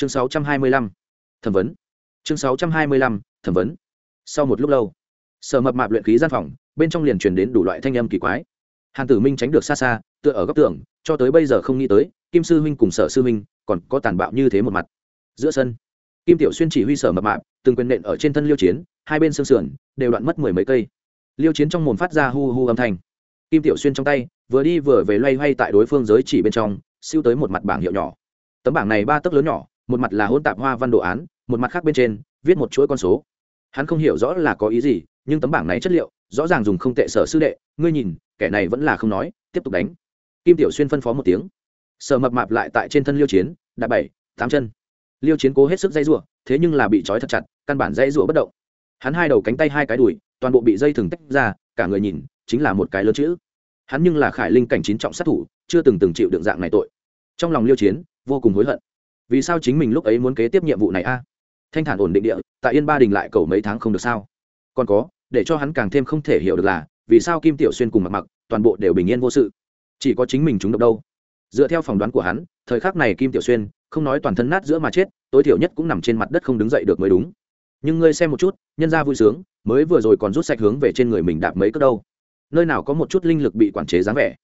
chương 625. thẩm vấn. Chương 625. thẩm vấn. Sau một lúc lâu, sở mập mạp luyện khí gian phòng, bên trong liền truyền đến đủ loại thanh âm kỳ quái. Hàn tử minh tránh được xa xa, tựa ở góc tường, cho tới bây giờ không nghĩ tới, kim sư huynh cùng sở sư huynh còn có tàn bạo như thế một mặt. Giữa sân, kim tiểu xuyên chỉ huy sở mập mạp, từng quyền nện ở trên thân liêu chiến, hai bên xương sườn đều đoạn mất mười mấy cây. Liêu chiến trong mồm phát ra hu hu âm thanh. Kim tiểu xuyên trong tay, vừa đi vừa về loay hoay tại đối phương giới chỉ bên trong, siêu tới một mặt bảng hiệu nhỏ. Tấm bảng này ba tấc lớn nhỏ một mặt là hôn tạp hoa văn đồ án, một mặt khác bên trên, viết một chuỗi con số. Hắn không hiểu rõ là có ý gì, nhưng tấm bảng này chất liệu, rõ ràng dùng không tệ sở sư đệ, ngươi nhìn, kẻ này vẫn là không nói, tiếp tục đánh. Kim tiểu xuyên phân phó một tiếng. Sở mập mạp lại tại trên thân liêu chiến, đã bảy, tám chân. Liêu chiến cố hết sức dây rụa thế nhưng là bị trói thật chặt, căn bản dây rụa bất động. Hắn hai đầu cánh tay hai cái đùi, toàn bộ bị dây thừng tách ra, cả người nhìn, chính là một cái lớn chữ. Hắn nhưng là khải linh cảnh chín trọng sát thủ, chưa từng từng chịu đựng dạng này tội. Trong lòng liêu chiến, vô cùng hối hận vì sao chính mình lúc ấy muốn kế tiếp nhiệm vụ này a? Thanh thản ổn định địa, tại yên ba đình lại cầu mấy tháng không được sao? Còn có, để cho hắn càng thêm không thể hiểu được là, vì sao kim tiểu xuyên cùng mặc mặc toàn bộ đều bình yên vô sự? Chỉ có chính mình chúng độc đâu? Dựa theo phỏng đoán của hắn, thời khắc này kim tiểu xuyên, không nói toàn thân nát giữa mà chết, tối thiểu nhất cũng nằm trên mặt đất không đứng dậy được mới đúng. Nhưng ngươi xem một chút, nhân ra vui sướng, mới vừa rồi còn rút sạch hướng về trên người mình đạp mấy cất đâu. Nơi nào có một chút linh lực bị quản chế dáng vẻ.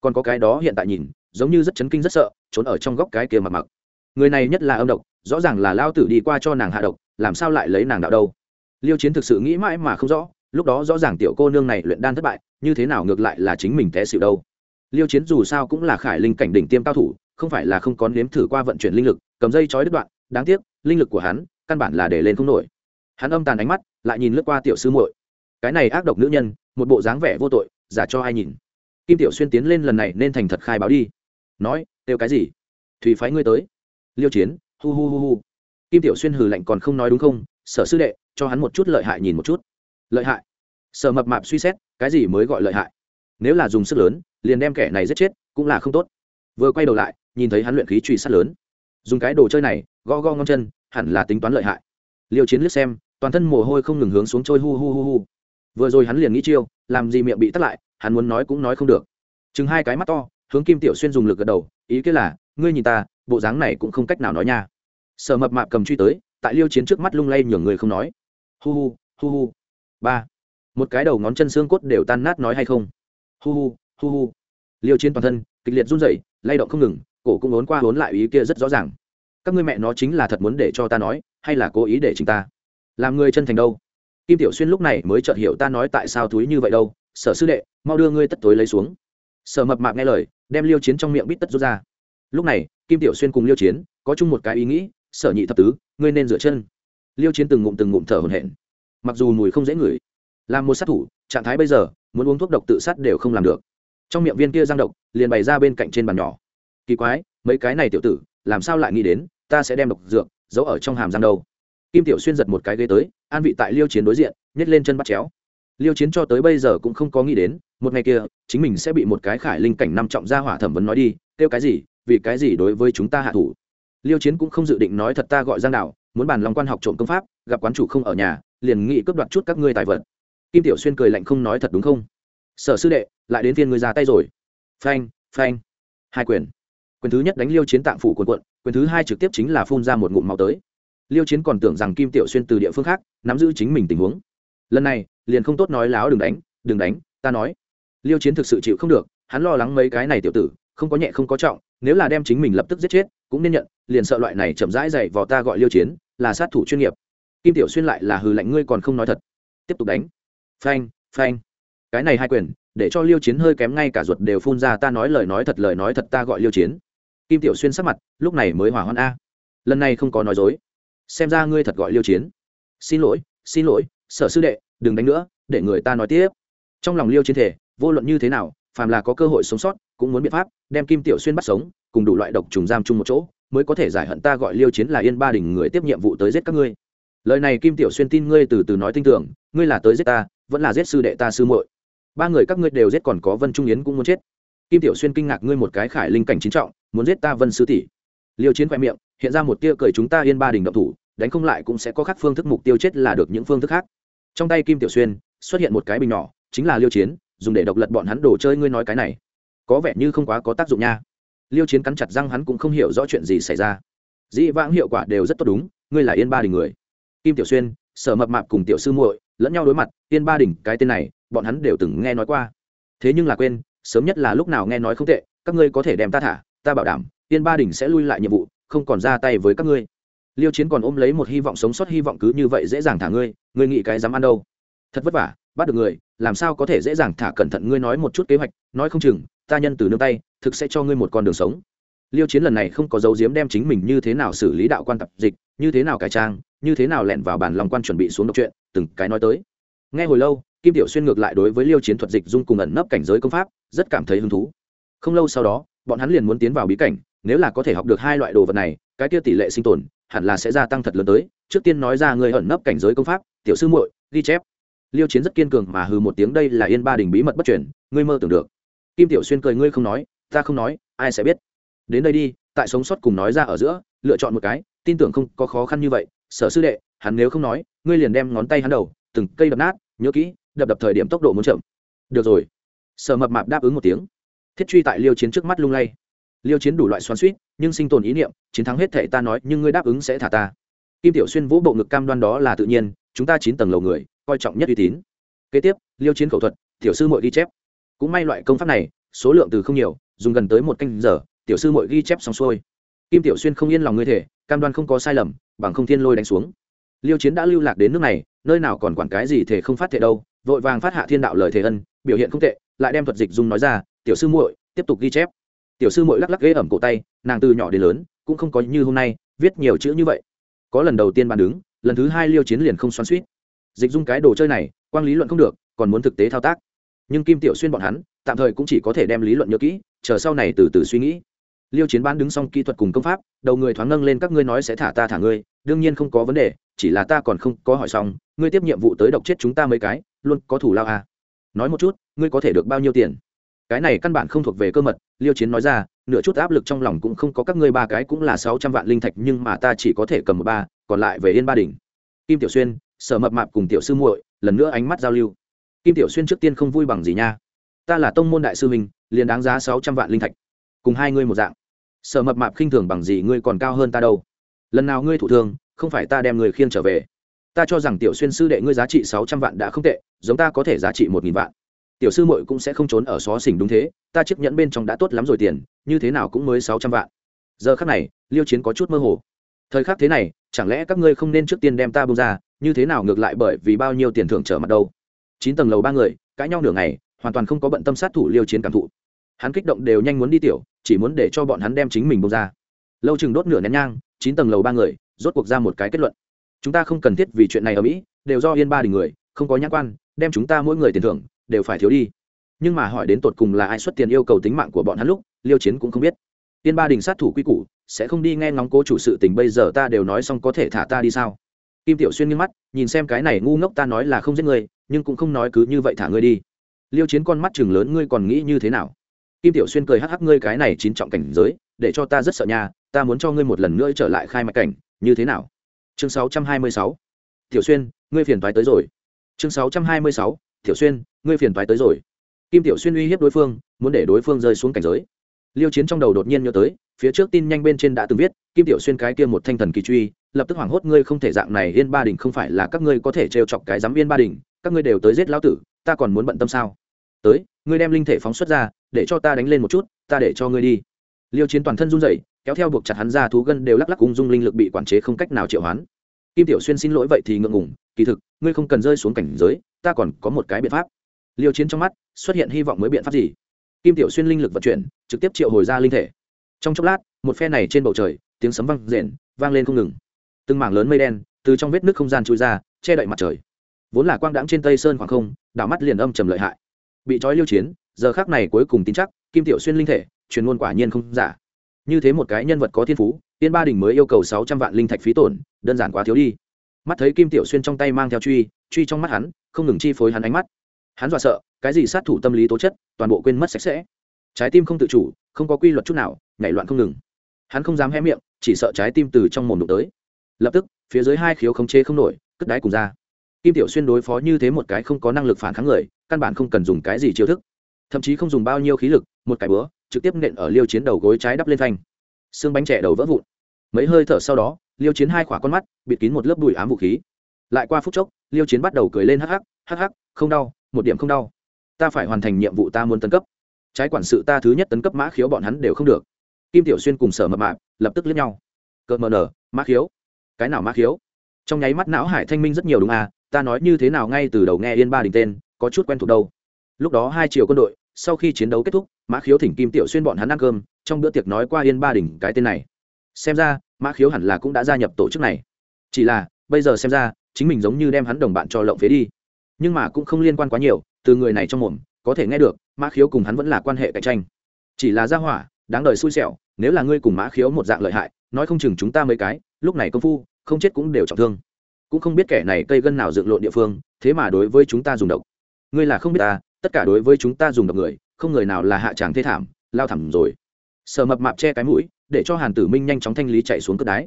Còn có cái đó hiện tại nhìn, giống như rất chấn kinh rất sợ, trốn ở trong góc cái kia mặc mặc người này nhất là âm độc, rõ ràng là lao tử đi qua cho nàng hạ độc, làm sao lại lấy nàng đạo đâu? Liêu chiến thực sự nghĩ mãi mà không rõ, lúc đó rõ ràng tiểu cô nương này luyện đan thất bại, như thế nào ngược lại là chính mình té xịu đâu? Liêu chiến dù sao cũng là khải linh cảnh đỉnh tiêm cao thủ, không phải là không có nếm thử qua vận chuyển linh lực, cầm dây chói đứt đoạn, đáng tiếc, linh lực của hắn, căn bản là để lên không nổi. Hắn âm tàn ánh mắt, lại nhìn lướt qua tiểu sư muội. Cái này ác độc nữ nhân, một bộ dáng vẻ vô tội, giả cho ai nhìn? Kim tiểu xuyên tiến lên lần này nên thành thật khai báo đi. Nói kêu cái gì? Thùy phái ngươi tới liêu chiến, hu hu hu hu. Kim tiểu xuyên hừ lạnh còn không nói đúng không? Sở sư đệ, cho hắn một chút lợi hại nhìn một chút. Lợi hại? Sở mập mạp suy xét, cái gì mới gọi lợi hại? Nếu là dùng sức lớn, liền đem kẻ này giết chết, cũng là không tốt. Vừa quay đầu lại, nhìn thấy hắn luyện khí truy sát lớn. Dùng cái đồ chơi này go go ngon chân, hẳn là tính toán lợi hại. Liêu chiến liếc xem, toàn thân mồ hôi không ngừng hướng xuống trôi hu hu hu hu. Vừa rồi hắn liền nghĩ chiêu, làm gì miệng bị tắt lại, hắn muốn nói cũng nói không được. Chừng hai cái mắt to, hướng kim tiểu xuyên dùng lực gật đầu, ý kia là ngươi nhìn ta, bộ dáng này cũng không cách nào nói nha. Sở mập mạp cầm truy tới, tại liêu chiến trước mắt lung lay nhường người không nói. Hu hu hu hu. Ba. Một cái đầu ngón chân xương cốt đều tan nát nói hay không? Hu hu hu hu. Liêu chiến toàn thân, kịch liệt run rẩy, lay động không ngừng, cổ cũng ốn qua ốn lại ý kia rất rõ ràng. Các ngươi mẹ nó chính là thật muốn để cho ta nói, hay là cố ý để chính ta? Làm người chân thành đâu? Kim tiểu xuyên lúc này mới chợt hiểu ta nói tại sao túi như vậy đâu. Sở sư đệ, mau đưa ngươi tất tối lấy xuống. Sở mập mạp nghe lời, đem liêu chiến trong miệng bít tất rút ra lúc này, kim tiểu xuyên cùng liêu chiến có chung một cái ý nghĩ, sở nhị thập tứ, ngươi nên rửa chân. Liêu chiến từng ngụm từng ngụm thở hổn hển. Mặc dù mùi không dễ ngửi, làm một sát thủ, trạng thái bây giờ, muốn uống thuốc độc tự sát đều không làm được. Trong miệng viên kia giang độc liền bày ra bên cạnh trên bàn nhỏ. Kỳ quái, mấy cái này tiểu tử, làm sao lại nghĩ đến, ta sẽ đem độc dược giấu ở trong hàm răng đâu? Kim tiểu xuyên giật một cái ghế tới, an vị tại liêu chiến đối diện, nhét lên chân bắt chéo. Liêu chiến cho tới bây giờ cũng không có nghĩ đến, một ngày kia, chính mình sẽ bị một cái khải linh cảnh năm trọng gia hỏa thẩm vấn nói đi, kêu cái gì vì cái gì đối với chúng ta hạ thủ? Liêu chiến cũng không dự định nói thật ta gọi giang đạo muốn bàn lòng quan học trộm công pháp, gặp quán chủ không ở nhà, liền nghị cướp đoạt chút các ngươi tài vật. Kim tiểu xuyên cười lạnh không nói thật đúng không? Sở sư đệ, lại đến phiên ngươi ra tay rồi. Phanh phanh. Hai quyền. Quyền thứ nhất đánh liêu chiến tạng phủ quần quận quyền thứ hai trực tiếp chính là phun ra một ngụm máu tới. Liêu chiến còn tưởng rằng kim tiểu xuyên từ địa phương khác, nắm giữ chính mình tình huống. Lần này, liền không tốt nói láo đừng đánh đừng đánh, ta nói. Liêu chiến thực sự chịu không được, hắn lo lắng mấy cái này tiểu tử không có nhẹ không có trọng, nếu là đem chính mình lập tức giết chết, cũng nên nhận, liền sợ loại này chậm rãi dày vò ta gọi liêu chiến, là sát thủ chuyên nghiệp. Kim tiểu xuyên lại là hừ lạnh ngươi còn không nói thật. Tiếp tục đánh. Phanh phanh. Cái này hai quyền, để cho liêu chiến hơi kém ngay cả ruột đều phun ra, ta nói lời nói thật, lời nói thật ta gọi liêu chiến. Kim tiểu xuyên sắc mặt, lúc này mới hỏa hoạn a. Lần này không có nói dối. Xem ra ngươi thật gọi liêu chiến. Xin lỗi xin lỗi, sở sư đệ, đừng đánh nữa, để người ta nói tiếp. Trong lòng liêu chiến thể, vô luận như thế nào, phàm là có cơ hội sống sót cũng muốn biện pháp, đem kim tiểu xuyên bắt sống, cùng đủ loại độc trùng giam chung một chỗ, mới có thể giải hận ta gọi liêu chiến là yên ba đình người tiếp nhiệm vụ tới giết các ngươi. Lời này kim tiểu xuyên tin ngươi từ từ nói tin tưởng, ngươi là tới giết ta, vẫn là giết sư đệ ta sư muội. Ba người các ngươi đều giết còn có vân trung yến cũng muốn chết. Kim tiểu xuyên kinh ngạc ngươi một cái khải linh cảnh chính trọng, muốn giết ta vân sư tỷ. Liêu chiến khoe miệng, hiện ra một tia cười chúng ta yên ba đình động thủ, đánh không lại cũng sẽ có khác phương thức mục tiêu chết là được những phương thức khác. Trong tay kim tiểu xuyên xuất hiện một cái bình nhỏ, chính là liêu chiến, dùng để độc lật bọn hắn đồ chơi ngươi nói cái này có vẻ như không quá có tác dụng nha. Liêu chiến cắn chặt răng hắn cũng không hiểu rõ chuyện gì xảy ra. Dĩ vãng hiệu quả đều rất tốt đúng, ngươi là yên ba đình người. Kim tiểu xuyên, sở mập mạp cùng tiểu sư muội lẫn nhau đối mặt, yên ba đình, cái tên này, bọn hắn đều từng nghe nói qua. Thế nhưng là quên, sớm nhất là lúc nào nghe nói không tệ, các ngươi có thể đem ta thả, ta bảo đảm, yên ba đình sẽ lui lại nhiệm vụ, không còn ra tay với các ngươi. Liêu chiến còn ôm lấy một hy vọng sống sót hy vọng cứ như vậy dễ dàng thả ngươi ngươi nghĩ cái dám ăn đâu. Thật vất vả, bắt được người, làm sao có thể dễ dàng thả cẩn thận ngươi nói một chút kế hoạch, nói không chừng ta nhân từ nương tay, thực sẽ cho ngươi một con đường sống. Liêu chiến lần này không có dấu diếm đem chính mình như thế nào xử lý đạo quan tập dịch, như thế nào cải trang, như thế nào lẹn vào bản lòng quan chuẩn bị xuống đọc chuyện, từng cái nói tới. Nghe hồi lâu, kim tiểu xuyên ngược lại đối với liêu chiến thuật dịch dung cùng ẩn nấp cảnh giới công pháp, rất cảm thấy hứng thú. Không lâu sau đó, bọn hắn liền muốn tiến vào bí cảnh, nếu là có thể học được hai loại đồ vật này, cái kia tỷ lệ sinh tồn, hẳn là sẽ gia tăng thật lớn tới. Trước tiên nói ra người ẩn nấp cảnh giới công pháp, tiểu sư muội, ghi chép. Liêu chiến rất kiên cường mà hừ một tiếng, đây là yên ba đình bí mật bất chuyển ngươi mơ tưởng được kim tiểu xuyên cười, ngươi không nói, ta không nói, ai sẽ biết? Đến đây đi, tại sống sót cùng nói ra ở giữa, lựa chọn một cái, tin tưởng không có khó khăn như vậy, sở sư đệ, hắn nếu không nói, ngươi liền đem ngón tay hắn đầu, từng cây đập nát, nhớ kỹ, đập đập thời điểm tốc độ muốn chậm. Được rồi. Sở mập mạp đáp ứng một tiếng. Thiết truy tại liêu chiến trước mắt lung lay. Liêu chiến đủ loại xoắn suýt nhưng sinh tồn ý niệm, chiến thắng hết thể ta nói, nhưng ngươi đáp ứng sẽ thả ta. Kim tiểu xuyên vũ bộ ngực cam đoan đó là tự nhiên, chúng ta chín tầng lầu người, coi trọng nhất uy tín. Kế tiếp, liêu chiến khẩu thuật, tiểu sư mội ghi chép cũng may loại công pháp này, số lượng từ không nhiều, dùng gần tới một canh giờ, tiểu sư mội ghi chép xong xuôi. Kim tiểu xuyên không yên lòng ngươi thể, cam đoan không có sai lầm, bằng không thiên lôi đánh xuống. Liêu chiến đã lưu lạc đến nước này, nơi nào còn quản cái gì thể không phát thể đâu, vội vàng phát hạ thiên đạo lời thể ân, biểu hiện không tệ, lại đem thuật dịch dùng nói ra, tiểu sư muội, tiếp tục ghi chép. Tiểu sư muội lắc lắc ghế ẩm cổ tay, nàng từ nhỏ đến lớn, cũng không có như hôm nay, viết nhiều chữ như vậy. Có lần đầu tiên bàn đứng, lần thứ hai liêu chiến liền không xoắn suýt dịch dung cái đồ chơi này, quang lý luận không được, còn muốn thực tế thao tác nhưng kim tiểu xuyên bọn hắn, tạm thời cũng chỉ có thể đem lý luận nhớ kỹ, chờ sau này từ từ suy nghĩ. Liêu chiến bán đứng xong kỹ thuật cùng công pháp, đầu người thoáng nâng lên, các ngươi nói sẽ thả ta thả ngươi, đương nhiên không có vấn đề, chỉ là ta còn không có hỏi xong, ngươi tiếp nhiệm vụ tới độc chết chúng ta mấy cái, luôn có thủ lao à. nói một chút, ngươi có thể được bao nhiêu tiền? Cái này căn bản không thuộc về cơ mật, liêu chiến nói ra, nửa chút áp lực trong lòng cũng không có, các ngươi ba cái cũng là sáu trăm vạn linh thạch, nhưng mà ta chỉ có thể cầm một ba, còn lại về yên ba đỉnh. Kim tiểu xuyên, sở mập mạp cùng tiểu sư muội, lần nữa ánh mắt giao lưu kim tiểu xuyên trước tiên không vui bằng gì nha. Ta là tông môn đại sư mình liền đáng giá sáu trăm vạn linh thạch. Cùng hai ngươi một dạng. Sở mập mạp khinh thường bằng gì ngươi còn cao hơn ta đâu. Lần nào ngươi thủ thương, không phải ta đem người khiêng trở về. Ta cho rằng tiểu xuyên sư đệ ngươi giá trị sáu trăm vạn đã không tệ, giống ta có thể giá trị một nghìn vạn. Tiểu sư muội cũng sẽ không trốn ở xó xỉnh đúng thế, ta chiếc nhẫn bên trong đã tốt lắm rồi tiền, như thế nào cũng mới sáu trăm vạn. Giờ khắc này, liêu chiến có chút mơ hồ. Thời khắc thế này, chẳng lẽ các ngươi không nên trước tiên đem ta bông ra, như thế nào ngược lại bởi vì bao nhiêu tiền thưởng trở mặt đâu? Chín tầng lầu ba người, cãi nhau nửa ngày, hoàn toàn không có bận tâm sát thủ liêu chiến cảm thụ. Hắn kích động đều nhanh muốn đi tiểu, chỉ muốn để cho bọn hắn đem chính mình bông ra. Lâu chừng đốt nửa nén nhang, chín tầng lầu ba người, rốt cuộc ra một cái kết luận. Chúng ta không cần thiết vì chuyện này ở mỹ, đều do yên ba đình người, không có nhãn quan, đem chúng ta mỗi người tiền thưởng, đều phải thiếu đi. Nhưng mà hỏi đến tột cùng là ai xuất tiền yêu cầu tính mạng của bọn hắn lúc, liêu chiến cũng không biết. Yên ba đình sát thủ quy củ, sẽ không đi nghe ngóng cố chủ sự tình, bây giờ ta đều nói xong có thể thả ta đi sao? Kim tiểu xuyên nghiêng mắt nhìn xem cái này ngu ngốc ta nói là không giết ngươi, nhưng cũng không nói cứ như vậy thả ngươi đi. Liêu chiến con mắt chừng lớn ngươi còn nghĩ như thế nào? Kim tiểu xuyên cười hắc hắc ngươi cái này chín trọng cảnh giới để cho ta rất sợ nha ta muốn cho ngươi một lần nữa trở lại khai mạch cảnh như thế nào? Chương 626. tiểu xuyên ngươi phiền toái tới rồi. Chương 626. tiểu xuyên ngươi phiền toái tới rồi. Kim tiểu xuyên uy hiếp đối phương muốn để đối phương rơi xuống cảnh giới liêu chiến trong đầu đột nhiên nhớ tới, phía trước tin nhanh bên trên đã từng viết, kim tiểu xuyên cái kia một thanh thần kỳ truy, lập tức hoảng hốt, ngươi không thể dạng này, yên ba đình không phải là các ngươi có thể trêu chọc cái dám yên ba đình, các ngươi đều tới giết lão tử, ta còn muốn bận tâm sao? Tới, ngươi đem linh thể phóng xuất ra, để cho ta đánh lên một chút, ta để cho ngươi đi. Liêu chiến toàn thân run rẩy, kéo theo buộc chặt hắn ra thú gân đều lắc lắc ung dung linh lực bị quản chế không cách nào triệu hoán. Kim tiểu xuyên xin lỗi vậy thì ngượng ngùng, kỳ thực, ngươi không cần rơi xuống cảnh giới, ta còn có một cái biện pháp. Liêu chiến trong mắt, xuất hiện hy vọng mới biện pháp gì? Kim tiểu xuyên linh lực vận chuyển, trực tiếp triệu hồi ra linh thể. Trong chốc lát, một phe này trên bầu trời, tiếng sấm vang rền, vang lên không ngừng. Từng mảng lớn mây đen, từ trong vết nước không gian trôi ra, che đậy mặt trời. Vốn là quang đãng trên tây sơn khoảng không, đảo mắt liền âm trầm lợi hại. Bị trói liêu chiến, giờ khác này cuối cùng tin chắc, kim tiểu xuyên linh thể, truyền ngôn quả nhiên không giả. Như thế một cái nhân vật có thiên phú, tiên ba đình mới yêu cầu sáu trăm vạn linh thạch phí tổn, đơn giản quá thiếu đi. Mắt thấy kim tiểu xuyên trong tay mang theo truy truy trong mắt hắn, không ngừng chi phối hắn ánh mắt hắn dọa sợ, cái gì sát thủ tâm lý tố chất, toàn bộ quên mất sạch sẽ. Trái tim không tự chủ, không có quy luật chút nào, nhảy loạn không ngừng. Hắn không dám hé miệng, chỉ sợ trái tim từ trong mồm đụng tới. Lập tức, phía dưới hai khiếu khống chế không nổi, cất đáy cùng ra. Kim tiểu xuyên đối phó như thế một cái không có năng lực phản kháng người, căn bản không cần dùng cái gì chiêu thức. Thậm chí không dùng bao nhiêu khí lực, một cái bữa, trực tiếp nện ở liêu chiến đầu gối trái đắp lên thanh xương bánh trẻ đầu vỡ vụn. Mấy hơi thở sau đó, liêu chiến hai khỏa con mắt, bịt kín một lớp bụi ám vũ khí. Lại qua phút chốc, liêu chiến bắt đầu cười lên hắc hắc hắc hắc, không đau một điểm không đau. Ta phải hoàn thành nhiệm vụ ta muốn tấn cấp. Trái quản sự ta thứ nhất tấn cấp mã khiếu bọn hắn đều không được. Kim tiểu xuyên cùng sở mập mạp lập tức liếc nhau. Cợt mờ nở, mã khiếu? Cái nào mã khiếu? Trong nháy mắt não hải thanh minh rất nhiều đúng à ta nói như thế nào ngay từ đầu nghe yên ba đình tên, có chút quen thuộc đâu. Lúc đó hai triệu quân đội, sau khi chiến đấu kết thúc, mã khiếu thỉnh kim tiểu xuyên bọn hắn ăn cơm, trong bữa tiệc nói qua yên ba đình cái tên này. Xem ra, mã khiếu hẳn là cũng đã gia nhập tổ chức này. Chỉ là, bây giờ xem ra, chính mình giống như đem hắn đồng bạn cho lộng phế đi nhưng mà cũng không liên quan quá nhiều, từ người này trong mồm, có thể nghe được, mã khiếu cùng hắn vẫn là quan hệ cạnh tranh. Chỉ là gia hỏa, đáng đời xui xẻo, nếu là ngươi cùng mã khiếu một dạng lợi hại, nói không chừng chúng ta mấy cái, lúc này công phu, không chết cũng đều trọng thương. Cũng không biết kẻ này cây gân nào dựng lộn địa phương, thế mà đối với chúng ta dùng độc. Ngươi là không biết ta, tất cả đối với chúng ta dùng độc người, không người nào là hạ tràng thế thảm, lao thẳm rồi. Sờ mập mạp che cái mũi, để cho hàn tử minh nhanh chóng thanh lý chạy xuống cất đáy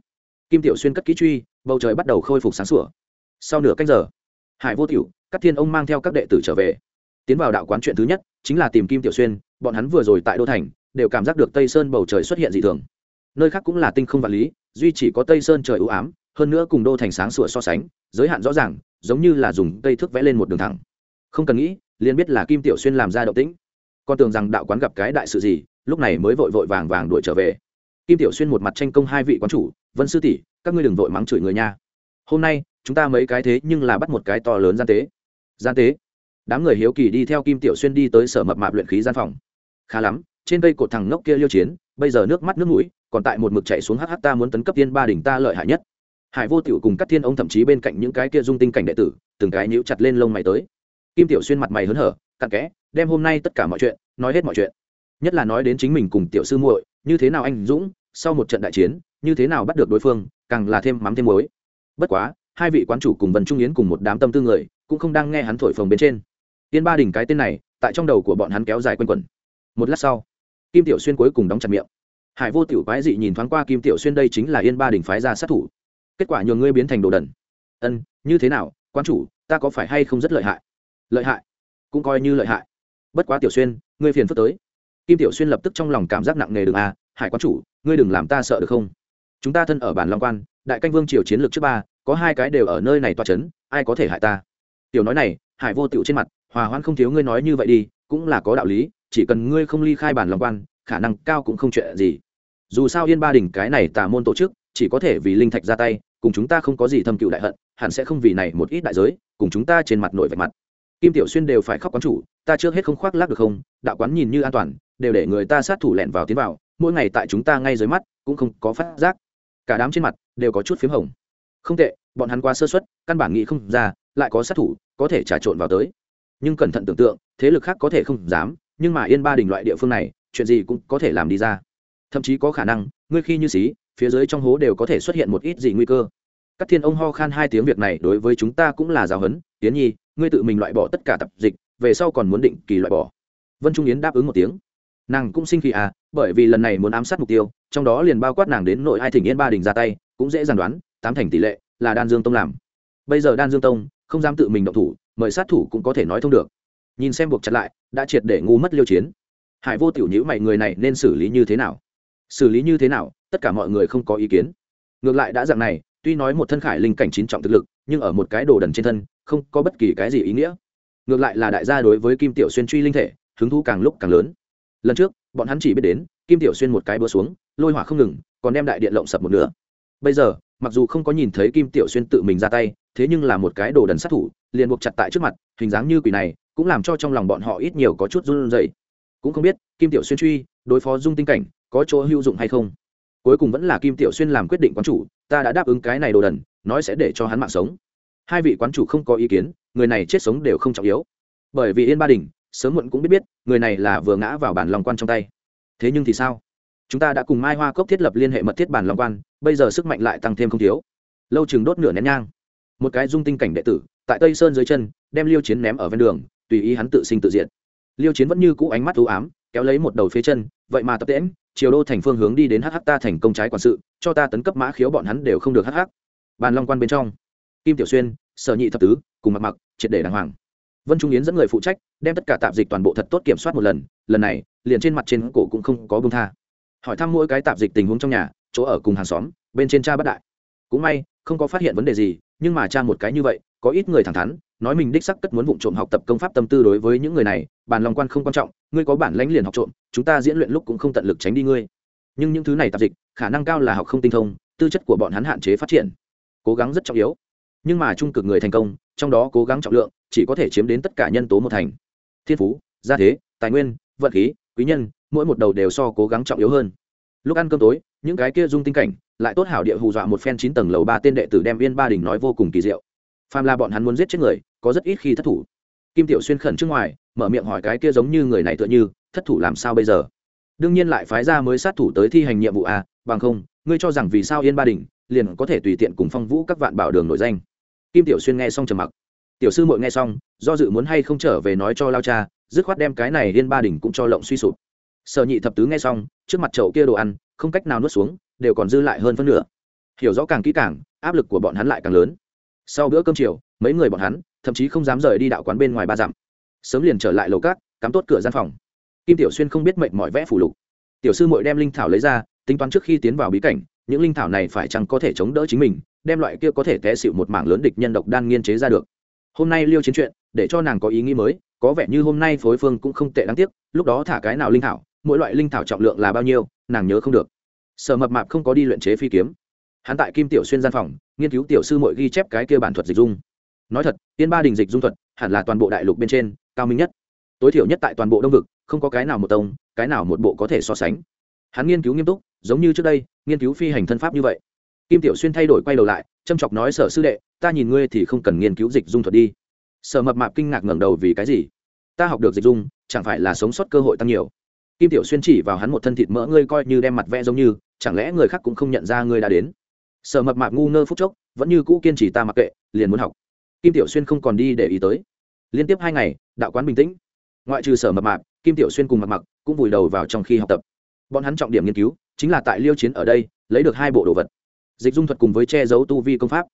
kim tiểu xuyên cất kỹ truy, bầu trời bắt đầu khôi phục sáng sủa. Sau nửa canh giờ, hải vô tiểu các thiên ông mang theo các đệ tử trở về. Tiến vào đạo quán chuyện thứ nhất, chính là tìm kim tiểu xuyên, bọn hắn vừa rồi tại đô thành, đều cảm giác được tây sơn bầu trời xuất hiện dị thường. Nơi khác cũng là tinh không vật lý, duy chỉ có tây sơn trời ưu ám, hơn nữa cùng đô thành sáng sủa so sánh, giới hạn rõ ràng, giống như là dùng cây thước vẽ lên một đường thẳng. Không cần nghĩ, liền biết là kim tiểu xuyên làm ra động tĩnh. Con tưởng rằng đạo quán gặp cái đại sự gì, lúc này mới vội vội vàng vàng đuổi trở về. Kim tiểu xuyên một mặt tranh công hai vị quán chủ, vân sư tỷ, các ngươi đừng vội mắng chửi người nha. Hôm nay, chúng ta mấy cái thế nhưng là bắt một cái to lớn gian tế gian tế. Đám người hiếu kỳ đi theo kim tiểu xuyên đi tới sở mập mạp luyện khí gian phòng. Khá lắm, trên cây cột thằng ngốc kia liêu chiến, bây giờ nước mắt nước mũi, còn tại một mực chạy xuống hh ta muốn tấn cấp tiên ba đỉnh ta lợi hại nhất. Hải vô tiểu cùng các thiên ông thậm chí bên cạnh những cái kia dung tinh cảnh đệ tử, từng cái nhíu chặt lên lông mày tới. Kim tiểu xuyên mặt mày hớn hở, cặn kẽ, đem hôm nay tất cả mọi chuyện, nói hết mọi chuyện. Nhất là nói đến chính mình cùng tiểu sư muội, như thế nào anh dũng, sau một trận đại chiến, như thế nào bắt được đối phương, càng là thêm mắm thêm muối. Bất quá, hai vị quán chủ cùng vân trung yến cùng một đám tâm tư người cũng không đang nghe hắn thổi phồng bên trên. Tiên ba đỉnh cái tên này, tại trong đầu của bọn hắn kéo dài quanh quẩn. Một lát sau, kim tiểu xuyên cuối cùng đóng chặt miệng. Hải vô tiểu quái dị nhìn thoáng qua kim tiểu xuyên đây chính là yên ba đỉnh phái ra sát thủ. Kết quả nhường ngươi biến thành đồ đần. Ân, như thế nào, quan chủ, ta có phải hay không rất lợi hại? Lợi hại? Cũng coi như lợi hại. Bất quá tiểu xuyên, ngươi phiền phức tới. Kim tiểu xuyên lập tức trong lòng cảm giác nặng nề đường à hải quan chủ, ngươi đừng làm ta sợ được không? Chúng ta thân ở bản long quan, đại canh vương triều chiến lược trước ba, có hai cái đều ở nơi này toa c h ấ n ai có thể hại ta? Tiểu nói này, hải vô tịu trên mặt, hòa hoãn không thiếu ngươi nói như vậy đi, cũng là có đạo lý, chỉ cần ngươi không ly khai bản lòng quan, khả năng cao cũng không chuyện gì. Dù sao yên ba đình cái này tà môn tổ chức, chỉ có thể vì linh thạch ra tay, cùng chúng ta không có gì thâm cựu đại hận, hẳn sẽ không vì này một ít đại giới, cùng chúng ta trên mặt nội vạch mặt. Kim tiểu xuyên đều phải khóc quán chủ, ta trước hết không khoác lác được không, đạo quán nhìn như an toàn, đều để người ta sát thủ lẹn vào tiến vào, mỗi ngày tại chúng ta ngay dưới mắt, cũng không có phát giác. Cả đám trên mặt đều có chút p h í m hồng. Không tệ bọn hắn qua sơ xuất căn bản nghĩ không ra, lại có sát thủ, có thể trà trộn vào tới. Nhưng cẩn thận tưởng tượng, thế lực khác có thể không dám, nhưng mà yên ba đình loại địa phương này, chuyện gì cũng có thể làm đi ra. Thậm chí có khả năng, ngươi khi như xí, phía dưới trong hố đều có thể xuất hiện một ít gì nguy cơ. Các thiên ông ho khan hai tiếng việc này đối với chúng ta cũng là giáo huấn tiến nhi, ngươi tự mình loại bỏ tất cả tập dịch, về sau còn muốn định kỳ loại bỏ. Vân trung yến đáp ứng một tiếng. Nàng cũng sinh khí à bởi vì lần này muốn ám sát mục tiêu, trong đó liền bao quát nàng đến nội hai thỉnh yên ba đình ra tay, cũng dễ dàng đoán, tám thành tỷ lệ là đan dương tông làm. Bây giờ đan dương tông không dám tự mình động thủ, mời sát thủ cũng có thể nói thông được. Nhìn xem buộc chặt lại, đã triệt để ngu mất liêu chiến. Hải vô tiểu nhữ mày, người này nên xử lý như thế nào? Xử lý như thế nào, tất cả mọi người không có ý kiến. Ngược lại đã dạng này, tuy nói một thân khải linh cảnh chín trọng thực lực, nhưng ở một cái đồ đần trên thân, không có bất kỳ cái gì ý nghĩa. Ngược lại là đại gia đối với kim tiểu xuyên truy linh thể, hứng thú càng lúc càng lớn. Lần trước, bọn hắn chỉ biết đến, kim tiểu xuyên một cái bữa xuống, lôi hỏa không ngừng, còn đem đại điện lộng sập một nửa. Bây giờ mặc dù không có nhìn thấy kim tiểu xuyên tự mình ra tay, thế nhưng là một cái đồ đần sát thủ, liền buộc chặt tại trước mặt, hình dáng như quỷ này, cũng làm cho trong lòng bọn họ ít nhiều có chút run rẩy. Cũng không biết, kim tiểu xuyên truy, đối phó dung tinh cảnh, có chỗ hữu dụng hay không? Cuối cùng vẫn là kim tiểu xuyên làm quyết định quán chủ, ta đã đáp ứng cái này đồ đần, nói sẽ để cho hắn mạng sống. Hai vị quán chủ không có ý kiến, người này chết sống đều không trọng yếu. Bởi vì yên ba đình, sớm muộn cũng biết biết, người này là vừa ngã vào bản lòng quan trong tay. Thế nhưng thì sao? Chúng ta đã cùng mai hoa cốc thiết lập liên hệ mật thiết bản long quan, bây giờ sức mạnh lại tăng thêm không thiếu. Lâu chừng đốt nửa nén nhang. Một cái dung tinh cảnh đệ tử, tại tây sơn dưới chân, đem liêu chiến ném ở ven đường, tùy ý hắn tự sinh tự diện liêu chiến vẫn như cũ ánh mắt u ám, kéo lấy một đầu phía chân, vậy mà tập tễm chiều đô thành phương hướng đi đến hh ta thành công trái quản sự, cho ta tấn cấp mã khiếu bọn hắn đều không được hh bàn long quan bên trong, kim tiểu xuyên, sở nhị thập tứ, cùng mặc mặc, triệt để đàng hoàng. Vân trung yến dẫn người phụ trách, đem tất cả tạp dịch toàn bộ thật tốt kiểm soát một lần lần này, liền trên mặt trên cổ cũng không có bông tha hỏi thăm mỗi cái tạp dịch tình huống trong nhà, chỗ ở cùng hàng xóm, bên trên cha bất đại. Cũng may, không có phát hiện vấn đề gì, nhưng mà cha một cái như vậy, có ít người thẳng thắn, nói mình đích sắc cất muốn vụng trộm học tập công pháp tâm tư đối với những người này bàn lòng quan không quan trọng, ngươi có bản lãnh liền học trộm, chúng ta diễn luyện lúc cũng không tận lực tránh đi ngươi. Nhưng những thứ này tạp dịch, khả năng cao là học không tinh thông, tư chất của bọn hắn hạn chế phát triển. Cố gắng rất trọng yếu. Nhưng mà trung cực người thành công, trong đó cố gắng trọng lượng, chỉ có thể chiếm đến tất cả nhân tố một thành. Thiên phú, gia thế, tài nguyên vận khí, quý nhân mỗi một đầu đều so cố gắng trọng yếu hơn. Lúc ăn cơm tối, những cái kia dung tinh cảnh, lại tốt hảo địa hù dọa một phen chín tầng lầu ba tên đệ tử đem viên ba đình nói vô cùng kỳ diệu. Phàm là bọn hắn muốn giết chết người, có rất ít khi thất thủ. Kim tiểu xuyên khẩn trước ngoài, mở miệng hỏi cái kia giống như người này tựa như, thất thủ làm sao bây giờ? Đương nhiên lại phái ra mới sát thủ tới thi hành nhiệm vụ à bằng không, ngươi cho rằng vì sao yên ba đình liền có thể tùy tiện cùng phong vũ các vạn bảo đường nổi danh? Kim tiểu xuyên nghe xong trầm mặc. Tiểu sư mội nghe xong, do dự muốn hay không trở về nói cho lao cha, dứt khoát đem cái này yên ba đình cũng cho lộng suy sụp sở nhị thập tứ nghe xong, trước mặt chậu kia đồ ăn, không cách nào nuốt xuống, đều còn dư lại hơn phân nửa. Hiểu rõ càng kỹ càng, áp lực của bọn hắn lại càng lớn. Sau bữa cơm chiều, mấy người bọn hắn, thậm chí không dám rời đi đạo quán bên ngoài ba dặm. Sớm liền trở lại lầu cát cắm tốt cửa gian phòng. Kim tiểu xuyên không biết mệnh mọi vẽ phủ lục. Tiểu sư mội đem linh thảo lấy ra, tính toán trước khi tiến vào bí cảnh, những linh thảo này phải chăng có thể chống đỡ chính mình, đem loại kia có thể té xịu một mảng lớn địch nhân độc đan nghiên chế ra được. Hôm nay liêu chiến chuyện, để cho nàng có ý nghĩ mới, có vẻ như hôm nay phối phương cũng không tệ đáng tiếc, lúc đó thả cái nào linh thảo mỗi loại linh thảo trọng lượng là bao nhiêu, nàng nhớ không được. Sở mập mạp không có đi luyện chế phi kiếm. Hắn tại kim tiểu xuyên gian phòng, nghiên cứu tiểu sư mội ghi chép cái kia bản thuật dịch dung. Nói thật tiên ba đình dịch dung thuật hẳn là toàn bộ đại lục bên trên cao minh nhất. Tối thiểu nhất tại toàn bộ đông vực, không có cái nào một tông, cái nào một bộ có thể so sánh. Hắn nghiên cứu nghiêm túc, giống như trước đây, nghiên cứu phi hành thân pháp như vậy. Kim tiểu xuyên thay đổi quay đầu lại, châm chọc nói, sở sư đệ, ta nhìn ngươi thì không cần nghiên cứu dịch dung thuật đi. Sở mập mạp kinh ngạc ngẩng đầu vì cái gì? Ta học được dịch dung, chẳng phải là sống sót cơ hội tăng nhiều kim tiểu xuyên chỉ vào hắn một thân thịt mỡ ngươi coi như đem mặt vẽ giống như chẳng lẽ người khác cũng không nhận ra ngươi đã đến? Sở mập mạp ngu ngơ phút chốc vẫn như cũ kiên trì ta mặc kệ liền muốn học. Kim tiểu xuyên không còn đi để ý tới. Liên tiếp hai ngày đạo quán bình tĩnh. Ngoại trừ sở mập mạp kim tiểu xuyên cùng mặt mặc cũng vùi đầu vào trong khi học tập. Bọn hắn trọng điểm nghiên cứu chính là tại liêu chiến ở đây lấy được hai bộ đồ vật. Dịch dung thuật cùng với che giấu tu vi công pháp.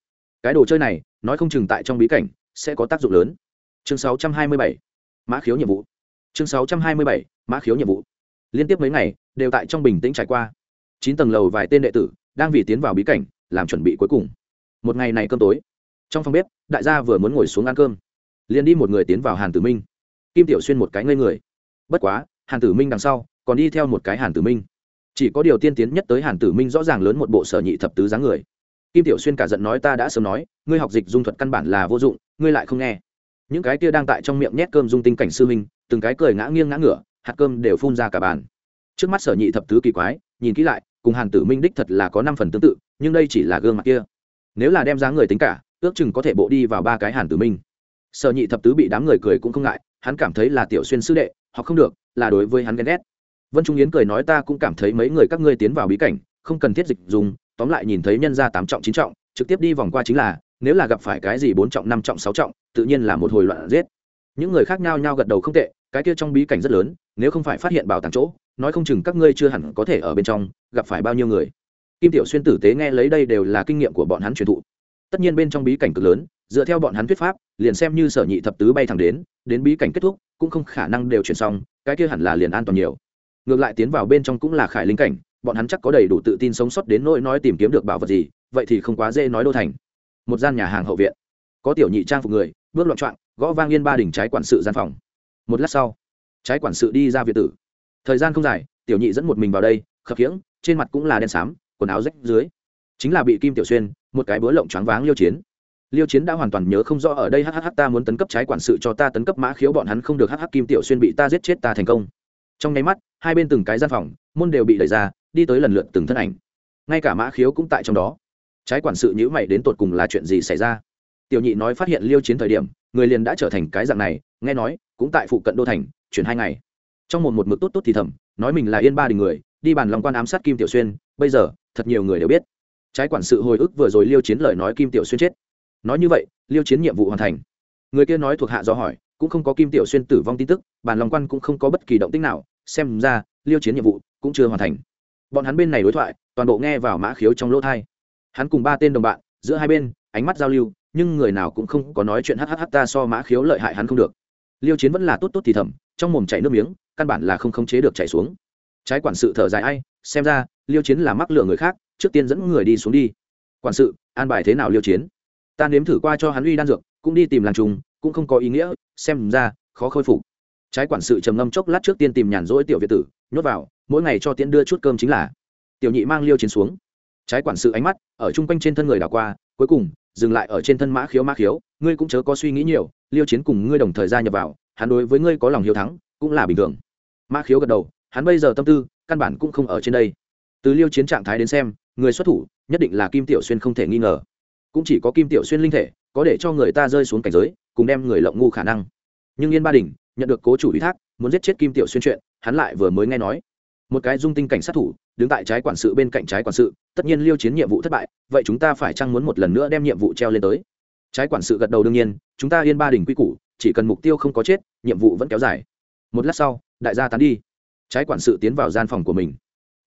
Cái đồ chơi này nói không chừng tại trong bí cảnh sẽ có tác dụng lớn. Chương 627, mã khiếu nhiệm vụ. Chương 627, mã khiếu nhiệm vụ liên tiếp mấy ngày, đều tại trong bình tĩnh trải qua. Chín tầng lầu vài tên đệ tử đang vì tiến vào bí cảnh, làm chuẩn bị cuối cùng. Một ngày này cơm tối, trong phòng bếp, đại gia vừa muốn ngồi xuống ăn cơm, liền đi một người tiến vào hàn tử minh. Kim tiểu xuyên một cái ngây người. Bất quá, hàn tử minh đằng sau còn đi theo một cái hàn tử minh. Chỉ có điều tiên tiến nhất tới hàn tử minh rõ ràng lớn một bộ sở nhị thập tứ dáng người. Kim tiểu xuyên cả giận nói, ta đã sớm nói, ngươi học dịch dung thuật căn bản là vô dụng, ngươi lại không nghe. Những cái kia đang tại trong miệng nhét cơm dung tinh cảnh sư minh từng cái cười ngã nghiêng ngã ngửa hạt cơm đều phun ra cả bàn. Trước mắt sở nhị thập tứ kỳ quái, nhìn kỹ lại, cùng hàn tử minh đích thật là có năm phần tương tự, nhưng đây chỉ là gương mặt kia. Nếu là đem ra người tính cả, ước chừng có thể bộ đi vào ba cái hàn tử minh. Sở nhị thập tứ bị đám người cười cũng không ngại, hắn cảm thấy là tiểu xuyên sư đệ họ không được, là đối với hắn ghen ghét. Vân trung yến cười nói ta cũng cảm thấy mấy người các ngươi tiến vào bí cảnh, không cần thiết dịch dùng, tóm lại nhìn thấy nhân ra tám trọng, chín trọng, trực tiếp đi vòng qua chính là, nếu là gặp phải cái gì bốn trọng, năm trọng, sáu trọng, tự nhiên là một hồi loạn giết. Những người khác nhau nhau gật đầu không tệ cái kia trong bí cảnh rất lớn, nếu không phải phát hiện bảo tàng chỗ, nói không chừng các ngươi chưa hẳn có thể ở bên trong, gặp phải bao nhiêu người. Kim tiểu xuyên tử tế nghe lấy đây đều là kinh nghiệm của bọn hắn truyền thụ. Tất nhiên bên trong bí cảnh cực lớn, dựa theo bọn hắn thuyết pháp, liền xem như sở nhị thập tứ bay thẳng đến đến bí cảnh kết thúc, cũng không khả năng đều chuyển xong, cái kia hẳn là liền an toàn nhiều. Ngược lại tiến vào bên trong cũng là khải linh cảnh, bọn hắn chắc có đầy đủ tự tin sống sót đến nỗi nói tìm kiếm được bảo vật gì, vậy thì không quá dễ nói đô thành. Một gian nhà hàng hậu viện. Có tiểu nhị trang phục người, bước loạn trọn gõ vang yên ba đỉnh trái quản sự gian phòng một lát sau, trái quản sự đi ra việt tử. Thời gian không dài, tiểu nhị dẫn một mình vào đây, khập khiễng, trên mặt cũng là đen xám, quần áo rách dưới. Chính là bị kim tiểu xuyên, một cái búa lộng choáng váng liêu chiến. Liêu chiến đã hoàn toàn nhớ không rõ ở đây hhh ta muốn tấn cấp trái quản sự cho ta tấn cấp mã khiếu bọn hắn không được hh kim tiểu xuyên bị ta giết chết ta thành công. Trong nháy mắt, hai bên từng cái gian phòng, môn đều bị đẩy ra, đi tới lần lượt từng thân ảnh. Ngay cả mã khiếu cũng tại trong đó. Trái quản sự nhữ mày đến tột cùng là chuyện gì xảy ra? Tiểu nhị nói phát hiện liêu chiến thời điểm, người liền đã trở thành cái dạng này, nghe nói, cũng tại phụ cận đô thành, chuyển hai ngày. Trong một một mực tốt tốt thì thầm, nói mình là yên ba đình người, đi bàn lòng quan ám sát kim tiểu xuyên, bây giờ, thật nhiều người đều biết. Trái quản sự hồi ức vừa rồi liêu chiến lời nói kim tiểu xuyên chết. Nói như vậy, liêu chiến nhiệm vụ hoàn thành. Người kia nói thuộc hạ do hỏi, cũng không có kim tiểu xuyên tử vong tin tức, bàn lòng quan cũng không có bất kỳ động tích nào, xem ra, liêu chiến nhiệm vụ cũng chưa hoàn thành. Bọn hắn bên này đối thoại, toàn bộ nghe vào mã khiếu trong lỗ thai hắn cùng ba tên đồng bạn, giữa hai bên, ánh mắt giao lưu nhưng người nào cũng không có nói chuyện hhh ta so mã khiếu lợi hại hắn không được. Liêu chiến vẫn là tốt tốt thì thầm, trong mồm chảy nước miếng, căn bản là không khống chế được chảy xuống. Trái quản sự thở dài ai, xem ra, liêu chiến là mắc lựa người khác, trước tiên dẫn người đi xuống đi. Quản sự, an bài thế nào liêu chiến? Ta nếm thử qua cho hắn uy đan dược, cũng đi tìm làng trùng, cũng không có ý nghĩa, xem ra, khó khôi phục. Trái quản sự trầm ngâm chốc lát trước tiên tìm nhàn rỗi tiểu việt tử, nhốt vào, mỗi ngày cho tiễn đưa chút cơm chính là. Tiểu nhị mang liêu chiến xuống trái quản sự ánh mắt ở chung quanh trên thân người đảo qua, cuối cùng, dừng lại ở trên thân mã khiếu mã khiếu, ngươi cũng chớ có suy nghĩ nhiều, liêu chiến cùng ngươi đồng thời gia nhập vào, hắn đối với ngươi có lòng hiếu thắng, cũng là bình thường. Mã khiếu gật đầu, hắn bây giờ tâm tư, căn bản cũng không ở trên đây. Từ liêu chiến trạng thái đến xem, người xuất thủ, nhất định là kim tiểu xuyên không thể nghi ngờ. Cũng chỉ có kim tiểu xuyên linh thể, có để cho người ta rơi xuống cảnh giới, cùng đem người lộng ngu khả năng. Nhưng yên ba đình nhận được cố chủ ủy thác, muốn giết chết kim tiểu xuyên chuyện, hắn lại vừa mới nghe nói một cái dung tinh cảnh sát thủ, đứng tại trái quản sự bên cạnh trái quản sự, tất nhiên liêu chiến nhiệm vụ thất bại, vậy chúng ta phải chăng muốn một lần nữa đem nhiệm vụ treo lên tới? Trái quản sự gật đầu đương nhiên, chúng ta yên ba đình quy củ, chỉ cần mục tiêu không có chết, nhiệm vụ vẫn kéo dài. Một lát sau, đại gia tán đi. Trái quản sự tiến vào gian phòng của mình.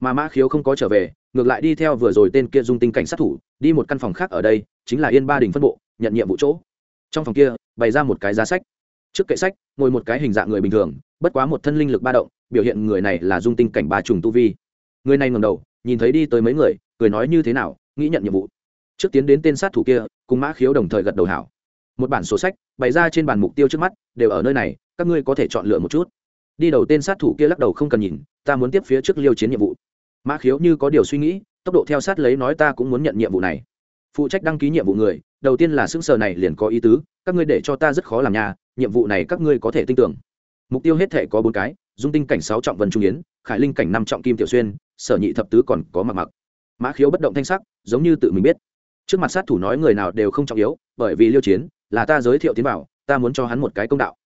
Mà mã khiếu không có trở về, ngược lại đi theo vừa rồi tên kia dung tinh cảnh sát thủ, đi một căn phòng khác ở đây, chính là yên ba đình phân bộ, nhận nhiệm vụ chỗ. Trong phòng kia, bày ra một cái giá sách. Trước kệ sách, ngồi một cái hình dạng người bình thường, bất quá một thân linh lực ba động biểu hiện người này là dung tinh cảnh ba trùng tu vi. Người này ngầm đầu, nhìn thấy đi tới mấy người, cười nói như thế nào, nghĩ nhận nhiệm vụ. Trước tiến đến tên sát thủ kia, cùng mã khiếu đồng thời gật đầu hảo. Một bản sổ sách, bày ra trên bàn mục tiêu trước mắt, đều ở nơi này, các ngươi có thể chọn lựa một chút. Đi đầu tên sát thủ kia lắc đầu không cần nhìn, ta muốn tiếp phía trước liêu chiến nhiệm vụ. Mã khiếu như có điều suy nghĩ, tốc độ theo sát lấy nói ta cũng muốn nhận nhiệm vụ này. Phụ trách đăng ký nhiệm vụ người, đầu tiên là xứng sở này liền có ý tứ, các ngươi để cho ta rất khó làm nhà nhiệm vụ này các ngươi có thể tin tưởng. Mục tiêu hết thể có bốn cái dung tinh cảnh sáu trọng vân trung yến, khải linh cảnh năm trọng kim tiểu xuyên, sở nhị thập tứ còn có mặc mặc. Mã khiếu bất động thanh sắc, giống như tự mình biết. Trước mặt sát thủ nói người nào đều không trọng yếu, bởi vì liêu chiến là ta giới thiệu tiến bảo, ta muốn cho hắn một cái công đạo.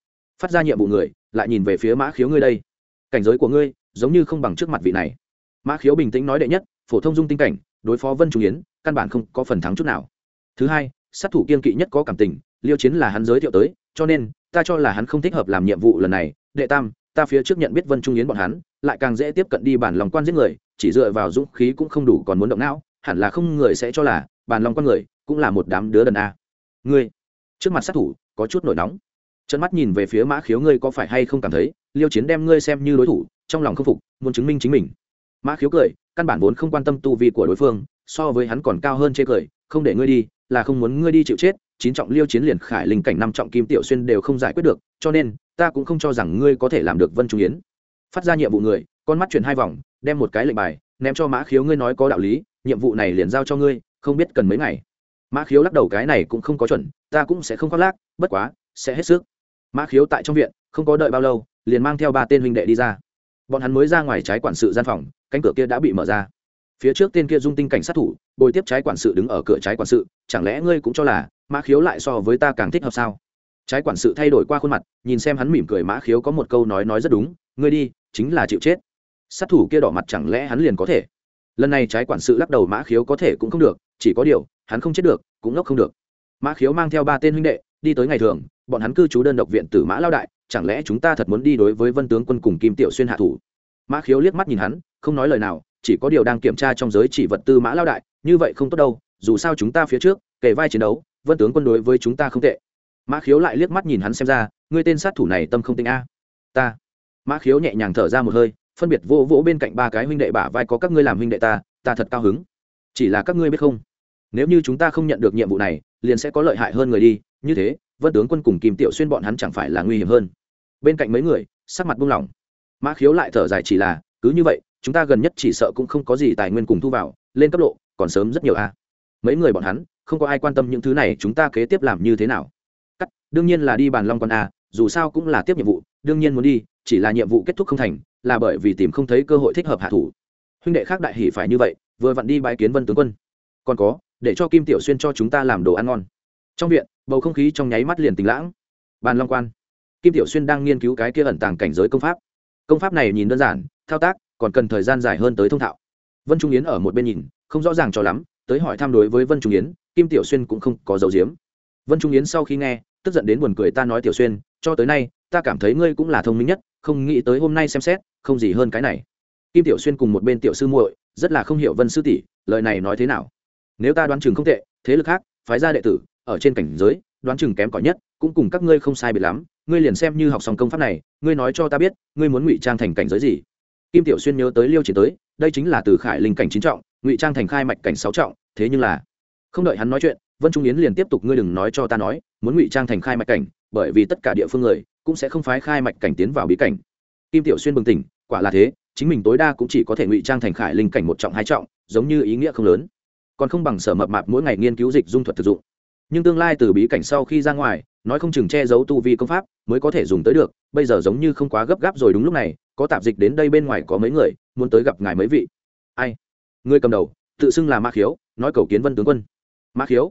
Phát ra nhiệm vụ người, lại nhìn về phía mã khiếu ngươi đây. Cảnh giới của ngươi, giống như không bằng trước mặt vị này. Mã khiếu bình tĩnh nói đệ nhất, phổ thông dung tinh cảnh, đối phó vân trung yến, căn bản không có phần thắng chút nào. Thứ hai, sát thủ kiên kỵ nhất có cảm tình, liêu chiến là hắn giới thiệu tới, cho nên, ta cho là hắn không thích hợp làm nhiệm vụ lần này. Đệ tam ta phía trước nhận biết vân trung yến bọn hắn, lại càng dễ tiếp cận đi bản lòng quan giết người, chỉ dựa vào dũng khí cũng không đủ còn muốn động não, hẳn là không người sẽ cho là bản lòng quan người cũng là một đám đứa đần a. Ngươi, trước mặt sát thủ, có chút nổi nóng. Trận mắt nhìn về phía mã khiếu ngươi có phải hay không cảm thấy, liêu chiến đem ngươi xem như đối thủ, trong lòng không phục, muốn chứng minh chính mình. Mã khiếu cười, căn bản vốn không quan tâm tu vi của đối phương, so với hắn còn cao hơn chê cười, không để ngươi đi, là không muốn ngươi đi chịu chết chín trọng liêu chiến liền khải linh cảnh năm trọng kim tiểu xuyên đều không giải quyết được, cho nên, ta cũng không cho rằng ngươi có thể làm được vân trung yến. Phát ra nhiệm vụ người, con mắt chuyển hai vòng, đem một cái lệnh bài, ném cho mã khiếu ngươi nói có đạo lý, nhiệm vụ này liền giao cho ngươi, không biết cần mấy ngày. Mã khiếu lắc đầu cái này cũng không có chuẩn, ta cũng sẽ không khoác lác, bất quá, sẽ hết sức. Mã khiếu tại trong viện, không có đợi bao lâu, liền mang theo ba tên huynh đệ đi ra. Bọn hắn mới ra ngoài trái quản sự gian phòng, cánh cửa kia đã bị mở ra. Phía trước tên kia dung tinh cảnh sát thủ bồi tiếp trái quản sự đứng ở cửa trái quản sự, chẳng lẽ ngươi cũng cho là mã khiếu lại so với ta càng thích hợp sao? Trái quản sự thay đổi qua khuôn mặt, nhìn xem hắn mỉm cười mã khiếu có một câu nói nói rất đúng, ngươi đi, chính là chịu chết. Sát thủ kia đỏ mặt chẳng lẽ hắn liền có thể? Lần này trái quản sự lắc đầu mã khiếu có thể cũng không được, chỉ có điều, hắn không chết được, cũng ngốc không được. Mã khiếu mang theo ba tên huynh đệ, đi tới ngày thường, bọn hắn cư trú đơn độc viện tử mã lao đại, chẳng lẽ chúng ta thật muốn đi đối với vân tướng quân cùng kim tiểu xuyên hạ thủ? Mã khiếu liếc mắt nhìn hắn, không nói lời nào, chỉ có điều đang kiểm tra trong giới chỉ vật tư mã lao đại như vậy không tốt đâu, dù sao chúng ta phía trước kể vai chiến đấu, vân tướng quân đối với chúng ta không tệ. Mã khiếu lại liếc mắt nhìn hắn xem ra, ngươi tên sát thủ này tâm không tinh a. Ta. Mã khiếu nhẹ nhàng thở ra một hơi, phân biệt vỗ vỗ bên cạnh ba cái huynh đệ bả vai có các ngươi làm huynh đệ ta ta thật cao hứng. Chỉ là các ngươi biết không, nếu như chúng ta không nhận được nhiệm vụ này, liền sẽ có lợi hại hơn người đi, như thế, vân tướng quân cùng kim tiểu xuyên bọn hắn chẳng phải là nguy hiểm hơn. Bên cạnh mấy người, sắc mặt buông lỏng. Mã khiếu lại thở dài chỉ là, cứ như vậy, chúng ta gần nhất chỉ sợ cũng không có gì tài nguyên cùng thu vào, lên cấp độ còn sớm rất nhiều a mấy người bọn hắn, không có ai quan tâm những thứ này, chúng ta kế tiếp làm như thế nào? Cắt, đương nhiên là đi bàn long con a à, dù sao cũng là tiếp nhiệm vụ, đương nhiên muốn đi, chỉ là nhiệm vụ kết thúc không thành, là bởi vì tìm không thấy cơ hội thích hợp hạ thủ. Huynh đệ khác đại hỉ phải như vậy, vừa vặn đi bãi kiến vân tướng quân. Còn có, để cho kim tiểu xuyên cho chúng ta làm đồ ăn ngon. Trong viện, bầu không khí trong nháy mắt liền tình lãng. Bàn long quan. Kim tiểu xuyên đang nghiên cứu cái kia ẩn tàng cảnh giới công pháp. Công pháp này nhìn đơn giản, thao tác, còn cần thời gian dài hơn tới thông thạo. Vân trung yến ở một bên nhìn không rõ ràng cho lắm, tới hỏi thăm đối với vân trung yến, kim tiểu xuyên cũng không có dấu diếm. Vân trung yến sau khi nghe, tức giận đến buồn cười ta nói tiểu xuyên, cho tới nay, ta cảm thấy ngươi cũng là thông minh nhất, không nghĩ tới hôm nay xem xét, không gì hơn cái này. Kim tiểu xuyên cùng một bên tiểu sư muội, rất là không hiểu vân sư tỷ, lời này nói thế nào? Nếu ta đoán chừng không tệ, thế lực khác, phái ra đệ tử, ở trên cảnh giới, đoán chừng kém cỏi nhất, cũng cùng các ngươi không sai biệt lắm, ngươi liền xem như học xong công pháp này, ngươi nói cho ta biết, ngươi muốn ngụy trang thành cảnh giới gì? Kim tiểu xuyên nhớ tới liêu chỉ tới, đây chính là từ khải linh cảnh chín trọng ngụy trang thành khai mạch cảnh sáu trọng, thế nhưng là, không đợi hắn nói chuyện, vân trung yến liền tiếp tục, ngươi đừng nói cho ta nói, muốn ngụy trang thành khai mạch cảnh, bởi vì tất cả địa phương người cũng sẽ không phái khai mạch cảnh tiến vào bí cảnh. Kim tiểu xuyên bừng tỉnh, quả là thế, chính mình tối đa cũng chỉ có thể ngụy trang thành khải linh cảnh một trọng, hai trọng, giống như ý nghĩa không lớn. Còn không bằng sở mập mạp mỗi ngày nghiên cứu dịch dung thuật thực dụng. Nhưng tương lai từ bí cảnh sau khi ra ngoài, nói không chừng che giấu tu vi công pháp mới có thể dùng tới được. Bây giờ giống như không quá gấp gáp rồi đúng lúc này, có tạp dịch đến đây bên ngoài có mấy người, muốn tới gặp ngài mấy vị. Ai? Người cầm đầu tự xưng là ma khiếu nói cầu kiến vân tướng quân. Ma khiếu?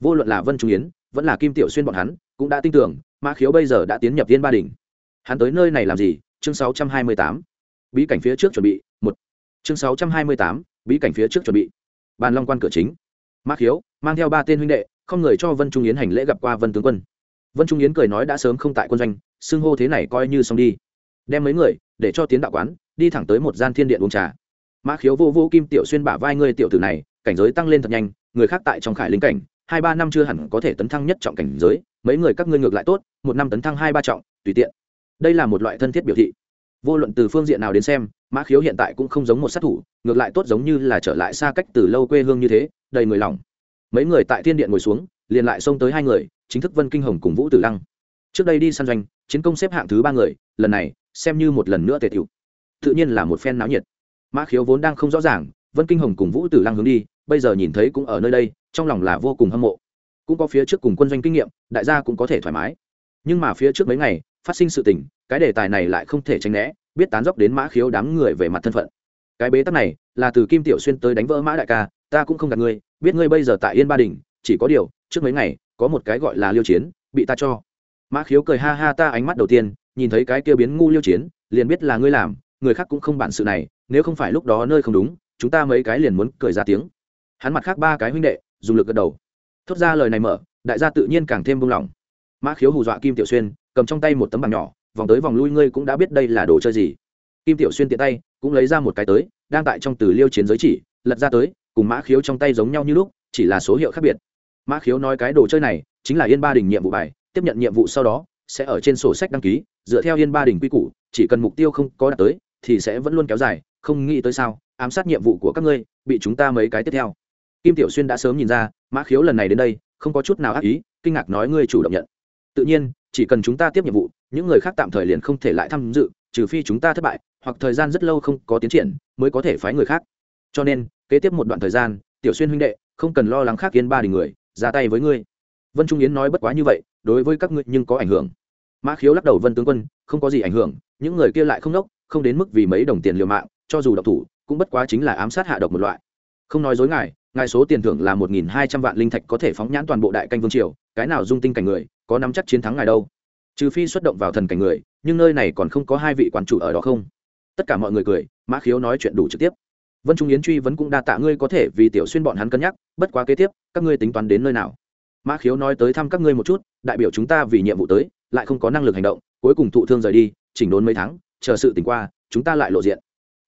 Vô luận là vân trung yến vẫn là kim tiểu xuyên bọn hắn cũng đã tin tưởng ma khiếu bây giờ đã tiến nhập viên ba đình. Hắn tới nơi này làm gì? Chương 628. bí cảnh phía trước chuẩn bị một. Chương 628, bí cảnh phía trước chuẩn bị. Bàn long quan cửa chính. Ma khiếu mang theo ba tên huynh đệ không người cho vân trung yến hành lễ gặp qua vân tướng quân. Vân trung yến cười nói đã sớm không tại quân doanh xưng hô thế này coi như xong đi. Đem mấy người để cho tiến đạo quán đi thẳng tới một gian thiên điện uống trà mã khiếu vô vô kim tiểu xuyên bả vai ngươi tiểu tử này, cảnh giới tăng lên thật nhanh, người khác tại trong khải linh cảnh, hai ba năm chưa hẳn có thể tấn thăng nhất trọng cảnh giới, mấy người các ngươi ngược lại tốt, một năm tấn thăng hai ba trọng, tùy tiện. Đây là một loại thân thiết biểu thị. Vô luận từ phương diện nào đến xem, mã khiếu hiện tại cũng không giống một sát thủ, ngược lại tốt giống như là trở lại xa cách từ lâu quê hương như thế, đầy người lòng. Mấy người tại thiên điện ngồi xuống, liền lại xông tới hai người, chính thức vân kinh hồng cùng vũ tử lăng. Trước đây đi săn doanh, chiến công xếp hạng thứ ba người, lần này xem như một lần nữa tề tiểu. Tự nhiên là một phen náo nhiệt mã khiếu vốn đang không rõ ràng, vân kinh hồng cùng vũ tử lăng hướng đi, bây giờ nhìn thấy cũng ở nơi đây, trong lòng là vô cùng hâm mộ. Cũng có phía trước cùng quân doanh kinh nghiệm, đại gia cũng có thể thoải mái. Nhưng mà phía trước mấy ngày, phát sinh sự tình, cái đề tài này lại không thể tránh né, biết tán dốc đến mã khiếu đám người về mặt thân phận. Cái bế tắc này, là từ kim tiểu xuyên tới đánh vỡ mã đại ca, ta cũng không gạt ngươi, biết ngươi bây giờ tại yên ba đình, chỉ có điều, trước mấy ngày, có một cái gọi là liêu chiến, bị ta cho. Mã khiếu cười ha ha ta ánh mắt đầu tiên, nhìn thấy cái kia biến ngu liêu chiến, liền biết là ngươi làm người khác cũng không bản sự này, nếu không phải lúc đó nơi không đúng, chúng ta mấy cái liền muốn cười ra tiếng. Hắn mặt khác ba cái huynh đệ, dùng lực gật đầu. Thốt ra lời này mở, đại gia tự nhiên càng thêm buông lỏng. Mã khiếu hù dọa kim tiểu xuyên, cầm trong tay một tấm bảng nhỏ, vòng tới vòng lui ngươi cũng đã biết đây là đồ chơi gì. Kim tiểu xuyên tiện tay, cũng lấy ra một cái tới, đang tại trong từ liêu chiến giới chỉ, lật ra tới, cùng mã khiếu trong tay giống nhau như lúc, chỉ là số hiệu khác biệt. Mã khiếu nói cái đồ chơi này, chính là yên ba đình nhiệm vụ bài, tiếp nhận nhiệm vụ sau đó, sẽ ở trên sổ sách đăng ký, dựa theo yên ba đình quy củ, chỉ cần mục tiêu không có đạt tới thì sẽ vẫn luôn kéo dài, không nghĩ tới sao, ám sát nhiệm vụ của các ngươi, bị chúng ta mấy cái tiếp theo. Kim tiểu xuyên đã sớm nhìn ra, mã khiếu lần này đến đây, không có chút nào ác ý, kinh ngạc nói ngươi chủ động nhận. Tự nhiên, chỉ cần chúng ta tiếp nhiệm vụ, những người khác tạm thời liền không thể lại tham dự, trừ phi chúng ta thất bại, hoặc thời gian rất lâu không có tiến triển, mới có thể phái người khác. Cho nên, kế tiếp một đoạn thời gian, tiểu xuyên huynh đệ, không cần lo lắng khác yên ba đình người, ra tay với ngươi. Vân trung yến nói bất quá như vậy, đối với các ngươi nhưng có ảnh hưởng. Mã khiếu lắc đầu, vân tướng quân, không có gì ảnh hưởng, những người kia lại không đốc không đến mức vì mấy đồng tiền liều mạng, cho dù độc thủ, cũng bất quá chính là ám sát hạ độc một loại. Không nói dối ngài ngài số tiền thưởng là một nghìn hai trăm vạn linh thạch có thể phóng nhãn toàn bộ đại canh vương triều, cái nào dung tinh cảnh người, có nắm chắc chiến thắng ngài đâu. Trừ phi xuất động vào thần cảnh người, nhưng nơi này còn không có hai vị quản chủ ở đó không? Tất cả mọi người cười, mã khiếu nói chuyện đủ trực tiếp. Vân trung yến truy vấn cũng đa tạ ngươi có thể vì tiểu xuyên bọn hắn cân nhắc, bất quá kế tiếp, các ngươi tính toán đến nơi nào? Mã khiếu nói tới thăm các ngươi một chút, đại biểu chúng ta vì nhiệm vụ tới, lại không có năng lực hành động, cuối cùng thụ thương rời đi, chỉnh đốn mấy tháng chờ sự tỉnh qua, chúng ta lại lộ diện.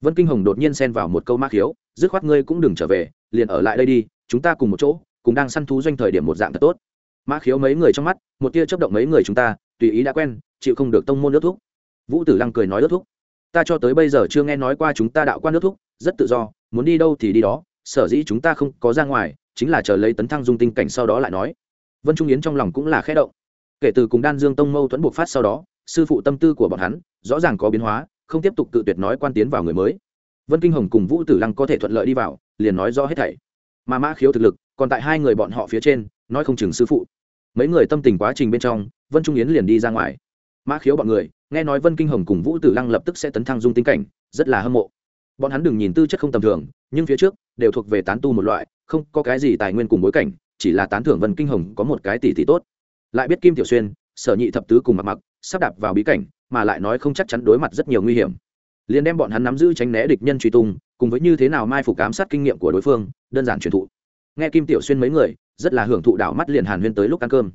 Vân kinh hồng đột nhiên xen vào một câu mã khiếu, dứt khoát ngươi cũng đừng trở về, liền ở lại đây đi, chúng ta cùng một chỗ, cùng đang săn thú doanh thời điểm một dạng thật tốt. Mã khiếu mấy người trong mắt, một tia chấp động mấy người chúng ta, tùy ý đã quen, chịu không được tông môn nước thúc. Vũ tử lăng cười nói nước thúc. Ta cho tới bây giờ chưa nghe nói qua chúng ta đạo quan nước thúc, rất tự do, muốn đi đâu thì đi đó, sở dĩ chúng ta không có ra ngoài, chính là chờ lấy tấn thăng dung tinh cảnh sau đó lại nói. Vân trung yến trong lòng cũng là khẽ động. Kể từ cùng đan dương tông mâu thuẫn buộc phát sau đó sư phụ tâm tư của bọn hắn rõ ràng có biến hóa, không tiếp tục tự tuyệt nói quan tiến vào người mới. Vân kinh hồng cùng vũ tử lăng có thể thuận lợi đi vào, liền nói rõ hết thảy. Mà mã khiếu thực lực, còn tại hai người bọn họ phía trên, nói không chừng sư phụ. Mấy người tâm tình quá trình bên trong, vân trung yến liền đi ra ngoài. Mã khiếu bọn người, nghe nói vân kinh hồng cùng vũ tử lăng lập tức sẽ tấn thăng dung tinh cảnh, rất là hâm mộ. Bọn hắn đừng nhìn tư chất không tầm thường, nhưng phía trước, đều thuộc về tán tu một loại, không có cái gì tài nguyên cùng bối cảnh, chỉ là tán thưởng vân kinh hồng có một cái tỷ tỷ tốt. Lại biết kim tiểu xuyên, sở nhị thập tứ cùng mặc mặc sắp đạp vào bí cảnh, mà lại nói không chắc chắn đối mặt rất nhiều nguy hiểm. Liền đem bọn hắn nắm giữ tránh né địch nhân truy tung, cùng với như thế nào mai phục ám sát kinh nghiệm của đối phương, đơn giản truyền thụ. Nghe kim tiểu xuyên mấy người, rất là hưởng thụ đảo mắt liền hàn huyên tới lúc ăn cơm.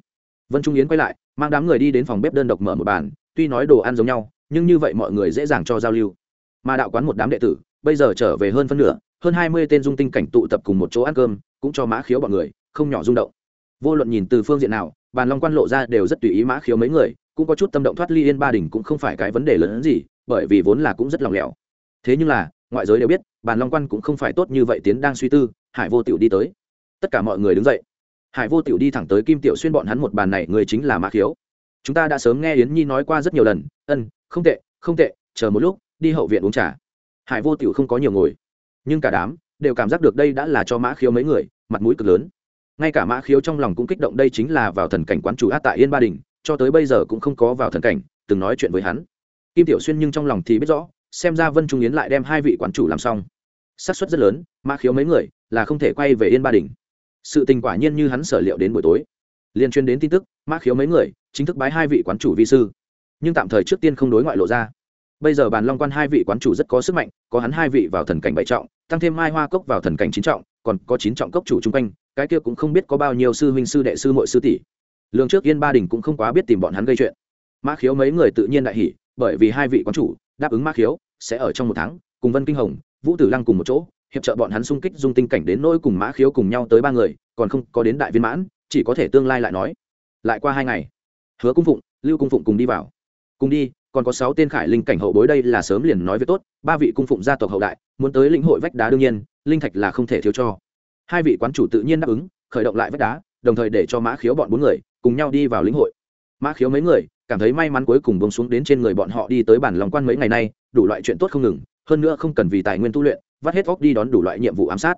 Vân trung yến quay lại, mang đám người đi đến phòng bếp đơn độc mở một bàn, tuy nói đồ ăn giống nhau, nhưng như vậy mọi người dễ dàng cho giao lưu. Mà đạo quán một đám đệ tử, bây giờ trở về hơn phân nửa, hơn hai mươi tên dung tinh cảnh tụ tập cùng một chỗ ăn cơm, cũng cho mã khiếu bọn người, không nhỏ rung động. Vô luận nhìn từ phương diện nào, bàn long quan lộ ra đều rất tùy ý mã khiếu mấy người cũng có chút tâm động thoát ly yên ba đình cũng không phải cái vấn đề lớn hơn gì, bởi vì vốn là cũng rất lòng lẻo. Thế nhưng là, ngoại giới đều biết, bàn long quan cũng không phải tốt như vậy tiến đang suy tư, hải vô tiểu đi tới. Tất cả mọi người đứng dậy. Hải vô tiểu đi thẳng tới kim tiểu xuyên bọn hắn một bàn này, người chính là mã khiếu chúng ta đã sớm nghe yến nhi nói qua rất nhiều lần, ân, không tệ không tệ, chờ một lúc, đi hậu viện uống trà. Hải vô tiểu không có nhiều ngồi. Nhưng cả đám đều cảm giác được đây đã là cho mã khiếu mấy người, mặt mũi cực lớn. Ngay cả mã khiếu trong lòng cũng kích động, đây chính là vào thần cảnh quán chủ át tại yên ba đình cho tới bây giờ cũng không có vào thần cảnh, từng nói chuyện với hắn. Kim tiểu xuyên nhưng trong lòng thì biết rõ, xem ra vân trung yến lại đem hai vị quán chủ làm xong. Xác suất rất lớn, mã khiếu mấy người là không thể quay về yên ba đình. Sự tình quả nhiên như hắn sở liệu đến buổi tối. Liên chuyên đến tin tức, mã khiếu mấy người chính thức bái hai vị quán chủ vi sư. Nhưng tạm thời trước tiên không đối ngoại lộ ra. Bây giờ bàn long quan hai vị quán chủ rất có sức mạnh, có hắn hai vị vào thần cảnh bảy trọng, tăng thêm mai hoa cốc vào thần cảnh chín trọng, còn có chín trọng cốc chủ chung quanh, cái kia cũng không biết có bao nhiêu sư huynh sư đệ sư mội sư tỷ lương trước yên ba đình cũng không quá biết tìm bọn hắn gây chuyện. Mã khiếu mấy người tự nhiên đại hỉ, bởi vì hai vị quán chủ, đáp ứng mã khiếu, sẽ ở trong một tháng, cùng vân kinh hồng, vũ tử lăng cùng một chỗ, hiệp trợ bọn hắn xung kích dung tinh cảnh đến nỗi cùng mã khiếu cùng nhau tới ba người, còn không có đến đại viên mãn, chỉ có thể tương lai lại nói. Lại qua hai ngày, hứa cung phụng, lưu cung phụng cùng đi vào. Cùng đi, còn có sáu tên khải linh cảnh hậu bối đây là sớm liền nói với tốt, ba vị cung phụng gia tộc hậu đại, muốn tới lĩnh hội vách đá đương nhiên, linh thạch là không thể thiếu cho. Hai vị quán chủ tự nhiên đáp ứng, khởi động lại vách đá, đồng thời để cho mã khiếu bọn bốn người cùng nhau đi vào lĩnh hội. Mã khiếu mấy người, cảm thấy may mắn cuối cùng bông xuống đến trên người bọn họ đi tới bản lòng quan mấy ngày nay, đủ loại chuyện tốt không ngừng, hơn nữa không cần vì tài nguyên tu luyện, vắt hết óc đi đón đủ loại nhiệm vụ ám sát.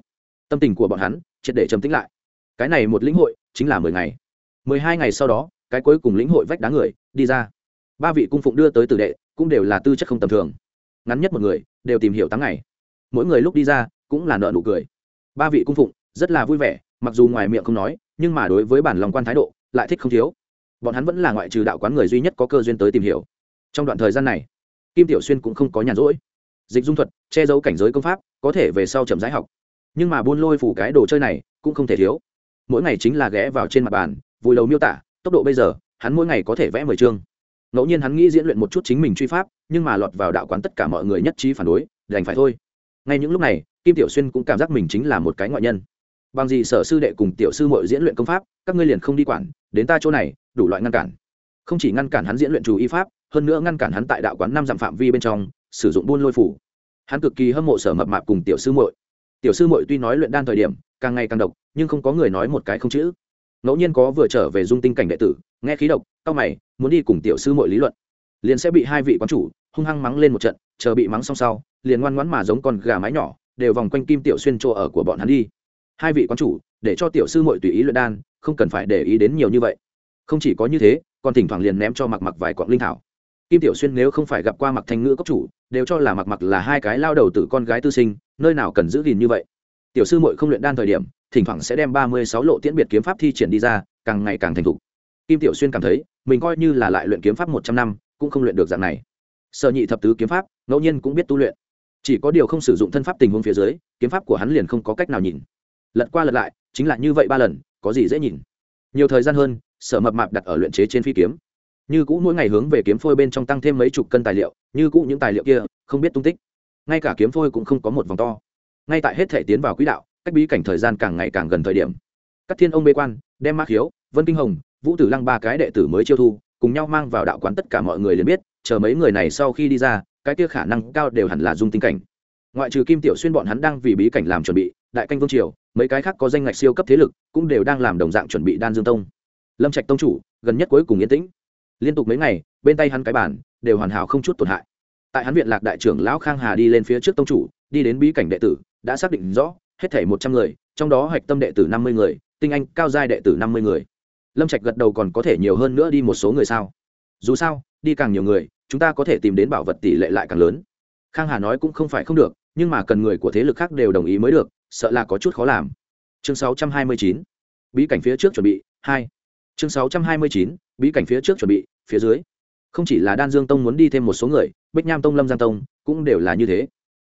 Tâm tình của bọn hắn, triệt để trầm tĩnh lại. Cái này một lĩnh hội, chính là mười ngày. Mười hai ngày sau đó, cái cuối cùng lĩnh hội vách đá người, đi ra. Ba vị cung phụng đưa tới tử đệ, cũng đều là tư chất không tầm thường. Ngắn nhất một người, đều tìm hiểu tám ngày. Mỗi người lúc đi ra, cũng là nợ nụ cười. Ba vị cung phụng, rất là vui vẻ, mặc dù ngoài miệng không nói, nhưng mà đối với bản lòng quan thái độ lại thích không thiếu. Bọn hắn vẫn là ngoại trừ đạo quán người duy nhất có cơ duyên tới tìm hiểu. Trong đoạn thời gian này, kim tiểu xuyên cũng không có nhàn rỗi. Dịch dung thuật, che giấu cảnh giới công pháp, có thể về sau chậm rãi học. Nhưng mà buôn lôi phủ cái đồ chơi này cũng không thể thiếu. Mỗi ngày chính là ghé vào trên mặt bàn, vùi đầu miêu tả, tốc độ bây giờ, hắn mỗi ngày có thể vẽ mười chương. Ngẫu nhiên hắn nghĩ diễn luyện một chút chính mình truy pháp, nhưng mà lọt vào đạo quán tất cả mọi người nhất trí phản đối, đành phải thôi. Ngay những lúc này, kim tiểu xuyên cũng cảm giác mình chính là một cái ngoại nhân bằng gì sở sư đệ cùng tiểu sư mội diễn luyện công pháp, các ngươi liền không đi quản, đến ta chỗ này, đủ loại ngăn cản. Không chỉ ngăn cản hắn diễn luyện chủ y pháp, hơn nữa ngăn cản hắn tại đạo quán năm dặm phạm vi bên trong, sử dụng buôn lôi phủ. Hắn cực kỳ hâm mộ sở mập mạp cùng tiểu sư muội. Tiểu sư muội tuy nói luyện đan thời điểm, càng ngày càng độc, nhưng không có người nói một cái không chữ. Ngẫu nhiên có vừa trở về dung tinh cảnh đệ tử, nghe khí độc cao mày, muốn đi cùng tiểu sư muội lý luận. Liền sẽ bị hai vị quán chủ hung hăng mắng lên một trận, chờ bị mắng xong sau, liền ngoan ngoãn mà giống con gà mái nhỏ, đều vòng quanh kim tiểu xuyên chỗ ở của bọn hắn đi hai vị quán chủ, để cho tiểu sư muội tùy ý luyện đan, không cần phải để ý đến nhiều như vậy. Không chỉ có như thế, còn thỉnh thoảng liền ném cho mặc mặc vài quặng linh thảo. Kim tiểu xuyên nếu không phải gặp qua mặc thanh ngữ cốc chủ, đều cho là mặc mặc là hai cái lao đầu tử con gái tư sinh, nơi nào cần giữ gìn như vậy. Tiểu sư muội không luyện đan thời điểm, thỉnh thoảng sẽ đem ba mươi sáu lộ tiễn biệt kiếm pháp thi triển đi ra, càng ngày càng thành thục. Kim tiểu xuyên cảm thấy, mình coi như là lại luyện kiếm pháp một trăm năm, cũng không luyện được dạng này. Sở nhị thập tứ kiếm pháp, ngẫu nhiên cũng biết tu luyện. Chỉ có điều không sử dụng thân pháp tình huống phía dưới, kiếm pháp của hắn liền không có cách nào nhìn lật qua lật lại, chính là như vậy ba lần, có gì dễ nhìn. Nhiều thời gian hơn, sở mập mạp đặt ở luyện chế trên phi kiếm. Như cũ mỗi ngày hướng về kiếm phôi bên trong tăng thêm mấy chục cân tài liệu, như cũ những tài liệu kia, không biết tung tích. Ngay cả kiếm phôi cũng không có một vòng to. Ngay tại hết thể tiến vào quỹ đạo, cách bí cảnh thời gian càng ngày càng gần thời điểm. Các thiên ông bê quan, đem mác hiếu vân kinh hồng, vũ tử lăng ba cái đệ tử mới chiêu thu, cùng nhau mang vào đạo quán tất cả mọi người liền biết, chờ mấy người này sau khi đi ra, cái kia khả năng cao đều hẳn là dung tinh cảnh. Ngoại trừ kim tiểu xuyên bọn hắn đang vì bí cảnh làm chuẩn bị đại canh vương triều, mấy cái khác có danh ngạch siêu cấp thế lực cũng đều đang làm đồng dạng chuẩn bị đan dương tông. Lâm trạch tông chủ, gần nhất cuối cùng yên tĩnh. Liên tục mấy ngày, bên tay hắn cái bản đều hoàn hảo không chút tổn hại. Tại hắn viện lạc đại trưởng lão khang hà đi lên phía trước tông chủ, đi đến bí cảnh đệ tử, đã xác định rõ, hết thể một trăm người, trong đó hạch tâm đệ tử năm mươi người, tinh anh cao giai đệ tử năm mươi người. Lâm trạch gật đầu còn có thể nhiều hơn nữa đi một số người sao? Dù sao, đi càng nhiều người, chúng ta có thể tìm đến bảo vật tỷ lệ lại càng lớn. Khang hà nói cũng không phải không được nhưng mà cần người của thế lực khác đều đồng ý mới được, sợ là có chút khó làm chương 629. bí cảnh phía trước chuẩn bị, hai chương 629. bí cảnh phía trước chuẩn bị, phía dưới không chỉ là đan dương tông muốn đi thêm một số người, bích nham tông, lâm giang tông cũng đều là như thế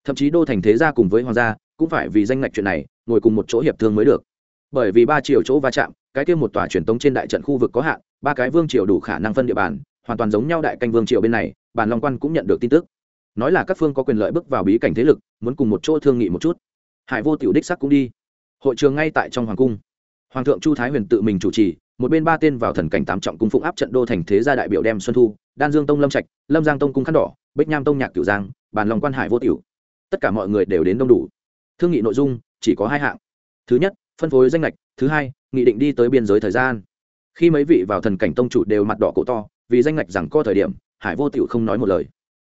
thậm chí đô thành thế gia cùng với hoàng gia cũng phải vì danh ngạch chuyện này ngồi cùng một chỗ hiệp thương mới được bởi vì ba triệu chỗ va chạm, cái kia một tòa truyền tống trên đại trận khu vực có hạn, ba cái vương triều đủ khả năng phân địa bàn, hoàn toàn giống nhau đại canh vương triều bên này bàn long quan cũng nhận được tin tức nói là các phương có quyền lợi bước vào bí cảnh thế lực, muốn cùng một chỗ thương nghị một chút. Hải vô tiểu đích sắc cũng đi. Hội trường ngay tại trong hoàng cung. Hoàng thượng chu thái huyền tự mình chủ trì, một bên ba tên vào thần cảnh tám trọng cung phụng áp trận đô thành thế gia đại biểu đem xuân thu, đan dương tông lâm trạch, lâm giang tông cung khăn đỏ, bích nham tông nhạc cửu giang, bàn lòng quan hải vô tiểu. Tất cả mọi người đều đến đông đủ. Thương nghị nội dung, chỉ có hai hạng. Thứ nhất, phân phối danh lệch. Thứ hai, nghị định đi tới biên giới thời gian. Khi mấy vị vào thần cảnh tông chủ đều mặt đỏ cổ to, vì danh lệch rằng co thời điểm, hải vô tiểu không nói một lời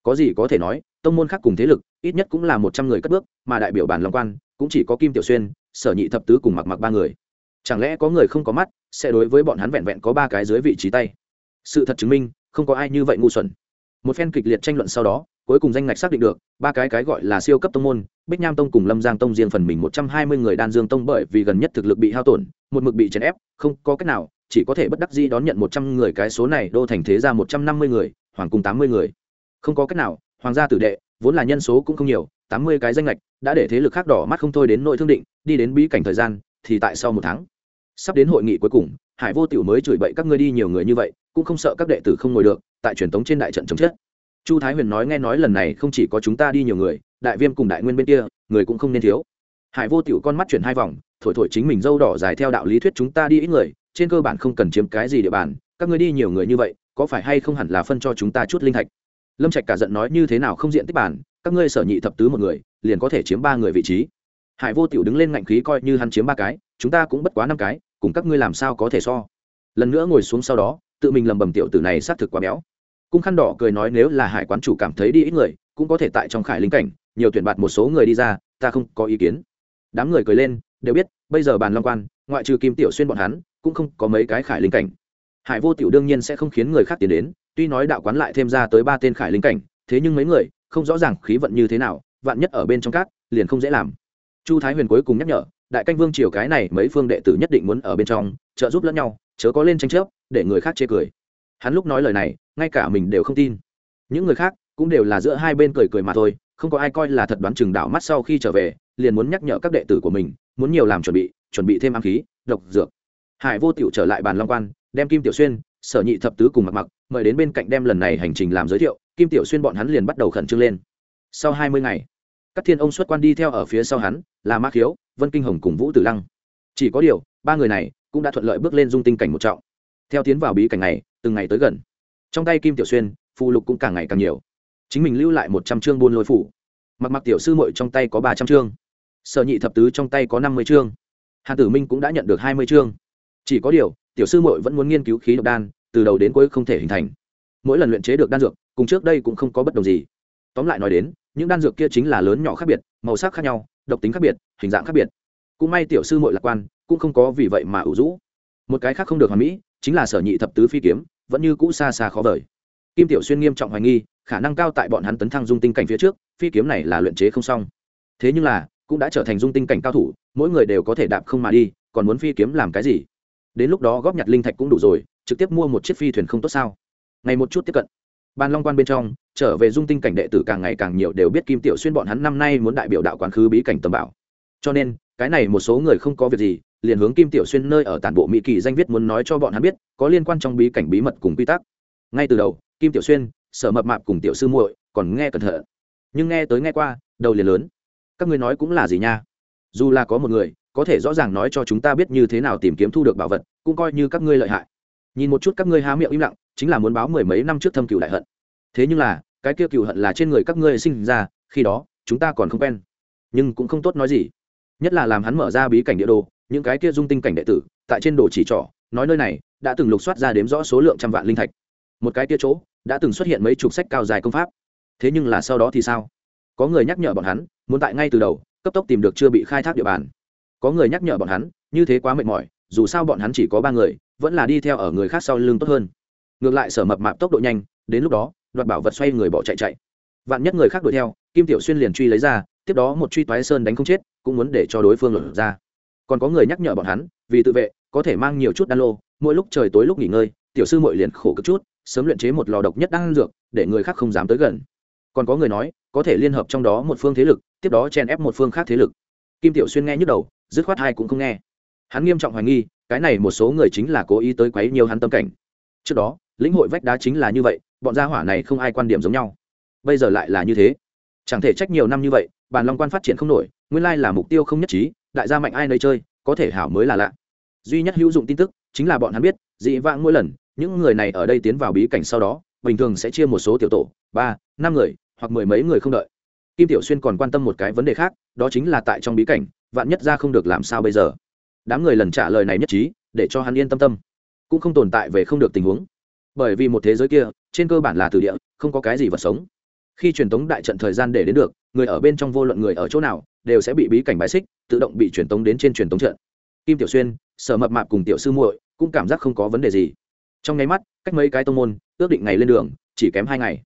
có gì có thể nói, tông môn khác cùng thế lực, ít nhất cũng là một trăm người cất bước, mà đại biểu bản long quan, cũng chỉ có kim tiểu xuyên, sở nhị thập tứ cùng mặc mặc ba người. Chẳng lẽ có người không có mắt, sẽ đối với bọn hắn vẹn vẹn có ba cái dưới vị trí tay? Sự thật chứng minh, không có ai như vậy ngu xuẩn. Một phen kịch liệt tranh luận sau đó, cuối cùng danh ngạch xác định được, ba cái cái gọi là siêu cấp tông môn, bích nham tông cùng lâm giang tông riêng phần mình một trăm hai mươi người đan dương tông bởi vì gần nhất thực lực bị hao tổn, một mực bị chèn ép, không có cách nào, chỉ có thể bất đắc dĩ đón nhận một trăm người cái số này đô thành thế ra một trăm năm mươi người, hoàng cung tám mươi người không có cách nào, hoàng gia tử đệ, vốn là nhân số cũng không nhiều, tám mươi cái danh lệch đã để thế lực khác đỏ mắt không thôi đến nội thương định, đi đến bí cảnh thời gian, thì tại sau một tháng. Sắp đến hội nghị cuối cùng, hải vô tiểu mới chửi bậy các ngươi đi nhiều người như vậy, cũng không sợ các đệ tử không ngồi được, tại truyền thống trên đại trận chống chết. Chu thái huyền nói nghe nói lần này không chỉ có chúng ta đi nhiều người, đại viêm cùng đại nguyên bên kia, người cũng không nên thiếu. Hải vô tiểu con mắt chuyển hai vòng, thổi thổi chính mình dâu đỏ dài theo đạo lý thuyết chúng ta đi ít người, trên cơ bản không cần chiếm cái gì địa bàn, các ngươi đi nhiều người như vậy, có phải hay không hẳn là phân cho chúng ta chút linh thạch? Lâm trạch cả giận nói như thế nào không diện tích bản, các ngươi sở nhị thập tứ một người, liền có thể chiếm ba người vị trí. Hải vô tiểu đứng lên ngạnh khí coi như hắn chiếm ba cái, chúng ta cũng bất quá năm cái, cùng các ngươi làm sao có thể so? Lần nữa ngồi xuống sau đó, tự mình lầm bầm tiểu tử này xác thực quá béo. Cung khăn đỏ cười nói nếu là hải quán chủ cảm thấy đi ít người, cũng có thể tại trong khải linh cảnh, nhiều tuyển bạt một số người đi ra, ta không có ý kiến. Đám người cười lên, đều biết, bây giờ bàn long quan, ngoại trừ kim tiểu xuyên bọn hắn, cũng không có mấy cái khải linh cảnh. Hải vô tiểu đương nhiên sẽ không khiến người khác tiến đến tuy nói đạo quán lại thêm ra tới ba tên khải linh cảnh, thế nhưng mấy người, không rõ ràng khí vận như thế nào, vạn nhất ở bên trong cát, liền không dễ làm. Chu thái huyền cuối cùng nhắc nhở, đại canh vương triều cái này mấy phương đệ tử nhất định muốn ở bên trong, trợ giúp lẫn nhau, chớ có lên tranh chấp, để người khác chê cười. Hắn lúc nói lời này, ngay cả mình đều không tin. Những người khác cũng đều là giữa hai bên cười cười mà thôi, không có ai coi là thật đoán chừng đạo mắt sau khi trở về, liền muốn nhắc nhở các đệ tử của mình, muốn nhiều làm chuẩn bị chuẩn bị thêm ám khí, độc dược. Hải vô tiểu trở lại bàn long quan, đem kim tiểu xuyên, sở nhị thập tứ cùng mặc mặc mời đến bên cạnh đem lần này hành trình làm giới thiệu, kim tiểu xuyên bọn hắn liền bắt đầu khẩn trương lên. Sau hai mươi ngày các thiên ông xuất quan đi theo ở phía sau hắn, là ma khiếu, vân kinh hồng cùng vũ tử lăng. Chỉ có điều, ba người này cũng đã thuận lợi bước lên dung tinh cảnh một trọng. Theo tiến vào bí cảnh này, từng ngày tới gần. Trong tay kim tiểu xuyên phụ lục cũng càng ngày càng nhiều. Chính mình lưu lại một trăm chương buôn lôi phủ. Mặc mặc tiểu sư mội trong tay có ba trăm chương. Sở nhị thập tứ trong tay có năm mươi chương. Hàn tử minh cũng đã nhận được hai mươi chương. Chỉ có điều, tiểu sư mội vẫn muốn nghiên cứu khí độc đan từ đầu đến cuối không thể hình thành. Mỗi lần luyện chế được đan dược, cùng trước đây cũng không có bất đồng gì. Tóm lại nói đến, những đan dược kia chính là lớn nhỏ khác biệt, màu sắc khác nhau, độc tính khác biệt, hình dạng khác biệt. Cũng may tiểu sư mội lạc quan cũng không có vì vậy mà ủ rũ. Một cái khác không được hoàn mỹ, chính là sở nhị thập tứ phi kiếm, vẫn như cũ xa xa khó vời. Kim tiểu xuyên nghiêm trọng hoài nghi, khả năng cao tại bọn hắn tấn thăng dung tinh cảnh phía trước, phi kiếm này là luyện chế không xong. Thế nhưng là, cũng đã trở thành dung tinh cảnh cao thủ, mỗi người đều có thể đạp không mà đi, còn muốn phi kiếm làm cái gì? Đến lúc đó góp nhặt linh thạch cũng đủ rồi trực tiếp mua một chiếc phi thuyền không tốt sao? Ngày một chút tiếp cận. Ban long quan bên trong, trở về dung tinh cảnh đệ tử càng ngày càng nhiều đều biết kim tiểu xuyên bọn hắn năm nay muốn đại biểu đạo quán khứ bí cảnh tầm bảo. Cho nên, cái này một số người không có việc gì, liền hướng kim tiểu xuyên nơi ở tản bộ mỹ kỳ danh viết muốn nói cho bọn hắn biết, có liên quan trong bí cảnh bí mật cùng quy tắc. Ngay từ đầu, kim tiểu xuyên, sở mập mạp cùng tiểu sư muội còn nghe cẩn thận. Nhưng nghe tới nghe qua, đầu liền lớn. Các ngươi nói cũng là gì nha? Dù là có một người, có thể rõ ràng nói cho chúng ta biết như thế nào tìm kiếm thu được bảo vật, cũng coi như các ngươi lợi hại nhìn một chút các ngươi há miệng im lặng, chính là muốn báo mười mấy năm trước thâm cựu đại hận. Thế nhưng là, cái kia cựu hận là trên người các ngươi sinh ra, khi đó, chúng ta còn không quen. Nhưng cũng không tốt nói gì. Nhất là làm hắn mở ra bí cảnh địa đồ, những cái kia dung tinh cảnh đệ tử, tại trên đồ chỉ trỏ, nói nơi này, đã từng lục soát ra đếm rõ số lượng trăm vạn linh thạch. Một cái kia chỗ, đã từng xuất hiện mấy chục sách cao dài công pháp. Thế nhưng là sau đó thì sao? Có người nhắc nhở bọn hắn, muốn tại ngay từ đầu, cấp tốc tìm được chưa bị khai thác địa bàn. Có người nhắc nhở bọn hắn, như thế quá mệt mỏi, dù sao bọn hắn chỉ có ba người vẫn là đi theo ở người khác sau lưng tốt hơn. Ngược lại sở mập mạp tốc độ nhanh, đến lúc đó, đoạt bảo vật xoay người bỏ chạy chạy. Vạn nhất người khác đuổi theo, kim tiểu xuyên liền truy lấy ra, tiếp đó một truy toái sơn đánh không chết, cũng muốn để cho đối phương lột ra. Còn có người nhắc nhở bọn hắn, vì tự vệ, có thể mang nhiều chút đan lô, mỗi lúc trời tối lúc nghỉ ngơi, tiểu sư mội liền khổ cực chút, sớm luyện chế một lò độc nhất đan dược, để người khác không dám tới gần. Còn có người nói, có thể liên hợp trong đó một phương thế lực, tiếp đó chen ép một phương khác thế lực. Kim tiểu xuyên nghe nhức đầu, dứt khoát hai cũng không nghe. Hắn nghiêm trọng hoài nghi cái này một số người chính là cố ý tới quấy nhiều hắn tâm cảnh. Trước đó, lĩnh hội vách đá chính là như vậy, bọn gia hỏa này không ai quan điểm giống nhau. Bây giờ lại là như thế. Chẳng thể trách nhiều năm như vậy bàn long quan phát triển không nổi, nguyên lai là mục tiêu không nhất trí, đại gia mạnh ai nơi chơi, có thể hảo mới là lạ. Duy nhất hữu dụng tin tức, chính là bọn hắn biết, dị vãng mỗi lần, những người này ở đây tiến vào bí cảnh sau đó, bình thường sẽ chia một số tiểu tổ, ba, năm người, hoặc mười mấy người không đợi. Kim tiểu xuyên còn quan tâm một cái vấn đề khác, đó chính là tại trong bí cảnh, vạn nhất ra không được làm sao bây giờ? Đám người lần trả lời này nhất trí, để cho hắn yên tâm tâm. Cũng không tồn tại về không được tình huống. Bởi vì một thế giới kia, trên cơ bản là từ địa, không có cái gì vật sống. Khi truyền tống đại trận thời gian để đến được, người ở bên trong vô luận người ở chỗ nào, đều sẽ bị bí cảnh bãi xích, tự động bị truyền tống đến trên truyền tống trận. Kim tiểu xuyên, sở mập mạp cùng tiểu sư muội cũng cảm giác không có vấn đề gì. Trong nháy mắt, cách mấy cái tông môn, ước định ngày lên đường, chỉ kém hai ngày.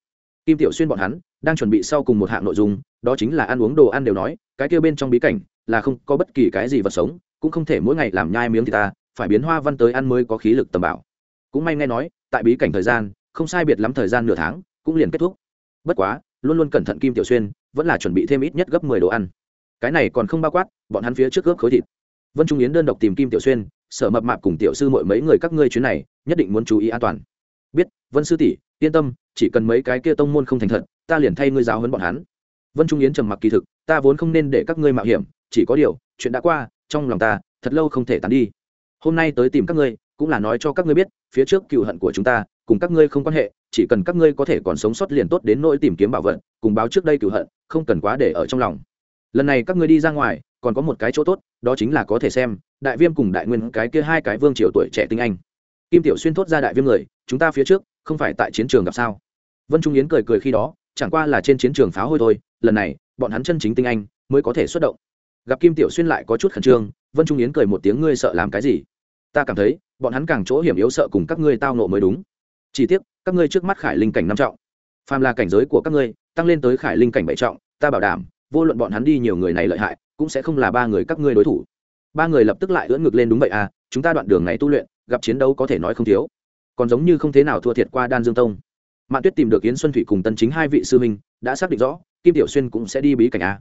Kim tiểu xuyên bọn hắn đang chuẩn bị sau cùng một hạng nội dung, đó chính là ăn uống đồ ăn đều nói, cái kia bên trong bí cảnh là không có bất kỳ cái gì vật sống cũng không thể mỗi ngày làm nhai miếng thì ta, phải biến hoa văn tới ăn mới có khí lực tầm bảo. Cũng may nghe nói, tại bí cảnh thời gian, không sai biệt lắm thời gian nửa tháng, cũng liền kết thúc. Bất quá, luôn luôn cẩn thận kim tiểu xuyên, vẫn là chuẩn bị thêm ít nhất gấp mười đồ ăn. Cái này còn không bao quát, bọn hắn phía trước gấp khối thịt. Vân trung yến đơn độc tìm kim tiểu xuyên, sở mập mạp cùng tiểu sư mọi mấy người các ngươi chuyến này, nhất định muốn chú ý an toàn. Biết, vân sư tỷ, yên tâm, chỉ cần mấy cái kia tông môn không thành thật, ta liền thay ngươi giáo hơn bọn hắn. Vân trung yến trầm mặc kỳ thực, ta vốn không nên để các ngươi mạo hiểm, chỉ có điều, chuyện đã qua trong lòng ta, thật lâu không thể tán đi. Hôm nay tới tìm các ngươi, cũng là nói cho các ngươi biết, phía trước cựu hận của chúng ta, cùng các ngươi không quan hệ, chỉ cần các ngươi có thể còn sống sót liền tốt đến nỗi tìm kiếm bảo vật, cùng báo trước đây cựu hận, không cần quá để ở trong lòng. Lần này các ngươi đi ra ngoài, còn có một cái chỗ tốt, đó chính là có thể xem, đại viêm cùng đại nguyên, cái kia hai cái vương triều tuổi trẻ tinh anh. Kim tiểu xuyên thốt ra đại viêm người chúng ta phía trước, không phải tại chiến trường gặp sao? Vân trung yến cười cười khi đó, chẳng qua là trên chiến trường phá hôi thôi, lần này, bọn hắn chân chính tinh anh, mới có thể xuất động gặp kim tiểu xuyên lại có chút khẩn trương, vân trung yến cười một tiếng, ngươi sợ làm cái gì? Ta cảm thấy, bọn hắn càng chỗ hiểm yếu sợ cùng các ngươi tao nộ mới đúng. Chỉ tiếc, các ngươi trước mắt khải linh cảnh năm trọng. Phàm là cảnh giới của các ngươi, tăng lên tới khải linh cảnh bảy trọng, ta bảo đảm, vô luận bọn hắn đi nhiều người này lợi hại, cũng sẽ không là ba người các ngươi đối thủ. Ba người lập tức lại ưỡn ngực lên, đúng vậy à chúng ta đoạn đường này tu luyện, gặp chiến đấu có thể nói không thiếu. Còn giống như không thế nào thua thiệt qua đan dương tông. Mạn tuyết tìm được yến xuân thủy cùng tân chính hai vị sư minh đã xác định rõ, kim tiểu xuyên cũng sẽ đi bí cảnh a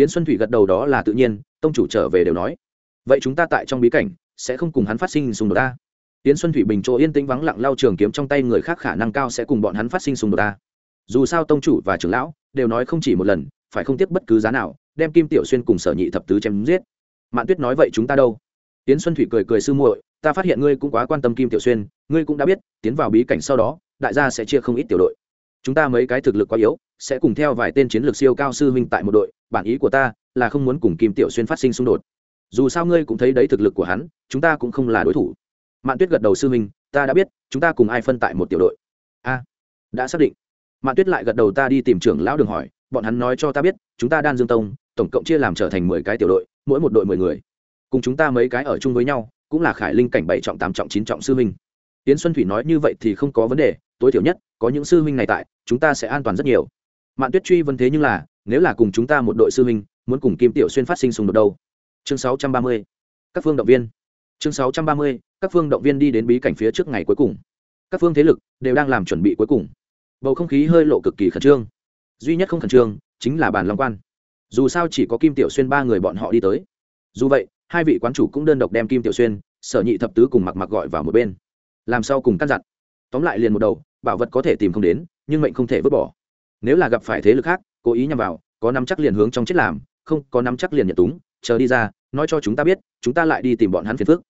yến xuân thủy gật đầu đó là tự nhiên, tông chủ trở về đều nói. Vậy chúng ta tại trong bí cảnh, sẽ không cùng hắn phát sinh xung đột ta. Yến xuân thủy bình chỗ yên tĩnh vắng lặng lao trường kiếm trong tay người khác khả năng cao sẽ cùng bọn hắn phát sinh xung đột ta. Dù sao tông chủ và trưởng lão đều nói không chỉ một lần, phải không tiếc bất cứ giá nào, đem kim tiểu xuyên cùng sở nhị thập tứ chém giết. Mạn tuyết nói vậy chúng ta đâu? Yến xuân thủy cười cười sư muội, ta phát hiện ngươi cũng quá quan tâm kim tiểu xuyên, ngươi cũng đã biết, tiến vào bí cảnh sau đó, đại gia sẽ chia không ít tiểu đội. Chúng ta mấy cái thực lực quá yếu, sẽ cùng theo vài tên chiến lược siêu cao sư huynh tại một đội bản ý của ta là không muốn cùng kim tiểu xuyên phát sinh xung đột. Dù sao ngươi cũng thấy đấy thực lực của hắn, chúng ta cũng không là đối thủ. Mạn tuyết gật đầu, sư huynh, ta đã biết, chúng ta cùng ai phân tại một tiểu đội? A, đã xác định. Mạn tuyết lại gật đầu, ta đi tìm trưởng lão đường hỏi, bọn hắn nói cho ta biết, chúng ta đan dương tông, tổng cộng chia làm trở thành mười cái tiểu đội, mỗi một đội mười người. Cùng chúng ta mấy cái ở chung với nhau, cũng là khải linh cảnh bảy trọng, tám trọng, chín trọng sư huynh. Tiến xuân thủy nói như vậy thì không có vấn đề, tối thiểu nhất, có những sư huynh này tại, chúng ta sẽ an toàn rất nhiều. Mạn tuyết truy vấn thế nhưng là nếu là cùng chúng ta một đội sư huynh, muốn cùng kim tiểu xuyên phát sinh xung đột đâu? Chương sáu trăm ba mươi, các phương động viên. Chương sáu trăm ba mươi, các phương động viên đi đến bí cảnh phía trước ngày cuối cùng. Các phương thế lực đều đang làm chuẩn bị cuối cùng. Bầu không khí hơi lộ cực kỳ khẩn trương. Duy nhất không khẩn trương chính là bàn long quan. Dù sao chỉ có kim tiểu xuyên ba người bọn họ đi tới. Dù vậy, hai vị quán chủ cũng đơn độc đem kim tiểu xuyên, sở nhị thập tứ cùng mặc mặc gọi vào một bên. Làm sao cùng căn dặn? Tóm lại liền một đầu, bảo vật có thể tìm không đến, nhưng mệnh không thể vứt bỏ. Nếu là gặp phải thế lực khác cố ý nhằm vào, có nắm chắc liền hướng trong chết làm, không có nắm chắc liền nhận túng, chờ đi ra, nói cho chúng ta biết, chúng ta lại đi tìm bọn hắn phiền phước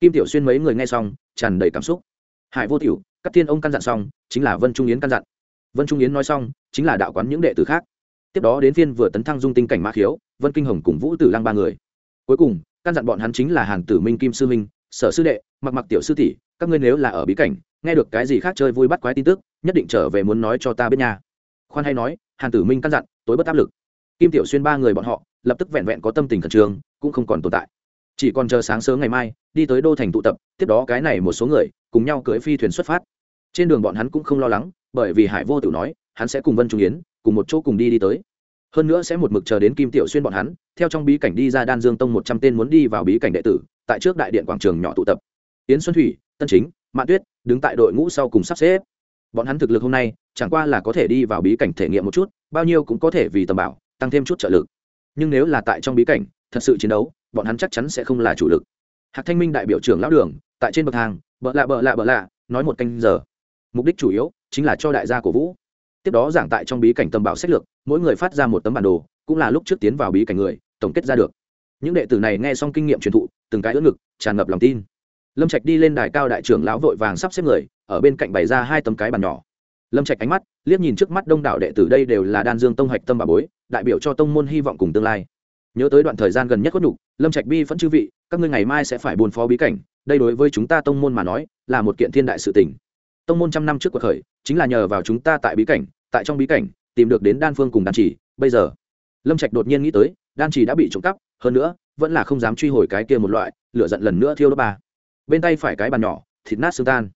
kim tiểu xuyên mấy người nghe xong, tràn đầy cảm xúc. Hải vô tiểu các thiên ông căn dặn xong, chính là vân trung yến căn dặn. Vân trung yến nói xong, chính là đạo quán những đệ tử khác. Tiếp đó đến phiên vừa tấn thăng dung tinh cảnh mã khiếu, vân kinh hồng cùng vũ tử lăng ba người. Cuối cùng, căn dặn bọn hắn chính là hàn tử minh kim sư minh, sở sư đệ, mặc mặc tiểu sư tỷ, các ngươi nếu là ở bí cảnh, nghe được cái gì khác chơi vui bắt quái tin tức, nhất định trở về muốn nói cho ta biết nha khoan hay nói, hàn tử minh căn dặn, tối bất áp lực. Kim tiểu xuyên ba người bọn họ, lập tức vẹn vẹn có tâm tình khẩn trương, cũng không còn tồn tại. Chỉ còn chờ sáng sớm ngày mai, đi tới đô thành tụ tập, tiếp đó cái này một số người, cùng nhau cưỡi phi thuyền xuất phát. Trên đường bọn hắn cũng không lo lắng, bởi vì hải vô tử nói, hắn sẽ cùng vân trung yến, cùng một chỗ cùng đi đi tới. Hơn nữa sẽ một mực chờ đến kim tiểu xuyên bọn hắn, theo trong bí cảnh đi ra đan dương tông một trăm tên muốn đi vào bí cảnh đệ tử, tại trước đại điện quảng trường nhỏ tụ tập. Yến xuân thủy, tân chính, mạn tuyết, đứng tại đội ngũ sau cùng sắp xếp bọn hắn thực lực hôm nay, chẳng qua là có thể đi vào bí cảnh thể nghiệm một chút, bao nhiêu cũng có thể vì tầm bảo, tăng thêm chút trợ lực. Nhưng nếu là tại trong bí cảnh, thật sự chiến đấu, bọn hắn chắc chắn sẽ không là chủ lực. Hạc thanh minh đại biểu trưởng lão đường, tại trên bậc thang, bợ lạ bợ lạ bợ lạ, nói một canh giờ. Mục đích chủ yếu chính là cho đại gia cổ vũ. Tiếp đó giảng tại trong bí cảnh tầm bảo sách lược, mỗi người phát ra một tấm bản đồ, cũng là lúc trước tiến vào bí cảnh người, tổng kết ra được. Những đệ tử này nghe xong kinh nghiệm truyền thụ, từng cái ưỡn ngực, tràn ngập lòng tin lâm trạch đi lên đài cao đại trưởng lão vội vàng sắp xếp người, ở bên cạnh bày ra hai tấm cái bàn nhỏ. Lâm trạch ánh mắt, liếc nhìn trước mắt đông đảo đệ tử đây đều là đan dương tông hạch tâm bà bối, đại biểu cho tông môn hy vọng cùng tương lai. Nhớ tới đoạn thời gian gần nhất có đủ lâm trạch bi vẫn chư vị, các ngươi ngày mai sẽ phải buồn phó bí cảnh, đây đối với chúng ta tông môn mà nói, là một kiện thiên đại sự tình. Tông môn trăm năm trước cuộc khởi, chính là nhờ vào chúng ta tại bí cảnh, tại trong bí cảnh, tìm được đến đan phương cùng đan chỉ, bây giờ, lâm trạch đột nhiên nghĩ tới, đan chỉ đã bị trộm cắp, hơn nữa, vẫn là không dám truy hồi cái kia một loại, lửa giận lần nữa thiêu đốt ba bên tay phải cái bàn nhỏ, thịt nát xương tan.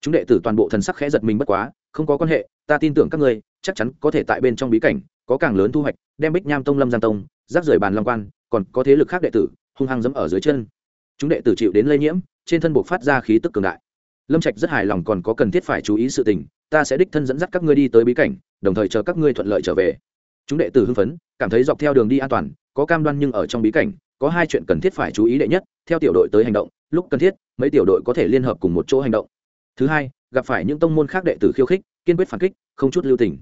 Chúng đệ tử toàn bộ thần sắc khẽ giật mình bất quá, không có quan hệ, ta tin tưởng các ngươi, chắc chắn có thể tại bên trong bí cảnh, có càng lớn thu hoạch, đem bích nham tông, lâm giang tông rác rời bàn long quan, còn có thế lực khác đệ tử, hung hăng dẫm ở dưới chân. Chúng đệ tử chịu đến lây nhiễm, trên thân buộc phát ra khí tức cường đại. Lâm trạch rất hài lòng còn có cần thiết phải chú ý sự tình, ta sẽ đích thân dẫn dắt các ngươi đi tới bí cảnh, đồng thời chờ các ngươi thuận lợi trở về. Chúng đệ tử hưng phấn, cảm thấy dọc theo đường đi an toàn, có cam đoan nhưng ở trong bí cảnh, có hai chuyện cần thiết phải chú ý đệ nhất, theo tiểu đội tới hành động, lúc cần thiết mấy tiểu đội có thể liên hợp cùng một chỗ hành động. Thứ hai, gặp phải những tông môn khác đệ tử khiêu khích, kiên quyết phản kích, không chút lưu tình.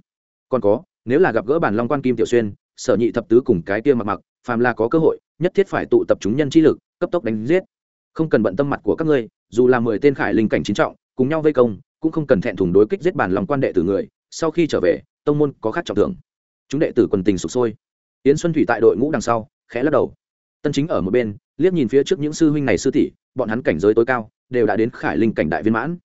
Còn có, nếu là gặp gỡ bản long quan kim tiểu xuyên, sở nhị thập tứ cùng cái kia mặc mặc, phàm là có cơ hội, nhất thiết phải tụ tập chúng nhân chi lực, cấp tốc đánh giết. Không cần bận tâm mặt của các ngươi, dù là mười tên khải linh cảnh chính trọng, cùng nhau vây công, cũng không cần thẹn thùng đối kích giết bản lòng quan đệ tử người, sau khi trở về, tông môn có khác trọng thưởng. Chúng đệ tử quần tình sụp sôi. Yến xuân thủy tại đội ngũ đằng sau, khẽ lắc đầu. Tân chính ở một bên, liếc nhìn phía trước những sư huynh này sư tỷ bọn hắn cảnh giới tối cao, đều đã đến khải linh cảnh đại viên mãn.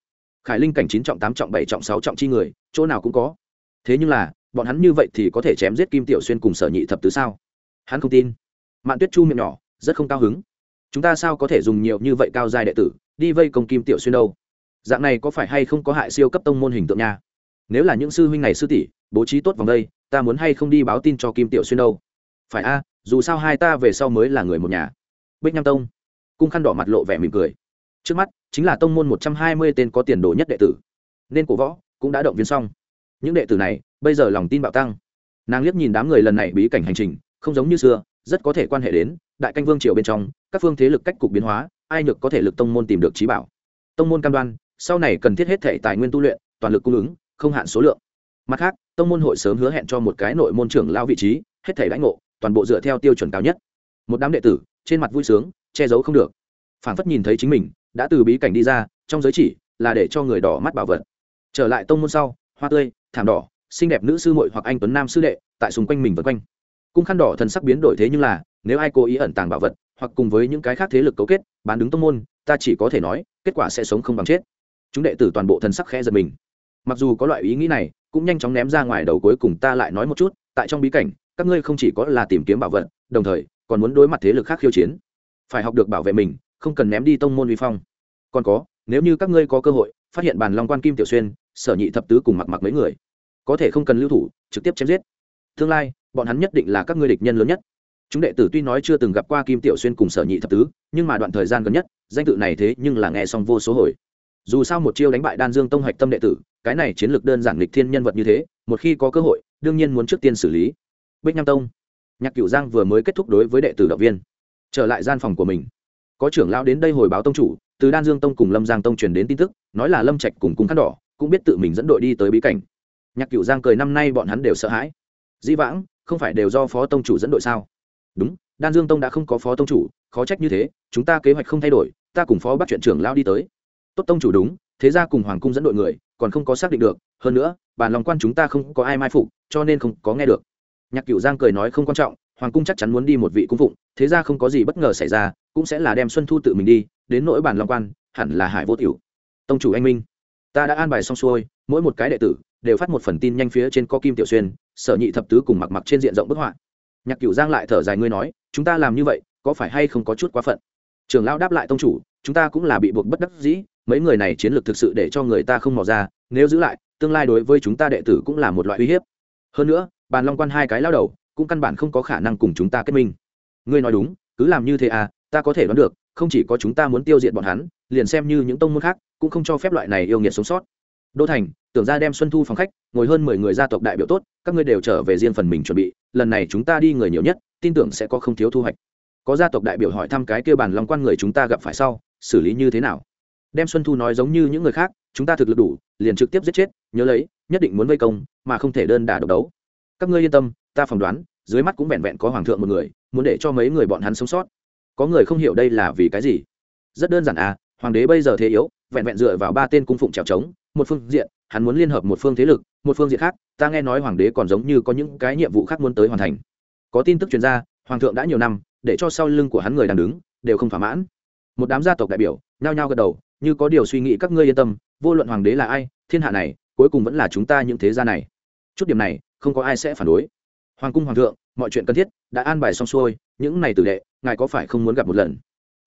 Khải linh cảnh chín trọng, tám trọng, bảy trọng, sáu trọng chi người, chỗ nào cũng có. Thế nhưng là, bọn hắn như vậy thì có thể chém giết kim tiểu xuyên cùng sở nhị thập tứ sao? Hắn không tin. Mạn tuyết chu miệng nhỏ, rất không cao hứng. Chúng ta sao có thể dùng nhiều như vậy cao giai đệ tử, đi vây công kim tiểu xuyên đâu? Dạng này có phải hay không có hại siêu cấp tông môn hình tượng nha? Nếu là những sư huynh này sư tỷ, bố trí tốt vòng đây, ta muốn hay không đi báo tin cho kim tiểu xuyên đâu? Phải a, dù sao hai ta về sau mới là người một nhà. Bích nam tông cung khăn đỏ mặt lộ vẻ mỉm cười. Trước mắt, chính là tông môn một trăm hai mươi tên có tiền đồ nhất đệ tử. Nên cổ võ cũng đã động viên xong. Những đệ tử này, bây giờ lòng tin bạo tăng. Nàng liếc nhìn đám người lần này bí cảnh hành trình, không giống như xưa, rất có thể quan hệ đến đại canh vương triều bên trong, các phương thế lực cách cục biến hóa, ai nhược có thể lực tông môn tìm được trí bảo. Tông môn cam đoan, sau này cần thiết hết thể tài nguyên tu luyện, toàn lực cung ứng, không hạn số lượng. Mặt khác, tông môn hội sớm hứa hẹn cho một cái nội môn trưởng lao vị trí, hết thể lãnh ngộ, toàn bộ dựa theo tiêu chuẩn cao nhất. Một đám đệ tử, trên mặt vui sướng che giấu không được. Phản phất nhìn thấy chính mình, đã từ bí cảnh đi ra, trong giới chỉ là để cho người đỏ mắt bảo vật. Trở lại tông môn sau, hoa tươi, thảm đỏ, xinh đẹp nữ sư muội hoặc anh tuấn nam sư đệ tại xung quanh mình vân quanh. Cung khăn đỏ thần sắc biến đổi thế nhưng là, nếu ai cố ý ẩn tàng bảo vật, hoặc cùng với những cái khác thế lực cấu kết, bán đứng tông môn, ta chỉ có thể nói, kết quả sẽ sống không bằng chết. Chúng đệ tử toàn bộ thần sắc khẽ giật mình. Mặc dù có loại ý nghĩ này, cũng nhanh chóng ném ra ngoài đầu cuối cùng ta lại nói một chút, tại trong bí cảnh, các ngươi không chỉ có là tìm kiếm bảo vật, đồng thời còn muốn đối mặt thế lực khác khiêu chiến phải học được bảo vệ mình, không cần ném đi tông môn uy phong. Còn có, nếu như các ngươi có cơ hội, phát hiện bàn long quan kim tiểu xuyên, sở nhị thập tứ cùng mặc mặc mấy người, có thể không cần lưu thủ, trực tiếp chém giết. Tương lai, bọn hắn nhất định là các ngươi địch nhân lớn nhất. Chúng đệ tử tuy nói chưa từng gặp qua kim tiểu xuyên cùng sở nhị thập tứ, nhưng mà đoạn thời gian gần nhất, danh tự này thế nhưng là nghe xong vô số hồi. Dù sao một chiêu đánh bại đan dương tông hạch tâm đệ tử, cái này chiến lược đơn giản lịch thiên nhân vật như thế, một khi có cơ hội, đương nhiên muốn trước tiên xử lý. Bích nam tông, nhạc cửu giang vừa mới kết thúc đối với đệ tử động viên trở lại gian phòng của mình. Có trưởng lão đến đây hồi báo tông chủ, từ đan dương tông cùng lâm giang tông truyền đến tin tức, nói là lâm trạch cùng cung khăn đỏ cũng biết tự mình dẫn đội đi tới bí cảnh. Nhạc cửu giang cười, năm nay bọn hắn đều sợ hãi. Dĩ vãng, không phải đều do phó tông chủ dẫn đội sao? Đúng, đan dương tông đã không có phó tông chủ, khó trách như thế, chúng ta kế hoạch không thay đổi, ta cùng phó bắt chuyện trưởng lao đi tới. Tốt tông chủ đúng, thế ra cùng hoàng cung dẫn đội người, còn không có xác định được, hơn nữa bàn lòng quan chúng ta không có ai mai phục, cho nên không có nghe được. Nhạc cửu giang cười nói, không quan trọng hoàng cung chắc chắn muốn đi một vị cung phụng, thế ra không có gì bất ngờ xảy ra, cũng sẽ là đem xuân thu tự mình đi, đến nỗi bản long quan, hẳn là hải vô tiểu. Tông chủ anh minh, ta đã an bài xong xuôi, mỗi một cái đệ tử đều phát một phần tin nhanh phía trên có kim tiểu xuyên, sở nhị thập tứ cùng mặc mặc trên diện rộng bức họa. Nhạc cửu giang lại thở dài ngươi nói, chúng ta làm như vậy, có phải hay không có chút quá phận? Trường lão đáp lại tông chủ, chúng ta cũng là bị buộc bất đắc dĩ, mấy người này chiến lược thực sự để cho người ta không mò ra, nếu giữ lại, tương lai đối với chúng ta đệ tử cũng là một loại uy hiếp. Hơn nữa, bàn long quan hai cái lao đầu cũng căn bản không có khả năng cùng chúng ta kết minh. Ngươi nói đúng, cứ làm như thế à ta có thể đoán được, không chỉ có chúng ta muốn tiêu diệt bọn hắn, liền xem như những tông môn khác cũng không cho phép loại này yêu nghiệt sống sót. Đô thành, tưởng ra đem xuân thu phòng khách, ngồi hơn mười người gia tộc đại biểu tốt, các ngươi đều trở về riêng phần mình chuẩn bị, lần này chúng ta đi người nhiều nhất, tin tưởng sẽ có không thiếu thu hoạch. Có gia tộc đại biểu hỏi thăm cái kêu bàn lòng quan người chúng ta gặp phải sau, xử lý như thế nào? Đem xuân thu nói giống như những người khác, chúng ta thực lực đủ, liền trực tiếp giết chết, nhớ lấy, nhất định muốn vây công, mà không thể đơn đả độc đấu. Các ngươi yên tâm ta phỏng đoán, dưới mắt cũng vẹn vẹn có hoàng thượng một người, muốn để cho mấy người bọn hắn sống sót. Có người không hiểu đây là vì cái gì? Rất đơn giản à hoàng đế bây giờ thế yếu, vẹn vẹn dựa vào ba tên cung phụng trèo trống, một phương diện, hắn muốn liên hợp một phương thế lực, một phương diện khác, ta nghe nói hoàng đế còn giống như có những cái nhiệm vụ khác muốn tới hoàn thành. Có tin tức chuyên gia hoàng thượng đã nhiều năm, để cho sau lưng của hắn người đang đứng, đều không thỏa mãn. Một đám gia tộc đại biểu, nhao nhao gật đầu, như có điều suy nghĩ các ngươi yên tâm, vô luận hoàng đế là ai, thiên hạ này, cuối cùng vẫn là chúng ta những thế gia này. Chút điểm này, không có ai sẽ phản đối hoàng cung hoàng thượng, mọi chuyện cần thiết đã an bài xong xuôi, những này tử đệ, ngài có phải không muốn gặp một lần?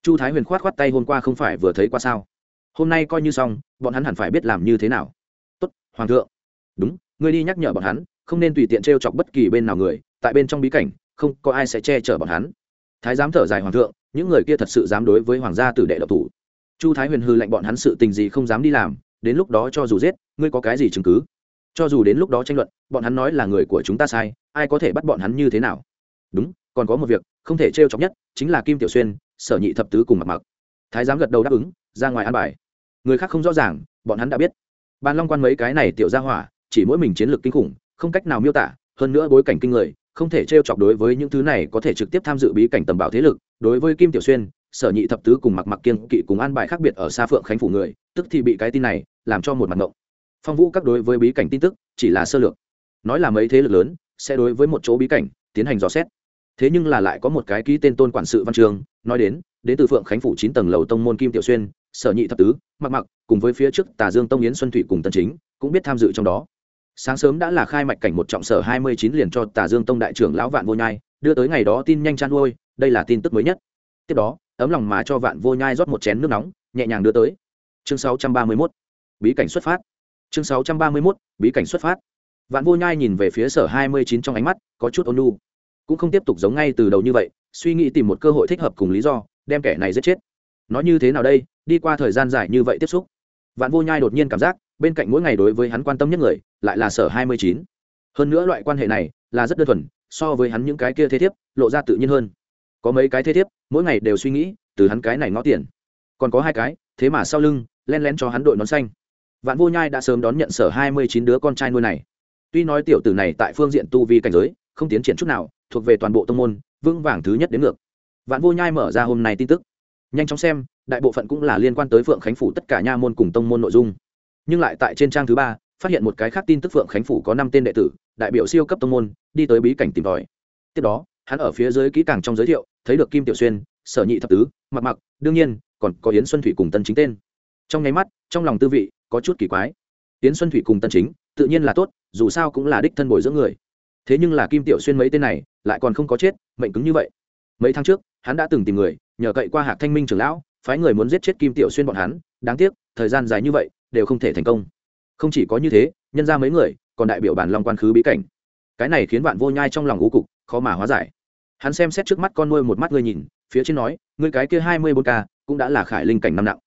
Chu thái huyền khoát khoát tay, hôm qua không phải vừa thấy qua sao? Hôm nay coi như xong, bọn hắn hẳn phải biết làm như thế nào. Tốt, hoàng thượng. Đúng, ngươi đi nhắc nhở bọn hắn, không nên tùy tiện t r e o chọc bất kỳ bên nào người, tại bên trong bí cảnh, không có ai sẽ che chở bọn hắn. Thái giám thở dài, hoàng thượng, những người kia thật sự dám đối với hoàng gia tử đệ độc thủ. Chu thái huyền hư lệnh bọn hắn sự tình gì không dám đi làm, đến lúc đó cho dù giết, ngươi có cái gì chứng cứ? Cho dù đến lúc đó tranh luận, bọn hắn nói là người của chúng ta sai, ai có thể bắt bọn hắn như thế nào? Đúng, còn có một việc, không thể trêu chọc nhất, chính là kim tiểu xuyên, sở nhị thập tứ cùng mặc mặc. Thái giám gật đầu đáp ứng, ra ngoài an bài. Người khác không rõ ràng, bọn hắn đã biết. Bàn long quan mấy cái này tiểu ra hỏa, chỉ mỗi mình chiến lược kinh khủng, không cách nào miêu tả, hơn nữa bối cảnh kinh người, không thể trêu chọc đối với những thứ này có thể trực tiếp tham dự bí cảnh tầm bảo thế lực. Đối với kim tiểu xuyên, sở nhị thập tứ cùng mặc mặc kiên kỵ cùng an bài khác biệt ở xa phượng khánh phủ người, tức thì bị cái tin này, làm cho một mặt ngộng phong vũ các đối với bí cảnh tin tức chỉ là sơ lược nói là mấy thế lực lớn sẽ đối với một chỗ bí cảnh tiến hành dò xét thế nhưng là lại có một cái ký tên tôn quản sự văn trường nói đến đến từ phượng khánh phủ chín tầng lầu tông môn kim tiểu xuyên sở nhị thập tứ mặc mặc cùng với phía trước tà dương tông yến xuân thủy cùng tân chính cũng biết tham dự trong đó sáng sớm đã là khai mạch cảnh một trọng sở hai mươi chín liền cho tà dương tông đại trưởng lão vạn vô nhai đưa tới ngày đó tin nhanh chăn nuôi đây là tin tức mới nhất tiếp đó ấm lòng mà cho vạn vô nhai rót một chén nước nóng nhẹ nhàng đưa tới chương sáu trăm ba mươi mốt bí cảnh xuất phát chương sáu trăm ba mươi mốt, bí cảnh xuất phát. Vạn vô nhai nhìn về phía sở hai mươi chín trong ánh mắt, có chút ôn lu cũng không tiếp tục giống ngay từ đầu như vậy, suy nghĩ tìm một cơ hội thích hợp cùng lý do, đem kẻ này giết chết. Nói như thế nào đây? Đi qua thời gian dài như vậy tiếp xúc, vạn vô nhai đột nhiên cảm giác, bên cạnh mỗi ngày đối với hắn quan tâm nhất người, lại là sở hai mươi chín. Hơn nữa loại quan hệ này là rất đơn thuần, so với hắn những cái kia thế thiếp, lộ ra tự nhiên hơn. Có mấy cái thế thiếp, mỗi ngày đều suy nghĩ, từ hắn cái này ngó tiền. Còn có hai cái, thế mà sau lưng, len lén cho hắn đội nón xanh vạn vô nhai đã sớm đón nhận sở hai mươi chín đứa con trai nuôi này. Tuy nói tiểu tử này tại phương diện tu vi cảnh giới, không tiến triển chút nào, thuộc về toàn bộ tông môn, vững vàng thứ nhất đến ngược. Vạn vô nhai mở ra hôm nay tin tức. Nhanh chóng xem, đại bộ phận cũng là liên quan tới phượng khánh phủ tất cả nha môn cùng tông môn nội dung. Nhưng lại tại trên trang thứ ba, phát hiện một cái khác tin tức phượng khánh phủ có năm tên đệ tử, đại biểu siêu cấp tông môn, đi tới bí cảnh tìm tòi. Tiếp đó, hắn ở phía dưới kỹ càng trong giới thiệu, thấy được kim tiểu xuyên, sở nhị thập tứ, mặc mặc, đương nhiên, còn có yến xuân thủy cùng tân chính tên. Trong nháy mắt, trong lòng tư vị có chút kỳ quái. Tiến xuân thủy cùng tân chính, tự nhiên là tốt, dù sao cũng là đích thân bồi dưỡng người. Thế nhưng là kim tiểu xuyên mấy tên này, lại còn không có chết, mệnh cứng như vậy. Mấy tháng trước, hắn đã từng tìm người, nhờ cậy qua hạc thanh minh trưởng lão, phái người muốn giết chết kim tiểu xuyên bọn hắn, đáng tiếc, thời gian dài như vậy, đều không thể thành công. Không chỉ có như thế, nhân ra mấy người, còn đại biểu bản long quan khứ bí cảnh. Cái này khiến bạn vô nhai trong lòng ngũ cục, khó mà hóa giải. Hắn xem xét trước mắt con nuôi một mắt ngươi nhìn, phía trên nói, ngươi cái kia hai mươi bốn k cũng đã là khải linh cảnh năm nặng.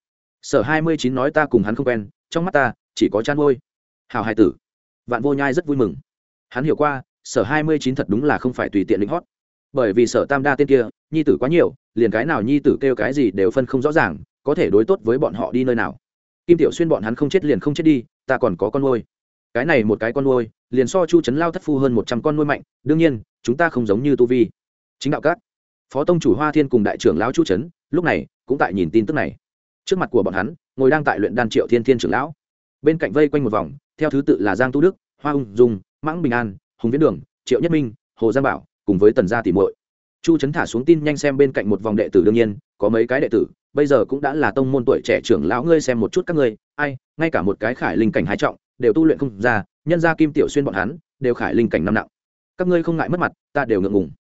Sở hai mươi chín nói ta cùng hắn không quen trong mắt ta chỉ có chăn nuôi hào hai tử, vạn vô nhai rất vui mừng. Hắn hiểu qua, sở hai mươi chín thật đúng là không phải tùy tiện lĩnh hót. Bởi vì sở tam đa tên kia, nhi tử quá nhiều, liền cái nào nhi tử kêu cái gì đều phân không rõ ràng, có thể đối tốt với bọn họ đi nơi nào. Kim tiểu xuyên bọn hắn không chết liền không chết đi, ta còn có con nuôi. Cái này một cái con nuôi, liền so chu trấn lao thất phu hơn một trăm con nuôi mạnh, đương nhiên, chúng ta không giống như tu vi. Chính đạo các, phó tông chủ hoa thiên cùng đại trưởng lão chu trấn lúc này cũng tại nhìn tin tức này trước mặt của bọn hắn, ngồi đang tại luyện đan triệu thiên thiên trưởng lão. Bên cạnh vây quanh một vòng, theo thứ tự là giang tu đức, hoa ung dung, mãng bình an, hùng viễn đường, triệu nhất minh, hồ giang bảo, cùng với tần gia tỷ muội. Chu trấn thả xuống tin nhanh xem bên cạnh một vòng đệ tử đương nhiên, có mấy cái đệ tử, bây giờ cũng đã là tông môn tuổi trẻ trưởng lão ngươi xem một chút các ngươi, ai, ngay cả một cái khải linh cảnh hai trọng, đều tu luyện không ra, nhân gia kim tiểu xuyên bọn hắn, đều khải linh cảnh năm nặng. Các ngươi không ngại mất mặt, ta đều ngượng ngùng.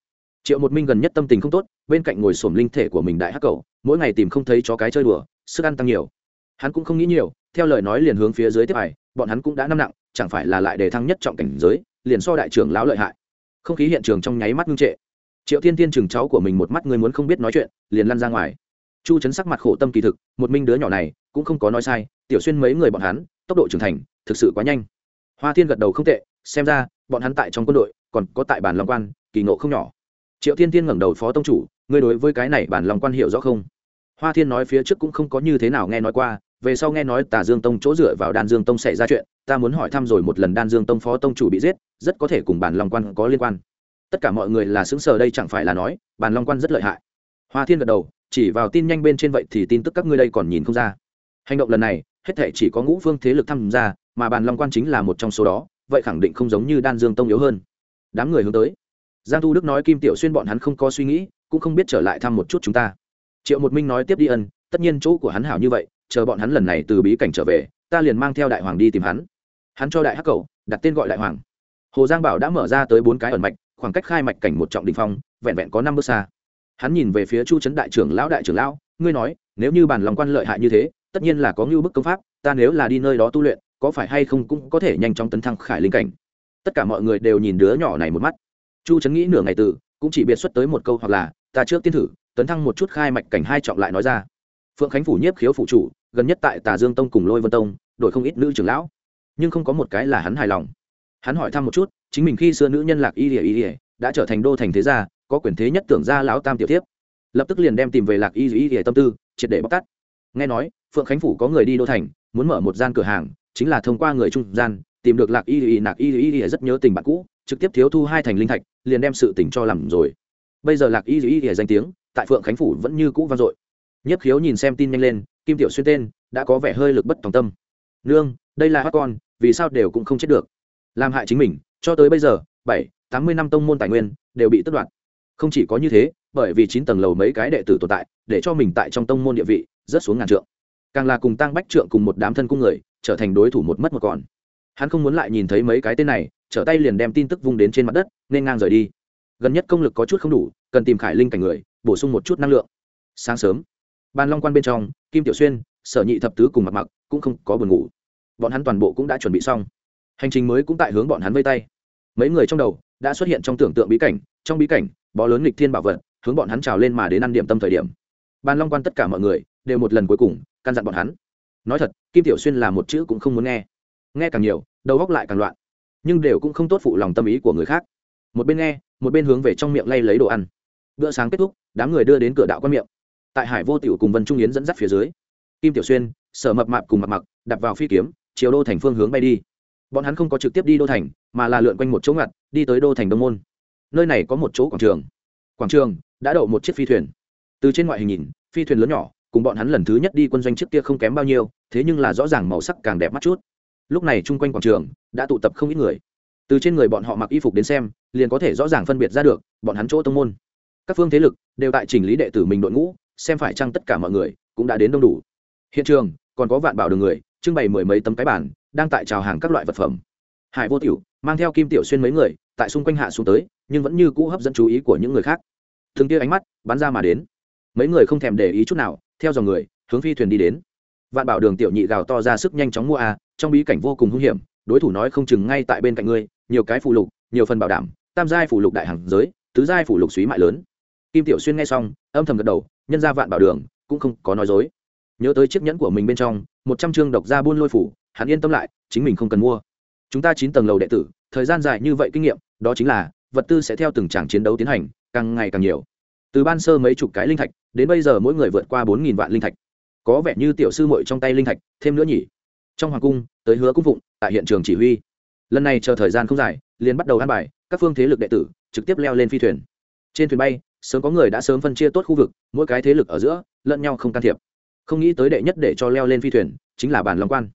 Triệu một minh gần nhất tâm tình không tốt, bên cạnh ngồi xổm linh thể của mình đại hắc cầu, mỗi ngày tìm không thấy chó cái chơi đùa sức ăn tăng nhiều. Hắn cũng không nghĩ nhiều, theo lời nói liền hướng phía dưới tiếp ải bọn hắn cũng đã năm nặng, chẳng phải là lại đề thăng nhất trọng cảnh giới, liền so đại trưởng lão lợi hại. Không khí hiện trường trong nháy mắt ngưng trệ. Triệu thiên thiên chừng cháu của mình một mắt người muốn không biết nói chuyện, liền lăn ra ngoài. Chu chấn sắc mặt khổ tâm kỳ thực, một minh đứa nhỏ này, cũng không có nói sai, tiểu xuyên mấy người bọn hắn, tốc độ trưởng thành, thực sự quá nhanh. Hoa thiên gật đầu không tệ, xem ra, bọn hắn tại trong quân đội, còn có tại bản long quan, kỳ ngộ không nhỏ. Triệu thiên thiên ngẩng đầu phó tông chủ, ngươi đối với cái này bản long quan hiệu rõ không? Hoa thiên nói phía trước cũng không có như thế nào nghe nói qua, về sau nghe nói tà dương tông chỗ dựa vào đan dương tông xảy ra chuyện, ta muốn hỏi thăm rồi một lần đan dương tông phó tông chủ bị giết, rất có thể cùng bản long quan có liên quan. Tất cả mọi người là xứng sờ đây chẳng phải là nói, bản long quan rất lợi hại. Hoa thiên gật đầu, chỉ vào tin nhanh bên trên vậy thì tin tức các ngươi đây còn nhìn không ra. Hành động lần này, hết thể chỉ có ngũ phương thế lực tham gia, mà bàn long quan chính là một trong số đó, vậy khẳng định không giống như đan dương tông yếu hơn. Đám người hướng tới. Giang thu đức nói kim tiểu xuyên bọn hắn không có suy nghĩ, cũng không biết trở lại thăm một chút chúng ta triệu một minh nói tiếp đi ân, tất nhiên chỗ của hắn hảo như vậy, chờ bọn hắn lần này từ bí cảnh trở về, ta liền mang theo đại hoàng đi tìm hắn. Hắn cho đại hắc cầu, đặt tên gọi đại hoàng. Hồ giang bảo đã mở ra tới bốn cái ẩn mạch, khoảng cách khai mạch cảnh một trọng đình phong, vẹn vẹn có năm bước xa. Hắn nhìn về phía chu trấn đại trưởng lão đại trưởng lão, ngươi nói, nếu như bản lòng quan lợi hại như thế, tất nhiên là có ngưu bức công pháp, ta nếu là đi nơi đó tu luyện, có phải hay không cũng có thể nhanh chóng tấn thăng khải linh cảnh. Tất cả mọi người đều nhìn đứa nhỏ này một mắt. Chu trấn nghĩ nửa ngày từ, cũng chỉ biệt xuất tới một câu hoặc là, ta trước tiên thử tấn thăng một chút khai mạch cảnh hai trọng lại nói ra. Phượng khánh phủ nhiếp khiếu phủ chủ, gần nhất tại tà dương tông cùng lôi vân tông, đổi không ít nữ trưởng lão. Nhưng không có một cái là hắn hài lòng. Hắn hỏi thăm một chút, chính mình khi xưa nữ nhân lạc y ỉa y ỉa đã trở thành đô thành thế gia, có quyền thế nhất tưởng ra lão tam tiểu tiếp lập tức liền đem tìm về lạc y y ỉa tâm tư, triệt để bóc tắt nghe nói, phượng khánh phủ có người đi đô thành, muốn mở một gian cửa hàng, chính là thông qua người trung gian, tìm được lạc y y lạc y y y rất nhớ tình bạn cũ, trực tiếp thiếu thu hai thành linh thạch, liền đem sự tỉnh cho làm rồi. Bây giờ lạc y y y danh tiếng tại phượng khánh phủ vẫn như cũ vang dội. Nhất khiếu nhìn xem tin nhanh lên, kim tiểu xuyên tên, đã có vẻ hơi lực bất tòng tâm. Nương, đây là hát con, vì sao đều cũng không chết được? Làm hại chính mình, cho tới bây giờ, bảy, tám mươi năm tông môn tài nguyên đều bị tất đoạt. Không chỉ có như thế, bởi vì chín tầng lầu mấy cái đệ tử tồn tại, để cho mình tại trong tông môn địa vị rất xuống ngàn trượng. Càng là cùng tăng bách trượng cùng một đám thân cung người, trở thành đối thủ một mất một còn. Hắn không muốn lại nhìn thấy mấy cái tên này, trở tay liền đem tin tức vung đến trên mặt đất, nên ngang rời đi. Gần nhất công lực có chút không đủ, cần tìm khải linh cảnh người bổ sung một chút năng lượng. Sáng sớm ban long quan bên trong, kim tiểu xuyên, sở nhị thập tứ cùng mặt mặc cũng không có buồn ngủ. Bọn hắn toàn bộ cũng đã chuẩn bị xong. Hành trình mới cũng tại hướng bọn hắn vây tay. Mấy người trong đầu đã xuất hiện trong tưởng tượng bí cảnh, trong bí cảnh, bó lớn lịch thiên bảo vật, hướng bọn hắn trào lên mà đến ăn điểm tâm thời điểm. Ban long quan tất cả mọi người đều một lần cuối cùng căn dặn bọn hắn. Nói thật, kim tiểu xuyên là một chữ cũng không muốn nghe. Nghe càng nhiều, đầu góc lại càng loạn. Nhưng đều cũng không tốt phụ lòng tâm ý của người khác. Một bên nghe, một bên hướng về trong miệng lay lấy đồ ăn bữa sáng kết thúc, đám người đưa đến cửa đạo quan miệng. Tại hải vô tiểu cùng vân trung yến dẫn dắt phía dưới, kim tiểu xuyên, sở mập mạp cùng mặc mặc đặt vào phi kiếm, chiều đô thành phương hướng bay đi. Bọn hắn không có trực tiếp đi đô thành, mà là lượn quanh một chỗ ngặt, đi tới đô thành đông môn. Nơi này có một chỗ quảng trường. Quảng trường đã đậu một chiếc phi thuyền. Từ trên ngoại hình nhìn, phi thuyền lớn nhỏ, cùng bọn hắn lần thứ nhất đi quân doanh trước kia không kém bao nhiêu, thế nhưng là rõ ràng màu sắc càng đẹp mắt chút. Lúc này chung quanh quảng trường đã tụ tập không ít người. Từ trên người bọn họ mặc y phục đến xem, liền có thể rõ ràng phân biệt ra được, bọn hắn chỗ tông môn các phương thế lực đều tại chỉnh lý đệ tử mình đội ngũ, xem phải chăng tất cả mọi người cũng đã đến đông đủ. Hiện trường, còn có vạn bảo đường người, trưng bày mười mấy tấm cái bản đang tại trào hàng các loại vật phẩm. Hải vô tiểu, mang theo kim tiểu xuyên mấy người, tại xung quanh hạ xuống tới, nhưng vẫn như cũ hấp dẫn chú ý của những người khác. Thường kia ánh mắt, bắn ra mà đến. Mấy người không thèm để ý chút nào, theo dòng người, hướng phi thuyền đi đến. Vạn bảo đường tiểu nhị gào to ra sức nhanh chóng mua a, trong bí cảnh vô cùng hung hiểm, đối thủ nói không chừng ngay tại bên cạnh ngươi, nhiều cái phụ lục, nhiều phần bảo đảm, tam giai phụ lục đại hàng giới, tứ giai phụ lục suý mại lớn kim tiểu xuyên nghe xong, âm thầm gật đầu, nhân ra vạn bảo đường, cũng không có nói dối. Nhớ tới chiếc nhẫn của mình bên trong, một trăm chương độc ra buôn lôi phủ, hắn yên tâm lại, chính mình không cần mua. Chúng ta chín tầng lầu đệ tử, thời gian dài như vậy kinh nghiệm, đó chính là, vật tư sẽ theo từng tràng chiến đấu tiến hành, càng ngày càng nhiều. Từ ban sơ mấy chục cái linh thạch, đến bây giờ mỗi người vượt qua bốn nghìn vạn linh thạch. Có vẻ như tiểu sư muội trong tay linh thạch, thêm nữa nhỉ. Trong hoàng cung, tới hứa cung phụng, tại hiện trường chỉ huy. Lần này chờ thời gian không dài, liền bắt đầu ăn bài, các phương thế lực đệ tử, trực tiếp leo lên phi thuyền. Trên thuyền bay sớm có người đã sớm phân chia tốt khu vực, mỗi cái thế lực ở giữa, lẫn nhau không can thiệp. Không nghĩ tới đệ nhất để cho leo lên phi thuyền, chính là bàn long quan.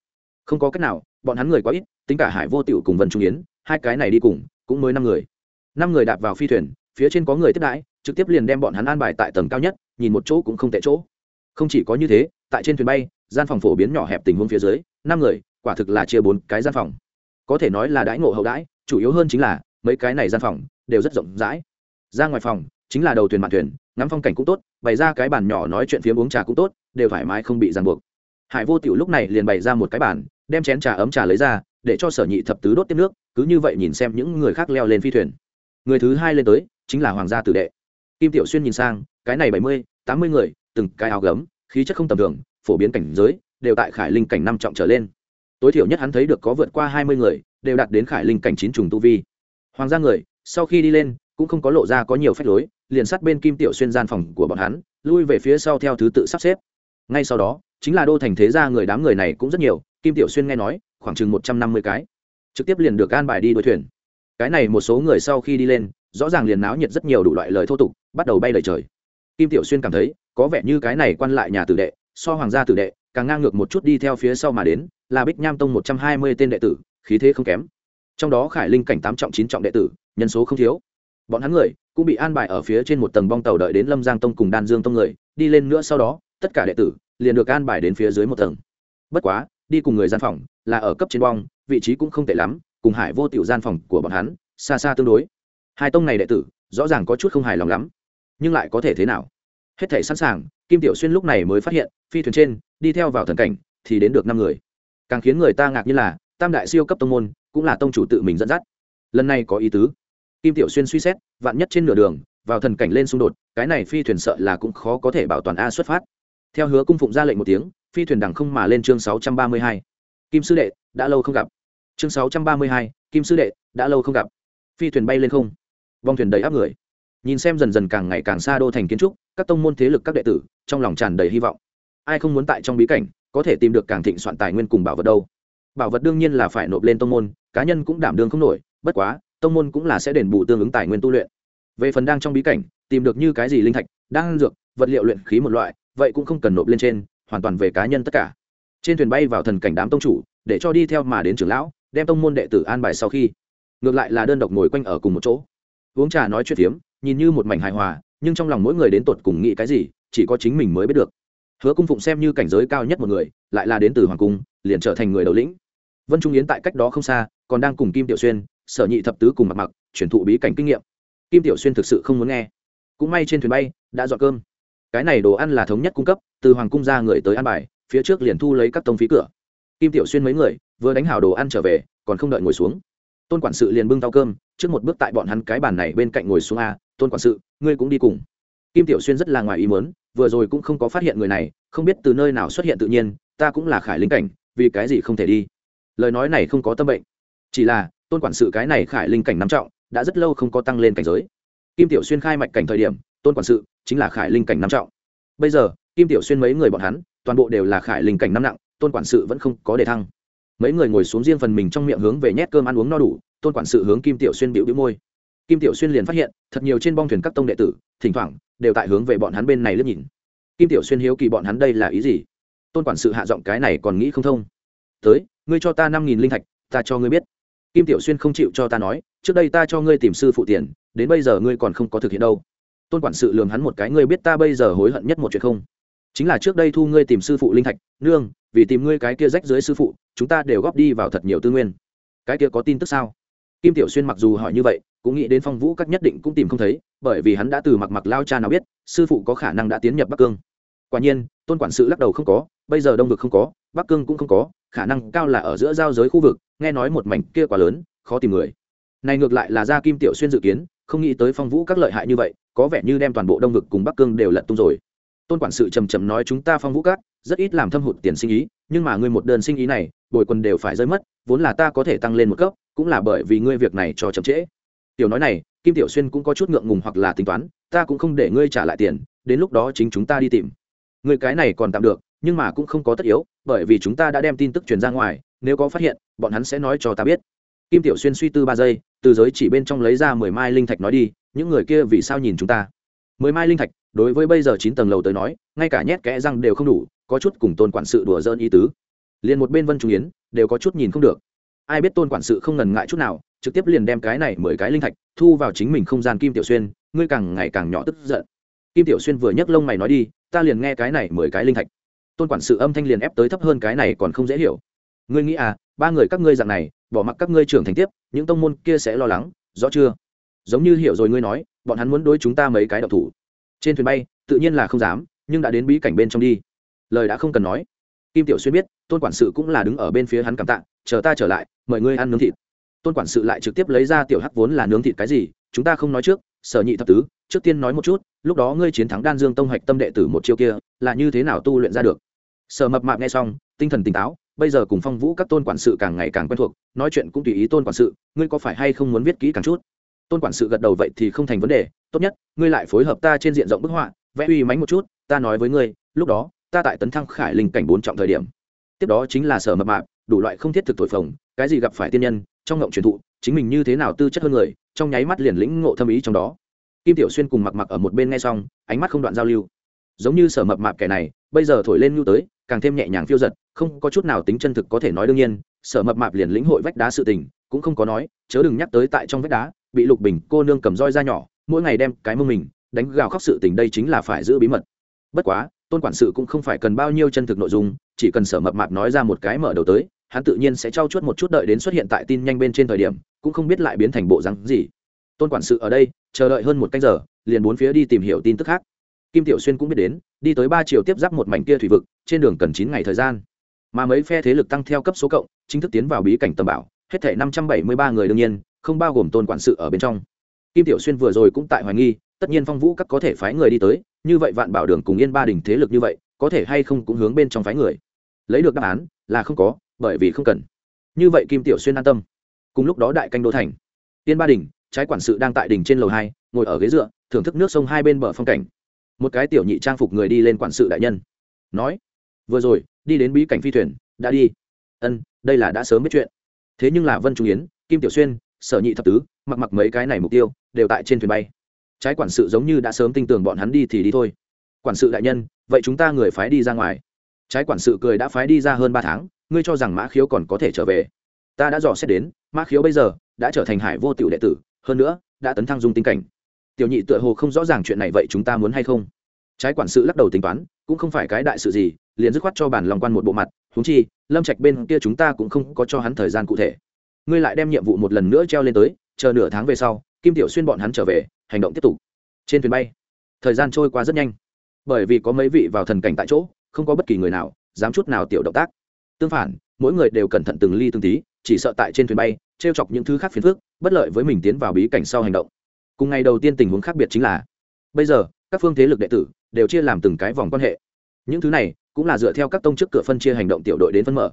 Không có cách nào, bọn hắn người quá ít, tính cả hải vô tịu cùng vân trung yến, hai cái này đi cùng, cũng mới năm người. Năm người đạp vào phi thuyền, phía trên có người tiếp đãi, trực tiếp liền đem bọn hắn an bài tại tầng cao nhất, nhìn một chỗ cũng không tệ chỗ. Không chỉ có như thế, tại trên thuyền bay, gian phòng phổ biến nhỏ hẹp tình huống phía dưới, năm người, quả thực là chia bốn cái gian phòng. Có thể nói là đãi ngộ hậu đãi, chủ yếu hơn chính là, mấy cái này gian phòng, đều rất rộng rãi. Ra ngoài phòng chính là đầu thuyền mạn thuyền, ngắm phong cảnh cũng tốt, bày ra cái bàn nhỏ nói chuyện phía uống trà cũng tốt, đều thoải mái không bị ràng buộc. Hải vô tiểu lúc này liền bày ra một cái bàn, đem chén trà ấm trà lấy ra, để cho sở nhị thập tứ đốt tiếp nước, cứ như vậy nhìn xem những người khác leo lên phi thuyền. Người thứ hai lên tới, chính là hoàng gia tử đệ. Kim tiểu xuyên nhìn sang, cái này bảy mươi, tám mươi người, từng cái áo gấm, khí chất không tầm thường, phổ biến cảnh giới, đều tại khải linh cảnh năm trọng trở lên. Tối thiểu nhất hắn thấy được có vượt qua hai mươi người, đều đạt đến khải linh cảnh chín trùng tu vi. Hoàng gia người, sau khi đi lên cũng không có lộ ra có nhiều phép lối, liền sát bên kim tiểu xuyên gian phòng của bọn hắn, lui về phía sau theo thứ tự sắp xếp. Ngay sau đó, chính là đô thành thế gia người đám người này cũng rất nhiều, kim tiểu xuyên nghe nói, khoảng chừng một trăm năm mươi cái. Trực tiếp liền được an bài đi đuôi thuyền. Cái này một số người sau khi đi lên, rõ ràng liền náo nhiệt rất nhiều đủ loại lời thô tục, bắt đầu bay lời trời. Kim tiểu xuyên cảm thấy, có vẻ như cái này quan lại nhà tử đệ, so hoàng gia tử đệ, càng ngang ngược một chút đi theo phía sau mà đến, là bích nham tông một trăm hai mươi tên đệ tử, khí thế không kém. Trong đó khải linh cảnh tám trọng chín trọng đệ tử, nhân số không thiếu bọn hắn người cũng bị an bài ở phía trên một tầng bong tàu đợi đến lâm giang tông cùng đan dương tông người đi lên nữa sau đó, tất cả đệ tử liền được an bài đến phía dưới một tầng. Bất quá, đi cùng người gian phòng là ở cấp trên bong, vị trí cũng không tệ lắm, cùng hải vô tiểu gian phòng của bọn hắn xa xa tương đối. Hai tông này đệ tử rõ ràng có chút không hài lòng lắm, nhưng lại có thể thế nào? Hết thể sẵn sàng, kim tiểu xuyên lúc này mới phát hiện, phi thuyền trên đi theo vào thần cảnh thì đến được năm người. Càng khiến người ta ngạc như là, tam đại siêu cấp tông môn cũng là tông chủ tự mình dẫn dắt. Lần này có ý tứ kim tiểu xuyên suy xét, vạn nhất trên nửa đường, vào thần cảnh lên xung đột, cái này phi thuyền sợ là cũng khó có thể bảo toàn a xuất phát. Theo hứa cung phụng ra lệnh một tiếng, phi thuyền đằng không mà lên chương sáu trăm ba mươi hai. Kim sư đệ, đã lâu không gặp. Chương sáu trăm ba mươi hai, kim sư đệ, đã lâu không gặp. Phi thuyền bay lên không. Vong thuyền đầy áp người. Nhìn xem dần dần càng ngày càng xa đô thành kiến trúc, các tông môn thế lực các đệ tử, trong lòng tràn đầy hy vọng. Ai không muốn tại trong bí cảnh, có thể tìm được càng thịnh soạn tài nguyên cùng bảo vật đâu. Bảo vật đương nhiên là phải nộp lên tông môn, cá nhân cũng đảm đương không nổi, bất quá tông môn cũng là sẽ đền bù tương ứng tài nguyên tu luyện. Về phần đang trong bí cảnh, tìm được như cái gì linh thạch đang dược, vật liệu luyện khí một loại, vậy cũng không cần nộp lên trên, hoàn toàn về cá nhân tất cả. Trên thuyền bay vào thần cảnh đám tông chủ, để cho đi theo mà đến trưởng lão, đem tông môn đệ tử an bài sau khi. Ngược lại là đơn độc ngồi quanh ở cùng một chỗ. Uống trà nói chuyện phiếm, nhìn như một mảnh hài hòa, nhưng trong lòng mỗi người đến tột cùng nghĩ cái gì, chỉ có chính mình mới biết được. Hứa cung phụng xem như cảnh giới cao nhất một người, lại là đến từ hoàng cung, liền trở thành người đầu lĩnh. Vân trung yến tại cách đó không xa, còn đang cùng kim tiểu xuyên sở nhị thập tứ cùng mặc mặc chuyển thụ bí cảnh kinh nghiệm. Kim tiểu xuyên thực sự không muốn nghe. Cũng may trên thuyền bay, đã dọn cơm. Cái này đồ ăn là thống nhất cung cấp, từ hoàng cung ra người tới ăn bài, phía trước liền thu lấy các tông phí cửa. Kim tiểu xuyên mấy người, vừa đánh hảo đồ ăn trở về, còn không đợi ngồi xuống. Tôn quản sự liền bưng tao cơm, trước một bước tại bọn hắn cái bàn này bên cạnh ngồi xuống a, tôn quản sự, ngươi cũng đi cùng. Kim tiểu xuyên rất là ngoài ý mớn vừa rồi cũng không có phát hiện người này, không biết từ nơi nào xuất hiện tự nhiên, ta cũng là khải lính cảnh, vì cái gì không thể đi? Lời nói này không có tâm bệnh. Chỉ là tôn quản sự cái này khải linh cảnh năm trọng, đã rất lâu không có tăng lên cảnh giới. Kim tiểu xuyên khai mạch cảnh thời điểm, tôn quản sự chính là khải linh cảnh năm trọng. Bây giờ, kim tiểu xuyên mấy người bọn hắn, toàn bộ đều là khải linh cảnh năm nặng, tôn quản sự vẫn không có đề thăng. Mấy người ngồi xuống riêng phần mình trong miệng hướng về nhét cơm ăn uống no đủ, tôn quản sự hướng kim tiểu xuyên bịu bĩu môi. Kim tiểu xuyên liền phát hiện, thật nhiều trên bong thuyền các tông đệ tử, thỉnh thoảng, đều tại hướng về bọn hắn bên này liếc nhìn. Kim tiểu xuyên hiếu kỳ bọn hắn đây là ý gì? Tôn quản sự hạ giọng cái này còn nghĩ không thông. Tới, ngươi cho ta năm nghìn linh thạch, ta cho ngươi biết kim tiểu xuyên không chịu cho ta nói, trước đây ta cho ngươi tìm sư phụ tiền, đến bây giờ ngươi còn không có thực hiện đâu. Tôn quản sự lường hắn một cái, ngươi biết ta bây giờ hối hận nhất một chuyện không? Chính là trước đây thu ngươi tìm sư phụ linh thạch, nương, vì tìm ngươi cái kia rách dưới sư phụ, chúng ta đều góp đi vào thật nhiều tư nguyên. Cái kia có tin tức sao? Kim tiểu xuyên mặc dù hỏi như vậy, cũng nghĩ đến phong vũ các nhất định cũng tìm không thấy, bởi vì hắn đã từ mặc mặc lao cha nào biết, sư phụ có khả năng đã tiến nhập bắc cương. Quả nhiên tôn quản sự lắc đầu không có, bây giờ đông vực không có, bắc cương cũng không có, khả năng cao là ở giữa giao giới khu vực, nghe nói một mảnh kia quá lớn, khó tìm người. Này ngược lại là ra kim tiểu xuyên dự kiến, không nghĩ tới phong vũ các lợi hại như vậy, có vẻ như đem toàn bộ đông vực cùng bắc cương đều lật tung rồi. Tôn quản sự trầm trầm nói chúng ta phong vũ các, rất ít làm thâm hụt tiền sinh ý, nhưng mà ngươi một đơn sinh ý này, bồi quần đều phải rơi mất, vốn là ta có thể tăng lên một cấp, cũng là bởi vì ngươi việc này cho chậm trễ. Tiểu nói này, kim tiểu xuyên cũng có chút ngượng ngùng hoặc là tính toán, ta cũng không để ngươi trả lại tiền, đến lúc đó chính chúng ta đi tìm người cái này còn tạm được, nhưng mà cũng không có tất yếu, bởi vì chúng ta đã đem tin tức truyền ra ngoài, nếu có phát hiện, bọn hắn sẽ nói cho ta biết. Kim tiểu xuyên suy tư ba giây, từ giới chỉ bên trong lấy ra mười mai linh thạch nói đi, những người kia vì sao nhìn chúng ta? Mười mai linh thạch, đối với bây giờ chín tầng lầu tới nói, ngay cả nhét kẽ răng đều không đủ, có chút cùng tôn quản sự đùa dơn ý tứ. Liền một bên vân trung yến, đều có chút nhìn không được. Ai biết tôn quản sự không ngần ngại chút nào, trực tiếp liền đem cái này mười cái linh thạch thu vào chính mình không gian kim tiểu xuyên, ngươi càng ngày càng nhỏ tức giận kim tiểu xuyên vừa nhấc lông mày nói đi, ta liền nghe cái này mười cái linh thạch. Tôn quản sự âm thanh liền ép tới thấp hơn cái này còn không dễ hiểu. Ngươi nghĩ à ba người các ngươi dạng này, bỏ mặc các ngươi trưởng thành tiếp, những tông môn kia sẽ lo lắng, rõ chưa? Giống như hiểu rồi ngươi nói, bọn hắn muốn đối chúng ta mấy cái đậu thủ. Trên thuyền bay, tự nhiên là không dám, nhưng đã đến bí cảnh bên trong đi. Lời đã không cần nói. Kim tiểu xuyên biết, tôn quản sự cũng là đứng ở bên phía hắn cảm tạ, chờ ta trở lại, mời ngươi ăn nướng thịt. Tôn quản sự lại trực tiếp lấy ra tiểu hắc vốn là nướng thịt cái gì, chúng ta không nói trước, sở nhị thập tứ trước tiên nói một chút, lúc đó ngươi chiến thắng đan dương tông hạch tâm đệ tử một chiêu kia, là như thế nào tu luyện ra được? Sở mập mạp nghe xong, tinh thần tỉnh táo, bây giờ cùng phong vũ các tôn quản sự càng ngày càng quen thuộc, nói chuyện cũng tùy ý tôn quản sự, ngươi có phải hay không muốn viết kỹ càng chút? Tôn quản sự gật đầu vậy thì không thành vấn đề, tốt nhất, ngươi lại phối hợp ta trên diện rộng bức họa, vẽ uy mánh một chút, ta nói với ngươi, lúc đó, ta tại tấn thăng khải linh cảnh bốn trọng thời điểm. Tiếp đó chính là sở mập mạp, đủ loại không thiết thực thổi phồng, cái gì gặp phải tiên nhân, trong ngộng truyền thụ, chính mình như thế nào tư chất hơn người, trong nháy mắt liền lĩnh ngộ thâm ý trong đó kim tiểu xuyên cùng mặc mặc ở một bên nghe xong, ánh mắt không đoạn giao lưu. Giống như sở mập mạp kẻ này, bây giờ thổi lên nhu tới, càng thêm nhẹ nhàng phiêu giật, không có chút nào tính chân thực có thể nói đương nhiên, sở mập mạp liền lĩnh hội vách đá sự tình, cũng không có nói, chớ đừng nhắc tới tại trong vách đá, bị lục bình cô nương cầm roi ra nhỏ, mỗi ngày đem cái mông mình, đánh gào khóc sự tình đây chính là phải giữ bí mật. Bất quá, tôn quản sự cũng không phải cần bao nhiêu chân thực nội dung, chỉ cần sở mập mạp nói ra một cái mở đầu tới, hắn tự nhiên sẽ trao chuốt một chút đợi đến xuất hiện tại tin nhanh bên trên thời điểm, cũng không biết lại biến thành bộ rắn gì tôn quản sự ở đây, chờ đợi hơn một canh giờ, liền bốn phía đi tìm hiểu tin tức khác. Kim tiểu xuyên cũng biết đến, đi tới ba chiều tiếp giáp một mảnh kia thủy vực, trên đường cần chín ngày thời gian. Mà mấy phe thế lực tăng theo cấp số cộng, chính thức tiến vào bí cảnh tầm bảo, hết thể năm trăm bảy mươi ba người đương nhiên, không bao gồm tôn quản sự ở bên trong. Kim tiểu xuyên vừa rồi cũng tại hoài nghi, tất nhiên phong vũ các có thể phái người đi tới, như vậy vạn bảo đường cùng yên ba đình thế lực như vậy, có thể hay không cũng hướng bên trong phái người. Lấy được đáp án là không có, bởi vì không cần. Như vậy kim tiểu xuyên an tâm. Cùng lúc đó đại canh đô thành, yên ba đình trái quản sự đang tại đỉnh trên lầu hai, ngồi ở ghế dựa, thưởng thức nước sông hai bên bờ phong cảnh. Một cái tiểu nhị trang phục người đi lên quản sự đại nhân. Nói, vừa rồi, đi đến bí cảnh phi thuyền, đã đi. Ân, đây là đã sớm biết chuyện. Thế nhưng là vân trung yến, kim tiểu xuyên, sở nhị thập tứ, mặc mặc mấy cái này mục tiêu, đều tại trên thuyền bay. Trái quản sự giống như đã sớm tin tưởng bọn hắn đi thì đi thôi. Quản sự đại nhân, vậy chúng ta người phái đi ra ngoài. Trái quản sự cười đã phái đi ra hơn ba tháng, ngươi cho rằng mã khiếu còn có thể trở về? Ta đã dò xét đến, mã khiếu bây giờ đã trở thành hải vô tiểu đệ tử hơn nữa, đã tấn thăng dung tinh cảnh. Tiểu nhị tựa hồ không rõ ràng chuyện này vậy chúng ta muốn hay không? Trái quản sự lắc đầu tính toán, cũng không phải cái đại sự gì, liền dứt khoát cho bản lòng quan một bộ mặt húng chi, lâm trạch bên kia chúng ta cũng không có cho hắn thời gian cụ thể. Ngươi lại đem nhiệm vụ một lần nữa treo lên tới, chờ nửa tháng về sau, kim tiểu xuyên bọn hắn trở về, hành động tiếp tục. Trên thuyền bay, thời gian trôi qua rất nhanh. Bởi vì có mấy vị vào thần cảnh tại chỗ, không có bất kỳ người nào dám chút nào tiểu động tác. Tương phản, mỗi người đều cẩn thận từng ly từng tí, chỉ sợ tại trên thuyền bay t r e o chọc những thứ khác phiền phức, bất lợi với mình tiến vào bí cảnh sau hành động. Cùng ngày đầu tiên tình huống khác biệt chính là, bây giờ, các phương thế lực đệ tử đều chia làm từng cái vòng quan hệ. Những thứ này cũng là dựa theo các tông chức cửa phân chia hành động tiểu đội đến phân mở.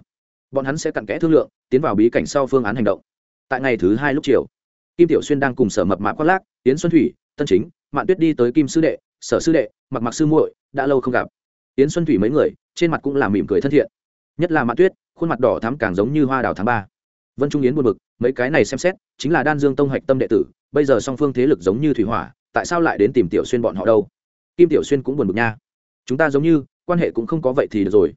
Bọn hắn sẽ cặn kẽ thương lượng, tiến vào bí cảnh sau phương án hành động. Tại ngày thứ hai lúc chiều, kim tiểu xuyên đang cùng sở mập mã khoác lác tiến xuân thủy, tân chính, mạn tuyết đi tới kim sư đệ, sở sư đệ, mặc mặc sư muội, đã lâu không gặp. Tiến xuân thủy mấy người, trên mặt cũng là mỉm cười thân thiện. Nhất là mạn tuyết, khuôn mặt đỏ thắm càng giống như hoa đào tháng ba vân trung yến buồn bực, mấy cái này xem xét, chính là đan dương tông hạch tâm đệ tử, bây giờ song phương thế lực giống như thủy hỏa, tại sao lại đến tìm tiểu xuyên bọn họ đâu? Kim tiểu xuyên cũng buồn bực nha. Chúng ta giống như, quan hệ cũng không có vậy thì được rồi.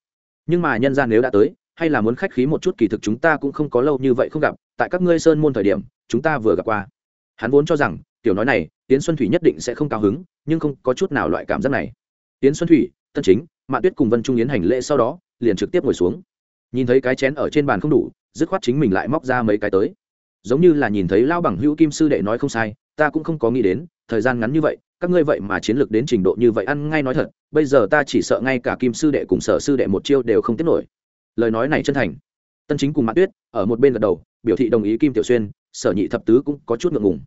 Nhưng mà nhân gian nếu đã tới, hay là muốn khách khí một chút kỳ thực chúng ta cũng không có lâu như vậy không gặp, tại các ngươi sơn môn thời điểm, chúng ta vừa gặp qua. Hắn vốn cho rằng, tiểu nói này tiến xuân thủy nhất định sẽ không cao hứng, nhưng không có chút nào loại cảm giác này. Tiến xuân thủy, tân chính mạ tuyết cùng vân trung yến hành lễ sau đó, liền trực tiếp ngồi xuống. Nhìn thấy cái chén ở trên bàn không đủ dứt khoát chính mình lại móc ra mấy cái tới. Giống như là nhìn thấy lao bằng hữu kim sư đệ nói không sai, ta cũng không có nghĩ đến, thời gian ngắn như vậy, các ngươi vậy mà chiến lược đến trình độ như vậy ăn ngay nói thật, bây giờ ta chỉ sợ ngay cả kim sư đệ cùng sở sư đệ một chiêu đều không tiết nổi. Lời nói này chân thành. Tân chính cùng mã tuyết ở một bên gật đầu, biểu thị đồng ý kim tiểu xuyên, sở nhị thập tứ cũng có chút ngượng ngùng.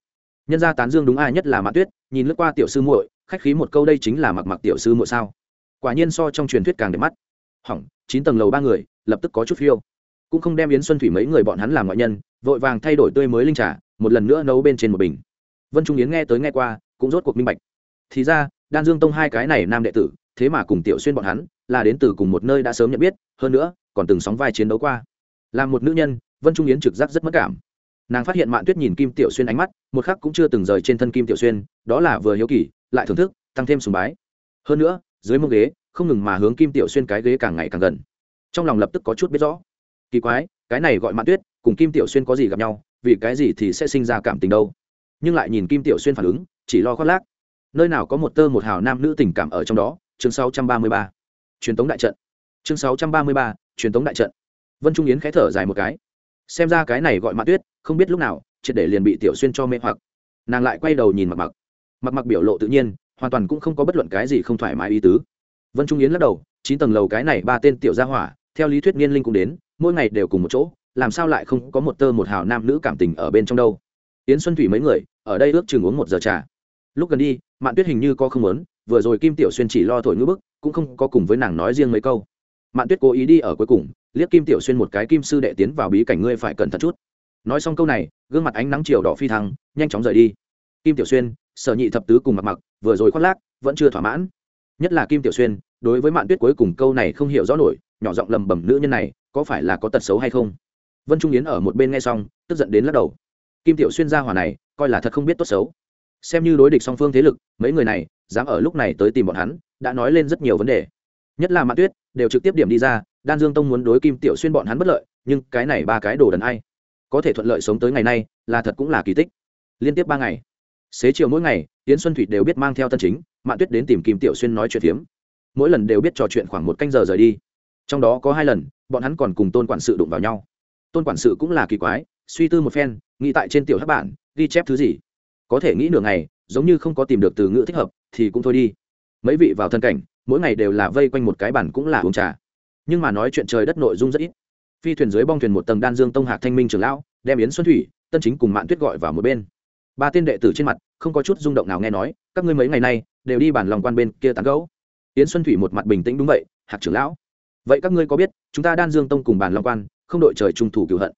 Nhân gia tán dương đúng ai nhất là mã tuyết, nhìn lướt qua tiểu sư muội, khách khí một câu đây chính là mặc mặc tiểu sư muội sao? Quả nhiên so trong truyền thuyết càng đẹp mắt. Hỏng, chín tầng lầu ba người, lập tức có chút phiêu cũng không đem yến xuân thủy mấy người bọn hắn làm ngoại nhân, vội vàng thay đổi tươi mới linh trà, một lần nữa nấu bên trên một bình. Vân trung yến nghe tới nghe qua, cũng rốt cuộc minh bạch. Thì ra, đan dương tông hai cái này nam đệ tử, thế mà cùng tiểu xuyên bọn hắn, là đến từ cùng một nơi đã sớm nhận biết, hơn nữa, còn từng sóng vai chiến đấu qua. Là một nữ nhân, vân trung yến trực giác rất mất cảm. Nàng phát hiện mạn tuyết nhìn kim tiểu xuyên ánh mắt, một khắc cũng chưa từng rời trên thân kim tiểu xuyên, đó là vừa hiếu kỳ, lại thưởng thức, tăng thêm sùng bái. Hơn nữa, dưới mông ghế, không ngừng mà hướng kim tiểu xuyên cái ghế càng ngày càng gần. Trong lòng lập tức có chút biết rõ kỳ quái cái này gọi mạn tuyết cùng kim tiểu xuyên có gì gặp nhau vì cái gì thì sẽ sinh ra cảm tình đâu? Nhưng lại nhìn kim tiểu xuyên phản ứng chỉ lo khoác lác. Nơi nào có một tơ một hào nam nữ tình cảm ở trong đó? Chương 633. truyền tống đại trận. Chương 633, truyền tống đại trận. Vân trung yến khẽ thở dài một cái. Xem ra cái này gọi mạn tuyết không biết lúc nào triệt để liền bị tiểu xuyên cho mê hoặc. Nàng lại quay đầu nhìn mặc mặc mặc mặc biểu lộ tự nhiên hoàn toàn cũng không có bất luận cái gì không thoải mái ý tứ. Vân trung yến lắc đầu chín tầng lầu cái này ba tên tiểu gia hỏa theo lý thuyết niên linh cũng đến mỗi ngày đều cùng một chỗ, làm sao lại không có một tơ một hào nam nữ cảm tình ở bên trong đâu? Yến xuân thủy mấy người, ở đây ước chừng uống một giờ trà. Lúc gần đi, mạn tuyết hình như có không muốn, vừa rồi kim tiểu xuyên chỉ lo thổi ngữ bức, cũng không có cùng với nàng nói riêng mấy câu. Mạn tuyết cố ý đi ở cuối cùng, liếc kim tiểu xuyên một cái kim sư đệ tiến vào bí cảnh ngươi phải cẩn thận chút. Nói xong câu này, gương mặt ánh nắng chiều đỏ phi thăng, nhanh chóng rời đi. Kim tiểu xuyên, sở nhị thập tứ cùng mặc mặc, vừa rồi khoác lác, vẫn chưa thỏa mãn. Nhất là kim tiểu xuyên, đối với mạn tuyết cuối cùng câu này không hiểu rõ nổi, nhỏ giọng lầm bầm nữ nhân này có phải là có tật xấu hay không? Vân trung yến ở một bên nghe xong, tức giận đến lắc đầu. Kim tiểu xuyên gia hỏa này, coi là thật không biết tốt xấu. Xem như đối địch song phương thế lực, mấy người này, dám ở lúc này tới tìm bọn hắn, đã nói lên rất nhiều vấn đề. Nhất là mạn tuyết, đều trực tiếp điểm đi ra, đan dương tông muốn đối kim tiểu xuyên bọn hắn bất lợi, nhưng cái này ba cái đồ đần ai? Có thể thuận lợi sống tới ngày nay, là thật cũng là kỳ tích. Liên tiếp ba ngày. Xế chiều mỗi ngày tiến xuân thủy đều biết mang theo tân chính, mạn tuyết đến tìm kim tiểu xuyên nói chuyện phiếm. Mỗi lần đều biết trò chuyện khoảng một canh giờ rời đi. Trong đó có hai lần bọn hắn còn cùng tôn quản sự đụng vào nhau. Tôn quản sự cũng là kỳ quái, suy tư một phen, nghĩ tại trên tiểu hát bản, ghi chép thứ gì. Có thể nghĩ nửa ngày, giống như không có tìm được từ ngữ thích hợp, thì cũng thôi đi. Mấy vị vào thân cảnh, mỗi ngày đều là vây quanh một cái bản cũng là uống trà. Nhưng mà nói chuyện trời đất nội dung rất ít. Phi thuyền dưới bong thuyền một tầng đan dương tông hạc thanh minh trường lão, đem yến xuân thủy, tân chính cùng mạn tuyết gọi vào một bên. Ba tên đệ tử trên mặt, không có chút rung động nào nghe nói, các ngươi mấy ngày nay, đều đi bản lòng quan bên kia tán gấu yến xuân thủy một mặt bình tĩnh đúng vậy, hạc trưởng lão vậy các ngươi có biết, chúng ta đan dương tông cùng bản long quan, không đội trời trung thủ cựu hận.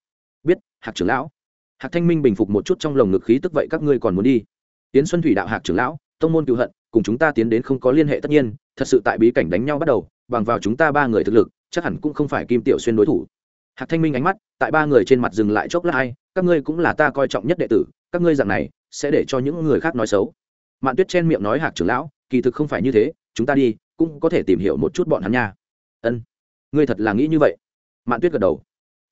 Biết, hạc trưởng lão. Hạc thanh minh bình phục một chút trong lồng ngực khí tức vậy các ngươi còn muốn đi? Tiến xuân thủy đạo hạc trưởng lão, tông môn cựu hận, cùng chúng ta tiến đến không có liên hệ tất nhiên, thật sự tại bí cảnh đánh nhau bắt đầu, bằng vào chúng ta ba người thực lực, chắc hẳn cũng không phải kim tiểu xuyên đối thủ. Hạc thanh minh ánh mắt, tại ba người trên mặt dừng lại chốc lát ai các ngươi cũng là ta coi trọng nhất đệ tử, các ngươi dạng này, sẽ để cho những người khác nói xấu. Mạn tuyết chen miệng nói hạc trưởng lão, kỳ thực không phải như thế, chúng ta đi, cũng có thể tìm hiểu một chút bọn hắn nha. Ân ngươi thật là nghĩ như vậy? Mạn tuyết gật đầu.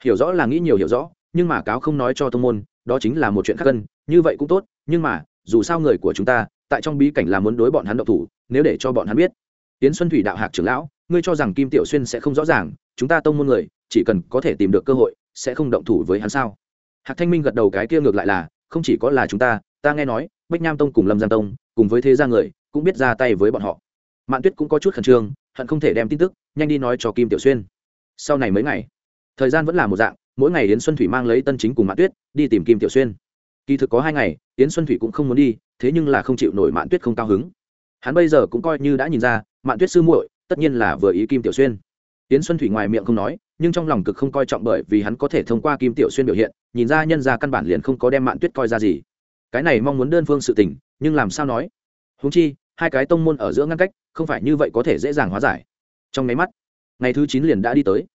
Hiểu rõ là nghĩ nhiều hiểu rõ, nhưng mà cáo không nói cho tông môn, đó chính là một chuyện khác cân như vậy cũng tốt, nhưng mà, dù sao người của chúng ta, tại trong bí cảnh là muốn đối bọn hắn độc thủ, nếu để cho bọn hắn biết. Tiến xuân thủy đạo hạc trưởng lão, ngươi cho rằng kim tiểu xuyên sẽ không rõ ràng, chúng ta tông môn người, chỉ cần có thể tìm được cơ hội, sẽ không động thủ với hắn sao? Hạc thanh minh gật đầu cái kia ngược lại là, không chỉ có là chúng ta ta nghe nói, bách nham tông cùng lâm giang tông, cùng với thế gia người, cũng biết ra tay với bọn họ. Mạn tuyết cũng có chút khẩn trương, hận không thể đem tin tức nhanh đi nói cho kim tiểu xuyên. Sau này mấy ngày, thời gian vẫn là một dạng, mỗi ngày yến xuân thủy mang lấy tân chính cùng mạn tuyết đi tìm kim tiểu xuyên. Kỳ thực có hai ngày, yến xuân thủy cũng không muốn đi, thế nhưng là không chịu nổi mạn tuyết không cao hứng. Hắn bây giờ cũng coi như đã nhìn ra, mạn tuyết sư muội tất nhiên là vừa ý kim tiểu xuyên. Yến xuân thủy ngoài miệng không nói, nhưng trong lòng cực không coi trọng bởi vì hắn có thể thông qua kim tiểu xuyên biểu hiện, nhìn ra nhân ra căn bản liền không có đem mạn tuyết coi ra gì. Cái này mong muốn đơn phương sự tình, nhưng làm sao nói? Húng chi, hai cái tông môn ở giữa ngăn cách, không phải như vậy có thể dễ dàng hóa giải trong máy mắt, ngày thứ chín liền đã đi tới.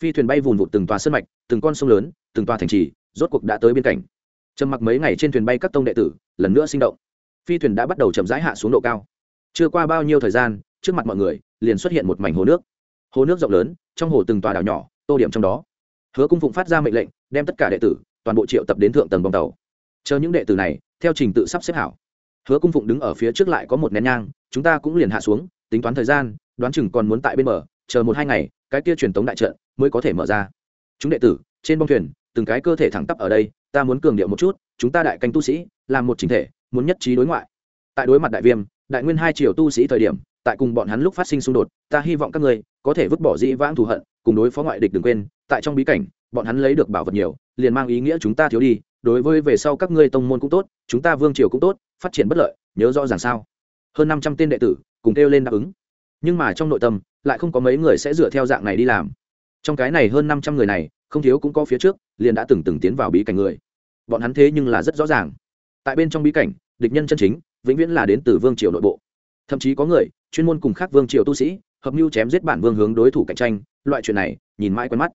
Phi thuyền bay vùn vụt từng tòa sân mạch, từng con sông lớn, từng tòa thành trì, rốt cuộc đã tới biên cảnh trầm mặc mấy ngày trên thuyền bay các tông đệ tử, lần nữa sinh động. Phi thuyền đã bắt đầu chậm rãi hạ xuống độ cao. Chưa qua bao nhiêu thời gian, trước mặt mọi người liền xuất hiện một mảnh hồ nước. Hồ nước rộng lớn, trong hồ từng tòa đảo nhỏ, tô điểm trong đó. Hứa cung phụng phát ra mệnh lệnh, đem tất cả đệ tử, toàn bộ triệu tập đến thượng tầng bong tàu. Chờ những đệ tử này, theo trình tự sắp xếp hảo. Hứa cung phụng đứng ở phía trước lại có một nén nhang, chúng ta cũng liền hạ xuống tính toán thời gian đoán chừng còn muốn tại bên mở, chờ một hai ngày cái kia truyền tống đại trận mới có thể mở ra. Chúng đệ tử trên bông thuyền từng cái cơ thể thẳng tắp ở đây ta muốn cường điệu một chút chúng ta đại canh tu sĩ làm một chính thể muốn nhất trí đối ngoại. Tại đối mặt đại viêm đại nguyên hai triều tu sĩ thời điểm tại cùng bọn hắn lúc phát sinh xung đột ta hy vọng các ngươi có thể vứt bỏ dĩ vãng thù hận cùng đối phó ngoại địch đừng quên tại trong bí cảnh bọn hắn lấy được bảo vật nhiều liền mang ý nghĩa chúng ta thiếu đi đối với về sau các ngươi tông môn cũng tốt chúng ta vương triều cũng tốt phát triển bất lợi nhớ rõ ràng sao? Hơn năm trăm tên đệ tử cùng kêu lên đáp ứng. Nhưng mà trong nội tâm, lại không có mấy người sẽ dựa theo dạng này đi làm. Trong cái này hơn năm trăm người này, không thiếu cũng có phía trước, liền đã từng từng tiến vào bí cảnh người. Bọn hắn thế nhưng là rất rõ ràng. Tại bên trong bí cảnh, địch nhân chân chính, vĩnh viễn là đến từ vương triều nội bộ. Thậm chí có người, chuyên môn cùng khác vương triều tu sĩ, hợp mưu chém giết bản vương hướng đối thủ cạnh tranh, loại chuyện này, nhìn mãi quen mắt.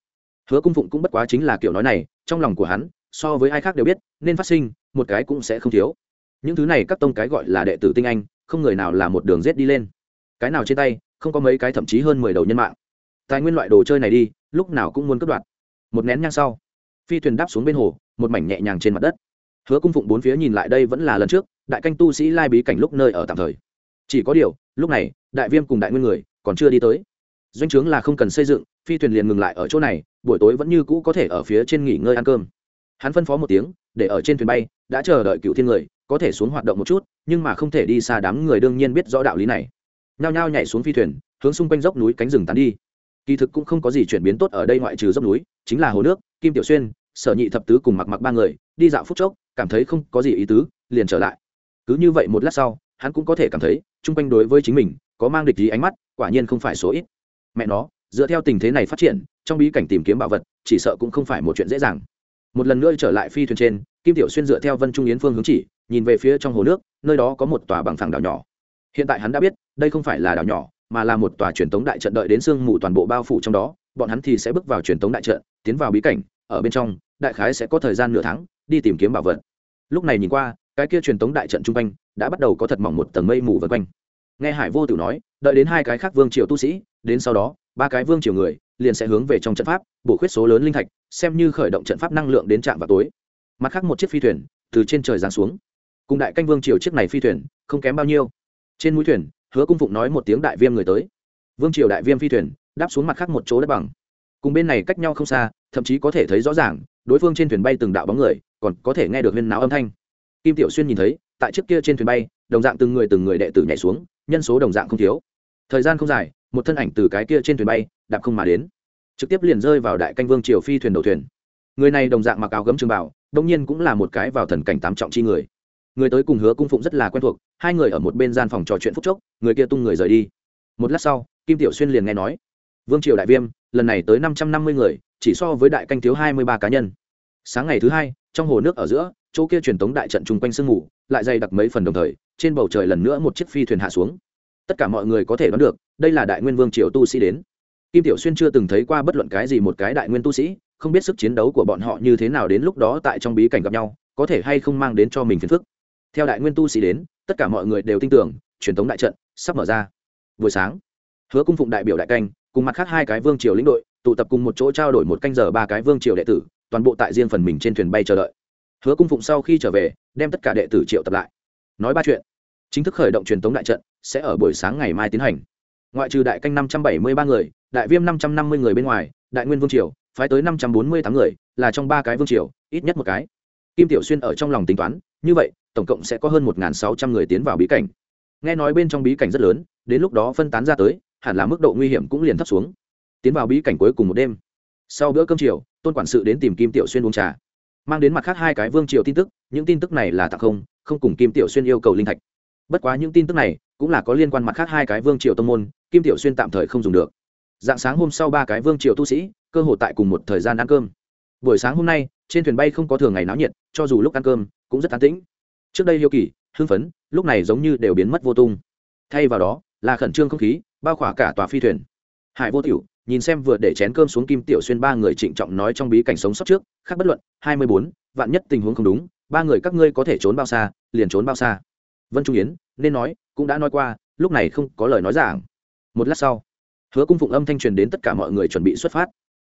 Hứa cung phụng cũng bất quá chính là kiểu nói này, trong lòng của hắn, so với ai khác đều biết, nên phát sinh, một cái cũng sẽ không thiếu. Những thứ này các tông cái gọi là đệ tử tinh anh không người nào là một đường rết đi lên. Cái nào trên tay, không có mấy cái thậm chí hơn mười đầu nhân mạng. Tài nguyên loại đồ chơi này đi, lúc nào cũng muốn cất đoạt. Một nén nhang sau, phi thuyền đáp xuống bên hồ, một mảnh nhẹ nhàng trên mặt đất. Hứa cung phụng bốn phía nhìn lại đây vẫn là lần trước, đại canh tu sĩ lai bí cảnh lúc nơi ở tạm thời. Chỉ có điều, lúc này, đại viêm cùng đại nguyên người còn chưa đi tới. Doanh trướng là không cần xây dựng, phi thuyền liền ngừng lại ở chỗ này, buổi tối vẫn như cũ có thể ở phía trên nghỉ ngơi ăn cơm. Hắn phân phó một tiếng, để ở trên thuyền bay, đã chờ đợi cựu thiên người, có thể xuống hoạt động một chút nhưng mà không thể đi xa đám người đương nhiên biết rõ đạo lý này. Nhao nhao nhảy xuống phi thuyền, hướng xung quanh dốc núi cánh rừng tán đi. Kỳ thực cũng không có gì chuyển biến tốt ở đây ngoại trừ dốc núi, chính là hồ nước, kim tiểu xuyên, sở nhị thập tứ cùng mặc mặc ba người, đi dạo phút chốc, cảm thấy không có gì ý tứ, liền trở lại. Cứ như vậy một lát sau, hắn cũng có thể cảm thấy, chung quanh đối với chính mình, có mang địch gì ánh mắt, quả nhiên không phải số ít. Mẹ nó, dựa theo tình thế này phát triển, trong bí cảnh tìm kiếm bảo vật, chỉ sợ cũng không phải một chuyện dễ dàng. Một lần nữa trở lại phi thuyền trên kim tiểu xuyên dựa theo vân trung yến phương hướng chỉ, nhìn về phía trong hồ nước, nơi đó có một tòa bằng phẳng đảo nhỏ. Hiện tại hắn đã biết, đây không phải là đảo nhỏ, mà là một tòa truyền tống đại trận đợi đến sương mù toàn bộ bao phủ trong đó, bọn hắn thì sẽ bước vào truyền tống đại trận, tiến vào bí cảnh, ở bên trong, đại khái sẽ có thời gian nửa tháng, đi tìm kiếm bảo vật. Lúc này nhìn qua, cái kia truyền tống đại trận chung quanh, đã bắt đầu có thật mỏng một tầng mây mù vân quanh. Nghe hải vô tử nói, đợi đến hai cái khác vương triều tu sĩ, đến sau đó, ba cái vương triều người, liền sẽ hướng về trong trận pháp, bổ khuyết số lớn linh thạch, xem như khởi động trận pháp năng lượng đến trạm vào tối mặt khác một chiếc phi thuyền từ trên trời giáng xuống. Cùng đại canh vương triều chiếc này phi thuyền không kém bao nhiêu. Trên mũi thuyền, hứa cung phụng nói một tiếng đại viêm người tới. Vương triều đại viêm phi thuyền, đáp xuống mặt khác một chỗ đất bằng. Cùng bên này cách nhau không xa, thậm chí có thể thấy rõ ràng, đối phương trên thuyền bay từng đạo bóng người, còn có thể nghe được huyên náo âm thanh. Kim tiểu xuyên nhìn thấy, tại trước kia trên thuyền bay, đồng dạng từng người từng người đệ tử nhảy xuống, nhân số đồng dạng không thiếu. Thời gian không dài, một thân ảnh từ cái kia trên thuyền bay, đạp không mà đến. Trực tiếp liền rơi vào đại canh vương triều phi thuyền đầu thuyền. Người này đồng dạng mặc áo gấm trường bảo đông nhiên cũng là một cái vào thần cảnh tám trọng chi người. Người tới cùng hứa cung phụng rất là quen thuộc, hai người ở một bên gian phòng trò chuyện phúc chốc, người kia tung người rời đi. Một lát sau, kim tiểu xuyên liền nghe nói, vương triều đại viêm, lần này tới năm trăm năm mươi người, chỉ so với đại canh thiếu hai mươi ba cá nhân. Sáng ngày thứ hai, trong hồ nước ở giữa, chỗ kia truyền tống đại trận chung quanh sương mù, lại dày đặc mấy phần đồng thời, trên bầu trời lần nữa một chiếc phi thuyền hạ xuống. Tất cả mọi người có thể đoán được, đây là đại nguyên vương triều tu sĩ đến. Kim tiểu xuyên chưa từng thấy qua bất luận cái gì một cái đại nguyên tu sĩ không biết sức chiến đấu của bọn họ như thế nào đến lúc đó tại trong bí cảnh gặp nhau, có thể hay không mang đến cho mình phiền phức. Theo đại nguyên tu sĩ đến, tất cả mọi người đều tin tưởng, truyền thống đại trận sắp mở ra. Buổi sáng, hứa cung phụng đại biểu đại canh, cùng mặt khác hai cái vương triều lĩnh đội, tụ tập cùng một chỗ trao đổi một canh giờ ba cái vương triều đệ tử, toàn bộ tại riêng phần mình trên thuyền bay chờ đợi. Hứa cung phụng sau khi trở về, đem tất cả đệ tử triệu tập lại. Nói ba chuyện. Chính thức khởi động truyền thống đại trận sẽ ở buổi sáng ngày mai tiến hành. Ngoại trừ đại canh năm trăm bảy mươi ba người, đại viêm năm trăm năm mươi người bên ngoài, đại nguyên vương triều phái tới năm trăm bốn mươi tám người, là trong ba cái vương triều, ít nhất một cái. Kim tiểu xuyên ở trong lòng tính toán, như vậy, tổng cộng sẽ có hơn một sáu trăm người tiến vào bí cảnh. Nghe nói bên trong bí cảnh rất lớn, đến lúc đó phân tán ra tới, hẳn là mức độ nguy hiểm cũng liền thấp xuống. Tiến vào bí cảnh cuối cùng một đêm. Sau bữa cơm chiều, tôn quản sự đến tìm kim tiểu xuyên uống trà. Mang đến mặt khác hai cái vương triều tin tức, những tin tức này là tặng không không cùng kim tiểu xuyên yêu cầu linh thạch. Bất quá những tin tức này, cũng là có liên quan mặt khác hai cái vương triều tông môn, kim tiểu xuyên tạm thời không dùng được. Dạng sáng hôm sau ba cái vương triều tu sĩ cơ hội tại cùng một thời gian ăn cơm. Buổi sáng hôm nay, trên thuyền bay không có thường ngày náo nhiệt, cho dù lúc ăn cơm, cũng rất tán tĩnh. Trước đây hiếu kỳ, hưng phấn, lúc này giống như đều biến mất vô tung. Thay vào đó, là khẩn trương không khí, bao khỏa cả tòa phi thuyền. Hải vô tiểu, nhìn xem vừa để chén cơm xuống kim tiểu xuyên ba người trịnh trọng nói trong bí cảnh sống sót trước, khác bất luận, hai mươi bốn, vạn nhất tình huống không đúng, ba người các ngươi có thể trốn bao xa, liền trốn bao xa. Vân trung yến, nên nói, cũng đã nói qua, lúc này không có lời nói giảng. Một lát sau, hứa cung phụng âm thanh truyền đến tất cả mọi người chuẩn bị xuất phát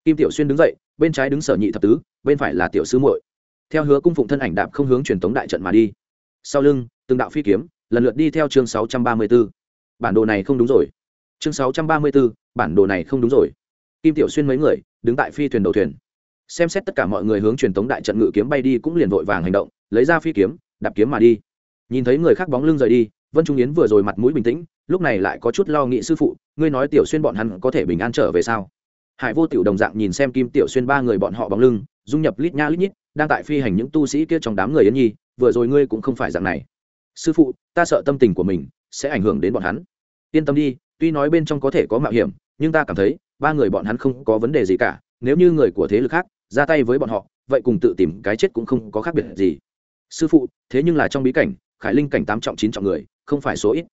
kim tiểu xuyên đứng dậy bên trái đứng sở nhị thập tứ bên phải là tiểu sư muội. Theo hứa cung phụng thân ảnh đạp không hướng truyền tống đại trận mà đi. Sau lưng từng đạo phi kiếm lần lượt đi theo chương sáu trăm ba mươi 634. bản đồ này không đúng rồi. Chương sáu trăm ba mươi 634, bản đồ này không đúng rồi. Kim tiểu xuyên mấy người đứng tại phi thuyền đầu thuyền. Xem xét tất cả mọi người hướng truyền tống đại trận ngự kiếm bay đi cũng liền vội vàng hành động lấy ra phi kiếm đạp kiếm mà đi. Nhìn thấy người khác bóng lưng rời đi vân trung yến vừa rồi mặt mũi bình tĩnh lúc này lại có chút lo nghĩ sư phụ ngươi nói tiểu xuyên bọn hắn có thể bình an trở về sao? Hải vô tiểu đồng dạng nhìn xem kim tiểu xuyên ba người bọn họ bóng lưng, dung nhập lít nha lít nhít, đang tại phi hành những tu sĩ kia trong đám người yến nhi, vừa rồi ngươi cũng không phải dạng này. Sư phụ, ta sợ tâm tình của mình sẽ ảnh hưởng đến bọn hắn. Yên tâm đi, tuy nói bên trong có thể có mạo hiểm, nhưng ta cảm thấy ba người bọn hắn không có vấn đề gì cả. Nếu như người của thế lực khác ra tay với bọn họ, vậy cùng tự tìm cái chết cũng không có khác biệt gì. Sư phụ, thế nhưng là trong bí cảnh, khải linh cảnh tám trọng chín trọng người, không phải số ít.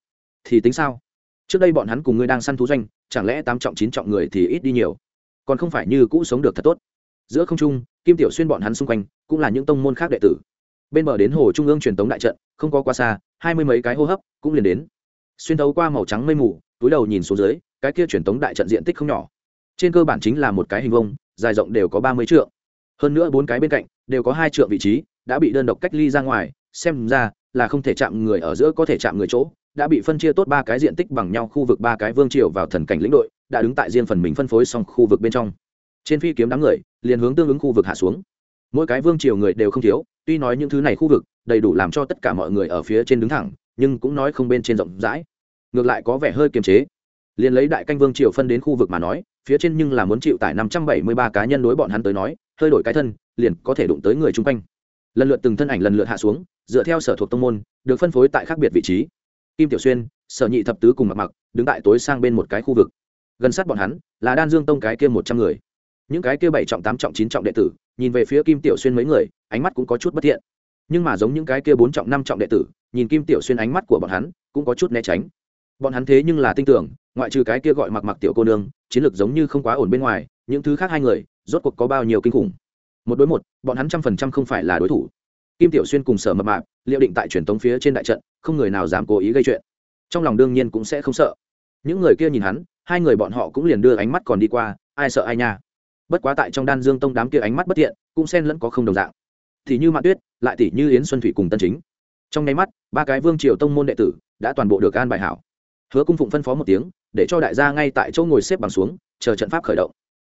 Thì tính sao? Trước đây bọn hắn cùng ngươi đang săn thú doanh, chẳng lẽ tám trọng chín trọng người thì ít đi nhiều? Còn không phải như cũ sống được thật tốt. Giữa không trung, kim tiểu xuyên bọn hắn xung quanh cũng là những tông môn khác đệ tử. Bên bờ đến hồ trung ương truyền tống đại trận, không có quá xa, hai mươi mấy cái hô hấp cũng liền đến. Xuyên thấu qua màu trắng mây mù, túi đầu nhìn xuống dưới, cái kia truyền tống đại trận diện tích không nhỏ. Trên cơ bản chính là một cái hình vông dài rộng đều có ba mươi trượng. Hơn nữa bốn cái bên cạnh đều có hai trượng vị trí, đã bị đơn độc cách ly ra ngoài, xem ra là không thể chạm người ở giữa có thể chạm người chỗ đã bị phân chia tốt ba cái diện tích bằng nhau khu vực ba cái vương triều vào thần cảnh lĩnh đội, đã đứng tại riêng phần mình phân phối xong khu vực bên trong. Trên phi kiếm đám người, liền hướng tương ứng khu vực hạ xuống. Mỗi cái vương triều người đều không thiếu, tuy nói những thứ này khu vực, đầy đủ làm cho tất cả mọi người ở phía trên đứng thẳng, nhưng cũng nói không bên trên rộng rãi. Ngược lại có vẻ hơi kiềm chế. Liền lấy đại canh vương triều phân đến khu vực mà nói, phía trên nhưng là muốn chịu tải năm trăm bảy mươi ba cá nhân đối bọn hắn tới nói, hơi đổi cái thân, liền có thể đụng tới người chung quanh. Lần lượt từng thân ảnh lần lượt hạ xuống, dựa theo sở thuộc tông môn, được phân phối tại khác biệt vị trí kim tiểu xuyên, sở nhị thập tứ cùng mặc mặc, đứng tại tối sang bên một cái khu vực. Gần sát bọn hắn, là đan dương tông cái kia một trăm người. Những cái kia bảy trọng, tám trọng, chín trọng đệ tử, nhìn về phía kim tiểu xuyên mấy người, ánh mắt cũng có chút bất thiện. Nhưng mà giống những cái kia bốn trọng, năm trọng đệ tử, nhìn kim tiểu xuyên ánh mắt của bọn hắn, cũng có chút né tránh. Bọn hắn thế nhưng là tin tưởng, ngoại trừ cái kia gọi mặc mặc tiểu cô nương, chiến lược giống như không quá ổn bên ngoài, những thứ khác hai người, rốt cuộc có bao nhiêu kinh khủng. Một đối một, bọn hắn trăm phần trăm không phải là đối thủ kim tiểu xuyên cùng sở mập mạp liệu định tại truyền tống phía trên đại trận, không người nào dám cố ý gây chuyện. Trong lòng đương nhiên cũng sẽ không sợ. Những người kia nhìn hắn, hai người bọn họ cũng liền đưa ánh mắt còn đi qua, ai sợ ai nha. Bất quá tại trong đan dương tông đám kia ánh mắt bất tiện cũng xen lẫn có không đồng dạng. Thì như mạn tuyết, lại tỷ như yến xuân thủy cùng tân chính. Trong nháy mắt, ba cái vương triều tông môn đệ tử đã toàn bộ được an bài hảo. Hứa cung phụng phân phó một tiếng, để cho đại gia ngay tại chỗ ngồi xếp bằng xuống, chờ trận pháp khởi động.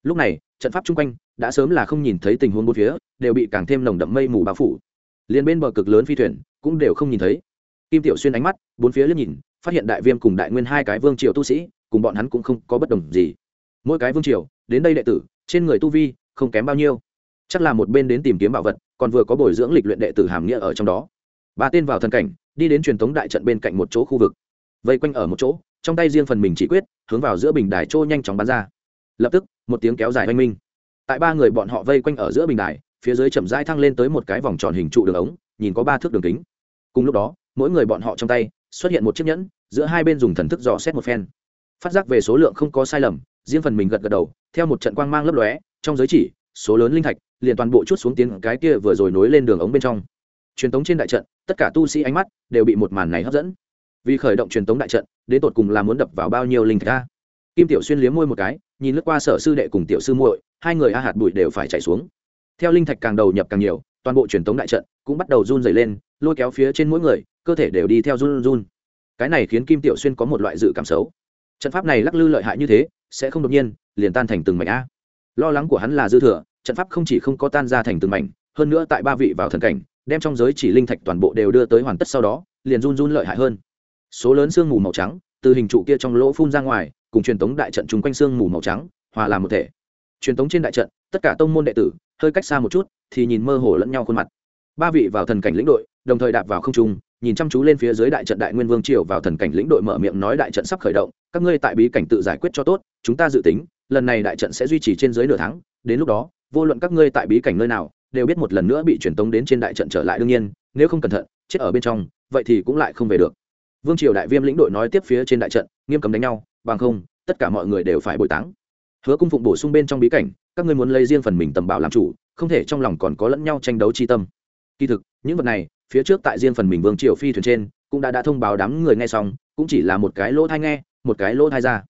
Lúc này, trận pháp chung quanh đã sớm là không nhìn thấy tình huống bốn phía, đều bị càng thêm nồng đậm mây mù bao phủ liền bên bờ cực lớn phi thuyền cũng đều không nhìn thấy. Kim tiểu xuyên ánh mắt, bốn phía liếc nhìn, phát hiện đại viêm cùng đại nguyên hai cái vương triều tu sĩ, cùng bọn hắn cũng không có bất đồng gì. Mỗi cái vương triều, đến đây đệ tử, trên người tu vi không kém bao nhiêu. Chắc là một bên đến tìm kiếm bảo vật, còn vừa có bồi dưỡng lịch luyện đệ tử hàm nghĩa ở trong đó. Ba tên vào thần cảnh, đi đến truyền thống đại trận bên cạnh một chỗ khu vực. Vây quanh ở một chỗ, trong tay riêng phần mình chỉ quyết, hướng vào giữa bình đài trôi nhanh chóng bắn ra. Lập tức, một tiếng kéo dài oanh minh. Tại ba người bọn họ vây quanh ở giữa bình đài phía dưới chậm rãi thăng lên tới một cái vòng tròn hình trụ đường ống, nhìn có ba thước đường kính. Cùng lúc đó, mỗi người bọn họ trong tay xuất hiện một chiếc nhẫn, giữa hai bên dùng thần thức dò xét một phen. Phát giác về số lượng không có sai lầm, riêng phần mình gật gật đầu, theo một trận quang mang lấp lóe, trong giới chỉ, số lớn linh thạch liền toàn bộ chút xuống tiến cái kia vừa rồi nối lên đường ống bên trong. Truyền tống trên đại trận, tất cả tu sĩ ánh mắt đều bị một màn này hấp dẫn. Vì khởi động truyền tống đại trận, đến tột cùng là muốn đập vào bao nhiêu linh thạch a kim tiểu xuyên liếm môi một cái, nhìn lướt qua sở sư đệ cùng tiểu sư muội, hai người a hạt bụi đều phải chạy xuống theo linh thạch càng đầu nhập càng nhiều, toàn bộ truyền tống đại trận cũng bắt đầu run dày lên, lôi kéo phía trên mỗi người, cơ thể đều đi theo run run cái này khiến kim tiểu xuyên có một loại dự cảm xấu. Trận pháp này lắc lư lợi hại như thế, sẽ không đột nhiên, liền tan thành từng mảnh a. Lo lắng của hắn là dư thừa, trận pháp không chỉ không có tan ra thành từng mảnh, hơn nữa tại ba vị vào thần cảnh, đem trong giới chỉ linh thạch toàn bộ đều đưa tới hoàn tất sau đó, liền run run lợi hại hơn. Số lớn sương mù màu trắng, từ hình trụ kia trong lỗ phun ra ngoài, cùng truyền tống đại trận chung quanh sương mù màu trắng, hòa làm một thể. Truyền tống trên đại trận, tất cả tông môn đệ tử hơi cách xa một chút, thì nhìn mơ hồ lẫn nhau khuôn mặt. Ba vị vào thần cảnh lĩnh đội, đồng thời đạp vào không trung, nhìn chăm chú lên phía dưới đại trận đại nguyên vương triều vào thần cảnh lĩnh đội mở miệng nói đại trận sắp khởi động, các ngươi tại bí cảnh tự giải quyết cho tốt, chúng ta dự tính, lần này đại trận sẽ duy trì trên dưới nửa tháng, đến lúc đó, vô luận các ngươi tại bí cảnh nơi nào, đều biết một lần nữa bị truyền tống đến trên đại trận trở lại đương nhiên, nếu không cẩn thận, chết ở bên trong, vậy thì cũng lại không về được. Vương triều đại viêm lĩnh đội nói tiếp phía trên đại trận, nghiêm cấm đánh nhau, bằng không, tất cả mọi người đều phải bồi táng hứa cung phụng bổ sung bên trong bí cảnh, các ngươi muốn lấy riêng phần mình tầm bảo làm chủ, không thể trong lòng còn có lẫn nhau tranh đấu chi tâm. Kỳ thực, những vật này, phía trước tại riêng phần mình vương triều phi thuyền trên, cũng đã đã thông báo đám người nghe xong, cũng chỉ là một cái lỗ thai nghe, một cái lỗ thai ra.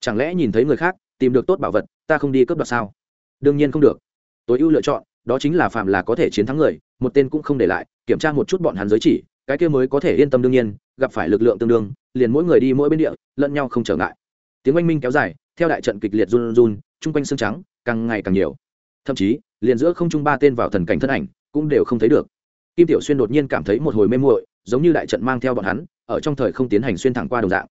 Chẳng lẽ nhìn thấy người khác, tìm được tốt bảo vật, ta không đi cướp đoạt sao? Đương nhiên không được. Tối ưu lựa chọn, đó chính là phạm là có thể chiến thắng người, một tên cũng không để lại, kiểm tra một chút bọn hắn giới chỉ, cái kia mới có thể yên tâm đương nhiên, gặp phải lực lượng tương đương, liền mỗi người đi mỗi bên địa, lẫn nhau không trở ngại. Tiếng oanh minh kéo dài theo đại trận kịch liệt run run, chung quanh xương trắng càng ngày càng nhiều. Thậm chí, liền giữa không trung ba tên vào thần cảnh thân ảnh cũng đều không thấy được. Kim tiểu xuyên đột nhiên cảm thấy một hồi mê muội, giống như đại trận mang theo bọn hắn, ở trong thời không tiến hành xuyên thẳng qua đồng dạng.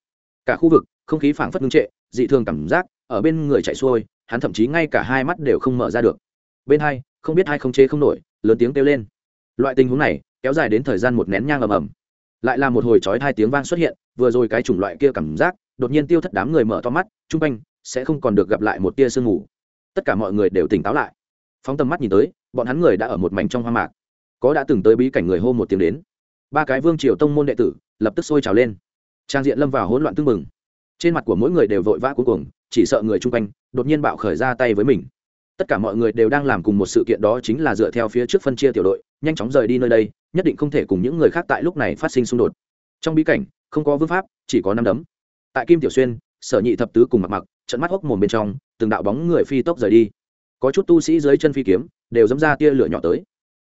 Cả khu vực, không khí phảng phất ngưng trệ, dị thường cảm giác, ở bên người chạy xuôi, hắn thậm chí ngay cả hai mắt đều không mở ra được. Bên hai, không biết hai không chế không nổi, lớn tiếng kêu lên. Loại tình huống này, kéo dài đến thời gian một nén nhang ầm ầm. Lại là một hồi chói hai tiếng vang xuất hiện, vừa rồi cái chủng loại kia cảm giác, đột nhiên tiêu thất đám người mở to mắt, chung quanh sẽ không còn được gặp lại một tia sương mù. Tất cả mọi người đều tỉnh táo lại. Phóng tầm mắt nhìn tới, bọn hắn người đã ở một mảnh trong hoa mạc. Có đã từng tới bí cảnh người hô một tiếng đến. Ba cái vương triều tông môn đệ tử lập tức sôi trào lên. Trang diện lâm vào hỗn loạn tưng mừng trên mặt của mỗi người đều vội vã cuối cùng chỉ sợ người chung quanh đột nhiên bạo khởi ra tay với mình. Tất cả mọi người đều đang làm cùng một sự kiện đó chính là dựa theo phía trước phân chia tiểu đội, nhanh chóng rời đi nơi đây, nhất định không thể cùng những người khác tại lúc này phát sinh xung đột. Trong bí cảnh, không có vương pháp, chỉ có năm đấm. Tại kim tiểu xuyên, sở nhị thập tứ cùng mặc mặc trận mắt hốc mồm bên trong, từng đạo bóng người phi tốc rời đi. Có chút tu sĩ dưới chân phi kiếm, đều dẫm ra tia lửa nhỏ tới.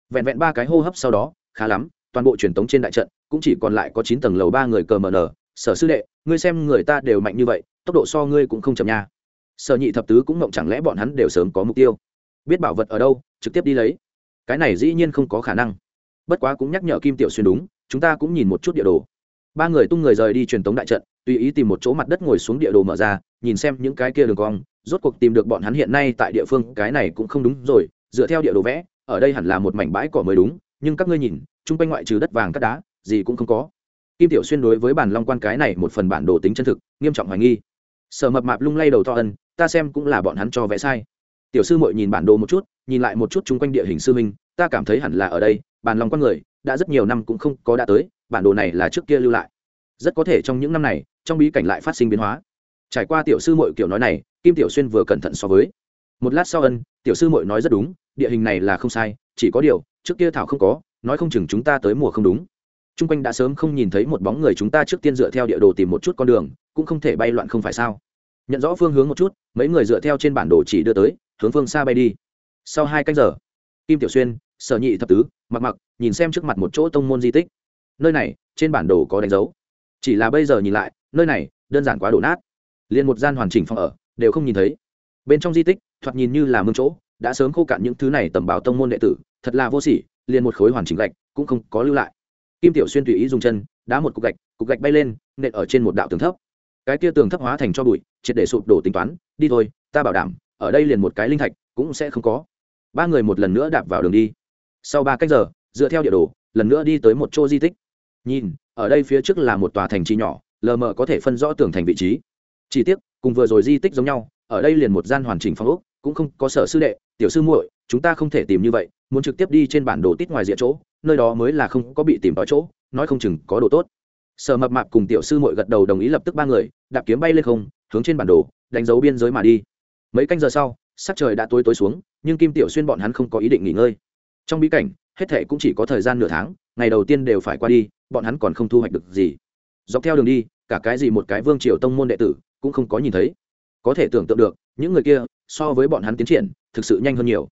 Vẹn vẹn ba cái hô hấp sau đó, khá lắm, toàn bộ truyền tống trên đại trận, cũng chỉ còn lại có chín tầng lầu ba người cờ mờ nở. Sở sư đệ, ngươi xem người ta đều mạnh như vậy, tốc độ so ngươi cũng không chậm nha. Sở nhị thập tứ cũng mộng chẳng lẽ bọn hắn đều sớm có mục tiêu? Biết bảo vật ở đâu, trực tiếp đi lấy. Cái này dĩ nhiên không có khả năng. Bất quá cũng nhắc nhở kim tiểu xuyên đúng, chúng ta cũng nhìn một chút địa đồ. Ba người tung người rời đi truyền tống đại trận tùy ý tìm một chỗ mặt đất ngồi xuống địa đồ mở ra, nhìn xem những cái kia đường cong, rốt cuộc tìm được bọn hắn hiện nay tại địa phương, cái này cũng không đúng rồi, dựa theo địa đồ vẽ, ở đây hẳn là một mảnh bãi cỏ mới đúng, nhưng các ngươi nhìn, chung quanh ngoại trừ đất vàng cắt đá, gì cũng không có. Kim tiểu xuyên đối với bản long quan cái này một phần bản đồ tính chân thực, nghiêm trọng hoài nghi. Sở mập mạp lung lay đầu to ân, ta xem cũng là bọn hắn cho vẽ sai. Tiểu sư mội nhìn bản đồ một chút, nhìn lại một chút chung quanh địa hình sư minh ta cảm thấy hẳn là ở đây, bản long quan người, đã rất nhiều năm cũng không có đã tới, bản đồ này là trước kia lưu lại. Rất có thể trong những năm này trong bí cảnh lại phát sinh biến hóa. Trải qua tiểu sư mội kiểu nói này, kim tiểu xuyên vừa cẩn thận so với. Một lát sau ân, tiểu sư mội nói rất đúng, địa hình này là không sai, chỉ có điều, trước kia thảo không có, nói không chừng chúng ta tới mùa không đúng. T r u n g quanh đã sớm không nhìn thấy một bóng người chúng ta trước tiên dựa theo địa đồ tìm một chút con đường, cũng không thể bay loạn không phải sao? Nhận rõ phương hướng một chút, mấy người dựa theo trên bản đồ chỉ đưa tới, hướng phương xa bay đi. Sau hai canh giờ, kim tiểu xuyên, sở nhị thập tứ, mặc mặc, nhìn xem trước mặt một chỗ tông môn di tích. Nơi này, trên bản đồ có đánh dấu. Chỉ là bây giờ nhìn lại nơi này đơn giản quá đổ nát. Liền một gian hoàn chỉnh phòng ở, đều không nhìn thấy. Bên trong di tích, thoạt nhìn như là mương chỗ, đã sớm khô cạn những thứ này tầm bảo tông môn đệ tử, thật là vô sỉ, liền một khối hoàn chỉnh gạch cũng không có lưu lại. Kim tiểu xuyên tùy ý dùng chân, đá một cục gạch cục gạch bay lên, nện ở trên một đạo tường thấp. Cái kia tường thấp hóa thành cho bụi, triệt để sụp đổ tính toán, đi thôi, ta bảo đảm, ở đây liền một cái linh thạch cũng sẽ không có. Ba người một lần nữa đạp vào đường đi. Sau ba cách giờ, dựa theo địa đồ, lần nữa đi tới một chỗ di tích. Nhìn, ở đây phía trước là một tòa thành trì nhỏ lờ mờ có thể phân rõ tường thành vị trí. Chỉ tiếc, cùng vừa rồi di tích giống nhau, ở đây liền một gian hoàn chỉnh phong ốc, cũng không có sở sư đệ, tiểu sư muội, chúng ta không thể tìm như vậy, muốn trực tiếp đi trên bản đồ tít ngoài diện chỗ, nơi đó mới là không có bị tìm tới chỗ, nói không chừng có đồ tốt. Sở mập mạp cùng tiểu sư muội gật đầu đồng ý lập tức ba người, đạp kiếm bay lên không, hướng trên bản đồ, đánh dấu biên giới mà đi. Mấy canh giờ sau, sắc trời đã tối tối xuống, nhưng kim tiểu xuyên bọn hắn không có ý định nghỉ ngơi. Trong bí cảnh, hết thệ cũng chỉ có thời gian nửa tháng, ngày đầu tiên đều phải qua đi, bọn hắn còn không thu hoạch được gì dọc theo đường đi, cả cái gì một cái vương triều tông môn đệ tử cũng không có nhìn thấy. Có thể tưởng tượng được, những người kia so với bọn hắn tiến triển, thực sự nhanh hơn nhiều.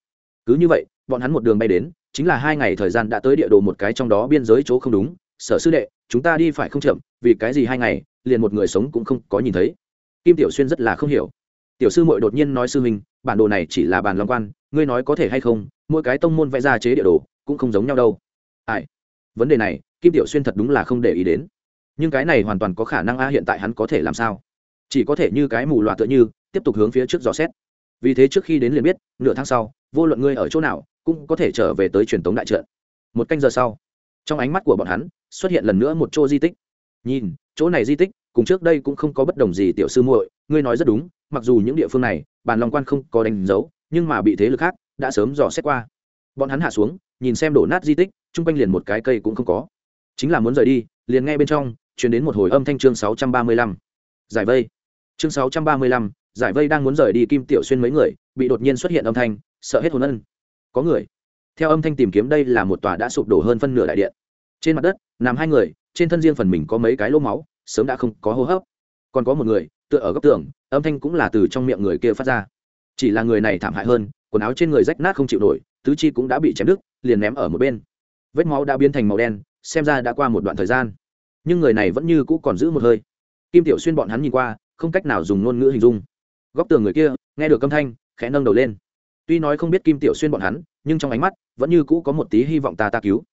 Cứ như vậy, bọn hắn một đường bay đến, chính là hai ngày thời gian đã tới địa đồ một cái trong đó biên giới chỗ không đúng. Sở sư đệ, chúng ta đi phải không chậm, vì cái gì hai ngày, liền một người sống cũng không có nhìn thấy. Kim tiểu xuyên rất là không hiểu. Tiểu sư muội đột nhiên nói sư huynh, bản đồ này chỉ là bàn long quan, ngươi nói có thể hay không? Mỗi cái tông môn vẽ ra chế địa đồ cũng không giống nhau đâu. Ai? Vấn đề này, kim tiểu xuyên thật đúng là không để ý đến nhưng cái này hoàn toàn có khả năng a hiện tại hắn có thể làm sao? Chỉ có thể như cái mù loà tựa như, tiếp tục hướng phía trước dò xét. Vì thế trước khi đến liền biết, nửa tháng sau, vô luận ngươi ở chỗ nào, cũng có thể trở về tới truyền thống đại trận. Một canh giờ sau, trong ánh mắt của bọn hắn, xuất hiện lần nữa một chỗ di tích. Nhìn, chỗ này di tích, cùng trước đây cũng không có bất đồng gì, tiểu sư muội, ngươi nói rất đúng, mặc dù những địa phương này bàn long quan không có đánh dấu, nhưng mà bị thế lực khác đã sớm dò xét qua. Bọn hắn hạ xuống, nhìn xem đổ nát di tích, chung quanh liền một cái cây cũng không có chính là muốn rời đi, liền nghe bên trong chuyển đến một hồi âm thanh chương sáu trăm ba mươi lăm. Giải vây. Chương sáu trăm ba mươi lăm, giải vây đang muốn rời đi kim tiểu xuyên mấy người, bị đột nhiên xuất hiện âm thanh, sợ hết hồn ân. Có người. Theo âm thanh tìm kiếm đây là một tòa đã sụp đổ hơn phân nửa đại điện. Trên mặt đất, nằm hai người, trên thân riêng phần mình có mấy cái lỗ máu, sớm đã không có hô hấp. Còn có một người, tựa ở góc tường, âm thanh cũng là từ trong miệng người kia phát ra. Chỉ là người này thảm hại hơn, quần áo trên người rách nát không chịu nổi, tứ chi cũng đã bị chém đứt, liền ném ở một bên. Vết máu đã biến thành màu đen xem ra đã qua một đoạn thời gian. Nhưng người này vẫn như cũ còn giữ một hơi. Kim tiểu xuyên bọn hắn nhìn qua, không cách nào dùng ngôn ngữ hình dung. Góc tường người kia, nghe được âm thanh, khẽ nâng đầu lên. Tuy nói không biết kim tiểu xuyên bọn hắn, nhưng trong ánh mắt, vẫn như cũ có một tí hy vọng ta ta cứu.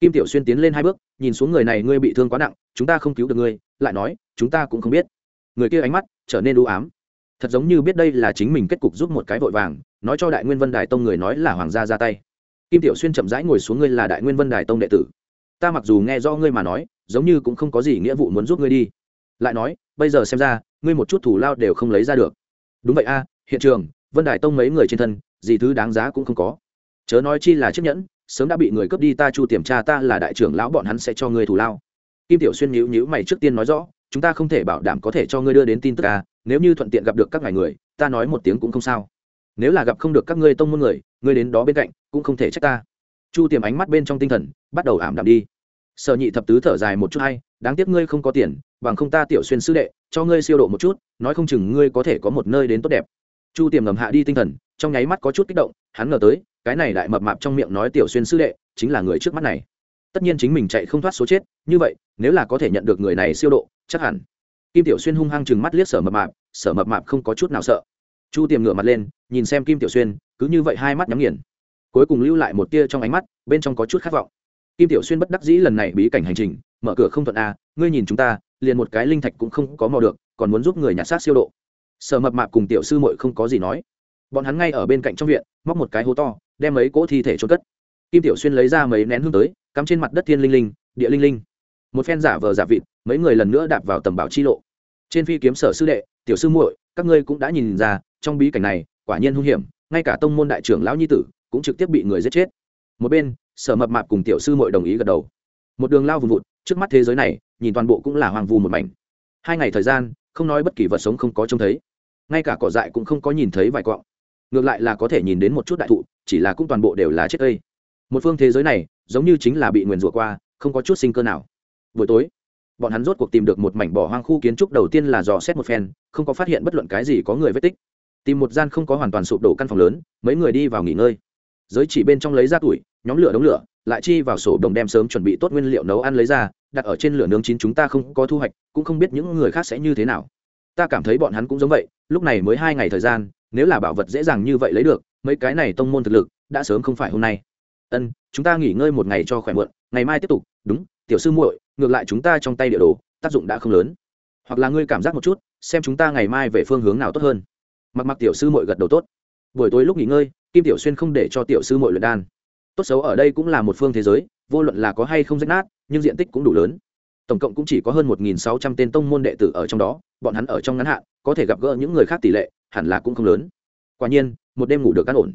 Kim tiểu xuyên tiến lên hai bước, nhìn xuống người này, ngươi bị thương quá nặng, chúng ta không cứu được ngươi, lại nói, chúng ta cũng không biết. Người kia ánh mắt trở nên u ám. Thật giống như biết đây là chính mình kết cục giúp một cái vội vàng, nói cho đại nguyên vân đài tông người nói là hoàng gia ra tay. Kim tiểu xuyên chậm rãi ngồi xuống, ngươi là đại nguyên vân đài tông đệ tử ta mặc dù nghe do ngươi mà nói, giống như cũng không có gì nghĩa vụ muốn giúp ngươi đi. Lại nói, bây giờ xem ra, ngươi một chút thủ lao đều không lấy ra được. Đúng vậy a, hiện trường, vân đài tông mấy người trên thân, gì thứ đáng giá cũng không có. Chớ nói chi là chiếc nhẫn, sớm đã bị người cướp đi ta chu tiềm tra ta là đại trưởng lão bọn hắn sẽ cho ngươi thủ lao. Kim tiểu xuyên nhíu nhíu mày trước tiên nói rõ, chúng ta không thể bảo đảm có thể cho ngươi đưa đến tin tức à nếu như thuận tiện gặp được các ngài người, ta nói một tiếng cũng không sao. Nếu là gặp không được các ngươi tông môn người, ngươi đến đó bên cạnh cũng không thể trách ta chu tiềm ánh mắt bên trong tinh thần, bắt đầu ảm đạm đi. Sở nhị thập tứ thở dài một chút hay, đáng tiếc ngươi không có tiền, bằng không ta tiểu xuyên sư đệ, cho ngươi siêu độ một chút, nói không chừng ngươi có thể có một nơi đến tốt đẹp. Chu tiềm ngầm hạ đi tinh thần, trong nháy mắt có chút kích động, hắn ngờ tới, cái này đại mập mạp trong miệng nói tiểu xuyên sư đệ, chính là người trước mắt này. Tất nhiên chính mình chạy không thoát số chết, như vậy, nếu là có thể nhận được người này siêu độ, chắc hẳn. Kim tiểu xuyên hung hăng chừng mắt liếc sở mập mạp, sở mập mạp không có chút nào sợ. Chu tiềm ngửa mặt lên, nhìn xem kim tiểu xuyên, cứ như vậy hai mắt nhắm nghiền cuối cùng lưu lại một tia trong ánh mắt bên trong có chút khát vọng. Kim tiểu xuyên bất đắc dĩ lần này bí cảnh hành trình mở cửa không thuận a à, ngươi nhìn chúng ta liền một cái linh thạch cũng không có mò được còn muốn giúp người nhặt xác siêu độ. Sở mập mạp cùng tiểu sư muội không có gì nói. Bọn hắn ngay ở bên cạnh trong viện móc một cái hố to đem mấy cỗ thi thể trôn cất. Kim tiểu xuyên lấy ra mấy nén hương tới cắm trên mặt đất thiên linh linh địa linh linh. Một phen giả vờ giả vịt mấy người lần nữa đạp vào tầm bảo chi lộ. Trên phi kiếm sở sư đệ tiểu sư muội các ngươi cũng đã nhìn ra trong bí cảnh này quả nhiên hung hiểm ngay cả tông môn đại trưởng lão nhi tử cũng trực tiếp bị người giết chết. Một bên, sở mập mạp cùng tiểu sư muội đồng ý gật đầu. Một đường lao vùng vụt, trước mắt thế giới này, nhìn toàn bộ cũng là hoang vu một mảnh. Hai ngày thời gian, không nói bất kỳ vật sống không có trông thấy. Ngay cả cỏ dại cũng không có nhìn thấy vài quọng. Ngược lại là có thể nhìn đến một chút đại thụ, chỉ là cũng toàn bộ đều là chết cây. Một phương thế giới này, giống như chính là bị nguyền rủa qua, không có chút sinh cơ nào. Buổi tối, bọn hắn rốt cuộc tìm được một mảnh bỏ hoang khu kiến trúc đầu tiên là dò xét một phen, không có phát hiện bất luận cái gì có người vết tích. Tìm một gian không có hoàn toàn sụp đổ căn phòng lớn, mấy người đi vào nghỉ ngơi giới chỉ bên trong lấy ra tuổi, nhóm lửa đống lửa, lại chi vào sổ đồng đem sớm chuẩn bị tốt nguyên liệu nấu ăn lấy ra, đặt ở trên lửa nướng chín chúng ta không có thu hoạch, cũng không biết những người khác sẽ như thế nào. Ta cảm thấy bọn hắn cũng giống vậy, lúc này mới hai ngày thời gian, nếu là bảo vật dễ dàng như vậy lấy được, mấy cái này tông môn thực lực, đã sớm không phải hôm nay. Ân, chúng ta nghỉ ngơi một ngày cho khỏe mượn ngày mai tiếp tục, đúng, tiểu sư muội, ngược lại chúng ta trong tay địa đồ, tác dụng đã không lớn. Hoặc là ngươi cảm giác một chút, xem chúng ta ngày mai về phương hướng nào tốt hơn. Mặc mặc tiểu sư muội gật đầu tốt. Buổi tối lúc nghỉ ngơi kim tiểu xuyên không để cho tiểu sư mội luyện đan. Tốt xấu ở đây cũng là một phương thế giới, vô luận là có hay không rách nát, nhưng diện tích cũng đủ lớn. Tổng cộng cũng chỉ có hơn một nghìn sáu trăm tên tông môn đệ tử ở trong đó, bọn hắn ở trong ngắn hạn, có thể gặp gỡ những người khác tỷ lệ, hẳn là cũng không lớn. Quả nhiên, một đêm ngủ được cắt ổn.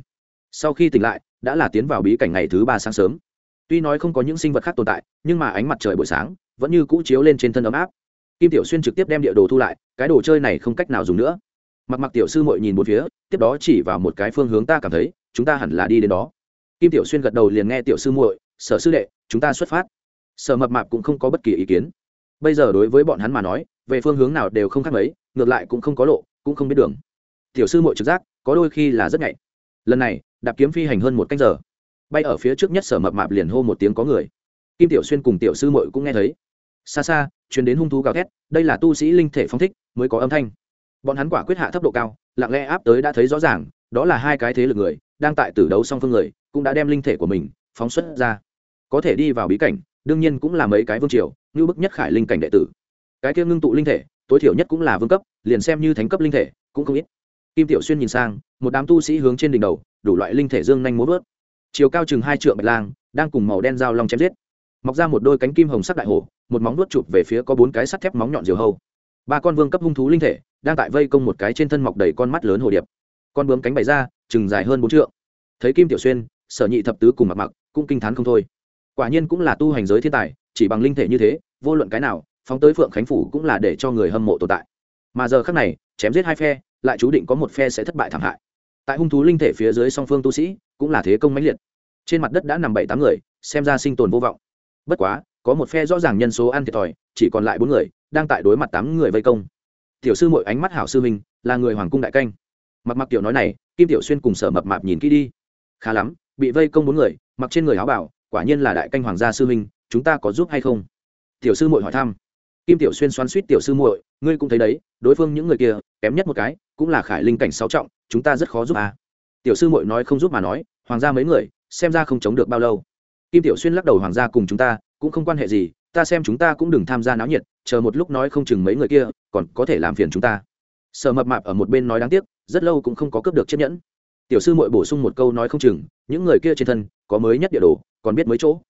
Sau khi tỉnh lại, đã là tiến vào bí cảnh ngày thứ ba sáng sớm. Tuy nói không có những sinh vật khác tồn tại, nhưng mà ánh mặt trời buổi sáng vẫn như cũ chiếu lên trên thân ấm áp. Kim tiểu xuyên trực tiếp đem địa đồ thu lại, cái đồ chơi này không cách nào dùng nữa mặc mặc tiểu sư mội nhìn một phía, tiếp đó chỉ vào một cái phương hướng ta cảm thấy, chúng ta hẳn là đi đến đó. Kim tiểu xuyên gật đầu liền nghe tiểu sư muội, sở sư đệ, chúng ta xuất phát. Sở mập mạp cũng không có bất kỳ ý kiến. Bây giờ đối với bọn hắn mà nói, về phương hướng nào đều không khác mấy, ngược lại cũng không có lộ, cũng không biết đường. Tiểu sư muội trực giác, có đôi khi là rất nhạy. Lần này, đạp kiếm phi hành hơn một canh giờ. Bay ở phía trước nhất sở mập mạp liền hô một tiếng có người. Kim tiểu xuyên cùng tiểu sư muội cũng nghe thấy. Xa xa chuyến đến hung thú gào thét, đây là tu sĩ linh thể phong thích, mới có âm thanh bọn hắn quả quyết hạ thấp độ cao, lặng lẽ áp tới đã thấy rõ ràng, đó là hai cái thế lực người, đang tại tử đấu song phương người, cũng đã đem linh thể của mình phóng xuất ra. Có thể đi vào bí cảnh, đương nhiên cũng là mấy cái vương triều, như bức nhất khải linh cảnh đệ tử. Cái kia ngưng tụ linh thể, tối thiểu nhất cũng là vương cấp, liền xem như thánh cấp linh thể, cũng không ít. Kim tiểu xuyên nhìn sang, một đám tu sĩ hướng trên đỉnh đầu, đủ loại linh thể dương nhanh múa vớt. Chiều cao chừng hai trượng bạch lang, đang cùng màu đen dao long chém giết. Mọc ra một đôi cánh kim hồng sắc đại hổ, một móng nuốt chụp về phía có bốn cái sắt thép móng nhọn diều hâu. Ba con vương cấp hung thú linh thể đang tại vây công một cái trên thân mọc đầy con mắt lớn hồ điệp. Con bướm cánh bày ra, chừng dài hơn bốn trượng. Thấy kim tiểu xuyên, sở nhị thập tứ cùng mặc mặc cũng kinh t h á n không thôi. Quả nhiên cũng là tu hành giới thiên tài, chỉ bằng linh thể như thế, vô luận cái nào, phóng tới phượng khánh phủ cũng là để cho người hâm mộ tồn tại. Mà giờ khác này, chém giết hai phe, lại chú định có một phe sẽ thất bại thảm hại. Tại hung thú linh thể phía dưới song phương tu sĩ, cũng là thế công mãnh liệt. Trên mặt đất đã nằm bảy tám người, xem ra sinh tồn vô vọng. Bất quá, có một phe rõ ràng nhân số ăn thiệt thòi, chỉ còn lại bốn người, đang tại đối mặt tám người vây công tiểu sư mội ánh mắt hảo sư minh, là người hoàng cung đại canh. Mặc mặc tiểu nói này, kim tiểu xuyên cùng sở mập mạp nhìn kỹ đi. Khá lắm, bị vây công bốn người, mặc trên người áo bảo, quả nhiên là đại canh hoàng gia sư minh, chúng ta có giúp hay không? Tiểu sư muội hỏi thăm. Kim tiểu xuyên xoắn suýt tiểu sư muội, ngươi cũng thấy đấy, đối phương những người kia, kém nhất một cái, cũng là khải linh cảnh sáu trọng, chúng ta rất khó giúp à. tiểu sư muội nói không giúp mà nói, hoàng gia mấy người, xem ra không chống được bao lâu. Kim tiểu xuyên lắc đầu hoàng gia cùng chúng ta, cũng không quan hệ gì ta xem chúng ta cũng đừng tham gia náo nhiệt, chờ một lúc nói không chừng mấy người kia còn có thể làm phiền chúng ta. Sở mập mạp ở một bên nói đáng tiếc, rất lâu cũng không có cướp được chiếc nhẫn. Tiểu sư mội bổ sung một câu nói không chừng, những người kia trên thân có mới nhất địa đồ, còn biết mấy chỗ.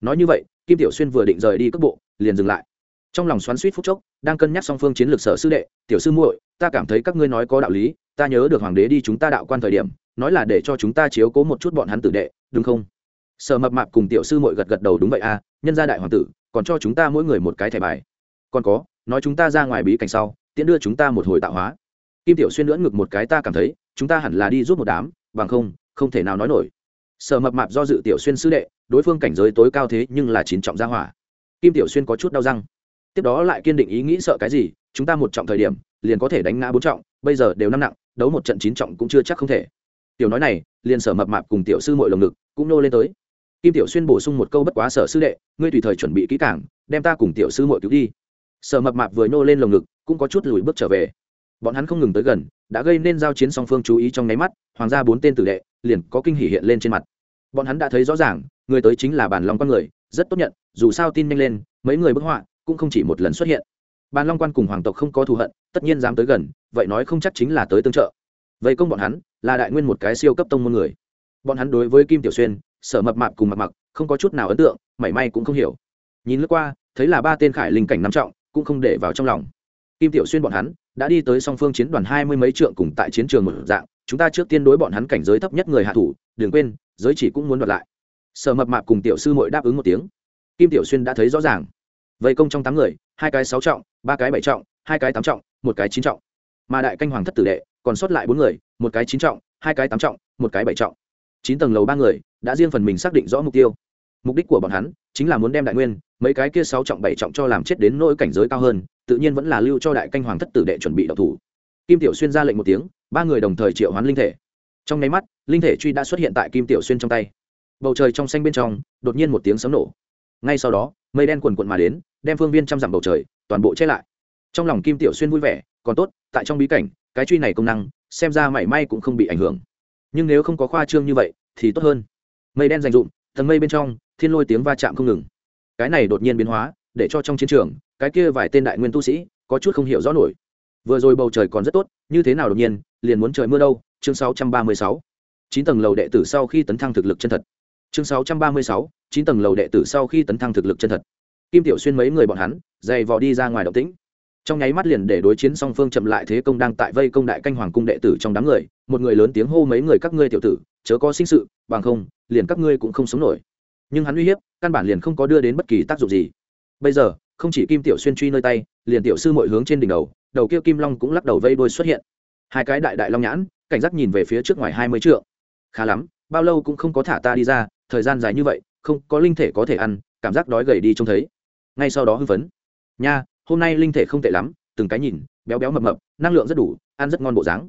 Nói như vậy, kim tiểu xuyên vừa định rời đi cước bộ, liền dừng lại. Trong lòng xoắn suýt phút chốc, đang cân nhắc song phương chiến lược sở sư đệ, tiểu sư muội, ta cảm thấy các ngươi nói có đạo lý, ta nhớ được hoàng đế đi chúng ta đạo quan thời điểm, nói là để cho chúng ta chiếu cố một chút bọn hắn tử đệ, đúng không? Sở mập mạp cùng tiểu sư muội gật gật đầu, đúng vậy a, nhân gia đại hoàng tử còn cho chúng ta mỗi người một cái thẻ bài. Còn có, nói chúng ta ra ngoài bí cảnh sau, tiễn đưa chúng ta một hồi tạo hóa. Kim tiểu xuyên lưỡn ngực một cái ta cảm thấy, chúng ta hẳn là đi giúp một đám, bằng không không thể nào nói nổi. Sở mập mạp do dự tiểu xuyên sư đệ, đối phương cảnh giới tối cao thế nhưng là chín trọng gia hỏa. Kim tiểu xuyên có chút đau răng. Tiếp đó lại kiên định ý nghĩ sợ cái gì, chúng ta một trọng thời điểm, liền có thể đánh ngã bốn trọng, bây giờ đều năm nặng, đấu một trận chín trọng cũng chưa chắc không thể. Tiểu nói này, liền sở mập mạp cùng tiểu sư mội lồng ngực, cũng nô lên tới kim tiểu xuyên bổ sung một câu bất quá sở sư đệ, ngươi tùy thời chuẩn bị kỹ cảng đem ta cùng tiểu sư mội cứu đi. Sở mập mạp vừa nô lên lồng ngực, cũng có chút lùi bước trở về. Bọn hắn không ngừng tới gần, đã gây nên giao chiến song phương chú ý trong nháy mắt, hoàng gia bốn tên tử đệ, liền có kinh hỉ hiện lên trên mặt. Bọn hắn đã thấy rõ ràng, người tới chính là bàn long quan người, rất tốt nhận, dù sao tin nhanh lên, mấy người bức họa cũng không chỉ một lần xuất hiện. Bàn long quan cùng hoàng tộc không có thù hận, tất nhiên dám tới gần, vậy nói không chắc chính là tới tương trợ. Vậy công bọn hắn, là đại nguyên một cái siêu cấp tông môn người. Bọn hắn đối với kim tiểu xuyên sở mập mạp cùng mặc mặc, không có chút nào ấn tượng, mảy may cũng không hiểu. Nhìn lướt qua, thấy là ba tên khải linh cảnh nắm trọng, cũng không để vào trong lòng. Kim tiểu xuyên bọn hắn đã đi tới song phương chiến đoàn hai mươi mấy trượng cùng tại chiến trường một dạng, chúng ta trước tiên đối bọn hắn cảnh giới thấp nhất người hạ thủ, đừng quên, giới chỉ cũng muốn đoạt lại. Sở mập mạp cùng tiểu sư mội đáp ứng một tiếng. Kim tiểu xuyên đã thấy rõ ràng. Vây công trong tám người, hai cái sáu trọng, ba cái bảy trọng, hai cái tám trọng, một cái chín trọng. Mà đại canh hoàng thất tử đệ, còn sót lại bốn người, một cái chín trọng, hai cái tám trọng, một cái bảy trọng chín tầng lầu ba người đã riêng phần mình xác định rõ mục tiêu. Mục đích của bọn hắn chính là muốn đem đại nguyên, mấy cái kia sáu trọng bảy trọng cho làm chết đến nỗi cảnh giới cao hơn, tự nhiên vẫn là lưu cho đại canh hoàng thất tử đệ chuẩn bị đậu thủ. Kim tiểu xuyên ra lệnh một tiếng, ba người đồng thời triệu hoán linh thể. Trong nháy mắt, linh thể truy đã xuất hiện tại kim tiểu xuyên trong tay. Bầu trời trong xanh bên trong, đột nhiên một tiếng sấm nổ. Ngay sau đó, mây đen quần quận mà đến, đem phương viên trăm dặm bầu trời, toàn bộ che lại. Trong lòng kim tiểu xuyên vui vẻ, còn tốt, tại trong bí cảnh, cái truy này công năng, xem ra mảy may cũng không bị ảnh hưởng nhưng nếu không có khoa trương như vậy, thì tốt hơn. Mây đen dành dụm tầng mây bên trong, thiên lôi tiếng va chạm không ngừng. Cái này đột nhiên biến hóa, để cho trong chiến trường, cái kia vài tên đại nguyên tu sĩ, có chút không hiểu rõ nổi. Vừa rồi bầu trời còn rất tốt, như thế nào đột nhiên, liền muốn trời mưa đâu? Chương 636. chín tầng lầu đệ tử sau khi tấn thăng thực lực chân thật. Chương 636. chín tầng lầu đệ tử sau khi tấn thăng thực lực chân thật. Kim tiểu xuyên mấy người bọn hắn, dày vò đi ra ngoài động tĩnh trong nháy mắt liền để đối chiến song phương chậm lại thế công đang tại vây công đại canh hoàng cung đệ tử trong đám người, một người lớn tiếng hô mấy người các ngươi tiểu tử, chớ có sinh sự, bằng không, liền các ngươi cũng không sống nổi. Nhưng hắn uy hiếp, căn bản liền không có đưa đến bất kỳ tác dụng gì. Bây giờ, không chỉ kim tiểu xuyên truy nơi tay, liền tiểu sư mọi hướng trên đỉnh đầu đầu kia kim long cũng lắc đầu vây đôi xuất hiện. Hai cái đại đại long nhãn, cảnh giác nhìn về phía trước ngoài hai mươi trượng. Khá lắm, bao lâu cũng không có thả ta đi ra, thời gian dài như vậy, không có linh thể có thể ăn, cảm giác đói gầy đi trông thấy. Ngay sau đó hưng phấn nha hôm nay linh thể không tệ lắm, từng cái nhìn, béo béo mập mập, năng lượng rất đủ, ăn rất ngon bộ dáng.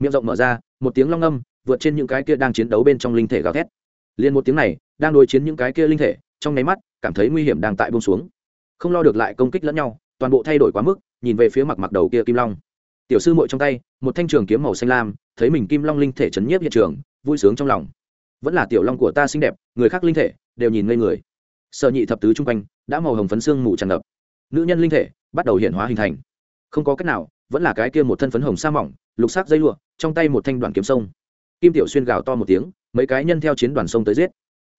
Miệng rộng mở ra, một tiếng long âm, vượt trên những cái kia đang chiến đấu bên trong linh thể gào thét. Liền một tiếng này, đang đối chiến những cái kia linh thể, trong nháy mắt, cảm thấy nguy hiểm đang tại bông xuống. Không lo được lại công kích lẫn nhau, toàn bộ thay đổi quá mức, nhìn về phía mặt mặt đầu kia kim long. Tiểu sư muội trong tay, một thanh trường kiếm màu xanh lam, thấy mình kim long linh thể chấn nhiếp hiện trường, vui sướng trong lòng. Vẫn là tiểu long của ta xinh đẹp, người khác linh thể, đều nhìn ngây người. Sợ nhị thập tứ chung quanh, đã màu hồng phấn xương mù tràn ngập. Nữ nhân linh thể bắt đầu hiện hóa hình thành. Không có cách nào, vẫn là cái kia một thân phấn hồng sa mỏng, lục sắc dây lụa, trong tay một thanh đoàn kiếm sông. Kim tiểu xuyên gào to một tiếng, mấy cái nhân theo chiến đoàn sông tới giết.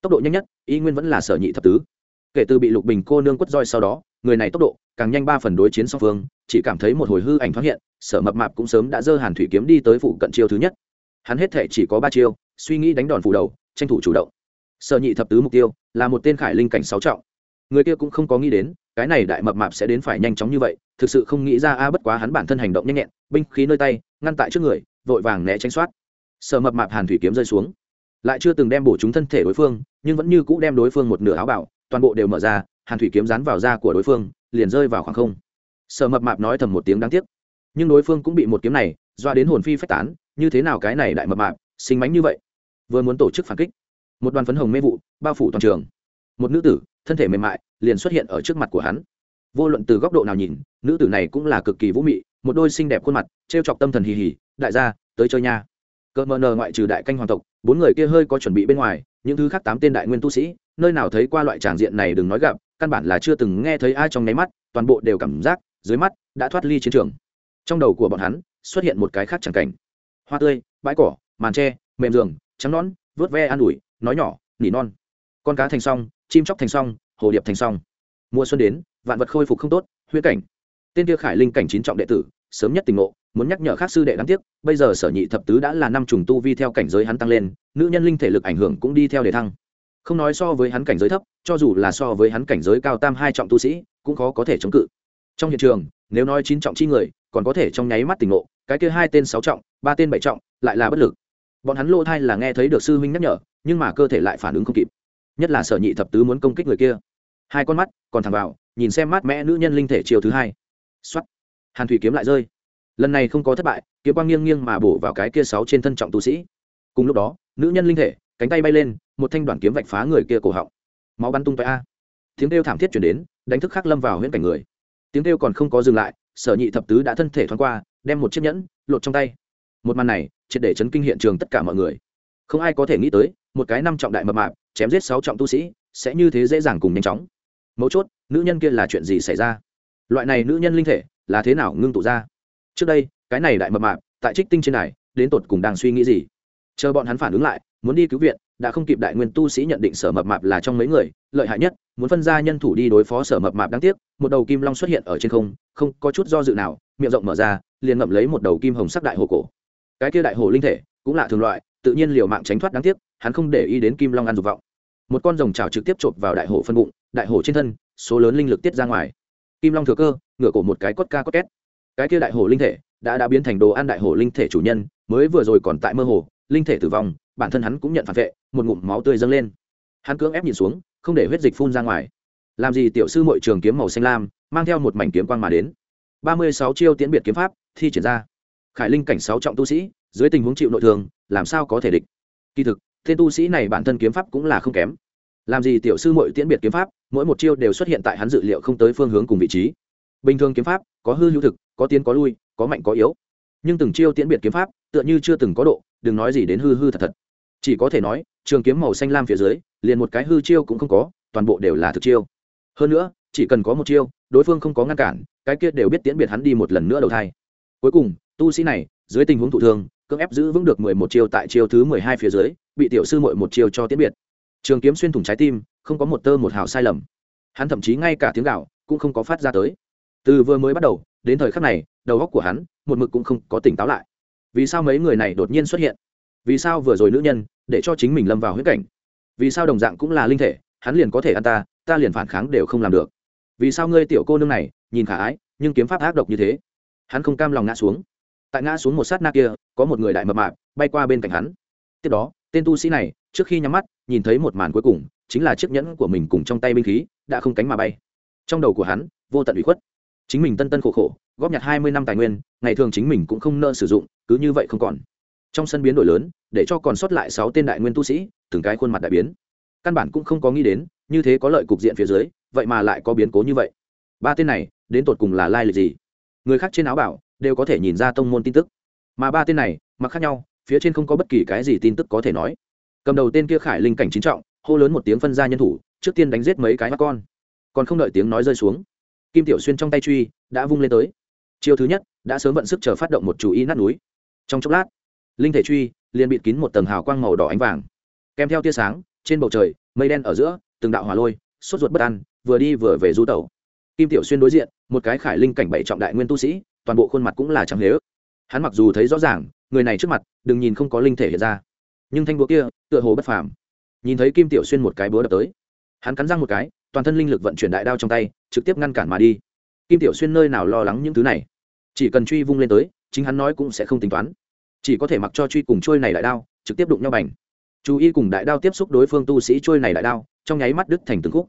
Tốc độ nhanh nhất, y nguyên vẫn là sở nhị thập tứ. Kể từ bị lục bình cô nương quất roi sau đó, người này tốc độ càng nhanh ba phần đối chiến song phương, chỉ cảm thấy một hồi hư ảnh thoáng hiện, sở mập mạp cũng sớm đã dơ hàn thủy kiếm đi tới phụ cận chiêu thứ nhất. Hắn hết thể chỉ có ba chiêu, suy nghĩ đánh đòn phủ đầu, tranh thủ chủ động. Sở nhị thập tứ mục tiêu là một tên khải linh cảnh sáu trọng. Người kia cũng không có nghĩ đến cái này đại mập mạp sẽ đến phải nhanh chóng như vậy, thực sự không nghĩ ra a, bất quá hắn bản thân hành động nhanh nhẹn, binh khí nơi tay, ngăn tại trước người, vội vàng né tránh soát. Sở mập mạp hàn thủy kiếm rơi xuống. Lại chưa từng đem bổ trúng thân thể đối phương, nhưng vẫn như cũ đem đối phương một nửa áo bảo, toàn bộ đều mở ra, hàn thủy kiếm dán vào da của đối phương, liền rơi vào khoảng không. Sở mập mạp nói thầm một tiếng đáng tiếc. Nhưng đối phương cũng bị một kiếm này, doa đến hồn phi phách tán, như thế nào cái này đại mập mạp sinh mánh như vậy? Vừa muốn tổ chức phản kích, một đoàn phấn hồng mê vụ, bao phủ toàn trường. Một nữ tử thân thể mềm mại liền xuất hiện ở trước mặt của hắn. Vô luận từ góc độ nào nhìn, nữ tử này cũng là cực kỳ vũ mị, một đôi xinh đẹp khuôn mặt t r e o chọc tâm thần hì hì, đại gia, tới chơi nha. Cỡ mờ nờ ngoại trừ đại canh hoàng tộc, bốn người kia hơi có chuẩn bị bên ngoài, những thứ khác tám tên đại nguyên tu sĩ, nơi nào thấy qua loại tràng diện này đừng nói gặp, căn bản là chưa từng nghe thấy ai trong nháy mắt, toàn bộ đều cảm giác dưới mắt đã thoát ly chiến trường. Trong đầu của bọn hắn xuất hiện một cái khác chẳng cảnh. Hoa tươi, bãi cỏ, màn tre, mềm giường, trắng nón vớt ve an ủi, nói nhỏ, nỉ non. Con cá thành xong chim chóc thành song, hồ điệp thành song, mùa xuân đến vạn vật khôi phục không tốt huyễn cảnh. Tên kia khải linh cảnh chín trọng đệ tử sớm nhất tình ngộ muốn nhắc nhở khác sư đệ đáng tiếc bây giờ sở nhị thập tứ đã là năm trùng tu vi theo cảnh giới hắn tăng lên nữ nhân linh thể lực ảnh hưởng cũng đi theo để thăng. Không nói so với hắn cảnh giới thấp cho dù là so với hắn cảnh giới cao tam hai trọng tu sĩ cũng khó có thể chống cự. Trong hiện trường nếu nói chín trọng chi người còn có thể trong nháy mắt tình ngộ cái kia hai tên sáu trọng ba tên bảy trọng lại là bất lực. Bọn hắn lô thai là nghe thấy được sư huynh nhắc nhở nhưng mà cơ thể lại phản ứng không kịp nhất là sở nhị thập tứ muốn công kích người kia. Hai con mắt còn thẳng vào, nhìn xem mát mẽ nữ nhân linh thể chiều thứ hai. X o á t hàn thủy kiếm lại rơi. Lần này không có thất bại, kiếm quang nghiêng nghiêng mà bổ vào cái kia sáu trên thân trọng tu sĩ. Cùng lúc đó, nữ nhân linh thể, cánh tay bay lên, một thanh đoàn kiếm vạch phá người kia cổ họng. Máu bắn tung toại a. Tiếng kêu thảm thiết chuyển đến, đánh thức khắc lâm vào huyễn cảnh người. Tiếng kêu còn không có dừng lại, sở nhị thập tứ đã thân thể thoáng qua, đem một chiếc nhẫn lột trong tay. Một màn này, triệt để chấn kinh hiện trường tất cả mọi người. Không ai có thể nghĩ tới một cái năm trọng đại mập mạp, chém giết sáu trọng tu sĩ, sẽ như thế dễ dàng cùng nhanh chóng. Mấu chốt, nữ nhân kia là chuyện gì xảy ra? Loại này nữ nhân linh thể là thế nào ngưng tụ ra? Trước đây, cái này đại mập mạp, tại trích tinh trên này, đến tột cùng đang suy nghĩ gì? Chờ bọn hắn phản ứng lại, muốn đi cứu viện, đã không kịp đại nguyên tu sĩ nhận định sở mập mạp là trong mấy người, lợi hại nhất, muốn phân ra nhân thủ đi đối phó sở mập mạp đáng tiếc, một đầu kim long xuất hiện ở trên không không có chút do dự nào, miệng rộng mở ra, liền ngậm lấy một đầu kim hồng sắc đại hồ cổ. Cái kia đại hồ linh thể, cũng là thường loại, tự nhiên liều mạng tránh thoát đáng tiếc hắn không để ý đến kim long ăn dục vọng. Một con rồng trào trực tiếp chộp vào đại hổ phân bụng, đại hổ trên thân, số lớn linh lực tiết ra ngoài. Kim long thừa cơ, ngửa cổ một cái cốt ca cốt két. Cái kia đại hổ linh thể đã đã biến thành đồ ăn đại hổ linh thể chủ nhân, mới vừa rồi còn tại mơ hồ, linh thể tử vong, bản thân hắn cũng nhận phản vệ, một ngụm máu tươi dâng lên. Hắn cưỡng ép nhìn xuống, không để huyết dịch phun ra ngoài. Làm gì tiểu sư mội trường kiếm màu xanh lam, mang theo một mảnh kiếm quang mà đến. Ba mươi sáu chiêu tiễn biệt kiếm pháp, thi triển ra. Khải linh cảnh sáu trọng tu sĩ, dưới tình huống chịu nội thương, làm sao có thể địch? Kỳ thực tên tu sĩ này bản thân kiếm pháp cũng là không kém. Làm gì tiểu sư mội tiễn biệt kiếm pháp, mỗi một chiêu đều xuất hiện tại hắn dự liệu không tới phương hướng cùng vị trí. Bình thường kiếm pháp, có hư hữu thực, có tiến có lui, có mạnh có yếu. Nhưng từng chiêu tiễn biệt kiếm pháp, tựa như chưa từng có độ, đừng nói gì đến hư hư thật thật. Chỉ có thể nói, trường kiếm màu xanh lam phía dưới, liền một cái hư chiêu cũng không có, toàn bộ đều là thực chiêu. Hơn nữa, chỉ cần có một chiêu, đối phương không có ngăn cản, cái kia đều biết tiễn biệt hắn đi một lần nữa đầu thai. Cuối cùng, tu sĩ này, dưới tình huống thụ thương cưỡng ép giữ vững được mười một chiêu tại chiêu thứ mười hai phía dưới bị tiểu sư mội một chiều cho tiễn biệt. Trường kiếm xuyên thủng trái tim, không có một tơ một hào sai lầm. Hắn thậm chí ngay cả tiếng gạo cũng không có phát ra tới. Từ vừa mới bắt đầu, đến thời khắc này, đầu óc của hắn một mực cũng không có tỉnh táo lại. Vì sao mấy người này đột nhiên xuất hiện? Vì sao vừa rồi nữ nhân để cho chính mình lâm vào huyết cảnh? Vì sao đồng dạng cũng là linh thể, hắn liền có thể ăn ta ta liền phản kháng đều không làm được. Vì sao ngươi tiểu cô nương này nhìn khả ái, nhưng kiếm pháp ác độc như thế? Hắn không cam lòng ngã xuống. Tại ngã xuống một sát na kia, có một người đại mập mạp bay qua bên cạnh hắn. Tiếp đó tên tu sĩ này, trước khi nhắm mắt, nhìn thấy một màn cuối cùng, chính là chiếc nhẫn của mình cùng trong tay binh khí, đã không cánh mà bay. Trong đầu của hắn, vô tận ủy khuất. Chính mình tân tân khổ khổ, góp nhặt hai mươi năm tài nguyên, ngày thường chính mình cũng không nợ sử dụng, cứ như vậy không còn. Trong sân biến đổi lớn, để cho còn sót lại sáu tên đại nguyên tu sĩ, từng cái khuôn mặt đại biến. Căn bản cũng không có nghĩ đến, như thế có lợi cục diện phía dưới, vậy mà lại có biến cố như vậy. Ba tên này, đến tột cùng là lai lịch gì? Người khác trên áo bảo, đều có thể nhìn ra tông môn tin tức. Mà ba tên này, mặc khác nhau phía trên không có bất kỳ cái gì tin tức có thể nói. Cầm đầu tên kia khải linh cảnh chính trọng, hô lớn một tiếng phân ra nhân thủ, trước tiên đánh giết mấy cái mắt con. Còn không đợi tiếng nói rơi xuống, kim tiểu xuyên trong tay truy đã vung lên tới. Chiêu thứ nhất, đã sớm vận sức chờ phát động một chú ý nát núi. Trong chốc lát, linh thể truy liền bịt kín một tầng hào quang màu đỏ ánh vàng. Kèm theo tia sáng, trên bầu trời, mây đen ở giữa, từng đạo hỏa lôi, sốt ruột bất an, vừa đi vừa về du tẩu. Kim tiểu xuyên đối diện, một cái khải linh cảnh bảy trọng đại nguyên tu sĩ, toàn bộ khuôn mặt cũng là chẳng lế ức hắn mặc dù thấy rõ ràng người này trước mặt, đừng nhìn không có linh thể hiện ra. Nhưng thanh búa kia, tựa hồ bất phàm. Nhìn thấy kim tiểu xuyên một cái búa đập tới, hắn cắn răng một cái, toàn thân linh lực vận chuyển đại đao trong tay, trực tiếp ngăn cản mà đi. Kim tiểu xuyên nơi nào lo lắng những thứ này? Chỉ cần truy vung lên tới, chính hắn nói cũng sẽ không tính toán. Chỉ có thể mặc cho truy cùng trôi này đại đao, trực tiếp đụng nhau bành. Chú ý cùng đại đao tiếp xúc đối phương tu sĩ trôi này đại đao, trong nháy mắt đứt thành từng khúc.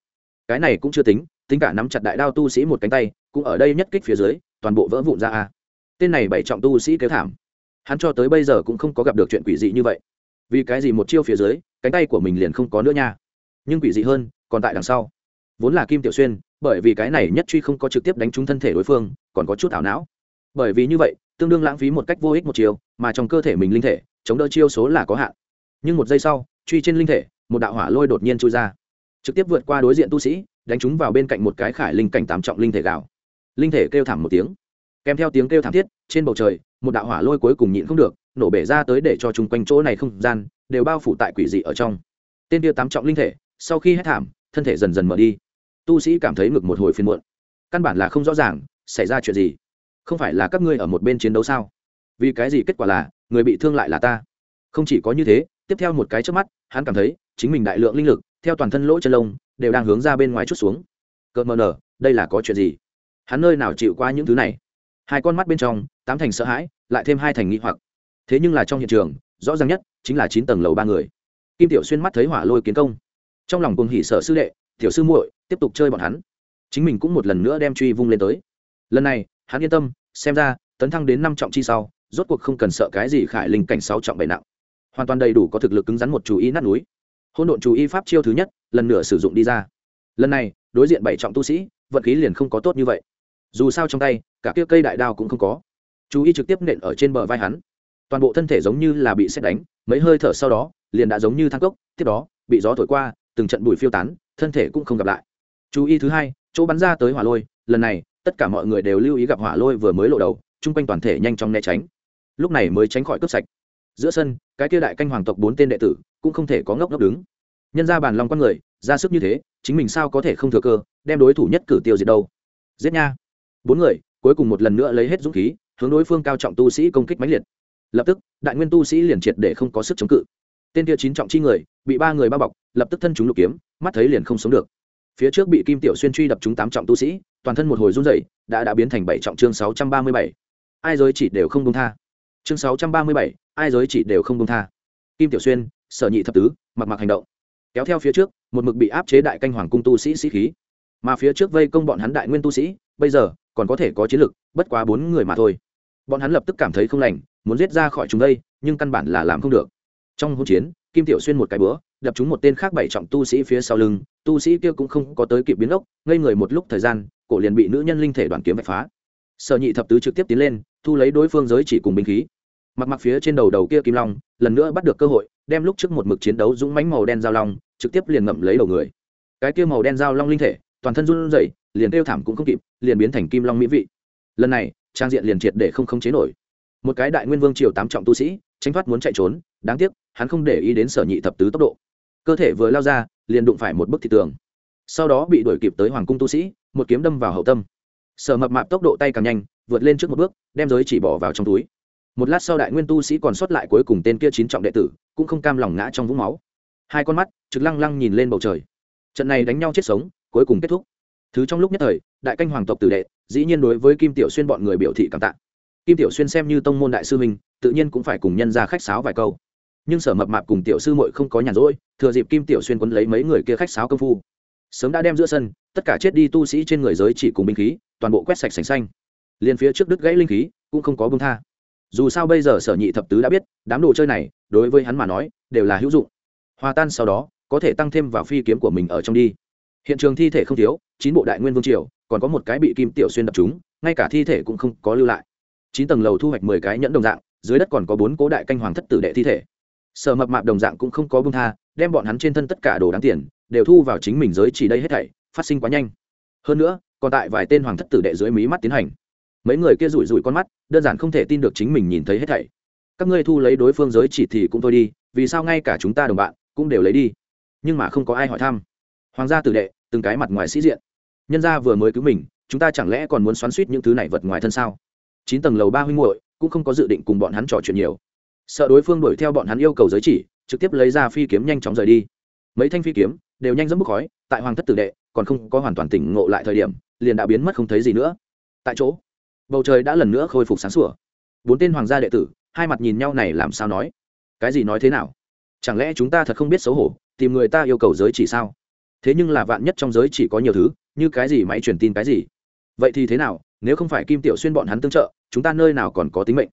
Cái này cũng chưa tính tính cả nắm chặt đại đao tu sĩ một cánh tay, cũng ở đây nhất kích phía dưới, toàn bộ vỡ vụn ra a. Tên này bảy trọng tu sĩ kéo thảm hắn cho tới bây giờ cũng không có gặp được chuyện quỷ dị như vậy. Vì cái gì một chiêu phía dưới, cánh tay của mình liền không có nữa nha. Nhưng quỷ dị hơn, còn tại đằng sau. Vốn là kim tiểu xuyên, bởi vì cái này nhất truy không có trực tiếp đánh trúng thân thể đối phương, còn có chút ảo não. Bởi vì như vậy, tương đương lãng phí một cách vô ích một chiều mà trong cơ thể mình linh thể, chống đỡ chiêu số là có hạn. Nhưng một giây sau, truy trên linh thể, một đạo hỏa lôi đột nhiên chui ra. Trực tiếp vượt qua đối diện tu sĩ, đánh chúng vào bên cạnh một cái khải linh cảnh tám trọng linh thể gạo. Linh thể kêu thảm một tiếng. Kèm theo tiếng kêu thảm thiết, trên bầu trời một đạo hỏa lôi cuối cùng nhịn không được, nổ bể ra tới để cho chung quanh chỗ này không gian đều bao phủ tại quỷ dị ở trong. Tên kia tám trọng linh thể, sau khi hết thảm, thân thể dần dần mở đi. Tu sĩ cảm thấy ngực một hồi phiền muộn. Căn bản là không rõ ràng, xảy ra chuyện gì? Không phải là các ngươi ở một bên chiến đấu sao? Vì cái gì kết quả là, người bị thương lại là ta? Không chỉ có như thế, tiếp theo một cái trước mắt, hắn cảm thấy, chính mình đại lượng linh lực, theo toàn thân lỗ chân lông, đều đang hướng ra bên ngoài chút xuống. Cợt mờ nở, đây là có chuyện gì? Hắn nơi nào chịu qua những thứ này? Hai con mắt bên trong, tám thành sợ hãi, lại thêm hai thành nghi hoặc. Thế nhưng là trong hiện trường, rõ ràng nhất chính là chín tầng lầu ba người. Kim tiểu xuyên mắt thấy hỏa lôi kiến công. Trong lòng cùng hỉ sợ sư đệ, tiểu sư muội, tiếp tục chơi bọn hắn. Chính mình cũng một lần nữa đem truy vung lên tới. Lần này, hắn yên tâm, xem ra, tấn thăng đến năm trọng chi sau, rốt cuộc không cần sợ cái gì khải linh cảnh sáu trọng bảy nặng. Hoàn toàn đầy đủ có thực lực cứng rắn một chú ý nát núi. Hôn độn chú ý pháp chiêu thứ nhất, lần nữa sử dụng đi ra. Lần này, đối diện bảy trọng tu sĩ, vận khí liền không có tốt như vậy dù sao trong tay, cả kia cây đại đao cũng không có. Chú y trực tiếp nện ở trên bờ vai hắn. Toàn bộ thân thể giống như là bị xét đánh, mấy hơi thở sau đó, liền đã giống như thang cốc, tiếp đó, bị gió thổi qua, từng trận bụi phiêu tán, thân thể cũng không gặp lại. Chú y thứ hai, chỗ bắn ra tới hỏa lôi, lần này, tất cả mọi người đều lưu ý gặp hỏa lôi vừa mới lộ đầu, chung quanh toàn thể nhanh chóng né tránh. Lúc này mới tránh khỏi cướp sạch. Giữa sân, cái kia đại canh hoàng tộc bốn tên đệ tử, cũng không thể có ngốc ngốc đứng. Nhân ra bàn lòng con người, ra sức như thế, chính mình sao có thể không thừa cơ, đem đối thủ nhất cử tiêu diệt đâu. Giết nha bốn người, cuối cùng một lần nữa lấy hết dũng khí, hướng đối phương cao trọng tu sĩ công kích mãnh liệt. Lập tức, đại nguyên tu sĩ liền triệt để không có sức chống cự. Tên kia chín trọng chi người, bị ba người bao bọc, lập tức thân chúng lục kiếm, mắt thấy liền không sống được. Phía trước bị kim tiểu xuyên truy đập chúng tám trọng tu sĩ, toàn thân một hồi run rẩy, đã đã biến thành bảy trọng chương sáu trăm ba mươi bảy. Ai giới chỉ đều không công tha. Chương sáu trăm ba mươi bảy, ai giới chỉ đều không công tha. Kim tiểu xuyên, sở nhị thập tứ, mặc mặc hành động. Kéo theo phía trước, một mực bị áp chế đại canh hoàng cung tu sĩ sĩ khí. Mà phía trước vây công bọn hắn đại nguyên tu sĩ, bây giờ còn có thể có chiến lực bất quá bốn người mà thôi. Bọn hắn lập tức cảm thấy không lành muốn giết ra khỏi chúng đây nhưng căn bản là làm không được. Trong hỗn chiến kim tiểu xuyên một cái búa, đập trúng một tên khác bảy trọng tu sĩ phía sau lưng tu sĩ kia cũng không có tới kịp biến ốc ngây người một lúc thời gian cổ liền bị nữ nhân linh thể đoàn kiếm vạch phá. Sở nhị thập tứ trực tiếp tiến lên thu lấy đối phương giới chỉ cùng binh khí. Mặc mặc phía trên đầu đầu kia kim long lần nữa bắt được cơ hội đem lúc trước một mực chiến đấu dũng mánh màu đen giao long trực tiếp liền ngậm lấy đầu người. Cái kia màu đen giao long linh thể toàn thân run rẩy liền kêu thảm cũng không kịp, liền biến thành kim long mỹ vị. Lần này, trang diện liền triệt để không khống chế nổi. Một cái đại nguyên vương triều tám trọng tu sĩ tranh thoát muốn chạy trốn, đáng tiếc, hắn không để ý đến sở nhị thập tứ tốc độ. Cơ thể vừa lao ra, liền đụng phải một bức thị tường. Sau đó bị đuổi kịp tới hoàng cung tu sĩ, một kiếm đâm vào hậu tâm. Sở mập mạp tốc độ tay càng nhanh, vượt lên trước một bước, đem giới chỉ bỏ vào trong túi. Một lát sau đại nguyên tu sĩ còn sót lại cuối cùng tên kia chín trọng đệ tử, cũng không cam lòng ngã trong vũng máu. Hai con mắt, trực lăng lăng nhìn lên bầu trời. Trận này đánh nhau chết sống, cuối cùng kết thúc thứ trong lúc nhất thời đại canh hoàng tộc tử đệ dĩ nhiên đối với kim tiểu xuyên bọn người biểu thị cảm tạ. Kim tiểu xuyên xem như tông môn đại sư mình, tự nhiên cũng phải cùng nhân ra khách sáo vài câu. Nhưng sở mập mạp cùng tiểu sư muội không có nhàn rỗi thừa dịp kim tiểu xuyên quấn lấy mấy người kia khách sáo công phu. Sớm đã đem giữa sân tất cả chết đi tu sĩ trên người giới chỉ cùng binh khí toàn bộ quét sạch sành xanh. Liền phía trước đứt gãy linh khí cũng không có bông tha. Dù sao bây giờ sở nhị thập tứ đã biết đám đồ chơi này đối với hắn mà nói đều là hữu dụng. Hòa tan sau đó có thể tăng thêm vào phi kiếm của mình ở trong đi hiện trường thi thể không thiếu, chín bộ đại nguyên vương triều, còn có một cái bị kim tiểu xuyên đập chúng ngay cả thi thể cũng không có lưu lại. Chín tầng lầu thu hoạch mười cái nhẫn đồng dạng, dưới đất còn có bốn cố đại canh hoàng thất tử đệ thi thể. Sở mập mạp đồng dạng cũng không có bưng tha, đem bọn hắn trên thân tất cả đồ đáng tiền, đều thu vào chính mình giới chỉ đây hết thảy, phát sinh quá nhanh. Hơn nữa, còn tại vài tên hoàng thất tử đệ dưới mí mắt tiến hành. Mấy người kia rủi rủi con mắt, đơn giản không thể tin được chính mình nhìn thấy hết thảy. Các ngươi thu lấy đối phương giới chỉ thì cũng thôi đi, vì sao ngay cả chúng ta đồng bạn cũng đều lấy đi? Nhưng mà không có ai hỏi thăm hoàng gia tử đệ, từng cái mặt ngoài sĩ diện. Nhân gia vừa mới cứu mình, chúng ta chẳng lẽ còn muốn xoắn suýt những thứ này vật ngoài thân sao? Chín tầng lầu ba huynh muội, cũng không có dự định cùng bọn hắn trò chuyện nhiều. Sợ đối phương đuổi theo bọn hắn yêu cầu giới chỉ, trực tiếp lấy ra phi kiếm nhanh chóng rời đi. Mấy thanh phi kiếm đều nhanh dẫm bốc khói, tại hoàng thất tử đệ, còn không có hoàn toàn tỉnh ngộ lại thời điểm, liền đã biến mất không thấy gì nữa. Tại chỗ, bầu trời đã lần nữa khôi phục sáng sủa. Bốn tên hoàng gia đệ tử, hai mặt nhìn nhau này làm sao nói? Cái gì nói thế nào? Chẳng lẽ chúng ta thật không biết xấu hổ, tìm người ta yêu cầu giới chỉ sao? Thế nhưng là vạn nhất trong giới chỉ có nhiều thứ, như cái gì máy truyền tin cái gì? Vậy thì thế nào, nếu không phải kim tiểu xuyên bọn hắn tương trợ, chúng ta nơi nào còn có tính mệnh?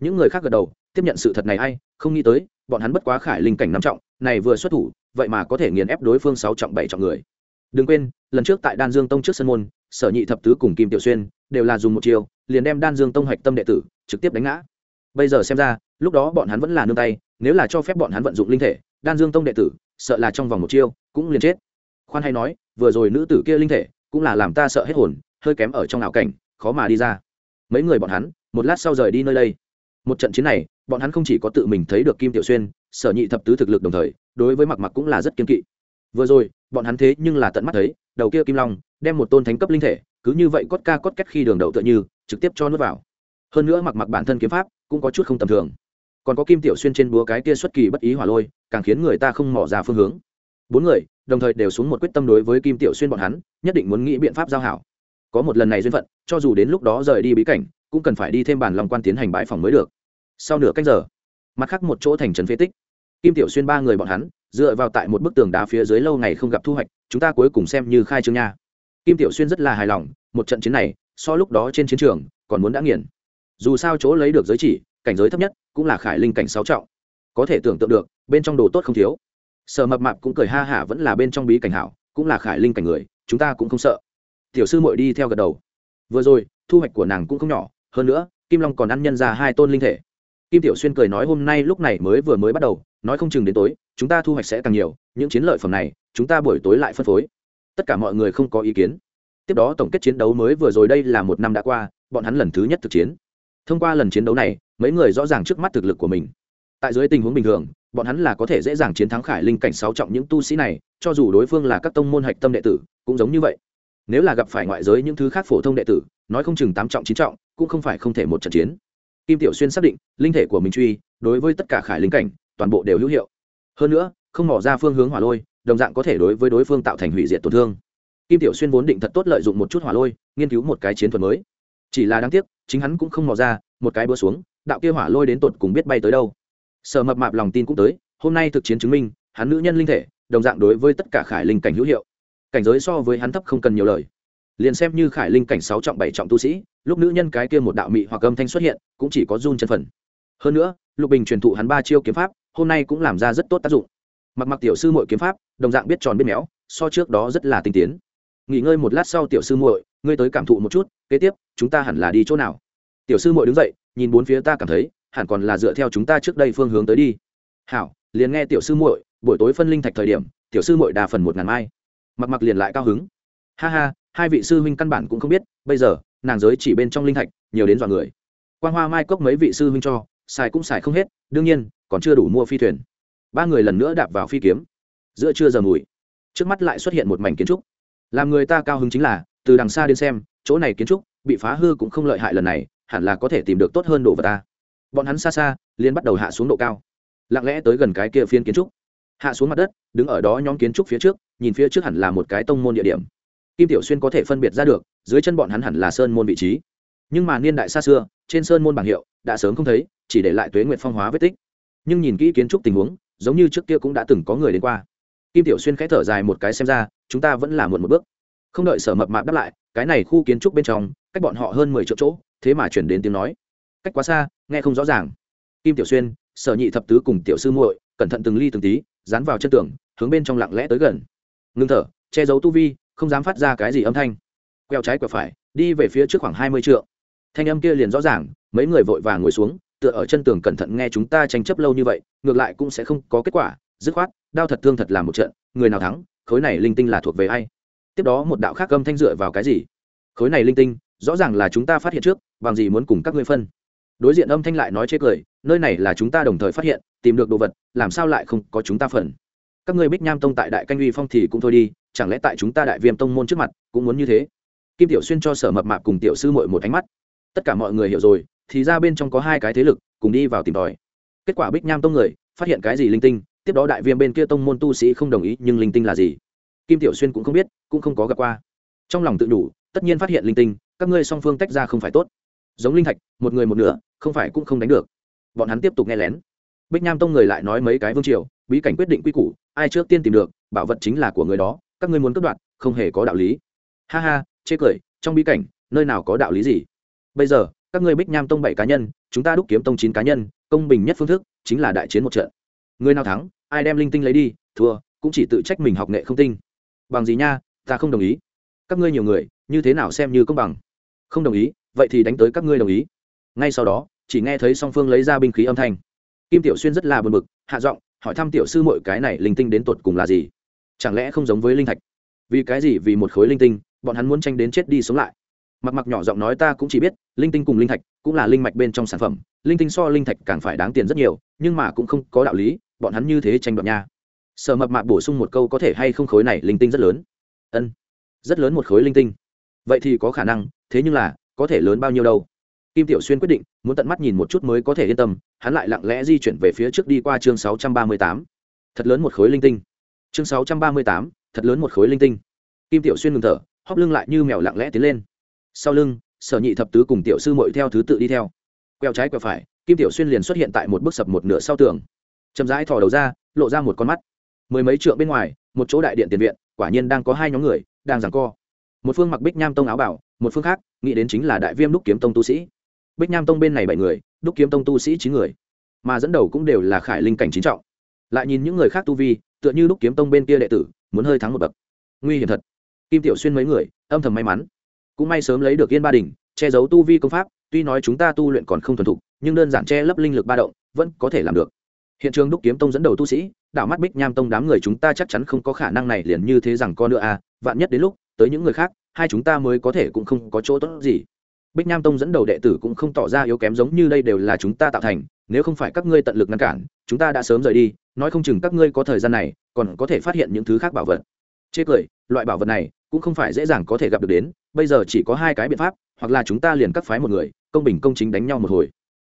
Những người khác gật đầu, tiếp nhận sự thật này hay không nghĩ tới, bọn hắn bất quá khải linh cảnh năm trọng, này vừa xuất thủ, vậy mà có thể nghiền ép đối phương sáu trọng bảy trọng người. Đừng quên, lần trước tại đan dương tông trước sân môn, sở nhị thập tứ cùng kim tiểu xuyên đều là dùng một chiều liền đem đan dương tông hạch tâm đệ tử trực tiếp đánh ngã. Bây giờ xem ra, lúc đó bọn hắn vẫn là nương tay, nếu là cho phép bọn hắn vận dụng linh thể, đan dương tông đệ tử, sợ là trong vòng một chiêu cũng liền chết khoan hay nói, vừa rồi nữ tử kia linh thể cũng là làm ta sợ hết hồn, hơi kém ở trong ảo cảnh, khó mà đi ra. Mấy người bọn hắn, một lát sau rời đi nơi đây. Một trận chiến này, bọn hắn không chỉ có tự mình thấy được kim tiểu xuyên, sở nhị thập tứ thực lực đồng thời, đối với mặc mặc cũng là rất kiên kỵ. Vừa rồi, bọn hắn thế nhưng là tận mắt thấy, đầu kia kim long đem một tôn thánh cấp linh thể, cứ như vậy cốt ca cốt cách khi đường đầu tựa như, trực tiếp cho nước vào. Hơn nữa mặc mặc bản thân kiếm pháp cũng có chút không tầm thường. Còn có kim tiểu xuyên trên búa cái kia xuất kỳ bất ý hỏa lôi, càng khiến người ta không mỏ ra phương hướng bốn người, đồng thời đều xuống một quyết tâm đối với kim tiểu xuyên bọn hắn, nhất định muốn nghĩ biện pháp giao hảo. Có một lần này duyên phận, cho dù đến lúc đó rời đi bí cảnh, cũng cần phải đi thêm bản lòng quan tiến hành bãi phòng mới được. Sau nửa cách giờ, mặt khác một chỗ thành trấn phế tích. Kim tiểu xuyên ba người bọn hắn, dựa vào tại một bức tường đá phía dưới lâu ngày không gặp thu hoạch, chúng ta cuối cùng xem như khai trương nha. Kim tiểu xuyên rất là hài lòng, một trận chiến này, so lúc đó trên chiến trường, còn muốn đã nghiền. Dù sao chỗ lấy được giới chỉ, cảnh giới thấp nhất, cũng là khải linh cảnh sáu trọng. Có thể tưởng tượng được, bên trong đồ tốt không thiếu sở mập mạp cũng cười ha hả vẫn là bên trong bí cảnh hảo, cũng là khải linh cảnh người, chúng ta cũng không sợ. Tiểu sư muội đi theo gật đầu. Vừa rồi, thu hoạch của nàng cũng không nhỏ, hơn nữa, kim long còn ăn nhân ra hai tôn linh thể. Kim tiểu xuyên cười nói hôm nay lúc này mới vừa mới bắt đầu, nói không chừng đến tối, chúng ta thu hoạch sẽ càng nhiều, những chiến lợi phẩm này, chúng ta buổi tối lại phân phối. Tất cả mọi người không có ý kiến. Tiếp đó tổng kết chiến đấu mới vừa rồi đây là một năm đã qua, bọn hắn lần thứ nhất thực chiến. Thông qua lần chiến đấu này, mấy người rõ ràng trước mắt thực lực của mình. Tại dưới tình huống bình thường bọn hắn là có thể dễ dàng chiến thắng khải linh cảnh sáu trọng những tu sĩ này, cho dù đối phương là các tông môn hạch tâm đệ tử, cũng giống như vậy. Nếu là gặp phải ngoại giới những thứ khác phổ thông đệ tử, nói không chừng tám trọng, chín trọng, cũng không phải không thể một trận chiến. Kim tiểu xuyên xác định, linh thể của mình truy, đối với tất cả khải linh cảnh, toàn bộ đều hữu hiệu. Hơn nữa, không mỏ ra phương hướng hỏa lôi, đồng dạng có thể đối với đối phương tạo thành hủy diệt tổn thương. Kim tiểu xuyên vốn định thật tốt lợi dụng một chút hỏa lôi, nghiên cứu một cái chiến thuật mới. Chỉ là đáng tiếc, chính hắn cũng không mò ra, một cái bữa xuống, đạo kia hỏa lôi đến tột cùng biết bay tới đâu sở mập mạp lòng tin cũng tới, hôm nay thực chiến chứng minh, hắn nữ nhân linh thể, đồng dạng đối với tất cả khải linh cảnh hữu hiệu. Cảnh giới so với hắn thấp không cần nhiều lời. Liền xem như khải linh cảnh sáu trọng bảy trọng tu sĩ, lúc nữ nhân cái kia một đạo mị hoặc âm thanh xuất hiện, cũng chỉ có run chân phần. Hơn nữa, lục bình truyền thụ hắn ba chiêu kiếm pháp, hôm nay cũng làm ra rất tốt tác dụng. Mặc mặc tiểu sư muội kiếm pháp, đồng dạng biết tròn biết méo, so trước đó rất là tinh tiến. Nghỉ ngơi một lát sau tiểu sư muội, ngươi tới cảm thụ một chút, kế tiếp, chúng ta hẳn là đi chỗ nào? Tiểu sư muội đứng dậy, nhìn bốn phía ta cảm thấy hẳn còn là dựa theo chúng ta trước đây phương hướng tới đi. Hảo, liền nghe tiểu sư muội, buổi tối phân linh thạch thời điểm, tiểu sư muội đà phần một ngàn mai. Mặc mặc liền lại cao hứng. Ha ha, hai vị sư huynh căn bản cũng không biết, bây giờ, nàng giới chỉ bên trong linh thạch, nhiều đến dọa người. Quan hoa mai cốc mấy vị sư huynh cho, xài cũng xài không hết, đương nhiên, còn chưa đủ mua phi thuyền. Ba người lần nữa đạp vào phi kiếm. Giữa trưa giờ mùi, trước mắt lại xuất hiện một mảnh kiến trúc. Làm người ta cao hứng chính là, từ đằng xa đến xem, chỗ này kiến trúc, bị phá hư cũng không lợi hại lần này, hẳn là có thể tìm được tốt hơn đồ vật ta bọn hắn xa xa liên bắt đầu hạ xuống độ cao. Lặng lẽ tới gần cái kia phiên kiến trúc. Hạ xuống mặt đất, đứng ở đó nhóm kiến trúc phía trước, nhìn phía trước hẳn là một cái tông môn địa điểm. Kim tiểu xuyên có thể phân biệt ra được, dưới chân bọn hắn hẳn là sơn môn vị trí. Nhưng mà niên đại xa xưa, trên sơn môn bảng hiệu, đã sớm không thấy, chỉ để lại tuế nguyện phong hóa vết tích. Nhưng nhìn kỹ kiến trúc tình huống, giống như trước kia cũng đã từng có người đến qua. Kim tiểu xuyên khẽ thở dài một cái xem ra, chúng ta vẫn là muộn một bước. Không đợi sở mập mạp đáp lại, cái này khu kiến trúc bên trong, cách bọn họ hơn mười chỗ chỗ, thế mà chuyển đến tiếng nói cách quá xa, nghe không rõ ràng. Kim tiểu xuyên, sở nhị thập tứ cùng tiểu sư muội, cẩn thận từng ly từng tí, dán vào chân tường, hướng bên trong lặng lẽ tới gần. Ngưng thở, che giấu tu vi, không dám phát ra cái gì âm thanh. Quẹo trái quẹo phải, đi về phía trước khoảng hai mươi triệu thanh âm kia liền rõ ràng, mấy người vội vàng ngồi xuống, tựa ở chân tường cẩn thận nghe chúng ta tranh chấp lâu như vậy, ngược lại cũng sẽ không có kết quả, dứt khoát, đao thật thương thật làm một trận, người nào thắng, khối này linh tinh là thuộc về ai? Tiếp đó một đạo khác âm thanh dựa vào cái gì? Khối này linh tinh, rõ ràng là chúng ta phát hiện trước, bằng gì muốn cùng các ngươi phân? Đối diện âm thanh lại nói chê cười, nơi này là chúng ta đồng thời phát hiện, tìm được đồ vật, làm sao lại không có chúng ta phần? Các ngươi bích nham tông tại đại canh uy phong thì cũng thôi đi, chẳng lẽ tại chúng ta đại viêm tông môn trước mặt cũng muốn như thế? Kim tiểu xuyên cho sở mập mạp cùng tiểu sư mội một ánh mắt. Tất cả mọi người hiểu rồi, thì ra bên trong có hai cái thế lực, cùng đi vào tìm tòi. Kết quả bích nham tông người, phát hiện cái gì linh tinh, tiếp đó đại viêm bên kia tông môn tu sĩ không đồng ý, nhưng linh tinh là gì? Kim tiểu xuyên cũng không biết, cũng không có gặp qua. Trong lòng tự đủ, tất nhiên phát hiện linh tinh, các ngươi song phương tách ra không phải tốt giống linh thạch, một người một nửa, không phải cũng không đánh được. Bọn hắn tiếp tục nghe lén. Bích nham tông người lại nói mấy cái vương triều, bí cảnh quyết định quy củ, ai trước tiên tìm được, bảo vật chính là của người đó, các ngươi muốn cướp đoạt, không hề có đạo lý. Ha ha, chê cười, trong bí cảnh, nơi nào có đạo lý gì? Bây giờ, các ngươi bích nham tông bảy cá nhân, chúng ta đúc kiếm tông chín cá nhân, công bình nhất phương thức chính là đại chiến một trận. Người nào thắng, ai đem linh tinh lấy đi, thua, cũng chỉ tự trách mình học nghệ không tinh. Bằng gì nha, ta không đồng ý. Các ngươi nhiều người, như thế nào xem như công bằng? Không đồng ý vậy thì đánh tới các ngươi đồng ý. Ngay sau đó, chỉ nghe thấy song phương lấy ra binh khí âm thanh. Kim tiểu xuyên rất là bực bực, hạ giọng, hỏi thăm tiểu sư mội cái này linh tinh đến tột cùng là gì? Chẳng lẽ không giống với linh thạch? Vì cái gì? Vì một khối linh tinh, bọn hắn muốn tranh đến chết đi sống lại. Mặc mặc nhỏ giọng nói ta cũng chỉ biết, linh tinh cùng linh thạch cũng là linh mạch bên trong sản phẩm, linh tinh so linh thạch càng phải đáng tiền rất nhiều, nhưng mà cũng không có đạo lý, bọn hắn như thế tranh đoạt nha. Sở mập mạp bổ sung một câu có thể hay không khối này linh tinh rất lớn? Ân, rất lớn một khối linh tinh. Vậy thì có khả năng, thế nhưng là có thể lớn bao nhiêu đâu. Kim tiểu xuyên quyết định muốn tận mắt nhìn một chút mới có thể yên tâm hắn lại lặng lẽ di chuyển về phía trước đi qua chương 638. thật lớn một khối linh tinh. Chương 638, thật lớn một khối linh tinh. Kim tiểu xuyên ngừng thở hóp lưng lại như mèo lặng lẽ tiến lên. Sau lưng sở nhị thập tứ cùng tiểu sư mội theo thứ tự đi theo. Queo trái queo phải kim tiểu xuyên liền xuất hiện tại một bức sập một nửa sau tường. Chậm rãi thò đầu ra lộ ra một con mắt. Mười mấy trượng bên ngoài một chỗ đại điện tiền viện quả nhiên đang có hai nhóm người đang giằng co. Một phương mặc bích nham tông áo bảo một phương khác, nghĩ đến chính là đại viêm đúc kiếm tông tu sĩ. Bích nham tông bên này bảy người, đúc kiếm tông tu sĩ chín người. Mà dẫn đầu cũng đều là khải linh cảnh chính trọng. Lại nhìn những người khác tu vi, tựa như đúc kiếm tông bên kia đệ tử, muốn hơi thắng một bậc. Nguy hiểm thật. Kim tiểu xuyên mấy người, âm thầm may mắn. Cũng may sớm lấy được yên ba đình, che giấu tu vi công pháp, tuy nói chúng ta tu luyện còn không thuần thục, nhưng đơn giản che lấp linh lực ba động, vẫn có thể làm được. Hiện trường đúc kiếm tông dẫn đầu tu sĩ, đảo mắt bích nham tông đám người chúng ta chắc chắn không có khả năng này liền như thế rằng con nữa à vạn nhất đến lúc, tới những người khác hai chúng ta mới có thể cũng không có chỗ tốt gì. Bích nham tông dẫn đầu đệ tử cũng không tỏ ra yếu kém giống như đây đều là chúng ta tạo thành, nếu không phải các ngươi tận lực ngăn cản, chúng ta đã sớm rời đi, nói không chừng các ngươi có thời gian này, còn có thể phát hiện những thứ khác bảo vật. Chê cười, loại bảo vật này cũng không phải dễ dàng có thể gặp được đến, bây giờ chỉ có hai cái biện pháp, hoặc là chúng ta liền cắt phái một người, công bình công chính đánh nhau một hồi,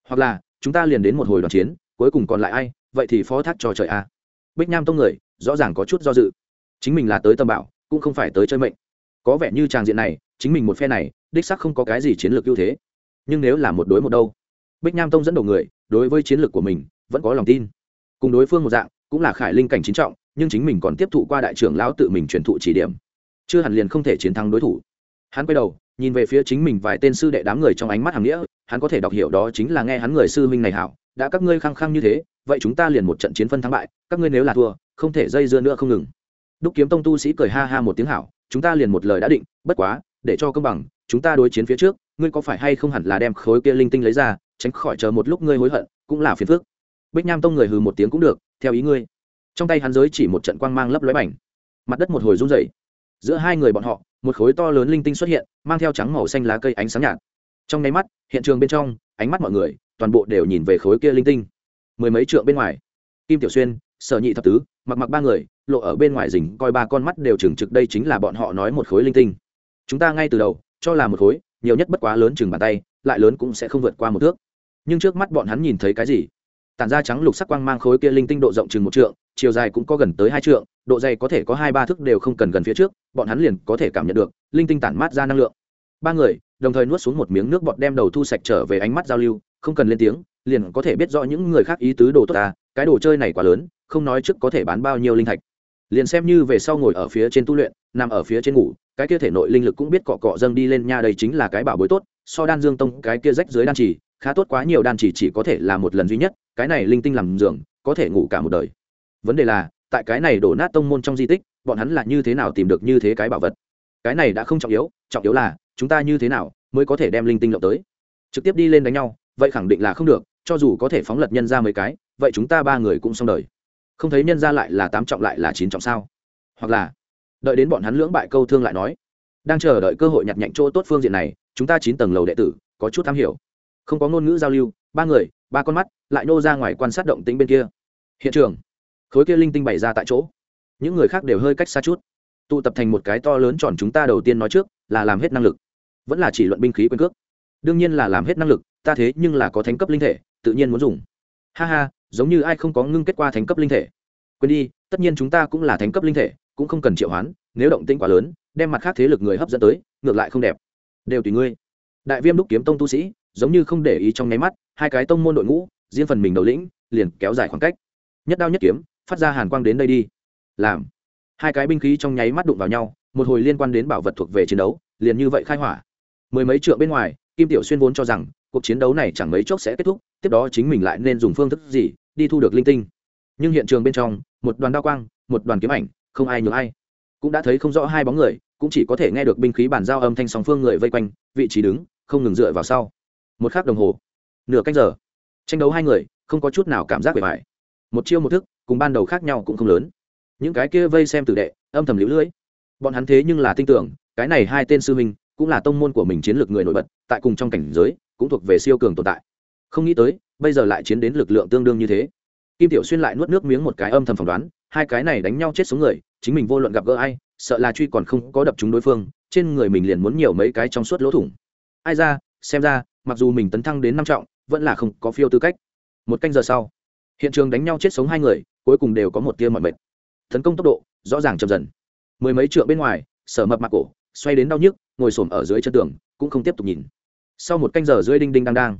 hoặc là chúng ta liền đến một hồi đoàn chiến, cuối cùng còn lại ai, vậy thì phó thác cho trời a. Bích nham tông người, rõ ràng có chút do dự. Chính mình là tới tâm bảo, cũng không phải tới chơi mệnh có vẻ như tràng diện này, chính mình một phe này, đích sắc không có cái gì chiến lược ưu thế. Nhưng nếu là một đối một đâu? Bích nham tông dẫn đầu người, đối với chiến lược của mình, vẫn có lòng tin. Cùng đối phương một dạng, cũng là khải linh cảnh chính trọng, nhưng chính mình còn tiếp thụ qua đại trưởng lão tự mình truyền thụ chỉ điểm. Chưa hẳn liền không thể chiến thắng đối thủ. Hắn quay đầu, nhìn về phía chính mình vài tên sư đệ đám người trong ánh mắt hàng nghĩa, hắn có thể đọc hiểu đó chính là nghe hắn người sư huynh này hảo, đã các ngươi khăng khăng như thế, vậy chúng ta liền một trận chiến phân thắng bại, các ngươi nếu là thua, không thể dây dưa nữa không ngừng. Đúc kiếm tông tu sĩ cười ha ha một tiếng hảo chúng ta liền một lời đã định, bất quá, để cho công bằng, chúng ta đối chiến phía trước, ngươi có phải hay không hẳn là đem khối kia linh tinh lấy ra, tránh khỏi chờ một lúc ngươi hối hận, cũng là phiền phức. Bích nham tông người hừ một tiếng cũng được, theo ý ngươi. Trong tay hắn giới chỉ một trận quang mang lấp lóe bảnh mặt đất một hồi run rẩy. Giữa hai người bọn họ, một khối to lớn linh tinh xuất hiện, mang theo trắng màu xanh lá cây ánh sáng nhạt. Trong nháy mắt, hiện trường bên trong, ánh mắt mọi người, toàn bộ đều nhìn về khối kia linh tinh. Mười mấy trượng bên ngoài. Kim tiểu xuyên, sở nhị thập tứ, mặc mặc ba người lộ ở bên ngoài rình coi ba con mắt đều trừng trực đây chính là bọn họ nói một khối linh tinh. Chúng ta ngay từ đầu, cho là một khối, nhiều nhất bất quá lớn chừng bàn tay, lại lớn cũng sẽ không vượt qua một thước. Nhưng trước mắt bọn hắn nhìn thấy cái gì? Tản ra trắng lục sắc quang mang khối kia linh tinh độ rộng chừng một trượng, chiều dài cũng có gần tới hai trượng, độ dày có thể có hai ba thước đều không cần gần phía trước, bọn hắn liền có thể cảm nhận được, linh tinh tản mát ra năng lượng. Ba người, đồng thời nuốt xuống một miếng nước bọt đem đầu thu sạch trở về ánh mắt giao lưu, không cần lên tiếng, liền có thể biết rõ những người khác ý tứ đồ tốt ta, cái đồ chơi này quá lớn, không nói trước có thể bán bao nhiêu linh thạch liền xem như về sau ngồi ở phía trên tu luyện, nằm ở phía trên ngủ, cái kia thể nội linh lực cũng biết cọ cọ dâng đi lên nha, đây chính là cái bảo bối tốt, so đan dương tông cái kia rách dưới đan chỉ khá tốt quá, nhiều đan chỉ chỉ có thể là một lần duy nhất, cái này linh tinh làm giường, có thể ngủ cả một đời. Vấn đề là, tại cái này đổ nát tông môn trong di tích, bọn hắn là như thế nào tìm được như thế cái bảo vật? Cái này đã không trọng yếu trọng yếu là, chúng ta như thế nào mới có thể đem linh tinh lộng tới? Trực tiếp đi lên đánh nhau, vậy khẳng định là không được, cho dù có thể phóng lật nhân ra mấy cái, vậy chúng ta ba người cũng xong đời không thấy nhân ra lại là tám trọng lại là chín trọng sao? Hoặc là, đợi đến bọn hắn lưỡng bại câu thương lại nói, đang chờ đợi cơ hội nhặt nhạnh chỗ tốt phương diện này, chúng ta chín tầng lầu đệ tử, có chút tham hiểu. Không có ngôn ngữ giao lưu, ba người, ba con mắt, lại nô ra ngoài quan sát động tính bên kia. Hiện trường, khối kia linh tinh bày ra tại chỗ. Những người khác đều hơi cách xa chút. Tụ tập thành một cái to lớn tròn chúng ta đầu tiên nói trước, là làm hết năng lực. Vẫn là chỉ luận binh khí quyền cước. Đương nhiên là làm hết năng lực, ta thế nhưng là có thánh cấp linh thể, tự nhiên muốn dùng. Ha ha giống như ai không có ngưng kết qua thánh cấp linh thể. Quên đi, tất nhiên chúng ta cũng là thánh cấp linh thể, cũng không cần triệu hoán, nếu động tĩnh quá lớn, đem mặt khác thế lực người hấp dẫn tới, ngược lại không đẹp. Đều tùy ngươi. Đại viêm đúc kiếm tông tu sĩ, giống như không để ý trong nháy mắt, hai cái tông môn đội ngũ, riêng phần mình đầu lĩnh, liền kéo dài khoảng cách. Nhất đao nhất kiếm, phát ra hàn quang đến đây đi. Làm. Hai cái binh khí trong nháy mắt đụng vào nhau, một hồi liên quan đến bảo vật thuộc về chiến đấu, liền như vậy khai hỏa. Mười mấy trượng bên ngoài, kim tiểu xuyên vốn cho rằng, cuộc chiến đấu này chẳng mấy chốc sẽ kết thúc, tiếp đó chính mình lại nên dùng phương thức gì đi thu được linh tinh. Nhưng hiện trường bên trong, một đoàn đao quang, một đoàn kiếm ảnh, không ai nhường ai. Cũng đã thấy không rõ hai bóng người, cũng chỉ có thể nghe được binh khí bàn giao âm thanh song phương người vây quanh, vị trí đứng, không ngừng dựa vào sau. Một khắc đồng hồ, nửa cách giờ. Tranh đấu hai người, không có chút nào cảm giác bề mại một chiêu một thức, cùng ban đầu khác nhau cũng không lớn. Những cái kia vây xem tử đệ, âm thầm lũ lưỡi bọn hắn thế nhưng là tin tưởng, cái này hai tên sư huynh, cũng là tông môn của mình chiến lược người nổi bật, tại cùng trong cảnh giới, cũng thuộc về siêu cường tồn tại. Không nghĩ tới bây giờ lại chiến đến lực lượng tương đương như thế. Kim tiểu xuyên lại nuốt nước miếng một cái âm thầm phỏng đoán, hai cái này đánh nhau chết xuống người, chính mình vô luận gặp gỡ ai, sợ là truy còn không có đập chúng đối phương, trên người mình liền muốn nhiều mấy cái trong suốt lỗ thủng. Ai ra, xem ra, mặc dù mình tấn thăng đến năm trọng, vẫn là không có phiêu tư cách. Một canh giờ sau, hiện trường đánh nhau chết sống hai người, cuối cùng đều có một tia mọi mệt. Tấn công tốc độ, rõ ràng chậm dần. Mười mấy trượng bên ngoài, sở mập mặc cổ, xoay đến đau nhức, ngồi xổm ở dưới chân tường, cũng không tiếp tục nhìn. Sau một canh giờ dưới đinh đinh đang đang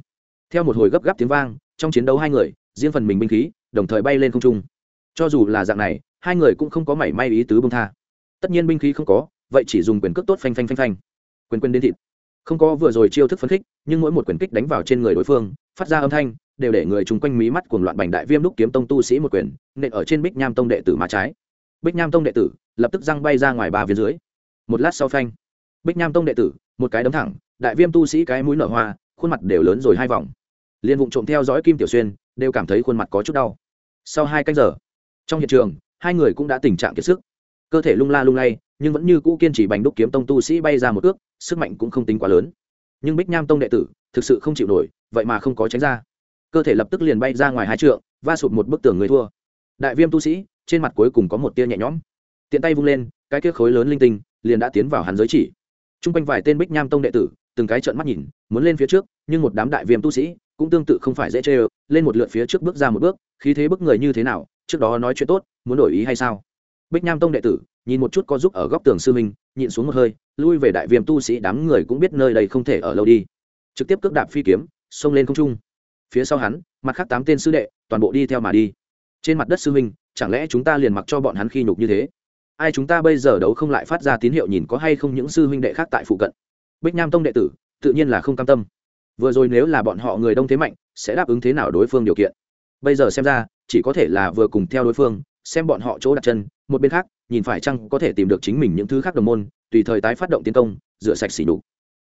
theo một hồi gấp gáp tiếng vang, trong chiến đấu hai người, riêng phần mình binh khí, đồng thời bay lên không trung. Cho dù là dạng này, hai người cũng không có mảy may ý tứ bông tha. Tất nhiên binh khí không có, vậy chỉ dùng quyền cước tốt phanh phanh phanh phanh. Quyền quyền đến thịt. Không có vừa rồi chiêu thức phấn khích, nhưng mỗi một quyền kích đánh vào trên người đối phương, phát ra âm thanh, đều để người chung quanh mí mắt cuồng loạn bành đại viêm đúc kiếm tông tu sĩ một quyền, nện ở trên bích nham tông đệ tử má trái. Bích nham tông đệ tử lập tức răng bay ra ngoài ba viên dưới. Một lát sau phanh. Bích nham tông đệ tử, một cái đấm thẳng, đại viêm tu sĩ cái mũi nở hoa khuôn mặt đều lớn rồi hai vòng. Liên vụng trộm theo dõi kim tiểu xuyên, đều cảm thấy khuôn mặt có chút đau. Sau hai canh giờ, trong hiện trường, hai người cũng đã tình trạng kiệt sức. Cơ thể lung la lung lay, nhưng vẫn như cũ kiên trì bành đúc kiếm tông tu sĩ bay ra một ước sức mạnh cũng không tính quá lớn. Nhưng bích nham tông đệ tử, thực sự không chịu nổi, vậy mà không có tránh ra. Cơ thể lập tức liền bay ra ngoài hai trượng, va sụt một bức tường người thua. Đại viêm tu sĩ, trên mặt cuối cùng có một tia nhẹ nhõm. Tiện tay vung lên, cái kia khối lớn linh tinh, liền đã tiến vào hắn giới chỉ. T r u n g quanh vài tên bích nham tông đệ tử từng cái trợn mắt nhìn, muốn lên phía trước, nhưng một đám đại viêm tu sĩ cũng tương tự không phải dễ chê ơ, lên một lượt phía trước bước ra một bước, khí thế bức người như thế nào, trước đó nói chuyện tốt, muốn đổi ý hay sao? Bích nham tông đệ tử, nhìn một chút có giúp ở góc tường sư minh nhịn xuống một hơi, lui về đại viêm tu sĩ đám người cũng biết nơi đây không thể ở lâu đi. Trực tiếp cước đạp phi kiếm, xông lên không trung. Phía sau hắn, mặt khác tám tên sư đệ, toàn bộ đi theo mà đi. Trên mặt đất sư huynh, chẳng lẽ chúng ta liền mặc cho bọn hắn khi nhục như thế? Ai chúng ta bây giờ đấu không lại phát ra tín hiệu nhìn có hay không những sư huynh đệ khác tại phụ cận? Bích nham tông đệ tử, tự nhiên là không cam tâm. Vừa rồi nếu là bọn họ người đông thế mạnh, sẽ đáp ứng thế nào đối phương điều kiện? Bây giờ xem ra, chỉ có thể là vừa cùng theo đối phương, xem bọn họ chỗ đặt chân, một bên khác, nhìn phải chăng có thể tìm được chính mình những thứ khác đồng môn, tùy thời tái phát động tiến công, rửa sạch xỉ đục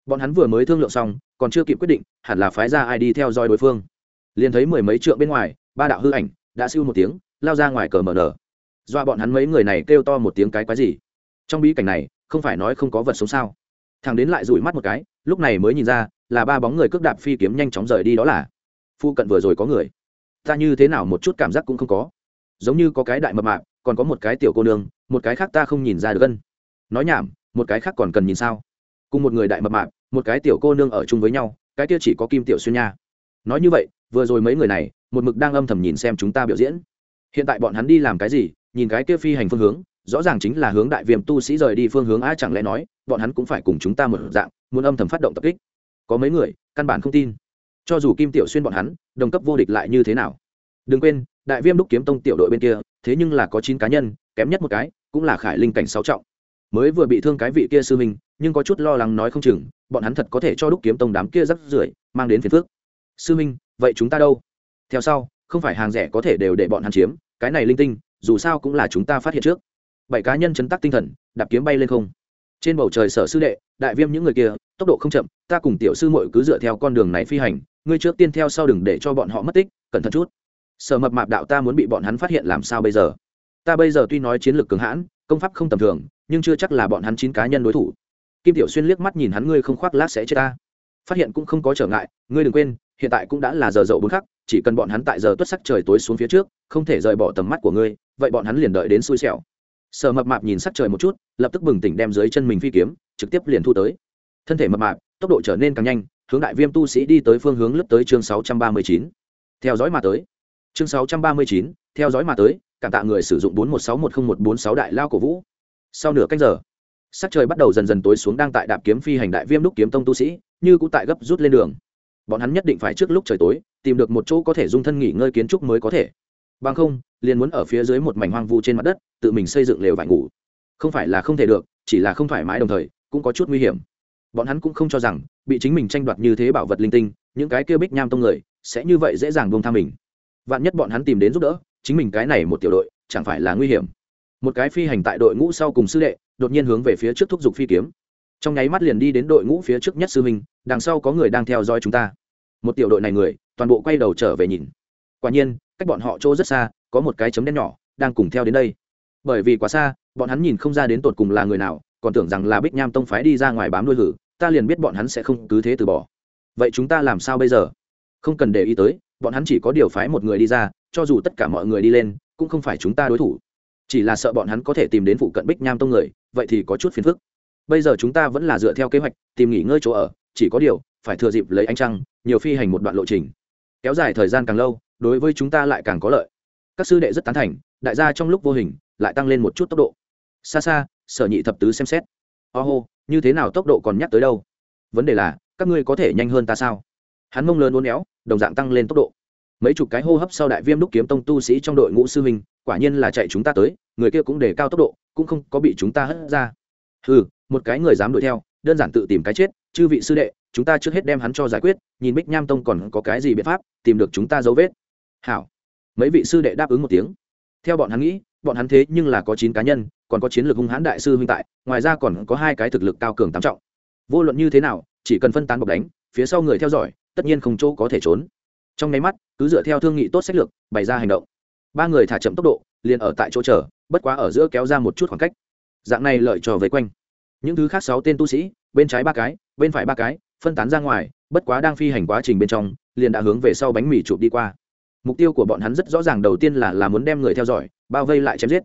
bọn hắn vừa mới thương lượng xong, còn chưa kịp quyết định, hẳn là phái ra ai đi theo dõi đối phương. Liền thấy mười mấy trượng bên ngoài, ba đạo hư ảnh, đã siêu một tiếng, lao ra ngoài cờ mở nở. Dọa bọn hắn mấy người này kêu to một tiếng cái quái gì? Trong bí cảnh này, không phải nói không có vật sống sao? Thằng đến lại rủi mắt một cái, lúc này mới nhìn ra, là ba bóng người cướp đạp phi kiếm nhanh chóng rời đi đó là. Phu cận vừa rồi có người. Ta như thế nào một chút cảm giác cũng không có. Giống như có cái đại mập mạp, còn có một cái tiểu cô nương, một cái khác ta không nhìn ra được gân. Nói nhảm, một cái khác còn cần nhìn sao? Cùng một người đại mập mạp, một cái tiểu cô nương ở chung với nhau, cái kia chỉ có kim tiểu xuyên nha. Nói như vậy, vừa rồi mấy người này, một mực đang âm thầm nhìn xem chúng ta biểu diễn. Hiện tại bọn hắn đi làm cái gì, nhìn cái kia phi hành phương hướng rõ ràng chính là hướng đại viêm tu sĩ rời đi phương hướng a chẳng lẽ nói, bọn hắn cũng phải cùng chúng ta một dạng, muốn âm thầm phát động tập kích. Có mấy người, căn bản không tin. Cho dù kim tiểu xuyên bọn hắn, đồng cấp vô địch lại như thế nào? Đừng quên, đại viêm đúc kiếm tông tiểu đội bên kia, thế nhưng là có chín cá nhân, kém nhất một cái, cũng là khải linh cảnh sáu trọng. Mới vừa bị thương cái vị kia sư minh nhưng có chút lo lắng nói không chừng, bọn hắn thật có thể cho đúc kiếm tông đám kia rắc rưởi mang đến phiền phước sư minh vậy chúng ta đâu? Theo sau, không phải hàng rẻ có thể đều để bọn hắn chiếm, cái này linh tinh, dù sao cũng là chúng ta phát hiện trước bảy cá nhân chấn tác tinh thần, đạp kiếm bay lên không. Trên bầu trời sở sư đệ, đại viêm những người kia, tốc độ không chậm, ta cùng tiểu sư muội cứ dựa theo con đường này phi hành, ngươi trước tiên theo sau đừng để cho bọn họ mất tích, cẩn thận chút. Sở mập mạp đạo ta muốn bị bọn hắn phát hiện làm sao bây giờ? Ta bây giờ tuy nói chiến lược cường hãn, công pháp không tầm thường, nhưng chưa chắc là bọn hắn chín cá nhân đối thủ. Kim tiểu xuyên liếc mắt nhìn hắn, ngươi không khoác lát sẽ chết ta. Phát hiện cũng không có trở ngại, ngươi đừng quên, hiện tại cũng đã là giờ dậu bốn khắc, chỉ cần bọn hắn tại giờ tuất sắc trời tối xuống phía trước, không thể rời bỏ tầm mắt của ngươi, vậy bọn hắn liền đợi đến xui xẻo sở mập mạp nhìn sắc trời một chút, lập tức bừng tỉnh đem dưới chân mình phi kiếm, trực tiếp liền thu tới. Thân thể mập mạp, tốc độ trở nên càng nhanh, hướng đại viêm tu sĩ đi tới phương hướng lướt tới chương sáu trăm ba mươi chín. Theo dõi mà tới. Chương sáu trăm ba mươi chín, theo dõi mà tới, cảm tạ người sử dụng bốn một sáu một không một bốn sáu đại lao cổ vũ. Sau nửa canh giờ, sắc trời bắt đầu dần dần tối xuống đang tại đạp kiếm phi hành đại viêm đúc kiếm tông tu sĩ, như cũng tại gấp rút lên đường. Bọn hắn nhất định phải trước lúc trời tối, tìm được một chỗ có thể dung thân nghỉ ngơi kiến trúc mới có thể bằng không, liền muốn ở phía dưới một mảnh hoang vu trên mặt đất, tự mình xây dựng lều vải ngủ. Không phải là không thể được, chỉ là không thoải mái đồng thời, cũng có chút nguy hiểm. Bọn hắn cũng không cho rằng, bị chính mình tranh đoạt như thế bảo vật linh tinh, những cái kêu bích nham tông người, sẽ như vậy dễ dàng buông tha mình. Vạn nhất bọn hắn tìm đến giúp đỡ, chính mình cái này một tiểu đội, chẳng phải là nguy hiểm. Một cái phi hành tại đội ngũ sau cùng sư đệ, đột nhiên hướng về phía trước thúc giục phi kiếm. Trong nháy mắt liền đi đến đội ngũ phía trước nhất sư minh đằng sau có người đang theo dõi chúng ta. Một tiểu đội này người, toàn bộ quay đầu trở về nhìn quả nhiên, cách bọn họ chỗ rất xa, có một cái chấm đen nhỏ, đang cùng theo đến đây. Bởi vì quá xa, bọn hắn nhìn không ra đến tột cùng là người nào, còn tưởng rằng là bích nham tông phái đi ra ngoài bám đuôi hử, ta liền biết bọn hắn sẽ không cứ thế từ bỏ. Vậy chúng ta làm sao bây giờ? Không cần để ý tới, bọn hắn chỉ có điều phái một người đi ra, cho dù tất cả mọi người đi lên, cũng không phải chúng ta đối thủ. Chỉ là sợ bọn hắn có thể tìm đến phụ cận bích nham tông người, vậy thì có chút phiền phức. Bây giờ chúng ta vẫn là dựa theo kế hoạch, tìm nghỉ ngơi chỗ ở, chỉ có điều, phải thừa dịp lấy ánh trăng, nhiều phi hành một đoạn lộ trình. Kéo dài thời gian càng lâu đối với chúng ta lại càng có lợi. Các sư đệ rất tán thành đại gia trong lúc vô hình lại tăng lên một chút tốc độ. Xa xa sở nhị thập tứ xem xét. Ô、oh, như thế nào tốc độ còn nhắc tới đâu? Vấn đề là các ngươi có thể nhanh hơn ta sao? Hắn mông lớn uốn éo đồng dạng tăng lên tốc độ. Mấy chục cái hô hấp sau đại viêm đúc kiếm tông tu sĩ trong đội ngũ sư huynh quả nhiên là chạy chúng ta tới người kia cũng để cao tốc độ cũng không có bị chúng ta hất ra. Ừ một cái người dám đuổi theo đơn giản tự tìm cái chết chư vị sư đệ chúng ta trước hết đem hắn cho giải quyết nhìn bích nham tông còn có cái gì biện pháp tìm được chúng ta dấu vết hảo. Mấy vị sư đệ đáp ứng một tiếng. Theo bọn hắn nghĩ, bọn hắn thế nhưng là có chín cá nhân, còn có chiến lược hung hãn đại sư huynh tại, ngoài ra còn có hai cái thực lực cao cường tam trọng. Vô luận như thế nào, chỉ cần phân tán bọc đánh, phía sau người theo dõi, tất nhiên không chỗ có thể trốn. Trong nháy mắt, cứ dựa theo thương nghị tốt sách lược, bày ra hành động. Ba người thả chậm tốc độ, liền ở tại chỗ chờ, bất quá ở giữa kéo ra một chút khoảng cách. Dạng này lợi trò vây quanh. Những thứ khác sáu tên tu sĩ, bên trái ba cái, bên phải ba cái, phân tán ra ngoài, bất quá đang phi hành quá trình bên trong, liền đã hướng về sau bánh mì chụp đi qua mục tiêu của bọn hắn rất rõ ràng, đầu tiên là là muốn đem người theo dõi, bao vây lại chém giết.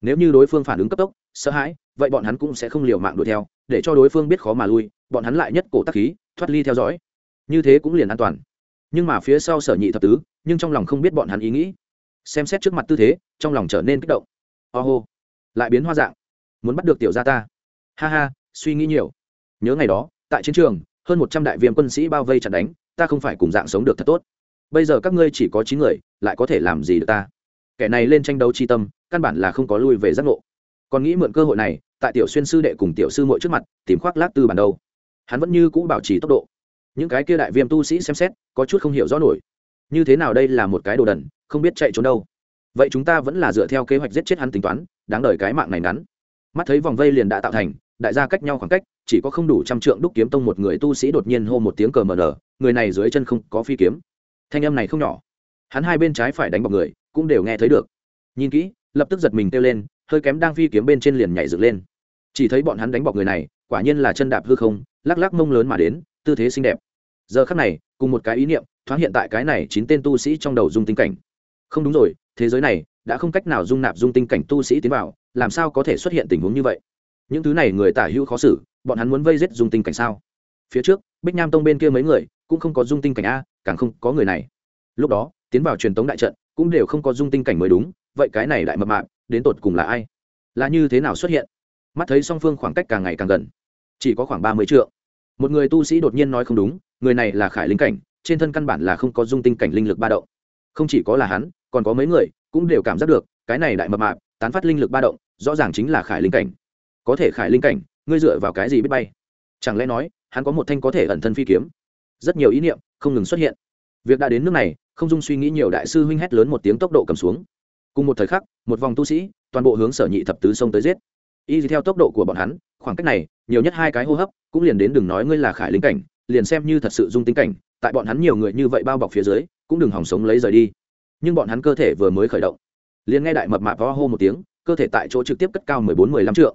Nếu như đối phương phản ứng cấp tốc, sợ hãi, vậy bọn hắn cũng sẽ không liều mạng đuổi theo, để cho đối phương biết khó mà lui, bọn hắn lại nhất cổ tắc khí, thoát ly theo dõi. Như thế cũng liền an toàn. Nhưng mà phía sau sở nhị thập tứ, nhưng trong lòng không biết bọn hắn ý nghĩ. Xem xét trước mặt tư thế, trong lòng trở nên kích động. Ô、oh、hô, lại biến hoa dạng. Muốn bắt được tiểu gia ta. Ha ha, suy nghĩ nhiều. Nhớ ngày đó, tại chiến trường, hơn một trăm đại viên quân sĩ bao vây chặt đánh, ta không phải cùng dạng sống được thật tốt bây giờ các ngươi chỉ có chín người, lại có thể làm gì được ta? Kẻ này lên tranh đấu chi tâm, căn bản là không có lui về giác ngộ. Còn nghĩ mượn cơ hội này, tại tiểu xuyên sư đệ cùng tiểu sư mội trước mặt, tìm khoác lác tư bản đâu. Hắn vẫn như cũ bảo trì tốc độ. Những cái kia đại viêm tu sĩ xem xét, có chút không hiểu rõ nổi. Như thế nào đây là một cái đồ đần, không biết chạy trốn đâu. Vậy chúng ta vẫn là dựa theo kế hoạch giết chết hắn tính toán, đáng đời cái mạng này ngắn. Mắt thấy vòng vây liền đã tạo thành, đại gia cách nhau khoảng cách, chỉ có không đủ trăm trượng đúc kiếm tông một người tu sĩ đột nhiên hô một tiếng cờ mờ nở người này dưới chân không có phi kiếm thanh âm này không nhỏ. Hắn hai bên trái phải đánh bọc người, cũng đều nghe thấy được. Nhìn kỹ, lập tức giật mình kêu lên, hơi kém đang phi kiếm bên trên liền nhảy dựng lên. Chỉ thấy bọn hắn đánh bọc người này, quả nhiên là chân đạp hư không, lắc lắc mông lớn mà đến, tư thế xinh đẹp. Giờ khắc này, cùng một cái ý niệm, thoáng hiện tại cái này chín tên tu sĩ trong đầu dung tinh cảnh. Không đúng rồi, thế giới này, đã không cách nào dung nạp dung tinh cảnh tu sĩ tiến vào, làm sao có thể xuất hiện tình huống như vậy? Những thứ này người tả hữu khó xử, bọn hắn muốn vây giết dung tinh cảnh sao? Phía trước, bích nham tông bên kia mấy người, cũng không có dung tinh cảnh a càng không có người này. Lúc đó, tiến vào truyền tống đại trận, cũng đều không có dung tinh cảnh mới đúng, vậy cái này đại mập mạp, đến tột cùng là ai? Là như thế nào xuất hiện? Mắt thấy song phương khoảng cách càng ngày càng gần, chỉ có khoảng ba mươi triệu một người tu sĩ đột nhiên nói không đúng, người này là khải linh cảnh, trên thân căn bản là không có dung tinh cảnh linh lực ba động. Không chỉ có là hắn, còn có mấy người cũng đều cảm giác được, cái này đại mập mạp, tán phát linh lực ba động, rõ ràng chính là khải linh cảnh. Có thể khải linh cảnh, ngươi dựa vào cái gì biết bay? Chẳng lẽ nói, hắn có một thanh có thể ẩn thân phi kiếm? Rất nhiều ý niệm không ngừng xuất hiện. Việc đã đến nước này, không dung suy nghĩ nhiều đại sư huynh hét lớn một tiếng tốc độ cầm xuống. Cùng một thời khắc, một vòng tu sĩ, toàn bộ hướng sở nhị thập tứ sông tới giết. Y theo tốc độ của bọn hắn, khoảng cách này, nhiều nhất hai cái hô hấp, cũng liền đến đừng nói ngươi là khải linh cảnh, liền xem như thật sự dung tính cảnh, tại bọn hắn nhiều người như vậy bao bọc phía dưới, cũng đừng hỏng sống lấy rời đi. Nhưng bọn hắn cơ thể vừa mới khởi động, liền nghe đại mập mạp ho hô một tiếng, cơ thể tại chỗ trực tiếp cất cao mười bốn, mười lăm trượng.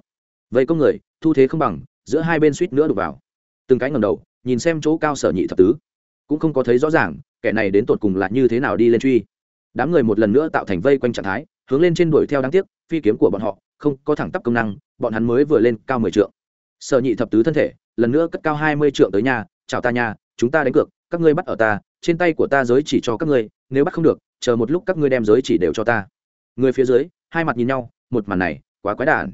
Vậy công người, thu thế không bằng, giữa hai bên suýt nữa đục vào. Từng cái ngầm đầu, nhìn xem chỗ cao sở nhị thập tứ cũng không có thấy rõ ràng, kẻ này đến tột cùng là như thế nào đi lên truy. Đám người một lần nữa tạo thành vây quanh trạng thái, hướng lên trên đuổi theo đáng tiếc, phi kiếm của bọn họ, không có thẳng tắp công năng, bọn hắn mới vừa lên cao mười trượng. Sở nhị thập tứ thân thể, lần nữa cất cao hai mươi trượng tới nhà, chào ta nhà chúng ta đánh cược, các ngươi bắt ở ta, trên tay của ta giới chỉ cho các ngươi, nếu bắt không được, chờ một lúc các ngươi đem giới chỉ đều cho ta. Người phía dưới, hai mặt nhìn nhau, một màn này, quá quái đản.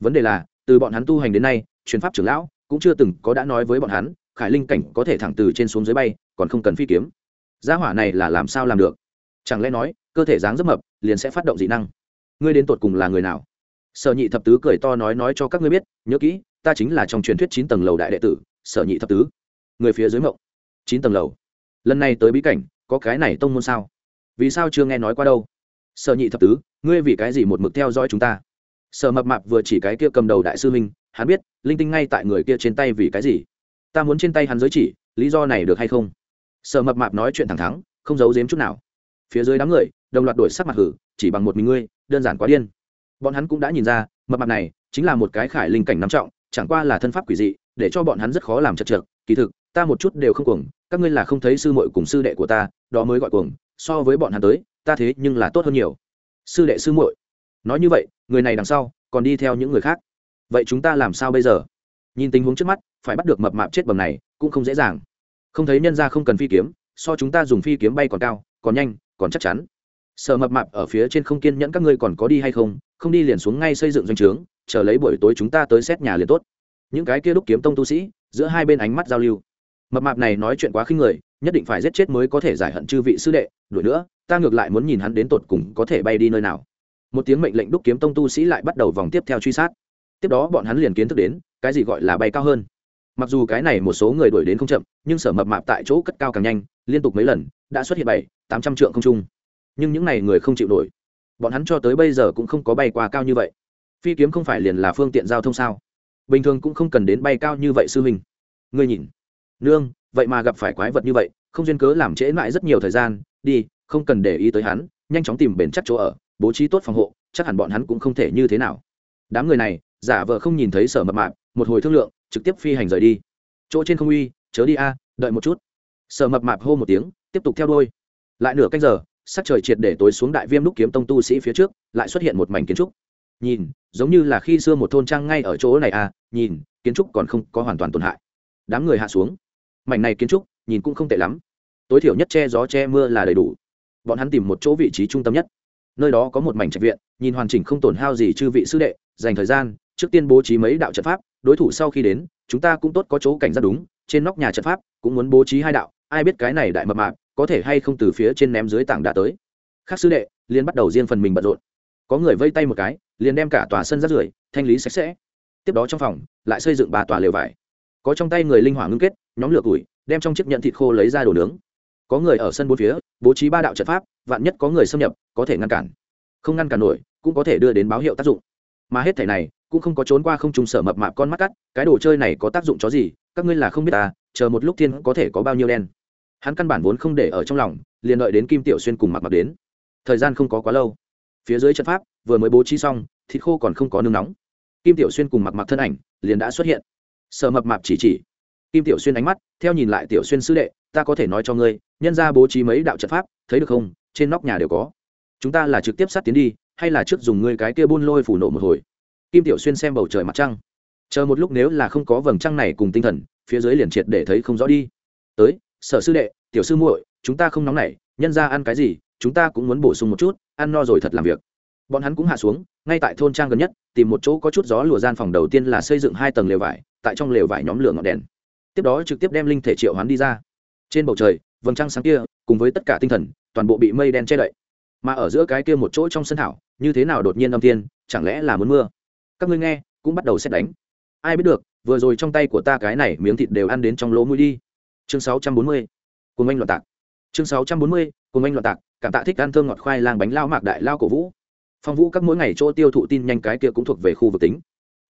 Vấn đề là, từ bọn hắn tu hành đến nay, truyền pháp trưởng lão cũng chưa từng có đã nói với bọn hắn, khải linh cảnh có thể thẳng từ trên xuống dưới bay còn không cần phi kiếm. Gia hỏa này là làm sao làm được? Chẳng lẽ nói, cơ thể dáng rất mập, liền sẽ phát động dị năng? Ngươi đến tột cùng là người nào? Sở nhị thập tứ cười to nói nói cho các ngươi biết, nhớ kỹ, ta chính là trong truyền thuyết chín tầng lầu đại đệ tử, sở nhị thập tứ. Người phía dưới mộng. Chín tầng lầu. Lần này tới bí cảnh, có cái này tông môn sao? Vì sao chưa nghe nói qua đâu? Sở nhị thập tứ, ngươi vì cái gì một mực theo dõi chúng ta? Sở mập mạp vừa chỉ cái kia cầm đầu đại sư minh hắn biết, linh tinh ngay tại người kia trên tay vì cái gì? Ta muốn trên tay hắn giới chỉ, lý do này được hay không? Sợ mập mạp nói chuyện thẳng thắng, không giấu giếm chút nào. Phía dưới đám người đồng loạt đổi sắc mặt hử chỉ bằng một mình ngươi đơn giản quá điên. Bọn hắn cũng đã nhìn ra mập mạp này chính là một cái khải linh cảnh nắm trọng chẳng qua là thân pháp quỷ dị để cho bọn hắn rất khó làm chật trượt kỳ thực ta một chút đều không cuồng các ngươi là không thấy sư muội cùng sư đệ của ta đó mới gọi cuồng so với bọn hắn tới ta thế nhưng là tốt hơn nhiều. Sư đệ sư muội nói như vậy người này đằng sau còn đi theo những người khác. Vậy chúng ta làm sao bây giờ? Nhìn tình huống trước mắt phải bắt được mập mạp chết bầm này cũng không dễ dàng không thấy nhân ra không cần phi kiếm, so chúng ta dùng phi kiếm bay còn cao, còn nhanh, còn chắc chắn. Sợ mập mạp ở phía trên không kiên nhẫn các ngươi còn có đi hay không không đi liền xuống ngay xây dựng doanh trướng, chờ lấy buổi tối chúng ta tới xét nhà liền tốt. Những cái kia đúc kiếm tông tu sĩ, giữa hai bên ánh mắt giao lưu. Mập mạp này nói chuyện quá khinh người, nhất định phải giết chết mới có thể giải hận chư vị sư đệ, đuổi nữa, ta ngược lại muốn nhìn hắn đến tột cùng có thể bay đi nơi nào. Một tiếng mệnh lệnh đúc kiếm tông tu sĩ lại bắt đầu vòng tiếp theo truy sát. Tiếp đó bọn hắn liền kiến thức đến, cái gì gọi là bay cao hơn mặc dù cái này một số người đuổi đến không chậm, nhưng sở mập mạp tại chỗ cất cao càng nhanh, liên tục mấy lần, đã xuất hiện bảy, tám trăm trượng không trung. Nhưng những n à y người không chịu nổi. Bọn hắn cho tới bây giờ cũng không có bay qua cao như vậy. Phi kiếm không phải liền là phương tiện giao thông sao? Bình thường cũng không cần đến bay cao như vậy sư huynh. Ngươi nhìn. Nương, vậy mà gặp phải quái vật như vậy, không duyên cớ làm trễ mãi rất nhiều thời gian, đi, không cần để ý tới hắn, nhanh chóng tìm bền chắc chỗ ở, bố trí tốt phòng hộ, chắc hẳn bọn hắn cũng không thể như thế nào. Đám người này, giả vờ không nhìn thấy sở mập mạp một hồi thương lượng, trực tiếp phi hành rời đi. Chỗ trên không uy, chớ đi a, đợi một chút. Sở mập mạp hô một tiếng, tiếp tục theo đôi lại nửa canh giờ, sắc trời triệt để tối xuống đại viêm lúc kiếm tông tu sĩ phía trước, lại xuất hiện một mảnh kiến trúc. Nhìn, giống như là khi xưa một thôn trang ngay ở chỗ này à nhìn, kiến trúc còn không có hoàn toàn tổn hại. Đám người hạ xuống. Mảnh này kiến trúc, nhìn cũng không tệ lắm. Tối thiểu nhất che gió che mưa là đầy đủ. Bọn hắn tìm một chỗ vị trí trung tâm nhất. Nơi đó có một mảnh trạch viện, nhìn hoàn chỉnh không tổn hao gì chư vị sư đệ, dành thời gian, trước tiên bố trí mấy đạo trận pháp đối thủ sau khi đến, chúng ta cũng tốt có chỗ cảnh giác đúng, trên nóc nhà trận pháp, cũng muốn bố trí hai đạo, ai biết cái này đại mập mạp, có thể hay không từ phía trên ném dưới tảng đá tới. Khác sư đệ liên bắt đầu riêng phần mình bận rộn. Có người vây tay một cái, liền đem cả tòa sân rác rưởi thanh lý sạch sẽ. Tiếp đó trong phòng, lại xây dựng ba tòa lều vải. Có trong tay người linh hỏa ngưng kết, nhóm lửa củi, đem trong chiếc nhận thịt khô lấy ra đồ nướng. Có người ở sân bốn phía, bố trí ba đạo trận pháp, vạn nhất có người xâm nhập, có thể ngăn cản. Không ngăn cản nổi, cũng có thể đưa đến báo hiệu tác dụng. Mà hết thể này cũng không có trốn qua không trùng sở mập mạp con mắt cắt, cái đồ chơi này có tác dụng chó gì, các ngươi là không biết ta chờ một lúc thiên có thể có bao nhiêu đen. Hắn căn bản vốn không để ở trong lòng, liền đợi đến kim tiểu xuyên cùng mặc mặc đến. Thời gian không có quá lâu. Phía dưới trận pháp, vừa mới bố trí xong, thịt khô còn không có nương nóng. Kim tiểu xuyên cùng mặc mặc thân ảnh liền đã xuất hiện. Sở mập mạp chỉ chỉ. Kim tiểu xuyên ánh mắt, theo nhìn lại tiểu xuyên sư đệ, ta có thể nói cho ngươi, nhân ra bố trí mấy đạo trận pháp, thấy được không? Trên nóc nhà đều có. Chúng ta là trực tiếp sát tiến đi, hay là trước dùng ngươi cái kia buôn lôi phủ nổ một hồi? Kim tiểu xuyên xem bầu trời mặt trăng. Chờ một lúc nếu là không có vầng trăng này cùng tinh thần, phía dưới liền triệt để thấy không rõ đi. Tới, sở sư đệ, tiểu sư muội, chúng ta không nóng nảy, nhân ra ăn cái gì, chúng ta cũng muốn bổ sung một chút, ăn no rồi thật làm việc. Bọn hắn cũng hạ xuống, ngay tại thôn trang gần nhất, tìm một chỗ có chút gió lùa gian phòng đầu tiên là xây dựng hai tầng lều vải, tại trong lều vải nhóm lửa ngọn đèn. Tiếp đó trực tiếp đem linh thể triệu hoán đi ra. Trên bầu trời, vầng trăng sáng kia, cùng với tất cả tinh thần, toàn bộ bị mây đen che đậy. Mà ở giữa cái kia một chỗ trong sân thảo, như thế nào đột nhiên âm tiên chẳng lẽ là muốn mưa? Các ngươi nghe, cũng bắt đầu xét đánh. Ai biết được, vừa rồi trong tay của ta cái này miếng thịt đều ăn đến trong lỗ mũi đi. Chương 640. cùng anh loạn tạc. Chương 640. cùng anh loạn tạc, cảm tạ thích ăn thơm ngọt khoai lang bánh lao mạc đại lao cổ vũ. Phong vũ các mỗi ngày chỗ tiêu thụ tin nhanh cái kia cũng thuộc về khu vực tính.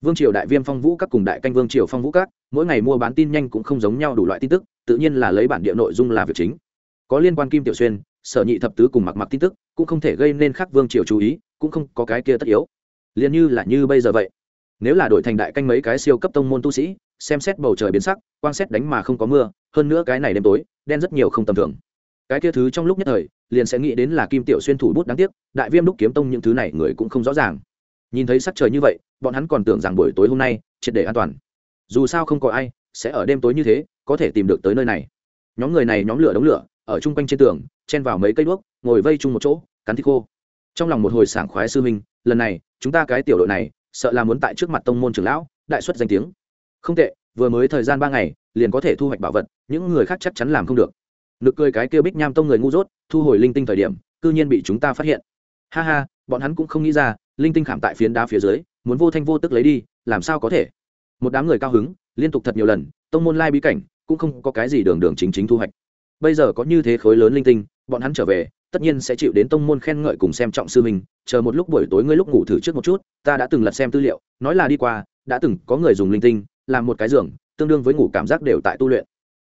Vương triều đại viêm phong vũ các cùng đại canh vương triều phong vũ các, mỗi ngày mua bán tin nhanh cũng không giống nhau đủ loại tin tức, tự nhiên là lấy bản địa nội dung là việc chính. Có liên quan kim tiểu xuyên, sở nhị thập tứ cùng mặc mặc tin tức, cũng không thể gây nên khắc vương triều chú ý, cũng không có cái kia tất yếu liền như là như bây giờ vậy. Nếu là đổi thành đại canh mấy cái siêu cấp tông môn tu sĩ, xem xét bầu trời biến sắc, quang xét đánh mà không có mưa, hơn nữa cái này đêm tối, đen rất nhiều không tầm thường. Cái kia thứ trong lúc nhất thời, liền sẽ nghĩ đến là kim tiểu xuyên thủ bút đáng tiếc, đại viêm đúc kiếm tông những thứ này người cũng không rõ ràng. Nhìn thấy sắc trời như vậy, bọn hắn còn tưởng rằng buổi tối hôm nay, triệt để an toàn. Dù sao không có ai sẽ ở đêm tối như thế, có thể tìm được tới nơi này. Nhóm người này nhóm lửa đống lửa, ở chung quanh trên tường, chen vào mấy cây đuốc, ngồi vây chung một chỗ, cắn thịt khô. Trong lòng một hồi sảng khoái sư minh lần này chúng ta cái tiểu đội này, sợ là muốn tại trước mặt tông môn trưởng lão, đại xuất danh tiếng. Không tệ, vừa mới thời gian ba ngày, liền có thể thu hoạch bảo vật, những người khác chắc chắn làm không được. Nực cười cái kia bích nham tông người ngu dốt, thu hồi linh tinh thời điểm, cư nhiên bị chúng ta phát hiện. Ha ha, bọn hắn cũng không nghĩ ra, linh tinh khảm tại phiến đá phía dưới, muốn vô thanh vô tức lấy đi, làm sao có thể? Một đám người cao hứng, liên tục thật nhiều lần, tông môn lai bí cảnh, cũng không có cái gì đường đường chính chính thu hoạch. Bây giờ có như thế khối lớn linh tinh, bọn hắn trở về tất nhiên sẽ chịu đến tông môn khen ngợi cùng xem trọng sư mình chờ một lúc buổi tối ngươi lúc ngủ thử trước một chút, ta đã từng lật xem tư liệu, nói là đi qua, đã từng có người dùng linh tinh, làm một cái giường, tương đương với ngủ cảm giác đều tại tu luyện.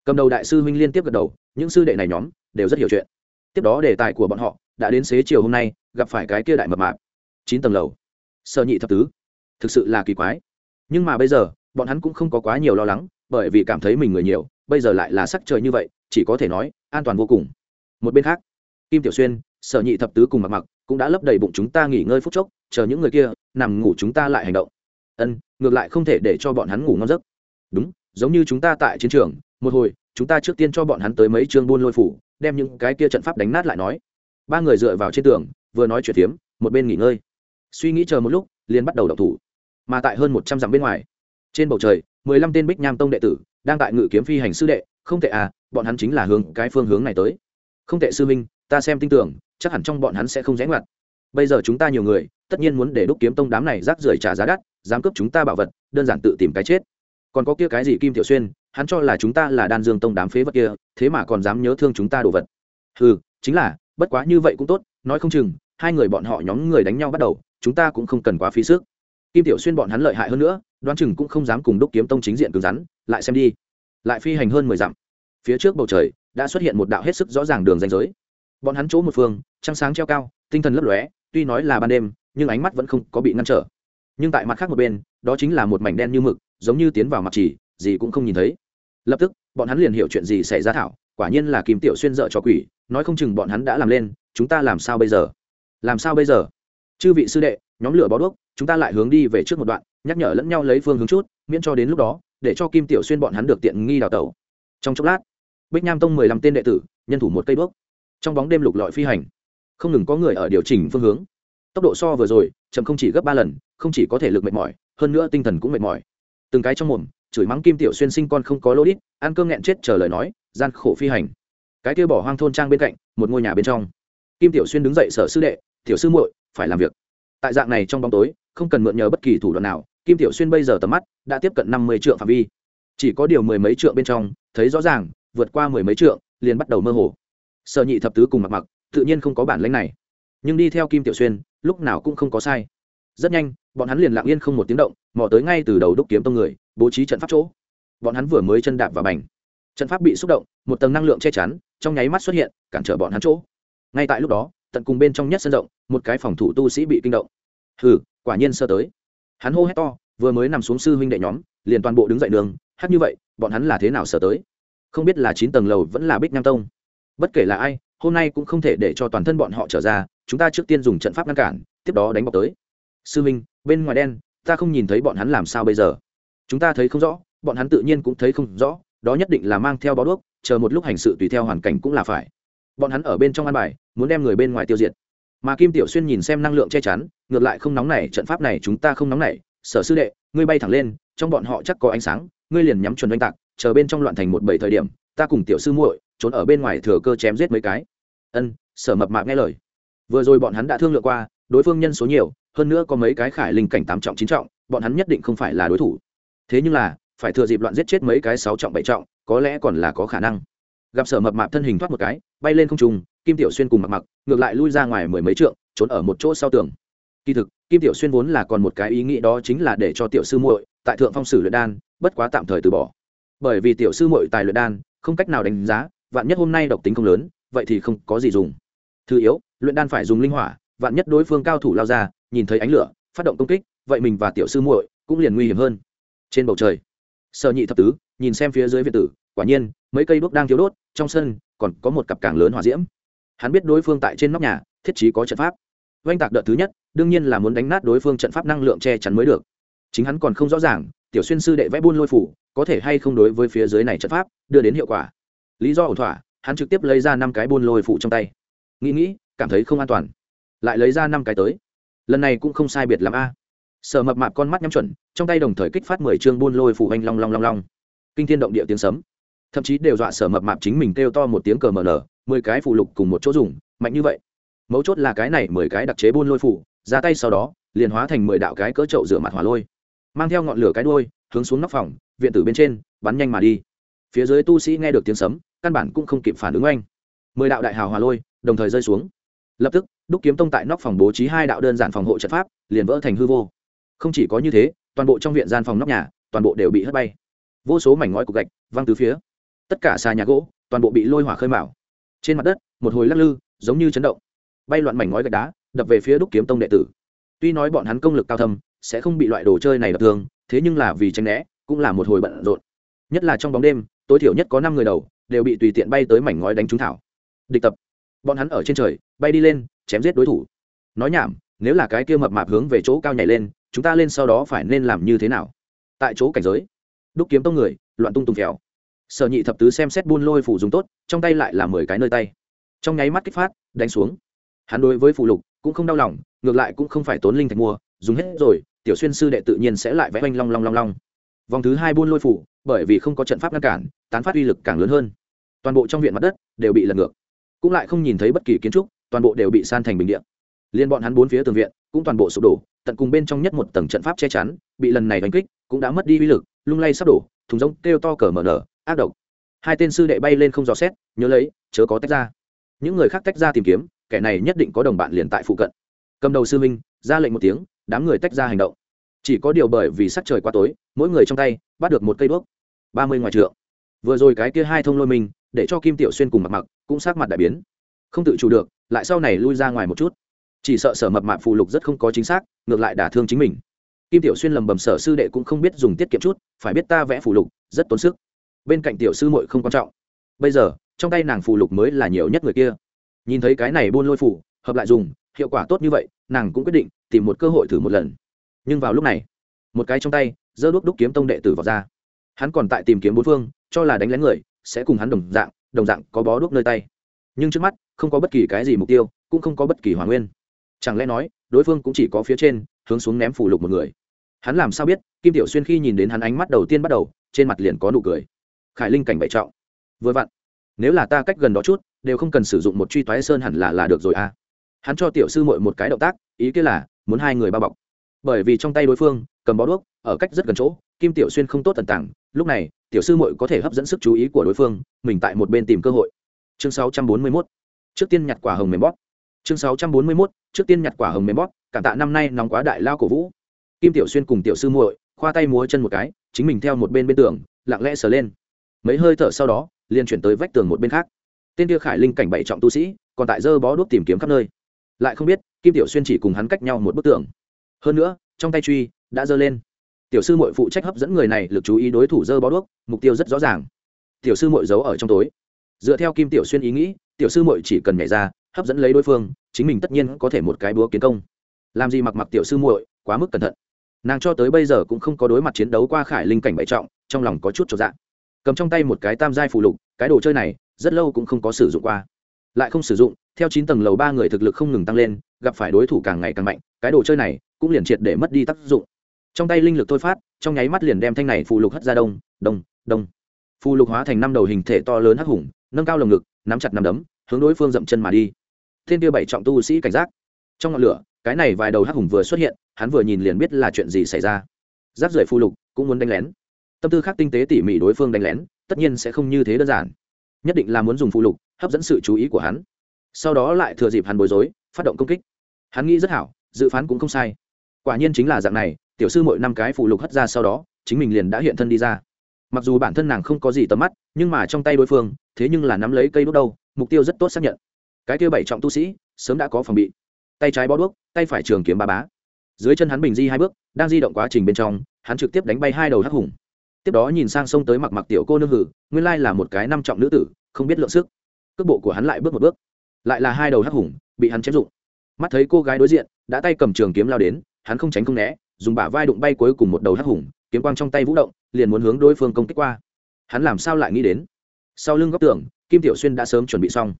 Cầm đầu đại sư huynh liên tiếp gật đầu, những sư đệ này nhóm đều rất hiểu chuyện. Tiếp đó đề tài của bọn họ đã đến xế chiều hôm nay, gặp phải cái kia đại mập mạp. Chín tầng lầu. Sợ nhị thập tứ. Thực sự là kỳ quái. Nhưng mà bây giờ, bọn hắn cũng không có quá nhiều lo lắng, bởi vì cảm thấy mình người nhiều, bây giờ lại là sắc trời như vậy, chỉ có thể nói, an toàn vô cùng. Một bên khác kim tiểu xuyên, sở nhị thập tứ cùng mặc mặc, cũng đã lấp đầy bụng chúng ta nghỉ ngơi phút chốc, chờ những người kia nằm ngủ chúng ta lại hành động. Ân, ngược lại không thể để cho bọn hắn ngủ ngon giấc. Đúng, giống như chúng ta tại chiến trường, một hồi, chúng ta trước tiên cho bọn hắn tới mấy chương buôn lôi phủ, đem những cái kia trận pháp đánh nát lại nói. Ba người dựa vào trên tường, vừa nói chuyện phiếm, một bên nghỉ ngơi. Suy nghĩ chờ một lúc, liền bắt đầu đọc thủ. Mà tại hơn một trăm dặm bên ngoài, trên bầu trời, mười lăm tên bích nham tông đệ tử đang tại ngự kiếm phi hành sư đệ, không thể à bọn hắn chính là hướng cái phương hướng này tới không tệ sư minh, ta xem tin tưởng, chắc hẳn trong bọn hắn sẽ không rẽ ngoặt. Bây giờ chúng ta nhiều người, tất nhiên muốn để đúc kiếm tông đám này rác rưởi trả giá đắt, dám cướp chúng ta bảo vật, đơn giản tự tìm cái chết. Còn có kia cái gì kim tiểu xuyên, hắn cho là chúng ta là đan dương tông đám phế vật kia, thế mà còn dám nhớ thương chúng ta đồ vật. Ừ chính là, bất quá như vậy cũng tốt, nói không chừng, hai người bọn họ nhóm người đánh nhau bắt đầu, chúng ta cũng không cần quá phí sức. Kim tiểu xuyên bọn hắn lợi hại hơn nữa, đoán chừng cũng không dám cùng đúc kiếm tông chính diện cứng rắn, lại xem đi. Lại phi hành hơn mười dặm. Phía trước bầu trời đã xuất hiện một đạo hết sức rõ ràng đường ranh giới. Bọn hắn chỗ một phương, trăng sáng treo cao, tinh thần lấp lóe, tuy nói là ban đêm, nhưng ánh mắt vẫn không có bị ngăn trở. Nhưng tại mặt khác một bên, đó chính là một mảnh đen như mực, giống như tiến vào mặt chỉ gì cũng không nhìn thấy. Lập tức, bọn hắn liền hiểu chuyện gì xảy ra thảo, quả nhiên là kim tiểu xuyên dợ cho quỷ, nói không chừng bọn hắn đã làm lên, chúng ta làm sao bây giờ? Làm sao bây giờ? Chư vị sư đệ, nhóm lửa bó đuốc, chúng ta lại hướng đi về trước một đoạn, nhắc nhở lẫn nhau lấy phương hướng chút, miễn cho đến lúc đó, để cho kim tiểu xuyên bọn hắn được tiện nghi đào tẩu. Trong chốc lát bích nham tông mười lăm tên đệ tử, nhân thủ một cây bước trong bóng đêm lục lọi phi hành, không ngừng có người ở điều chỉnh phương hướng. Tốc độ so vừa rồi, chậm không chỉ gấp ba lần, không chỉ có thể lực mệt mỏi, hơn nữa tinh thần cũng mệt mỏi. Từng cái trong mồm, chửi mắng kim tiểu xuyên sinh con không có lô đít, ăn cơm nghẹn chết chờ lời nói, gian khổ phi hành. Cái kia bỏ hoang thôn trang bên cạnh, một ngôi nhà bên trong. Kim tiểu xuyên đứng dậy sở sư đệ, tiểu sư muội, phải làm việc. Tại dạng này trong bóng tối, không cần mượn nhờ bất kỳ thủ đoạn nào, kim tiểu xuyên bây giờ tầm mắt đã tiếp cận năm mươi triệu phạm vi. Chỉ có điều mười mấy triệu bên trong, thấy rõ ràng vượt qua mười mấy trượng, liền bắt đầu mơ hồ. Sở nhị thập tứ cùng mặc mặc, tự nhiên không có bản lãnh này. Nhưng đi theo kim tiểu xuyên, lúc nào cũng không có sai. Rất nhanh, bọn hắn liền lặng yên không một tiếng động, mò tới ngay từ đầu đúc kiếm tông người, bố trí trận pháp chỗ. Bọn hắn vừa mới chân đạp vào bành. Trận pháp bị xúc động, một tầng năng lượng che chắn, trong nháy mắt xuất hiện, cản trở bọn hắn chỗ. Ngay tại lúc đó, tận cùng bên trong nhất sân rộng, một cái phòng thủ tu sĩ bị kinh động. Hừ, quả nhiên sơ tới. Hắn hô hét to, vừa mới nằm xuống sư huynh đệ nhóm, liền toàn bộ đứng dậy đường, hát như vậy, bọn hắn là thế nào sơ tới? Không biết là chín tầng lầu vẫn là bích nam tông. Bất kể là ai hôm nay cũng không thể để cho toàn thân bọn họ trở ra chúng ta trước tiên dùng trận pháp ngăn cản tiếp đó đánh bọc tới. Sư Minh, bên ngoài đen ta không nhìn thấy bọn hắn làm sao bây giờ. Chúng ta thấy không rõ bọn hắn tự nhiên cũng thấy không rõ đó nhất định là mang theo bó đuốc chờ một lúc hành sự tùy theo hoàn cảnh cũng là phải. Bọn hắn ở bên trong ăn bài muốn đem người bên ngoài tiêu diệt. Mà kim tiểu xuyên nhìn xem năng lượng che chắn ngược lại không nóng này trận pháp này chúng ta không nóng này. Sở sư đệ ngươi bay thẳng lên trong bọn họ chắc có ánh sáng ngươi liền nhắm chuẩn oanh tạc chờ bên trong loạn thành một bảy thời điểm, ta cùng tiểu sư muội trốn ở bên ngoài thừa cơ chém giết mấy cái. Ân, sở mập mạp nghe lời. Vừa rồi bọn hắn đã thương lượng qua, đối phương nhân số nhiều, hơn nữa có mấy cái khải linh cảnh tám trọng, chín trọng, bọn hắn nhất định không phải là đối thủ. Thế nhưng là, phải thừa dịp loạn giết chết mấy cái sáu trọng, bảy trọng, có lẽ còn là có khả năng. Gặp sở mập mạp thân hình thoát một cái, bay lên không trung, kim tiểu xuyên cùng mặc mặc ngược lại lui ra ngoài mười mấy trượng, trốn ở một chỗ sau tường. Kỳ thực, kim tiểu xuyên vốn là còn một cái ý nghĩ đó chính là để cho tiểu sư muội tại thượng phong sử luyện đan, bất quá tạm thời từ bỏ bởi vì tiểu sư muội tài luyện đan, không cách nào đánh giá, vạn nhất hôm nay độc tính không lớn, vậy thì không có gì dùng. Thứ yếu, luyện đan phải dùng linh hỏa, vạn nhất đối phương cao thủ lao ra, nhìn thấy ánh lửa, phát động công kích, vậy mình và tiểu sư muội cũng liền nguy hiểm hơn. Trên bầu trời sợ nhị thập tứ, nhìn xem phía dưới việt tử, quả nhiên, mấy cây đuốc đang thiếu đốt, trong sân còn có một cặp càng lớn hỏa diễm. Hắn biết đối phương tại trên nóc nhà, thiết trí có trận pháp. Oanh tạc đợt thứ nhất, đương nhiên là muốn đánh nát đối phương trận pháp năng lượng che chắn mới được. Chính hắn còn không rõ ràng tiểu xuyên sư đệ vẽ buôn lôi phủ, có thể hay không đối với phía dưới này trận pháp đưa đến hiệu quả? Lý do ổn thỏa, hắn trực tiếp lấy ra năm cái buôn lôi phủ trong tay. Nghĩ nghĩ, cảm thấy không an toàn. Lại lấy ra năm cái tới. Lần này cũng không sai biệt l a. À. sở mập mạp con mắt nhắm chuẩn, trong tay đồng thời kích phát mười chương buôn lôi phủ anh long long long long. Kinh thiên động địa tiếng sấm. Thậm chí đều dọa sở mập mạp chính mình kêu to một tiếng cờ mờ nở, mười cái phụ lục cùng một chỗ dùng, mạnh như vậy. Mấu chốt là cái này mười cái đặc chế buôn lôi phủ, ra tay sau đó, liền hóa thành mười đạo cái cỡ trậu rửa mặt hỏa lôi mang theo ngọn lửa cái đuôi, hướng xuống nóc phòng viện tử bên trên bắn nhanh mà đi. Phía dưới tu sĩ nghe được tiếng sấm căn bản cũng không kịp phản ứng oanh mười đạo đại hào hòa lôi đồng thời rơi xuống. Lập tức đúc kiếm tông tại nóc phòng bố trí hai đạo đơn giản phòng hộ trận pháp liền vỡ thành hư vô. Không chỉ có như thế toàn bộ trong viện gian phòng nóc nhà toàn bộ đều bị hất bay. Vô số mảnh ngói cục gạch văng từ phía. Tất cả xà nhà gỗ toàn bộ bị lôi hỏa khơi mạo trên mặt đất một hồi lắc lư giống như chấn động. Bay loạn mảnh ngói gạch đá đập về phía đúc kiếm tông đệ tử. Tuy nói bọn hắn công lực cao thâm sẽ không bị loại đồ chơi này đập thương, thế nhưng là vì tranh né, cũng là một hồi bận rộn. Nhất là trong bóng đêm, tối thiểu nhất có năm người đầu, đều bị tùy tiện bay tới mảnh ngói đánh trúng thảo. Địch tập. Bọn hắn ở trên trời, bay đi lên, chém giết đối thủ. Nói nhảm, nếu là cái kia mập mạp hướng về chỗ cao nhảy lên, chúng ta lên sau đó phải nên làm như thế nào? Tại chỗ cảnh giới. Đúc kiếm tông người, loạn tung tung kéo sở nhị thập tứ xem xét buôn lôi phủ dùng tốt, trong tay lại là mười cái nơi tay. Trong nháy mắt kích phát, đánh xuống. Hắn đối với phụ lục, cũng không đau lòng, ngược lại cũng không phải tốn linh thạch mua, dùng hết rồi tiểu xuyên sư đệ tự nhiên sẽ lại vẽ oanh long long long long. Vòng thứ hai buôn lôi phủ, bởi vì không có trận pháp ngăn cản, tán phát uy lực càng lớn hơn. Toàn bộ trong viện mặt đất đều bị lật ngược, cũng lại không nhìn thấy bất kỳ kiến trúc, toàn bộ đều bị san thành bình điện liên bọn hắn bốn phía tường viện cũng toàn bộ sụp đổ, tận cùng bên trong nhất một tầng trận pháp che chắn, bị lần này đánh kích cũng đã mất đi uy lực, lung lay sắp đổ, thùng rông kêu to cờ mở nở, ác độc. Hai tên sư đệ bay lên không dò xét, nhớ lấy, chớ có tách ra. Những người khác tách ra tìm kiếm, kẻ này nhất định có đồng bạn liền tại phụ cận. Cầm đầu sư minh ra lệnh một tiếng đám người tách ra hành động. Chỉ có điều bởi vì sắc trời quá tối, mỗi người trong tay bắt được một cây đuốc. Ba mươi ngoài trượng. Vừa rồi cái kia hai thông lôi mình, để cho kim tiểu xuyên cùng mặc mặc cũng sát mặt đại biến. Không tự chủ được, lại sau này lui ra ngoài một chút. Chỉ sợ sở mập mạp phù lục rất không có chính xác, ngược lại đả thương chính mình. Kim tiểu xuyên lầm bầm sở sư đệ cũng không biết dùng tiết kiệm chút, phải biết ta vẽ phù lục, rất tốn sức. Bên cạnh tiểu sư muội không quan trọng. Bây giờ, trong tay nàng phù lục mới là nhiều nhất người kia. Nhìn thấy cái này buôn lôi phủ hợp lại dùng, hiệu quả tốt như vậy nàng cũng quyết định tìm một cơ hội thử một lần. Nhưng vào lúc này, một cái trong tay, giơ đuốc đúc kiếm tông đệ tử vào ra. Hắn còn tại tìm kiếm bốn phương, cho là đánh lén người, sẽ cùng hắn đồng dạng đồng dạng có bó đuốc nơi tay. Nhưng trước mắt, không có bất kỳ cái gì mục tiêu, cũng không có bất kỳ hòa nguyên. Chẳng lẽ nói, đối phương cũng chỉ có phía trên, hướng xuống ném phủ lục một người? Hắn làm sao biết? Kim tiểu xuyên khi nhìn đến hắn ánh mắt đầu tiên bắt đầu, trên mặt liền có nụ cười. Khải linh cảnh bậy trọng. Vừa vặn, nếu là ta cách gần đó chút, đều không cần sử dụng một truy toái sơn hẳn là là được rồi à? Hắn cho tiểu sư mội một cái động tác, ý kia là, muốn hai người bao bọc. Bởi vì trong tay đối phương, cầm bó đuốc, ở cách rất gần chỗ, kim tiểu xuyên không tốt tần tảng lúc này, tiểu sư muội có thể hấp dẫn sức chú ý của đối phương, mình tại một bên tìm cơ hội. Chương 641 trước tiên nhặt quả hồng mềm bóp. Chương 641 trước tiên nhặt quả hồng mềm bóp, cảm tạ năm nay nóng quá đại lao cổ vũ. Kim tiểu xuyên cùng tiểu sư muội, khoa tay múa chân một cái, chính mình theo một bên bên tường, lặng lẽ sờ lên. Mấy hơi thở sau đó, liền chuyển tới vách tường một bên khác. Tên kia khải linh cảnh bảy trọng tu sĩ, còn tại dơ bó đuốc tìm kiếm khắp nơi lại không biết, kim tiểu xuyên chỉ cùng hắn cách nhau một bức tường. Hơn nữa, trong tay truy đã giơ lên. Tiểu sư mội phụ trách hấp dẫn người này lực chú ý đối thủ dơ bó đuốc, mục tiêu rất rõ ràng. Tiểu sư mội giấu ở trong tối. Dựa theo kim tiểu xuyên ý nghĩ, tiểu sư mội chỉ cần nhảy ra, hấp dẫn lấy đối phương, chính mình tất nhiên có thể một cái búa kiến công. Làm gì mặc mặc tiểu sư muội, quá mức cẩn thận. Nàng cho tới bây giờ cũng không có đối mặt chiến đấu qua khải linh cảnh bậy trọng, trong lòng có chút trọn dạng cầm trong tay một cái tam giai phù lục, cái đồ chơi này, rất lâu cũng không có sử dụng qua. Lại không sử dụng theo chín tầng lầu ba người thực lực không ngừng tăng lên, gặp phải đối thủ càng ngày càng mạnh, cái đồ chơi này cũng liền triệt để mất đi tác dụng. Trong tay linh lực thôi phát, trong nháy mắt liền đem thanh này phù lục hất ra đông đông đông. Phù lục hóa thành năm đầu hình thể to lớn hắc hùng, nâng cao lồng ngực, nắm chặt nằm đấm, hướng đối phương dậm chân mà đi. Thiên tiêu bảy trọng tu sĩ cảnh giác. Trong ngọn lửa, cái này vài đầu hắc hùng vừa xuất hiện, hắn vừa nhìn liền biết là chuyện gì xảy ra. Giáp rời phù lục cũng muốn đánh lén. Tâm tư khác tinh tế tỉ mỉ đối phương đánh lén, tất nhiên sẽ không như thế đơn giản. Nhất định là muốn dùng phù lục hấp dẫn sự chú ý của hắn sau đó lại thừa dịp hắn bối rối, phát động công kích. Hắn nghĩ rất hảo, dự phán cũng không sai. Quả nhiên chính là dạng này, tiểu sư mỗi năm cái phụ lục hất ra sau đó, chính mình liền đã hiện thân đi ra. Mặc dù bản thân nàng không có gì tầm mắt, nhưng mà trong tay đối phương, thế nhưng là nắm lấy cây đốt đâu, mục tiêu rất tốt xác nhận. Cái kia bảy trọng tu sĩ, sớm đã có phòng bị. Tay trái bó đuốc, tay phải trường kiếm ba bá. Dưới chân hắn bình di hai bước, đang di động quá trình bên trong, hắn trực tiếp đánh bay hai đầu hắc hùng. Tiếp đó nhìn sang sông tới mặc mặc tiểu cô nương hử, nguyên lai là một cái năm trọng nữ tử, không biết lượng sức. Cước bộ của hắn lại bước một bước lại là hai đầu hắc hùng, bị hắn chém dụng. Mắt thấy cô gái đối diện, đã tay cầm trường kiếm lao đến, hắn không tránh không né, dùng bả vai đụng bay cuối cùng một đầu hắc hùng, kiếm quang trong tay vũ động, liền muốn hướng đối phương công kích qua. Hắn làm sao lại nghĩ đến? Sau lưng góc tường, kim tiểu xuyên đã sớm chuẩn bị xong.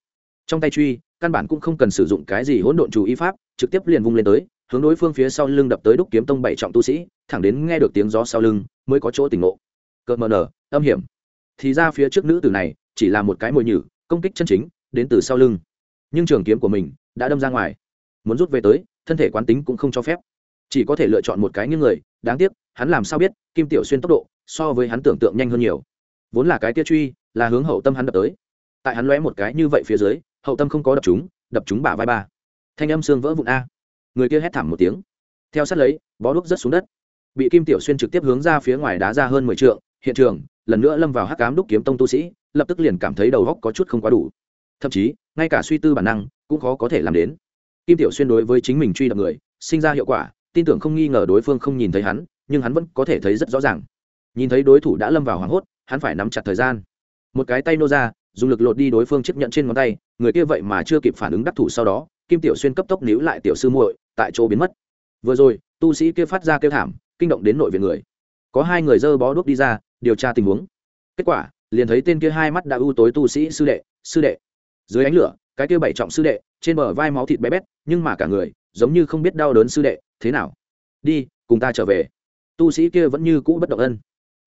Trong tay truy, căn bản cũng không cần sử dụng cái gì hỗn độn chủ ý pháp, trực tiếp liền vung lên tới, hướng đối phương phía sau lưng đập tới đúc kiếm tông bảy trọng tu sĩ, thẳng đến nghe được tiếng gió sau lưng, mới có chỗ tỉnh ngộ. Cợt mờ nở, âm hiểm. Thì ra phía trước nữ tử này, chỉ là một cái mồi nhử, công kích chân chính, đến từ sau lưng nhưng trường kiếm của mình đã đâm ra ngoài. Muốn rút về tới, thân thể quán tính cũng không cho phép. Chỉ có thể lựa chọn một cái như người, đáng tiếc, hắn làm sao biết, kim tiểu xuyên tốc độ so với hắn tưởng tượng nhanh hơn nhiều. Vốn là cái tia truy, là hướng hậu tâm hắn đập tới. Tại hắn lóe một cái như vậy phía dưới, hậu tâm không có đập chúng đập chúng bả vai ba. Thanh âm xương vỡ vụn a. Người kia hét thảm một tiếng. Theo sát lấy, bó đuốc rớt xuống đất. Bị kim tiểu xuyên trực tiếp hướng ra phía ngoài đá ra hơn mười t hiện trường, lần nữa lâm vào hắc cám đúc kiếm tông tu sĩ, lập tức liền cảm thấy đầu góc có chút không quá đủ thậm chí, ngay cả suy tư bản năng cũng khó có thể làm đến. Kim tiểu xuyên đối với chính mình truy đập người, sinh ra hiệu quả, tin tưởng không nghi ngờ đối phương không nhìn thấy hắn, nhưng hắn vẫn có thể thấy rất rõ ràng. Nhìn thấy đối thủ đã lâm vào hoảng hốt, hắn phải nắm chặt thời gian. Một cái tay nô ra, dùng lực lột đi đối phương chấp nhận trên ngón tay, người kia vậy mà chưa kịp phản ứng đắc thủ sau đó, kim tiểu xuyên cấp tốc níu lại tiểu sư muội, tại chỗ biến mất. Vừa rồi, tu sĩ kia phát ra kêu thảm, kinh động đến nội viện người. Có hai người dơ bó đuốc đi ra, điều tra tình huống. Kết quả, liền thấy tên kia hai mắt đã ưu tối tu sĩ sư đệ sư đệ dưới ánh lửa, cái kia bảy trọng sư đệ, trên bờ vai máu thịt bé bét, nhưng mà cả người, giống như không biết đau đớn sư đệ, thế nào? Đi, cùng ta trở về. Tu sĩ kia vẫn như cũ bất động ân.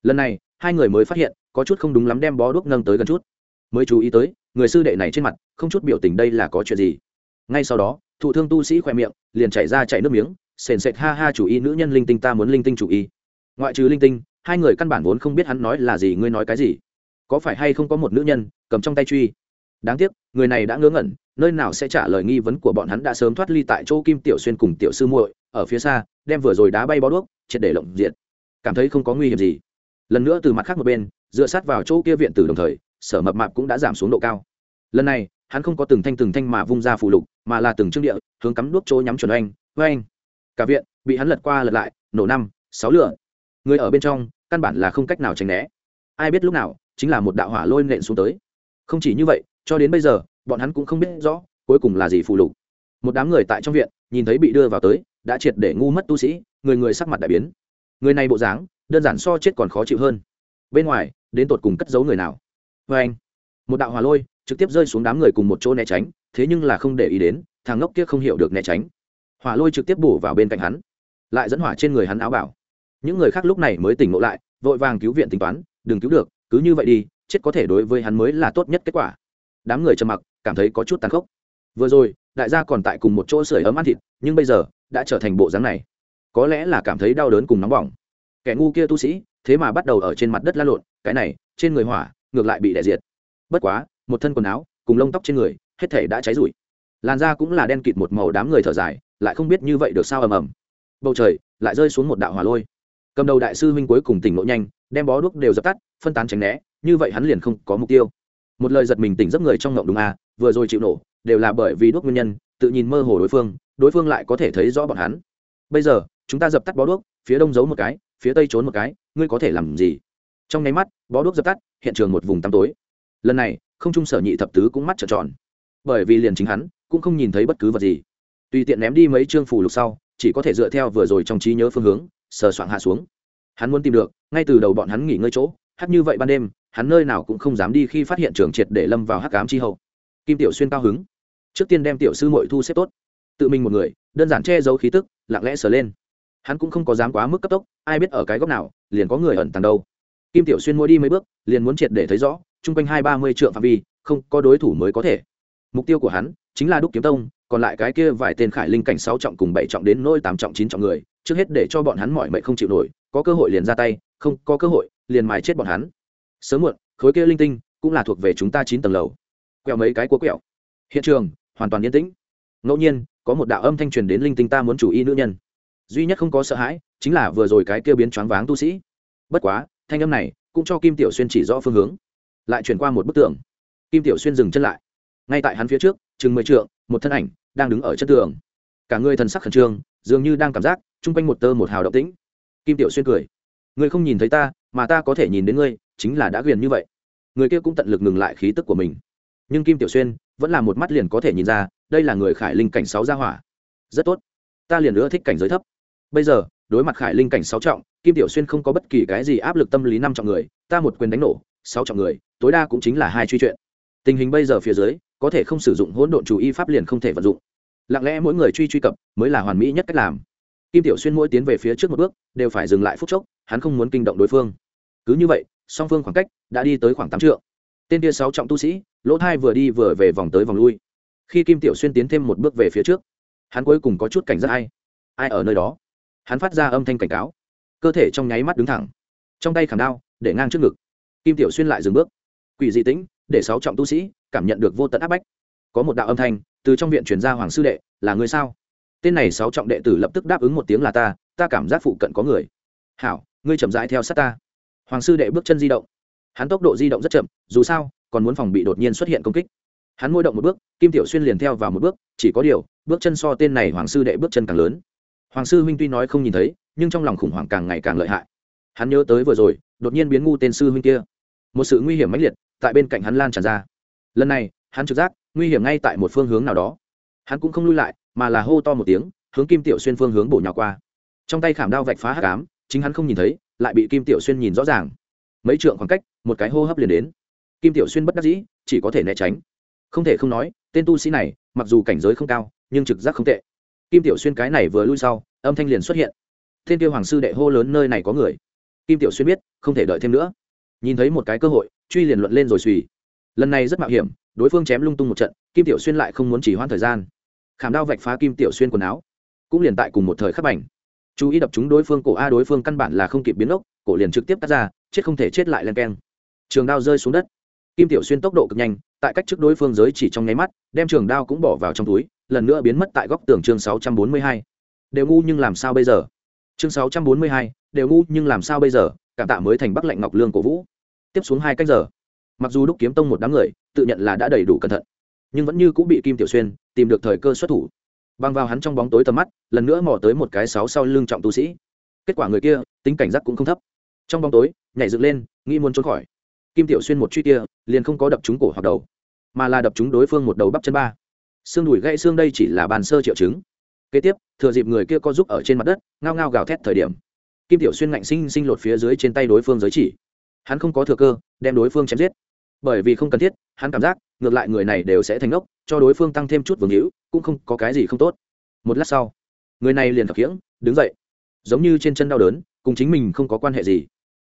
Lần này, hai người mới phát hiện, có chút không đúng lắm đem bó đuốc nâng tới gần chút. Mới chú ý tới, người sư đệ này trên mặt, không chút biểu tình đây là có chuyện gì. Ngay sau đó, thụ thương tu sĩ khỏe miệng, liền chảy ra chảy nước miếng, sền sệt ha ha chủ y nữ nhân linh tinh ta muốn linh tinh chủ y ngoại trừ linh tinh, hai người căn bản vốn không biết hắn nói là gì, ngươi nói cái gì. Có phải hay không có một nữ nhân cầm trong tay truy? Đáng tiếc, người này đã ngớ ngẩn, nơi nào sẽ trả lời nghi vấn của bọn hắn đã sớm thoát ly tại chỗ kim tiểu xuyên cùng tiểu sư muội, ở phía xa, đem vừa rồi đá bay bó đuốc, triệt để lộng diện cảm thấy không có nguy hiểm gì. Lần nữa từ mặt khác một bên, dựa sát vào chỗ kia viện tử đồng thời, sở mập mạp cũng đã giảm xuống độ cao. Lần này, hắn không có từng thanh từng thanh mà vung ra phù lục, mà là từng trương địa, hướng cắm đuốc chỗ nhắm chuẩn oanh oanh. Cả viện bị hắn lật qua lật lại, nổ năm, sáu lửa. Người ở bên trong, căn bản là không cách nào tránh né. Ai biết lúc nào, chính là một đạo hỏa lôi nện xuống tới. Không chỉ như vậy cho đến bây giờ, bọn hắn cũng không biết rõ cuối cùng là gì phù lục. Một đám người tại trong viện, nhìn thấy bị đưa vào tới, đã triệt để ngu mất tu sĩ, người người sắc mặt đại biến. Người này bộ dáng, đơn giản so chết còn khó chịu hơn. Bên ngoài, đến tột cùng cất giấu người nào? Vê anh, một đạo hỏa lôi trực tiếp rơi xuống đám người cùng một chỗ né tránh, thế nhưng là không để ý đến, thằng ngốc kia không hiểu được né tránh. Hỏa lôi trực tiếp bổ vào bên cạnh hắn, lại dẫn hỏa trên người hắn áo bảo. Những người khác lúc này mới tỉnh ngộ lại, vội vàng cứu viện tính toán, đừng cứu được, cứ như vậy đi, chết có thể đối với hắn mới là tốt nhất kết quả đám người trầm mặc, cảm thấy có chút tàn khốc. Vừa rồi, đại gia còn tại cùng một chỗ sưởi ấm ăn thịt, nhưng bây giờ, đã trở thành bộ dáng này. Có lẽ là cảm thấy đau đớn cùng nóng bỏng. Kẻ ngu kia tu sĩ, thế mà bắt đầu ở trên mặt đất la lộn, cái này, trên người hỏa, ngược lại bị đại diệt. Bất quá, một thân quần áo, cùng lông tóc trên người, hết thể đã cháy rụi. Làn da cũng là đen kịt một màu đám người thở dài, lại không biết như vậy được sao ầm ầm. Bầu trời lại rơi xuống một đạo hỏa lôi. Cầm đầu đại sư huynh cuối cùng tỉnh lộ nhanh, đem bó đuốc đều dập tắt, phân tán tránh né, như vậy hắn liền không có mục tiêu một lời giật mình tỉnh giấc người trong ngộng đúng à vừa rồi chịu nổ, đều là bởi vì đuốc nguyên nhân, tự nhìn mơ hồ đối phương đối phương lại có thể thấy rõ bọn hắn. Bây giờ, chúng ta dập tắt bó đuốc, phía đông giấu một cái, phía tây trốn một cái, ngươi có thể làm gì? Trong nháy mắt, bó đuốc dập tắt, hiện trường một vùng tăm tối. Lần này, không trung sở nhị thập tứ cũng mắt trợn tròn. Bởi vì liền chính hắn, cũng không nhìn thấy bất cứ vật gì. Tùy tiện ném đi mấy chương phủ lục sau, chỉ có thể dựa theo vừa rồi trong trí nhớ phương hướng, sờ soạng hạ xuống. Hắn muốn tìm được, ngay từ đầu bọn hắn nghỉ ngơi chỗ, hát như vậy ban đêm hắn nơi nào cũng không dám đi khi phát hiện trường triệt để lâm vào hắc cám chi hậu. Kim tiểu xuyên cao hứng. Trước tiên đem tiểu sư mội thu xếp tốt. Tự mình một người, đơn giản che giấu khí tức, lặng lẽ sờ lên. Hắn cũng không có dám quá mức cấp tốc, ai biết ở cái góc nào, liền có người ẩn tàng đâu. Kim tiểu xuyên mỗi đi mấy bước, liền muốn triệt để thấy rõ, chung quanh hai ba mươi trượng phạm vi, không có đối thủ mới có thể. Mục tiêu của hắn, chính là đúc kiếm tông, còn lại cái kia vài tên khải linh cảnh sáu trọng cùng bảy trọng đến nỗi tám trọng chín trọng người, trước hết để cho bọn hắn mỏi mệnh không chịu nổi, có cơ hội liền ra tay, không có cơ hội, liền mài chết bọn hắn sớm muộn, khối kia linh tinh cũng là thuộc về chúng ta chín tầng lầu. Quẹo mấy cái cua quẹo. Hiện trường, hoàn toàn yên tĩnh. Ngẫu nhiên, có một đạo âm thanh truyền đến linh tinh ta muốn chủ y nữ nhân. Duy nhất không có sợ hãi, chính là vừa rồi cái kia biến choáng váng tu sĩ. Bất quá, thanh âm này cũng cho kim tiểu xuyên chỉ rõ phương hướng. Lại chuyển qua một bức tường. Kim tiểu xuyên dừng chân lại. Ngay tại hắn phía trước, chừng mười trượng, một thân ảnh đang đứng ở chân tường. Cả người thần sắc khẩn trương, dường như đang cảm giác chung quanh một tơ một hào động tĩnh. Kim tiểu xuyên cười. Ngươi không nhìn thấy ta, mà ta có thể nhìn đến ngươi chính là đã quyền như vậy. Người kia cũng tận lực ngừng lại khí tức của mình. Nhưng kim tiểu xuyên vẫn là một mắt liền có thể nhìn ra, đây là người khải linh cảnh sáu gia hỏa. Rất tốt. Ta liền nữa thích cảnh giới thấp. Bây giờ, đối mặt khải linh cảnh sáu trọng, kim tiểu xuyên không có bất kỳ cái gì áp lực tâm lý năm trọng người, ta một quyền đánh nổ, sáu trọng người, tối đa cũng chính là hai truy chuyện. Tình hình bây giờ phía dưới, có thể không sử dụng hỗn độn chủ y pháp liền không thể vận dụng. Lặng lẽ mỗi người truy truy cập mới là hoàn mỹ nhất cách làm. Kim tiểu xuyên mỗi tiến về phía trước một bước, đều phải dừng lại phút chốc, hắn không muốn kinh động đối phương. Cứ như vậy song phương khoảng cách đã đi tới khoảng tám trượng. Tên kia sáu trọng tu sĩ, lỗ thai vừa đi vừa về vòng tới vòng lui. Khi kim tiểu xuyên tiến thêm một bước về phía trước, hắn cuối cùng có chút cảnh giác ai? Ai ở nơi đó? Hắn phát ra âm thanh cảnh cáo. Cơ thể trong nháy mắt đứng thẳng, trong tay khảm đao để ngang trước ngực. Kim tiểu xuyên lại dừng bước. Quỷ dị tĩnh, để sáu trọng tu sĩ cảm nhận được vô tận áp bách. Có một đạo âm thanh từ trong viện truyền ra hoàng sư đệ, là người sao? Tên này sáu trọng đệ tử lập tức đáp ứng một tiếng là ta ta cảm giác phụ cận có người. Hảo, ngươi chậm rãi theo sát ta hoàng sư đệ bước chân di động. Hắn tốc độ di động rất chậm, dù sao, còn muốn phòng bị đột nhiên xuất hiện công kích. Hắn môi động một bước, kim tiểu xuyên liền theo vào một bước, chỉ có điều, bước chân so tên này hoàng sư đệ bước chân càng lớn. Hoàng sư huynh tuy nói không nhìn thấy, nhưng trong lòng khủng hoảng càng ngày càng lợi hại. Hắn nhớ tới vừa rồi, đột nhiên biến ngu tên sư huynh kia. Một sự nguy hiểm mãnh liệt, tại bên cạnh hắn lan tràn ra. Lần này, hắn trực giác, nguy hiểm ngay tại một phương hướng nào đó. Hắn cũng không lui lại, mà là hô to một tiếng, hướng kim tiểu xuyên phương hướng bổ nhào qua. Trong tay khảm đao vạch phá hắc cám chính hắn không nhìn thấy lại bị kim tiểu xuyên nhìn rõ ràng. Mấy trượng khoảng cách, một cái hô hấp liền đến. Kim tiểu xuyên bất đắc dĩ, chỉ có thể né tránh. Không thể không nói, tên tu sĩ này, mặc dù cảnh giới không cao, nhưng trực giác không tệ. Kim tiểu xuyên cái này vừa lui sau, âm thanh liền xuất hiện. Thiên tiêu hoàng sư đệ hô lớn nơi này có người. Kim tiểu xuyên biết, không thể đợi thêm nữa. Nhìn thấy một cái cơ hội, truy liền luận lên rồi suy lần này rất mạo hiểm, đối phương chém lung tung một trận, kim tiểu xuyên lại không muốn chỉ hoãn thời gian. Khảm đao vạch phá kim tiểu xuyên quần áo, cũng liền tại cùng một thời khắc ảnh chú ý đập chúng đối phương cổ a, đối phương căn bản là không kịp biến ốc, cổ liền trực tiếp cắt ra, chết không thể chết lại len keng. Trường đao rơi xuống đất. Kim tiểu xuyên tốc độ cực nhanh, tại cách trước đối phương giới chỉ trong nháy mắt, đem trường đao cũng bỏ vào trong túi, lần nữa biến mất tại góc tường chương sáu trăm bốn mươi hai. Đều ngu nhưng làm sao bây giờ? Chương sáu trăm bốn mươi hai, đều ngu nhưng làm sao bây giờ? Cảm tạ mới thành bắc lạnh ngọc lương cổ vũ. Tiếp xuống hai cách giờ. Mặc dù đúc kiếm tông một đám người, tự nhận là đã đầy đủ cẩn thận, nhưng vẫn như cũng bị kim tiểu xuyên tìm được thời cơ xuất thủ băng vào hắn trong bóng tối tầm mắt, lần nữa mò tới một cái sáu sau lưng trọng tu sĩ. Kết quả người kia, tính cảnh giác cũng không thấp. Trong bóng tối, nhảy dựng lên, nghĩ muốn trốn khỏi. Kim tiểu xuyên một truy kia, liền không có đập trúng cổ hoặc đầu, mà là đập trúng đối phương một đầu bắp chân ba. Xương đùi gãy xương đây chỉ là bàn sơ triệu chứng. Kế tiếp, thừa dịp người kia có giúp ở trên mặt đất, ngao ngao gào thét thời điểm, kim tiểu xuyên ngạnh sinh sinh lột phía dưới trên tay đối phương giới chỉ. Hắn không có thừa cơ, đem đối phương chém giết. Bởi vì không cần thiết, hắn cảm giác ngược lại người này đều sẽ thành ngốc, cho đối phương tăng thêm chút vương hữu, cũng không có cái gì không tốt. Một lát sau, người này liền thập khiễng, đứng dậy. Giống như trên chân đau đớn, cùng chính mình không có quan hệ gì.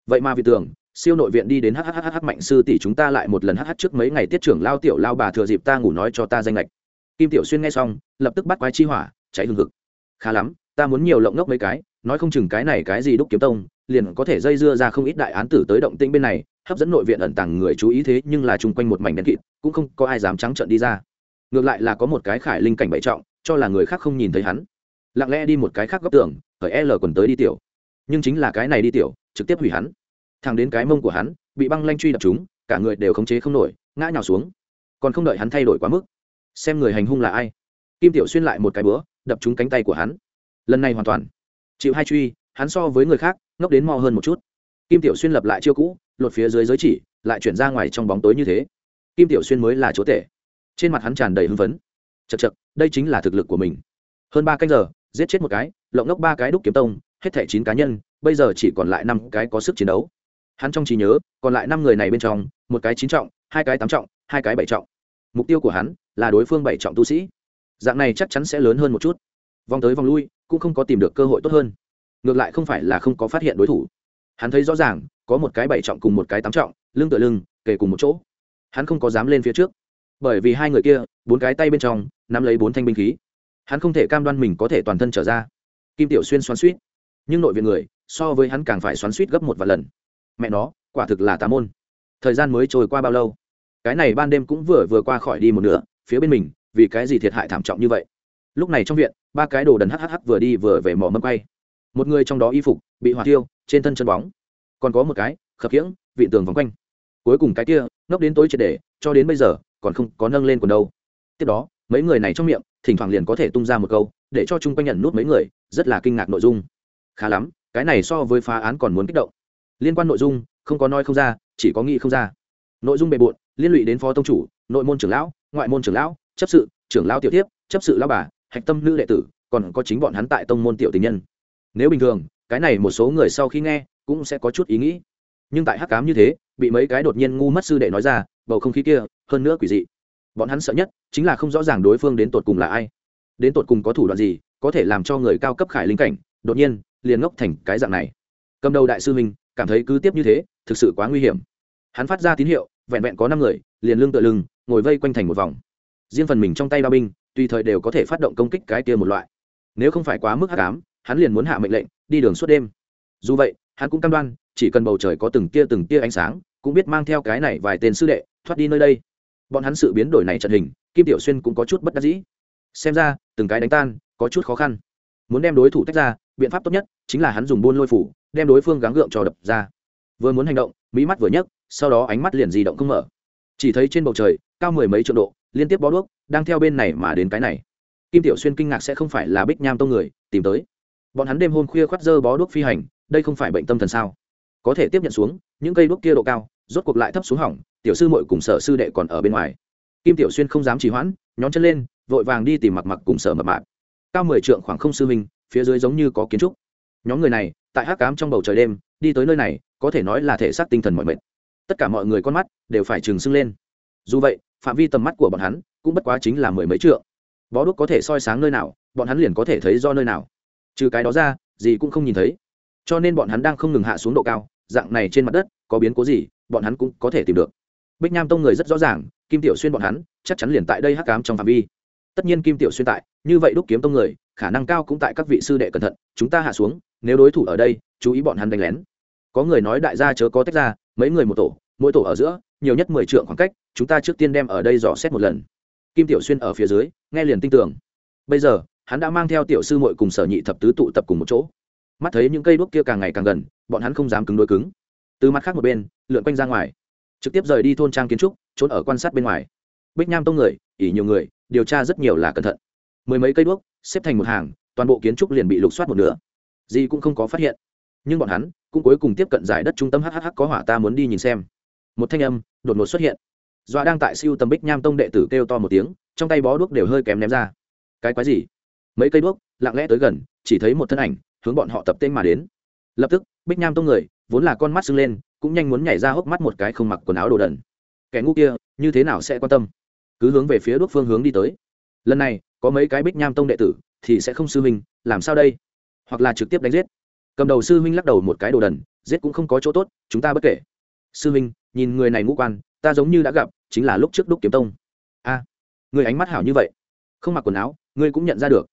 Vậy mà vì tưởng, siêu nội viện đi đến hhhh mạnh sư tỷ chúng ta lại một lần hh trước mấy ngày tiết trưởng lao tiểu lao bà thừa dịp ta ngủ nói cho ta danh lệch. Kim tiểu xuyên nghe xong, lập tức bắt quái chi hỏa, cháy hừng hực. Khá lắm, ta muốn nhiều lộng ngốc mấy cái, nói không chừng cái này cái gì đúc kiếm tông, liền có thể dây dưa ra không ít đại án tử tới động tĩnh bên này hấp dẫn nội viện ẩn tàng người chú ý thế nhưng là chung quanh một mảnh đen kịt, cũng không có ai dám trắng trợn đi ra. Ngược lại là có một cái khải linh cảnh bậy trọng, cho là người khác không nhìn thấy hắn. Lặng lẽ đi một cái khác góc tường, ở l còn tới đi tiểu. Nhưng chính là cái này đi tiểu, trực tiếp hủy hắn. Thằng đến cái mông của hắn, bị băng lanh truy đập chúng, cả người đều khống chế không nổi, ngã nhào xuống. Còn không đợi hắn thay đổi quá mức. Xem người hành hung là ai. Kim tiểu xuyên lại một cái bữa đập trúng cánh tay của hắn. Lần này hoàn toàn. Chịu hai truy, hắn so với người khác, ngốc đến mò hơn một chút. Kim tiểu xuyên lập lại chiêu cũ lột phía dưới giới chỉ, lại chuyển ra ngoài trong bóng tối như thế. Kim tiểu xuyên mới là chỗ tể. Trên mặt hắn tràn đầy hưng phấn. Chật chật đây chính là thực lực của mình. Hơn ba canh giờ, giết chết một cái, lộng lốc ba cái đúc kiếm tông, hết thẻ chín cá nhân, bây giờ chỉ còn lại năm cái có sức chiến đấu. Hắn trong trí nhớ, còn lại năm người này bên trong, một cái chín trọng, hai cái tám trọng, hai cái bảy trọng. Mục tiêu của hắn là đối phương bảy trọng tu sĩ. Dạng này chắc chắn sẽ lớn hơn một chút. Vòng tới vòng lui, cũng không có tìm được cơ hội tốt hơn. Ngược lại không phải là không có phát hiện đối thủ. Hắn thấy rõ ràng có một cái bảy trọng cùng một cái tám trọng, lưng tựa lưng, kề cùng một chỗ. Hắn không có dám lên phía trước, bởi vì hai người kia, bốn cái tay bên trong, nắm lấy bốn thanh binh khí. Hắn không thể cam đoan mình có thể toàn thân trở ra. Kim tiểu xuyên xoắn suýt nhưng nội viện người, so với hắn càng phải xoắn suýt gấp một vài lần. Mẹ nó, quả thực là tà môn. Thời gian mới trôi qua bao lâu? Cái này ban đêm cũng vừa vừa qua khỏi đi một nửa, phía bên mình, vì cái gì thiệt hại thảm trọng như vậy? Lúc này trong viện, ba cái đồ đần hhh vừa đi vừa về mỏ mâm quay. Một người trong đó y phục, bị hỏa tiêu trên thân chân bóng còn có một cái, khập khiễng vị tường vòng quanh. Cuối cùng cái kia, ngốc đến tối triệt để, cho đến bây giờ, còn không có nâng lên còn đâu. Tiếp đó, mấy người này trong miệng, thỉnh thoảng liền có thể tung ra một câu, để cho chung quanh nhận nút mấy người, rất là kinh ngạc nội dung. Khá lắm, cái này so với phá án còn muốn kích động. Liên quan nội dung, không có nói không ra, chỉ có nghĩ không ra. Nội dung bề bộn, liên lụy đến phó tông chủ, nội môn trưởng lão, ngoại môn trưởng lão, chấp sự, trưởng lão tiểu tiếp, chấp sự lão bà, hạch tâm nữ đệ tử, còn có chính bọn hắn tại tông môn tiểu tình nhân. Nếu bình thường, cái này một số người sau khi nghe cũng sẽ có chút ý nghĩ. Nhưng tại hắc cám như thế, bị mấy cái đột nhiên ngu mất sư đệ nói ra, bầu không khí kia, hơn nữa quỷ dị. Bọn hắn sợ nhất chính là không rõ ràng đối phương đến tột cùng là ai. Đến tột cùng có thủ đoạn gì, có thể làm cho người cao cấp khải linh cảnh, đột nhiên, liền ngốc thành cái dạng này. Cầm đầu đại sư minh cảm thấy cứ tiếp như thế, thực sự quá nguy hiểm. Hắn phát ra tín hiệu, vẹn vẹn có năm người, liền lưng tựa lưng, ngồi vây quanh thành một vòng. Riêng phần mình trong tay ba binh, tùy thời đều có thể phát động công kích cái kia một loại. Nếu không phải quá mức hắc ám, hắn liền muốn hạ mệnh lệnh, đi đường suốt đêm. Dù vậy hắn cũng cam đoan, chỉ cần bầu trời có từng tia từng tia ánh sáng, cũng biết mang theo cái này vài tên sư đệ, thoát đi nơi đây. Bọn hắn sự biến đổi này trận hình, kim tiểu xuyên cũng có chút bất đắc dĩ. Xem ra, từng cái đánh tan, có chút khó khăn. Muốn đem đối thủ tách ra, biện pháp tốt nhất chính là hắn dùng buôn lôi phủ, đem đối phương gắng gượng cho đập ra. Vừa muốn hành động mỹ mắt vừa nhấc, sau đó ánh mắt liền di động không mở. Chỉ thấy trên bầu trời, cao mười mấy triệu độ, liên tiếp bó đuốc, đang theo bên này mà đến cái này. Kim tiểu xuyên kinh ngạc sẽ không phải là bích nham tông người, tìm tới. Bọn hắn đêm hôm khuya khoắt dơ bó đuốc phi hành đây không phải bệnh tâm thần sao? Có thể tiếp nhận xuống, những cây đuốc kia độ cao, rốt cuộc lại thấp xuống hỏng, tiểu sư muội cùng sở sư đệ còn ở bên ngoài. Kim tiểu xuyên không dám trì hoãn, nhón chân lên, vội vàng đi tìm mặc mặc cùng sở mập mạp. Cao mười trượng khoảng không sư minh phía dưới giống như có kiến trúc. Nhóm người này, tại hắc cám trong bầu trời đêm, đi tới nơi này, có thể nói là thể xác tinh thần mọi mệt. Tất cả mọi người con mắt đều phải trừng sưng lên. Dù vậy, phạm vi tầm mắt của bọn hắn cũng bất quá chính là mười mấy trượng. Bó đuốc có thể soi sáng nơi nào, bọn hắn liền có thể thấy do nơi nào. Trừ cái đó ra, gì cũng không nhìn thấy cho nên bọn hắn đang không ngừng hạ xuống độ cao, dạng này trên mặt đất, có biến cố gì, bọn hắn cũng có thể tìm được. Bích nham tông người rất rõ ràng, kim tiểu xuyên bọn hắn, chắc chắn liền tại đây hắc cám trong phạm vi. Tất nhiên kim tiểu xuyên tại, như vậy đúc kiếm tông người, khả năng cao cũng tại các vị sư đệ cẩn thận, chúng ta hạ xuống, nếu đối thủ ở đây, chú ý bọn hắn đánh lén. Có người nói đại gia chớ có tách ra, mấy người một tổ, mỗi tổ ở giữa, nhiều nhất mười trượng khoảng cách, chúng ta trước tiên đem ở đây dò xét một lần. Kim tiểu xuyên ở phía dưới, nghe liền tin tưởng. Bây giờ, hắn đã mang theo tiểu sư muội cùng sở nhị thập tứ tụ tập cùng một chỗ mắt thấy những cây đuốc kia càng ngày càng gần, bọn hắn không dám cứng đôi cứng. Từ mặt khác một bên, lượn quanh ra ngoài, trực tiếp rời đi thôn trang kiến trúc, trốn ở quan sát bên ngoài. Bích nham tông người ỉ nhiều người, điều tra rất nhiều là cẩn thận. Mười mấy cây đuốc, xếp thành một hàng, toàn bộ kiến trúc liền bị lục soát một nửa. Gì cũng không có phát hiện. Nhưng bọn hắn cũng cuối cùng tiếp cận giải đất trung tâm hhh có hỏa ta muốn đi nhìn xem. Một thanh âm, đột ngột xuất hiện. Dọa đang tại siêu tầm bích nham tông đệ tử kêu to một tiếng, trong tay bó đuốc đều hơi kém ném ra. Cái quái gì? Mấy cây đuốc, lặng lẽ tới gần, chỉ thấy một thân ảnh hướng bọn họ tập tên mà đến. Lập tức, bích nham tông người, vốn là con mắt sưng lên, cũng nhanh muốn nhảy ra hốc mắt một cái không mặc quần áo đồ đần. Kẻ ngu kia, như thế nào sẽ quan tâm? Cứ hướng về phía đuốc phương hướng đi tới. Lần này, có mấy cái bích nham tông đệ tử, thì sẽ không sư huynh, làm sao đây? Hoặc là trực tiếp đánh giết. Cầm đầu sư huynh lắc đầu một cái đồ đần, giết cũng không có chỗ tốt, chúng ta bất kể. Sư huynh, nhìn người này ngũ quan, ta giống như đã gặp, chính là lúc trước đúc kiếm tông. A, người ánh mắt hảo như vậy. Không mặc quần áo, ngươi cũng nhận ra được.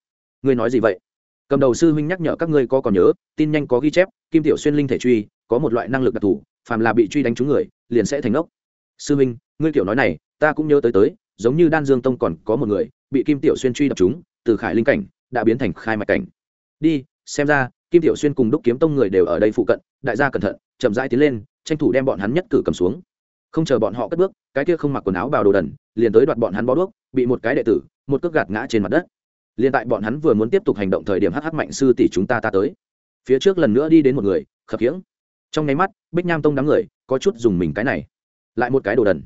Ngươi nói gì vậy? Cầm đầu sư huynh nhắc nhở các ngươi có còn nhớ, tin nhanh có ghi chép, kim tiểu xuyên linh thể truy, có một loại năng lực đặc thù, phàm là bị truy đánh trúng người, liền sẽ thành ngốc sư huynh, ngươi kiểu nói này, ta cũng nhớ tới tới, giống như đan dương tông còn có một người, bị kim tiểu xuyên truy đập chúng từ khải linh cảnh, đã biến thành khai mạch cảnh. Đi, xem ra, kim tiểu xuyên cùng đúc kiếm tông người đều ở đây phụ cận, đại gia cẩn thận, chậm rãi tiến lên, tranh thủ đem bọn hắn nhất cử cầm xuống. Không chờ bọn họ cất bước, cái kia không mặc quần áo bào đồ đần, liền tới đoạt bọn hắn bó đuốc, bị một cái đệ tử, một cước gạt ngã trên mặt đất liền tại bọn hắn vừa muốn tiếp tục hành động thời điểm hh mạnh sư tỷ chúng ta ta tới. Phía trước lần nữa đi đến một người, khập khiễng. Trong nháy mắt, bích nham tông đám người có chút dùng mình cái này. Lại một cái đồ đần.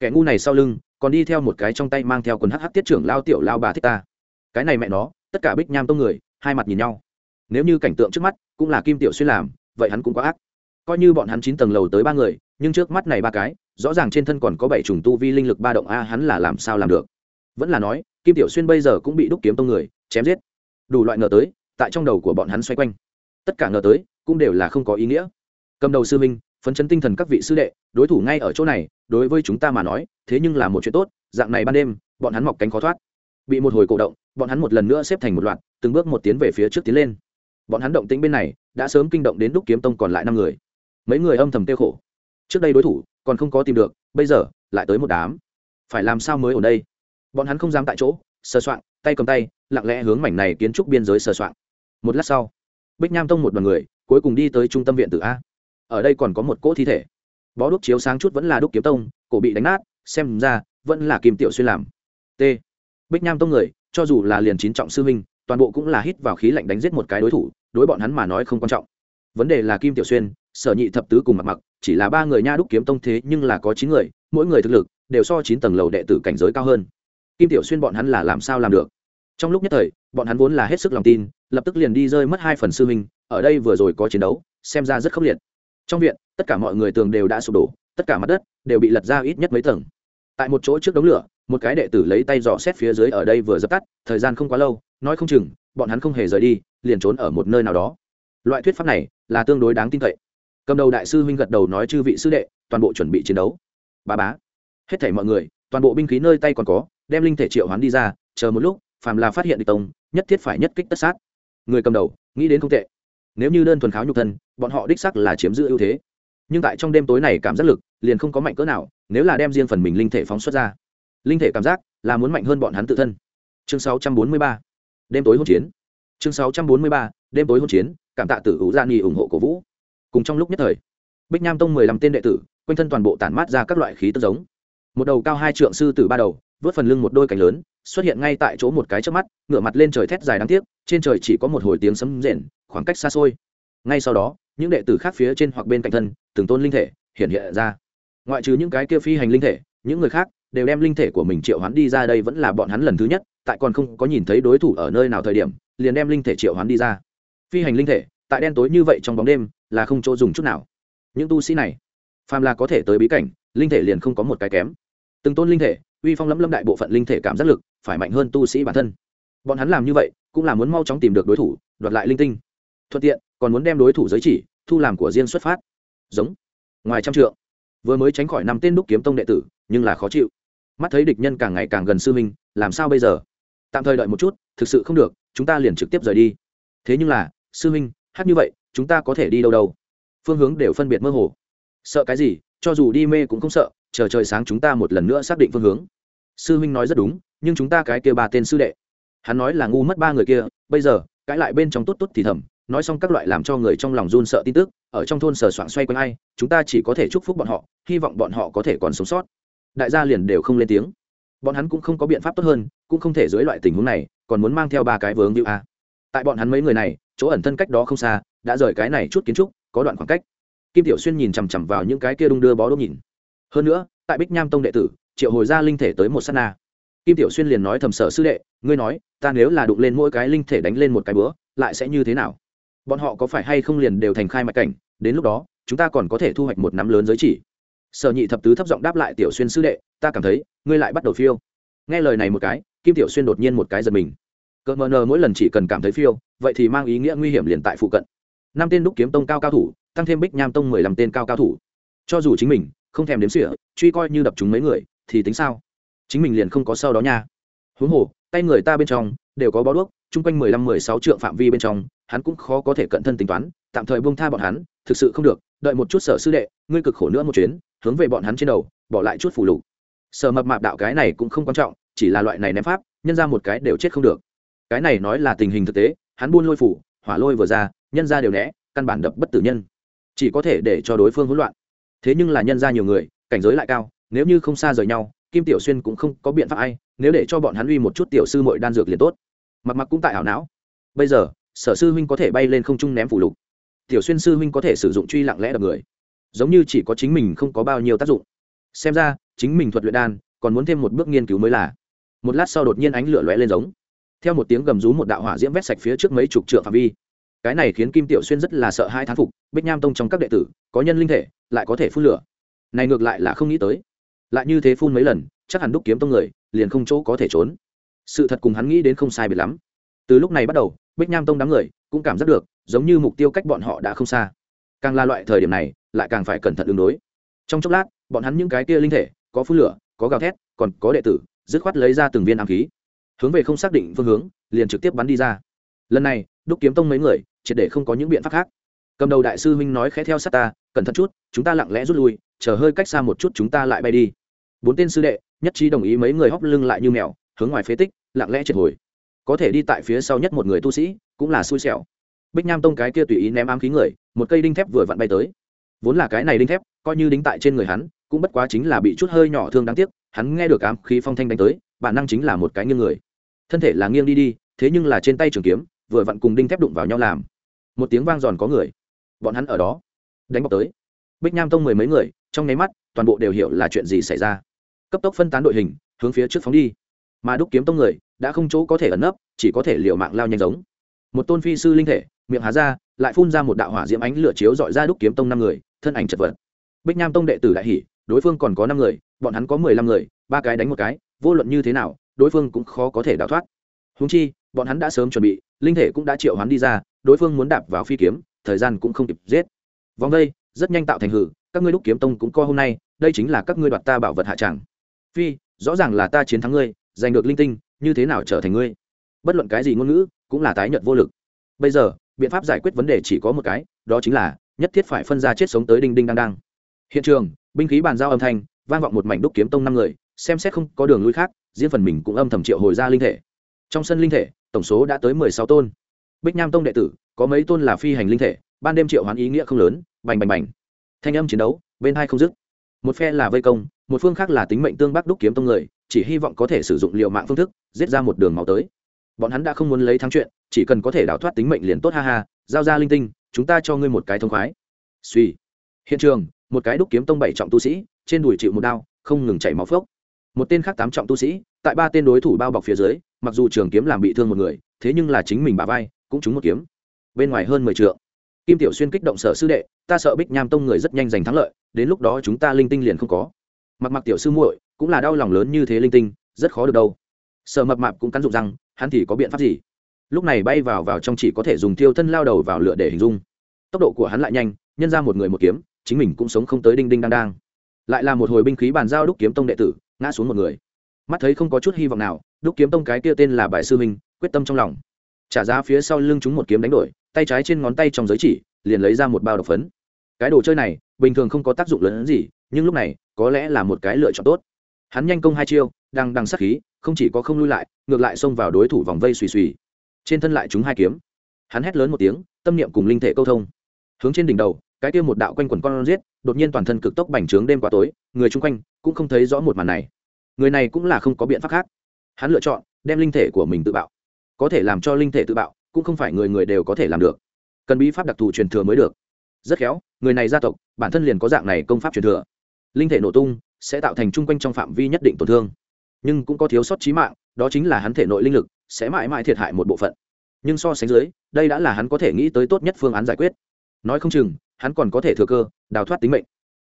Kẻ ngu này sau lưng còn đi theo một cái trong tay mang theo quần hh tiết trưởng lao tiểu lao bà thích ta. Cái này mẹ nó, tất cả bích nham tông người, hai mặt nhìn nhau. Nếu như cảnh tượng trước mắt cũng là kim tiểu xuyên làm, vậy hắn cũng có ác. Coi như bọn hắn chín tầng lầu tới ba người, nhưng trước mắt này ba cái, rõ ràng trên thân còn có bảy trùng tu vi linh lực ba động a, hắn là làm sao làm được? Vẫn là nói kim tiểu xuyên bây giờ cũng bị đúc kiếm tông người, chém giết. Đủ loại ngờ tới, tại trong đầu của bọn hắn xoay quanh. Tất cả ngờ tới, cũng đều là không có ý nghĩa. Cầm đầu sư minh phấn chấn tinh thần các vị sư đệ, đối thủ ngay ở chỗ này, đối với chúng ta mà nói, thế nhưng là một chuyện tốt, dạng này ban đêm, bọn hắn mọc cánh khó thoát. Bị một hồi cổ động, bọn hắn một lần nữa xếp thành một loạt, từng bước một tiến về phía trước tiến lên. Bọn hắn động tĩnh bên này, đã sớm kinh động đến đúc kiếm tông còn lại năm người. Mấy người âm thầm tiêu khổ. Trước đây đối thủ, còn không có tìm được, bây giờ, lại tới một đám. Phải làm sao mới ở đây? Bọn hắn không dám tại chỗ sơ soạn tay cầm tay, lặng lẽ hướng mảnh này kiến trúc biên giới sơ soạn một lát sau, bích nham tông một đoàn người, cuối cùng đi tới trung tâm viện tử a. Ở đây còn có một cỗ thi thể. Bó đúc chiếu sáng chút vẫn là đúc kiếm tông, cổ bị đánh nát, xem ra, vẫn là kim tiểu xuyên làm. T. Bích nham tông người, cho dù là liền chín trọng sư minh toàn bộ cũng là hít vào khí lạnh đánh giết một cái đối thủ, đối bọn hắn mà nói không quan trọng. Vấn đề là kim tiểu xuyên, sở nhị thập tứ cùng mặt mặc, chỉ là ba người nha đúc kiếm tông thế nhưng là có chín người, mỗi người thực lực đều so chín tầng lầu đệ tử cảnh giới cao hơn kim tiểu xuyên bọn hắn là làm sao làm được? Trong lúc nhất thời, bọn hắn vốn là hết sức lòng tin, lập tức liền đi rơi mất hai phần sư minh ở đây vừa rồi có chiến đấu, xem ra rất khốc liệt. Trong viện, tất cả mọi người tường đều đã sụp đổ, tất cả mặt đất đều bị lật ra ít nhất mấy tầng. Tại một chỗ trước đống lửa, một cái đệ tử lấy tay dò xét phía dưới ở đây vừa dập tắt, thời gian không quá lâu, nói không chừng, bọn hắn không hề rời đi, liền trốn ở một nơi nào đó. Loại thuyết pháp này là tương đối đáng tin cậy. Cầm đầu đại sư huynh gật đầu nói chư vị sư đệ, toàn bộ chuẩn bị chiến đấu. Ba bá. Hết thảy mọi người, toàn bộ binh khí nơi tay còn có đem linh thể triệu hoán đi ra, chờ một lúc, phàm là phát hiện địch tông, nhất thiết phải nhất kích tất sát. Người cầm đầu, nghĩ đến không tệ. Nếu như đơn thuần kháo nhục thân, bọn họ đích sắc là chiếm giữ ưu thế. Nhưng tại trong đêm tối này cảm giác lực, liền không có mạnh cỡ nào, nếu là đem riêng phần mình linh thể phóng xuất ra. Linh thể cảm giác là muốn mạnh hơn bọn hắn tự thân. Chương 643. đêm tối hỗn chiến. Chương 643. đêm tối hỗn chiến, cảm tạ tử hữu gia nghi ủng hộ cổ vũ. Cùng trong lúc nhất thời, bích nham tông mười lăm tên đệ tử, quanh thân toàn bộ tản mát ra các loại khí tức giống. Một đầu cao hai trượng sư tử ba đầu vớt phần lưng một đôi cánh lớn, xuất hiện ngay tại chỗ một cái trước mắt, ngửa mặt lên trời thét dài đáng tiếc, trên trời chỉ có một hồi tiếng sấm rền, khoảng cách xa xôi. Ngay sau đó, những đệ tử khác phía trên hoặc bên cạnh thân, từng tôn linh thể hiện hiện ra. Ngoại trừ những cái kia phi hành linh thể, những người khác đều đem linh thể của mình triệu hoán đi ra đây vẫn là bọn hắn lần thứ nhất, tại còn không có nhìn thấy đối thủ ở nơi nào thời điểm, liền đem linh thể triệu hoán đi ra. Phi hành linh thể, tại đen tối như vậy trong bóng đêm, là không chỗ dùng chút nào. Những tu sĩ này, phàm là có thể tới bí cảnh, linh thể liền không có một cái kém. Từng tôn linh thể uy phong lẫm lâm đại bộ phận linh thể cảm giác lực, phải mạnh hơn tu sĩ bản thân. Bọn hắn làm như vậy, cũng là muốn mau chóng tìm được đối thủ, đoạt lại linh tinh. Thuận tiện, còn muốn đem đối thủ giới chỉ, thu làm của riêng xuất phát. Giống. Ngoài trăm trượng. Vừa mới tránh khỏi năm tên đúc kiếm tông đệ tử, nhưng là khó chịu. Mắt thấy địch nhân càng ngày càng gần sư minh làm sao bây giờ? Tạm thời đợi một chút, thực sự không được, chúng ta liền trực tiếp rời đi. Thế nhưng là, sư minh hát như vậy, chúng ta có thể đi đâu đâu? Phương hướng đều phân biệt mơ hồ. Sợ cái gì, cho dù đi mê cũng không sợ chờ trời sáng chúng ta một lần nữa xác định phương hướng. Sư huynh nói rất đúng, nhưng chúng ta cái kia ba tên sư đệ. Hắn nói là ngu mất ba người kia, bây giờ cãi lại bên trong tốt tốt thì thầm, nói xong các loại làm cho người trong lòng run sợ tin tức, ở trong thôn sờ soạng xoay quanh ai, chúng ta chỉ có thể chúc phúc bọn họ, hy vọng bọn họ có thể còn sống sót. Đại gia liền đều không lên tiếng. Bọn hắn cũng không có biện pháp tốt hơn, cũng không thể dưới loại tình huống này, còn muốn mang theo ba cái vướng như a. Tại bọn hắn mấy người này, chỗ ẩn thân cách đó không xa, đã rời cái này chút kiến trúc, có đoạn khoảng cách. Kim tiểu xuyên nhìn chằm chằm vào những cái kia đung đưa bó đốt nhìn hơn nữa, tại bích nham tông đệ tử, triệu hồi ra linh thể tới một s á t na. Kim tiểu xuyên liền nói thầm sở sư đệ, ngươi nói, ta nếu là đụng lên mỗi cái linh thể đánh lên một cái bữa, lại sẽ như thế nào? Bọn họ có phải hay không liền đều thành khai mạch cảnh, đến lúc đó, chúng ta còn có thể thu hoạch một nắm lớn giới chỉ. Sở nhị thập tứ thấp giọng đáp lại tiểu xuyên sư đệ, ta cảm thấy, ngươi lại bắt đầu phiêu. Nghe lời này một cái, kim tiểu xuyên đột nhiên một cái giật mình. Cỡ mờ nờ mỗi lần chỉ cần cảm thấy phiêu, vậy thì mang ý nghĩa nguy hiểm liền tại phụ cận. Năm tên đúc kiếm tông cao cao thủ, tăng thêm bích nham tông mười lăm tên cao cao thủ. Cho dù chính mình không thèm đếm xỉa, truy coi như đập chúng mấy người, thì tính sao? Chính mình liền không có sau đó nha. Huống hồ, tay người ta bên trong, đều có bó đuốc, chung quanh mười lăm, mười sáu trượng phạm vi bên trong, hắn cũng khó có thể cận thân tính toán, tạm thời buông tha bọn hắn, thực sự không được, đợi một chút sở sư đệ, ngươi cực khổ nữa một chuyến, hướng về bọn hắn trên đầu, bỏ lại chút phủ lục. Sở mập mạp đạo cái này cũng không quan trọng, chỉ là loại này ném pháp, nhân ra một cái đều chết không được. Cái này nói là tình hình thực tế, hắn buôn lôi phủ, hỏa lôi vừa ra, nhân ra đều né, căn bản đập bất tử nhân. Chỉ có thể để cho đối phương hỗn loạn thế nhưng là nhân ra nhiều người, cảnh giới lại cao, nếu như không xa rời nhau, kim tiểu xuyên cũng không có biện pháp ai, nếu để cho bọn hắn uy một chút tiểu sư mội đan dược liền tốt. Mặc mặc cũng tại ảo não. Bây giờ, sở sư huynh có thể bay lên không trung ném phủ lục. Tiểu xuyên sư huynh có thể sử dụng truy lặng lẽ đập người. Giống như chỉ có chính mình không có bao nhiêu tác dụng. Xem ra, chính mình thuật luyện đan, còn muốn thêm một bước nghiên cứu mới là. Một lát sau đột nhiên ánh lửa lóe lên giống. Theo một tiếng gầm rú một đạo hỏa diễm vét sạch phía trước mấy chục trượng phạm vi cái này khiến kim tiểu xuyên rất là sợ hai thán phục, bích nham tông trong các đệ tử, có nhân linh thể, lại có thể phun lửa. Này ngược lại là không nghĩ tới. Lại như thế phun mấy lần, chắc hẳn đúc kiếm tông người, liền không chỗ có thể trốn. Sự thật cùng hắn nghĩ đến không sai biệt lắm. Từ lúc này bắt đầu, bích nham tông đám người cũng cảm giác được, giống như mục tiêu cách bọn họ đã không xa. Càng là loại thời điểm này, lại càng phải cẩn thận ứng đối. Trong chốc lát, bọn hắn những cái kia linh thể, có phun lửa, có gào thét, còn có đệ tử, dứt khoát lấy ra từng viên ám khí. Hướng về không xác định phương hướng, liền trực tiếp bắn đi ra. Lần này, đúc kiếm tông mấy người triệt để không có những biện pháp khác. Cầm đầu đại sư huynh nói khẽ theo sát ta, cẩn thận chút, chúng ta lặng lẽ rút lui, chờ hơi cách xa một chút chúng ta lại bay đi. Bốn tên sư đệ, nhất trí đồng ý mấy người hóc lưng lại như mèo, hướng ngoài phế tích, lặng lẽ triệt hồi. Có thể đi tại phía sau nhất một người tu sĩ, cũng là xui xẻo. Bích nham tông cái kia tùy ý ném ám khí người, một cây đinh thép vừa vặn bay tới. Vốn là cái này đinh thép, coi như đính tại trên người hắn, cũng bất quá chính là bị chút hơi nhỏ thương đáng tiếc, hắn nghe được ám khí phong thanh đánh tới, bản năng chính là một cái nghiêng người. Thân thể là nghiêng đi đi, thế nhưng là trên tay trường kiếm, vừa vặn cùng đinh thép đụng vào nhau làm một tiếng vang giòn có người. Bọn hắn ở đó. Đánh bọc tới. Bích nham tông mười mấy người, trong nháy mắt, toàn bộ đều hiểu là chuyện gì xảy ra. Cấp tốc phân tán đội hình, hướng phía trước phóng đi. Mà đúc kiếm tông người, đã không chỗ có thể ẩn nấp, chỉ có thể liều mạng lao nhanh giống. Một tôn phi sư linh thể, miệng há ra, lại phun ra một đạo hỏa diễm ánh lửa chiếu dọi ra đúc kiếm tông năm người, thân ảnh chật vật. Bích nham tông đệ tử đại hỷ đối phương còn có năm người, bọn hắn có mười lăm người, ba cái đánh một cái, vô luận như thế nào, đối phương cũng khó có thể đào thoát. Húng chi, bọn hắn đã sớm chuẩn bị, linh thể cũng đã triệu hắn đi ra đối phương muốn đạp vào phi kiếm, thời gian cũng không kịp giết. Vòng đây, rất nhanh tạo thành hử, các ngươi đúc kiếm tông cũng co hôm nay, đây chính là các ngươi đoạt ta bảo vật hạ tràng phi, rõ ràng là ta chiến thắng ngươi, giành được linh tinh, như thế nào trở thành ngươi? Bất luận cái gì ngôn ngữ, cũng là tái nhận vô lực. Bây giờ, biện pháp giải quyết vấn đề chỉ có một cái, đó chính là nhất thiết phải phân ra chết sống tới đinh đinh đang đang. Hiện trường, binh khí bàn giao âm thanh, vang vọng một mảnh đúc kiếm tông năm người, xem xét không có đường lui khác, riêng phần mình cũng âm thầm triệu hồi ra linh thể. Trong sân linh thể, tổng số đã tới mười sáu tôn bích nham tông đệ tử, có mấy tôn là phi hành linh thể, ban đêm triệu hoán ý nghĩa không lớn, bành bành bành. Thanh âm chiến đấu, bên hai không dứt. Một phe là vây công, một phương khác là tính mệnh tương bắc đúc kiếm tông người, chỉ hy vọng có thể sử dụng liệu mạng phương thức, giết ra một đường máu tới. Bọn hắn đã không muốn lấy thắng chuyện, chỉ cần có thể đào thoát tính mệnh liền tốt ha ha, giao ra linh tinh, chúng ta cho ngươi một cái thông khoái. Suy hiện trường, một cái đúc kiếm tông bảy trọng tu sĩ, trên đùi chịu một đao, không ngừng chảy máu phốc. Một tên khác tám trọng tu sĩ, tại ba tên đối thủ bao bọc phía dưới, mặc dù trường kiếm làm bị thương một người, thế nhưng là chính mình bà vai cũng trúng một kiếm. Bên ngoài hơn mười t kim tiểu xuyên kích động sở sư đệ, ta sợ bích nham tông người rất nhanh giành thắng lợi, đến lúc đó chúng ta linh tinh liền không có. Mặc mặc tiểu sư muội, cũng là đau lòng lớn như thế linh tinh, rất khó được đâu. Sở mập mạp cũng cắn dụng rằng hắn thì có biện pháp gì? Lúc này bay vào vào trong chỉ có thể dùng tiêu thân lao đầu vào lửa để hình dung. Tốc độ của hắn lại nhanh, nhân ra một người một kiếm, chính mình cũng sống không tới đinh đinh đang đang. Lại là một hồi binh khí bàn giao đúc kiếm tông đệ tử, ngã xuống một người. Mắt thấy không có chút hy vọng nào, đúc kiếm tông cái kia tên là bài sư minh, quyết tâm trong lòng trả giá phía sau lưng chúng một kiếm đánh đổi, tay trái trên ngón tay trong giới chỉ, liền lấy ra một bao độc phấn. Cái đồ chơi này, bình thường không có tác dụng lớn hơn gì, nhưng lúc này, có lẽ là một cái lựa chọn tốt. Hắn nhanh công hai chiêu đang đằng sắc khí, không chỉ có không lui lại, ngược lại xông vào đối thủ vòng vây xùy xùy. Trên thân lại chúng hai kiếm. Hắn hét lớn một tiếng, tâm niệm cùng linh thể câu thông. Hướng trên đỉnh đầu, cái kia một đạo quanh quần con giết, đột nhiên toàn thân cực tốc bành trướng đêm qua tối, người chung quanh cũng không thấy rõ một màn này. Người này cũng là không có biện pháp khác. Hắn lựa chọn, đem linh thể của mình tự bạo có thể làm cho linh thể tự bạo, cũng không phải người người đều có thể làm được. Cần bí pháp đặc thù truyền thừa mới được. Rất khéo, người này gia tộc, bản thân liền có dạng này công pháp truyền thừa. Linh thể nổ tung, sẽ tạo thành chung quanh trong phạm vi nhất định tổn thương. Nhưng cũng có thiếu sót trí mạng, đó chính là hắn thể nội linh lực, sẽ mãi mãi thiệt hại một bộ phận. Nhưng so sánh dưới, đây đã là hắn có thể nghĩ tới tốt nhất phương án giải quyết. Nói không chừng, hắn còn có thể thừa cơ, đào thoát tính mệnh.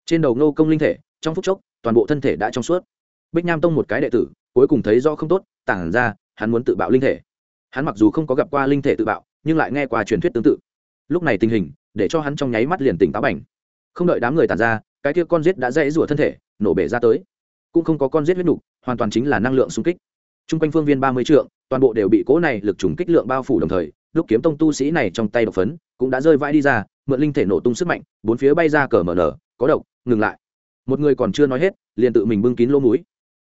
Trên đầu ngô công linh thể, trong phút chốc, toàn bộ thân thể đã trong suốt. Bích nham tông một cái đệ tử, cuối cùng thấy do không tốt, tản ra, hắn muốn tự bạo linh thể hắn mặc dù không có gặp qua linh thể tự bạo, nhưng lại nghe qua truyền thuyết tương tự. Lúc này tình hình, để cho hắn trong nháy mắt liền tỉnh táo bành. Không đợi đám người tàn ra, cái kia con rết đã dãy rủa thân thể, nổ bể ra tới. Cũng không có con rết huyết nục, hoàn toàn chính là năng lượng xung kích. T r u n g quanh phương viên ba mươi trượng, toàn bộ đều bị cố này lực trùng kích lượng bao phủ đồng thời, Lúc kiếm tông tu sĩ này trong tay độc phấn cũng đã rơi vãi đi ra, mượn linh thể nổ tung sức mạnh, bốn phía bay ra cờ mở nở, có độc, ngừng lại. Một người còn chưa nói hết, liền tự mình bưng kín lỗ mũi.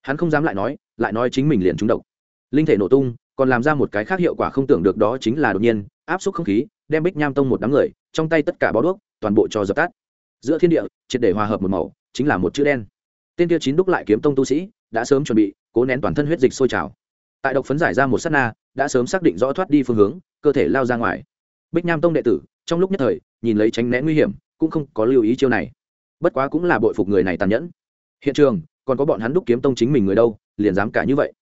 Hắn không dám lại nói lại nói chính mình liền trúng độc. Linh thể nổ tung còn làm ra một cái khác hiệu quả không tưởng được đó chính là đột nhiên, áp suất không khí, đem bích nham tông một đám người, trong tay tất cả bó đuốc, toàn bộ cho dập tắt. Giữa thiên địa, triệt để hòa hợp một màu, chính là một chữ đen. Tên kia chín đúc lại kiếm tông tu sĩ, đã sớm chuẩn bị, cố nén toàn thân huyết dịch sôi trào. Tại độc phấn giải ra một s á t na, đã sớm xác định rõ thoát đi phương hướng, cơ thể lao ra ngoài. Bích nham tông đệ tử, trong lúc nhất thời, nhìn lấy tránh né nguy hiểm, cũng không có lưu ý chiêu này. Bất quá cũng là bội phục người này tàn nhẫn. Hiện trường, còn có bọn hắn đúc kiếm tông chính mình người đâu, liền dám cả như vậy.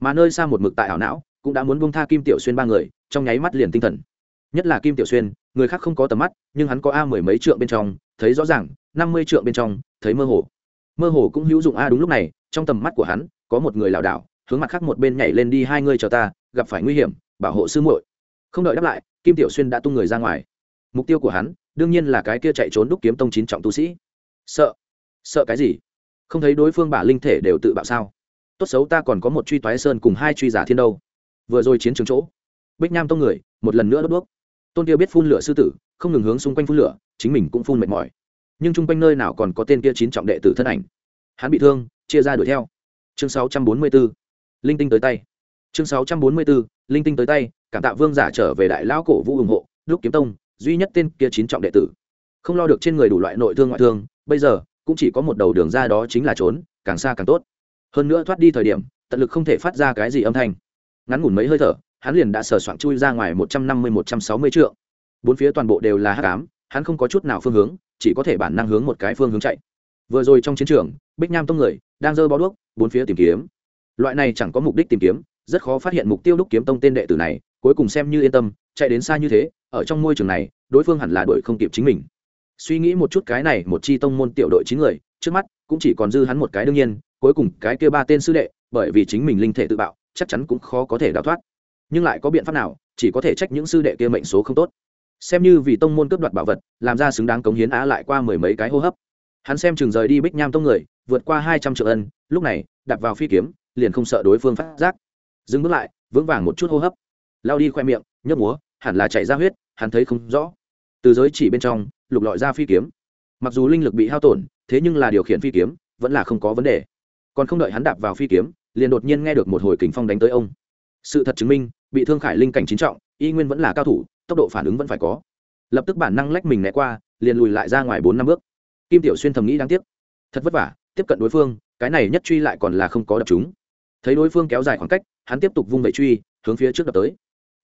Mà nơi xa một mực tại ảo não cũng đã muốn buông tha kim tiểu xuyên ba người, trong nháy mắt liền tinh thần. Nhất là kim tiểu xuyên, người khác không có tầm mắt, nhưng hắn có a mười mấy trượng bên trong, thấy rõ ràng, năm mươi trượng bên trong, thấy mơ hồ. Mơ hồ cũng hữu dụng a đúng lúc này, trong tầm mắt của hắn, có một người lảo đảo, hướng mặt khác một bên nhảy lên đi, hai người chờ ta, gặp phải nguy hiểm, bảo hộ sư muội. Không đợi đáp lại, kim tiểu xuyên đã tung người ra ngoài. Mục tiêu của hắn, đương nhiên là cái kia chạy trốn đúc kiếm tông chín trọng tu sĩ. Sợ sợ cái gì? Không thấy đối phương bả linh thể đều tự bạo sao? Tốt xấu ta còn có một truy toái sơn cùng hai truy giả thiên đâu vừa rồi chiến trường chỗ, bích nham tông người, một lần nữa đốt đuốc. Tôn kia biết phun lửa sư tử, không ngừng hướng xung quanh phun lửa, chính mình cũng phun mệt mỏi. Nhưng chung quanh nơi nào còn có tên kia chín trọng đệ tử thân ảnh? Hắn bị thương, chia ra đuổi theo. Chương 644. linh tinh tới tay. Chương 644. linh tinh tới tay, cảm tạ vương giả trở về đại lão cổ vũ ủng hộ lúc kiếm tông, duy nhất tên kia chín trọng đệ tử. Không lo được trên người đủ loại nội thương ngoại thương, bây giờ, cũng chỉ có một đầu đường ra đó chính là trốn, càng xa càng tốt. Hơn nữa thoát đi thời điểm, tận lực không thể phát ra cái gì âm thanh ngắn ngủn mấy hơi thở, hắn liền đã sờ soạng chui ra ngoài một trăm năm mươi, một trăm sáu mươi trượng. Bốn phía toàn bộ đều là hát cám hắn không có chút nào phương hướng, chỉ có thể bản năng hướng một cái phương hướng chạy. Vừa rồi trong chiến trường, bích nham tông người đang dơ bó đuốc, bốn phía tìm kiếm. Loại này chẳng có mục đích tìm kiếm, rất khó phát hiện mục tiêu đúc kiếm tông tên đệ tử này, cuối cùng xem như yên tâm, chạy đến xa như thế, ở trong môi trường này, đối phương hẳn là đuổi không kịp chính mình. Suy nghĩ một chút cái này, một chi tông môn tiểu đội chín người, trước mắt cũng chỉ còn dư hắn một cái đương nhiên, cuối cùng cái kia ba tên sư đệ, bởi vì chính mình linh thể tự bạo chắc chắn cũng khó có thể đào thoát. Nhưng lại có biện pháp nào, chỉ có thể trách những sư đệ kia mệnh số không tốt. Xem như vì tông môn cướp đoạt bảo vật, làm ra xứng đáng cống hiến á lại qua mười mấy cái hô hấp. Hắn xem chừng rời đi bích nham tông người, vượt qua hai trăm triệu ân, lúc này đặt vào phi kiếm, liền không sợ đối phương phát giác. Dừng bước lại, vững vàng một chút hô hấp. Lao đi khoe miệng, nhấp múa, hẳn là chạy ra huyết, hắn thấy không rõ. Từ giới chỉ bên trong, lục lọi ra phi kiếm. Mặc dù linh lực bị hao tổn, thế nhưng là điều khiển phi kiếm, vẫn là không có vấn đề. Còn không đợi hắn đạp vào phi kiếm liền đột nhiên nghe được một hồi kình phong đánh tới ông. Sự thật chứng minh, bị thương khải linh cảnh chính trọng, y nguyên vẫn là cao thủ, tốc độ phản ứng vẫn phải có. Lập tức bản năng lách mình né qua, liền lùi lại ra ngoài bốn năm bước. Kim tiểu xuyên thầm nghĩ đáng tiếc. Thật vất vả, tiếp cận đối phương, cái này nhất truy lại còn là không có đập chúng. Thấy đối phương kéo dài khoảng cách, hắn tiếp tục vung vẩy truy, hướng phía trước đập tới.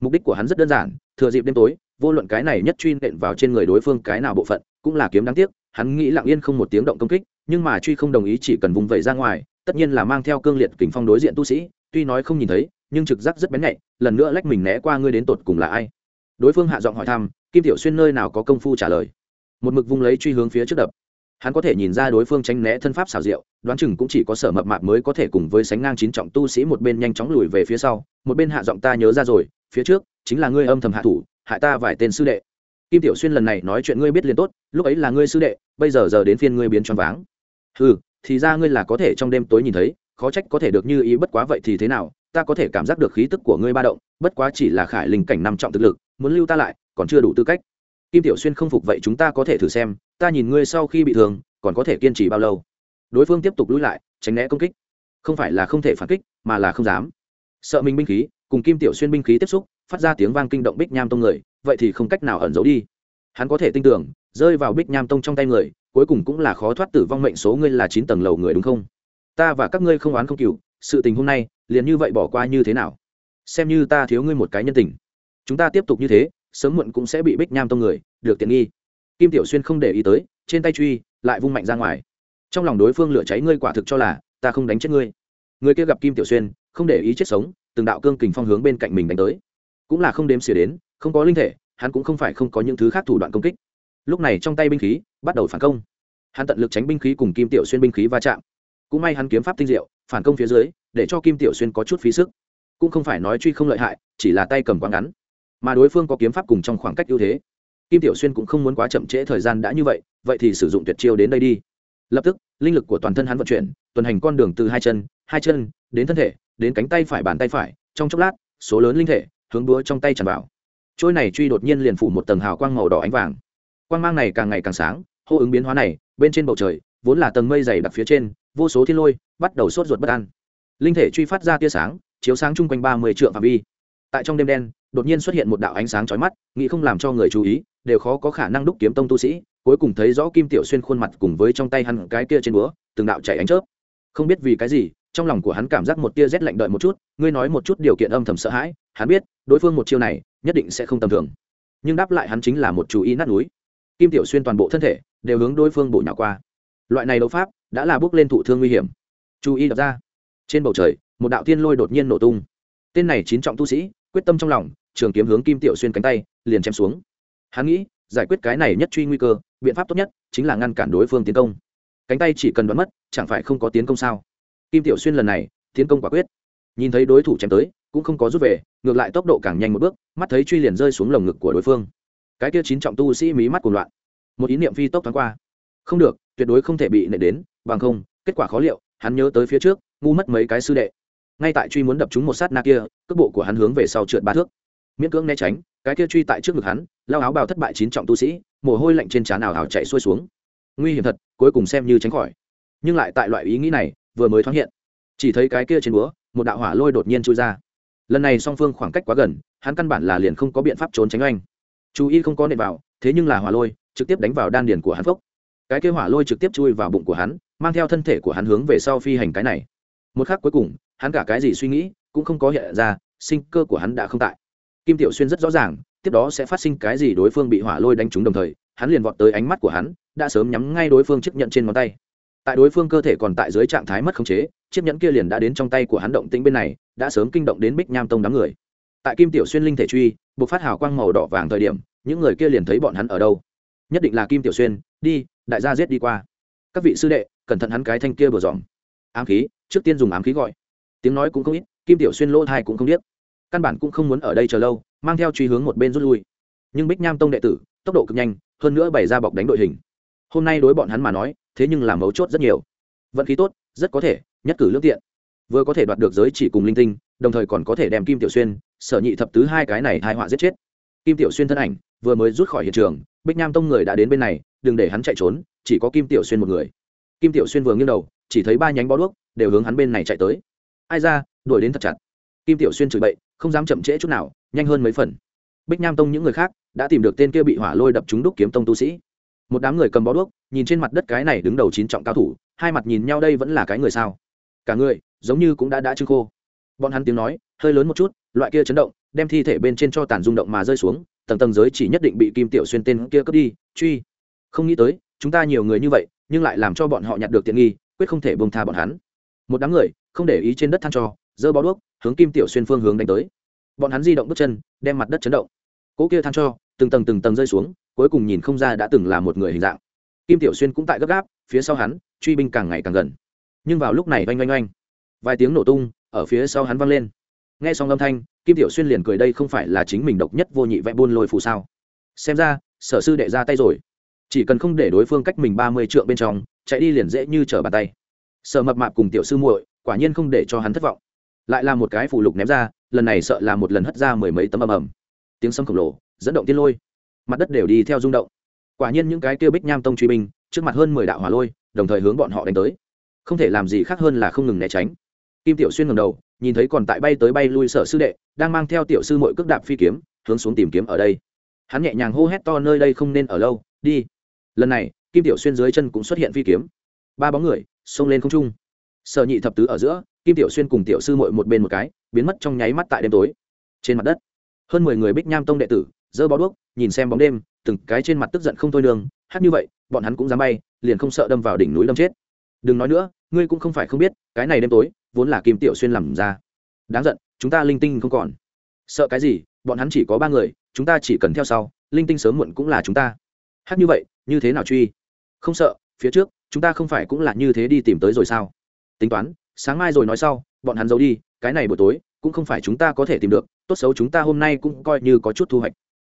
Mục đích của hắn rất đơn giản, thừa dịp đêm tối, vô luận cái này nhất truy nện vào trên người đối phương cái nào bộ phận, cũng là kiếm đáng tiếc, hắn nghĩ lặng yên không một tiếng động công kích, nhưng mà truy không đồng ý chỉ cần vùng vẩy ra ngoài tất nhiên là mang theo cương liệt kình phong đối diện tu sĩ, tuy nói không nhìn thấy, nhưng trực giác rất bén nhạy, lần nữa lách mình né qua ngươi đến tột cùng là ai? Đối phương hạ giọng hỏi thăm, kim tiểu xuyên nơi nào có công phu trả lời? Một mực vung lấy truy hướng phía trước đập. Hắn có thể nhìn ra đối phương tránh né thân pháp xảo diệu, đoán chừng cũng chỉ có sở mập mạp mới có thể cùng với sánh ngang chín trọng tu sĩ một bên nhanh chóng lùi về phía sau, một bên hạ giọng ta nhớ ra rồi, phía trước chính là ngươi âm thầm hạ thủ hại ta vài tên sư đệ. Kim tiểu xuyên lần này nói chuyện ngươi biết liền tốt, lúc ấy là ngươi sư đệ, bây giờ giờ đến phiên ngươi biến choáng váng. Ừ thì ra ngươi là có thể trong đêm tối nhìn thấy, khó trách có thể được như ý bất quá vậy thì thế nào, ta có thể cảm giác được khí tức của ngươi ba động, bất quá chỉ là khải linh cảnh năm trọng thực lực, muốn lưu ta lại, còn chưa đủ tư cách. Kim tiểu xuyên không phục vậy chúng ta có thể thử xem, ta nhìn ngươi sau khi bị thương, còn có thể kiên trì bao lâu? Đối phương tiếp tục lùi lại, tránh né công kích. Không phải là không thể phản kích, mà là không dám. Sợ mình binh khí, cùng kim tiểu xuyên binh khí tiếp xúc, phát ra tiếng vang kinh động bích nham tông người, vậy thì không cách nào ẩn giấu đi. Hắn có thể tin tưởng, rơi vào bích nham tông trong tay người cuối cùng cũng là khó thoát tử vong mệnh số ngươi là chín tầng lầu người đúng không? Ta và các ngươi không oán không cừu, sự tình hôm nay liền như vậy bỏ qua như thế nào? Xem như ta thiếu ngươi một cái nhân tình. Chúng ta tiếp tục như thế, sớm muộn cũng sẽ bị bích nham tông người được tiện nghi. Kim tiểu xuyên không để ý tới, trên tay truy, lại vung mạnh ra ngoài. Trong lòng đối phương lửa cháy ngươi quả thực cho là ta không đánh chết ngươi. Người kia gặp kim tiểu xuyên, không để ý chết sống, từng đạo cương kình phong hướng bên cạnh mình đánh tới. Cũng là không đếm xỉa đến, không có linh thể, hắn cũng không phải không có những thứ khác thủ đoạn công kích lúc này trong tay binh khí bắt đầu phản công. Hắn tận lực tránh binh khí cùng kim tiểu xuyên binh khí va chạm. Cũng may hắn kiếm pháp tinh diệu, phản công phía dưới, để cho kim tiểu xuyên có chút phí sức. Cũng không phải nói truy không lợi hại, chỉ là tay cầm quá ngắn. Mà đối phương có kiếm pháp cùng trong khoảng cách ưu thế. Kim tiểu xuyên cũng không muốn quá chậm trễ thời gian đã như vậy vậy thì sử dụng tuyệt chiêu đến đây đi. Lập tức, linh lực của toàn thân hắn vận chuyển, tuần hành con đường từ hai chân hai chân, đến thân thể, đến cánh tay phải bàn tay phải, trong chốc lát, số lớn linh thể hướng búa trong tay tràn vào. Trôi này truy đột nhiên liền phủ một tầng hào quang màu đỏ ánh vàng quang mang này càng ngày càng sáng, hô ứng biến hóa này, bên trên bầu trời, vốn là tầng mây dày đặc phía trên, vô số thiên lôi, bắt đầu sốt ruột bất an. Linh thể truy phát ra tia sáng, chiếu sáng chung quanh ba mươi triệu phạm vi. Tại trong đêm đen, đột nhiên xuất hiện một đạo ánh sáng chói mắt, nghĩ không làm cho người chú ý, đều khó có khả năng đúc kiếm tông tu sĩ, cuối cùng thấy rõ kim tiểu xuyên khuôn mặt cùng với trong tay hắn cái kia trên búa, từng đạo chảy ánh chớp. Không biết vì cái gì, trong lòng của hắn cảm giác một tia rét lạnh đợi một chút, ngươi nói một chút điều kiện âm thầm sợ hãi, hắn biết, đối phương một chiêu này, nhất định sẽ không tầm thường. Nhưng đáp lại hắn chính là một chú ý nát núi kim tiểu xuyên toàn bộ thân thể đều hướng đối phương bổ nhào qua. Loại này đấu pháp đã là bước lên thụ thương nguy hiểm. Chú ý đặt ra. Trên bầu trời, một đạo tiên lôi đột nhiên nổ tung. Tên này chín trọng tu sĩ, quyết tâm trong lòng, trường kiếm hướng kim tiểu xuyên cánh tay, liền chém xuống. Hắn nghĩ, giải quyết cái này nhất truy nguy cơ, biện pháp tốt nhất chính là ngăn cản đối phương tiến công. Cánh tay chỉ cần đoán mất, chẳng phải không có tiến công sao? Kim tiểu xuyên lần này, tiến công quả quyết. Nhìn thấy đối thủ chém tới, cũng không có rút về, ngược lại tốc độ càng nhanh một bước, mắt thấy truy liền rơi xuống lồng ngực của đối phương cái kia chín trọng tu sĩ mí mắt cuồng loạn. Một ý niệm phi tốc thoáng qua. Không được, tuyệt đối không thể bị nệ đến, bằng không, kết quả khó liệu, hắn nhớ tới phía trước, ngu mất mấy cái sư đệ. Ngay tại truy muốn đập chúng một sát na kia, cước bộ của hắn hướng về sau trượt ba thước. Miễn cưỡng né tránh, cái kia truy tại trước ngực hắn, lao áo bào thất bại chín trọng tu sĩ, mồ hôi lạnh trên trán ảo ảo chạy xuôi xuống. Nguy hiểm thật, cuối cùng xem như tránh khỏi. Nhưng lại tại loại ý nghĩ này, vừa mới thoáng hiện. Chỉ thấy cái kia trên búa, một đạo hỏa lôi đột nhiên chui ra. Lần này song phương khoảng cách quá gần, hắn căn bản là liền không có biện pháp trốn tránh oanh chú ý không có nệ vào, thế nhưng là hỏa lôi trực tiếp đánh vào đan điền của hắn phốc. Cái kia hỏa lôi trực tiếp chui vào bụng của hắn, mang theo thân thể của hắn hướng về sau phi hành cái này. Một khắc cuối cùng, hắn cả cái gì suy nghĩ cũng không có hiện ra, sinh cơ của hắn đã không tại. Kim tiểu xuyên rất rõ ràng, tiếp đó sẽ phát sinh cái gì đối phương bị hỏa lôi đánh trúng đồng thời, hắn liền vọt tới ánh mắt của hắn, đã sớm nhắm ngay đối phương chiếc nhận trên ngón tay. Tại đối phương cơ thể còn tại dưới trạng thái mất khống chế, chiếc nhẫn kia liền đã đến trong tay của hắn động tĩnh bên này, đã sớm kinh động đến bích nham tông đám người. Tại kim tiểu xuyên linh thể truy buộc phát hào quang màu đỏ vàng thời điểm, những người kia liền thấy bọn hắn ở đâu. Nhất định là kim tiểu xuyên, đi, đại gia giết đi qua. Các vị sư đệ, cẩn thận hắn cái thanh kia bừa dòm ám khí, trước tiên dùng ám khí gọi. Tiếng nói cũng không ít, kim tiểu xuyên lỗ thai cũng không biết căn bản cũng không muốn ở đây chờ lâu, mang theo truy hướng một bên rút lui. Nhưng bích nham tông đệ tử, tốc độ cực nhanh, hơn nữa bày ra bọc đánh đội hình. Hôm nay đối bọn hắn mà nói, thế nhưng là mấu chốt rất nhiều. Vận khí tốt, rất có thể, nhất cử lương tiện. Vừa có thể đoạt được giới chỉ cùng linh tinh, đồng thời còn có thể đem kim tiểu xuyên sở nhị thập tứ hai cái này hai họa giết chết. Kim tiểu xuyên thân ảnh vừa mới rút khỏi hiện trường, bích nham tông người đã đến bên này, đừng để hắn chạy trốn, chỉ có kim tiểu xuyên một người. Kim tiểu xuyên vừa nghiêng đầu, chỉ thấy ba nhánh bó đuốc đều hướng hắn bên này chạy tới. Ai ra, đuổi đến thật chặt. Kim tiểu xuyên chửi bậy, không dám chậm trễ chút nào, nhanh hơn mấy phần. Bích nham tông những người khác đã tìm được tên kia bị hỏa lôi đập trúng đúc kiếm tông tu sĩ. Một đám người cầm bó đuốc, nhìn trên mặt đất cái này đứng đầu chín trọng cao thủ, hai mặt nhìn nhau đây vẫn là cái người sao? Cả người giống như cũng đã đã trưng khô. Bọn hắn tiếng nói hơi lớn một chút loại kia chấn động, đem thi thể bên trên cho tàn rung động mà rơi xuống, tầng tầng giới chỉ nhất định bị kim tiểu xuyên tên kia cướp đi, truy. Không nghĩ tới, chúng ta nhiều người như vậy, nhưng lại làm cho bọn họ nhặt được tiện nghi, quyết không thể bông tha bọn hắn. Một đám người, không để ý trên đất than cho dơ bó đuốc, hướng kim tiểu xuyên phương hướng đánh tới. Bọn hắn di động bước chân, đem mặt đất chấn động. Cỗ kia than cho, từng tầng từng tầng rơi xuống, cuối cùng nhìn không ra đã từng là một người hình dạng. Kim tiểu xuyên cũng tại gấp gáp, phía sau hắn, truy binh càng ngày càng gần. Nhưng vào lúc này oanh oanh oanh, vài tiếng nổ tung, ở phía sau hắn vang lên nghe xong âm thanh, kim tiểu xuyên liền cười đây không phải là chính mình độc nhất vô nhị vẽ buôn lôi phù sao? Xem ra, sở sư đệ ra tay rồi. Chỉ cần không để đối phương cách mình ba mươi trượng bên trong, chạy đi liền dễ như trở bàn tay. Sở mập mạp cùng tiểu sư muội, quả nhiên không để cho hắn thất vọng. Lại là một cái phù lục ném ra, lần này sợ là một lần hất ra mười mấy tấm ầm ầm. Tiếng sấm khổng lồ, dẫn động tiên lôi. Mặt đất đều đi theo rung động. Quả nhiên những cái tiêu bích nham tông truy binh, trước mặt hơn mười đạo hỏa lôi, đồng thời hướng bọn họ đánh tới. Không thể làm gì khác hơn là không ngừng né tránh. Kim tiểu xuyên ngầm đầu nhìn thấy còn tại bay tới bay lui sở sư đệ, đang mang theo tiểu sư mội cước đạp phi kiếm, hướng xuống tìm kiếm ở đây. Hắn nhẹ nhàng hô hét to nơi đây không nên ở lâu, đi. Lần này, kim tiểu xuyên dưới chân cũng xuất hiện phi kiếm. Ba bóng người, xông lên không trung. Sở nhị thập tứ ở giữa, kim tiểu xuyên cùng tiểu sư mội một bên một cái, biến mất trong nháy mắt tại đêm tối. Trên mặt đất, hơn mười người bích nham tông đệ tử, giơ bó đuốc, nhìn xem bóng đêm, từng cái trên mặt tức giận không thôi đường, hát như vậy, bọn hắn cũng dám bay, liền không sợ đâm vào đỉnh núi đâm chết. Đừng nói nữa, ngươi cũng không phải không biết, cái này đêm tối vốn là kim tiểu xuyên làm ra. Đáng giận, chúng ta linh tinh không còn. Sợ cái gì, bọn hắn chỉ có ba người, chúng ta chỉ cần theo sau, linh tinh sớm muộn cũng là chúng ta. Hát như vậy, như thế nào truy? Không sợ, phía trước, chúng ta không phải cũng là như thế đi tìm tới rồi sao? Tính toán, sáng mai rồi nói sau, bọn hắn giấu đi, cái này buổi tối, cũng không phải chúng ta có thể tìm được, tốt xấu chúng ta hôm nay cũng coi như có chút thu hoạch.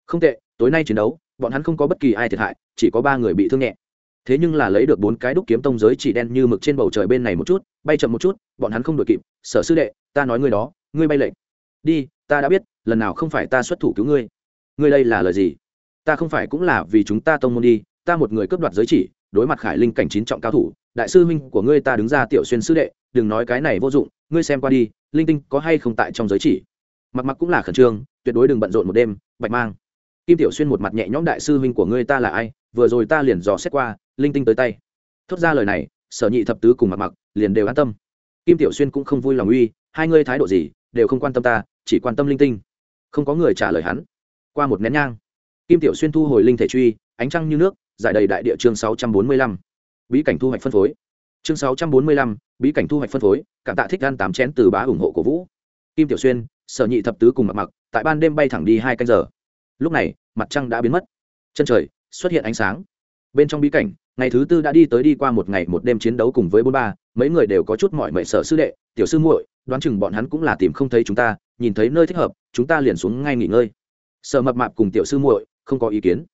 Không tệ, tối nay chiến đấu, bọn hắn không có bất kỳ ai thiệt hại, chỉ có ba người bị thương nhẹ thế nhưng là lấy được bốn cái đúc kiếm tông giới chỉ đen như mực trên bầu trời bên này một chút, bay chậm một chút, bọn hắn không đuổi kịp, sở sư đệ, ta nói ngươi đó, ngươi bay lệnh đi, ta đã biết, lần nào không phải ta xuất thủ cứu ngươi. Ngươi đây là lời gì? Ta không phải cũng là vì chúng ta tông môn đi, ta một người cướp đoạt giới chỉ, đối mặt khải linh cảnh chín trọng cao thủ, đại sư huynh của ngươi ta đứng ra tiểu xuyên sư đệ, đừng nói cái này vô dụng, ngươi xem qua đi, linh tinh có hay không tại trong giới chỉ? Mặc mặc cũng là khẩn trương, tuyệt đối đừng bận rộn một đêm, bạch mang. Kim tiểu xuyên một mặt nhẹ nhõm, đại sư huynh của ngươi ta là ai? Vừa rồi ta liền dò xét qua linh tinh tới tay. Thốt ra lời này, sở nhị thập tứ cùng mặc mặc liền đều an tâm. Kim tiểu xuyên cũng không vui lòng uy, hai ngươi thái độ gì, đều không quan tâm ta, chỉ quan tâm linh tinh. Không có người trả lời hắn. Qua một nén nhang, kim tiểu xuyên thu hồi linh thể truy, ánh trăng như nước, giải đầy đại địa chương sáu trăm bốn mươi lăm. Bí cảnh thu hoạch phân phối. Chương sáu trăm bốn mươi lăm, bí cảnh thu hoạch phân phối, cảm tạ thích gan tám chén từ bá ủng hộ của vũ. Kim tiểu xuyên, sở nhị thập tứ cùng mặc mặc, tại ban đêm bay thẳng đi hai canh giờ. Lúc này, mặt trăng đã biến mất. Chân trời xuất hiện ánh sáng. Bên trong bí cảnh ngày thứ tư đã đi tới đi qua một ngày một đêm chiến đấu cùng với bốn ba, mấy người đều có chút mọi mệnh sở sư đệ, tiểu sư muội, đoán chừng bọn hắn cũng là tìm không thấy chúng ta, nhìn thấy nơi thích hợp, chúng ta liền xuống ngay nghỉ ngơi. Sợ mập mạp cùng tiểu sư muội, không có ý kiến.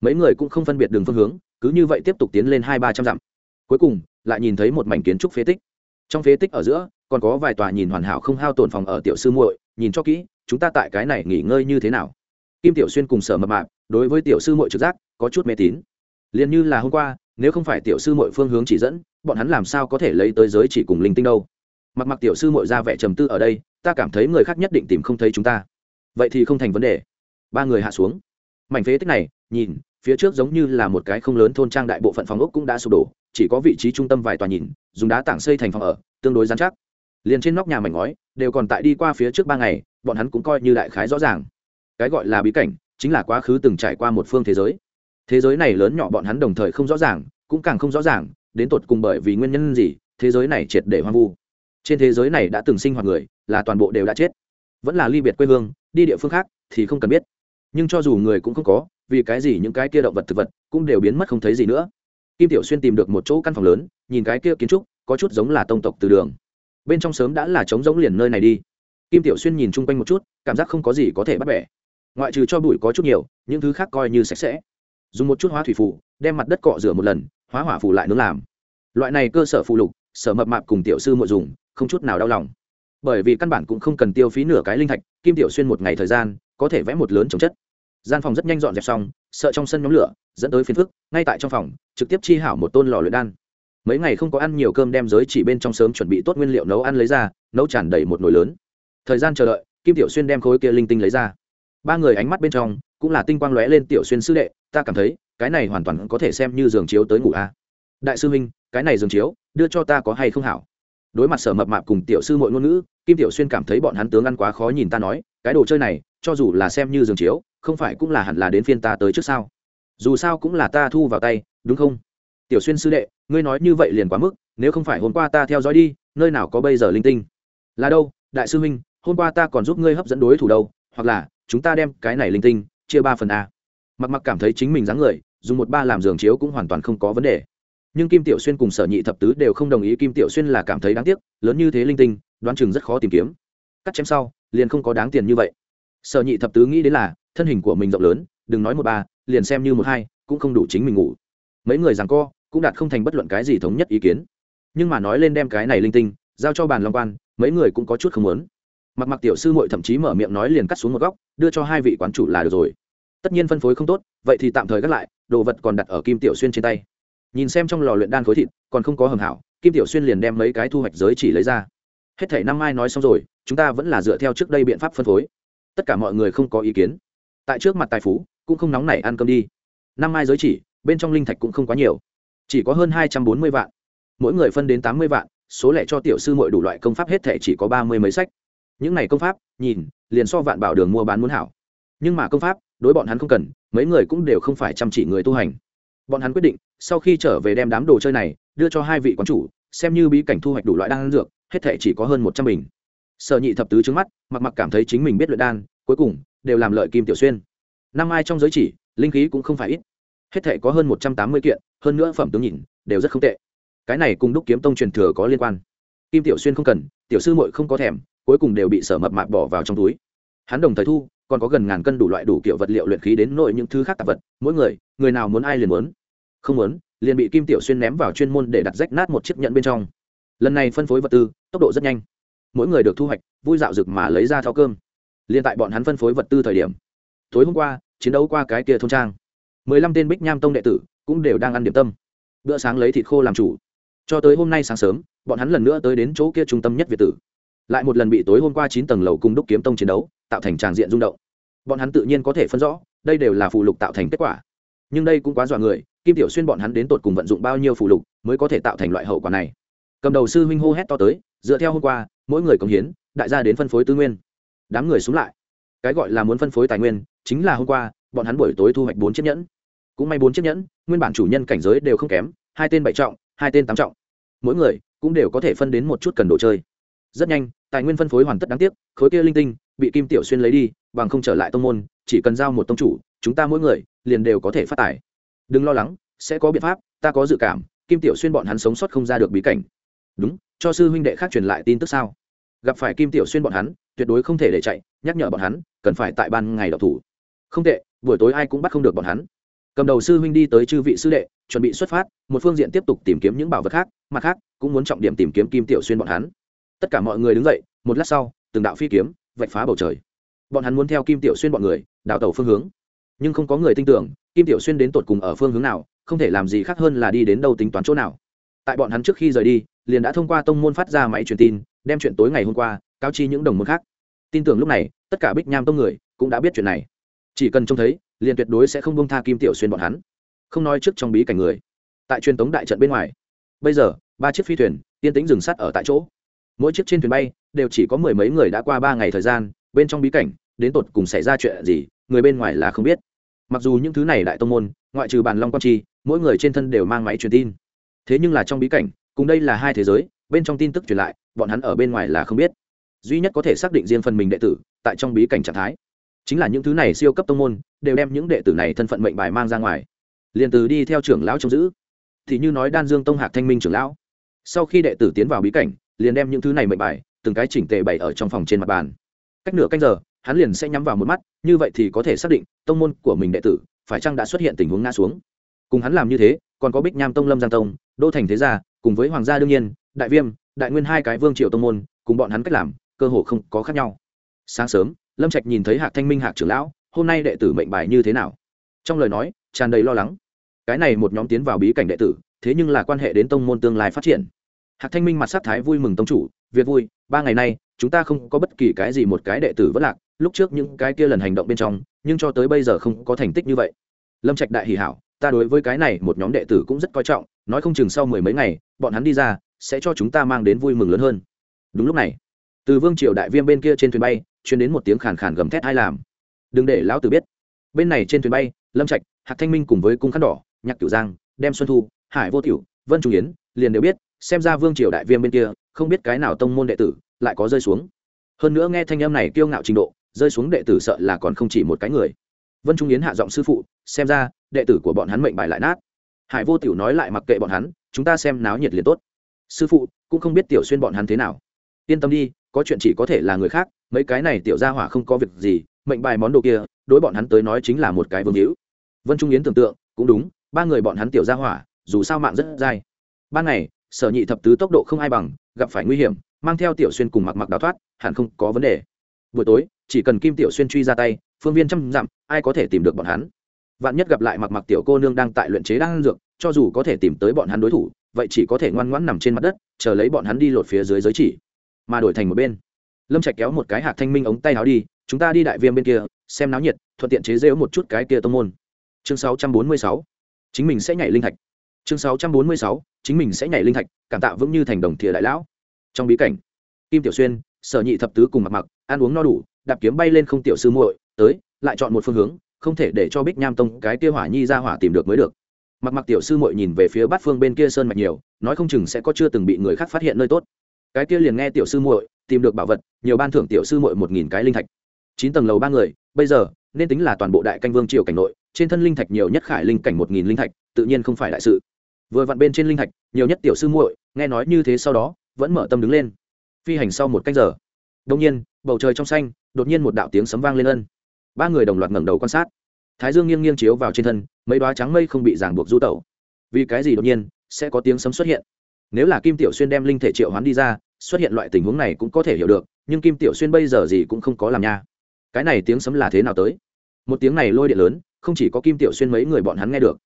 Mấy người cũng không phân biệt đường phương hướng, cứ như vậy tiếp tục tiến lên hai ba trăm dặm. Cuối cùng, lại nhìn thấy một mảnh kiến trúc phế tích. Trong phế tích ở giữa, còn có vài tòa nhìn hoàn hảo không hao tổn phòng ở tiểu sư muội, nhìn cho kỹ, chúng ta tại cái này nghỉ ngơi như thế nào? Kim tiểu xuyên cùng sở mập mạp, đối với tiểu sư muội trực giác, có chút mê tín. Liền như là hôm qua nếu không phải tiểu sư muội phương hướng chỉ dẫn, bọn hắn làm sao có thể lấy tới giới chỉ cùng linh tinh đâu? Mặc mặc tiểu sư muội ra vẻ trầm tư ở đây, ta cảm thấy người khác nhất định tìm không thấy chúng ta. Vậy thì không thành vấn đề. Ba người hạ xuống. Mảnh phế tích này, nhìn, phía trước giống như là một cái không lớn thôn trang đại bộ phận phòng ốc cũng đã sụp đổ, chỉ có vị trí trung tâm vài tòa nhìn, dùng đá tảng xây thành phòng ở, tương đối dán chắc. Liền trên nóc nhà mảnh ngói, đều còn tại đi qua phía trước ba ngày, bọn hắn cũng coi như đại khái rõ ràng. Cái gọi là bí cảnh, chính là quá khứ từng trải qua một phương thế giới thế giới này lớn nhỏ bọn hắn đồng thời không rõ ràng, cũng càng không rõ ràng, đến tột cùng bởi vì nguyên nhân gì, thế giới này triệt để hoang vu. Trên thế giới này đã từng sinh hoạt người, là toàn bộ đều đã chết. Vẫn là ly biệt quê hương, đi địa phương khác thì không cần biết. Nhưng cho dù người cũng không có, vì cái gì những cái kia động vật thực vật cũng đều biến mất không thấy gì nữa. Kim tiểu xuyên tìm được một chỗ căn phòng lớn, nhìn cái kia kiến trúc, có chút giống là tông tộc từ đường. Bên trong sớm đã là trống giống liền nơi này đi. Kim tiểu xuyên nhìn chung quanh một chút, cảm giác không có gì có thể bắt bẻ. Ngoại trừ cho bụi có chút nhiều, những thứ khác coi như sạch sẽ dùng một chút hóa thủy phủ đem mặt đất cọ rửa một lần, hóa hỏa phủ lại nướng làm. Loại này cơ sở phụ lục, sở mập mạp cùng tiểu sư mộ dùng, không chút nào đau lòng. Bởi vì căn bản cũng không cần tiêu phí nửa cái linh thạch, kim tiểu xuyên một ngày thời gian, có thể vẽ một lớn trồng chất. Gian phòng rất nhanh dọn dẹp xong, sợ trong sân nhóm lửa, dẫn tới phiền phức, ngay tại trong phòng, trực tiếp chi hảo một tôn lò luyện đan. Mấy ngày không có ăn nhiều cơm đem giới chỉ bên trong sớm chuẩn bị tốt nguyên liệu nấu ăn lấy ra, nấu tràn đầy một nồi lớn. Thời gian chờ đợi, kim tiểu xuyên đem khối kia linh tinh lấy ra. Ba người ánh mắt bên trong, cũng là tinh quang lóe lên tiểu xuyên sư đệ ta cảm thấy, cái này hoàn toàn có thể xem như giường chiếu tới ngủ a. Đại sư huynh, cái này giường chiếu, đưa cho ta có hay không hảo? Đối mặt sở mập mạp cùng tiểu sư mọi ngôn ngữ, kim tiểu xuyên cảm thấy bọn hắn tướng ăn quá khó nhìn ta nói, cái đồ chơi này, cho dù là xem như giường chiếu, không phải cũng là hẳn là đến phiên ta tới trước sao? Dù sao cũng là ta thu vào tay, đúng không? Tiểu xuyên sư đệ, ngươi nói như vậy liền quá mức, nếu không phải hôm qua ta theo dõi đi, nơi nào có bây giờ linh tinh? Là đâu, đại sư huynh, hôm qua ta còn giúp ngươi hấp dẫn đối thủ đâu, hoặc là, chúng ta đem cái này linh tinh, chia ba phần a mặc mặc cảm thấy chính mình dáng người, dùng một ba làm giường chiếu cũng hoàn toàn không có vấn đề. Nhưng kim tiểu xuyên cùng sở nhị thập tứ đều không đồng ý kim tiểu xuyên là cảm thấy đáng tiếc, lớn như thế linh tinh, đoán chừng rất khó tìm kiếm. Cắt chém sau, liền không có đáng tiền như vậy. Sở nhị thập tứ nghĩ đến là, thân hình của mình rộng lớn, đừng nói một ba, liền xem như một hai, cũng không đủ chính mình ngủ. Mấy người rằng co, cũng đạt không thành bất luận cái gì thống nhất ý kiến. Nhưng mà nói lên đem cái này linh tinh, giao cho bàn long quan, mấy người cũng có chút không muốn. Mặc mặc tiểu sư muội thậm chí mở miệng nói liền cắt xuống một góc, đưa cho hai vị quán chủ là được rồi tất nhiên phân phối không tốt, vậy thì tạm thời gác lại, đồ vật còn đặt ở kim tiểu xuyên trên tay. Nhìn xem trong lò luyện đan khối thịt, còn không có hầm hảo, kim tiểu xuyên liền đem mấy cái thu hoạch giới chỉ lấy ra. Hết thể năm mai nói xong rồi, chúng ta vẫn là dựa theo trước đây biện pháp phân phối. Tất cả mọi người không có ý kiến. Tại trước mặt tài phú, cũng không nóng nảy ăn cơm đi. Năm mai giới chỉ, bên trong linh thạch cũng không quá nhiều. Chỉ có hơn hai trăm bốn mươi vạn. Mỗi người phân đến tám mươi vạn, số lẻ cho tiểu sư mọi đủ loại công pháp hết thể chỉ có ba mươi mấy sách. Những này công pháp, nhìn, liền so vạn bảo đường mua bán muốn hảo. Nhưng mà công pháp đối bọn hắn không cần, mấy người cũng đều không phải chăm chỉ người tu hành. Bọn hắn quyết định, sau khi trở về đem đám đồ chơi này đưa cho hai vị quán chủ, xem như bí cảnh thu hoạch đủ loại đan dược, hết thể chỉ có hơn một trăm bình. Sợ nhị thập tứ trước mắt, mặc mặc cảm thấy chính mình biết luyện đan, cuối cùng đều làm lợi kim tiểu xuyên. Năm ai trong giới chỉ, linh khí cũng không phải ít. Hết thể có hơn một trăm tám mươi kiện, hơn nữa phẩm tướng nhìn, đều rất không tệ. Cái này cùng đúc kiếm tông truyền thừa có liên quan. Kim tiểu xuyên không cần, tiểu sư muội không có thèm, cuối cùng đều bị sở mập mạp bỏ vào trong túi hắn đồng thời thu, còn có gần ngàn cân đủ loại đủ kiểu vật liệu luyện khí đến nội những thứ khác tạp vật, mỗi người người nào muốn ai liền muốn. Không muốn, liền bị kim tiểu xuyên ném vào chuyên môn để đặt rách nát một chiếc nhẫn bên trong. Lần này phân phối vật tư, tốc độ rất nhanh. Mỗi người được thu hoạch, vui dạo rực mà lấy ra thao cơm. Liền tại bọn hắn phân phối vật tư thời điểm, tối hôm qua, chiến đấu qua cái kia thôn trang. Mười lăm tên bích nham tông đệ tử cũng đều đang ăn điểm tâm. Bữa sáng lấy thịt khô làm chủ. Cho tới hôm nay sáng sớm, bọn hắn lần nữa tới đến chỗ kia trung tâm nhất việt tử. Lại một lần bị tối hôm qua chín tầng lầu cung đúc kiếm tông chiến đấu tạo thành tràng diện rung động. Bọn hắn tự nhiên có thể phân rõ, đây đều là phụ lục tạo thành kết quả. Nhưng đây cũng quá dọa người, kim tiểu xuyên bọn hắn đến tột cùng vận dụng bao nhiêu phụ lục mới có thể tạo thành loại hậu quả này? Cầm đầu sư huynh hô hét to tới, dựa theo hôm qua, mỗi người cống hiến, đại gia đến phân phối tư nguyên. Đám người xuống lại. Cái gọi là muốn phân phối tài nguyên, chính là hôm qua, bọn hắn buổi tối thu hoạch bốn chiếc nhẫn. Cũng may bốn chiếc nhẫn, nguyên bản chủ nhân cảnh giới đều không kém, hai tên bảy trọng, hai tên tám trọng. Mỗi người cũng đều có thể phân đến một chút cần đồ chơi. Rất nhanh tài nguyên phân phối hoàn tất đáng tiếc, khối kia linh tinh bị kim tiểu xuyên lấy đi, bằng không trở lại tông môn, chỉ cần giao một tông chủ, chúng ta mỗi người liền đều có thể phát tài. Đừng lo lắng, sẽ có biện pháp, ta có dự cảm, kim tiểu xuyên bọn hắn sống sót không ra được bí cảnh. Đúng, cho sư huynh đệ khác truyền lại tin tức sao? Gặp phải kim tiểu xuyên bọn hắn, tuyệt đối không thể để chạy, nhắc nhở bọn hắn, cần phải tại ban ngày đọc thủ. Không tệ, buổi tối ai cũng bắt không được bọn hắn. Cầm đầu sư huynh đi tới chư vị sư đệ, chuẩn bị xuất phát, một phương diện tiếp tục tìm kiếm những bảo vật khác, mặt khác, cũng muốn trọng điểm tìm kiếm kim tiểu xuyên bọn hắn tất cả mọi người đứng dậy, một lát sau, từng đạo phi kiếm vạch phá bầu trời. Bọn hắn muốn theo kim tiểu xuyên bọn người, đào tàu phương hướng. Nhưng không có người tin tưởng, kim tiểu xuyên đến tột cùng ở phương hướng nào, không thể làm gì khác hơn là đi đến đâu tính toán chỗ nào. Tại bọn hắn trước khi rời đi, liền đã thông qua tông môn phát ra máy truyền tin, đem chuyện tối ngày hôm qua cáo chi những đồng môn khác. Tin tưởng lúc này, tất cả bích nham tông người cũng đã biết chuyện này. Chỉ cần trông thấy, liền tuyệt đối sẽ không bông tha kim tiểu xuyên bọn hắn. Không nói trước trong bí cảnh người. Tại truyền tống đại trận bên ngoài, bây giờ, ba chiếc phi thuyền yên tĩnh dừng sắt ở tại chỗ mỗi chiếc trên thuyền bay đều chỉ có mười mấy người đã qua ba ngày thời gian, bên trong bí cảnh, đến tột cùng xảy ra chuyện gì, người bên ngoài là không biết. Mặc dù những thứ này đại tông môn, ngoại trừ bàn long quan chi, mỗi người trên thân đều mang máy truyền tin. Thế nhưng là trong bí cảnh, cùng đây là hai thế giới, bên trong tin tức truyền lại, bọn hắn ở bên ngoài là không biết. Duy nhất có thể xác định riêng phần mình đệ tử, tại trong bí cảnh trạng thái, chính là những thứ này siêu cấp tông môn, đều đem những đệ tử này thân phận mệnh bài mang ra ngoài. Liền từ đi theo trưởng lão trông giữ. Thì như nói đan dương tông hạc thanh minh trưởng lão, sau khi đệ tử tiến vào bí cảnh liền đem những thứ này mệnh bài, từng cái chỉnh tề bày ở trong phòng trên mặt bàn. Cách nửa canh giờ, hắn liền sẽ nhắm vào một mắt, như vậy thì có thể xác định, tông môn của mình đệ tử, phải chăng đã xuất hiện tình huống ngã xuống. Cùng hắn làm như thế, còn có bích nham tông, lâm giang tông, đô thành thế gia, cùng với hoàng gia đương nhiên, đại viêm, đại nguyên hai cái vương triệu tông môn, cùng bọn hắn cách làm, cơ hồ không có khác nhau. Sáng sớm, lâm trạch nhìn thấy hạc thanh minh hạc trưởng lão, hôm nay đệ tử mệnh bài như thế nào? Trong lời nói, tràn đầy lo lắng. Cái này một nhóm tiến vào bí cảnh đệ tử, thế nhưng là quan hệ đến tông môn tương lai phát triển hạc thanh minh mặt sắc thái vui mừng tông chủ việc vui, ba ngày nay, chúng ta không có bất kỳ cái gì một cái đệ tử vất lạc, lúc trước những cái kia lần hành động bên trong, nhưng cho tới bây giờ không có thành tích như vậy. Lâm trạch đại hỷ hảo, ta đối với cái này một nhóm đệ tử cũng rất coi trọng, nói không chừng sau mười mấy ngày, bọn hắn đi ra, sẽ cho chúng ta mang đến vui mừng lớn hơn. Đúng lúc này, từ vương triều đại viêm bên kia trên thuyền bay chuyến đến một tiếng khàn khàn gầm thét ai làm. Đừng để lão tử biết. Bên này trên thuyền bay, lâm trạch, hạc thanh minh cùng với cung khăn đỏ, nhạc tiểu giang, đem xuân thu, hải vô tiểu, vân trung yến, liền đều biết xem ra vương triều đại viêm bên kia, không biết cái nào tông môn đệ tử lại có rơi xuống. Hơn nữa nghe thanh âm này kiêu ngạo trình độ, rơi xuống đệ tử sợ là còn không chỉ một cái người. Vân trung yến hạ giọng sư phụ, xem ra, đệ tử của bọn hắn mệnh bài lại nát. Hải vô tiểu nói lại mặc kệ bọn hắn, chúng ta xem náo nhiệt liền tốt. Sư phụ, cũng không biết tiểu xuyên bọn hắn thế nào. Yên tâm đi, có chuyện chỉ có thể là người khác, mấy cái này tiểu gia hỏa không có việc gì, mệnh bài món đồ kia, đối bọn hắn tới nói chính là một cái vương hữu. Vân trung yến tưởng tượng, cũng đúng, ba người bọn hắn tiểu gia hỏa, dù sao mạng rất dai. Ban ngày sở nhị thập tứ tốc độ không ai bằng, gặp phải nguy hiểm, mang theo tiểu xuyên cùng mặc mặc đào thoát, hẳn không có vấn đề. Buổi tối, chỉ cần kim tiểu xuyên truy ra tay, phương viên trăm dặm, ai có thể tìm được bọn hắn? Vạn nhất gặp lại mặc mặc tiểu cô nương đang tại luyện chế đang dược, cho dù có thể tìm tới bọn hắn đối thủ, vậy chỉ có thể ngoan ngoãn nằm trên mặt đất, chờ lấy bọn hắn đi lột phía dưới giới chỉ. Mà đổi thành một bên, lâm trạch kéo một cái hạt thanh minh ống tay áo đi, chúng ta đi đại viêm bên kia, xem náo nhiệt, thuận tiện chế rễu một chút cái kia tông môn. Chương 646 chính mình sẽ nhảy linh thạch chương 646 chính mình sẽ nhảy linh thạch, cảm tạ vững như thành đồng thìa đại lão. Trong bí cảnh, kim tiểu xuyên, sở nhị thập tứ cùng mặc mặc, ăn uống no đủ, đạp kiếm bay lên không tiểu sư muội, tới, lại chọn một phương hướng, không thể để cho bích nham tông cái kia hỏa nhi ra hỏa tìm được mới được. Mặc mặc tiểu sư muội nhìn về phía bát phương bên kia sơn mạch nhiều, nói không chừng sẽ có chưa từng bị người khác phát hiện nơi tốt. Cái kia liền nghe tiểu sư muội, tìm được bảo vật, nhiều ban thưởng tiểu sư muội một nghìn cái linh thạch. Chín tầng lầu ba người, bây giờ, nên tính là toàn bộ đại canh vương triều cảnh nội, trên thân linh thạch nhiều nhất khải linh cảnh một nghìn linh thạch, tự nhiên không phải đại sự vừa vặn bên trên linh thạch, nhiều nhất tiểu sư muội, nghe nói như thế sau đó, vẫn mở tâm đứng lên. Phi hành sau một canh giờ đông nhiên, bầu trời trong xanh, đột nhiên một đạo tiếng sấm vang lên ân. Ba người đồng loạt ngẩng đầu quan sát. Thái dương nghiêng nghiêng chiếu vào trên thân, mấy đoá trắng mây không bị ràng buộc du tẩu. Vì cái gì đột nhiên, sẽ có tiếng sấm xuất hiện? Nếu là kim tiểu xuyên đem linh thể triệu hoán đi ra, xuất hiện loại tình huống này cũng có thể hiểu được, nhưng kim tiểu xuyên bây giờ gì cũng không có làm nha. Cái này tiếng sấm là thế nào tới? Một tiếng này lôi điện lớn, không chỉ có kim tiểu xuyên mấy người bọn hắn nghe được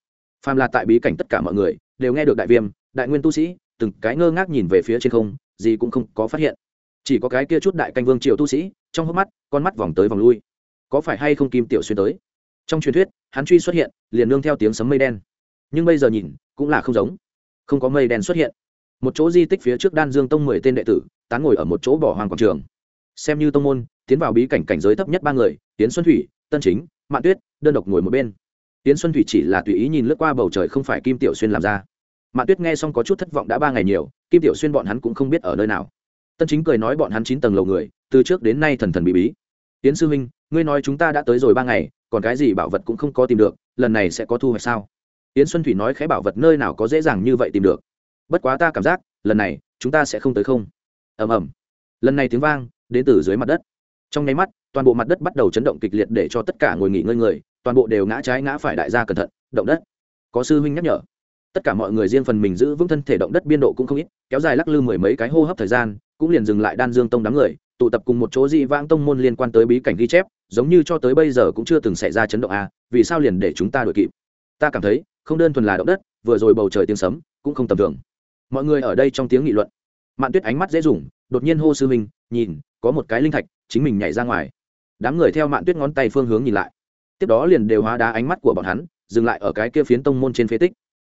phàm là tại bí cảnh tất cả mọi người đều nghe được đại viêm, đại nguyên tu sĩ, từng cái ngơ ngác nhìn về phía trên không, gì cũng không có phát hiện. Chỉ có cái kia chút đại canh vương triều tu sĩ, trong hốc mắt, con mắt vòng tới vòng lui. Có phải hay không kim tiểu xuyên tới? Trong truyền thuyết, hắn truy xuất hiện, liền nương theo tiếng sấm mây đen. Nhưng bây giờ nhìn, cũng là không giống. Không có mây đen xuất hiện. Một chỗ di tích phía trước đan dương tông mười tên đệ tử, tán ngồi ở một chỗ bỏ hoàng quảng trường. Xem như tông môn, tiến vào bí cảnh cảnh giới thấp nhất ba người tiến xuân thủy, tân chính, mạn tuyết, đơn độc ngồi một bên tiến xuân thủy chỉ là tùy ý nhìn lướt qua bầu trời không phải kim tiểu xuyên làm ra. Mạn tuyết nghe xong có chút thất vọng đã ba ngày nhiều, kim tiểu xuyên bọn hắn cũng không biết ở nơi nào. Tân chính cười nói bọn hắn chín tầng lầu người, từ trước đến nay thần thần bí bí. Tiến sư huynh, ngươi nói chúng ta đã tới rồi ba ngày, còn cái gì bảo vật cũng không có tìm được, lần này sẽ có thu hoạch sao? Tiễn xuân thủy nói khẽ bảo vật nơi nào có dễ dàng như vậy tìm được. Bất quá ta cảm giác, lần này, chúng ta sẽ không tới không. Ầm ầm. Lần này tiếng vang, đến từ dưới mặt đất. Trong nháy mắt, toàn bộ mặt đất bắt đầu chấn động kịch liệt để cho tất cả ngồi nghỉ ngơi người toàn bộ đều ngã trái ngã phải đại gia cẩn thận, động đất. Có sư huynh nhắc nhở. Tất cả mọi người riêng phần mình giữ vững thân thể động đất biên độ cũng không ít, kéo dài lắc lư mười mấy cái hô hấp thời gian, cũng liền dừng lại đan dương tông đám người, tụ tập cùng một chỗ dị vãng tông môn liên quan tới bí cảnh ghi chép, giống như cho tới bây giờ cũng chưa từng xảy ra chấn động a vì sao liền để chúng ta đuổi kịp? Ta cảm thấy, không đơn thuần là động đất, vừa rồi bầu trời tiếng sấm, cũng không tầm thường. Mọi người ở đây trong tiếng nghị luận. Mạn tuyết ánh mắt dễ dùng, đột nhiên hô sư huynh, nhìn, có một cái linh thạch, chính mình nhảy ra ngoài. Đám người theo mạn tuyết ngón tay phương hướng nhìn lại tiếp đó liền đều hóa đá ánh mắt của bọn hắn, dừng lại ở cái kia phiến tông môn trên phế tích.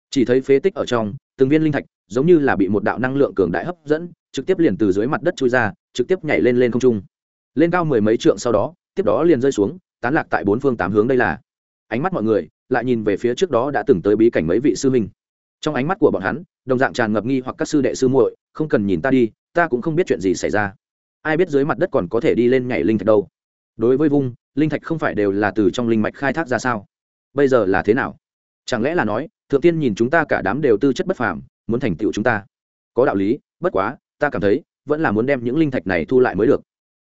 Chỉ thấy phế tích ở trong, từng viên linh thạch, giống như là bị một đạo năng lượng cường đại hấp dẫn, trực tiếp liền từ dưới mặt đất chui ra, trực tiếp nhảy lên lên không trung. Lên cao mười mấy trượng sau đó, tiếp đó liền rơi xuống, tán lạc tại bốn phương tám hướng đây là. Ánh mắt mọi người lại nhìn về phía trước đó đã từng tới bí cảnh mấy vị sư minh trong ánh mắt của bọn hắn, đồng dạng tràn ngập nghi hoặc các sư đệ sư muội, không cần nhìn ta đi, ta cũng không biết chuyện gì xảy ra. Ai biết dưới mặt đất còn có thể đi lên nhảy linh thạch đâu? Đối với vung linh thạch không phải đều là từ trong linh mạch khai thác ra sao? Bây giờ là thế nào? Chẳng lẽ là nói, thượng tiên nhìn chúng ta cả đám đều tư chất bất phàm, muốn thành tựu chúng ta? Có đạo lý, bất quá, ta cảm thấy, vẫn là muốn đem những linh thạch này thu lại mới được.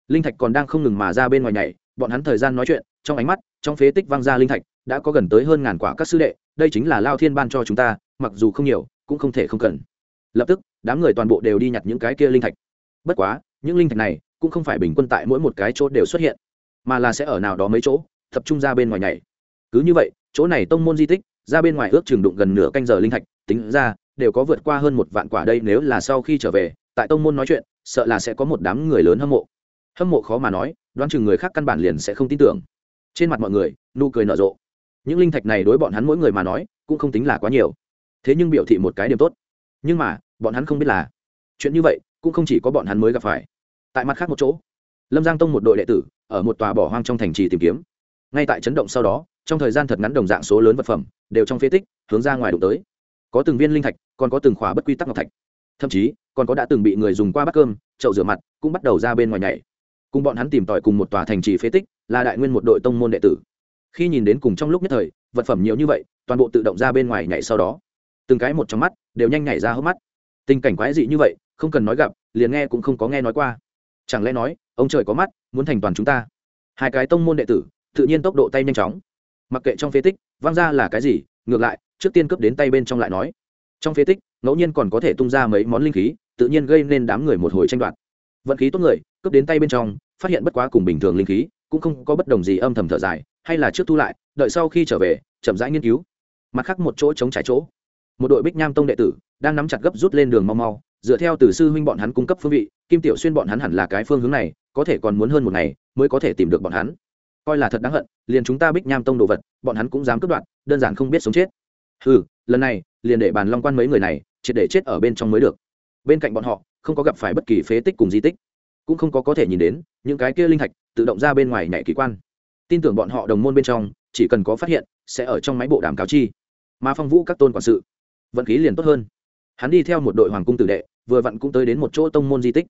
Linh thạch còn đang không ngừng mà ra bên ngoài nhảy, bọn hắn thời gian nói chuyện, trong ánh mắt, trong phế tích văng ra linh thạch, đã có gần tới hơn ngàn quả các sư đệ, đây chính là lao thiên ban cho chúng ta, mặc dù không nhiều, cũng không thể không cần. Lập tức, đám người toàn bộ đều đi nhặt những cái kia linh thạch. Bất quá, những linh thạch này, cũng không phải bình quân tại mỗi một cái chỗ đều xuất hiện mà là sẽ ở nào đó mấy chỗ, tập trung ra bên ngoài nhảy. Cứ như vậy, chỗ này tông môn di tích, ra bên ngoài ước chừng đụng gần nửa canh giờ linh thạch, tính ra, đều có vượt qua hơn một vạn quả đây nếu là sau khi trở về, tại tông môn nói chuyện, sợ là sẽ có một đám người lớn hâm mộ. Hâm mộ khó mà nói, đoán chừng người khác căn bản liền sẽ không tin tưởng. Trên mặt mọi người, nụ cười nở rộ. Những linh thạch này đối bọn hắn mỗi người mà nói, cũng không tính là quá nhiều. Thế nhưng biểu thị một cái điểm tốt. Nhưng mà, bọn hắn không biết là, chuyện như vậy, cũng không chỉ có bọn hắn mới gặp phải. Tại mặt khác một chỗ, lâm giang tông một đội đệ tử ở một tòa bỏ hoang trong thành trì tìm kiếm. Ngay tại chấn động sau đó, trong thời gian thật ngắn đồng dạng số lớn vật phẩm đều trong phế tích hướng ra ngoài đụng tới. Có từng viên linh thạch, còn có từng khóa bất quy tắc ngọc thạch. Thậm chí, còn có đã từng bị người dùng qua bát cơm, chậu rửa mặt, cũng bắt đầu ra bên ngoài nhảy. Cùng bọn hắn tìm tòi cùng một tòa thành trì phế tích, là đại nguyên một đội tông môn đệ tử. Khi nhìn đến cùng trong lúc nhất thời, vật phẩm nhiều như vậy, toàn bộ tự động ra bên ngoài nhảy sau đó. Từng cái một trong mắt đều nhanh nhảy ra hốc mắt. Tình cảnh quái dị như vậy, không cần nói gặp, liền nghe cũng không có nghe nói qua. Chẳng lẽ nói ông trời có mắt, muốn thành toàn chúng ta. Hai cái tông môn đệ tử, tự nhiên tốc độ tay nhanh chóng. Mặc kệ trong phế tích văng ra là cái gì, ngược lại, trước tiên cướp đến tay bên trong lại nói. Trong phế tích, ngẫu nhiên còn có thể tung ra mấy món linh khí, tự nhiên gây nên đám người một hồi tranh đoạt. Vận khí tốt người, cướp đến tay bên trong, phát hiện bất quá cùng bình thường linh khí, cũng không có bất đồng gì âm thầm thở dài, hay là trước thu lại, đợi sau khi trở về, chậm rãi nghiên cứu. Mặt khác một chỗ chống trái chỗ. Một đội bích nham tông đệ tử, đang nắm chặt gấp rút lên đường mau mau dựa theo từ sư huynh bọn hắn cung cấp phương vị, kim tiểu xuyên bọn hắn hẳn là cái phương hướng này, có thể còn muốn hơn một ngày mới có thể tìm được bọn hắn. Coi là thật đáng hận, liền chúng ta bích nham tông đồ vật, bọn hắn cũng dám cướp đoạt, đơn giản không biết sống chết. Ừ lần này, liền để bàn long quan mấy người này, triệt để chết ở bên trong mới được. Bên cạnh bọn họ, không có gặp phải bất kỳ phế tích cùng di tích. Cũng không có có thể nhìn đến, những cái kia linh thạch tự động ra bên ngoài nhảy kỳ quan. Tin tưởng bọn họ đồng môn bên trong, chỉ cần có phát hiện, sẽ ở trong máy bộ đàm cáo chi. Mà phong vũ các tôn quản sự, vận khí liền tốt hơn hắn đi theo một đội hoàng cung tử đệ, vừa vặn cũng tới đến một chỗ tông môn di tích.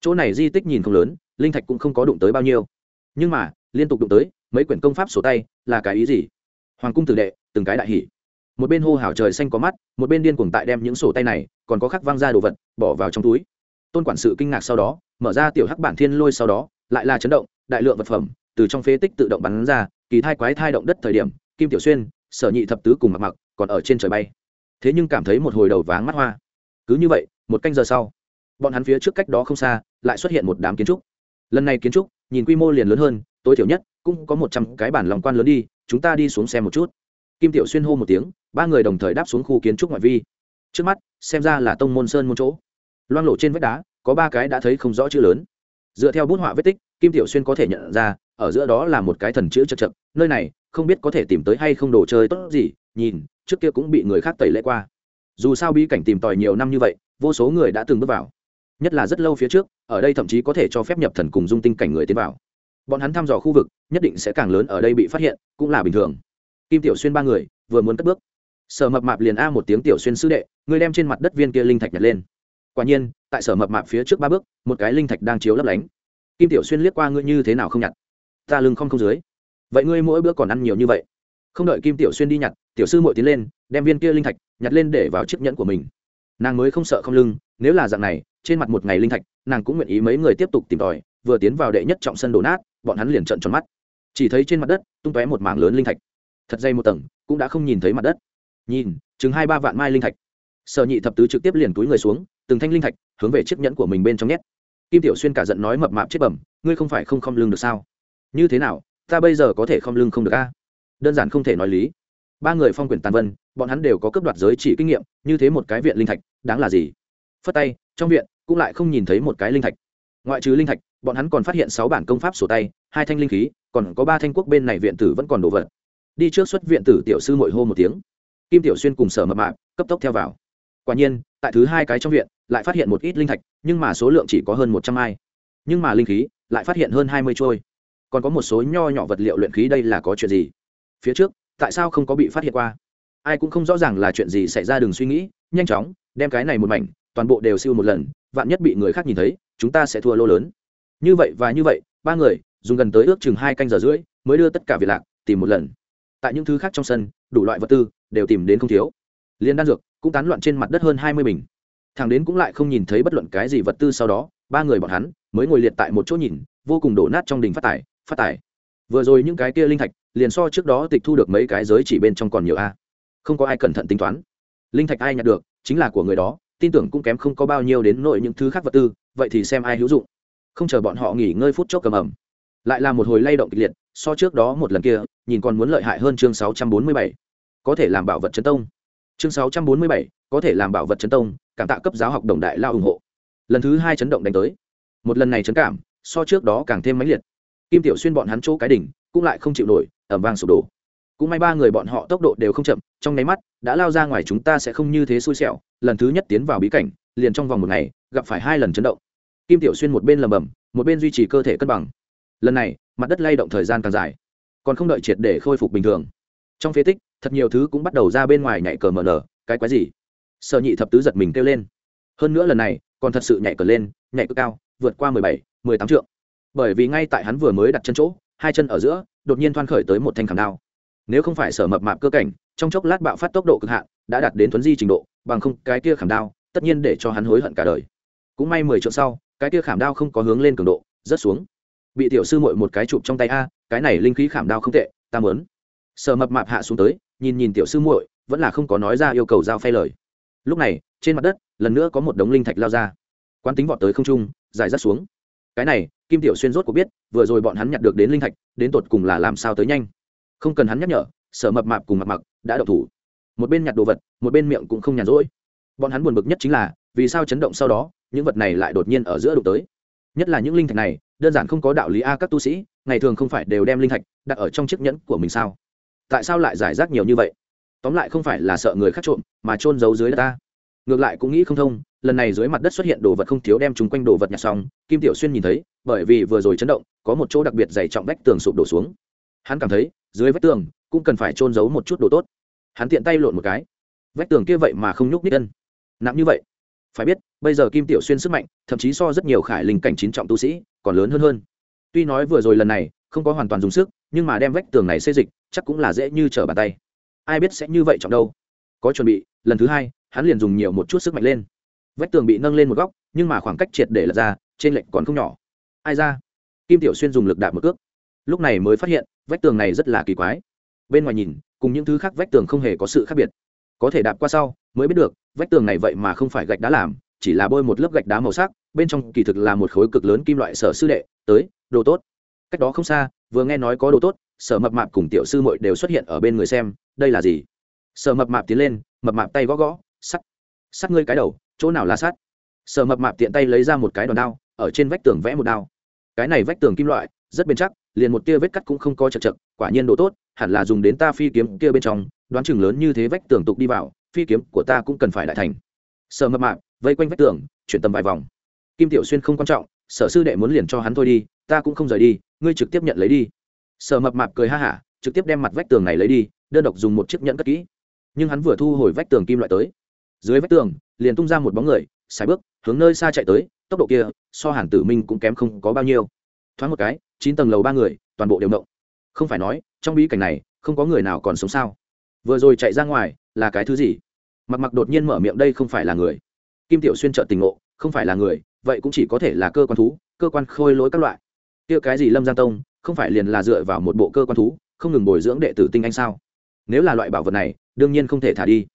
Chỗ này di tích nhìn không lớn, linh thạch cũng không có đụng tới bao nhiêu. Nhưng mà, liên tục đụng tới, mấy quyển công pháp sổ tay, là cái ý gì? Hoàng cung tử đệ, từng cái đại hỷ một bên hô hào trời xanh có mắt, một bên điên cuồng tại đem những sổ tay này, còn có khắc văng ra đồ vật, bỏ vào trong túi. Tôn quản sự kinh ngạc sau đó, mở ra tiểu hắc bản thiên lôi sau đó, lại là chấn động, đại lượng vật phẩm, từ trong phế tích tự động bắn ra, kỳ thai quái thai động đất thời điểm, kim tiểu xuyên, sở nhị thập tứ cùng mặc mặc còn ở trên trời bay thế nhưng cảm thấy một hồi đầu váng mắt hoa. Cứ như vậy, một canh giờ sau, bọn hắn phía trước cách đó không xa, lại xuất hiện một đám kiến trúc. Lần này kiến trúc, nhìn quy mô liền lớn hơn, tối thiểu nhất cũng có một trăm cái bản lòng quan lớn đi, chúng ta đi xuống xem một chút. Kim tiểu xuyên hô một tiếng, ba người đồng thời đáp xuống khu kiến trúc ngoại vi. Trước mắt, xem ra là tông môn sơn môn chỗ. Loang lộ trên vách đá, có ba cái đã thấy không rõ chữ lớn. Dựa theo bút họa vết tích, kim tiểu xuyên có thể nhận ra, ở giữa đó là một cái thần chữ chật chậm nơi này không biết có thể tìm tới hay không đồ chơi tốt gì, nhìn trước kia cũng bị người khác tẩy lễ qua. Dù sao bí cảnh tìm tòi nhiều năm như vậy, vô số người đã từng bước vào. Nhất là rất lâu phía trước, ở đây thậm chí có thể cho phép nhập thần cùng dung tinh cảnh người tiến vào. Bọn hắn thăm dò khu vực, nhất định sẽ càng lớn ở đây bị phát hiện, cũng là bình thường. Kim tiểu xuyên ba người, vừa muốn cất bước. Sở mập mạp liền a một tiếng tiểu xuyên sư đệ, người đem trên mặt đất viên kia linh thạch nhặt lên. Quả nhiên, tại sở mập mạp phía trước ba bước, một cái linh thạch đang chiếu lấp lánh. Kim tiểu xuyên liếc qua ngươi như thế nào không nhặt? Ta lưng không không dưới. Vậy ngươi mỗi bữa còn ăn nhiều như vậy? Không đợi kim tiểu xuyên đi nhặt, tiểu sư mội tiến lên, đem viên kia linh thạch nhặt lên để vào chiếc nhẫn của mình. Nàng mới không sợ không lưng, nếu là dạng này, trên mặt một ngày linh thạch, nàng cũng nguyện ý mấy người tiếp tục tìm tòi, vừa tiến vào đệ nhất trọng sân đổ nát, bọn hắn liền trận tròn mắt. Chỉ thấy trên mặt đất, tung tóe một mảng lớn linh thạch. Thật dây một tầng, cũng đã không nhìn thấy mặt đất. Nhìn, chừng hai ba vạn mai linh thạch. Sở nhị thập tứ trực tiếp liền túi người xuống, từng thanh linh thạch, hướng về chiếc nhẫn của mình bên trong nhét. Kim tiểu xuyên cả giận nói mập mạp chết bẩm, ngươi không phải không không lưng được sao? Như thế nào, ta bây giờ có thể không lưng không được a? Đơn giản không thể nói lý. Ba người phong quyền tàn vân, bọn hắn đều có cấp đoạt giới chỉ kinh nghiệm, như thế một cái viện linh thạch, đáng là gì? Phất tay, trong viện, cũng lại không nhìn thấy một cái linh thạch. Ngoại trừ linh thạch, bọn hắn còn phát hiện sáu bản công pháp sổ tay, hai thanh linh khí, còn có ba thanh quốc bên này viện tử vẫn còn đồ vật. Đi trước xuất viện tử tiểu sư mội hô một tiếng. Kim tiểu xuyên cùng sở mập mạp, cấp tốc theo vào. Quả nhiên, tại thứ hai cái trong viện, lại phát hiện một ít linh thạch, nhưng mà số lượng chỉ có hơn một trăm ai. Nhưng mà linh khí, lại phát hiện hơn hai mươi trôi. Còn có một số nho nhỏ vật liệu luyện khí đây là có chuyện gì? Phía trước tại sao không có bị phát hiện qua? Ai cũng không rõ ràng là chuyện gì xảy ra đừng suy nghĩ nhanh chóng đem cái này một mảnh toàn bộ đều siêu một lần vạn nhất bị người khác nhìn thấy chúng ta sẽ thua lô lớn. Như vậy và như vậy ba người dùng gần tới ước chừng hai canh giờ rưỡi mới đưa tất cả việc lạc tìm một lần. Tại những thứ khác trong sân đủ loại vật tư đều tìm đến không thiếu. Liên đan dược cũng tán loạn trên mặt đất hơn hai mươi bình. Thằng đến cũng lại không nhìn thấy bất luận cái gì vật tư sau đó ba người bọn hắn mới ngồi liệt tại một chỗ nhìn vô cùng đổ nát trong đình phát tải, phát tải. vừa rồi những cái kia linh thạch liền so trước đó tịch thu được mấy cái giới chỉ bên trong còn nhiều a. Không có ai cẩn thận tính toán. Linh thạch ai nhặt được chính là của người đó tin tưởng cũng kém không có bao nhiêu đến nội những thứ khác vật tư vậy thì xem ai hữu dụng. Không chờ bọn họ nghỉ ngơi phút chốc cầm ẩm. Lại là một hồi lay động kịch liệt so trước đó một lần kia nhìn còn muốn lợi hại hơn chương 647. có thể làm bảo vật chấn tông. Chương 647, có thể làm bảo vật chấn tông cảm tạ cấp giáo học đồng đại lao ủng hộ. Lần thứ hai chấn động đánh tới. Một lần này chấn cảm so trước đó càng thêm mãnh liệt. Kim tiểu xuyên bọn hắn chỗ cái đỉnh cũng lại không chịu nổi ẩm vang sụp đổ. Cũng may ba người bọn họ tốc độ đều không chậm, trong nháy mắt, đã lao ra ngoài chúng ta sẽ không như thế xui xẻo, lần thứ nhất tiến vào bí cảnh, liền trong vòng một ngày, gặp phải hai lần chấn động. Kim tiểu xuyên một bên lầm bầm một bên duy trì cơ thể cân bằng. Lần này, mặt đất lay động thời gian càng dài, còn không đợi triệt để khôi phục bình thường. Trong phế tích, thật nhiều thứ cũng bắt đầu ra bên ngoài nhảy cờ mờ nở, cái quái gì? Sợ nhị thập tứ giật mình kêu lên. Hơn nữa lần này, còn thật sự nhảy cờ lên, nhảy cờ cao, vượt qua mười bảy, mười tám trượng. Bởi vì ngay tại hắn vừa mới đặt chân chỗ, hai chân ở giữa đột nhiên thoan khởi tới một thanh khảm đao. Nếu không phải sở mập mạp cơ cảnh, trong chốc lát bạo phát tốc độ cực hạn, đã đạt đến thuấn di trình độ, bằng không, cái kia khảm đao, tất nhiên để cho hắn hối hận cả đời. Cũng may mười triệu sau, cái kia khảm đao không có hướng lên cường độ rất xuống. Bị tiểu sư muội một cái chụp trong tay a, cái này linh khí khảm đao không tệ, ta mớn sở mập mạp hạ xuống tới, nhìn nhìn tiểu sư muội, vẫn là không có nói ra yêu cầu giao phay lời. Lúc này, trên mặt đất, lần nữa có một đống linh thạch lao ra. Quán tính vọt tới không trung dài rất xuống cái này, kim tiểu xuyên rốt có biết, vừa rồi bọn hắn nhặt được đến linh thạch, đến tột cùng là làm sao tới nhanh. Không cần hắn nhắc nhở, sở mập mạp cùng mặc mặc đã đậu thủ. Một bên nhặt đồ vật, một bên miệng cũng không nhàn rỗi. Bọn hắn buồn bực nhất chính là, vì sao chấn động sau đó, những vật này lại đột nhiên ở giữa đụng tới. Nhất là những linh thạch này, đơn giản không có đạo lý a các tu sĩ, ngày thường không phải đều đem linh thạch đặt ở trong chiếc nhẫn của mình sao? Tại sao lại giải rác nhiều như vậy? Tóm lại không phải là sợ người khác trộm, mà trôn giấu dưới đất ta. Ngược lại cũng nghĩ không thông lần này dưới mặt đất xuất hiện đồ vật không thiếu đem chúng quanh đồ vật nhặt xong, kim tiểu xuyên nhìn thấy, bởi vì vừa rồi chấn động, có một chỗ đặc biệt dày trọng vách tường sụp đổ xuống. Hắn cảm thấy, dưới vách tường, cũng cần phải trôn giấu một chút đồ tốt. Hắn tiện tay lộn một cái. Vách tường kia vậy mà không nhúc nít chân. Nặng như vậy. Phải biết, bây giờ kim tiểu xuyên sức mạnh, thậm chí so rất nhiều khải linh cảnh chín trọng tu sĩ, còn lớn hơn hơn. Tuy nói vừa rồi lần này, không có hoàn toàn dùng sức, nhưng mà đem vách tường này xây dịch, chắc cũng là dễ như trở bàn tay. Ai biết sẽ như vậy trọng đâu. Có chuẩn bị, lần thứ hai, hắn liền dùng nhiều một chút sức mạnh lên vách tường bị nâng lên một góc, nhưng mà khoảng cách triệt để lật ra, trên lệnh còn không nhỏ. Ai ra? Kim tiểu xuyên dùng lực đạp một cước. Lúc này mới phát hiện, vách tường này rất là kỳ quái. Bên ngoài nhìn, cùng những thứ khác vách tường không hề có sự khác biệt. Có thể đạp qua sau, mới biết được, vách tường này vậy mà không phải gạch đá làm, chỉ là bôi một lớp gạch đá màu sắc, bên trong kỳ thực là một khối cực lớn kim loại sở sư đệ, tới, đồ tốt. Cách đó không xa, vừa nghe nói có đồ tốt, sở mập mạp cùng tiểu sư mội đều xuất hiện ở bên người xem, đây là gì? Sở mập mạp tiến lên, mập mạp tay gõ gõ, sắt sắt ngươi cái đầu chỗ nào là sắt? Sở mập mạp tiện tay lấy ra một cái đòn đao, ở trên vách tường vẽ một đao. Cái này vách tường kim loại, rất bền chắc, liền một tia vết cắt cũng không có chật chật, quả nhiên đồ tốt, hẳn là dùng đến ta phi kiếm kia bên trong, đoán chừng lớn như thế vách tường tục đi vào, phi kiếm của ta cũng cần phải đại thành. Sở mập mạp, vây quanh vách tường, chuyển tầm vài vòng. Kim tiểu xuyên không quan trọng, sở sư đệ muốn liền cho hắn thôi đi, ta cũng không rời đi, ngươi trực tiếp nhận lấy đi. Sở mập mạp cười ha hả, trực tiếp đem mặt vách tường này lấy đi, đơn độc dùng một chiếc nhẫn cất kỹ. Nhưng hắn vừa thu hồi vách tường kim loại tới. Dưới vách tường liền tung ra một bóng người xài bước, hướng nơi xa chạy tới, tốc độ kia, so hàn tử minh cũng kém không có bao nhiêu. Thoáng một cái, chín tầng lầu ba người, toàn bộ đều động. Không phải nói, trong bí cảnh này, không có người nào còn sống sao? Vừa rồi chạy ra ngoài, là cái thứ gì? Mặc mặc đột nhiên mở miệng, đây không phải là người. Kim tiểu xuyên trợ tình ngộ, không phải là người, vậy cũng chỉ có thể là cơ quan thú, cơ quan khôi lỗi các loại. Kia cái gì lâm giang tông, không phải liền là dựa vào một bộ cơ quan thú, không ngừng bồi dưỡng đệ tử tinh anh sao? Nếu là loại bảo vật này, đương nhiên không thể thả đi.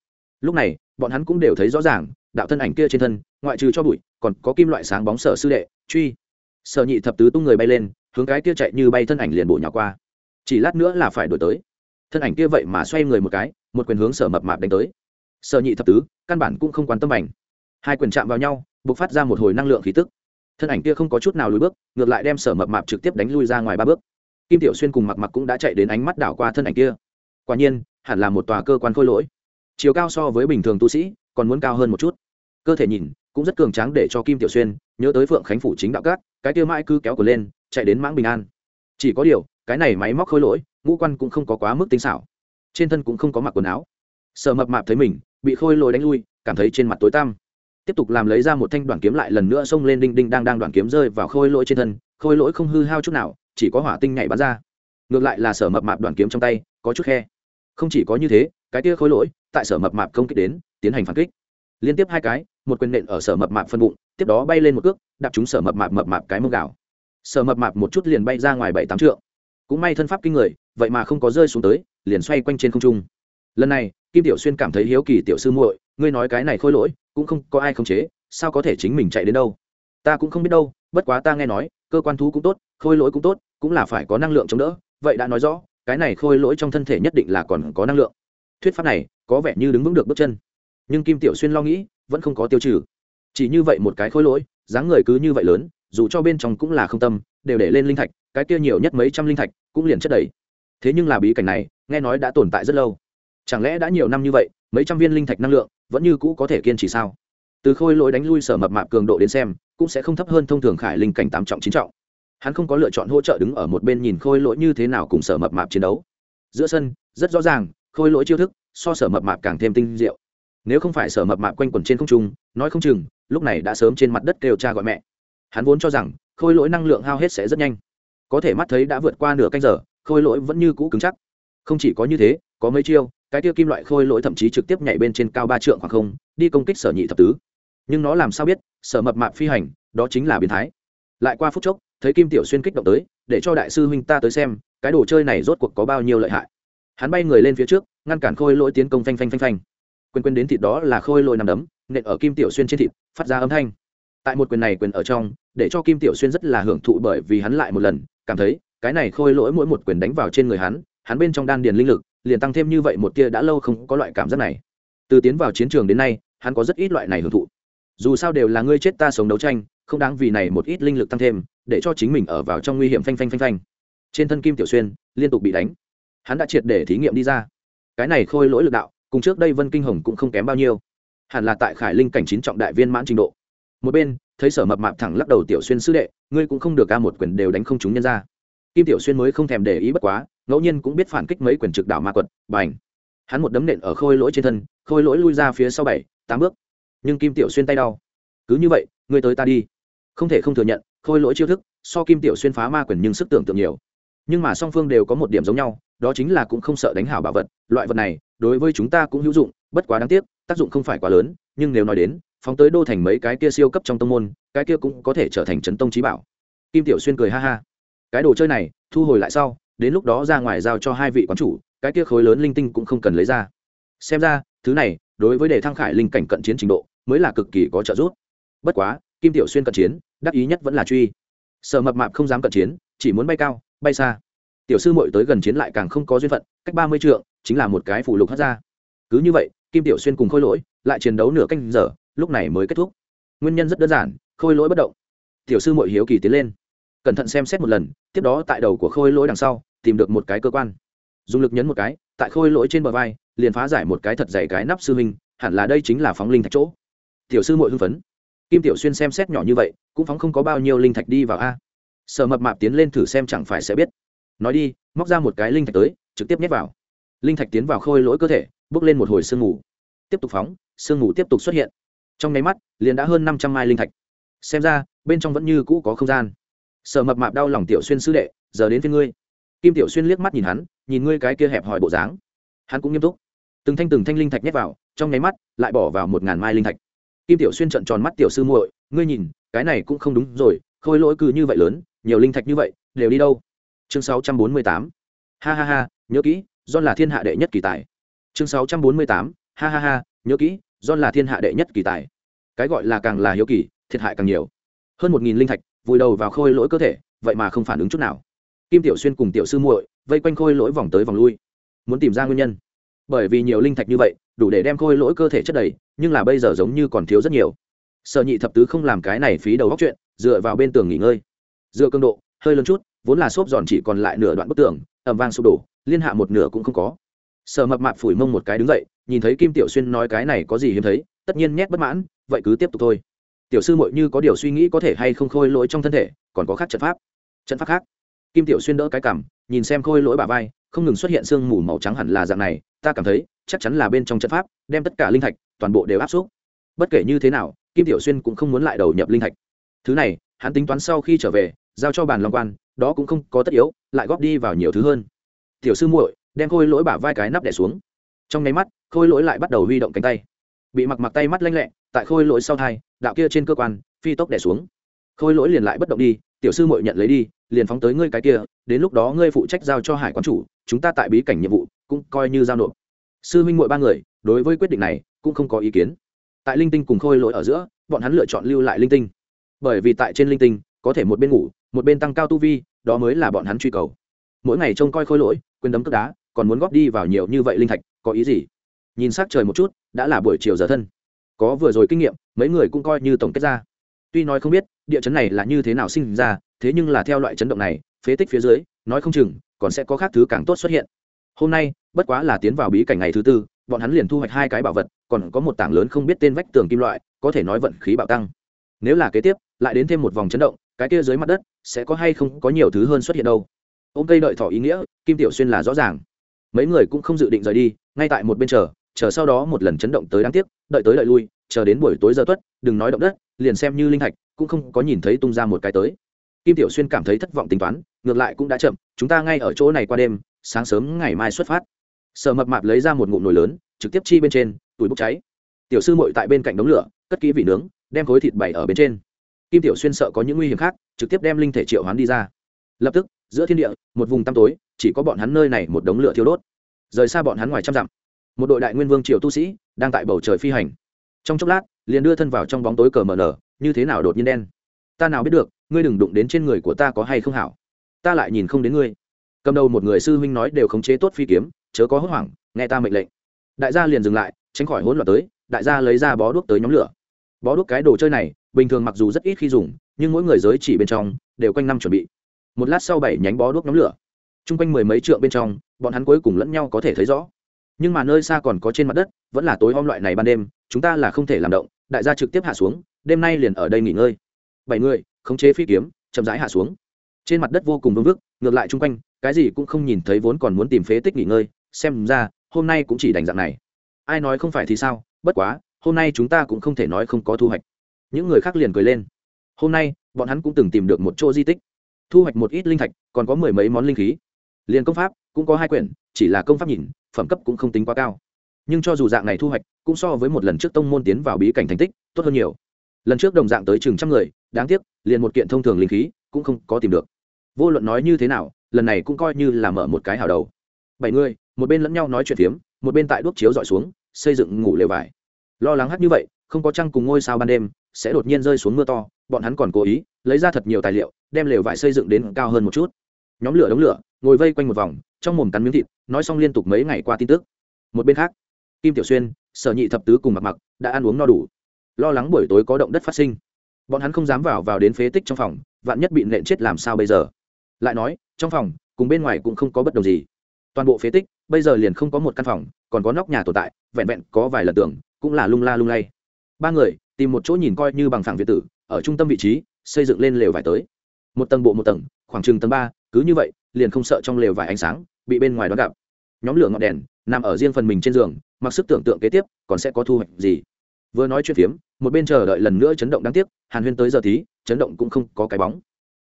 Lúc này bọn hắn cũng đều thấy rõ ràng, đạo thân ảnh kia trên thân, ngoại trừ cho bụi, còn có kim loại sáng bóng sở sư đệ, truy. Sở nhị thập tứ tung người bay lên, hướng cái kia chạy như bay thân ảnh liền bộ nhỏ qua. Chỉ lát nữa là phải đổi tới. Thân ảnh kia vậy mà xoay người một cái, một quyền hướng sở mập mạp đánh tới. Sở nhị thập tứ, căn bản cũng không quan tâm ảnh. Hai quyền chạm vào nhau b ộ c phát ra một hồi năng lượng khí tức. Thân ảnh kia không có chút nào lùi bước, ngược lại đem sở mập mạp trực tiếp đánh lui ra ngoài ba bước. Kim tiểu xuyên cùng mặc mặc cũng đã chạy đến ánh mắt đảo qua thân ảnh kia. Quả nhiên, hẳn là một tòa cơ quan khôi lỗi chiều cao so với bình thường tu sĩ, còn muốn cao hơn một chút. Cơ thể nhìn, cũng rất cường tráng để cho kim tiểu xuyên nhớ tới phượng khánh phủ chính đạo cát cái kia mãi cứ kéo cờ lên, chạy đến mãng bình an. Chỉ có điều, cái này máy móc khôi lỗi, ngũ quan cũng không có quá mức tinh xảo. Trên thân cũng không có mặc quần áo. Sợ mập mạp thấy mình, bị khôi lỗi đánh lui, cảm thấy trên mặt tối tăm. Tiếp tục làm lấy ra một thanh đoàn kiếm lại lần nữa xông lên đinh đinh đang đang đoàn kiếm rơi vào khôi lỗi trên thân, khôi lỗi không hư hao chút nào, chỉ có hỏa tinh nhảy bắn ra. Ngược lại là sở mập mạp đoàn kiếm trong tay, có chút khe. Không chỉ có như thế cái kia khối lỗi tại sở mập mạp công kích đến, tiến hành phản kích. Liên tiếp hai cái, một quyền nện ở sở mập mạp phân bụng, tiếp đó bay lên một cước, đạp chúng sở mập mạp mập mạp cái mông gạo sở mập mạp một chút liền bay ra ngoài bảy tám trượng. Cũng may thân pháp kinh người, vậy mà không có rơi xuống tới, liền xoay quanh trên không trung. Lần này, kim tiểu xuyên cảm thấy hiếu kỳ tiểu sư muội, ngươi nói cái này khôi lỗi, cũng không có ai khống chế, sao có thể chính mình chạy đến đâu? Ta cũng không biết đâu, bất quá ta nghe nói, cơ quan thú cũng tốt khôi lỗi cũng tốt, cũng là phải có năng lượng chống đỡ, vậy đã nói rõ, cái này khôi lỗi trong thân thể nhất định là còn có năng lượng thuyết pháp này có vẻ như đứng vững được bước chân. Nhưng kim tiểu xuyên lo nghĩ, vẫn không có tiêu trừ. Chỉ như vậy một cái khối lỗi, dáng người cứ như vậy lớn, dù cho bên trong cũng là không tâm, đều để lên linh thạch, cái kia nhiều nhất mấy trăm linh thạch cũng liền chất đầy. Thế nhưng là bí cảnh này, nghe nói đã tồn tại rất lâu. Chẳng lẽ đã nhiều năm như vậy, mấy trăm viên linh thạch năng lượng vẫn như cũ có thể kiên trì sao? Từ khôi lỗi đánh lui sở mập mạp cường độ đến xem, cũng sẽ không thấp hơn thông thường khải linh cảnh tám trọng chín trọng. Hắn không có lựa chọn hỗ trợ đứng ở một bên nhìn khôi lỗi như thế nào cùng sở mập mạp chiến đấu. Giữa sân, rất rõ ràng khôi lỗi chiêu thức, so sở mập mạp càng thêm tinh diệu. Nếu không phải sở mập mạp quanh quẩn trên không trung, nói không chừng, lúc này đã sớm trên mặt đất kêu cha gọi mẹ. Hắn vốn cho rằng, khôi lỗi năng lượng hao hết sẽ rất nhanh. Có thể mắt thấy đã vượt qua nửa canh giờ, khôi lỗi vẫn như cũ cứng chắc. Không chỉ có như thế, có mấy chiêu, cái tiêu kim loại khôi lỗi thậm chí trực tiếp nhảy bên trên cao ba trượng khoảng không, đi công kích sở nhị thập tứ. Nhưng nó làm sao biết, sở mập mạp phi hành, đó chính là biến thái. Lại qua phút chốc, thấy kim tiểu xuyên kích động tới, để cho đại sư huynh ta tới xem, cái đồ chơi này rốt cuộc có bao nhiêu lợi hại hắn bay người lên phía trước, ngăn cản khôi lỗi tiến công phanh phanh phanh phanh. Quyền quyền đến thịt đó là khôi lỗi nằm đấm, nện ở kim tiểu xuyên trên thịt, phát ra âm thanh. Tại một quyền này quyền ở trong, để cho kim tiểu xuyên rất là hưởng thụ bởi vì hắn lại một lần, cảm thấy, cái này khôi lỗi mỗi một quyền đánh vào trên người hắn hắn bên trong đan điền linh lực, liền tăng thêm như vậy một tia đã lâu không có loại cảm giác này. Từ tiến vào chiến trường đến nay, hắn có rất ít loại này hưởng thụ. Dù sao đều là ngươi chết ta sống đấu tranh, không đáng vì này một ít linh lực tăng thêm, để cho chính mình ở vào trong nguy hiểm phanh phanh phanh phanh. Trên thân kim tiểu xuyên, liên tục bị đánh hắn đã triệt để thí nghiệm đi ra. Cái này khôi lỗi lực đạo, cùng trước đây vân kinh hồng cũng không kém bao nhiêu. Hẳn là tại khải linh cảnh chín trọng đại viên mãn trình độ. Một bên, thấy sở mập mạp thẳng lắc đầu tiểu xuyên sư đệ, ngươi cũng không được ca một quyền đều đánh không chúng nhân ra. Kim tiểu xuyên mới không thèm để ý bất quá, ngẫu nhiên cũng biết phản kích mấy quyền trực đảo ma quật, bành. Hắn một đấm nện ở khôi lỗi trên thân, khôi lỗi lui ra phía sau bảy, tám bước. Nhưng kim tiểu xuyên tay đau. Cứ như vậy, ngươi tới ta đi. Không thể không thừa nhận, khôi lỗi chiêu thức, so kim tiểu xuyên phá ma quyền nhưng sức tưởng tượng nhiều. Nhưng mà song phương đều có một điểm giống nhau đó chính là cũng không sợ đánh hảo bảo vật, loại vật này, đối với chúng ta cũng hữu dụng, bất quá đáng tiếc, tác dụng không phải quá lớn, nhưng nếu nói đến, phóng tới đô thành mấy cái kia siêu cấp trong tông môn, cái kia cũng có thể trở thành trấn tông trí bảo. Kim tiểu xuyên cười ha ha. Cái đồ chơi này, thu hồi lại sau, đến lúc đó ra ngoài giao cho hai vị quán chủ, cái kia khối lớn linh tinh cũng không cần lấy ra. Xem ra, thứ này, đối với đề thăng khải linh cảnh cận chiến trình độ, mới là cực kỳ có trợ giúp. Bất quá, kim tiểu xuyên cận chiến, đắc ý nhất vẫn là truy. Sở mập mạp không dám cận chiến, chỉ muốn bay cao, bay xa tiểu sư mội tới gần chiến lại càng không có duyên phận, cách ba mươi trượng, chính là một cái phủ lục hất ra. Cứ như vậy, kim tiểu xuyên cùng khôi lỗi lại chiến đấu nửa canh giờ, lúc này mới kết thúc. Nguyên nhân rất đơn giản, khôi lỗi bất động. Tiểu sư mội hiếu kỳ tiến lên. Cẩn thận xem xét một lần, tiếp đó tại đầu của khôi lỗi đằng sau, tìm được một cái cơ quan. Dùng lực nhấn một cái, tại khôi lỗi trên bờ vai, liền phá giải một cái thật dày cái nắp sư huynh, hẳn là đây chính là phóng linh thạch chỗ. Tiểu sư mội hưng phấn. Kim tiểu xuyên xem xét nhỏ như vậy, cũng phóng không có bao nhiêu linh thạch đi vào a. Sợ mập mạp tiến lên thử xem chẳng phải sẽ biết nói đi, móc ra một cái linh thạch tới, trực tiếp nhét vào. Linh thạch tiến vào khôi lỗi cơ thể, bước lên một hồi sương mù. Tiếp tục phóng, sương mù tiếp tục xuất hiện. Trong nháy mắt, liền đã hơn năm trăm mai linh thạch. Xem ra, bên trong vẫn như cũ có không gian. Sợ mập mạp đau lòng tiểu xuyên sư đệ, giờ đến phía ngươi. Kim tiểu xuyên liếc mắt nhìn hắn, nhìn ngươi cái kia hẹp hòi bộ dáng. Hắn cũng nghiêm túc. Từng thanh từng thanh linh thạch nhét vào, trong nháy mắt, lại bỏ vào một ngàn mai linh thạch. Kim tiểu xuyên trận tròn mắt tiểu sư muội, ngươi nhìn, cái này cũng không đúng rồi, khôi lỗi cứ như vậy lớn, nhiều linh thạch như vậy, đều đi đâu? Chương sáu trăm bốn mươi tám. Ha ha ha, nhớ kỹ do là thiên hạ đệ nhất kỳ tài. Chương sáu trăm bốn mươi tám. Ha ha ha, nhớ kỹ do là thiên hạ đệ nhất kỳ tài. Cái gọi là càng là hiếu kỳ, thiệt hại càng nhiều. Hơn một nghìn linh thạch, vùi đầu vào khôi lỗi cơ thể, vậy mà không phản ứng chút nào. Kim tiểu xuyên cùng tiểu sư muội vây quanh khôi lỗi vòng tới vòng lui. Muốn tìm ra nguyên nhân. Bởi vì nhiều linh thạch như vậy, đủ để đem khôi lỗi cơ thể chất đầy, nhưng là bây giờ giống như còn thiếu rất nhiều. Sợ nhị thập tứ không làm cái này phí đầu góc chuyện, dựa vào bên tường nghỉ ngơi. Dựa cường độ, hơi lớn chút vốn là xốp giòn chỉ còn lại nửa đoạn bức tường ẩm vang sụp đổ, liên hạ một nửa cũng không có. Sợ mập mạp phủi mông một cái đứng dậy, nhìn thấy kim tiểu xuyên nói cái này có gì hiếm thấy, tất nhiên nhét bất mãn, vậy cứ tiếp tục thôi. Tiểu sư mội như có điều suy nghĩ có thể hay không khôi lỗi trong thân thể, còn có khác trận pháp. Trận pháp khác. Kim tiểu xuyên đỡ cái cằm, nhìn xem khôi lỗi bà vai, không ngừng xuất hiện sương mù màu trắng hẳn là dạng này, ta cảm thấy, chắc chắn là bên trong trận pháp, đem tất cả linh thạch, toàn bộ đều áp xúc. Bất kể như thế nào, kim tiểu xuyên cũng không muốn lại đầu nhập linh thạch. Thứ này, hắn tính toán sau khi trở về giao cho bàn long quan, đó cũng không có tất yếu, lại góp đi vào nhiều thứ hơn. Tiểu sư muội, đem khôi lỗi bả vai cái nắp đẻ xuống. Trong nháy mắt, khôi lỗi lại bắt đầu huy động cánh tay. Bị mặc mặc tay mắt lanh lẹ, tại khôi lỗi sau thai, đạo kia trên cơ quan, phi tốc đẻ xuống. Khôi lỗi liền lại bất động đi, tiểu sư muội nhận lấy đi, liền phóng tới ngươi cái kia, đến lúc đó ngươi phụ trách giao cho hải quán chủ, chúng ta tại bí cảnh nhiệm vụ, cũng coi như giao nộp. Sư huynh muội ba người, đối với quyết định này, cũng không có ý kiến. Tại linh tinh cùng khôi lỗi ở giữa, bọn hắn lựa chọn lưu lại linh tinh. Bởi vì tại trên linh tinh, có thể một bên ngủ một bên tăng cao tu vi, đó mới là bọn hắn truy cầu. Mỗi ngày trông coi khôi lỗi, quên đấm cướp đá, còn muốn góp đi vào nhiều như vậy linh thạch, có ý gì? Nhìn s á c trời một chút, đã là buổi chiều giờ thân. Có vừa rồi kinh nghiệm, mấy người cũng coi như tổng kết ra. Tuy nói không biết, địa chấn này là như thế nào sinh ra, thế nhưng là theo loại chấn động này, phế tích phía dưới, nói không chừng, còn sẽ có khác thứ càng tốt xuất hiện. Hôm nay, bất quá là tiến vào bí cảnh ngày thứ tư, bọn hắn liền thu hoạch hai cái bảo vật, còn có một tảng lớn không biết tên vách tường kim loại, có thể nói vận khí bạo tăng. Nếu là kế tiếp, lại đến thêm một vòng chấn động cái kia dưới mặt đất sẽ có hay không có nhiều thứ hơn xuất hiện đâu. Ôm cây đợi thỏ ý nghĩa, kim tiểu xuyên là rõ ràng. Mấy người cũng không dự định rời đi, ngay tại một bên chờ chờ sau đó một lần chấn động tới đáng tiếc, đợi tới đợi lui, chờ đến buổi tối giờ tuất, đừng nói động đất, liền xem như linh thạch, cũng không có nhìn thấy tung ra một cái tới. Kim tiểu xuyên cảm thấy thất vọng tính toán, ngược lại cũng đã chậm, chúng ta ngay ở chỗ này qua đêm, sáng sớm ngày mai xuất phát. Sợ mập mạp lấy ra một ngụm nồi lớn, trực tiếp chi bên trên túi bốc cháy. Tiểu sư mội tại bên cạnh đống lửa, cất kỹ vị nướng, đem khối thịt bày ở bên trên kim tiểu xuyên sợ có những nguy hiểm khác, trực tiếp đem linh thể triệu hoán đi ra. Lập tức, giữa thiên địa, một vùng tăm tối, chỉ có bọn hắn nơi này một đống lửa thiêu đốt. Rời xa bọn hắn ngoài trăm dặm, một đội đại nguyên vương triều tu sĩ đang tại bầu trời phi hành. Trong chốc lát, liền đưa thân vào trong bóng tối cờ mờ nở như thế nào đột nhiên đen? Ta nào biết được, ngươi đừng đụng đến trên người của ta có hay không hảo. Ta lại nhìn không đến ngươi. Cầm đầu một người sư huynh nói đều khống chế tốt phi kiếm, chớ có hốt hoảng, nghe ta mệnh lệnh. Đại gia liền dừng lại, tránh khỏi hỗn loạn tới, đại gia lấy ra bó đuốc tới nhóm lửa. Bó đuốc cái đồ chơi này bình thường mặc dù rất ít khi dùng, nhưng mỗi người giới chỉ bên trong đều quanh năm chuẩn bị. Một lát sau bảy nhánh bó đuốc nhóm lửa. T r u n g quanh mười mấy trượng bên trong, bọn hắn cuối cùng lẫn nhau có thể thấy rõ. Nhưng mà nơi xa còn có trên mặt đất, vẫn là tối om loại này ban đêm, chúng ta là không thể làm động, đại gia trực tiếp hạ xuống, đêm nay liền ở đây nghỉ ngơi. Bảy người, khống chế phi kiếm, chậm rãi hạ xuống. Trên mặt đất vô cùng vương vức, ngược lại chung quanh, cái gì cũng không nhìn thấy vốn còn muốn tìm phế tích nghỉ ngơi, xem ra, hôm nay cũng chỉ đành dạng này. Ai nói không phải thì sao, bất quá, hôm nay chúng ta cũng không thể nói không có thu hoạch những người khác liền cười lên. Hôm nay, bọn hắn cũng từng tìm được một chỗ di tích. Thu hoạch một ít linh thạch, còn có mười mấy món linh khí. Liền công pháp, cũng có hai quyển, chỉ là công pháp nhìn, phẩm cấp cũng không tính quá cao. Nhưng cho dù dạng này thu hoạch, cũng so với một lần trước tông môn tiến vào bí cảnh thành tích, tốt hơn nhiều. Lần trước đồng dạng tới chừng trăm người, đáng tiếc, liền một kiện thông thường linh khí, cũng không có tìm được. Vô luận nói như thế nào, lần này cũng coi như là mở một cái hào đầu. Bảy người, một bên lẫn nhau nói chuyện phiếm, một bên tại đuốc chiếu dọi xuống, xây dựng ngủ lều vải lo lắng hát như vậy, không có trăng cùng ngôi sao ban đêm, sẽ đột nhiên rơi xuống mưa to, bọn hắn còn cố ý lấy ra thật nhiều tài liệu, đem lều vải xây dựng đến cao hơn một chút. Nhóm lửa đống lửa, ngồi vây quanh một vòng, trong mồm cắn miếng thịt, nói xong liên tục mấy ngày qua tin tức. Một bên khác, kim tiểu xuyên, sở nhị thập tứ cùng mặc mặc đã ăn uống no đủ. Lo lắng buổi tối có động đất phát sinh. Bọn hắn không dám vào vào đến phế tích trong phòng, vạn nhất bị nện chết làm sao bây giờ? Lại nói, trong phòng, cùng bên ngoài cũng không có bất đồng gì. Toàn bộ phế tích, bây giờ liền không có một căn phòng, còn có nóc nhà tồn tại, vẹn vẹn có vài lần tưởng cũng là lung la lung lay. Ba người tìm một chỗ nhìn coi như bằng phẳng việt tử, ở trung tâm vị trí, xây dựng lên lều vải tới. Một tầng bộ một tầng, khoảng chừng tầng ba, cứ như vậy, liền không sợ trong lều vải ánh sáng bị bên ngoài đón gặp. Nhóm lửa ngọn đèn nằm ở riêng phần mình trên giường, mặc sức tưởng tượng kế tiếp còn sẽ có thu hoạch gì. Vừa nói chuyện phiếm, một bên chờ đợi lần nữa chấn động đáng tiếc, hàn huyên tới giờ tí chấn động cũng không có cái bóng.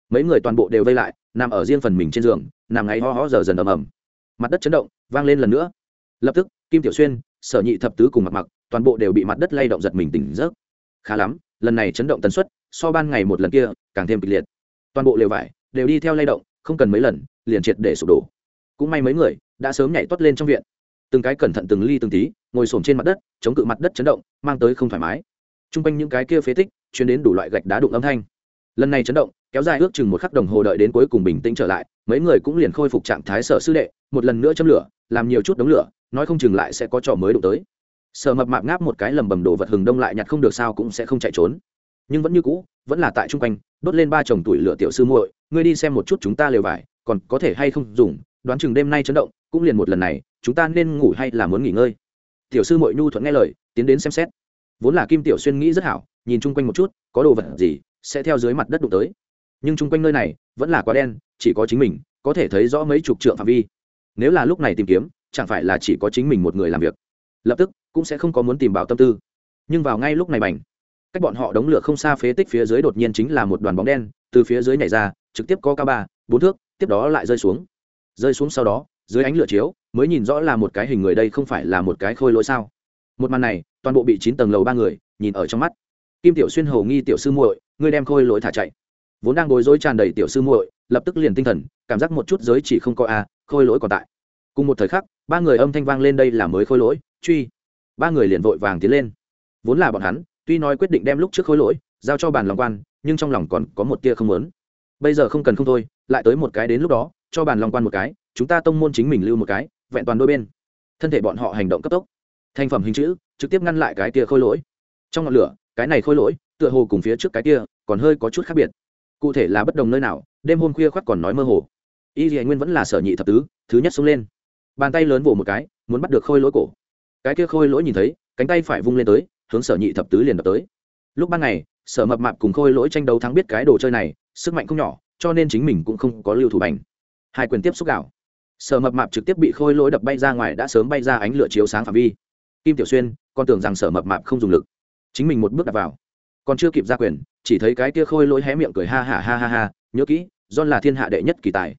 Mấy người toàn bộ đều vây lại, nằm ở riêng phần mình trên giường, nằm ngáy ho ho giờ dần ầm ầm. Mặt đất chấn động, vang lên lần nữa. Lập tức, kim tiểu xuyên, sở nhị thập tứ cùng mặt mặc toàn bộ đều bị mặt đất lay động giật mình tỉnh giấc. Khá lắm, lần này chấn động tần suất, so ban ngày một lần kia, càng thêm kịch liệt. Toàn bộ lều vải đều đi theo lay động, không cần mấy lần, liền triệt để sụp đổ. Cũng may mấy người đã sớm nhảy toát lên trong viện. Từng cái cẩn thận từng ly từng tí, ngồi xổm trên mặt đất, chống cự mặt đất chấn động, mang tới không thoải mái. T r u n g quanh những cái kia phế tích chuyến đến đủ loại gạch đá đụng âm thanh. Lần này chấn động, kéo dài ước chừng một khắc đồng hồ đợi đến cuối cùng bình tĩnh trở lại, mấy người cũng liền khôi phục trạng thái sở sư đệ, một lần nữa châm lửa, làm nhiều chút đống lửa, nói không chừng lại sẽ có trò mới đụng tới sợ mập mạp ngáp một cái lầm bầm đồ vật hừng đông lại nhặt không được sao cũng sẽ không chạy trốn. Nhưng vẫn như cũ, vẫn là tại chung quanh, đốt lên ba chồng tuổi lửa tiểu sư muội, ngươi đi xem một chút chúng ta lều vải, còn có thể hay không dùng, đoán chừng đêm nay chấn động, cũng liền một lần này, chúng ta nên ngủ hay là muốn nghỉ ngơi? Tiểu sư muội nhu thuận nghe lời, tiến đến xem xét. Vốn là kim tiểu xuyên nghĩ rất hảo, nhìn chung quanh một chút, có đồ vật gì, sẽ theo dưới mặt đất đụng tới. Nhưng chung quanh nơi này, vẫn là quá đen, chỉ có chính mình, có thể thấy rõ mấy chục trượng phạm vi. Nếu là lúc này tìm kiếm, chẳng phải là chỉ có chính mình một người làm việc. Lập tức cũng sẽ không có muốn tìm bảo tâm tư. Nhưng vào ngay lúc này bành cách bọn họ đống lửa không xa phế tích phía dưới đột nhiên chính là một đoàn bóng đen, từ phía dưới nhảy ra, trực tiếp có cao ba, bốn thước, tiếp đó lại rơi xuống. Rơi xuống sau đó, dưới ánh lửa chiếu, mới nhìn rõ là một cái hình người đây không phải là một cái khôi lỗi sao. Một màn này, toàn bộ bị chín tầng lầu ba người nhìn ở trong mắt. Kim tiểu xuyên hầu nghi tiểu sư muội, ngươi đem khôi lỗi thả chạy. Vốn đang bối rối tràn đầy tiểu sư muội, lập tức liền tinh thần, cảm giác một chút giới chỉ không có a, khôi lỗi còn tại. Cùng một thời khắc, ba người âm thanh vang lên đây là mới khôi lỗi, truy ba người liền vội vàng tiến lên. Vốn là bọn hắn, tuy nói quyết định đem lúc trước khôi lỗi, giao cho bàn lòng quan, nhưng trong lòng còn có một tia không muốn. Bây giờ không cần không thôi, lại tới một cái đến lúc đó, cho bàn lòng quan một cái, chúng ta tông môn chính mình lưu một cái, vẹn toàn đôi bên. Thân thể bọn họ hành động cấp tốc. Thành phẩm hình chữ, trực tiếp ngăn lại cái kia khôi lỗi. Trong ngọn lửa, cái này khôi lỗi, tựa hồ cùng phía trước cái kia, còn hơi có chút khác biệt. Cụ thể là bất đồng nơi nào, đêm hôm khuya khoác còn nói mơ hồ. Y dì nguyên vẫn là sở nhị thập tứ, thứ nhất xông lên. Bàn tay lớn vỗ một cái, muốn bắt được khôi lỗi cổ cái kia khôi lỗi nhìn thấy, cánh tay phải vung lên tới, hướng sở nhị thập tứ liền đập tới. Lúc ban ngày, sở mập mạp cùng khôi lỗi tranh đấu thắng biết cái đồ chơi này, sức mạnh không nhỏ, cho nên chính mình cũng không có lưu thủ bành. Hai quyền tiếp xúc gạo. Sở mập mạp trực tiếp bị khôi lỗi đập bay ra ngoài đã sớm bay ra ánh lửa chiếu sáng phạm vi. Kim tiểu xuyên còn tưởng rằng sở mập mạp không dùng lực. Chính mình một bước đặt vào. Còn chưa kịp ra quyền, chỉ thấy cái kia khôi lỗi hé miệng cười ha ha ha ha ha, nhớ kỹ, john là thiên hạ đệ nhất kỳ tài.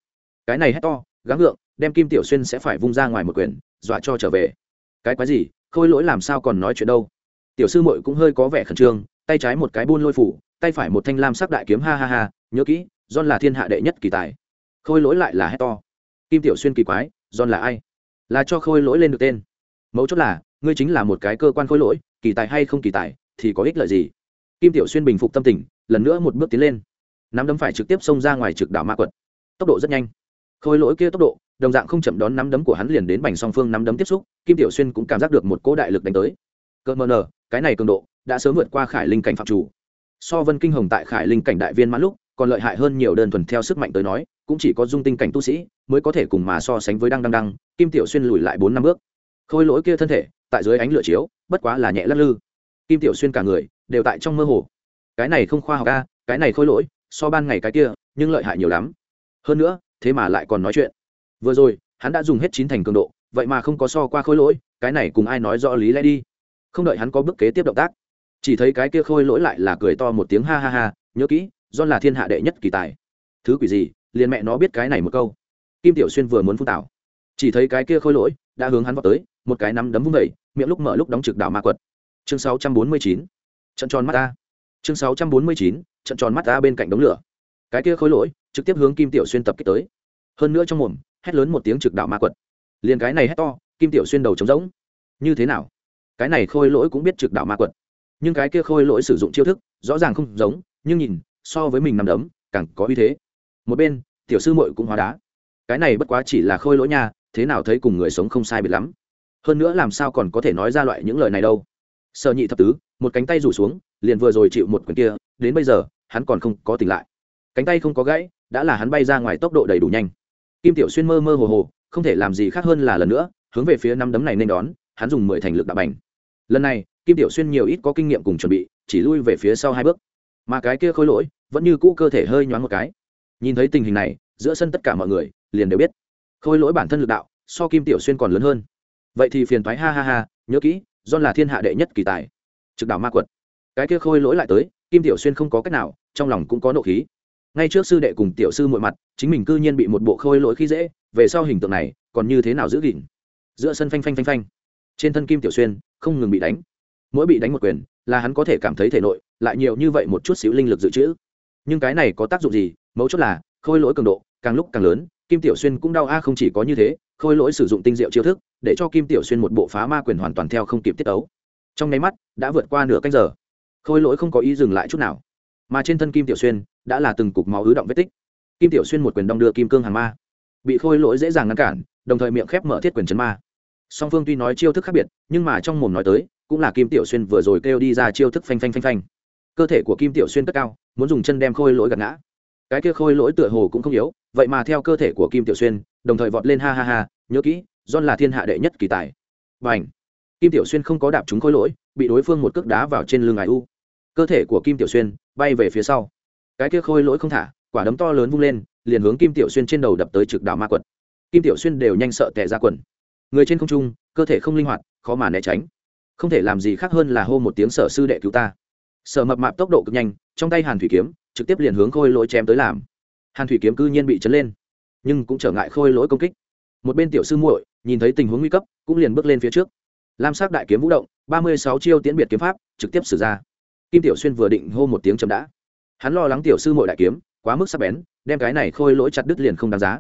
Cái này hét to, gắng gượng, đem kim tiểu xuyên sẽ phải vung ra ngoài một quyền, dọa cho trở về cái quái gì, khôi lỗi làm sao còn nói chuyện đâu. Tiểu sư muội cũng hơi có vẻ khẩn trương, tay trái một cái buôn lôi phủ, tay phải một thanh lam sắc đại kiếm, ha ha ha, nhớ kỹ, john là thiên hạ đệ nhất kỳ tài. Khôi lỗi lại là hét to. Kim tiểu xuyên kỳ quái, john là ai? Là cho khôi lỗi lên được tên. Mấu chốt là, ngươi chính là một cái cơ quan khôi lỗi, kỳ tài hay không kỳ tài, thì có ích lợi gì? Kim tiểu xuyên bình phục tâm tình, lần nữa một bước tiến lên. Nắm đấm phải trực tiếp xông ra ngoài trực đảo ma quật. Tốc độ rất nhanh khôi lỗi kia tốc độ, đồng dạng không chậm đón nắm đấm của hắn liền đến bành song phương nắm đấm tiếp xúc, kim tiểu xuyên cũng cảm giác được một cỗ đại lực đánh tới. Cỡ mờ nờ, cái này cường độ, đã sớm vượt qua khải linh cảnh phạm chủ. So vân kinh hồng tại khải linh cảnh đại viên mãn lúc, còn lợi hại hơn nhiều đơn thuần theo sức mạnh tới nói, cũng chỉ có dung tinh cảnh tu sĩ mới có thể cùng mà so sánh với đăng đăng đăng, kim tiểu xuyên lùi lại bốn năm bước. Khôi lỗi kia thân thể, tại dưới ánh lửa chiếu, bất quá là nhẹ lắc lư. Kim tiểu xuyên cả người, đều tại trong mơ hồ. Cái này không khoa học a, cái này khôi lỗi, so ban ngày cái kia, nhưng lợi hại nhiều lắm. Hơn nữa thế mà lại còn nói chuyện. Vừa rồi, hắn đã dùng hết chín thành cường độ, vậy mà không có so qua khôi lỗi, cái này cùng ai nói rõ lý lẽ đi. Không đợi hắn có bước kế tiếp động tác, chỉ thấy cái kia khôi lỗi lại là cười to một tiếng ha ha ha, nhớ kỹ do là thiên hạ đệ nhất kỳ tài. Thứ quỷ gì, liền mẹ nó biết cái này một câu. Kim tiểu xuyên vừa muốn phun tảo, chỉ thấy cái kia khôi lỗi đã hướng hắn vào tới, một cái nắm đấm vung vẩy miệng lúc mở lúc đóng trực đảo ma quật. Chương 649. trận tròn mắt ta chương 649. trận tròn mắt ta bên cạnh đống lửa. Cái kia khôi lỗi trực tiếp hướng kim tiểu xuyên tập kích tới. Hơn nữa trong mồm, hét lớn một tiếng trực đạo ma quật. Liền cái này hét to, kim tiểu xuyên đầu trống rỗng. Như thế nào? Cái này khôi lỗi cũng biết trực đạo ma quật. Nhưng cái kia khôi lỗi sử dụng chiêu thức, rõ ràng không giống, nhưng nhìn, so với mình nằm đấm, càng có uy thế. Một bên, tiểu sư muội cũng hóa đá. Cái này bất quá chỉ là khôi lỗi nha, thế nào thấy cùng người sống không sai biệt lắm. Hơn nữa làm sao còn có thể nói ra loại những lời này đâu. Sợ nhị thập tứ, một cánh tay rủ xuống, liền vừa rồi chịu một quyền kia, đến bây giờ, hắn còn không có tỉnh lại. Cánh tay không có gãy đã là hắn bay ra ngoài tốc độ đầy đủ nhanh. Kim tiểu xuyên mơ mơ hồ hồ, không thể làm gì khác hơn là lần nữa, hướng về phía năm đấm này nên đón, hắn dùng mười thành lực đạo bành. Lần này, kim tiểu xuyên nhiều ít có kinh nghiệm cùng chuẩn bị, chỉ lui về phía sau hai bước. Mà cái kia khôi lỗi, vẫn như cũ cơ thể hơi nhoáng một cái. Nhìn thấy tình hình này, giữa sân tất cả mọi người liền đều biết, khôi lỗi bản thân lực đạo, so kim tiểu xuyên còn lớn hơn. Vậy thì phiền thoái ha ha ha, nhớ kỹ, John là thiên hạ đệ nhất kỳ tài, trực đảo ma quật. Cái kia khôi lỗi lại tới, kim tiểu xuyên không có cách nào, trong lòng cũng có nộ khí ngay trước sư đệ cùng tiểu sư mọi mặt, chính mình cư nhiên bị một bộ khôi lỗi khi dễ, về sau hình tượng này, còn như thế nào giữ gìn? Giữa sân phanh phanh phanh phanh. Trên thân kim tiểu xuyên, không ngừng bị đánh. Mỗi bị đánh một quyền, là hắn có thể cảm thấy thể nội, lại nhiều như vậy một chút xíu linh lực dự trữ. Nhưng cái này có tác dụng gì? Mấu chốt là, khôi lỗi cường độ, càng lúc càng lớn, kim tiểu xuyên cũng đau a, không chỉ có như thế, khôi lỗi sử dụng tinh diệu chiêu thức, để cho kim tiểu xuyên một bộ phá ma quyền hoàn toàn theo không kịp tiết ấu trong nháy mắt, đã vượt qua nửa canh giờ. Khôi lỗi không có ý dừng lại chút nào. Mà trên thân kim tiểu xuyên đã là từng cục máu ứ động vết tích. Kim tiểu xuyên một quyền đong đưa kim cương hàng ma. Bị khôi lỗi dễ dàng ngăn cản, đồng thời miệng khép mở thiết quyền chấn ma. Song phương tuy nói chiêu thức khác biệt, nhưng mà trong mồm nói tới, cũng là kim tiểu xuyên vừa rồi kêu đi ra chiêu thức phanh phanh phanh phanh. Cơ thể của kim tiểu xuyên cất cao, muốn dùng chân đem khôi lỗi gạt ngã. Cái kia khôi lỗi tựa hồ cũng không yếu, vậy mà theo cơ thể của kim tiểu xuyên, đồng thời vọt lên ha ha ha, nhớ kỹ, john là thiên hạ đệ nhất kỳ tài. Và kim tiểu xuyên không có đạp trúng khôi lỗi, bị đối phương một cước đá vào trên lưng ải u. Cơ thể của kim tiểu xuyên bay về phía sau cái kia khôi lỗi không thả, quả đấm to lớn vung lên, liền hướng kim tiểu xuyên trên đầu đập tới trực đảo ma quật. Kim tiểu xuyên đều nhanh sợ tệ ra quần. Người trên không trung, cơ thể không linh hoạt, khó mà né tránh. Không thể làm gì khác hơn là hô một tiếng sở sư đệ cứu ta. Sở mập mạp tốc độ cực nhanh, trong tay hàn thủy kiếm, trực tiếp liền hướng khôi lỗi chém tới làm. Hàn thủy kiếm cư nhiên bị chấn lên, nhưng cũng trở ngại khôi lỗi công kích. Một bên tiểu sư muội, nhìn thấy tình huống nguy cấp, cũng liền bước lên phía trước. Lam sắc đại kiếm vũ động, ba mươi sáu chiêu tiễn biệt kiếm pháp, trực tiếp xử ra. Kim tiểu xuyên vừa định hô một tiếng chậm đã hắn lo lắng tiểu sư muội đại kiếm, quá mức sắc bén, đem cái này khôi lỗi chặt đứt liền không đáng giá.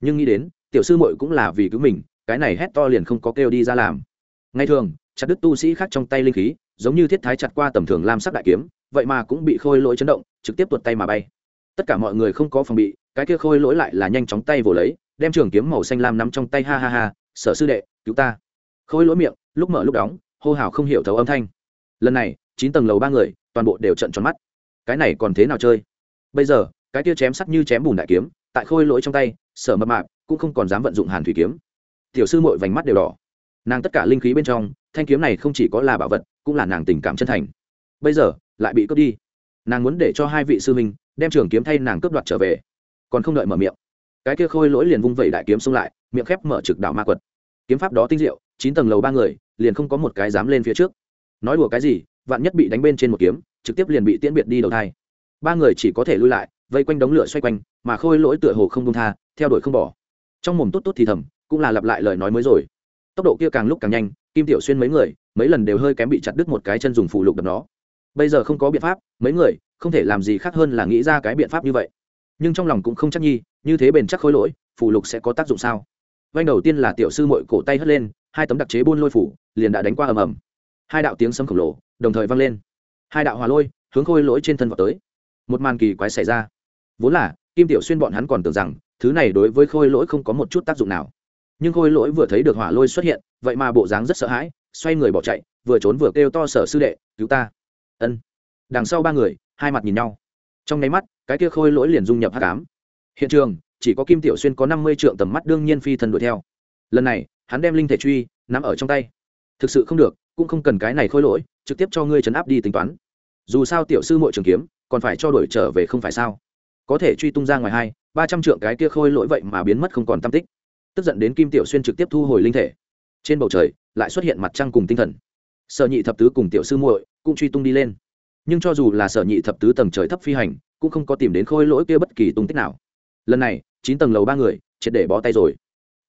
Nhưng nghĩ đến, tiểu sư muội cũng là vì cứu mình, cái này hét to liền không có kêu đi ra làm. Ngay thường, chặt đứt tu sĩ khác trong tay linh khí, giống như thiết thái chặt qua tầm thường lam sắc đại kiếm, vậy mà cũng bị khôi lỗi chấn động, trực tiếp tuột tay mà bay. Tất cả mọi người không có phòng bị, cái kia khôi lỗi lại là nhanh chóng tay vồ lấy, đem trường kiếm màu xanh lam nắm trong tay, ha ha ha, sở sư đệ, cứu ta. Khôi lỗi miệng, lúc mở lúc đóng, hô hào không hiểu thấu âm thanh. Lần này, chín tầng lầu ba người, toàn bộ đều trận tròn mắt cái này còn thế nào chơi? Bây giờ, cái kia chém sắt như chém bùn đại kiếm, tại khôi lỗi trong tay, sở mập mạp cũng không còn dám vận dụng hàn thủy kiếm. Tiểu sư mội vành mắt đều đỏ. Nàng tất cả linh khí bên trong, thanh kiếm này không chỉ có là bảo vật, cũng là nàng tình cảm chân thành. Bây giờ, lại bị cướp đi. Nàng muốn để cho hai vị sư huynh đem trường kiếm thay nàng cướp đoạt trở về. Còn không đợi mở miệng, cái kia khôi lỗi liền vung vẩy đại kiếm xông lại, miệng khép mở trực đảo ma quật. Kiếm pháp đó tinh diệu, chín tầng lầu ba người liền không có một cái dám lên phía trước. Nói đùa cái gì, vạn nhất bị đánh bên trên một kiếm trực tiếp liền bị tiễn biệt đi đầu thai. Ba người chỉ có thể lui lại, vây quanh đống lửa xoay quanh, mà khôi lỗi tựa hồ không đông tha, theo đuổi không bỏ. Trong mồm tốt tốt thì thầm, cũng là lặp lại lời nói mới rồi. Tốc độ kia càng lúc càng nhanh, kim tiểu xuyên mấy người, mấy lần đều hơi kém bị chặt đứt một cái chân dùng phụ lục đập nó. Bây giờ không có biện pháp, mấy người, không thể làm gì khác hơn là nghĩ ra cái biện pháp như vậy. Nhưng trong lòng cũng không chắc nhi, như thế bền chắc khối lỗi phụ lục sẽ có tác dụng sao? Vanh đầu tiên là tiểu sư mội cổ tay hất lên, hai tấm đặc chế buôn lôi phủ, liền đã đánh qua ầm ầm. Hai đạo tiếng sấm khổng lồ, đồng thời vang lên hai đạo hòa lôi hướng khôi lỗi trên thân vào tới. Một màn kỳ quái xảy ra. Vốn là, kim tiểu xuyên bọn hắn còn tưởng rằng, thứ này đối với khôi lỗi không có một chút tác dụng nào. Nhưng khôi lỗi vừa thấy được hỏa lôi xuất hiện, vậy mà bộ dáng rất sợ hãi, xoay người bỏ chạy, vừa trốn vừa kêu to sở sư đệ, cứu ta. Ân. Đằng sau ba người, hai mặt nhìn nhau. Trong nháy mắt, cái kia khôi lỗi liền dung nhập hát cám hiện trường, chỉ có kim tiểu xuyên có năm mươi trượng tầm mắt đương nhiên phi thần đuổi theo. Lần này, hắn đem linh thể truy nắm ở trong tay. Thực sự không được cũng không cần cái này khôi lỗi, trực tiếp cho ngươi chấn áp đi tính toán. Dù sao tiểu sư mội trường kiếm, còn phải cho đổi trở về không phải sao? Có thể truy tung ra ngoài hai, ba trăm trượng cái kia khôi lỗi vậy mà biến mất không còn tam tích. Tức giận đến kim tiểu xuyên trực tiếp thu hồi linh thể. Trên bầu trời, lại xuất hiện mặt trăng cùng tinh thần. Sở nhị thập tứ cùng tiểu sư muội cũng truy tung đi lên. Nhưng cho dù là sở nhị thập tứ tầng trời thấp phi hành, cũng không có tìm đến khôi lỗi kia bất kỳ tung tích nào. Lần này, chín tầng lầu ba người, triệt để bó tay rồi.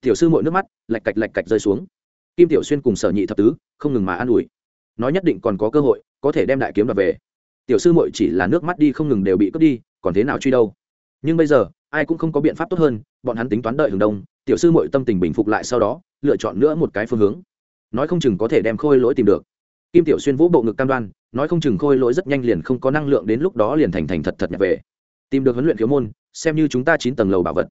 Tiểu sư muội nước mắt lạch cạch lạch cạch rơi xuống kim tiểu xuyên cùng sở nhị thập tứ không ngừng mà an ủi. Nói nhất định còn có cơ hội, có thể đem đại kiếm đoạt về. Tiểu sư muội chỉ là nước mắt đi không ngừng đều bị cướp đi, còn thế nào truy đâu? Nhưng bây giờ, ai cũng không có biện pháp tốt hơn, bọn hắn tính toán đợi hừng đông, tiểu sư muội tâm tình bình phục lại sau đó, lựa chọn nữa một cái phương hướng. Nói không chừng có thể đem khôi lỗi tìm được. Kim tiểu xuyên vũ bộ ngực cam đoan, nói không chừng khôi lỗi rất nhanh liền không có năng lượng đến lúc đó liền thành thành thật thật nhập về. Tìm được huấn luyện khiếu môn, xem như chúng ta chín tầng lầu bảo vật.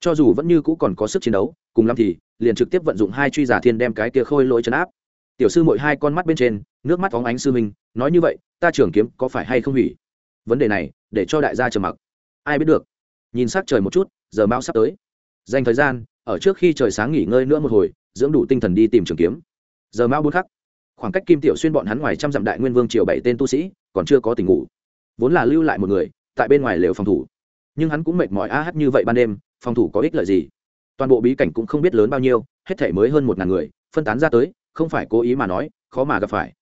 Cho dù vẫn như cũ còn có sức chiến đấu cùng lắm thì liền trực tiếp vận dụng hai truy giả thiên đem cái kia khôi lỗi chấn áp. Tiểu sư mội hai con mắt bên trên, nước mắt phóng ánh sư minh nói như vậy, ta trưởng kiếm có phải hay không hủy? Vấn đề này, để cho đại gia trầm mặc. Ai biết được? Nhìn s trời một chút, giờ mão sắp tới. Dành thời gian, ở trước khi trời sáng nghỉ ngơi nữa một hồi, dưỡng đủ tinh thần đi tìm trường kiếm. Giờ mão bốn khắc. Khoảng cách kim tiểu xuyên bọn hắn ngoài trăm dặm đại nguyên vương triều bảy tên tu sĩ, còn chưa có tình ngủ. Vốn là lưu lại một người, tại bên ngoài lều phòng thủ. Nhưng hắn cũng mệt mỏi a hát như vậy ban đêm, phòng thủ có ích lợi gì? Toàn bộ bí cảnh cũng không biết lớn bao nhiêu, hết thể mới hơn một ngàn người, phân tán ra tới, không phải cố ý mà nói, khó mà gặp phải.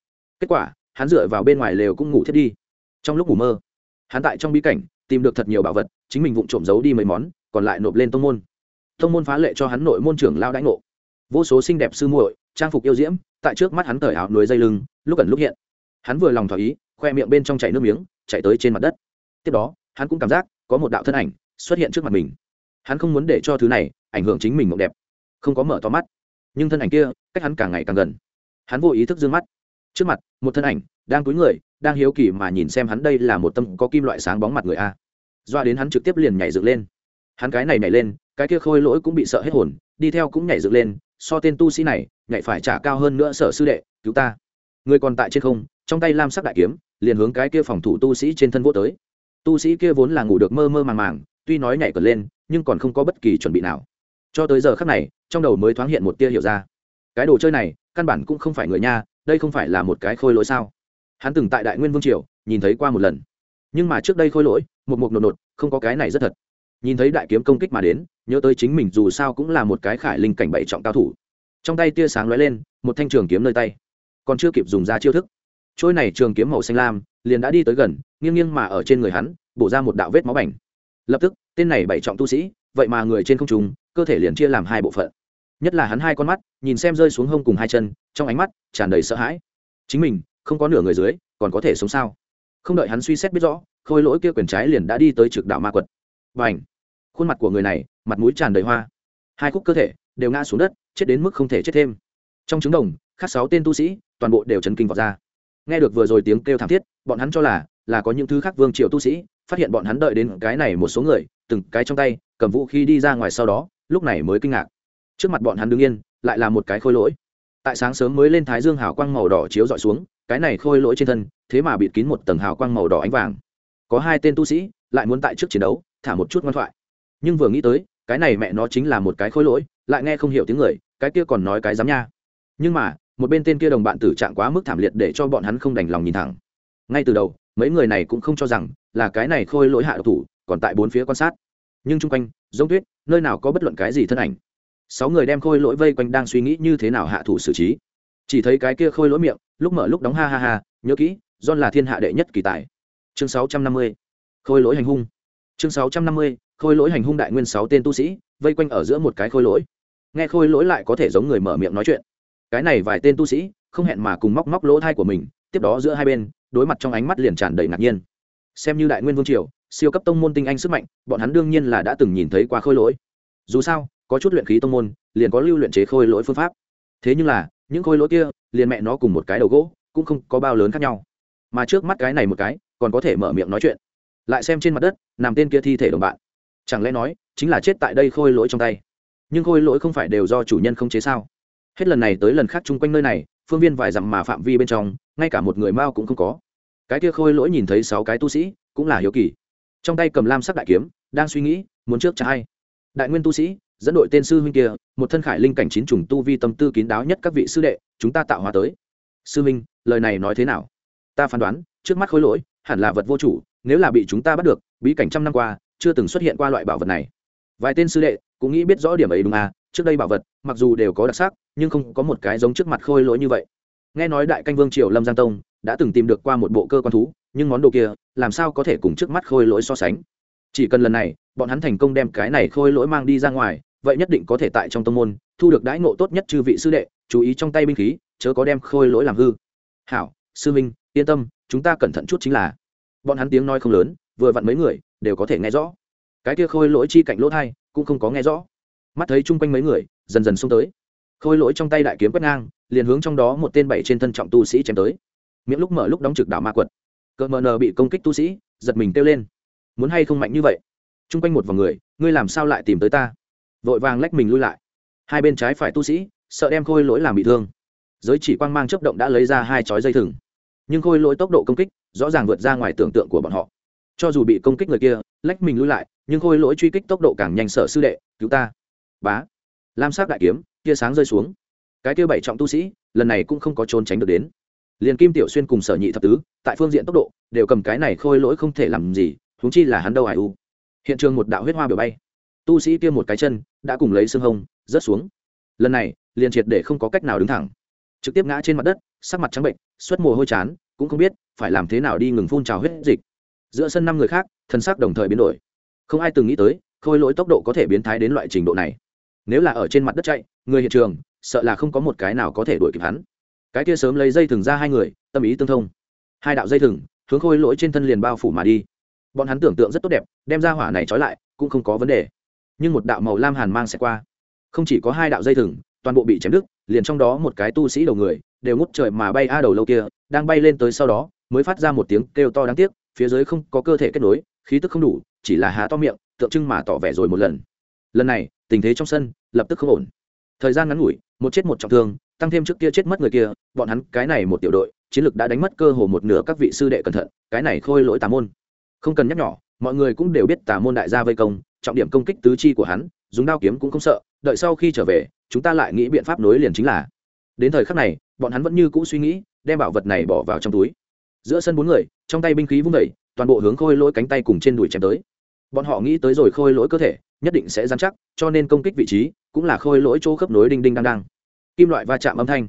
Kết quả, hắn dựa vào bên ngoài lều cũng ngủ thiết đi. Trong lúc ngủ mơ, hắn tại trong bí cảnh, tìm được thật nhiều bảo vật, chính mình vụng trộm giấu đi mấy món, còn lại nộp lên tông môn. Tông môn phá lệ cho hắn nội môn trưởng lao đãi ngộ. Vô số xinh đẹp sư muội, trang phục yêu diễm, tại trước mắt hắn cởi áo núi dây lưng, lúc ẩn lúc hiện. Hắn vừa lòng thỏa ý, khoe miệng bên trong chảy nước miếng, chạy tới trên mặt đất. Tiếp đó, hắn cũng cảm giác có một đạo thân ảnh xuất hiện trước mặt mình. Hắn không muốn để cho thứ này ảnh hưởng chính mình mộng đẹp. Không có mở to mắt. Nhưng thân ảnh kia, cách hắn càng ngày càng gần. Hắn vô ý thức d ư ơ n g mắt. Trước mặt, một thân ảnh, đang cúi người, đang hiếu kỳ mà nhìn xem hắn đây là một tâm có kim loại sáng bóng mặt người a. Doa đến hắn trực tiếp liền nhảy dựng lên. Hắn cái này nhảy lên, cái kia khôi lỗi cũng bị sợ hết hồn, đi theo cũng nhảy dựng lên, so tên tu sĩ này, nhảy phải trả cao hơn nữa sở sư đệ, cứu ta. Người còn tại trên không, trong tay lam sắc đại kiếm, liền hướng cái kia phòng thủ tu sĩ trên thân vô tới. Tu sĩ kia vốn là ngủ được mơ mơ màng màng, tuy nói nhảy cẩn lên, nhưng còn không có bất kỳ chuẩn bị nào cho tới giờ khác này, trong đầu mới thoáng hiện một tia hiểu ra. Cái đồ chơi này, căn bản cũng không phải người nha, đây không phải là một cái khôi lỗi sao? Hắn từng tại đại nguyên vương triều, nhìn thấy qua một lần. Nhưng mà trước đây khôi lỗi, một mục nột nột, không có cái này rất thật. Nhìn thấy đại kiếm công kích mà đến, nhớ tới chính mình dù sao cũng là một cái khải linh cảnh bảy trọng cao thủ. Trong tay tia sáng lóe lên, một thanh trường kiếm nơi tay. Còn chưa kịp dùng ra chiêu thức. Trôi này trường kiếm màu xanh lam, liền đã đi tới gần, nghiêng nghiêng mà ở trên người hắn, bổ ra một đạo vết máu bảnh lập tức, tên này bảy trọng tu sĩ, vậy mà người trên không trung cơ thể liền chia làm hai bộ phận. Nhất là hắn hai con mắt, nhìn xem rơi xuống hông cùng hai chân, trong ánh mắt tràn đầy sợ hãi. Chính mình, không có nửa người dưới, còn có thể sống sao? Không đợi hắn suy xét biết rõ, khôi lỗi kia quyền trái liền đã đi tới trực đạo ma quật. Và ảnh khuôn mặt của người này, mặt mũi tràn đầy hoa. Hai khúc cơ thể đều ngã xuống đất, chết đến mức không thể chết thêm. Trong trứng đồng, khác sáu tên tu sĩ, toàn bộ đều chấn kinh vọt ra. Nghe được vừa rồi tiếng kêu thảm thiết, bọn hắn cho là là có những thứ khác vương triều tu sĩ, phát hiện bọn hắn đợi đến cái này một số người, từng cái trong tay, cầm vũ khí đi ra ngoài sau đó lúc này mới kinh ngạc. Trước mặt bọn hắn đứng yên, lại là một cái khôi lỗi. Tại sáng sớm mới lên thái dương hào quang màu đỏ chiếu dọi xuống, cái này khôi lỗi trên thân, thế mà bịt kín một tầng hào quang màu đỏ ánh vàng. Có hai tên tu sĩ, lại muốn tại trước chiến đấu, thả một chút ngoan thoại. Nhưng vừa nghĩ tới, cái này mẹ nó chính là một cái khôi lỗi, lại nghe không hiểu tiếng người, cái kia còn nói cái dám nha. Nhưng mà, một bên tên kia đồng bạn tử trạng quá mức thảm liệt để cho bọn hắn không đành lòng nhìn thẳng. Ngay từ đầu, mấy người này cũng không cho rằng là cái này khôi lỗi hạ độc thủ, còn tại bốn phía quan sát nhưng chung quanh, giống tuyết, nơi nào có bất luận cái gì thân ảnh. Sáu người đem khôi lỗi vây quanh đang suy nghĩ như thế nào hạ thủ xử trí. Chỉ thấy cái kia khôi lỗi miệng, lúc mở lúc đóng ha ha ha, nhớ kỹ, john là thiên hạ đệ nhất kỳ tài. Chương sáu trăm năm mươi, khôi lỗi hành hung. Chương sáu trăm năm mươi, khôi lỗi hành hung đại nguyên sáu tên tu sĩ, vây quanh ở giữa một cái khôi lỗi. Nghe khôi lỗi lại có thể giống người mở miệng nói chuyện. Cái này vài tên tu sĩ, không hẹn mà cùng móc móc lỗ thai của mình, tiếp đó giữa hai bên, đối mặt trong ánh mắt liền tràn đầy ngạc nhiên. Xem như đại nguyên vương triều siêu cấp tông môn tinh anh sức mạnh, bọn hắn đương nhiên là đã từng nhìn thấy qua khôi lỗi. Dù sao, có chút luyện khí tông môn, liền có lưu luyện chế khôi lỗi phương pháp. Thế nhưng là, những khôi lỗi kia, liền mẹ nó cùng một cái đầu gỗ, cũng không có bao lớn khác nhau. Mà trước mắt cái này một cái, còn có thể mở miệng nói chuyện. Lại xem trên mặt đất, nằm tên kia thi thể đồng bạn. Chẳng lẽ nói, chính là chết tại đây khôi lỗi trong tay? Nhưng khôi lỗi không phải đều do chủ nhân không chế sao? Hết lần này tới lần khác chung quanh nơi này, phương viên vài dặm mà phạm vi bên trong, ngay cả một người mao cũng không có. Cái kia khôi lỗi nhìn thấy sáu cái tu sĩ, cũng là hiếu kỳ trong tay cầm lam sắc đại kiếm, đang suy nghĩ, muốn trước trả hay đại nguyên tu sĩ, dẫn đội tên sư huynh kia, một thân khải linh cảnh chín trùng tu vi tâm tư kín đáo nhất các vị sư đệ, chúng ta tạo hóa tới. Sư huynh, lời này nói thế nào? Ta phán đoán, trước mắt khối lỗi, hẳn là vật vô chủ, nếu là bị chúng ta bắt được, bí cảnh trăm năm qua, chưa từng xuất hiện qua loại bảo vật này. Vài tên sư đệ, cũng nghĩ biết rõ điểm ấy đúng à trước đây bảo vật, mặc dù đều có đặc sắc, nhưng không có một cái giống trước mặt khôi lỗi như vậy. Nghe nói đại canh vương triều lâm giang tông, đã từng tìm được qua một bộ cơ quan thú, nhưng món đồ kia làm sao có thể cùng trước mắt khôi lỗi so sánh? Chỉ cần lần này, bọn hắn thành công đem cái này khôi lỗi mang đi ra ngoài, vậy nhất định có thể tại trong tông môn, thu được đãi ngộ tốt nhất chư vị sư đệ, chú ý trong tay binh khí, chớ có đem khôi lỗi làm hư. Hảo, sư minh yên tâm, chúng ta cẩn thận chút chính là. Bọn hắn tiếng nói không lớn, vừa vặn mấy người, đều có thể nghe rõ. Cái kia khôi lỗi chi cạnh lỗ thai, cũng không có nghe rõ. Mắt thấy chung quanh mấy người, dần dần xông tới. Khôi lỗi trong tay đại kiếm quét ngang, liền hướng trong đó một tên bảy trên thân trọng tu sĩ chém tới. Miệng lúc mở lúc đóng trực đảo ma quật cờ mờ nờ bị công kích tu sĩ, giật mình kêu lên. Muốn hay không mạnh như vậy? T r u n g quanh một vòng người, ngươi làm sao lại tìm tới ta? Vội vàng lách mình lui lại. Hai bên trái phải tu sĩ, sợ đem khôi lỗi làm bị thương. Giới chỉ quang mang chấp động đã lấy ra hai chói dây thừng. Nhưng khôi lỗi tốc độ công kích, rõ ràng vượt ra ngoài tưởng tượng của bọn họ. Cho dù bị công kích người kia, lách mình lui lại, nhưng khôi lỗi truy kích tốc độ càng nhanh sợ sư đệ, cứu ta. Bá. Lam sắc đại kiếm, tia sáng rơi xuống. Cái kia bảy trọng tu sĩ, lần này cũng không có trốn tránh được đến liền kim tiểu xuyên cùng sở nhị thập tứ, tại phương diện tốc độ, đều cầm cái này khôi lỗi không thể làm gì, huống chi là hắn đâu hải u. Hiện trường một đạo huyết hoa biểu bay. Tu sĩ kia một cái chân, đã cùng lấy xương hông, rớt xuống. Lần này, liền triệt để không có cách nào đứng thẳng. Trực tiếp ngã trên mặt đất, sắc mặt trắng bệnh, xuất mồ hôi chán, cũng không biết, phải làm thế nào đi ngừng phun trào huyết dịch. Giữa sân năm người khác, thân sắc đồng thời biến đổi. Không ai từng nghĩ tới, khôi lỗi tốc độ có thể biến thái đến loại trình độ này. Nếu là ở trên mặt đất chạy, người hiện trường, sợ là không có một cái nào có thể đuổi kịp hắn cái kia sớm lấy dây thừng ra hai người, tâm ý tương thông. Hai đạo dây thừng, hướng khôi lỗi trên thân liền bao phủ mà đi. Bọn hắn tưởng tượng rất tốt đẹp, đem ra hỏa này trói lại, cũng không có vấn đề. Nhưng một đạo màu lam hàn mang sẽ qua. Không chỉ có hai đạo dây thừng, toàn bộ bị chém đứt, liền trong đó một cái tu sĩ đầu người, đều ngút trời mà bay a đầu lâu kia, đang bay lên tới sau đó, mới phát ra một tiếng kêu to đáng tiếc, phía dưới không có cơ thể kết nối, khí tức không đủ, chỉ là há to miệng, tượng trưng mà tỏ vẻ rồi một lần. Lần này, tình thế trong sân, lập tức không ổn. Thời gian ngắn ngủi, một chết một trọng thương tăng thêm trước kia chết mất người kia, bọn hắn, cái này một tiểu đội, chiến lược đã đánh mất cơ hồ một nửa các vị sư đệ cẩn thận, cái này khôi lỗi tà môn. Không cần nhắc nhỏ mọi người cũng đều biết tà môn đại gia vây công, trọng điểm công kích tứ chi của hắn, dùng đao kiếm cũng không sợ, đợi sau khi trở về, chúng ta lại nghĩ biện pháp nối liền chính là. Đến thời khắc này, bọn hắn vẫn như cũ suy nghĩ, đem bảo vật này bỏ vào trong túi. Giữa sân bốn người, trong tay binh khí vung vẩy toàn bộ hướng khôi lỗi cánh tay cùng trên đùi chém tới. Bọn họ nghĩ tới rồi khôi lỗi cơ thể, nhất định sẽ dán chắc, cho nên công kích vị trí cũng là khôi lỗi chỗ khớp nối đinh đinh đang đang kim loại va chạm âm thanh.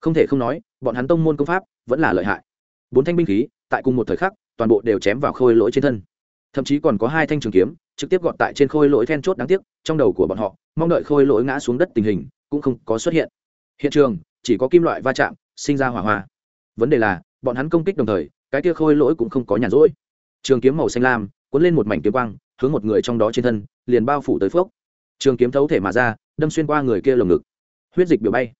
Không thể không nói, bọn hắn tông môn công pháp vẫn là lợi hại. Bốn thanh binh khí, tại cùng một thời khắc, toàn bộ đều chém vào khôi lỗi trên thân. Thậm chí còn có hai thanh trường kiếm, trực tiếp gọt tại trên khôi lỗi then chốt đáng tiếc, trong đầu của bọn họ, mong đợi khôi lỗi ngã xuống đất tình hình cũng không có xuất hiện. Hiện trường, chỉ có kim loại va chạm, sinh ra hỏa hoa. Vấn đề là, bọn hắn công kích đồng thời, cái kia khôi lỗi cũng không có nhàn rỗi. Trường kiếm màu xanh lam, cuốn lên một mảnh kiếm quang, hướng một người trong đó trên thân, liền bao phủ tới phước trường kiếm thấu thể mà ra, đâm xuyên qua người kia lồng ngực huyết dịch biểu bay.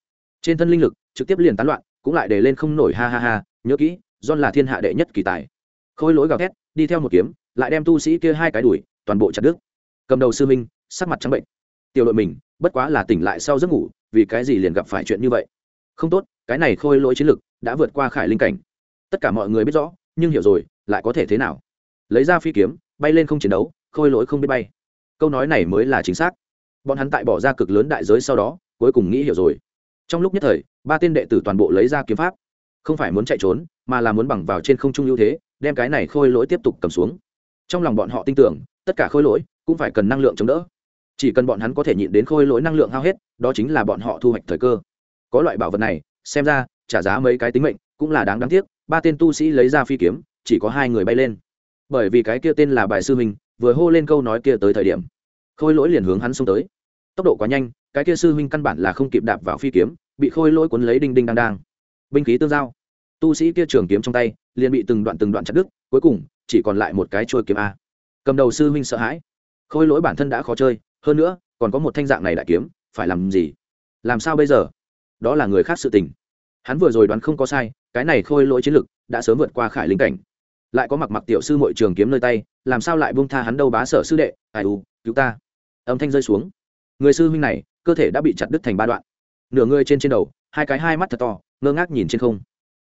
Trên thân linh lực trực tiếp liền tán loạn, cũng lại để lên không nổi, ha ha ha, nhớ kỹ, john là thiên hạ đệ nhất kỳ tài. Khôi lỗi gào thét, đi theo một kiếm, lại đem tu sĩ kia hai cái đuổi, toàn bộ chặt đứt. Cầm đầu sư minh sắc mặt trắng bệnh. Tiểu đội mình, bất quá là tỉnh lại sau giấc ngủ, vì cái gì liền gặp phải chuyện như vậy? Không tốt, cái này khôi lỗi chiến lực đã vượt qua khải linh cảnh. Tất cả mọi người biết rõ, nhưng hiểu rồi, lại có thể thế nào? Lấy ra phi kiếm, bay lên không chiến đấu, khôi lỗi không biết bay. Câu nói này mới là chính xác. Bọn hắn tại bỏ ra cực lớn đại giới sau đó cuối cùng nghĩ hiểu rồi. Trong lúc nhất thời ba tên đệ tử toàn bộ lấy ra kiếm pháp. Không phải muốn chạy trốn mà là muốn bằng vào trên không trung ưu thế đem cái này khôi lỗi tiếp tục cầm xuống. Trong lòng bọn họ tin tưởng tất cả khôi lỗi cũng phải cần năng lượng chống đỡ. Chỉ cần bọn hắn có thể nhịn đến khôi lỗi năng lượng hao hết đó chính là bọn họ thu hoạch thời cơ. Có loại bảo vật này xem ra trả giá mấy cái tính mệnh cũng là đáng đáng tiếc. Ba tên tu sĩ lấy ra phi kiếm chỉ có hai người bay lên. Bởi vì cái kia tên là bài sư mình, vừa hô lên câu nói kia tới thời điểm khôi lỗi liền hướng hắn xông tới. Tốc độ quá nhanh cái kia sư huynh căn bản là không kịp đạp vào phi kiếm, bị khôi lỗi cuốn lấy đinh đinh đang đang. Binh khí tương giao. Tu sĩ kia trường kiếm trong tay, liền bị từng đoạn từng đoạn chặt đứt, cuối cùng, chỉ còn lại một cái trôi kiếm a. Cầm đầu sư huynh sợ hãi. Khôi lỗi bản thân đã khó chơi, hơn nữa, còn có một thanh dạng này đại kiếm, phải làm gì? Làm sao bây giờ? Đó là người khác sự tình. Hắn vừa rồi đoán không có sai, cái này khôi lỗi chiến lực đã sớm vượt qua khải linh cảnh. Lại có mặc mặc tiểu sư mội trường kiếm nơi tay, làm sao lại buông tha hắn đâu bá sở sư đệ? Ai u, cứu ta. Âm thanh rơi xuống. Người sư huynh này cơ thể đã bị chặt đứt thành ba đoạn. Nửa người trên trên đầu, hai cái hai mắt thật to, ngơ ngác nhìn trên không.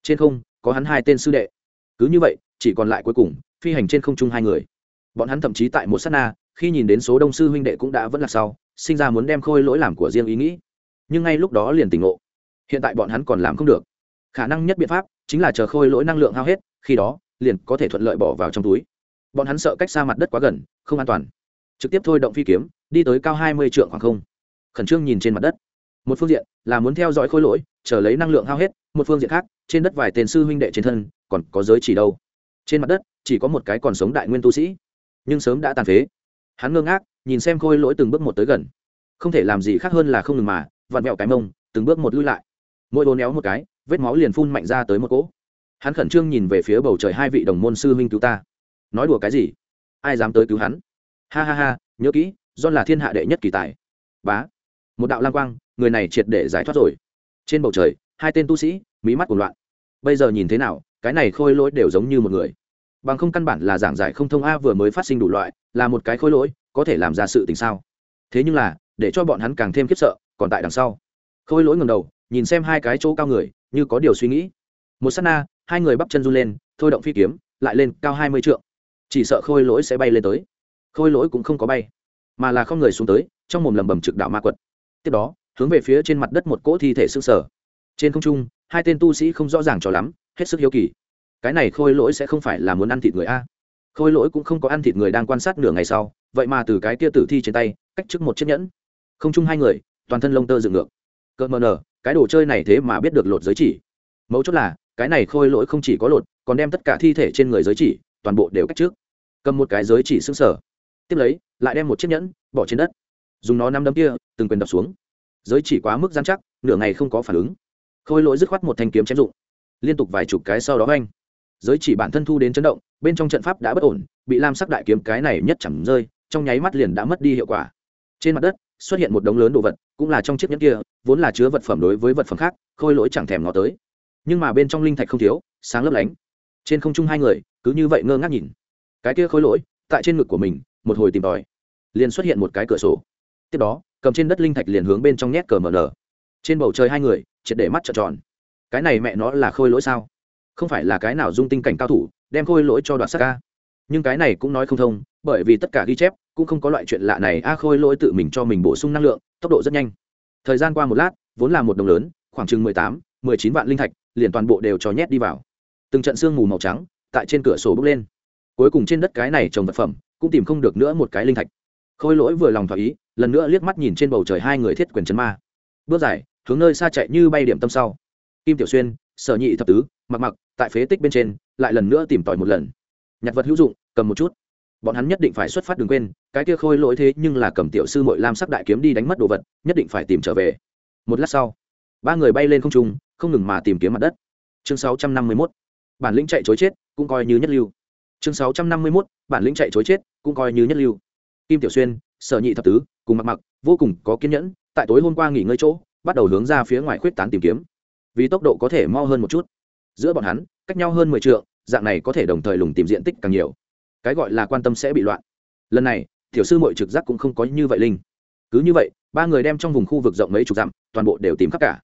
Trên không, có hắn hai tên sư đệ. Cứ như vậy, chỉ còn lại cuối cùng, phi hành trên không trung hai người. Bọn hắn thậm chí tại một s á t na, khi nhìn đến số đông sư huynh đệ cũng đã vẫn là sau, sinh ra muốn đem khôi lỗi làm của riêng ý nghĩ. Nhưng ngay lúc đó liền tỉnh ngộ. Hiện tại bọn hắn còn làm không được. Khả năng nhất biện pháp chính là chờ khôi lỗi năng lượng hao hết, khi đó, liền có thể thuận lợi bỏ vào trong túi. Bọn hắn sợ cách xa mặt đất quá gần, không an toàn. Trực tiếp thôi động phi kiếm, đi tới cao hai mươi trượng khoảng không khẩn trương nhìn trên mặt đất. Một phương diện là muốn theo dõi khôi lỗi, chờ lấy năng lượng hao hết, một phương diện khác, trên đất vài tên sư huynh đệ trên thân còn có giới chỉ đâu. Trên mặt đất chỉ có một cái còn sống đại nguyên tu sĩ, nhưng sớm đã tàn phế. Hắn ngơ ngác, nhìn xem khôi lỗi từng bước một tới gần. Không thể làm gì khác hơn là không ngừng mà, vặn vẹo cái mông, từng bước một lui lại. Mỗi bố néo một cái, vết máu liền phun mạnh ra tới một cỗ. Hắn khẩn trương nhìn về phía bầu trời hai vị đồng môn sư huynh cứu ta. Nói đùa cái gì? Ai dám tới cứu hắn? Ha ha ha, nhớ kỹ do là thiên hạ đệ nhất kỳ tài. Bá một đạo lang quang, người này triệt để giải thoát rồi. Trên bầu trời, hai tên tu sĩ, mí mắt cuồng loạn. Bây giờ nhìn thế nào, cái này khôi lỗi đều giống như một người. Bằng không căn bản là giảng giải không thông a vừa mới phát sinh đủ loại, là một cái khôi lỗi, có thể làm ra sự tình sao? Thế nhưng là, để cho bọn hắn càng thêm khiếp sợ, còn tại đằng sau. Khôi lỗi ngầm đầu, nhìn xem hai cái chỗ cao người, như có điều suy nghĩ. Một s á t na, hai người bắp chân run lên, thôi động phi kiếm, lại lên cao hai mươi trượng. Chỉ sợ khôi lỗi sẽ bay lên tới. Khôi lỗi cũng không có bay, mà là không người xuống tới, trong mồm lầm bầm trực đạo ma quật tiếp đó, hướng về phía trên mặt đất một cỗ thi thể s ư sở trên không trung, hai tên tu sĩ không rõ ràng cho lắm, hết sức hiếu kỳ. Cái này khôi lỗi sẽ không phải là muốn ăn thịt người a. Khôi lỗi cũng không có ăn thịt người đang quan sát nửa ngày sau, vậy mà từ cái kia tử thi trên tay, cách trước một chiếc nhẫn. Không chung hai người, toàn thân lông tơ dựng ngược. Cợt mờ nở, cái đồ chơi này thế mà biết được lột giới chỉ. Mấu chốt là, cái này khôi lỗi không chỉ có lột, còn đem tất cả thi thể trên người giới chỉ, toàn bộ đều cách trước. Cầm một cái giới chỉ xứng sở tiếp lấy, lại đem một chiếc nhẫn bỏ trên đất dùng nó năm đấm kia, từng quyền đập xuống. Giới chỉ quá mức gian chắc, nửa ngày không có phản ứng. Khôi lỗi dứt khoát một thanh kiếm chém dụng. Liên tục vài chục cái sau đó oanh giới chỉ bản thân thu đến chấn động, bên trong trận pháp đã bất ổn, bị lam sắc đại kiếm cái này nhất chẳng rơi, trong nháy mắt liền đã mất đi hiệu quả. Trên mặt đất, xuất hiện một đống lớn đồ vật, cũng là trong chiếc nhẫn kia, vốn là chứa vật phẩm đối với vật phẩm khác, khôi lỗi chẳng thèm ngó tới. Nhưng mà bên trong linh thạch không thiếu, sáng lấp lánh. Trên không trung hai người, cứ như vậy ngơ ngác nhìn. Cái kia khôi lỗi, tại trên ngực của mình, một hồi tìm tòi. Liền xuất hiện một cái cửa sổ tiếp đó, cầm trên đất linh thạch liền hướng bên trong nhét cờ mở nở. Trên bầu trời hai người, triệt để mắt trợn tròn. Cái này mẹ nó là khôi lỗi sao? Không phải là cái nào dung tinh cảnh cao thủ, đem khôi lỗi cho đoạn sắc ca nhưng cái này cũng nói không thông, bởi vì tất cả ghi chép cũng không có loại chuyện lạ này. A, khôi lỗi tự mình cho mình bổ sung năng lượng, tốc độ rất nhanh. Thời gian qua một lát, vốn là một đồng lớn, khoảng chừng mười tám, mười chín vạn linh thạch, liền toàn bộ đều cho nhét đi vào. Từng trận sương mù màu trắng tại trên cửa sổ bốc lên. Cuối cùng trên đất cái này trồng vật phẩm, cũng tìm không được nữa một cái linh thạch. Khôi lỗi vừa lòng thỏa ý lần nữa liếc mắt nhìn trên bầu trời hai người thiết quyền chấn ma. Bước dài, hướng nơi xa chạy như bay điểm tâm sau. Kim tiểu xuyên, sở nhị thập tứ, mặc mặc, tại phế tích bên trên, lại lần nữa tìm tòi một lần. Nhặt vật hữu dụng, cầm một chút. Bọn hắn nhất định phải xuất phát đừng quên, cái kia khôi lỗi thế nhưng là cầm tiểu sư mội lam sắc đại kiếm đi đánh mất đồ vật, nhất định phải tìm trở về. Một lát sau, ba người bay lên không trung, không ngừng mà tìm kiếm mặt đất. Chương sáu trăm năm mươi mốt, bản lĩnh chạy chối chết, cũng coi như nhất lưu. Chương sáu trăm năm mươi mốt, bản lĩnh chạy chối chết, cũng coi như nhất lưu. Kim tiểu xuyên sở nhị thập tứ, cùng mặc mặc, vô cùng có kiên nhẫn, tại tối hôm qua nghỉ ngơi chỗ, bắt đầu hướng ra phía ngoài khuyết tán tìm kiếm. Vì tốc độ có thể mo hơn một chút. Giữa bọn hắn, cách nhau hơn mười t dạng này có thể đồng thời lùng tìm diện tích càng nhiều. Cái gọi là quan tâm sẽ bị loạn. Lần này, tiểu sư mội trực giác cũng không có như vậy linh. Cứ như vậy, ba người đem trong vùng khu vực rộng mấy chục dặm, toàn bộ đều tìm khắp cả.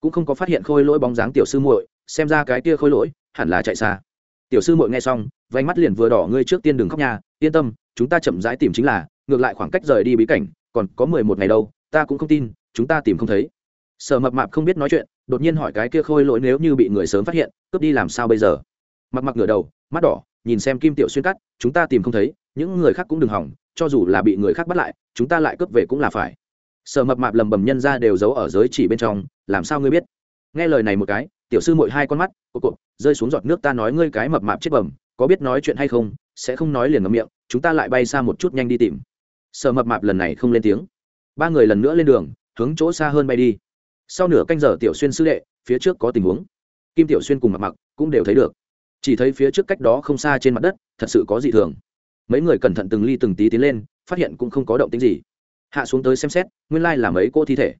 Cũng không có phát hiện khôi lỗi bóng dáng tiểu sư muội, xem ra cái kia khôi lỗi, hẳn là chạy xa. Tiểu sư muội nghe xong vánh mắt liền vừa đỏ, ngươi trước tiên đừng khóc nhà yên tâm, chúng ta chậm rãi tìm chính là ngược lại khoảng cách rời đi bí cảnh, còn có mười một ngày đâu, ta cũng không tin, chúng ta tìm không thấy. Sở mập mạp không biết nói chuyện, đột nhiên hỏi cái kia khôi lỗi nếu như bị người sớm phát hiện, cướp đi làm sao bây giờ? Mặc mặc ngửa đầu, mắt đỏ, nhìn xem kim tiểu xuyên cắt, chúng ta tìm không thấy, những người khác cũng đừng hỏng, cho dù là bị người khác bắt lại, chúng ta lại cướp về cũng là phải. Sở mập mạp lầm bầm nhân ra đều giấu ở giới chỉ bên trong, làm sao ngươi biết? Nghe lời này một cái, tiểu sư mội hai con mắt cộp cộp rơi xuống giọt nước ta nói ngươi cái mập mạp chết bầm, có biết nói chuyện hay không, sẽ không nói liền ngậm miệng, chúng ta lại bay xa một chút nhanh đi tìm sở mập mạp lần này không lên tiếng. Ba người lần nữa lên đường, hướng chỗ xa hơn bay đi. Sau nửa canh giờ, tiểu xuyên sư đệ, phía trước có tình huống. Kim tiểu xuyên cùng mặt mặc cũng đều thấy được. Chỉ thấy phía trước cách đó không xa trên mặt đất, thật sự có dị thường. Mấy người cẩn thận từng ly từng tí tiến lên, phát hiện cũng không có động tính gì. Hạ xuống tới xem xét, nguyên lai là mấy cô thi thể.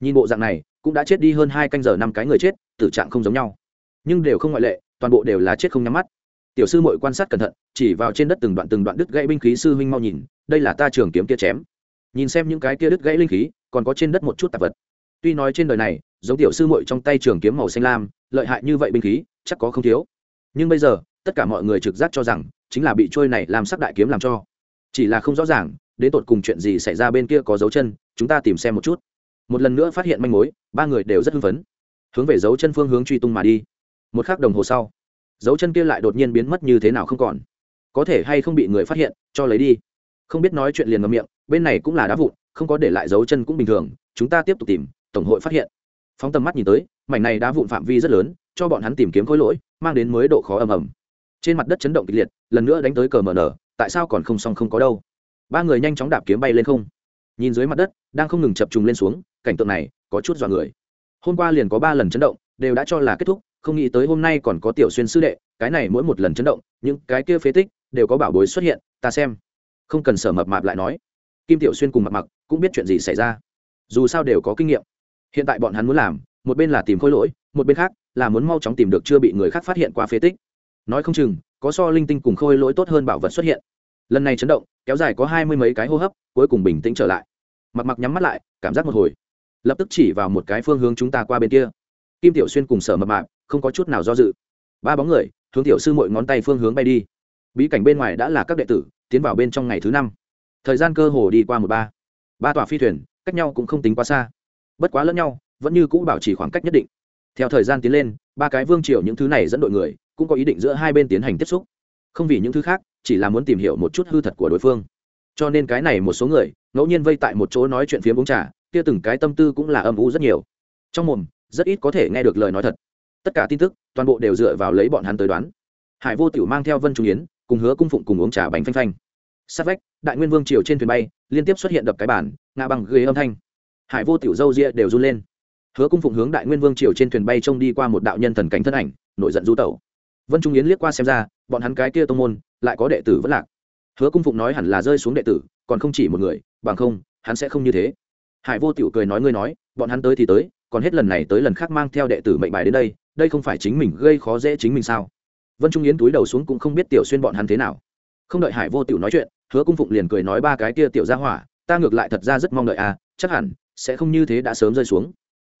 Nhìn bộ dạng này, cũng đã chết đi hơn hai canh giờ năm cái người chết, tử trạng không giống nhau. Nhưng đều không ngoại lệ, toàn bộ đều là chết không nhắm mắt tiểu sư mội quan sát cẩn thận, chỉ vào trên đất từng đoạn từng đoạn đứt gãy binh khí sư huynh mau nhìn, đây là ta trường kiếm kia chém. Nhìn xem những cái kia đứt gãy linh khí, còn có trên đất một chút tạp vật. Tuy nói trên đời này, giống tiểu sư mội trong tay trường kiếm màu xanh lam, lợi hại như vậy binh khí, chắc có không thiếu. Nhưng bây giờ, tất cả mọi người trực giác cho rằng, chính là bị trôi này làm sắc đại kiếm làm cho. Chỉ là không rõ ràng, đến tột cùng chuyện gì xảy ra bên kia có dấu chân, chúng ta tìm xem một chút. Một lần nữa phát hiện manh mối, ba người đều rất hưng phấn. Hướng về dấu chân phương hướng truy tung mà đi. Một k h ắ c đồng hồ sau dấu chân kia lại đột nhiên biến mất như thế nào không còn. Có thể hay không bị người phát hiện, cho lấy đi. Không biết nói chuyện liền ngầm miệng, bên này cũng là đá vụn, không có để lại dấu chân cũng bình thường, chúng ta tiếp tục tìm, tổng hội phát hiện. Phóng tầm mắt nhìn tới, mảnh này đá vụn phạm vi rất lớn, cho bọn hắn tìm kiếm khối lỗi, mang đến mới độ khó ầm ầm. Trên mặt đất chấn động kịch liệt, lần nữa đánh tới cờ mờ nở, tại sao còn không xong không có đâu. Ba người nhanh chóng đạp kiếm bay lên không. Nhìn dưới mặt đất, đang không ngừng chập trùng lên xuống, cảnh tượng này có chút dọa người. Hôm qua liền có ba lần chấn động, đều đã cho là kết thúc không nghĩ tới hôm nay còn có tiểu xuyên sư đệ, cái này mỗi một lần chấn động, những cái kia phế tích đều có bảo bối xuất hiện, ta xem. Không cần sở mập mạp lại nói. Kim tiểu xuyên cùng mặt mặc cũng biết chuyện gì xảy ra. Dù sao đều có kinh nghiệm. Hiện tại bọn hắn muốn làm, một bên là tìm khôi lỗi, một bên khác là muốn mau chóng tìm được chưa bị người khác phát hiện qua phế tích. Nói không chừng, có so linh tinh cùng khôi lỗi tốt hơn bảo vật xuất hiện. Lần này chấn động, kéo dài có hai mươi mấy cái hô hấp, cuối cùng bình tĩnh trở lại. Mặc mặc nhắm mắt lại, cảm giác một hồi. Lập tức chỉ vào một cái phương hướng chúng ta qua bên kia kim tiểu xuyên cùng sở mập mạp không có chút nào do dự. Ba bóng người, hướng tiểu sư mội ngón tay phương hướng bay đi. Bí cảnh bên ngoài đã là các đệ tử, tiến vào bên trong ngày thứ năm. Thời gian cơ hồ đi qua một ba. Ba tòa phi thuyền, cách nhau cũng không tính quá xa. Bất quá lẫn nhau, vẫn như cũ bảo trì khoảng cách nhất định. Theo thời gian tiến lên, ba cái vương triều những thứ này dẫn đội người, cũng có ý định giữa hai bên tiến hành tiếp xúc. Không vì những thứ khác, chỉ là muốn tìm hiểu một chút hư thật của đối phương. Cho nên cái này một số người, ngẫu nhiên vây tại một chỗ nói chuyện phía uống trà, kia từng cái tâm tư cũng là âm u rất nhiều. Trong mồm rất ít có thể nghe được lời nói thật. Tất cả tin tức, toàn bộ đều dựa vào lấy bọn hắn tới đoán. Hải vô tiểu mang theo vân trung yến, cùng hứa cung phụng cùng uống trà bánh phanh phanh. Sát vách, đại nguyên vương triều trên thuyền bay, liên tiếp xuất hiện đập cái bản ngã bằng ghế âm thanh. Hải vô tiểu dâu ria đều run lên. Hứa cung phụng hướng đại nguyên vương triều trên thuyền bay trông đi qua một đạo nhân thần cảnh thân ảnh, nổi giận du tẩu. Vân trung yến liếc qua xem ra, bọn hắn cái kia tông môn, lại có đệ tử vẫn lạc. Hứa cung phụng nói hẳn là rơi xuống đệ tử, còn không chỉ một người, bằng không, hắn sẽ không như thế. Hải vô tiểu cười nói ngươi nói, bọn hắn tới thì tới còn hết lần này tới lần khác mang theo đệ tử mệnh bài đến đây đây không phải chính mình gây khó dễ chính mình sao? Vân trung yến túi đầu xuống cũng không biết tiểu xuyên bọn hắn thế nào. Không đợi hải vô tiểu nói chuyện, hứa cung phụng liền cười nói ba cái kia tiểu ra hỏa, ta ngược lại thật ra rất mong đợi à chắc hẳn sẽ không như thế đã sớm rơi xuống.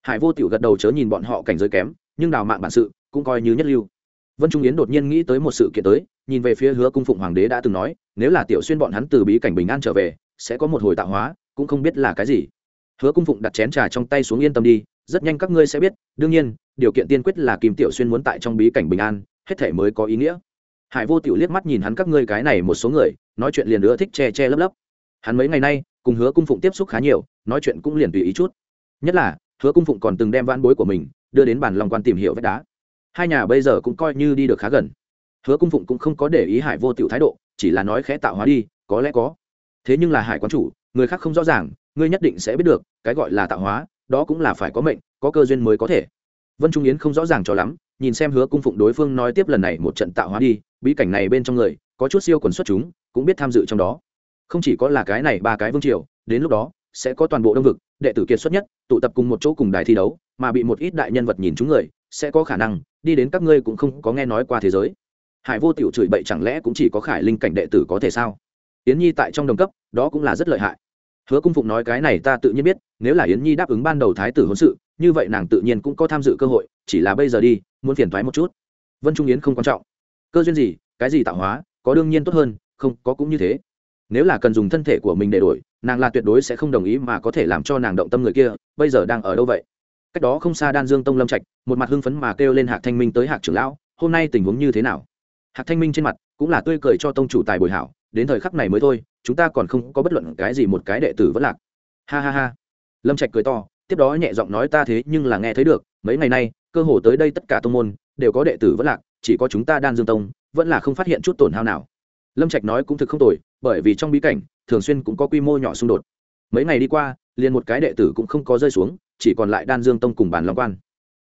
Hải vô tiểu gật đầu chớ nhìn bọn họ cảnh giới kém, nhưng đào mạng bản sự cũng coi như nhất lưu. Vân trung yến đột nhiên nghĩ tới một sự kiện tới, nhìn về phía hứa cung phụng hoàng đế đã từng nói, nếu là tiểu xuyên bọn hắn từ bí cảnh bình an trở về, sẽ có một hồi tạo hóa, cũng không biết là cái gì. Hứa cung phụng đặt chén trà trong tay xuống yên tâm đi rất nhanh các ngươi sẽ biết, đương nhiên, điều kiện tiên quyết là kim tiểu xuyên muốn tại trong bí cảnh bình an, hết thể mới có ý nghĩa. Hải vô tiểu liếc mắt nhìn hắn các ngươi cái này một số người, nói chuyện liền nữa thích che che lấp lấp. Hắn mấy ngày nay, cùng hứa cung phụng tiếp xúc khá nhiều, nói chuyện cũng liền tùy ý chút. Nhất là, hứa cung phụng còn từng đem van bối của mình đưa đến bản lòng quan tìm hiểu vách đá. Hai nhà bây giờ cũng coi như đi được khá gần. Hứa cung phụng cũng không có để ý hải vô tiểu thái độ, chỉ là nói khẽ tạo hóa đi, có lẽ có. Thế nhưng là hải quan chủ, người khác không rõ ràng, ngươi nhất định sẽ biết được, cái gọi là tạo hóa đó cũng là phải có mệnh, có cơ duyên mới có thể. Vân trung yến không rõ ràng cho lắm, nhìn xem hứa cung phụng đối phương nói tiếp lần này một trận tạo hóa đi, bí cảnh này bên trong người, có chút siêu quần xuất chúng, cũng biết tham dự trong đó. Không chỉ có là cái này ba cái vương triều, đến lúc đó, sẽ có toàn bộ đông vực, đệ tử kiệt xuất nhất, tụ tập cùng một chỗ cùng đài thi đấu, mà bị một ít đại nhân vật nhìn chúng người, sẽ có khả năng, đi đến các ngươi cũng không có nghe nói qua thế giới. Hải vô tiểu chửi bậy chẳng lẽ cũng chỉ có khải linh cảnh đệ tử có thể sao? Yến nhi tại trong đồng cấp, đó cũng là rất lợi hại hứa cung phụng nói cái này ta tự nhiên biết, nếu là yến nhi đáp ứng ban đầu thái tử hôn sự, như vậy nàng tự nhiên cũng có tham dự cơ hội, chỉ là bây giờ đi, muốn phiền thoái một chút. Vân trung yến không quan trọng. Cơ duyên gì, cái gì tạo hóa, có đương nhiên tốt hơn, không, có cũng như thế. Nếu là cần dùng thân thể của mình để đổi, nàng là tuyệt đối sẽ không đồng ý mà có thể làm cho nàng động tâm người kia, bây giờ đang ở đâu vậy? Cách đó không xa đan dương tông lâm trạch, một mặt hưng phấn mà kêu lên hạc thanh minh tới hạc trưởng lão, hôm nay tình huống như thế nào? Hạc thanh minh trên mặt cũng là tươi cười cho tông chủ tài bồi hảo, đến thời khắc này mới thôi chúng ta còn không có bất luận cái gì một cái đệ tử vẫn lạc. Ha ha ha. Lâm trạch cười to, tiếp đó nhẹ giọng nói ta thế nhưng là nghe thấy được, mấy ngày nay, cơ hồ tới đây tất cả tông môn, đều có đệ tử vẫn lạc, chỉ có chúng ta đan dương tông, vẫn là không phát hiện chút tổn hao nào. Lâm trạch nói cũng thực không tồi, bởi vì trong bí cảnh, thường xuyên cũng có quy mô nhỏ xung đột. Mấy ngày đi qua, liền một cái đệ tử cũng không có rơi xuống, chỉ còn lại đan dương tông cùng bàn long quan.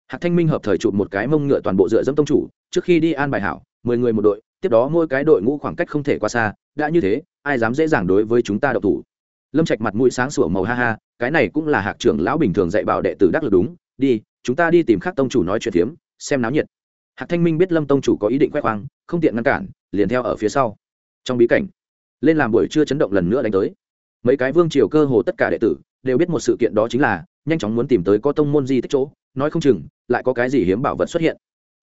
Hạc thanh minh hợp thời chụp một cái mông ngựa toàn bộ dựa dẫm tông chủ, trước khi đi an bài hảo, mười người một đội tiếp đó mỗi cái đội ngũ khoảng cách không thể qua xa, đã như thế, ai dám dễ dàng đối với chúng ta đậu thủ? Lâm trạch mặt mũi sáng sủa màu ha ha, cái này cũng là hạc trưởng lão bình thường dạy bảo đệ tử đắc lực đúng, đi, chúng ta đi tìm khác tông chủ nói chuyện phiếm, xem náo nhiệt. Hạc thanh minh biết lâm tông chủ có ý định khoe khoang, không tiện ngăn cản, liền theo ở phía sau. Trong bí cảnh, lên làm buổi trưa chấn động lần nữa đánh tới. Mấy cái vương triều cơ hồ tất cả đệ tử đều biết một sự kiện đó chính là, nhanh chóng muốn tìm tới có tông môn di tích chỗ, nói không chừng, lại có cái gì hiếm bảo vật xuất hiện.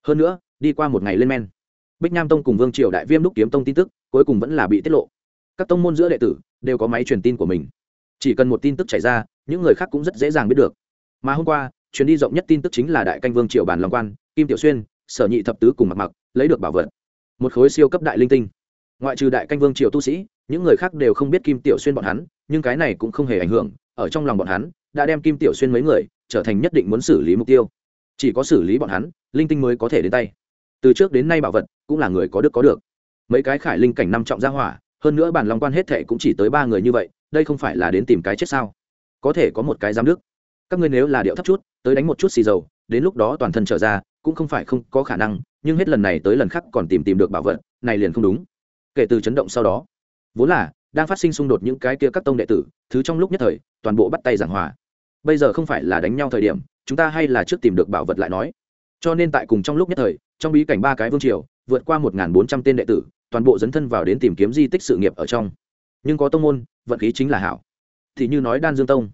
Hơn nữa, đi qua một ngày lên men bích nham tông cùng vương triều đại viêm đúc kiếm tông tin tức, cuối cùng vẫn là bị tiết lộ. Các tông môn giữa đệ tử đều có máy truyền tin của mình. Chỉ cần một tin tức chảy ra, những người khác cũng rất dễ dàng biết được. Mà hôm qua chuyến đi rộng nhất tin tức chính là đại canh vương triều bản long quan, kim tiểu xuyên, sở nhị thập tứ cùng mặc mặc lấy được bảo vật. Một khối siêu cấp đại linh tinh. Ngoại trừ đại canh vương triều tu sĩ, những người khác đều không biết kim tiểu xuyên bọn hắn, nhưng cái này cũng không hề ảnh hưởng, ở trong lòng bọn hắn, đã đem kim tiểu xuyên mấy người trở thành nhất định muốn xử lý mục tiêu. Chỉ có xử lý bọn hắn, linh tinh mới có thể đến tay từ trước đến nay bảo vật cũng là người có đức có được. Mấy cái khải linh cảnh năm trọng gia hỏa, hơn nữa bản lòng quan hết thệ cũng chỉ tới ba người như vậy, đây không phải là đến tìm cái chết sao? Có thể có một cái giám đức các ngươi nếu là điệu thấp chút, tới đánh một chút xì dầu, đến lúc đó toàn thân trở ra, cũng không phải không có khả năng, nhưng hết lần này tới lần khác còn tìm tìm được bảo vật, này liền không đúng. Kể từ chấn động sau đó, vốn là đang phát sinh xung đột những cái kia các tông đệ tử, thứ trong lúc nhất thời, toàn bộ bắt tay giảng hòa. Bây giờ không phải là đánh nhau thời điểm, chúng ta hay là trước tìm được bảo vật lại nói cho nên tại cùng trong lúc nhất thời, trong bí cảnh ba cái vương triều, vượt qua một bốn trăm tên đệ tử, toàn bộ dấn thân vào đến tìm kiếm di tích sự nghiệp ở trong. Nhưng có tông môn, vận khí chính là hảo. Thì như nói đan dương tông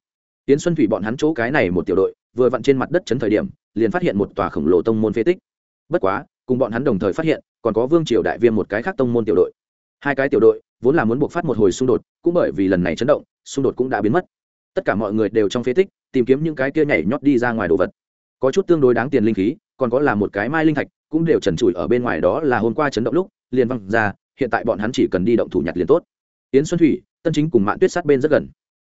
tiến xuân thủy bọn hắn chỗ cái này một tiểu đội, vừa vặn trên mặt đất chấn thời điểm, liền phát hiện một tòa khổng lồ tông môn phế tích. Bất quá, cùng bọn hắn đồng thời phát hiện, còn có vương triều đại viêm một cái khác tông môn tiểu đội. Hai cái tiểu đội, vốn là muốn buộc phát một hồi xung đột, cũng bởi vì lần này chấn động, xung đột cũng đã biến mất. Tất cả mọi người đều trong phế tích, tìm kiếm những cái kia nhảy nhót đi ra ngoài đồ vật. Có chút tương đối đáng tiền linh khí còn có là một cái mai linh thạch, cũng đều trần trụi ở bên ngoài đó là hôm qua chấn động lúc, liền văng ra, hiện tại bọn hắn chỉ cần đi động thủ nhặt liền tốt yến xuân thủy, tân chính cùng mạng tuyết sát bên rất gần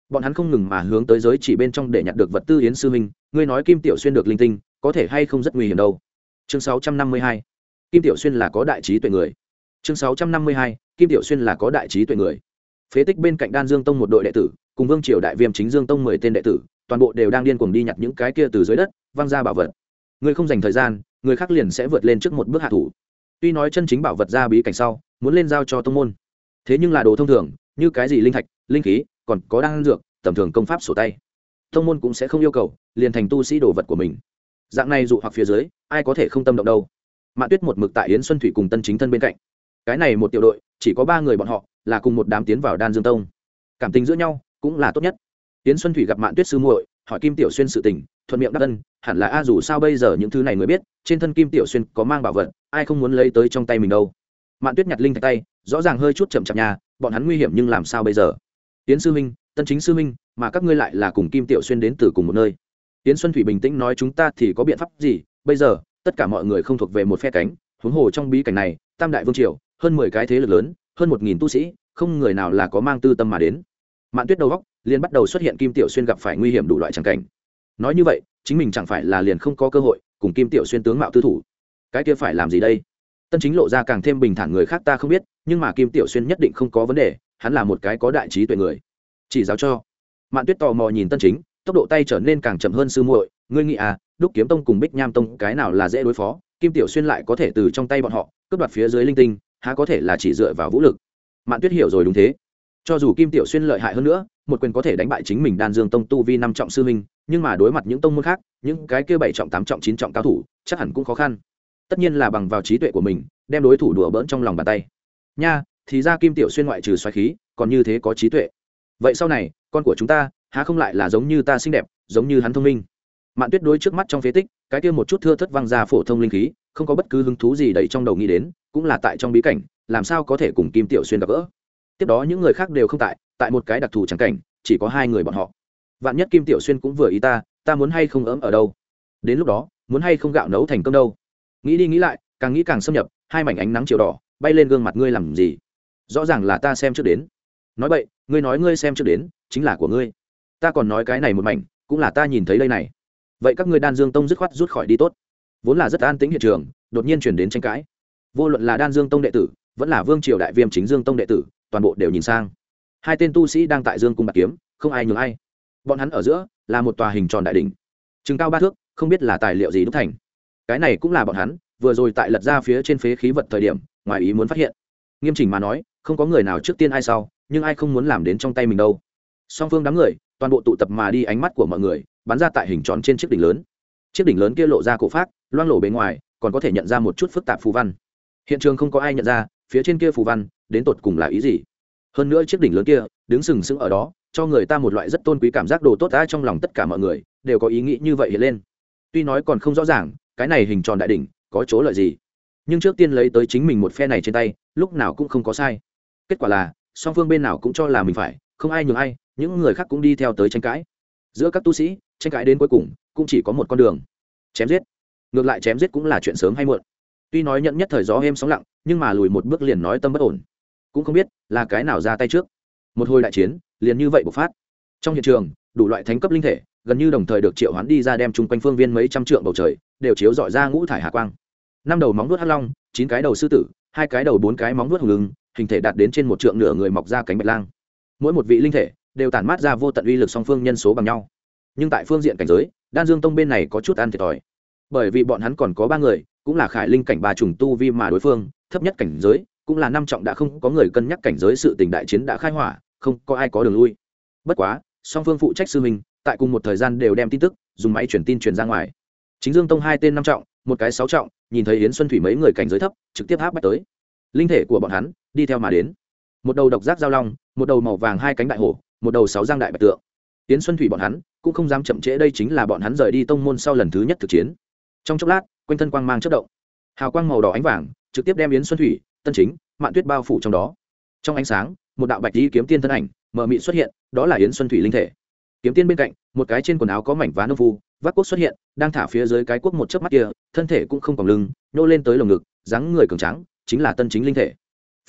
bọn hắn không ngừng mà hướng tới giới chỉ bên trong để nhặt được vật tư yến sư minh, ngươi nói kim tiểu xuyên được linh tinh, có thể hay không rất nguy hiểm đâu chương 652. kim tiểu xuyên là có đại trí tuệ người chương 652. kim tiểu xuyên là có đại trí tuệ người phế tích bên cạnh đan dương tông một đội đệ tử, cùng vương triều đại viêm chính dương tông mười tên đệ tử, toàn bộ đều đang điên cuồng đi nhặt những cái kia từ dưới đất, văng ra bảo vật người không dành thời gian, người khác liền sẽ vượt lên trước một bước hạ thủ. Tuy nói chân chính bảo vật ra bí cảnh sau, muốn lên giao cho tông môn. Thế nhưng là đồ thông thường, như cái gì linh thạch, linh khí, còn có đan dược, tầm thường công pháp sổ tay. Tông môn cũng sẽ không yêu cầu, liền thành tu sĩ đồ vật của mình. Dạng này dụ hoặc phía dưới, ai có thể không tâm động đâu. Mạ tuyết một mực tại yến xuân thủy cùng tân chính thân bên cạnh. Cái này một tiểu đội, chỉ có ba người bọn họ, là cùng một đám tiến vào đan dương tông. Cảm tình giữa nhau, cũng là tốt nhất. Yến xuân thủy gặp mạn tuyết sư muội, hỏi kim tiểu xuyên sự tình thuận miệng đáp ân, hẳn là a dù sao bây giờ những thứ này mới biết, trên thân kim tiểu xuyên có mang bảo vật, ai không muốn lấy tới trong tay mình đâu. Mạn tuyết nhặt linh thạch tay, rõ ràng hơi chút chậm chạp nhà bọn hắn nguy hiểm nhưng làm sao bây giờ? Tiến sư minh, tân chính sư minh, mà các ngươi lại là cùng kim tiểu xuyên đến từ cùng một nơi. Tiến xuân thủy bình tĩnh nói chúng ta thì có biện pháp gì? Bây giờ, tất cả mọi người không thuộc về một phe cánh, huống hồ trong bí cảnh này, tam đại vương triều, hơn mười cái thế lực lớn, hơn một nghìn tu sĩ, không người nào là có mang tư tâm mà đến. Mạn tuyết đầu góc, liền bắt đầu xuất hiện kim tiểu xuyên gặp phải nguy hiểm đủ loại tràng cảnh nói như vậy, chính mình chẳng phải là liền không có cơ hội cùng kim tiểu xuyên tướng mạo tư thủ. Cái kia phải làm gì đây? Tân chính lộ ra càng thêm bình thản người khác ta không biết, nhưng mà kim tiểu xuyên nhất định không có vấn đề, hắn là một cái có đại trí tuệ người. Chỉ giáo cho. Mạn tuyết tò mò nhìn tân chính, tốc độ tay trở nên càng chậm hơn sư muội, ngươi nghĩ à đúc kiếm tông cùng bích nham tông cái nào là dễ đối phó? Kim tiểu xuyên lại có thể từ trong tay bọn họ cướp đoạt phía dưới linh tinh, há có thể là chỉ dựa vào vũ lực? Mạn tuyết hiểu rồi đúng thế cho dù kim tiểu xuyên lợi hại hơn nữa, một quyền có thể đánh bại chính mình đan dương tông tu vi năm trọng sư minh nhưng mà đối mặt những tông môn khác, những cái kia bảy trọng, tám trọng, chín trọng cao thủ, chắc hẳn cũng khó khăn. Tất nhiên là bằng vào trí tuệ của mình, đem đối thủ đùa bỡn trong lòng bàn tay. Nha, thì ra kim tiểu xuyên ngoại trừ xoáy khí, còn như thế có trí tuệ. Vậy sau này, con của chúng ta, há không lại là giống như ta xinh đẹp, giống như hắn thông minh? Mạn tuyết đối trước mắt trong phế tích, cái kia một chút thưa thất văng ra phổ thông linh khí, không có bất cứ hứng thú gì đầy trong đầu nghĩ đến, cũng là tại trong bí cảnh, làm sao có thể cùng kim tiểu xuyên gặp gỡ? Tiếp đó những người khác đều không tại tại một cái đặc thù trắng cảnh, chỉ có hai người bọn họ. Vạn nhất kim tiểu xuyên cũng vừa ý ta ta muốn hay không ấm ở đâu? Đến lúc đó, muốn hay không gạo nấu thành công đâu? Nghĩ đi nghĩ lại, càng nghĩ càng xâm nhập, hai mảnh ánh nắng chiều đỏ, bay lên gương mặt ngươi làm gì? Rõ ràng là ta xem trước đến. Nói vậy ngươi nói ngươi xem trước đến, chính là của ngươi. Ta còn nói cái này một mảnh, cũng là ta nhìn thấy đây này. Vậy các ngươi đan dương tông dứt khoát rút khỏi đi tốt. Vốn là rất an tĩnh hiện trường, đột nhiên chuyển đến tranh cãi. Vô luận là đan dương tông đệ tử, vẫn là vương triều đại viêm chính dương tông đệ tử toàn bộ đều nhìn sang. Hai tên tu sĩ đang tại dương cung bạc kiếm, không ai nhường ai. Bọn hắn ở giữa là một tòa hình tròn đại đ ỉ n h chừng cao ba thước, không biết là tài liệu gì đúc thành. Cái này cũng là bọn hắn vừa rồi tại lật ra phía trên phế khí vật thời điểm, ngoài ý muốn phát hiện. Nghiêm chỉnh mà nói, không có người nào trước tiên ai sau, nhưng ai không muốn làm đến trong tay mình đâu. Song phương đám người, toàn bộ tụ tập mà đi ánh mắt của mọi người, bắn ra tại hình tròn trên chiếc đỉnh lớn. Chiếc đỉnh lớn kia lộ ra cổ phát loang lổ bề ngoài, còn có thể nhận ra một chút phức tạp phù văn. Hiện trường không có ai nhận ra, phía trên kia phù văn đến tột cùng là ý gì? Hơn nữa chiếc đỉnh lớn kia, đứng sừng sững ở đó, cho người ta một loại rất tôn quý cảm giác đồ tốt đã trong lòng tất cả mọi người, đều có ý nghĩ như vậy hiện lên. Tuy nói còn không rõ ràng, cái này hình tròn đại đỉnh, có chỗ lợi gì? Nhưng trước tiên lấy tới chính mình một phe này trên tay, lúc nào cũng không có sai. Kết quả là, song phương bên nào cũng cho là mình phải, không ai nhường ai, những người khác cũng đi theo tới tranh cãi. Giữa các tu sĩ, tranh cãi đến cuối cùng, cũng chỉ có một con đường. Chém giết. Ngược lại chém giết cũng là chuyện sớm hay muộn. Tuy nói nhận nhất thời gió êm sóng lặng, nhưng mà lùi một bước liền nói tâm bất ổn cũng không biết là cái nào ra tay trước. Một hồi đại chiến, liền như vậy bộc phát. Trong hiện trường, đủ loại thánh cấp linh thể, gần như đồng thời được triệu hoán đi ra đem chung quanh phương viên mấy trăm trượng bầu trời, đều chiếu dọi ra ngũ thải hạ quang. Năm đầu móng vuốt hắc long, chín cái đầu sư tử, hai cái đầu bốn cái móng vuốt hùng lưng hình thể đạt đến trên một trượng nửa người mọc ra cánh bạch lang. Mỗi một vị linh thể đều tản mát ra vô tận uy lực song phương nhân số bằng nhau. Nhưng tại phương diện cảnh giới, đan dương tông bên này có chút ăn thiệt thòi. Bởi vì bọn hắn còn có ba người, cũng là khải linh cảnh ba trùng tu vi mà đối phương, thấp nhất cảnh giới cũng là năm trọng đã không có người cân nhắc cảnh giới sự tình đại chiến đã khai hỏa, không có ai có đường lui. Bất quá, song phương phụ trách sư minh, tại cùng một thời gian đều đem tin tức, dùng máy truyền tin truyền ra ngoài. Chính dương tông hai tên năm trọng, một cái sáu trọng, nhìn thấy yến xuân thủy mấy người cảnh giới thấp, trực tiếp áp bách tới. Linh thể của bọn hắn, đi theo mà đến. Một đầu độc giác giao long, một đầu màu vàng hai cánh đại hổ, một đầu sáu giang đại bạch tượng. Yến xuân thủy bọn hắn, cũng không dám chậm trễ đây chính là bọn hắn rời đi tông môn sau lần thứ nhất thực chiến. Trong chốc lát, quanh thân quang mang chất động. Hào quang màu đỏ ánh vàng, trực tiếp đem yến xuân thủy tân chính, mạn tuyết bao phủ trong đó. Trong ánh sáng, một đạo bạch đi kiếm tiên thân ảnh, mờ mị xuất hiện, đó là yến xuân thủy linh thể. Kiếm tiên bên cạnh, một cái trên quần áo có mảnh vá nông phu, vác quốc xuất hiện, đang thả phía dưới cái quốc một chớp mắt kia, thân thể cũng không còn lưng, nhô lên tới lồng ngực, dáng người cường tráng, chính là tân chính linh thể.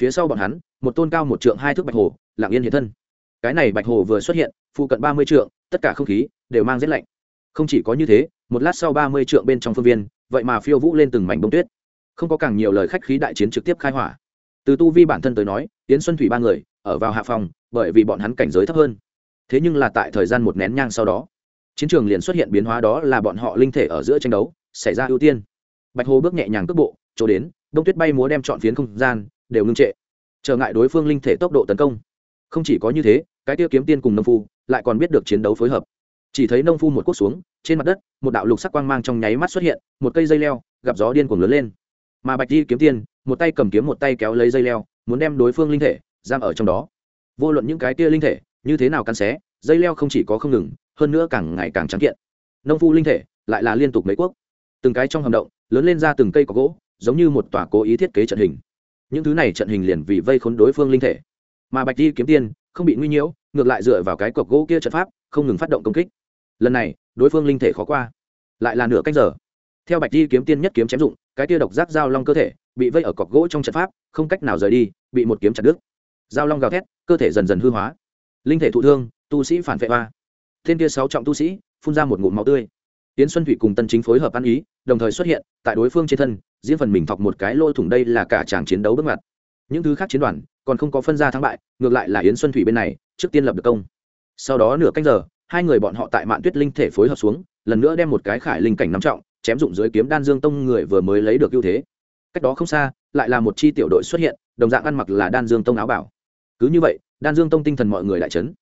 Phía sau bọn hắn, một tôn cao một trượng hai thước bạch hồ lạng yên hiện thân. Cái này bạch hồ vừa xuất hiện, phụ cận ba mươi trượng, tất cả không khí đều mang rét lạnh. Không chỉ có như thế, một lát sau ba mươi trượng bên trong phương viên, vậy mà phiêu vũ lên từng mảnh bông tuyết không có càng nhiều lời khách khí đại chiến trực tiếp khai hỏa. Từ tu vi bản thân tới nói tiến xuân thủy ba người, ở vào hạ phòng, bởi vì bọn hắn cảnh giới thấp hơn. Thế nhưng là tại thời gian một nén nhang sau đó, chiến trường liền xuất hiện biến hóa đó là bọn họ linh thể ở giữa tranh đấu, xảy ra ưu tiên. Bạch hồ bước nhẹ nhàng cước bộ, chỗ đến, đông tuyết bay múa đem chọn phiến không gian, đều ngưng trệ. Trở ngại đối phương linh thể tốc độ tấn công. Không chỉ có như thế, cái tiêu kiếm tiên cùng nông phu lại còn biết được chiến đấu phối hợp. Chỉ thấy nông phu một cốt xuống, trên mặt đất, một đạo lục sắc quang mang trong nháy mắt xuất hiện, một cây dây leo, gặp gió điên cuồng lớn lên mà bạch di kiếm tiên, một tay cầm kiếm một tay kéo lấy dây leo, muốn đem đối phương linh thể giam ở trong đó. Vô luận những cái kia linh thể như thế nào cắn xé, dây leo không chỉ có không ngừng, hơn nữa càng ngày càng trắng kiện. Nông phu linh thể lại là liên tục mấy quốc. Từng cái trong hầm động, lớn lên ra từng cây có gỗ, giống như một tòa cố ý thiết kế trận hình. Những thứ này trận hình liền vì vây khốn đối phương linh thể. Mà bạch di kiếm tiên không bị nguy nhiễu, ngược lại dựa vào cái cọc gỗ kia trận pháp, không ngừng phát động công kích. Lần này, đối phương linh thể khó qua. Lại là nửa cách giờ theo bạch di kiếm tiên nhất kiếm chém dụng, cái tia độc giác dao long cơ thể bị vây ở cọc gỗ trong trận pháp, không cách nào rời đi, bị một kiếm chặt đứt. Dao long gào thét, cơ thể dần dần hư hóa. Linh thể thụ thương, tu sĩ phản vệ hoa thiên tia sáu trọng tu sĩ, phun ra một ngụm máu tươi. Tiến xuân thủy cùng tân chính phối hợp ăn ý, đồng thời xuất hiện tại đối phương trên thân, diễn phần mình thọc một cái lôi thủng đây là cả tràng chiến đấu bước ngoặt. Những thứ khác chiến đoàn còn không có phân ra thắng bại, ngược lại là yến xuân thủy bên này, trước tiên lập được công. Sau đó nửa canh giờ, hai người bọn họ tại mạn tuyết linh thể phối hợp xuống, lần nữa đem một cái khải linh cảnh nắm trọng chém dụng dưới kiếm đan dương tông người vừa mới lấy được ưu thế. Cách đó không xa, lại là một chi tiểu đội xuất hiện, đồng dạng ăn mặc là đan dương tông áo bảo. Cứ như vậy, đan dương tông tinh thần mọi người lại chấn.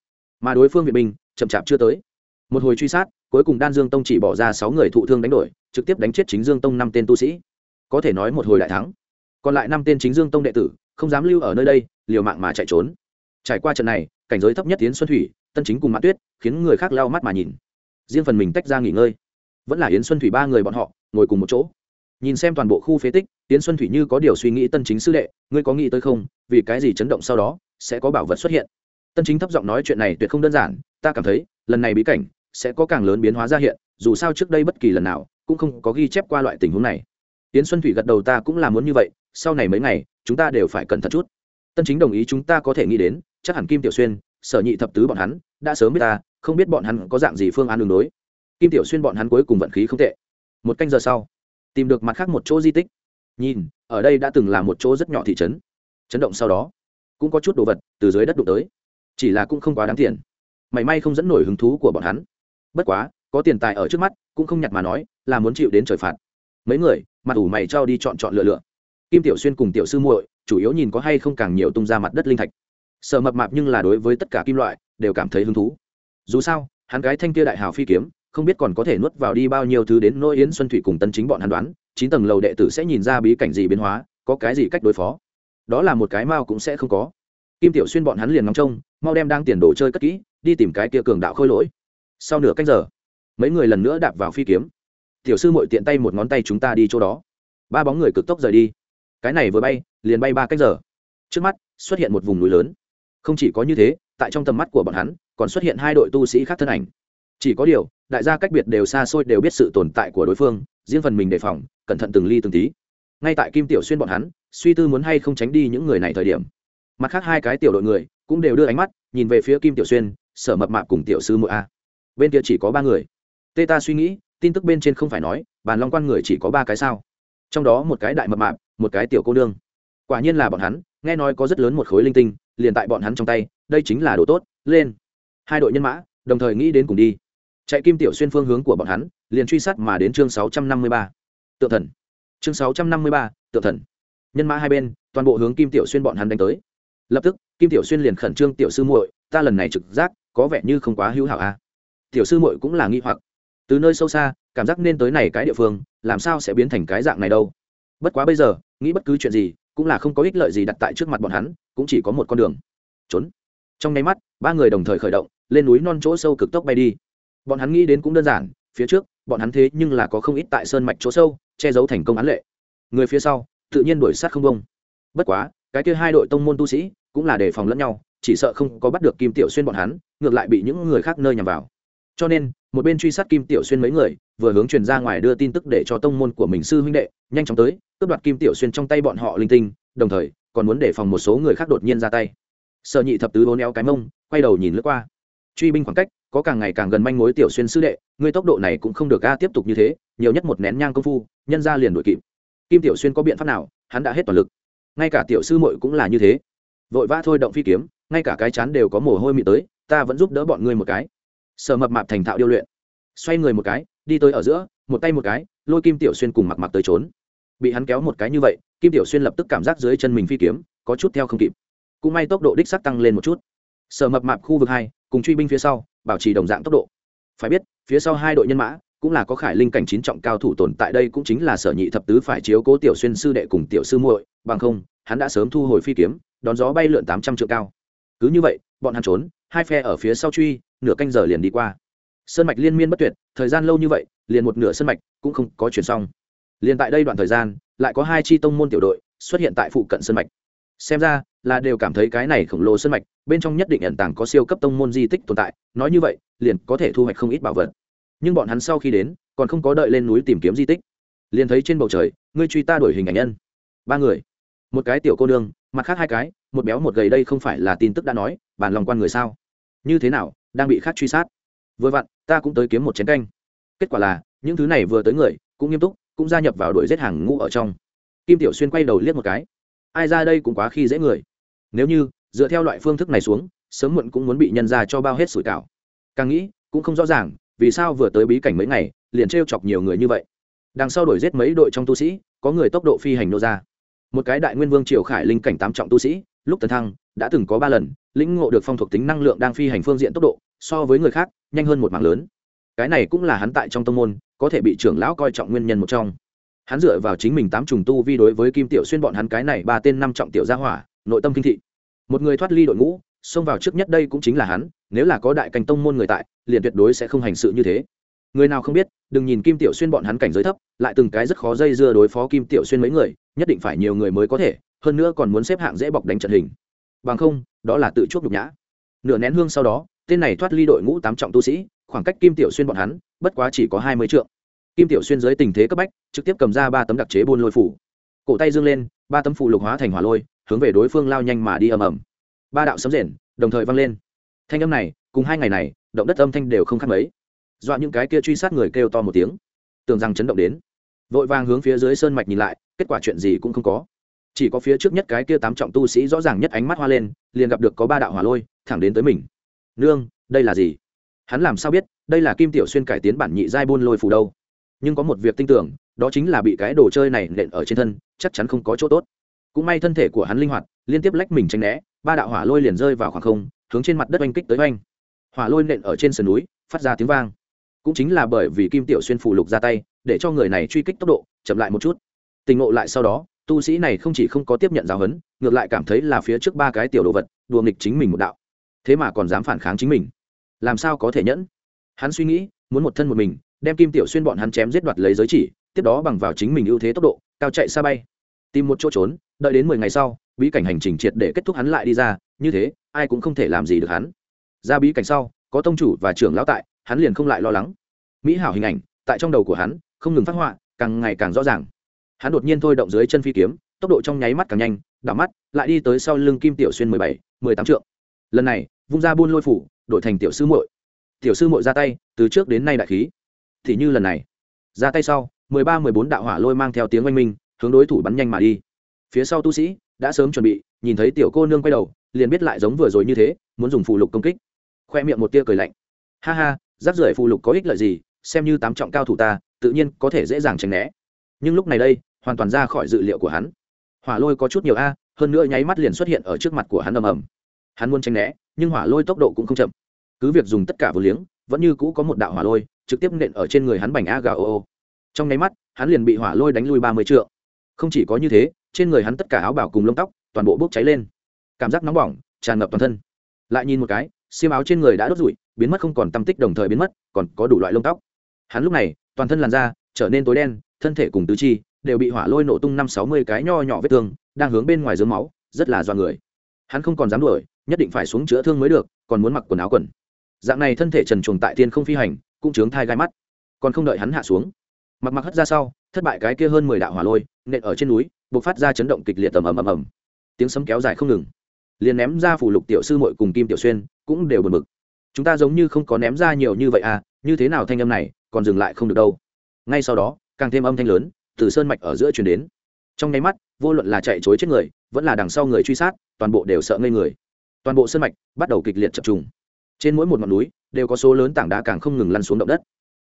Mà đối phương viện binh, chậm chạp chưa tới. Một hồi truy sát, cuối cùng đan dương tông chỉ bỏ ra sáu người thụ thương đánh đổi, trực tiếp đánh chết chính dương tông năm tên tu sĩ. Có thể nói một hồi đại thắng. Còn lại năm tên chính dương tông đệ tử, không dám lưu ở nơi đây, liều mạng mà chạy trốn. Trải qua trận này, cảnh giới thấp nhất tiến xuân thủy, tân chính cùng mã tuyết, khiến người khác lau mắt mà nhìn. Riêng phần mình tách ra nghỉ ngơi vẫn là yến xuân thủy ba người bọn họ, ngồi cùng một chỗ. Nhìn xem toàn bộ khu phế tích, yến xuân thủy như có điều suy nghĩ tân chính sư đệ, ngươi có nghĩ tới không? Vì cái gì chấn động sau đó, sẽ có bảo vật xuất hiện? Tân chính thấp giọng nói chuyện này tuyệt không đơn giản, ta cảm thấy, lần này bí cảnh sẽ có càng lớn biến hóa ra hiện, dù sao trước đây bất kỳ lần nào cũng không có ghi chép qua loại tình huống này. Yến xuân thủy gật đầu, ta cũng là muốn như vậy, sau này mấy ngày, chúng ta đều phải cẩn thận chút. Tân chính đồng ý chúng ta có thể nghĩ đến, chắc hẳn kim tiểu xuyên, sở nhị thập tứ bọn hắn, đã sớm biết ta, không biết bọn hắn có dạng gì phương án đường đối kim tiểu xuyên bọn hắn cuối cùng vận khí không tệ. Một canh giờ sau, tìm được mặt khác một chỗ di tích. Nhìn, ở đây đã từng là một chỗ rất nhỏ thị trấn. Chấn động sau đó, cũng có chút đồ vật từ dưới đất đụng tới. Chỉ là cũng không quá đáng tiền. Mảy may không dẫn nổi hứng thú của bọn hắn. Bất quá, có tiền tài ở trước mắt, cũng không nhặt mà nói, là muốn chịu đến trời phạt. Mấy người, mặt ủ mày trao đi chọn chọn lựa lựa. Kim tiểu xuyên cùng tiểu sư muội, chủ yếu nhìn có hay không càng nhiều tung ra mặt đất linh thạch. Sợ mập mạp nhưng là đối với tất cả kim loại, đều cảm thấy hứng thú. Dù sao, hắn gái thanh kia đại hào phi kiếm không biết còn có thể nuốt vào đi bao nhiêu thứ đến nỗi yến xuân thủy cùng tân chính bọn hắn đoán, chín tầng lầu đệ tử sẽ nhìn ra bí cảnh gì biến hóa, có cái gì cách đối phó. Đó là một cái mao cũng sẽ không có. Kim tiểu xuyên bọn hắn liền ngóng trông, mau đem đang tiền đồ chơi cất kỹ, đi tìm cái kia cường đạo khôi lỗi. Sau nửa cách giờ, mấy người lần nữa đạp vào phi kiếm. Tiểu sư mội tiện tay một ngón tay chúng ta đi chỗ đó. Ba bóng người cực tốc rời đi. Cái này vừa bay, liền bay ba cách giờ. Trước mắt, xuất hiện một vùng núi lớn. Không chỉ có như thế, tại trong tầm mắt của bọn hắn, còn xuất hiện hai đội tu sĩ khác thân ảnh chỉ có điều, đại gia cách biệt đều xa xôi đều biết sự tồn tại của đối phương, riêng phần mình đề phòng, cẩn thận từng ly từng tí. Ngay tại kim tiểu xuyên bọn hắn, suy tư muốn hay không tránh đi những người này thời điểm. Mặt khác hai cái tiểu đội người cũng đều đưa ánh mắt nhìn về phía kim tiểu xuyên, sở mập mạp cùng tiểu sư mộ a. Bên kia chỉ có ba người. Tê ta suy nghĩ, tin tức bên trên không phải nói, bàn long quan người chỉ có ba cái sao. Trong đó một cái đại mập mạp, một cái tiểu cô nương. Quả nhiên là bọn hắn, nghe nói có rất lớn một khối linh tinh, liền tại bọn hắn trong tay, đây chính là đồ tốt, lên. Hai đội nhân mã, đồng thời nghĩ đến cùng đi chạy kim tiểu xuyên phương hướng của bọn hắn, liền truy sát mà đến chương sáu trăm năm mươi ba. Tự thần. Chương sáu trăm năm mươi ba tự thần. Nhân mã hai bên, toàn bộ hướng kim tiểu xuyên bọn hắn đánh tới. Lập tức, kim tiểu xuyên liền khẩn trương, tiểu sư muội, ta lần này trực giác, có vẻ như không quá hữu hảo a à. tiểu sư muội cũng là nghi hoặc. Từ nơi sâu xa, cảm giác nên tới này cái địa phương, làm sao sẽ biến thành cái dạng này đâu? Bất quá bây giờ, nghĩ bất cứ chuyện gì, cũng là không có ích lợi gì đặt tại trước mặt bọn hắn, cũng chỉ có một con đường. Trốn. Trong nháy mắt, ba người đồng thời khởi động, lên núi non chỗ sâu cực tốc bay đi bọn hắn nghĩ đến cũng đơn giản, phía trước, bọn hắn thế nhưng là có không ít tại sơn mạch chỗ sâu, che giấu thành công án lệ. Người phía sau, tự nhiên đuổi sát không bông bất quá, cái kia hai đội tông môn tu sĩ cũng là đề phòng lẫn nhau, chỉ sợ không có bắt được kim tiểu xuyên bọn hắn, ngược lại bị những người khác nơi nhằm vào. Cho nên, một bên truy sát kim tiểu xuyên mấy người, vừa hướng truyền ra ngoài đưa tin tức để cho tông môn của mình sư huynh đệ nhanh chóng tới, cướp đoạt kim tiểu xuyên trong tay bọn họ linh tinh, đồng thời, còn muốn đề phòng một số người khác đột nhiên ra tay. Sợ nhị thập tứ bốn éo cái mông, quay đầu nhìn lướt qua. Truy binh khoảng cách có càng ngày càng gần manh mối tiểu xuyên sư đệ, ngươi tốc độ này cũng không được ga tiếp tục như thế, nhiều nhất một nén nhang công phu, nhân ra liền đuổi kịp. Kim tiểu xuyên có biện pháp nào? Hắn đã hết toàn lực. Ngay cả tiểu sư muội cũng là như thế. Vội vã thôi động phi kiếm, ngay cả cái chán đều có mồ hôi mị tới, ta vẫn giúp đỡ bọn ngươi một cái. Sợ mập mạp thành thạo điêu luyện. Xoay người một cái, đi tới ở giữa, một tay một cái, lôi kim tiểu xuyên cùng mặc mặc tới trốn. Bị hắn kéo một cái như vậy, kim tiểu xuyên lập tức cảm giác dưới chân mình phi kiếm, có chút theo không kịp. Cũng may tốc độ đích sắc tăng lên một chút. Sở mập mạp khu vực hai, cùng truy binh phía sau bảo trì đồng dạng tốc độ. Phải biết, phía sau hai đội nhân mã cũng là có khải linh cảnh chín trọng cao thủ tồn tại đây cũng chính là sở nhị thập tứ phải chiếu cố tiểu xuyên sư đệ cùng tiểu sư muội, bằng không, hắn đã sớm thu hồi phi kiếm, đón gió bay lượn tám trăm trượng cao. Cứ như vậy, bọn hắn trốn, hai phe ở phía sau truy, nửa canh giờ liền đi qua. Sơn mạch liên miên bất tuyệt, thời gian lâu như vậy, liền một nửa sơn mạch cũng không có chuyển xong. Liền tại đây đoạn thời gian, lại có hai chi tông môn tiểu đội xuất hiện tại phụ cận sơn mạch. Xem ra là đều cảm thấy cái này khổng lồ sơn mạch, bên trong nhất định ẩn tàng có siêu cấp tông môn di tích tồn tại, nói như vậy, liền có thể thu hoạch không ít bảo vật. Nhưng bọn hắn sau khi đến, còn không có đợi lên núi tìm kiếm di tích. Liền thấy trên bầu trời, ngươi truy ta đuổi hình ảnh nhân. Ba người. Một cái tiểu cô nương, mặt khác hai cái, một béo một gầy đây không phải là tin tức đã nói, bản lòng quan người sao? Như thế nào, đang bị khác truy sát? Vừa vặn, ta cũng tới kiếm một chén canh. Kết quả là, những thứ này vừa tới người, cũng nghiêm túc, cũng gia nhập vào đội giết hàng ngũ ở trong. Kim tiểu xuyên quay đầu liếc một cái. Ai ra đây cũng quá khi dễ người nếu như, dựa theo loại phương thức này xuống, sớm muộn cũng muốn bị nhân ra cho bao hết sủi cảo. Càng nghĩ, cũng không rõ ràng, vì sao vừa tới bí cảnh mấy ngày, liền t chọc nhiều người như vậy. Đằng sau đổi giết mấy đội trong tu sĩ, có người tốc độ phi hành nô ra. Một cái đại nguyên vương triều khải linh cảnh tám trọng tu sĩ, lúc tấn thăng, đã từng có ba lần, lĩnh ngộ được phong thuộc tính năng lượng đang phi hành phương diện tốc độ, so với người khác, nhanh hơn một mảng lớn. Cái này cũng là hắn tại trong tông môn, có thể bị trưởng lão coi trọng nguyên nhân một trong. Hắn dựa vào chính mình tám trùng tu vi đối với kim tiểu xuyên bọn hắn cái này ba tên năm trọng tiểu gia hỏa nội tâm kinh thị. Một người thoát ly đội ngũ, xông vào trước nhất đây cũng chính là hắn, nếu là có đại canh tông môn người tại, liền tuyệt đối sẽ không hành sự như thế. Người nào không biết, đừng nhìn kim tiểu xuyên bọn hắn cảnh giới thấp, lại từng cái rất khó dây dưa đối phó kim tiểu xuyên mấy người, nhất định phải nhiều người mới có thể, hơn nữa còn muốn xếp hạng dễ bọc đánh trận hình. Bằng không, đó là tự chuốc nhục nhã. Nửa nén hương sau đó, tên này thoát ly đội ngũ tám trọng tu sĩ, khoảng cách kim tiểu xuyên bọn hắn, bất quá chỉ có hai mươi trượng. Kim tiểu xuyên dưới tình thế cấp bách, trực tiếp cầm ra ba tấm đặc chế buôn lôi phủ. Cổ tay dương lên, ba tấm phủ lục hóa thành hỏa lôi hướng về đối phương lao nhanh mà đi ầm ầm. Ba đạo sấm rền đồng thời vang lên. Thanh âm này, cùng hai ngày này, động đất âm thanh đều không khác mấy. Dọa những cái kia truy sát người kêu to một tiếng, tưởng rằng chấn động đến. Vội vàng hướng phía dưới sơn mạch nhìn lại, kết quả chuyện gì cũng không có. Chỉ có phía trước nhất cái kia tám trọng tu sĩ rõ ràng nhất ánh mắt hoa lên, liền gặp được có ba đạo hỏa lôi thẳng đến tới mình. Nương, đây là gì? Hắn làm sao biết, đây là kim tiểu xuyên cải tiến bản nhị giai buôn lôi phù đâu. Nhưng có một việc tin tưởng, đó chính là bị cái đồ chơi này nện ở trên thân, chắc chắn không có chỗ tốt cũng may thân thể của hắn linh hoạt, liên tiếp lách mình tranh né, ba đạo hỏa lôi liền rơi vào khoảng không, hướng trên mặt đất oanh kích tới oanh. Hỏa lôi nện ở trên sườn núi, phát ra tiếng vang. Cũng chính là bởi vì kim tiểu xuyên phù lục ra tay, để cho người này truy kích tốc độ chậm lại một chút. Tình ngộ lại sau đó, tu sĩ này không chỉ không có tiếp nhận giáo huấn, ngược lại cảm thấy là phía trước ba cái tiểu đồ vật, đùa nghịch chính mình một đạo. Thế mà còn dám phản kháng chính mình. Làm sao có thể nhẫn? Hắn suy nghĩ, muốn một thân một mình, đem kim tiểu xuyên bọn hắn chém giết đoạt lấy giới chỉ, tiếp đó bằng vào chính mình ưu thế tốc độ, cao chạy xa bay tìm một chỗ trốn, đợi đến mười ngày sau, bí cảnh hành trình triệt để kết thúc hắn lại đi ra, như thế, ai cũng không thể làm gì được hắn. Ra bí cảnh sau, có tông chủ và trưởng lão tại, hắn liền không lại lo lắng. Mỹ hảo hình ảnh, tại trong đầu của hắn, không ngừng phát họa, càng ngày càng rõ ràng. Hắn đột nhiên thôi động dưới chân phi kiếm, tốc độ trong nháy mắt càng nhanh, đảo mắt, lại đi tới sau lưng kim tiểu xuyên mười bảy, mười tám trượng. Lần này, vung ra buôn lôi phủ, đổi thành tiểu sư muội. Tiểu sư muội ra tay, từ trước đến nay đại khí. Thì như lần này, ra tay sau, mười ba, mười bốn đạo hỏa lôi mang theo tiếng oanh minh hướng đối thủ bắn nhanh mà đi. Phía sau tu sĩ đã sớm chuẩn bị, nhìn thấy tiểu cô nương quay đầu, liền biết lại giống vừa rồi như thế, muốn dùng phù lục công kích. Khoe miệng một tia cười lạnh. Ha ha giáp rưởi phù lục có ích lợi gì, xem như tám trọng cao thủ ta, tự nhiên có thể dễ dàng tránh né. Nhưng lúc này đây, hoàn toàn ra khỏi dự liệu của hắn. Hỏa lôi có chút nhiều a, hơn nữa nháy mắt liền xuất hiện ở trước mặt của hắn ầm ầm. Hắn muốn tránh né, nhưng hỏa lôi tốc độ cũng không chậm. Cứ việc dùng tất cả vừa liếng, vẫn như cũ có một đạo hỏa lôi, trực tiếp nện ở trên người hắn bành a gà ô ô trong nháy mắt, hắn liền bị hỏa lôi đánh lui ba mươi trượng không chỉ có như thế, trên người hắn tất cả áo bảo cùng lông tóc, toàn bộ bốc cháy lên. Cảm giác nóng bỏng, tràn ngập toàn thân. Lại nhìn một cái, xiêm áo trên người đã đốt rụi, biến mất không còn tâm tích đồng thời biến mất, còn có đủ loại lông tóc. Hắn lúc này, toàn thân làn da trở nên tối đen, thân thể cùng tứ chi đều bị hỏa lôi nổ tung năm sáu mươi cái nho nhỏ vết thương, đang hướng bên ngoài dưới máu, rất là do người. Hắn không còn dám đuổi, nhất định phải xuống chữa thương mới được, còn muốn mặc quần áo quần. Dạng này thân thể trần truồng tại thiên không phi hành, cũng chướng thai gai mắt. Còn không đợi hắn hạ xuống, mặc mặc hất ra sau thất bại cái kia hơn mười đạo hỏa lôi, nện ở trên núi b ộ c phát ra chấn động kịch liệt tầm ầm ầm ầm. Tiếng sấm kéo dài không ngừng. Liền ném ra phủ lục tiểu sư mội cùng kim tiểu xuyên, cũng đều bật mực chúng ta giống như không có ném ra nhiều như vậy à như thế nào thanh âm này, còn dừng lại không được đâu. Ngay sau đó, càng thêm âm thanh lớn, từ sơn mạch ở giữa chuyển đến. Trong nháy mắt, vô luận là chạy chối chết người, vẫn là đằng sau người truy sát, toàn bộ đều sợ ngây người. Toàn bộ sơn mạch bắt đầu kịch liệt chập trùng. Trên mỗi một ngọn núi, đều có số lớn tảng đá càng không ngừng lăn xuống động đất.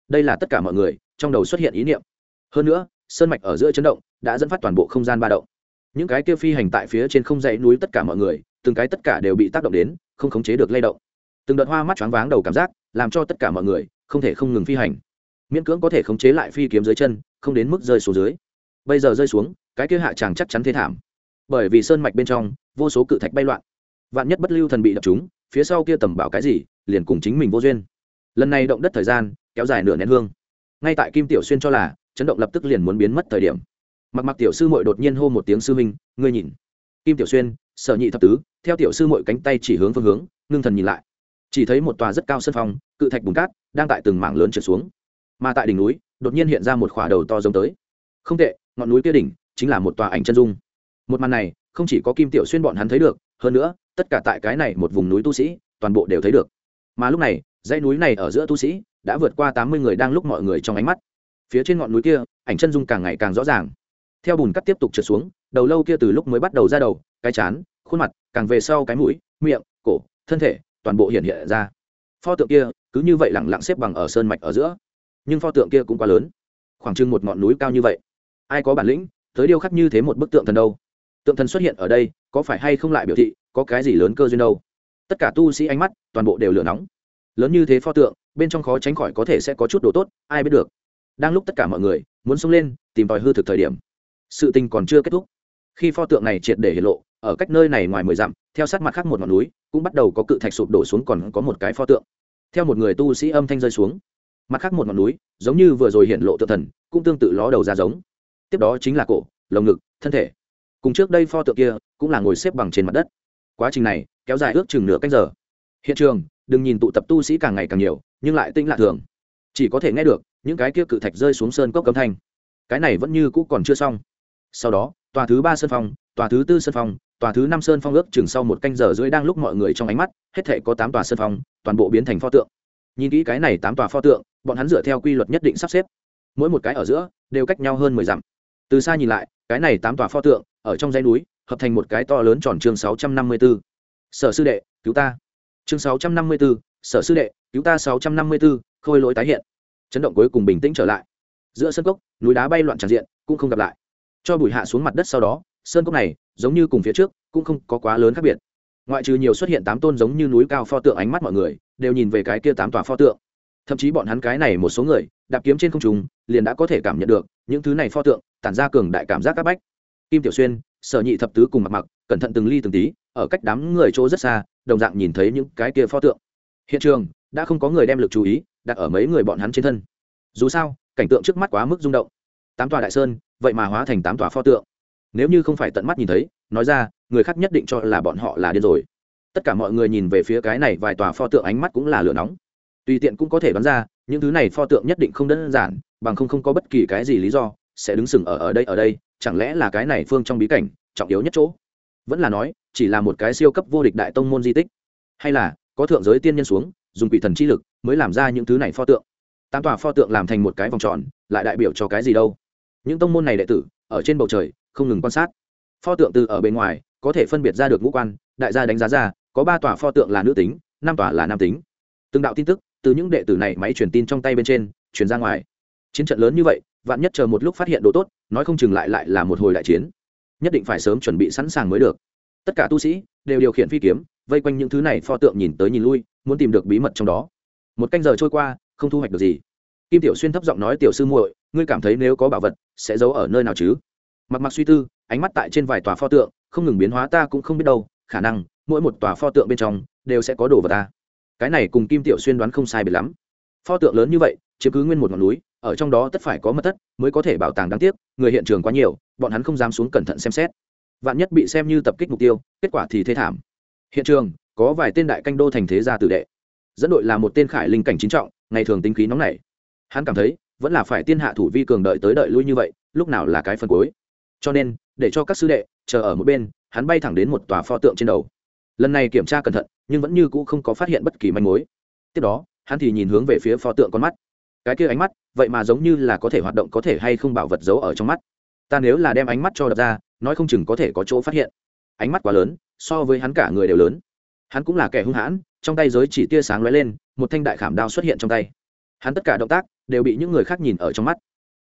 Đây là tất cả mọi người trong đầu xuất hiện ý niệm hơn nữa, sơn mạch ở giữa chấn động, đã dẫn phát toàn bộ không gian ba động. Những cái kia phi hành tại phía trên không dãy núi tất cả mọi người, từng cái tất cả đều bị tác động đến, không khống chế được lay động. Từng đợt hoa mắt choáng váng đầu cảm giác, làm cho tất cả mọi người, không thể không ngừng phi hành. Miễn cưỡng có thể khống chế lại phi kiếm dưới chân, không đến mức rơi xuống dưới. Bây giờ rơi xuống, cái kia hạ tràng chắc chắn thế thảm. Bởi vì sơn mạch bên trong, vô số cự thạch bay loạn. Vạn nhất bất lưu thần bị đập chúng, phía sau kia tầm bảo cái gì, liền cùng chính mình vô duyên. Lần này động đất thời gian, kéo dài nửa nén hương. Ngay tại kim tiểu xuyên cho là chấn động lập tức liền muốn biến mất thời điểm. Mặc mặc tiểu sư mội đột nhiên hô một tiếng sư minh ngươi nhìn. Kim tiểu xuyên, sở nhị thập tứ, theo tiểu sư mội cánh tay chỉ hướng phương hướng, ngưng thần nhìn lại. Chỉ thấy một tòa rất cao sân phong, cự thạch bùn cát, đang tại từng mảng lớn trượt xuống. Mà tại đỉnh núi, đột nhiên hiện ra một khỏa đầu to giống tới. Không tệ, ngọn núi kia đỉnh, chính là một tòa ảnh chân dung. Một màn này, không chỉ có kim tiểu xuyên bọn hắn thấy được, hơn nữa, tất cả tại cái này một vùng núi tu sĩ, toàn bộ đều thấy được. Mà lúc này, dãy núi này ở giữa tu sĩ, đã vượt qua tám mươi người đang lúc mọi người trong ánh mắt phía trên ngọn núi kia, ảnh chân dung càng ngày càng rõ ràng. Theo bùn cắt tiếp tục trượt xuống, đầu lâu kia từ lúc mới bắt đầu ra đầu, cái chán, khuôn mặt, càng về sau cái mũi, miệng, cổ, thân thể, toàn bộ hiện hiện ra. Pho tượng kia, cứ như vậy lẳng lặng xếp bằng ở sơn mạch ở giữa. Nhưng pho tượng kia cũng quá lớn. Khoảng chừng một ngọn núi cao như vậy. Ai có bản lĩnh, tới điêu khắc như thế một bức tượng thần đâu? Tượng thần xuất hiện ở đây, có phải hay không lại biểu thị, có cái gì lớn cơ duyên đâu? Tất cả tu sĩ ánh mắt, toàn bộ đều lửa nóng. Lớn như thế pho tượng, bên trong khó tránh khỏi có thể sẽ có chút đồ tốt, ai biết được đang lúc tất cả mọi người muốn xông lên tìm tòi hư thực thời điểm, sự tình còn chưa kết thúc. Khi pho tượng này triệt để hiện lộ, ở cách nơi này ngoài mười dặm, theo sát mặt khác một ngọn núi, cũng bắt đầu có cự thạch sụp đổ xuống còn có một cái pho tượng. Theo một người tu sĩ âm thanh rơi xuống, mặt khác một ngọn núi, giống như vừa rồi hiện lộ tự thần, cũng tương tự ló đầu ra giống. Tiếp đó chính là cổ, lồng ngực, thân thể. Cùng trước đây pho tượng kia, cũng là ngồi xếp bằng trên mặt đất. Quá trình này, kéo dài ước chừng nửa cách giờ. Hiện trường, đừng nhìn tụ tập tu sĩ càng ngày càng nhiều, nhưng lại tinh lạ thường. Chỉ có thể nghe được những cái kia cự thạch rơi xuống sơn cốc cấm thanh. Cái này vẫn như cũ còn chưa xong. Sau đó, tòa thứ ba sơn phong, tòa thứ tư sơn phong, tòa thứ năm sơn phong ước chừng sau một canh giờ rưỡi đang lúc mọi người trong ánh mắt, hết thể có tám tòa sơn phong, toàn bộ biến thành pho tượng. Nhìn kỹ cái này tám tòa pho tượng, bọn hắn dựa theo quy luật nhất định sắp xếp. Mỗi một cái ở giữa, đều cách nhau hơn mười dặm. Từ xa nhìn lại, cái này tám tòa pho tượng, ở trong dãy núi, hợp thành một cái to lớn tròn chương sáu trăm năm mươi b ố sở sư đệ, cứu ta. Chương sáu trăm năm mươi b ố sở sư đệ, cứu ta sáu trăm năm mươi b ố khôi lỗi tái hiện chấn động cuối cùng bình tĩnh trở lại. Giữa sân cốc, núi đá bay loạn tràn diện, cũng không gặp lại. Cho bụi hạ xuống mặt đất sau đó, sơn cốc này, giống như cùng phía trước, cũng không có quá lớn khác biệt. Ngoại trừ nhiều xuất hiện tám tôn giống như núi cao pho tượng ánh mắt mọi người, đều nhìn về cái kia tám tòa pho tượng. Thậm chí bọn hắn cái này một số người, đạp kiếm trên không trùng liền đã có thể cảm nhận được, những thứ này pho tượng, tản ra cường đại cảm giác các bách. Kim tiểu xuyên, sở nhị thập tứ cùng mặt mặc cẩn thận từng ly từng tí, ở cách đám người chỗ rất xa, đồng dạng nhìn thấy những cái kia pho tượng. Hiện trường đã không có người đem lực chú ý đặt ở mấy người bọn hắn trên thân. Dù sao, cảnh tượng trước mắt quá mức rung động. Tám tòa đại sơn, vậy mà hóa thành tám tòa pho tượng. Nếu như không phải tận mắt nhìn thấy, nói ra, người khác nhất định cho là bọn họ là điên rồi. Tất cả mọi người nhìn về phía cái này vài tòa pho tượng ánh mắt cũng là lửa nóng. Tùy tiện cũng có thể đoán ra, những thứ này pho tượng nhất định không đơn giản, bằng không không có bất kỳ cái gì lý do, sẽ đứng sừng ở ở đây ở đây, chẳng lẽ là cái này phương trong bí cảnh, trọng yếu nhất chỗ? Vẫn là nói, chỉ là một cái siêu cấp vô địch đại tông môn di tích. Hay là, có thượng giới tiên nhân xuống dùng quỷ thần chi lực mới làm ra những thứ này pho tượng. Tám tòa pho tượng làm thành một cái vòng tròn, lại đại biểu cho cái gì đâu? Những tông môn này đệ tử ở trên bầu trời không ngừng quan sát. Pho tượng từ ở bên ngoài có thể phân biệt ra được ngũ quan, đại gia đánh giá ra, có ba tòa pho tượng là nữ tính, năm tòa là nam tính. Từng đạo tin tức từ những đệ tử này máy truyền tin trong tay bên trên, truyền ra ngoài. Chiến trận lớn như vậy, vạn nhất chờ một lúc phát hiện đồ tốt, nói không chừng lại lại là một hồi đại chiến. Nhất định phải sớm chuẩn bị sẵn sàng mới được. Tất cả tu sĩ đều điều khiển phi kiếm vây quanh những thứ này pho tượng nhìn tới nhìn lui, muốn tìm được bí mật trong đó. Một canh giờ trôi qua, không thu hoạch được gì. Kim tiểu xuyên thấp giọng nói, tiểu sư muội, ngươi cảm thấy nếu có bảo vật, sẽ giấu ở nơi nào chứ? Mặc mặc suy tư, ánh mắt tại trên vài tòa pho tượng, không ngừng biến hóa, ta cũng không biết đâu, khả năng, mỗi một tòa pho tượng bên trong, đều sẽ có đồ vật ta. Cái này cùng kim tiểu xuyên đoán không sai biệt lắm. Pho tượng lớn như vậy, chiếm cứ nguyên một ngọn núi, ở trong đó tất phải có mật thất mới có thể bảo tàng đáng tiếc, người hiện trường quá nhiều, bọn hắn không dám xuống cẩn thận xem xét. Vạn nhất bị xem như tập kích mục tiêu, kết quả thì thê thảm hiện trường, có vài tên đại canh đô thành thế gia tử đệ. Dẫn đội là một tên khải linh cảnh chính trọng, ngày thường tính khí nóng nảy. Hắn cảm thấy, vẫn là phải tiên hạ thủ vi cường đợi tới đợi lui như vậy, lúc nào là cái phần cuối. Cho nên, để cho các sư đệ, chờ ở một bên, hắn bay thẳng đến một tòa pho tượng trên đầu. Lần này kiểm tra cẩn thận, nhưng vẫn như cũ không có phát hiện bất kỳ manh mối. Tiếp đó, hắn thì nhìn hướng về phía pho tượng con mắt. Cái kia ánh mắt, vậy mà giống như là có thể hoạt động, có thể hay không bảo vật giấu ở trong mắt. Ta nếu là đem ánh mắt cho đập ra, nói không chừng có thể có chỗ phát hiện ánh mắt quá lớn, so với hắn cả người đều lớn. Hắn cũng là kẻ hung hãn, trong tay giới chỉ tia sáng lóe lên, một thanh đại khảm đao xuất hiện trong tay. Hắn tất cả động tác đều bị những người khác nhìn ở trong mắt.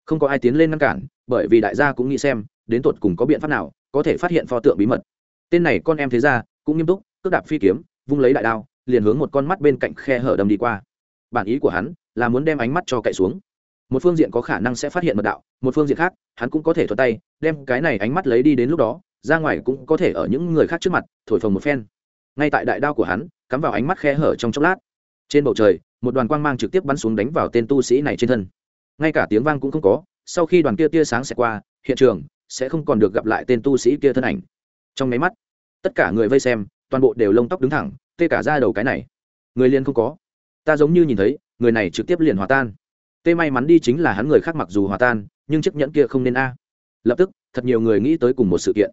Không có ai tiến lên ngăn cản, bởi vì đại gia cũng nghĩ xem, đến tột cùng có biện pháp nào có thể phát hiện pho tượng bí mật. Tên này con em thế ra cũng nghiêm túc, cước đạp phi kiếm, vung lấy đại đao, liền hướng một con mắt bên cạnh khe hở đâm đi qua. Bản ý của hắn là muốn đem ánh mắt cho cậy xuống. Một phương diện có khả năng sẽ phát hiện mật đạo, một phương diện khác, hắn cũng có thể thuật tay, đem cái này ánh mắt lấy đi đến lúc đó ra ngoài cũng có thể ở những người khác trước mặt, thổi phồng một phen. Ngay tại đại đao của hắn, cắm vào ánh mắt khe hở trong chốc lát. Trên bầu trời, một đoàn quang mang trực tiếp bắn xuống đánh vào tên tu sĩ này trên thân. Ngay cả tiếng vang cũng không có, sau khi đoàn kia tia sáng sẽ qua, hiện trường sẽ không còn được gặp lại tên tu sĩ kia thân ảnh. Trong máy mắt, tất cả người vây xem, toàn bộ đều lông tóc đứng thẳng, tê cả ra đầu cái này. Người liền không có. Ta giống như nhìn thấy, người này trực tiếp liền hòa tan. Tê may mắn đi chính là hắn người khác mặc dù hòa tan, nhưng chiếc nhẫn kia không nên a. Lập tức, thật nhiều người nghĩ tới cùng một sự kiện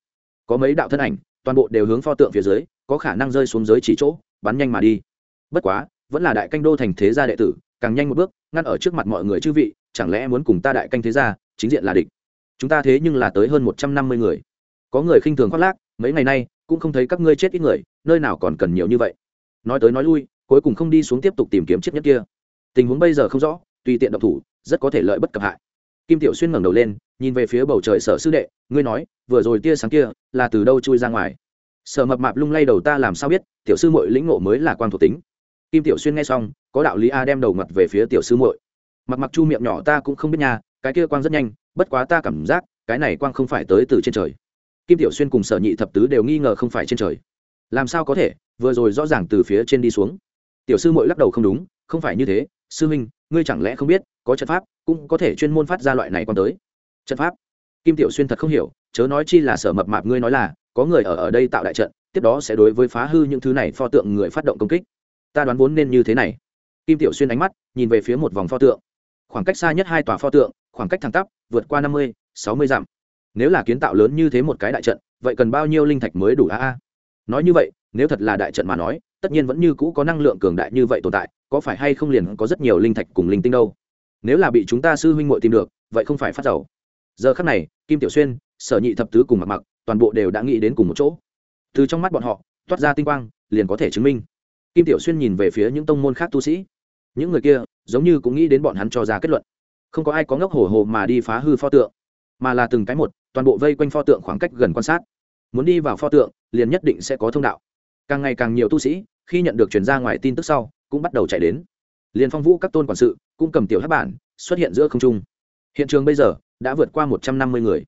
có mấy đạo thân ảnh, toàn bộ đều hướng pho tượng phía dưới, có khả năng rơi xuống dưới chỉ chỗ, bắn nhanh mà đi. Bất quá, vẫn là đại canh đô thành thế gia đệ tử, càng nhanh một bước, ngăn ở trước mặt mọi người chư vị, chẳng lẽ muốn cùng ta đại canh thế gia, chính diện là địch? Chúng ta thế nhưng là tới hơn một trăm năm mươi người. Có người khinh thường khoác lác, mấy ngày nay, cũng không thấy các ngươi chết ít người, nơi nào còn cần nhiều như vậy. Nói tới nói lui, cuối cùng không đi xuống tiếp tục tìm kiếm chiếc nhất kia. Tình huống bây giờ không rõ, tùy tiện độc thủ, rất có thể lợi bất cập hại. Kim tiểu xuyên ngẩng đầu lên nhìn về phía bầu trời sở sư đệ ngươi nói vừa rồi tia sáng kia là từ đâu chui ra ngoài? Sở mập mạp lung lay đầu ta làm sao biết tiểu sư mội lĩnh ngộ mới là quan thuộc tính. Kim tiểu xuyên nghe xong có đạo lý a đem đầu ngặt về phía tiểu sư muội. Mặc mặc chu miệng nhỏ ta cũng không biết nhà, cái kia quang rất nhanh bất quá ta cảm giác cái này quang không phải tới từ trên trời. Kim tiểu xuyên cùng sở nhị thập tứ đều nghi ngờ không phải trên trời. Làm sao có thể vừa rồi rõ ràng từ phía trên đi xuống. Tiểu sư muội lắc đầu không đúng không phải như thế sư huynh ngươi chẳng lẽ không biết có trận pháp cũng có thể chuyên môn phát ra loại này còn tới trận pháp. Kim tiểu xuyên thật không hiểu, chớ nói chi là sở mập mạp ngươi nói là, có người ở ở đây tạo đại trận, tiếp đó sẽ đối với phá hư những thứ này pho tượng người phát động công kích. Ta đoán vốn nên như thế này. Kim tiểu xuyên ánh mắt nhìn về phía một vòng pho tượng. Khoảng cách xa nhất hai tòa pho tượng, khoảng cách thẳng tắp, vượt qua năm mươi, sáu mươi dặm. Nếu là kiến tạo lớn như thế một cái đại trận, vậy cần bao nhiêu linh thạch mới đủ a a? Nói như vậy, nếu thật là đại trận mà nói, tất nhiên vẫn như cũ có năng lượng cường đại như vậy tồn tại, có phải hay không liền có rất nhiều linh thạch cùng linh tinh đâu? Nếu là bị chúng ta sư huynh muội tìm được, vậy không phải phát giàu giờ khắc này, kim tiểu xuyên, sở nhị thập tứ cùng mặc mặc, toàn bộ đều đã nghĩ đến cùng một chỗ. Từ trong mắt bọn họ, toát ra tinh quang, liền có thể chứng minh. Kim tiểu xuyên nhìn về phía những tông môn khác tu sĩ. Những người kia, giống như cũng nghĩ đến bọn hắn cho ra kết luận. Không có ai có ngốc hổ hồ mà đi phá hư pho tượng, mà là từng cái một, toàn bộ vây quanh pho tượng khoảng cách gần quan sát. Muốn đi vào pho tượng, liền nhất định sẽ có thông đạo. Càng ngày càng nhiều tu sĩ, khi nhận được chuyển ra ngoài tin tức sau, cũng bắt đầu chạy đến. Liền phong vũ các tôn quản sự, cũng cầm tiểu hát bản, xuất hiện giữa không trung. Hiện trường bây giờ đã vượt qua một trăm năm mươi người.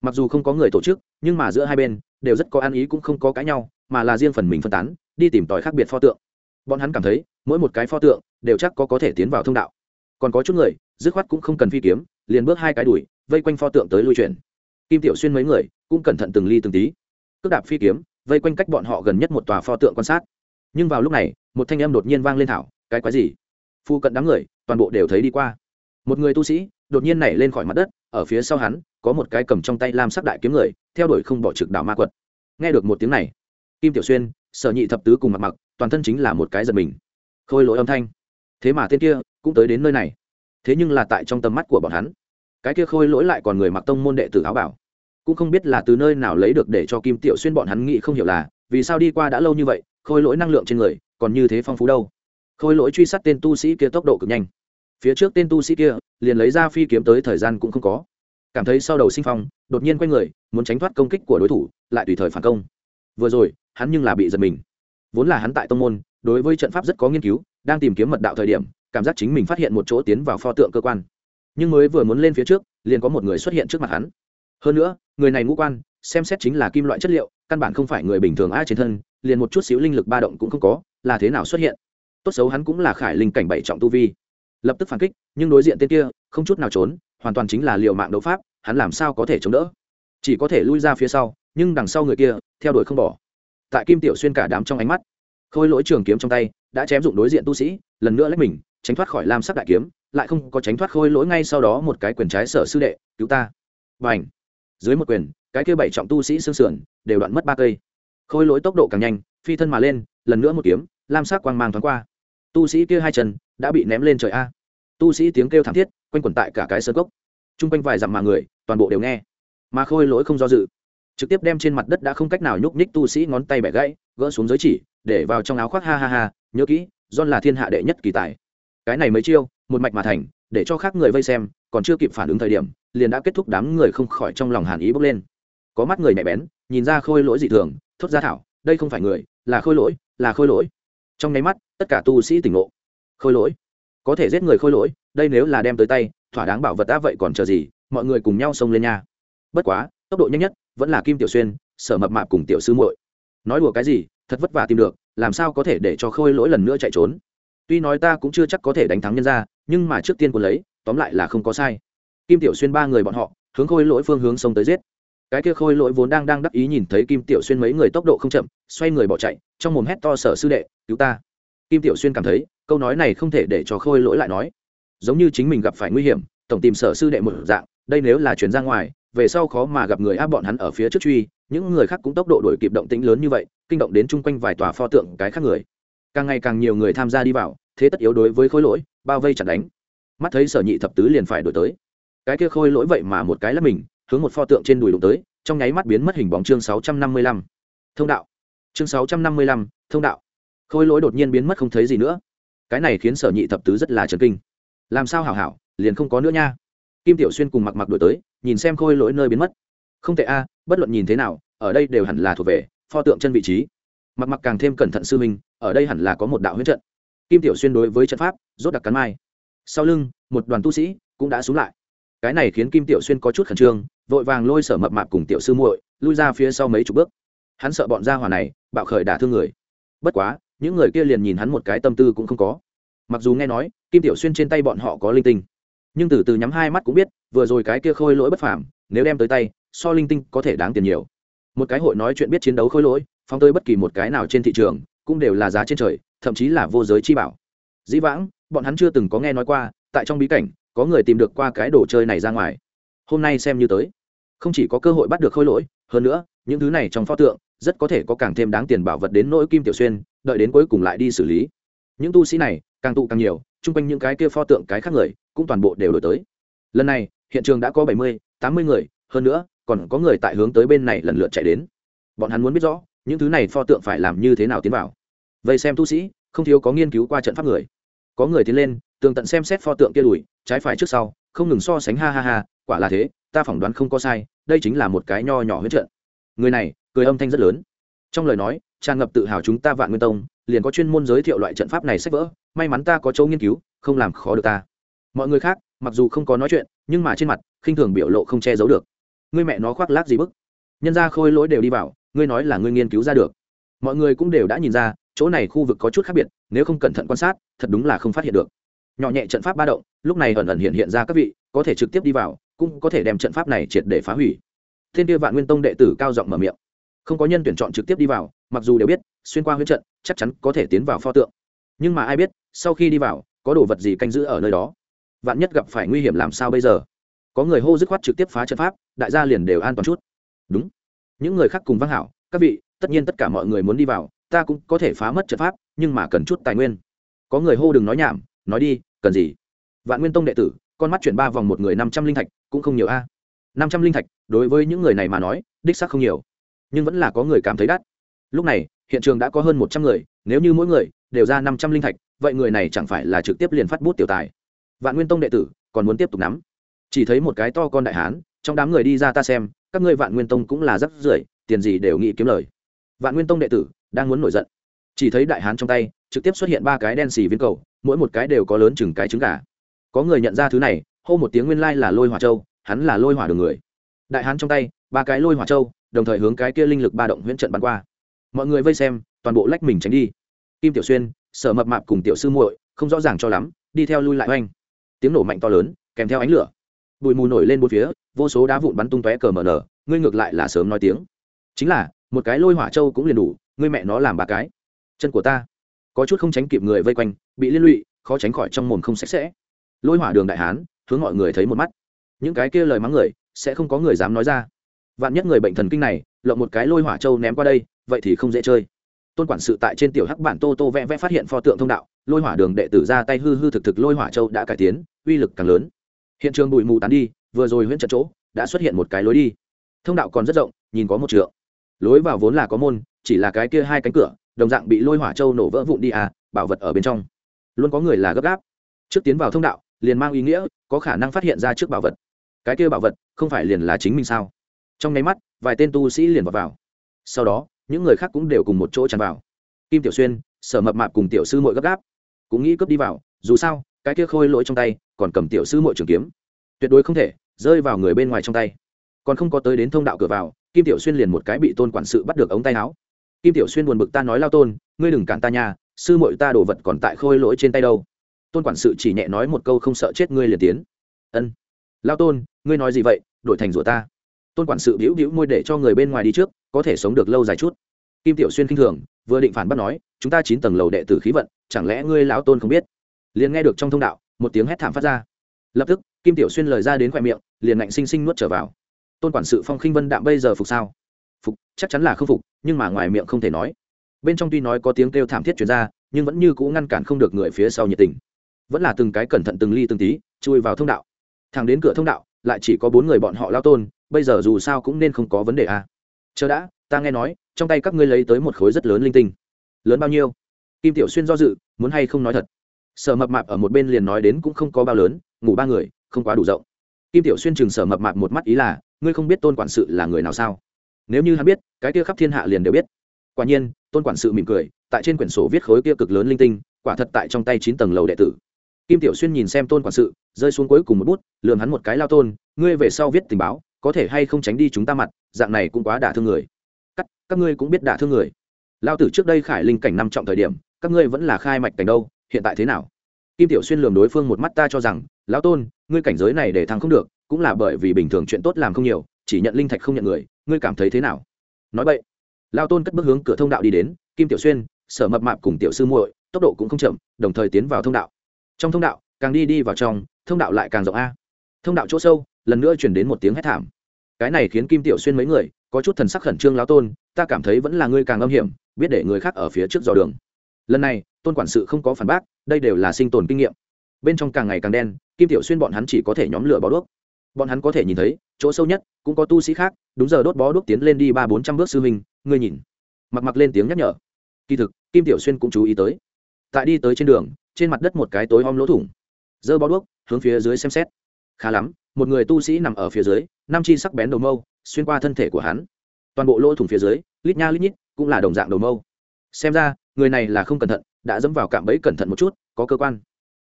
Mặc dù không có người tổ chức, nhưng mà giữa hai bên, đều rất có ăn ý cũng không có cãi nhau, mà là riêng phần mình phân tán, đi tìm tòi khác biệt pho tượng. Bọn hắn cảm thấy, mỗi một cái pho tượng, đều chắc có có thể tiến vào thông đạo. Còn có chút người, dứt khoát cũng không cần phi kiếm, liền bước hai cái đuổi, vây quanh pho tượng tới lui chuyển. Kim tiểu xuyên mấy người, cũng cẩn thận từng ly từng tí. Cước đạp phi kiếm, vây quanh cách bọn họ gần nhất một tòa pho tượng quan sát. Nhưng vào lúc này, một thanh âm đột nhiên vang lên thảo, cái quái gì? Phu cận đám người, toàn bộ đều thấy đi qua. Một người tu sĩ, đột nhiên nảy lên khỏi mặt đất ở phía sau hắn, có một cái cầm trong tay lam sắc đại kiếm người, theo đuổi không bỏ trực đảo ma quật. Nghe được một tiếng này, kim tiểu xuyên, sở nhị thập tứ cùng mặt mặc toàn thân chính là một cái giật mình. Khôi lỗi âm thanh. Thế mà tên kia cũng tới đến nơi này. Thế nhưng là tại trong tầm mắt của bọn hắn, cái kia khôi lỗi lại còn người mặc tông môn đệ tử áo bảo. Cũng không biết là từ nơi nào lấy được để cho kim tiểu xuyên bọn hắn nghĩ không hiểu là, vì sao đi qua đã lâu như vậy, khôi lỗi năng lượng trên người còn như thế phong phú đâu. Khôi lỗi truy sát tên tu sĩ kia tốc độ cực nhanh. Phía trước tên tu sĩ kia liền lấy ra phi kiếm tới thời gian cũng không có. Cảm thấy sau đầu sinh phong, đột nhiên quay người, muốn tránh thoát công kích của đối thủ, lại tùy thời phản công. Vừa rồi, hắn nhưng là bị giật mình. Vốn là hắn tại tông môn, đối với trận pháp rất có nghiên cứu, đang tìm kiếm mật đạo thời điểm, cảm giác chính mình phát hiện một chỗ tiến vào pho tượng cơ quan. Nhưng mới vừa muốn lên phía trước, liền có một người xuất hiện trước mặt hắn. Hơn nữa, người này ngũ quan, xem xét chính là kim loại chất liệu, căn bản không phải người bình thường ai trên thân, liền một chút xíu linh lực ba động cũng không có, là thế nào xuất hiện? Tốt xấu hắn cũng là khải linh cảnh bảy trọng tu vi lập tức phản kích, nhưng đối diện tên kia, không chút nào trốn, hoàn toàn chính là liệu mạng đấu pháp, hắn làm sao có thể chống đỡ? Chỉ có thể lui ra phía sau, nhưng đằng sau người kia, theo đuổi không bỏ. Tại kim tiểu xuyên cả đám trong ánh mắt, khôi lỗi trường kiếm trong tay, đã chém dụng đối diện tu sĩ, lần nữa lách mình, tránh thoát khỏi lam sắc đại kiếm, lại không có tránh thoát khôi lỗi ngay sau đó một cái quyền trái sở sư đệ, cứu ta. Và ảnh dưới một quyền, cái kia bảy trọng tu sĩ xương sườn, đều đoạn mất ba cây. Khôi lỗi tốc độ càng nhanh, phi thân mà lên, lần nữa một kiếm, lam sắc quang mang thoáng qua. Tu sĩ kia hai chân đã bị ném lên trời a. Tu sĩ tiếng kêu thảm thiết, quanh quẩn tại cả cái sơ cốc. T r u n g quanh vài dặm mà người, toàn bộ đều nghe. Mà khôi lỗi không do dự. Trực tiếp đem trên mặt đất đã không cách nào nhúc nhích tu sĩ ngón tay bẻ gãy, gỡ xuống giới chỉ, để vào trong áo khoác, ha ha ha, nhớ kỹ, john là thiên hạ đệ nhất kỳ tài. Cái này mới chiêu, một mạch mà thành, để cho khác người vây xem, còn chưa kịp phản ứng thời điểm, liền đã kết thúc đám người không khỏi trong lòng hàn ý bốc lên. Có mắt người nhạy bén, nhìn ra khôi lỗi dị thường, thốt ra thảo, đây không phải người, là khôi lỗi, là khôi lỗi. Trong nháy mắt, tất cả tu sĩ tỉnh ngộ khôi lỗi. Có thể giết người khôi lỗi, đây nếu là đem tới tay, thỏa đáng bảo vật đã vậy còn chờ gì, mọi người cùng nhau xông lên nha. Bất quá, tốc độ nhanh nhất vẫn là kim tiểu xuyên, sở mập mạp cùng tiểu sư muội. Nói đùa cái gì, thật vất vả tìm được, làm sao có thể để cho khôi lỗi lần nữa chạy trốn. Tuy nói ta cũng chưa chắc có thể đánh thắng nhân ra nhưng mà trước tiên quân lấy, tóm lại là không có sai. Kim tiểu xuyên ba người bọn họ, hướng khôi lỗi phương hướng sông tới giết. Cái kia khôi lỗi vốn đang đang đắc ý nhìn thấy kim tiểu xuyên mấy người tốc độ không chậm, xoay người bỏ chạy, trong mồm hét to sở sư đệ, cứu ta! Kim tiểu xuyên cảm thấy, câu nói này không thể để cho khôi lỗi lại nói. Giống như chính mình gặp phải nguy hiểm, tổng tìm sở sư đệ một dạng, đây nếu là chuyển ra ngoài, về sau khó mà gặp người áp bọn hắn ở phía trước truy, những người khác cũng tốc độ đổi kịp động tĩnh lớn như vậy, kinh động đến chung quanh vài tòa pho tượng cái khác người. Càng ngày càng nhiều người tham gia đi vào, thế tất yếu đối với khôi lỗi, bao vây chặt đánh. Mắt thấy sở nhị thập tứ liền phải đổi tới. Cái kia khôi lỗi vậy mà một cái là mình, hướng một pho tượng trên đùi đụng tới, trong nháy mắt biến mất hình bóng chương sáu trăm năm mươi lăm. Thông đạo. Chương sáu trăm năm mươi lăm, thông đạo khôi lỗi đột nhiên biến mất không thấy gì nữa. Cái này khiến sở nhị thập tứ rất là trần kinh. Làm sao hảo hảo, liền không có nữa nha. Kim tiểu xuyên cùng mặc mặc đổi tới, nhìn xem khôi lỗi nơi biến mất. Không tệ a, bất luận nhìn thế nào, ở đây đều hẳn là thuộc về, pho tượng chân vị trí. Mặc mặc càng thêm cẩn thận sư minh ở đây hẳn là có một đạo huyết trận. Kim tiểu xuyên đối với trận pháp, rốt đặc cắn mai. Sau lưng, một đoàn tu sĩ cũng đã xuống lại. Cái này khiến kim tiểu xuyên có chút khẩn trương, vội vàng lôi sở mập mạp cùng tiểu sư muội lui ra phía sau mấy chục bước. Hắn sợ bọn gia hỏa này, bạo khởi đả thương người. Bất quá những người kia liền nhìn hắn một cái tâm tư cũng không có. Mặc dù nghe nói, kim tiểu xuyên trên tay bọn họ có linh tinh, nhưng từ từ nhắm hai mắt cũng biết, vừa rồi cái kia khôi lỗi bất phàm, nếu đem tới tay, so linh tinh có thể đáng tiền nhiều. Một cái hội nói chuyện biết chiến đấu khôi lỗi, phóng tới bất kỳ một cái nào trên thị trường, cũng đều là giá trên trời, thậm chí là vô giới chi bảo. Dĩ vãng, bọn hắn chưa từng có nghe nói qua, tại trong bí cảnh, có người tìm được qua cái đồ chơi này ra ngoài. Hôm nay xem như tới. Không chỉ có cơ hội bắt được khôi lỗi, hơn nữa, những thứ này trong pho tượng, rất có thể có càng thêm đáng tiền bảo vật đến nỗi kim tiểu xuyên đợi đến cuối cùng lại đi xử lý. Những tu sĩ này, càng tụ càng nhiều, chung quanh những cái kia pho tượng cái khác người, cũng toàn bộ đều đổi tới. Lần này, hiện trường đã có bảy mươi, tám mươi người, hơn nữa, còn có người tại hướng tới bên này lần lượt chạy đến. Bọn hắn muốn biết rõ, những thứ này pho tượng phải làm như thế nào tiến vào. Vậy xem tu sĩ, không thiếu có nghiên cứu qua trận pháp người. Có người tiến lên, tường tận xem xét pho tượng kia đùi trái phải trước sau, không ngừng so sánh ha ha ha, quả là thế, ta phỏng đoán không có sai, đây chính là một cái nho nhỏ huyết trận. Người này, cười âm thanh rất lớn. Trong lời nói tràn ngập tự hào chúng ta vạn nguyên tông, liền có chuyên môn giới thiệu loại trận pháp này sách vỡ may mắn ta có chỗ nghiên cứu, không làm khó được ta. Mọi người khác, mặc dù không có nói chuyện, nhưng mà trên mặt, khinh thường biểu lộ không che giấu được. Ngươi mẹ nó khoác lác gì bức? Nhân ra khôi lỗi đều đi vào, ngươi nói là ngươi nghiên cứu ra được. Mọi người cũng đều đã nhìn ra, chỗ này khu vực có chút khác biệt, nếu không cẩn thận quan sát, thật đúng là không phát hiện được. Nhỏ nhẹ trận pháp ba động, lúc này ẩn ẩn hiện hiện ra các vị, có thể trực tiếp đi vào, cũng có thể đem trận pháp này triệt để phá hủy. Thiên tiêu vạn nguyên tông đệ tử cao giọng mở miệng không có nhân tuyển chọn trực tiếp đi vào, mặc dù đều biết, xuyên qua huyết trận, chắc chắn có thể tiến vào pho tượng. Nhưng mà ai biết, sau khi đi vào, có đồ vật gì canh giữ ở nơi đó? Vạn nhất gặp phải nguy hiểm làm sao bây giờ? Có người hô dứt khoát trực tiếp phá trận pháp, đại gia liền đều an toàn chút. Đúng. Những người khác cùng vang hảo, các vị, tất nhiên tất cả mọi người muốn đi vào, ta cũng có thể phá mất trận pháp, nhưng mà cần chút tài nguyên. Có người hô đừng nói nhảm, nói đi, cần gì? Vạn nguyên tông đệ tử, con mắt chuyển ba vòng một người năm trăm linh thạch, cũng không nhiều a. Năm trăm linh thạch, đối với những người này mà nói, đích xác không nhiều nhưng vẫn là có người cảm thấy đắt. Lúc này, hiện trường đã có hơn một trăm người, nếu như mỗi người đều ra năm trăm linh thạch, vậy người này chẳng phải là trực tiếp liền phát bút tiểu tài. Vạn nguyên tông đệ tử còn muốn tiếp tục nắm. Chỉ thấy một cái to con đại hán, trong đám người đi ra ta xem, các ngươi vạn nguyên tông cũng là rất rưởi tiền gì đều nghĩ kiếm lời. Vạn nguyên tông đệ tử đang muốn nổi giận. Chỉ thấy đại hán trong tay trực tiếp xuất hiện ba cái đen xì viên cầu, mỗi một cái đều có lớn chừng cái trứng gà. Có người nhận ra thứ này, hô một tiếng nguyên lai là lôi hỏa châu, hắn là lôi hỏa đường người. Đại hán trong tay, ba cái lôi hỏa châu đồng thời hướng cái kia linh lực ba động huyễn trận bắn qua. Mọi người vây xem, toàn bộ lách mình tránh đi. Kim tiểu xuyên, sở mập mạp cùng tiểu sư muội, không rõ ràng cho lắm, đi theo lui lại oanh. Tiếng nổ mạnh to lớn, kèm theo ánh lửa. Bụi mù nổi lên bốn phía, vô số đá vụn bắn tung tóe cờ mờ nở, ngươi ngược lại là sớm nói tiếng. Chính là, một cái lôi hỏa châu cũng liền đủ, ngươi mẹ nó làm ba cái. Chân của ta. Có chút không tránh kịp người vây quanh, bị liên lụy, khó tránh khỏi trong mồm không sạch sẽ. Lôi hỏa đường đại hán, hướng mọi người thấy một mắt. Những cái kia lời mắng người, sẽ không có người dám nói ra vạn nhất người bệnh thần kinh này, lộng một cái lôi hỏa châu ném qua đây, vậy thì không dễ chơi. Tôn quản sự tại trên tiểu hắc bản tô tô vẽ vẽ phát hiện pho tượng thông đạo, lôi hỏa đường đệ tử ra tay hư hư thực thực lôi hỏa châu đã cải tiến, uy lực càng lớn. Hiện trường bụi mù tán đi, vừa rồi huyễn trận chỗ, đã xuất hiện một cái lối đi. Thông đạo còn rất rộng, nhìn có một trượng. Lối vào vốn là có môn, chỉ là cái kia hai cánh cửa, đồng dạng bị lôi hỏa châu nổ vỡ vụn đi à bảo vật ở bên trong. Luôn có người là gấp gáp. Trước tiến vào thông đạo, liền mang ý nghĩa, có khả năng phát hiện ra trước bảo vật. Cái kia bảo vật, không phải liền là chính mình sao? Trong nháy mắt vài tên tu sĩ liền vào, vào. sau đó những người khác cũng đều cùng một chỗ tràn vào. Kim tiểu xuyên sở mập mạp cùng tiểu sư mội gấp gáp. Cũng nghĩ cướp đi vào dù sao cái kia khôi lỗi trong tay còn cầm tiểu sư mội trường kiếm. Tuyệt đối không thể rơi vào người bên ngoài trong tay. Còn không có tới đến thông đạo cửa vào kim tiểu xuyên liền một cái bị tôn quản sự bắt được ống tay áo. Kim tiểu xuyên buồn bực ta nói lao tôn ngươi đừng cản ta nhà sư mội ta đồ vật còn tại khôi lỗi trên tay đâu. Tôn quản sự chỉ nhẹ nói một câu không sợ chết ngươi liền tiến. Ân. Lao tôn ngươi nói gì vậy đổi thành rủa ta tôn quản sự bĩu bĩu môi để cho người bên ngoài đi trước, có thể sống được lâu dài chút. Kim tiểu xuyên k i n h thường, vừa định phản bắt nói, chúng ta chín tầng lầu đệ tử khí vận, chẳng lẽ ngươi lão tôn không biết? Liền nghe được trong thông đạo, một tiếng hét thảm phát ra. Lập tức, kim tiểu xuyên lời ra đến khoe miệng, liền ngạnh xinh xinh nuốt trở vào. Tôn quản sự phong khinh vân đạm bây giờ phục sao? Phục, chắc chắn là không phục, nhưng mà ngoài miệng không thể nói. Bên trong tuy nói có tiếng kêu thảm thiết chuyển ra, nhưng vẫn như cũ ngăn cản không được người phía sau nhiệt tình. Vẫn là từng cái cẩn thận từng ly từng tí, chui vào thông đạo. Thẳng đến cửa thông đạo, lại chỉ có bốn người bọn họ lao tôn bây giờ dù sao cũng nên không có vấn đề à. chờ đã, ta nghe nói, trong tay các ngươi lấy tới một khối rất lớn linh tinh. Lớn bao nhiêu? Kim tiểu xuyên do dự, muốn hay không nói thật? Sở mập mạp ở một bên liền nói đến cũng không có bao lớn, ngủ ba người, không quá đủ rộng. Kim tiểu xuyên chừng sở mập mạp một mắt ý là, ngươi không biết tôn quản sự là người nào sao? Nếu như hắn biết, cái kia khắp thiên hạ liền đều biết. Quả nhiên, tôn quản sự mỉm cười, tại trên quyển sổ viết khối kia cực lớn linh tinh, quả thật tại trong tay chín tầng lầu đệ tử. Kim tiểu xuyên nhìn xem tôn quản sự, rơi xuống cuối cùng một bút lường hắn một cái lao tôn, ngươi về sau viết tình báo có thể hay không tránh đi chúng ta mặt dạng này cũng quá đả thương người. Các, các ngươi cũng biết đả thương người. Lao tử trước đây khải linh cảnh năm trọng thời điểm các ngươi vẫn là khai mạch cảnh đâu hiện tại thế nào? Kim tiểu xuyên lường đối phương một mắt ta cho rằng lão tôn ngươi cảnh giới này để thắng không được cũng là bởi vì bình thường chuyện tốt làm không nhiều chỉ nhận linh thạch không nhận người ngươi cảm thấy thế nào? Nói vậy lao tôn cất bước hướng cửa thông đạo đi đến kim tiểu xuyên sở mập mạp cùng tiểu sư muội tốc độ cũng không chậm đồng thời tiến vào thông đạo. Trong thông đạo càng đi đi vào trong thông đạo lại càng rộng a. Thông đạo chỗ sâu lần nữa chuyển đến một tiếng hét thảm. Cái này khiến kim tiểu xuyên mấy người, có chút thần sắc khẩn trương lão tôn, ta cảm thấy vẫn là ngươi càng âm hiểm, biết để người khác ở phía trước dò đường. Lần này, tôn quản sự không có phản bác, đây đều là sinh tồn kinh nghiệm. Bên trong càng ngày càng đen, kim tiểu xuyên bọn hắn chỉ có thể nhóm lửa bó đuốc. Bọn hắn có thể nhìn thấy, chỗ sâu nhất, cũng có tu sĩ khác, đúng giờ đốt bó đuốc tiến lên đi ba bốn trăm bước sư huynh, ngươi nhìn. Mặc mặc lên tiếng nhắc nhở. Kỳ thực, kim tiểu xuyên cũng chú ý tới. Tại đi tới trên đường, trên mặt đất một cái tối om lỗ thủng. Dơ bó đuốc, hướng phía dưới xem xét. Khá lắm một người tu sĩ nằm ở phía dưới, năm chi sắc bén đầu mâu, xuyên qua thân thể của hắn. Toàn bộ lỗ thủng phía dưới, lít nha lít nhít, cũng là đồng dạng đầu mâu. Xem ra, người này là không cẩn thận, đã dẫm vào cạm bẫy cẩn thận một chút, có cơ quan.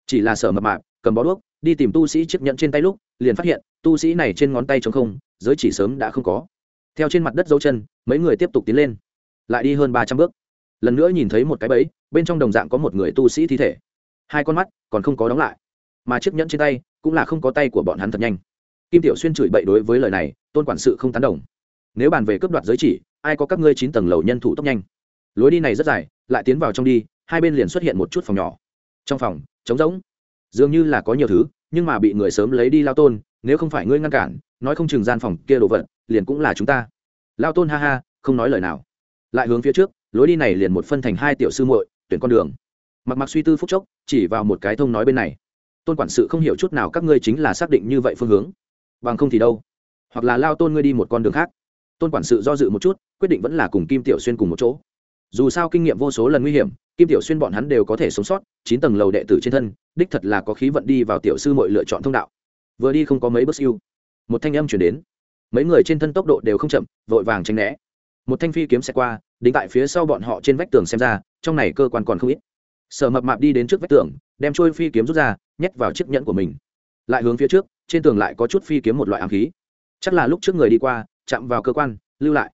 Chỉ là sở mập mạp, cầm bó đuốc, đi tìm tu sĩ chiếc nhẫn trên tay lúc, liền phát hiện, tu sĩ này trên ngón tay trống không, giới chỉ sớm đã không có. Theo trên mặt đất dấu chân, mấy người tiếp tục tiến lên. Lại đi hơn ba trăm bước. Lần nữa nhìn thấy một cái bẫy, bên trong đồng dạng có một người tu sĩ thi thể. Hai con mắt còn không có đóng lại mà chiếc nhẫn trên tay cũng là không có tay của bọn hắn thật nhanh. Kim tiểu xuyên chửi bậy đối với lời này, tôn quản sự không tán đồng. Nếu bàn về cướp đoạt giới chỉ, ai có các ngươi chín tầng lầu nhân thủ tốc nhanh? Lối đi này rất dài, lại tiến vào trong đi, hai bên liền xuất hiện một chút phòng nhỏ. Trong phòng, trống rỗng. Dường như là có nhiều thứ, nhưng mà bị người sớm lấy đi lao tôn, nếu không phải ngươi ngăn cản, nói không chừng gian phòng kia đồ vật, liền cũng là chúng ta. Lao tôn ha ha, không nói lời nào. Lại hướng phía trước, lối đi này liền một phân thành hai tiểu sư muội, tuyển con đường. Mặc mặc suy tư phúc chốc, chỉ vào một cái thông nói bên này tôn quản sự không hiểu chút nào các ngươi chính là xác định như vậy phương hướng. Bằng không thì đâu? Hoặc là lao tôn ngươi đi một con đường khác. Tôn quản sự do dự một chút, quyết định vẫn là cùng kim tiểu xuyên cùng một chỗ. Dù sao kinh nghiệm vô số lần nguy hiểm, kim tiểu xuyên bọn hắn đều có thể sống sót, chín tầng lầu đệ tử trên thân, đích thật là có khí vận đi vào tiểu sư mọi lựa chọn thông đạo. Vừa đi không có mấy bước siêu. Một thanh âm chuyển đến. Mấy người trên thân tốc độ đều không chậm, vội vàng tranh né. Một thanh phi kiếm xe qua, đính tại phía sau bọn họ trên vách tường xem ra, trong này cơ quan còn không ít sở mập mạp đi đến trước vách tường, đem trôi phi kiếm rút ra, nhét vào chiếc nhẫn của mình. Lại hướng phía trước, trên tường lại có chút phi kiếm một loại ám khí. Chắc là lúc trước người đi qua, chạm vào cơ quan, lưu lại.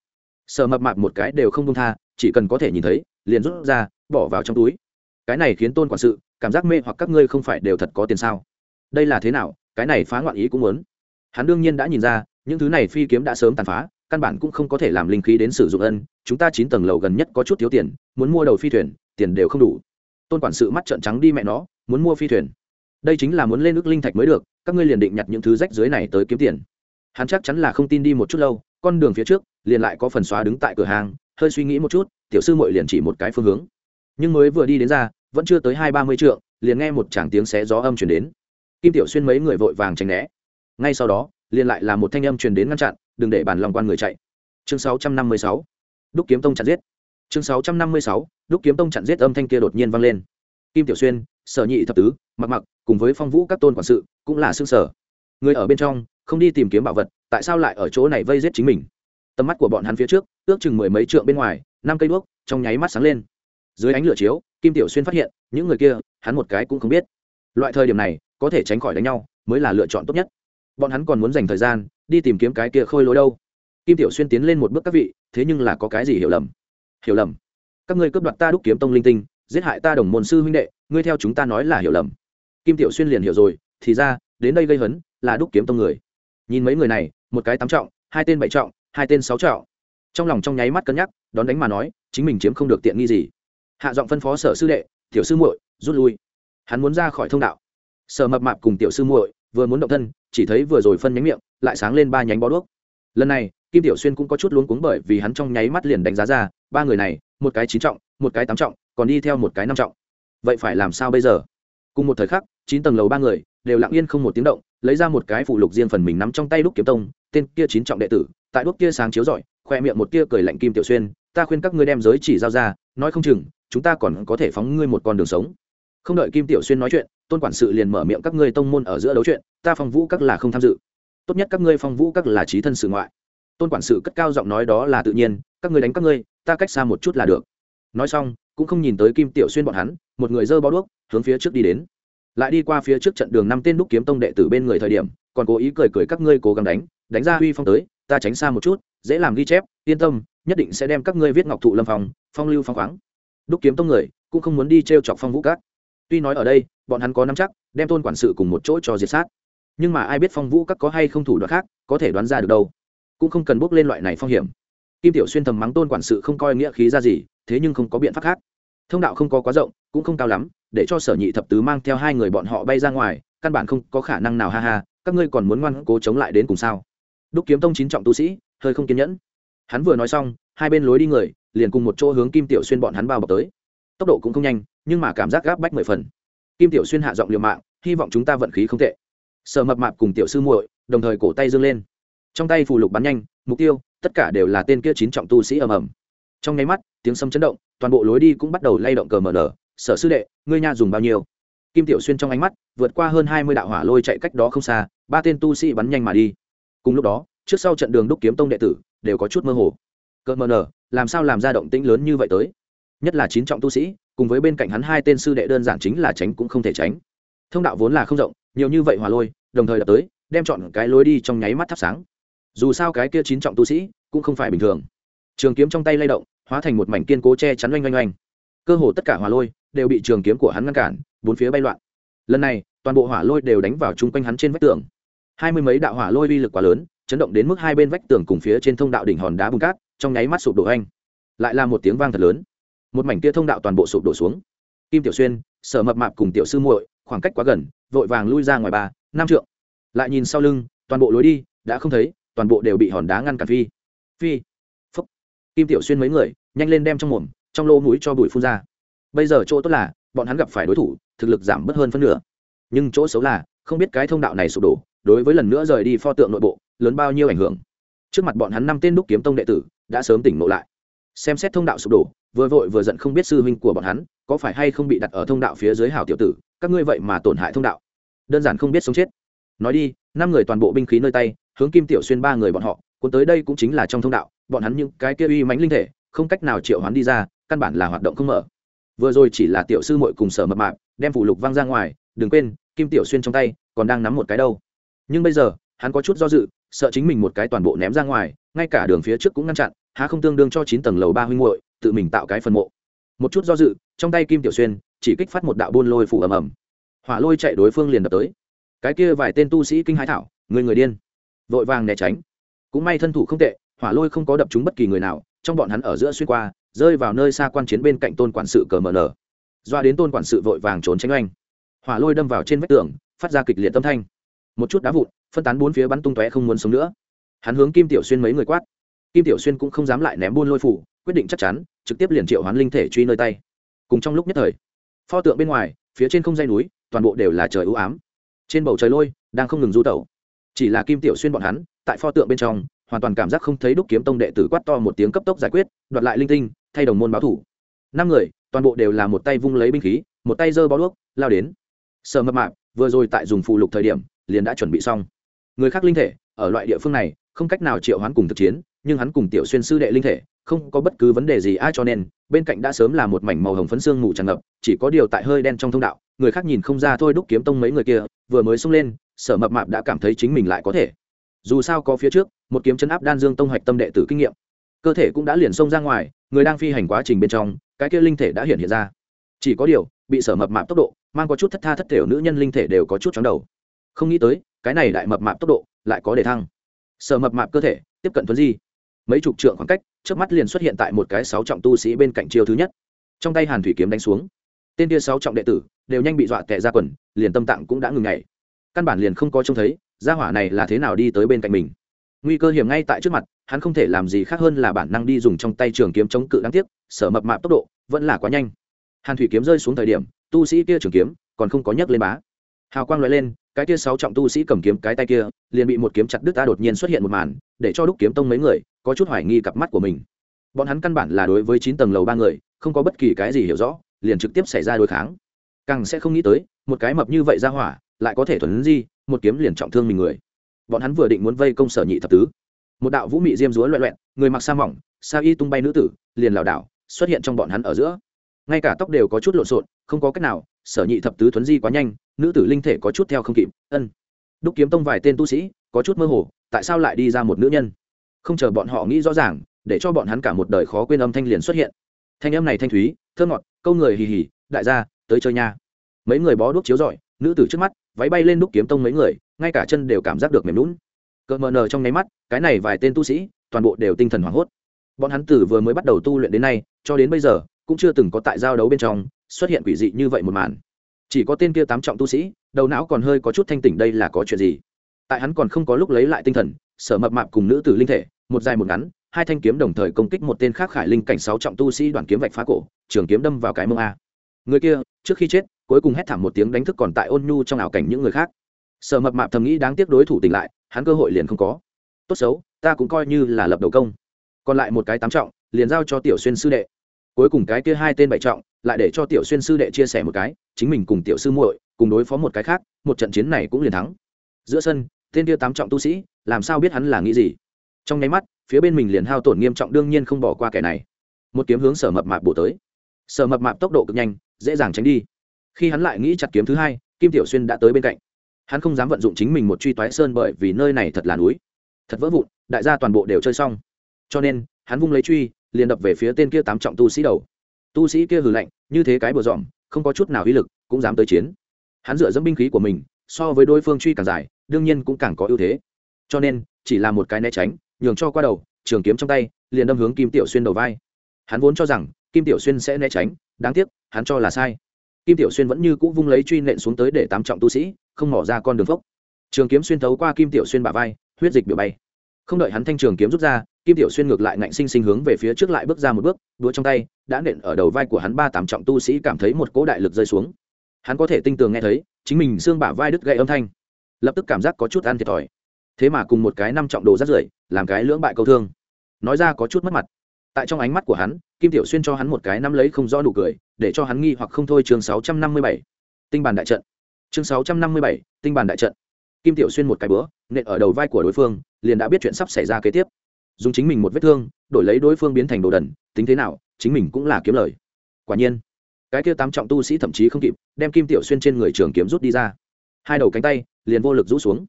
Sở mập mạp một cái đều không công tha, chỉ cần có thể nhìn thấy, liền rút ra, bỏ vào trong túi. Cái này khiến tôn quản sự cảm giác mê hoặc các ngươi không phải đều thật có tiền sao? Đây là thế nào? Cái này phá ngoạn ý cũng muốn. Hắn đương nhiên đã nhìn ra, những thứ này phi kiếm đã sớm tàn phá, căn bản cũng không có thể làm linh khí đến sử dụng ân. Chúng ta chín tầng lầu gần nhất có chút thiếu tiền, muốn mua đầu phi thuyền, tiền đều không đủ tôn quản sự mắt trợn trắng đi mẹ nó, muốn mua phi thuyền. Đây chính là muốn lên ước linh thạch mới được, các ngươi liền định nhặt những thứ rách dưới này tới kiếm tiền. Hắn chắc chắn là không tin đi một chút lâu, con đường phía trước, liền lại có phần xóa đứng tại cửa hàng, hơi suy nghĩ một chút, tiểu sư mội liền chỉ một cái phương hướng. Nhưng mới vừa đi đến ra, vẫn chưa tới hai ba mươi trượng, liền nghe một tràng tiếng xé gió âm chuyển đến. Kim tiểu xuyên mấy người vội vàng tránh né. Ngay sau đó, liền lại là một thanh âm truyền đến ngăn chặn, đừng để bàn lòng quan người chạy. Chương sáu trăm năm mươi sáu. Đúc kiếm tông chặt giết chương sáu trăm năm mươi sáu, đúc kiếm tông chặn giết âm thanh kia đột nhiên vang lên. Kim tiểu xuyên, sở nhị thập tứ, mặc mặc, cùng với phong vũ các tôn quản sự, cũng là xương sở. Người ở bên trong, không đi tìm kiếm bảo vật, tại sao lại ở chỗ này vây giết chính mình? Tầm mắt của bọn hắn phía trước, ước chừng mười mấy trượng bên ngoài, năm cây đuốc, trong nháy mắt sáng lên. Dưới ánh lửa chiếu, kim tiểu xuyên phát hiện, những người kia, hắn một cái cũng không biết. Loại thời điểm này, có thể tránh khỏi đánh nhau, mới là lựa chọn tốt nhất. Bọn hắn còn muốn dành thời gian, đi tìm kiếm cái kia khôi lối đâu. Kim tiểu xuyên tiến lên một bước các vị, thế nhưng là có cái gì hiểu lầm? Hiểu lầm. Các ngươi cướp đoạt ta đúc kiếm tông linh tinh, giết hại ta đồng môn sư huynh đệ, ngươi theo chúng ta nói là hiểu lầm. Kim tiểu xuyên liền hiểu rồi, thì ra, đến đây gây hấn là đúc kiếm tông người. Nhìn mấy người này, một cái tám trọng, hai tên bảy trọng, hai tên sáu trọng. Trong lòng trong nháy mắt cân nhắc, đón đánh mà nói, chính mình chiếm không được tiện nghi gì. Hạ giọng phân phó sở sư đệ, tiểu sư muội, rút lui. Hắn muốn ra khỏi thông đạo. Sở mập mạp cùng tiểu sư muội vừa muốn động thân, chỉ thấy vừa rồi phân nhánh miệng, lại sáng lên ba nhánh bó đuốc. Lần này kim tiểu xuyên cũng có chút luống cuống bởi vì hắn trong nháy mắt liền đánh giá ra, ba người này, một cái chín trọng, một cái tám trọng, còn đi theo một cái năm trọng. Vậy phải làm sao bây giờ? Cùng một thời khắc, chín tầng lầu ba người đều lặng yên không một tiếng động, lấy ra một cái phụ lục riêng phần mình nắm trong tay đúc kiếm tông, tên kia chín trọng đệ tử, tại đúc kia sáng chiếu rọi, khoe miệng một tia cười lạnh kim tiểu xuyên, ta khuyên các ngươi đem giới chỉ giao ra, nói không chừng, chúng ta còn có thể phóng ngươi một con đường sống. Không đợi kim tiểu xuyên nói chuyện, tôn quản sự liền mở miệng các ngươi tông môn ở giữa đấu chuyện, ta phong vũ các là không tham dự. Tốt nhất các ngươi phong vũ các là trí thân sự ngoại tôn quản sự cất cao giọng nói đó là tự nhiên, các ngươi đánh các ngươi, ta cách xa một chút là được. Nói xong, cũng không nhìn tới kim tiểu xuyên bọn hắn, một người dơ bao đuốc, hướng phía trước đi đến. Lại đi qua phía trước trận đường năm tên đúc kiếm tông đệ tử bên người thời điểm, còn cố ý cười cười các ngươi cố gắng đánh đánh ra huy phong tới, ta tránh xa một chút, dễ làm ghi chép, yên tâm, nhất định sẽ đem các ngươi viết ngọc thụ lâm phòng phong lưu phong khoáng. Đúc kiếm tông người, cũng không muốn đi t r e o chọc phong vũ cát tuy nói ở đây, bọn hắn có nắm chắc, đem tôn quản sự cùng một chỗ cho diệt sát. Nhưng mà ai biết phong vũ các có hay không thủ đoạn khác, có thể đoán ra được đâu cũng không cần bước lên loại này phong hiểm. Kim tiểu xuyên thầm mắng tôn quản sự không coi nghĩa khí ra gì, thế nhưng không có biện pháp khác. Thông đạo không có quá rộng, cũng không cao lắm, để cho sở nhị thập tứ mang theo hai người bọn họ bay ra ngoài, căn bản không có khả năng nào ha ha, các ngươi còn muốn ngoan cố chống lại đến cùng sao? Đúc kiếm tông chín trọng tu sĩ, hơi không kiên nhẫn. Hắn vừa nói xong, hai bên lối đi người, liền cùng một chỗ hướng kim tiểu xuyên bọn hắn bao bọc tới. Tốc độ cũng không nhanh, nhưng mà cảm giác gáp bách mười phần. Kim tiểu xuyên hạ giọng liều mạng, hy vọng chúng ta vận khí không tệ. Sở mập mạp cùng tiểu sư muội, đồng thời cổ tay dương lên trong tay phù lục bắn nhanh, mục tiêu, tất cả đều là tên kia chín trọng tu sĩ ầm ầm. Trong nháy mắt, tiếng sấm chấn động, toàn bộ lối đi cũng bắt đầu lay động cờ mở nở. Sở sư đệ, ngươi nha dùng bao nhiêu? Kim tiểu xuyên trong ánh mắt, vượt qua hơn hai mươi đạo hỏa lôi chạy cách đó không xa, ba tên tu sĩ bắn nhanh mà đi. Cùng lúc đó, trước sau trận đường đúc kiếm tông đệ tử đều có chút mơ hồ. Cờ mờ nở, làm sao làm ra động tĩnh lớn như vậy tới? Nhất là chín trọng tu sĩ, cùng với bên cạnh hắn hai tên sư đệ đơn giản chính là tránh cũng không thể tránh. Thông đạo vốn là không rộng, nhiều như vậy hỏa lôi, đồng thời đập tới, đem chọn cái lối đi trong nháy mắt thắp sáng dù sao cái kia chín trọng tu sĩ cũng không phải bình thường. Trường kiếm trong tay lay động, hóa thành một mảnh kiên cố che chắn oanh oanh oanh. Cơ hồ tất cả hỏa lôi đều bị trường kiếm của hắn ngăn cản, bốn phía bay loạn. Lần này, toàn bộ hỏa lôi đều đánh vào chung quanh hắn trên vách tường. Hai mươi mấy đạo hỏa lôi uy lực quá lớn, chấn động đến mức hai bên vách tường cùng phía trên thông đạo đỉnh hòn đá bùn cát, trong nháy mắt sụp đổ anh lại là một tiếng vang thật lớn. Một mảnh kia thông đạo toàn bộ sụp đổ xuống. Kim tiểu xuyên, sở mập mạp cùng tiểu sư muội, khoảng cách quá gần, vội vàng lui ra ngoài ba, năm trượng. Lại nhìn sau lưng, toàn bộ lối đi, đã không thấy toàn bộ đều bị hòn đá ngăn cản phi. Phi. Phúc. Kim tiểu xuyên mấy người, nhanh lên đem trong mồm, trong lô mũi cho bụi phun ra. Bây giờ chỗ tốt là, bọn hắn gặp phải đối thủ, thực lực giảm bớt hơn phân nửa. Nhưng chỗ xấu là, không biết cái thông đạo này sụp đổ, đối với lần nữa rời đi pho tượng nội bộ, lớn bao nhiêu ảnh hưởng. Trước mặt bọn hắn năm tên đúc kiếm tông đệ tử, đã sớm tỉnh ngộ lại. Xem xét thông đạo sụp đổ, vừa vội vừa giận không biết sư huynh của bọn hắn, có phải hay không bị đặt ở thông đạo phía dưới hảo tiểu tử, các ngươi vậy mà tổn hại thông đạo. Đơn giản không biết sống chết. Nói đi, năm người toàn bộ binh khí nơi tay hướng kim tiểu xuyên ba người bọn họ, cuốn tới đây cũng chính là trong thông đạo, bọn hắn những cái kia uy mãnh linh thể, không cách nào triệu hoán đi ra, căn bản là hoạt động không mở. Vừa rồi chỉ là tiểu sư muội cùng sở mập mạp, đem phủ lục văng ra ngoài, đừng quên, kim tiểu xuyên trong tay còn đang nắm một cái đâu. Nhưng bây giờ, hắn có chút do dự, sợ chính mình một cái toàn bộ ném ra ngoài, ngay cả đường phía trước cũng ngăn chặn, há không tương đương cho chín tầng lầu ba huynh muội, tự mình tạo cái phần mộ. Một chút do dự, trong tay kim tiểu xuyên chỉ kích phát một đạo buôn lôi phủ ầm ầm. Hỏa lôi chạy đối phương liền đập tới. Cái kia vài tên tu sĩ kinh hãi thảo, người người điên vội vàng né tránh. Cũng may thân thủ không tệ, hỏa lôi không có đập trúng bất kỳ người nào, trong bọn hắn ở giữa xuyên qua, rơi vào nơi xa quan chiến bên cạnh tôn quản sự cờ mờ nở doa đến tôn quản sự vội vàng trốn tránh oanh. Hỏa lôi đâm vào trên vách tường, phát ra kịch liệt tâm thanh. Một chút đá vụn, phân tán bốn phía bắn tung tóe không muốn sống nữa. Hắn hướng kim tiểu xuyên mấy người quát. Kim tiểu xuyên cũng không dám lại ném buôn lôi phủ, quyết định chắc chắn, trực tiếp liền triệu hoán linh thể truy nơi tay. Cùng trong lúc nhất thời, pho tượng bên ngoài, phía trên không dây núi, toàn bộ đều là trời ưu ám. Trên bầu trời lôi, đang không ngừng du tẩu chỉ là kim tiểu xuyên bọn hắn, tại pho tượng bên trong, hoàn toàn cảm giác không thấy đúc kiếm tông đệ tử quát to một tiếng cấp tốc giải quyết, đoạt lại linh tinh, thay đồng môn báo thủ. Năm người, toàn bộ đều là một tay vung lấy binh khí, một tay giơ bó đuốc, lao đến. Sợ mập mạp, vừa rồi tại dùng phụ lục thời điểm, liền đã chuẩn bị xong. Người khác linh thể, ở loại địa phương này, không cách nào triệu hoán cùng thực chiến, nhưng hắn cùng tiểu xuyên sư đệ linh thể, không có bất cứ vấn đề gì ai cho nên, bên cạnh đã sớm là một mảnh màu hồng phấn xương mù tràn ngập, chỉ có điều tại hơi đen trong thông đạo, người khác nhìn không ra thôi đúc kiếm tông mấy người kia vừa mới xông lên, sở mập mạp đã cảm thấy chính mình lại có thể. Dù sao có phía trước, một kiếm chân áp đan dương tông hoạch tâm đệ tử kinh nghiệm. Cơ thể cũng đã liền xông ra ngoài, người đang phi hành quá trình bên trong, cái kia linh thể đã hiện hiện ra. Chỉ có điều, bị sở mập mạp tốc độ, mang có chút thất tha thất thể nữ nhân linh thể đều có chút chóng đầu. Không nghĩ tới, cái này đại mập mạp tốc độ lại có đề thăng. Sở mập mạp cơ thể, tiếp cận tuấn di. Mấy chục trượng khoảng cách trước mắt liền xuất hiện tại một cái sáu trọng tu sĩ bên cạnh chiêu thứ nhất. Trong tay hàn thủy kiếm đánh xuống. Tên kia sáu trọng đệ tử đều nhanh bị dọa tệ ra quần, liền tâm tạng cũng đã ngừng ngày căn bản liền không có trông thấy, gia hỏa này là thế nào đi tới bên cạnh mình. Nguy cơ hiểm ngay tại trước mặt, hắn không thể làm gì khác hơn là bản năng đi dùng trong tay trường kiếm chống cự đáng tiếc, sở mập mạp tốc độ vẫn là quá nhanh. Hàn thủy kiếm rơi xuống thời điểm, tu sĩ kia trường kiếm còn không có nhấc lên bá. Hào quang loại lên, cái kia sáu trọng tu sĩ cầm kiếm cái tay kia, liền bị một kiếm chặt đứt ta đột nhiên xuất hiện một màn, để cho đúc kiếm tông mấy người có chút hoài nghi cặp mắt của mình. Bọn hắn căn bản là đối với chín tầng lầu ba người, không có bất kỳ cái gì hiểu rõ, liền trực tiếp xảy ra đối kháng càng sẽ không nghĩ tới, một cái mập như vậy ra hỏa, lại có thể thuần di, một kiếm liền trọng thương mình người. Bọn hắn vừa định muốn vây công sở nhị thập tứ. Một đạo vũ mị diêm dúa loẹ loẹn người mặc sa mỏng, sa y tung bay nữ tử, liền lảo đảo, xuất hiện trong bọn hắn ở giữa. Ngay cả tóc đều có chút lộn xộn, không có cách nào, sở nhị thập tứ thuấn di quá nhanh, nữ tử linh thể có chút theo không kịp, ân. Đúc kiếm tông vài tên tu sĩ, có chút mơ hồ, tại sao lại đi ra một nữ nhân? Không chờ bọn họ nghĩ rõ ràng, để cho bọn hắn cả một đời khó quên âm thanh liền xuất hiện. Thanh âm này thanh thúy, thơ ngọt, câu người hì hì, đại gia tới chơi nha. Mấy người bó đuốc chiếu rọi, nữ tử trước mắt, váy bay lên đúc kiếm tông mấy người, ngay cả chân đều cảm giác được mềm lún cỡ mờ nờ trong nháy mắt, cái này vài tên tu sĩ, toàn bộ đều tinh thần hoảng hốt. Bọn hắn tử vừa mới bắt đầu tu luyện đến nay, cho đến bây giờ, cũng chưa từng có tại giao đấu bên trong, xuất hiện quỷ dị như vậy một màn. Chỉ có tên kia tám trọng tu sĩ, đầu não còn hơi có chút thanh tỉnh đây là có chuyện gì? Tại hắn còn không có lúc lấy lại tinh thần, sở mập mạp cùng nữ tử linh thể, một dài một ngắn, hai thanh kiếm đồng thời công kích một tên khác khải linh cảnh sáu trọng tu sĩ đoàn kiếm vạch phá cổ, trường kiếm đâm vào cái mông a người kia, trước khi chết, cuối cùng hét thảm một tiếng đánh thức còn tại ôn nhu trong ảo cảnh những người khác. Sở mập mạp thầm nghĩ đáng tiếc đối thủ tỉnh lại, hắn cơ hội liền không có. Tốt xấu, ta cũng coi như là lập đầu công. Còn lại một cái tám trọng, liền giao cho tiểu xuyên sư đệ. Cuối cùng cái kia hai tên bảy trọng, lại để cho tiểu xuyên sư đệ chia sẻ một cái, chính mình cùng tiểu sư muội, cùng đối phó một cái khác, một trận chiến này cũng liền thắng. Giữa sân, tên kia tám trọng tu sĩ, làm sao biết hắn là nghĩ gì? Trong nháy mắt, phía bên mình liền hao tổn nghiêm trọng đương nhiên không bỏ qua kẻ này. Một kiếm hướng sở mập mạp bổ tới sở mập mạp tốc độ cực nhanh, dễ dàng tránh đi. Khi hắn lại nghĩ chặt kiếm thứ hai, kim tiểu xuyên đã tới bên cạnh. Hắn không dám vận dụng chính mình một truy toái sơn bởi vì nơi này thật là núi. Thật vỡ vụn, đại gia toàn bộ đều chơi xong. Cho nên, hắn vung lấy truy, liền đập về phía tên kia tám trọng tu sĩ đầu. Tu sĩ kia hừ lạnh, như thế cái bừa dòm không có chút nào uy lực, cũng dám tới chiến. Hắn dựa dẫm binh khí của mình, so với đối phương truy càng dài, đương nhiên cũng càng có ưu thế. Cho nên, chỉ là một cái né tránh, nhường cho qua đầu, trường kiếm trong tay, liền đâm hướng kim tiểu xuyên đầu vai. Hắn vốn cho rằng kim tiểu xuyên sẽ né tránh, đáng tiếc, hắn cho là sai. Kim tiểu xuyên vẫn như cũ vung lấy truy nện xuống tới để tám trọng tu sĩ, không mỏ ra con đường phốc. Trường kiếm xuyên thấu qua kim tiểu xuyên bả vai, huyết dịch biểu bay. Không đợi hắn thanh trường kiếm rút ra, kim tiểu xuyên ngược lại ngạnh sinh sinh hướng về phía trước lại bước ra một bước, đũa trong tay, đã nện ở đầu vai của hắn ba tám trọng tu sĩ cảm thấy một cỗ đại lực rơi xuống. Hắn có thể tinh tường nghe thấy, chính mình xương bả vai đứt gãy âm thanh. Lập tức cảm giác có chút ăn thiệt thòi. Thế mà cùng một cái năm trọng đồ rất rưởi, làm cái lưỡng bại câu thương. Nói ra có chút mất mặt. Tại trong ánh mắt của hắn kim tiểu xuyên cho hắn một cái nắm lấy không rõ đủ cười, để cho hắn nghi hoặc không thôi chương sáu trăm năm mươi bảy. Tinh bàn đại trận. Chương sáu trăm năm mươi bảy, tinh bàn đại trận. Kim tiểu xuyên một cái bữa, nện ở đầu vai của đối phương, liền đã biết chuyện sắp xảy ra kế tiếp. Dùng chính mình một vết thương, đổi lấy đối phương biến thành đồ đần, tính thế nào, chính mình cũng là kiếm lời. Quả nhiên, cái kia tám trọng tu sĩ thậm chí không kịp, đem kim tiểu xuyên trên người trường kiếm rút đi ra. Hai đầu cánh tay, liền vô lực rũ xuống.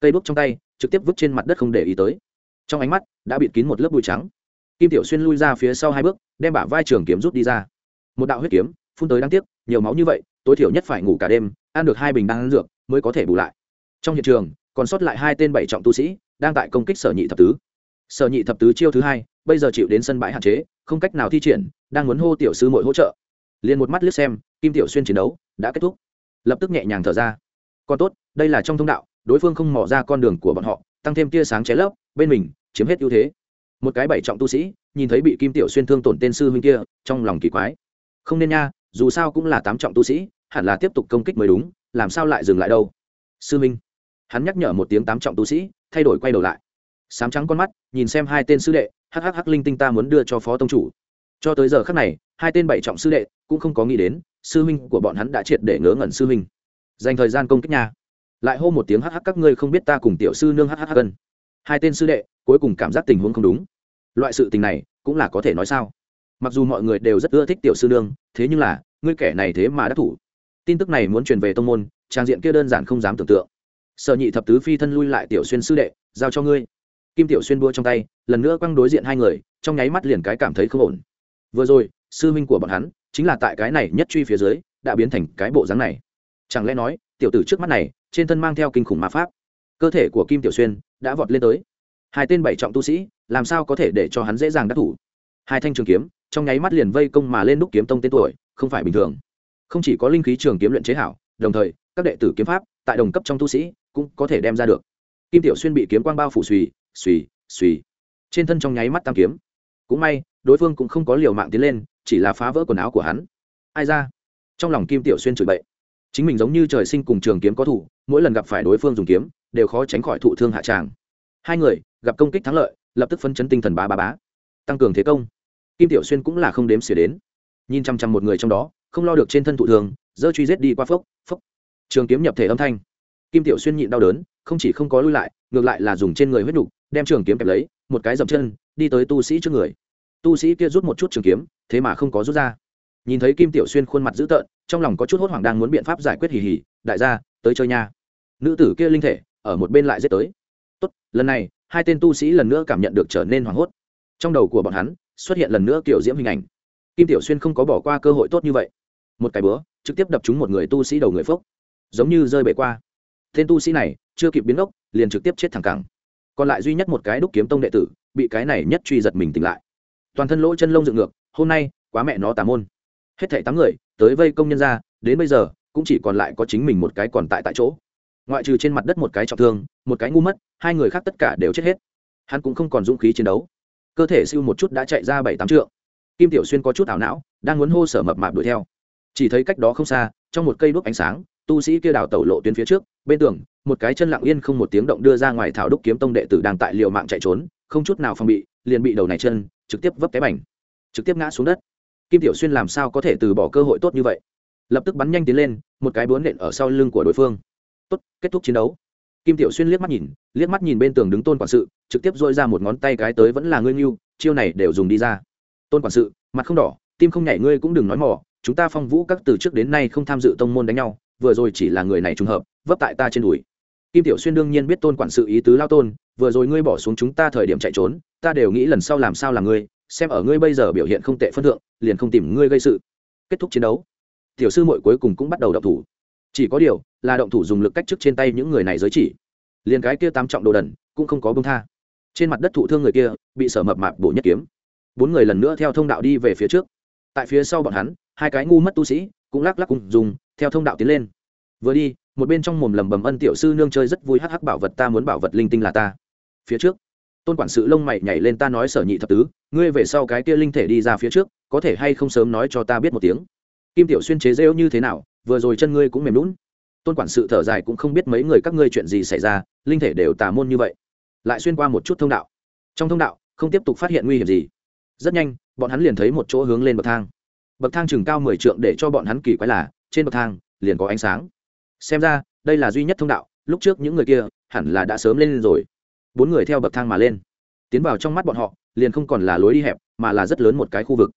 Cây đuốc trong tay, trực tiếp vứt trên mặt đất không để ý tới. Trong ánh mắt, đã bịt kín một lớp bụi trắng kim tiểu xuyên lui ra phía sau hai bước, đem bả vai trường kiếm rút đi ra. Một đạo huyết kiếm, phun tới đáng tiếc, nhiều máu như vậy, tối thiểu nhất phải ngủ cả đêm, ăn được hai bình đan dược mới có thể bù lại. Trong hiện trường, còn sót lại hai tên bảy trọng tu sĩ đang tại công kích sở nhị thập tứ. Sở nhị thập tứ chiêu thứ hai, bây giờ chịu đến sân bãi hạn chế, không cách nào thi triển, đang muốn hô tiểu sư mội hỗ trợ. Liền một mắt liếc xem, kim tiểu xuyên chiến đấu đã kết thúc. Lập tức nhẹ nhàng thở ra. Còn tốt, đây là trong thông đạo, đối phương không mỏ ra con đường của bọn họ, tăng thêm tia sáng cháy lấp, bên mình chiếm hết ưu thế một cái bảy trọng tu sĩ, nhìn thấy bị kim tiểu xuyên thương tổn tên sư huynh kia, trong lòng kỳ quái. Không nên nha, dù sao cũng là tám trọng tu sĩ, hẳn là tiếp tục công kích mới đúng, làm sao lại dừng lại đâu? Sư minh hắn nhắc nhở một tiếng tám trọng tu sĩ, thay đổi quay đầu lại. Sám trắng con mắt, nhìn xem hai tên sư đệ hhh linh tinh ta muốn đưa cho phó tông chủ. Cho tới giờ khác này, hai tên bảy trọng sư đệ cũng không có nghĩ đến, sư huynh của bọn hắn đã triệt để ngớ ngẩn sư huynh. Dành thời gian công kích nhà lại hô một tiếng hh các ngươi không biết ta cùng tiểu sư nương hh gần hai tên sư đệ cuối cùng cảm giác tình huống không đúng. Loại sự tình này cũng là có thể nói sao? Mặc dù mọi người đều rất ưa thích tiểu sư nương, thế nhưng là, ngươi kẻ này thế mà đắc thủ. Tin tức này muốn truyền về tông môn, trang diện kia đơn giản không dám tưởng tượng. Sở nhị thập tứ phi thân lui lại tiểu xuyên sư đệ, giao cho ngươi. Kim tiểu xuyên đua trong tay, lần nữa quăng đối diện hai người, trong nháy mắt liền cái cảm thấy không ổn. Vừa rồi, sư huynh của bọn hắn, chính là tại cái này nhất truy phía dưới, đã biến thành cái bộ dáng này. Chẳng lẽ nói, tiểu tử trước mắt này, trên thân mang theo kinh khủng ma pháp. Cơ thể của kim tiểu xuyên đã vọt lên tới hai tên bảy trọng tu sĩ, làm sao có thể để cho hắn dễ dàng đắc thủ? Hai thanh trường kiếm, trong nháy mắt liền vây công mà lên đúc kiếm tông tên tuổi, không phải bình thường. Không chỉ có linh khí trường kiếm luyện chế hảo, đồng thời, các đệ tử kiếm pháp, tại đồng cấp trong tu sĩ, cũng có thể đem ra được. Kim tiểu xuyên bị kiếm quang bao phủ suy suy suy trên thân trong nháy mắt tam kiếm. Cũng may, đối phương cũng không có liều mạng tiến lên, chỉ là phá vỡ quần áo của hắn. Ai ra? Trong lòng kim tiểu xuyên chửi bậy. Chính mình giống như trời sinh cùng trường kiếm có thủ, mỗi lần gặp phải đối phương dùng kiếm, đều khó tránh khỏi thụ thương hạ tràng. Hai người gặp công kích thắng lợi, lập tức phân chấn tinh thần bá bá bá. Tăng cường thế công. Kim tiểu xuyên cũng là không đếm xỉa đến. Nhìn chăm chăm một người trong đó, không lo được trên thân thụ thường dơ truy giết đi qua phốc phốc. Trường kiếm nhập thể âm thanh. Kim tiểu xuyên nhịn đau đớn, không chỉ không có lui lại, ngược lại là dùng trên người huyết đục đem trường kiếm kẹp lấy, một cái dậm chân, đi tới tu sĩ trước người. Tu sĩ kia rút một chút trường kiếm, thế mà không có rút ra. Nhìn thấy kim tiểu xuyên khuôn mặt dữ tợn, trong lòng có chút hốt hoảng đang muốn biện pháp giải quyết hì hì, đại gia, tới chơi nha. Nữ tử kia linh thể, ở một bên lại giết tới. Tốt, lần này hai tên tu sĩ lần nữa cảm nhận được trở nên hoảng hốt. Trong đầu của bọn hắn, xuất hiện lần nữa kiểu diễm hình ảnh. Kim tiểu xuyên không có bỏ qua cơ hội tốt như vậy. Một cái bữa, trực tiếp đập trúng một người tu sĩ đầu người phốc. Giống như rơi bể qua. Tên tu sĩ này, chưa kịp biến ốc, liền trực tiếp chết thẳng cẳng. Còn lại duy nhất một cái đúc kiếm tông đệ tử, bị cái này nhất truy giật mình tỉnh lại. Toàn thân lỗ chân lông dựng ngược, hôm nay, quá mẹ nó tà môn. Hết thảy tám người, tới vây công nhân ra đến bây giờ, cũng chỉ còn lại có chính mình một cái còn tại tại chỗ. Ngoại trừ trên mặt đất một cái trọng thương, một cái ngu mất hai người khác tất cả đều chết hết. Hắn cũng không còn dũng khí chiến đấu. Cơ thể siêu một chút đã chạy ra bảy tám trượng. Kim tiểu xuyên có chút ảo não, đang muốn hô sở mập mạp đuổi theo. Chỉ thấy cách đó không xa, trong một cây đuốc ánh sáng, tu sĩ kia đào tẩu lộ tuyến phía trước, bên tường, một cái chân lặng yên không một tiếng động đưa ra ngoài thảo đúc kiếm tông đệ tử đang tại liệu mạng chạy trốn, không chút nào phòng bị, liền bị đầu này chân, trực tiếp vấp cái bành, trực tiếp ngã xuống đất. Kim tiểu xuyên làm sao có thể từ bỏ cơ hội tốt như vậy? Lập tức bắn nhanh tiến lên, một cái bướn nện ở sau lưng của đối phương. Tốt, kết thúc chiến đấu kim tiểu xuyên liếc mắt nhìn, liếc mắt nhìn bên tường đứng tôn quản sự, trực tiếp dội ra một ngón tay cái tới vẫn là ngươi nghiêu chiêu này đều dùng đi ra. Tôn quản sự, mặt không đỏ, tim không nhảy, ngươi cũng đừng nói mỏ chúng ta phong vũ các từ trước đến nay không tham dự tông môn đánh nhau, vừa rồi chỉ là người này trùng hợp, vấp tại ta trên đùi. Kim tiểu xuyên đương nhiên biết tôn quản sự ý tứ lao tôn, vừa rồi ngươi bỏ xuống chúng ta thời điểm chạy trốn, ta đều nghĩ lần sau làm sao là ngươi, xem ở ngươi bây giờ biểu hiện không tệ phân thượng, liền không tìm ngươi gây sự. Kết thúc chiến đấu. Tiểu sư mội cuối cùng cũng bắt đầu động thủ chỉ có điều, là động thủ dùng lực cách trước trên tay những người này giới chỉ. Liền cái kia tám trọng đồ đần, cũng không có bông tha. Trên mặt đất thụ thương người kia, bị sở mập mạp bổ nhất kiếm. Bốn người lần nữa theo thông đạo đi về phía trước. Tại phía sau bọn hắn, hai cái ngu mất tu sĩ, cũng lắc lắc cùng dùng, theo thông đạo tiến lên. Vừa đi, một bên trong mồm lầm bầm ân tiểu sư nương chơi rất vui hắc hắc bảo vật ta muốn bảo vật linh tinh là ta. Phía trước, tôn quản sự lông mày nhảy lên ta nói sở nhị thập tứ, ngươi về sau cái kia linh thể đi ra phía trước, có thể hay không sớm nói cho ta biết một tiếng. Kim tiểu xuyên chế rêu như thế nào vừa rồi chân ngươi cũng mềm lún. Tôn quản sự thở dài cũng không biết mấy người các ngươi chuyện gì xảy ra, linh thể đều tà môn như vậy. Lại xuyên qua một chút thông đạo. Trong thông đạo, không tiếp tục phát hiện nguy hiểm gì. Rất nhanh, bọn hắn liền thấy một chỗ hướng lên bậc thang. Bậc thang chừng cao mười trượng để cho bọn hắn kỳ quái là, trên bậc thang, liền có ánh sáng. Xem ra, đây là duy nhất thông đạo, lúc trước những người kia, hẳn là đã sớm lên rồi. Bốn người theo bậc thang mà lên. Tiến vào trong mắt bọn họ, liền không còn là lối đi hẹp, mà là rất lớn một cái khu vực.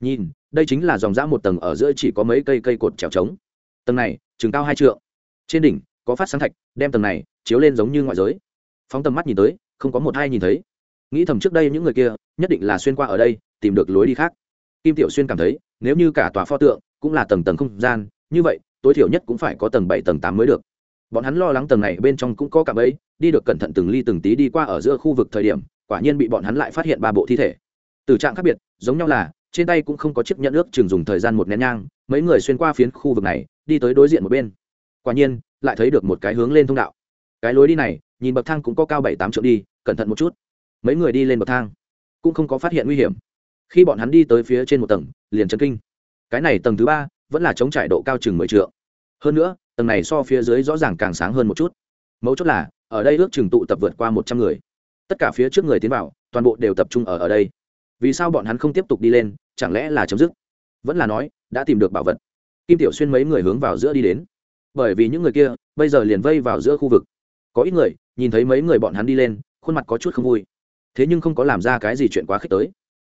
Nhìn, đây chính là dòng dã một tầng ở giữa chỉ có mấy cây cây cột trèo trống tầng này chừng cao hai trượng. Trên đỉnh, có phát sáng thạch, đem tầng này chiếu lên giống như ngoại giới. Phóng tầm mắt nhìn tới, không có một hai nhìn thấy. Nghĩ thầm trước đây những người kia, nhất định là xuyên qua ở đây, tìm được lối đi khác. Kim tiểu xuyên cảm thấy, nếu như cả tòa pho tượng cũng là tầng tầng không gian, như vậy, tối thiểu nhất cũng phải có tầng bảy, tầng tám mới được. Bọn hắn lo lắng tầng này bên trong cũng có cả bẫy, đi được cẩn thận từng ly từng tí đi qua ở giữa khu vực thời điểm, quả nhiên bị bọn hắn lại phát hiện ba bộ thi thể. Từ trạng khác biệt, giống nhau là trên tay cũng không có chiếc nhẫn ước chừng dùng thời gian một nén nhang, mấy người xuyên qua phiến khu vực này, đi tới đối diện một bên. Quả nhiên, lại thấy được một cái hướng lên thông đạo. Cái lối đi này, nhìn bậc thang cũng có cao bảy tám triệu đi, cẩn thận một chút. Mấy người đi lên bậc thang, cũng không có phát hiện nguy hiểm. Khi bọn hắn đi tới phía trên một tầng, liền chân kinh. Cái này tầng thứ ba, vẫn là chống trải độ cao chừng mười trượng. Hơn nữa, tầng này so phía dưới rõ ràng càng sáng hơn một chút. Mấu chốt là, ở đây ước chừng tụ tập vượt qua một trăm người. Tất cả phía trước người tiến vào, toàn bộ đều tập trung ở ở đây vì sao bọn hắn không tiếp tục đi lên, chẳng lẽ là chấm dứt? Vẫn là nói, đã tìm được bảo vật. Kim tiểu xuyên mấy người hướng vào giữa đi đến. Bởi vì những người kia, bây giờ liền vây vào giữa khu vực. Có ít người, nhìn thấy mấy người bọn hắn đi lên, khuôn mặt có chút không vui. Thế nhưng không có làm ra cái gì chuyện quá khích tới.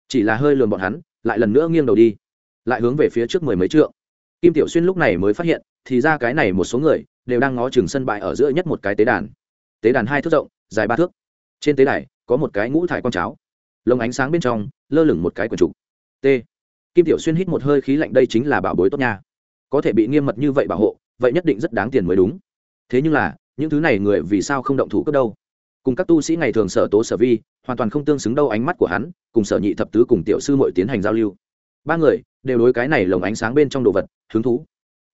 Chỉ là hơi lườm bọn hắn, lại lần nữa nghiêng đầu đi. Lại hướng về phía trước mười mấy trượng. Kim tiểu xuyên lúc này mới phát hiện, thì ra cái này một số người, đều đang ngó chừng sân bãi ở giữa nhất một cái tế đàn. Tế đàn hai thước rộng, dài ba thước. Trên tế đài, có một cái ngũ thải con cháo. Lồng ánh sáng bên trong lơ lửng một cái quần trục. T. Kim tiểu xuyên hít một hơi khí lạnh đây chính là bảo bối tốt nha. Có thể bị nghiêm mật như vậy bảo hộ, vậy nhất định rất đáng tiền mới đúng. Thế nhưng là, những thứ này người vì sao không động thủ cấp đâu? Cùng các tu sĩ ngày thường sở tố sở vi, hoàn toàn không tương xứng đâu ánh mắt của hắn, cùng sở nhị thập tứ cùng tiểu sư mội tiến hành giao lưu. Ba người, đều đối cái này lồng ánh sáng bên trong đồ vật, hứng thú.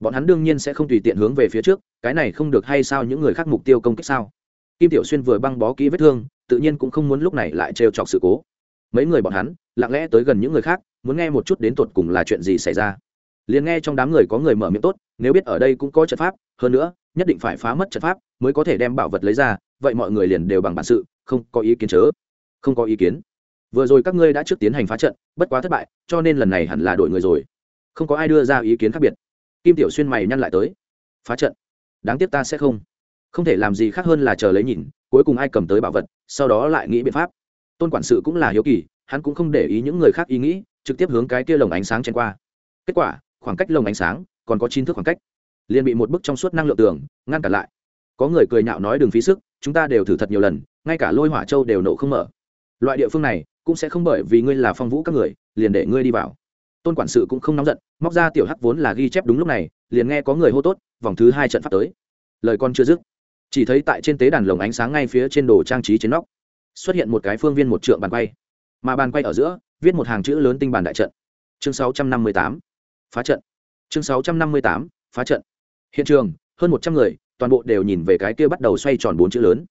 Bọn hắn đương nhiên sẽ không tùy tiện hướng về phía trước, cái này không được hay sao những người khác mục tiêu công kích sao? Kim tiểu xuyên vừa băng bó kỹ vết thương, tự nhiên cũng không muốn lúc này lại trêu chọc sự cố mấy người bọn hắn, lặng lẽ tới gần những người khác, muốn nghe một chút đến tột cùng là chuyện gì xảy ra. Liền nghe trong đám người có người mở miệng tốt, nếu biết ở đây cũng có trận pháp, hơn nữa, nhất định phải phá mất trận pháp mới có thể đem bảo vật lấy ra, vậy mọi người liền đều bằng bản sự, không có ý kiến chớ. Không có ý kiến. Vừa rồi các ngươi đã trước tiến hành phá trận, bất quá thất bại, cho nên lần này hẳn là đổi người rồi. Không có ai đưa ra ý kiến khác biệt. Kim tiểu xuyên mày nhăn lại tới. Phá trận? Đáng tiếc ta sẽ không. Không thể làm gì khác hơn là chờ lấy nhìn, cuối cùng ai cầm tới bảo vật, sau đó lại nghĩ biện pháp tôn quản sự cũng là hiếu kỳ, hắn cũng không để ý những người khác ý nghĩ, trực tiếp hướng cái kia lồng ánh sáng chen qua. Kết quả, khoảng cách lồng ánh sáng còn có chín thước khoảng cách, liền bị một bức trong suốt năng lượng tường ngăn cản lại. Có người cười nhạo nói đừng phí sức, chúng ta đều thử thật nhiều lần, ngay cả lôi hỏa châu đều nổ không mở. Loại địa phương này cũng sẽ không bởi vì ngươi là phong vũ các người, liền để ngươi đi vào. Tôn quản sự cũng không nóng giận, móc ra tiểu hắc vốn là ghi chép đúng lúc này, liền nghe có người hô tốt, vòng thứ hai trận pháp tới. Lời con chưa dứt, chỉ thấy tại trên tế đàn lồng ánh sáng ngay phía trên đồ trang trí trên nóc xuất hiện một cái phương viên một trượng bàn quay. Mà bàn quay ở giữa, viết một hàng chữ lớn tinh bàn đại trận. Chương 658 phá trận. Chương 658 phá trận. Hiện trường, hơn một trăm người, toàn bộ đều nhìn về cái kia bắt đầu xoay tròn bốn chữ lớn.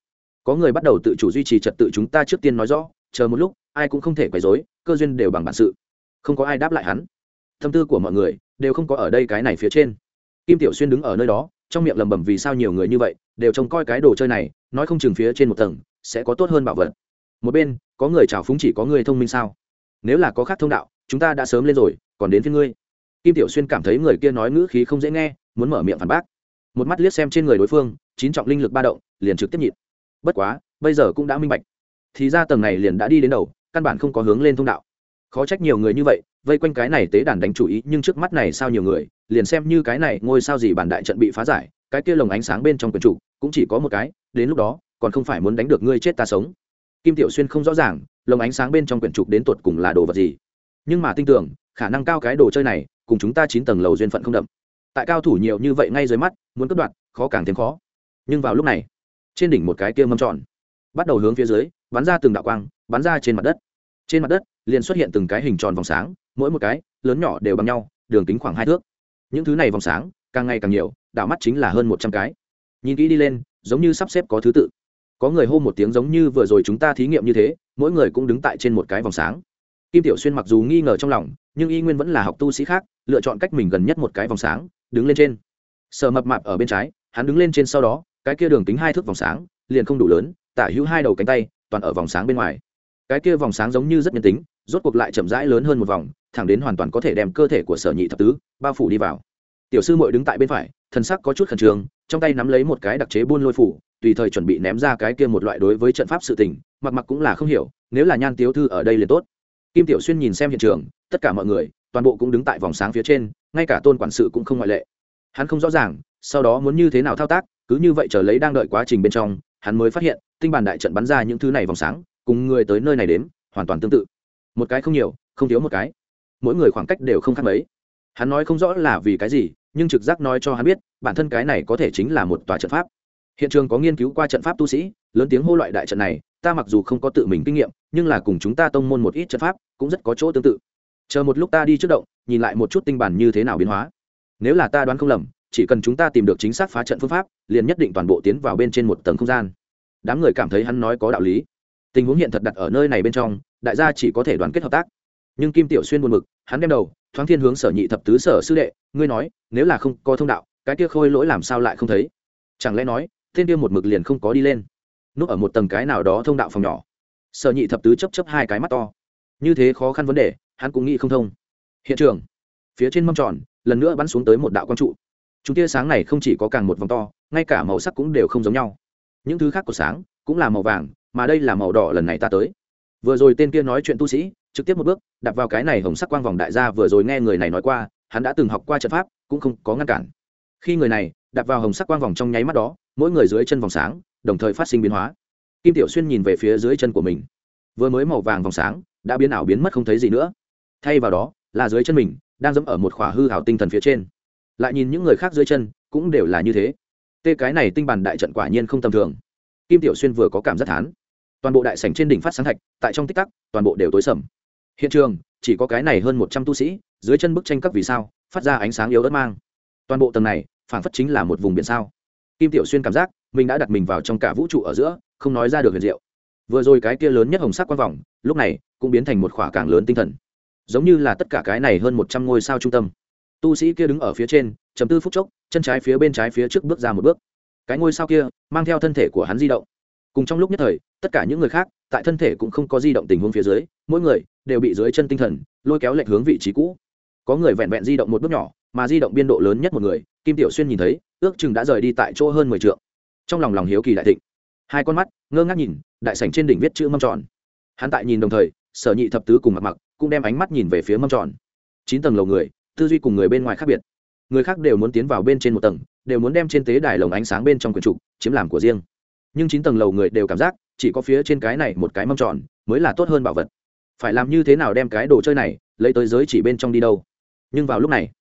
Có người bắt đầu tự chủ duy trì trật tự chúng ta trước tiên nói rõ, chờ một lúc, ai cũng không thể quấy rối, cơ duyên đều bằng bản sự. Không có ai đáp lại hắn. Tâm tư của mọi người đều không có ở đây cái này phía trên. Kim tiểu xuyên đứng ở nơi đó, trong miệng lẩm bẩm vì sao nhiều người như vậy, đều trông coi cái đồ chơi này, nói không chừng phía trên một tầng sẽ có tốt hơn bảo vật. Một bên, có người chào phúng chỉ có người thông minh sao? Nếu là có khác thông đạo, chúng ta đã sớm lên rồi, còn đến phía ngươi. Kim tiểu xuyên cảm thấy người kia nói ngữ khí không dễ nghe, muốn mở miệng phản bác. Một mắt liếc xem trên người đối phương, chín trọng linh lực ba động, liền trực tiếp nhịn. Bất quá, bây giờ cũng đã minh bạch. Thì ra tầng này liền đã đi đến đầu, căn bản không có hướng lên thông đạo. Khó trách nhiều người như vậy, vây quanh cái này tế đàn đánh chủ ý, nhưng trước mắt này sao nhiều người, liền xem như cái này ngôi sao gì bản đại trận bị phá giải, cái kia lồng ánh sáng bên trong quyển chủ, cũng chỉ có một cái, đến lúc đó còn không phải muốn đánh được ngươi chết ta sống. Kim tiểu xuyên không rõ ràng, lồng ánh sáng bên trong quyển trục đến tột cùng là đồ vật gì. Nhưng mà tin tưởng, khả năng cao cái đồ chơi này, cùng chúng ta chín tầng lầu duyên phận không đậm. Tại cao thủ nhiều như vậy ngay dưới mắt, muốn cất đoạt, khó càng thêm khó. Nhưng vào lúc này, trên đỉnh một cái kia mâm tròn, bắt đầu hướng phía dưới, bắn ra từng đạo quang, bắn ra trên mặt đất. Trên mặt đất, liền xuất hiện từng cái hình tròn vòng sáng, mỗi một cái, lớn nhỏ đều bằng nhau, đường kính khoảng hai thước. Những thứ này vòng sáng, càng ngày càng nhiều đảo mắt chính là hơn một trăm cái. Nhìn kỹ đi lên, giống như sắp xếp có thứ tự có người hô một tiếng giống như vừa rồi chúng ta thí nghiệm như thế, mỗi người cũng đứng tại trên một cái vòng sáng. Kim tiểu xuyên mặc dù nghi ngờ trong lòng, nhưng y nguyên vẫn là học tu sĩ khác, lựa chọn cách mình gần nhất một cái vòng sáng, đứng lên trên. Sợ mập mạp ở bên trái, hắn đứng lên trên sau đó, cái kia đường kính hai thước vòng sáng, liền không đủ lớn, tả hữu hai đầu cánh tay, toàn ở vòng sáng bên ngoài. Cái kia vòng sáng giống như rất nhân tính, rốt cuộc lại chậm rãi lớn hơn một vòng, thẳng đến hoàn toàn có thể đem cơ thể của sở nhị thập tứ bao phủ đi vào. Tiểu sư mội đứng tại bên phải thân sắc có chút khẩn trương, trong tay nắm lấy một cái đặc chế buôn lôi phủ tùy thời chuẩn bị ném ra cái kia một loại đối với trận pháp sự tình, mặc mặc cũng là không hiểu, nếu là nhan tiếu thư ở đây liền tốt. Kim tiểu xuyên nhìn xem hiện trường, tất cả mọi người, toàn bộ cũng đứng tại vòng sáng phía trên, ngay cả tôn quản sự cũng không ngoại lệ. Hắn không rõ ràng, sau đó muốn như thế nào thao tác, cứ như vậy chờ lấy đang đợi quá trình bên trong, hắn mới phát hiện, tinh bàn đại trận bắn ra những thứ này vòng sáng, cùng người tới nơi này đến hoàn toàn tương tự. Một cái không nhiều, không thiếu một cái. Mỗi người khoảng cách đều không khác mấy. Hắn nói không rõ là vì cái gì, nhưng trực giác nói cho hắn biết, bản thân cái này có thể chính là một tòa trận pháp hiện trường có nghiên cứu qua trận pháp tu sĩ, lớn tiếng hô loại đại trận này, ta mặc dù không có tự mình kinh nghiệm, nhưng là cùng chúng ta tông môn một ít trận pháp, cũng rất có chỗ tương tự. Chờ một lúc ta đi trước động, nhìn lại một chút tinh bản như thế nào biến hóa. Nếu là ta đoán không lầm, chỉ cần chúng ta tìm được chính xác phá trận phương pháp, liền nhất định toàn bộ tiến vào bên trên một tầng không gian. Đám người cảm thấy hắn nói có đạo lý. Tình huống hiện thật đặt ở nơi này bên trong, đại gia chỉ có thể đoàn kết hợp tác. Nhưng kim tiểu xuyên buồn mực hắn đem đầu, thoáng thiên hướng sở nhị thập tứ sở sư đệ, ngươi nói, nếu là không có thông đạo, cái kia khôi lỗi làm sao lại không thấy? Chẳng lẽ nói tên kia một mực liền không có đi lên. Núp ở một tầng cái nào đó thông đạo phòng nhỏ. Sở nhị thập tứ chấp chấp hai cái mắt to. Như thế khó khăn vấn đề, hắn cũng nghĩ không thông. Hiện trường. Phía trên mâm tròn, lần nữa bắn xuống tới một đạo quang trụ. Chúng tia sáng này không chỉ có càng một vòng to, ngay cả màu sắc cũng đều không giống nhau. Những thứ khác của sáng cũng là màu vàng, mà đây là màu đỏ lần này ta tới. Vừa rồi tên kia nói chuyện tu sĩ, trực tiếp một bước đặt vào cái này hồng sắc quang vòng đại gia vừa rồi nghe người này nói qua, hắn đã từng học qua trận pháp, cũng không có ngăn cản. Khi người này đặt vào hồng sắc quang vòng trong nháy mắt đó, mỗi người dưới chân vòng sáng, đồng thời phát sinh biến hóa. Kim tiểu xuyên nhìn về phía dưới chân của mình. Vừa mới màu vàng vòng sáng, đã biến ảo biến mất không thấy gì nữa. Thay vào đó, là dưới chân mình, đang dẫm ở một khỏa hư hảo tinh thần phía trên. Lại nhìn những người khác dưới chân, cũng đều là như thế. Tê cái này tinh bàn đại trận quả nhiên không tầm thường. Kim tiểu xuyên vừa có cảm giác thán. Toàn bộ đại sảnh trên đỉnh phát sáng thạch, tại trong tích tắc, toàn bộ đều tối sầm. Hiện trường, chỉ có cái này hơn một trăm tu sĩ, dưới chân bức tranh các vì sao, phát ra ánh sáng yếu ớt mang. Toàn bộ tầng này phản phất chính là một vùng biển sao. Kim tiểu xuyên cảm giác mình đã đặt mình vào trong cả vũ trụ ở giữa, không nói ra được huyền diệu. Vừa rồi cái kia lớn nhất hồng sắc quang vòng, lúc này cũng biến thành một khỏa càng lớn tinh thần. Giống như là tất cả cái này hơn một trăm ngôi sao trung tâm. Tu sĩ kia đứng ở phía trên chấm tư phút chốc, chân trái phía bên trái phía trước bước ra một bước. Cái ngôi sao kia mang theo thân thể của hắn di động. Cùng trong lúc nhất thời, tất cả những người khác tại thân thể cũng không có di động tình huống phía dưới, mỗi người đều bị dưới chân tinh thần lôi kéo lệch hướng vị trí cũ. Có người vẹn vẹn di động một bước nhỏ mà di động biên độ lớn nhất một người, kim tiểu xuyên nhìn thấy, ước chừng đã rời đi tại chỗ hơn mười t trong lòng lòng hiếu kỳ đại thịnh. Hai con mắt, ngơ ngác nhìn, đại sảnh trên đỉnh viết chữ mâm tròn. Hắn tại nhìn đồng thời, sở nhị thập tứ cùng mặt mặc cũng đem ánh mắt nhìn về phía mâm tròn. Chín tầng lầu người, tư duy cùng người bên ngoài khác biệt. Người khác đều muốn tiến vào bên trên một tầng, đều muốn đem trên tế đài lồng ánh sáng bên trong quyển trục chiếm làm của riêng. Nhưng chín tầng lầu người đều cảm giác, chỉ có phía trên cái này một cái mâm tròn mới là tốt hơn bảo vật. Phải làm như thế nào đem cái đồ chơi này lấy tới giới chỉ bên trong đi đâu? Nhưng vào lúc này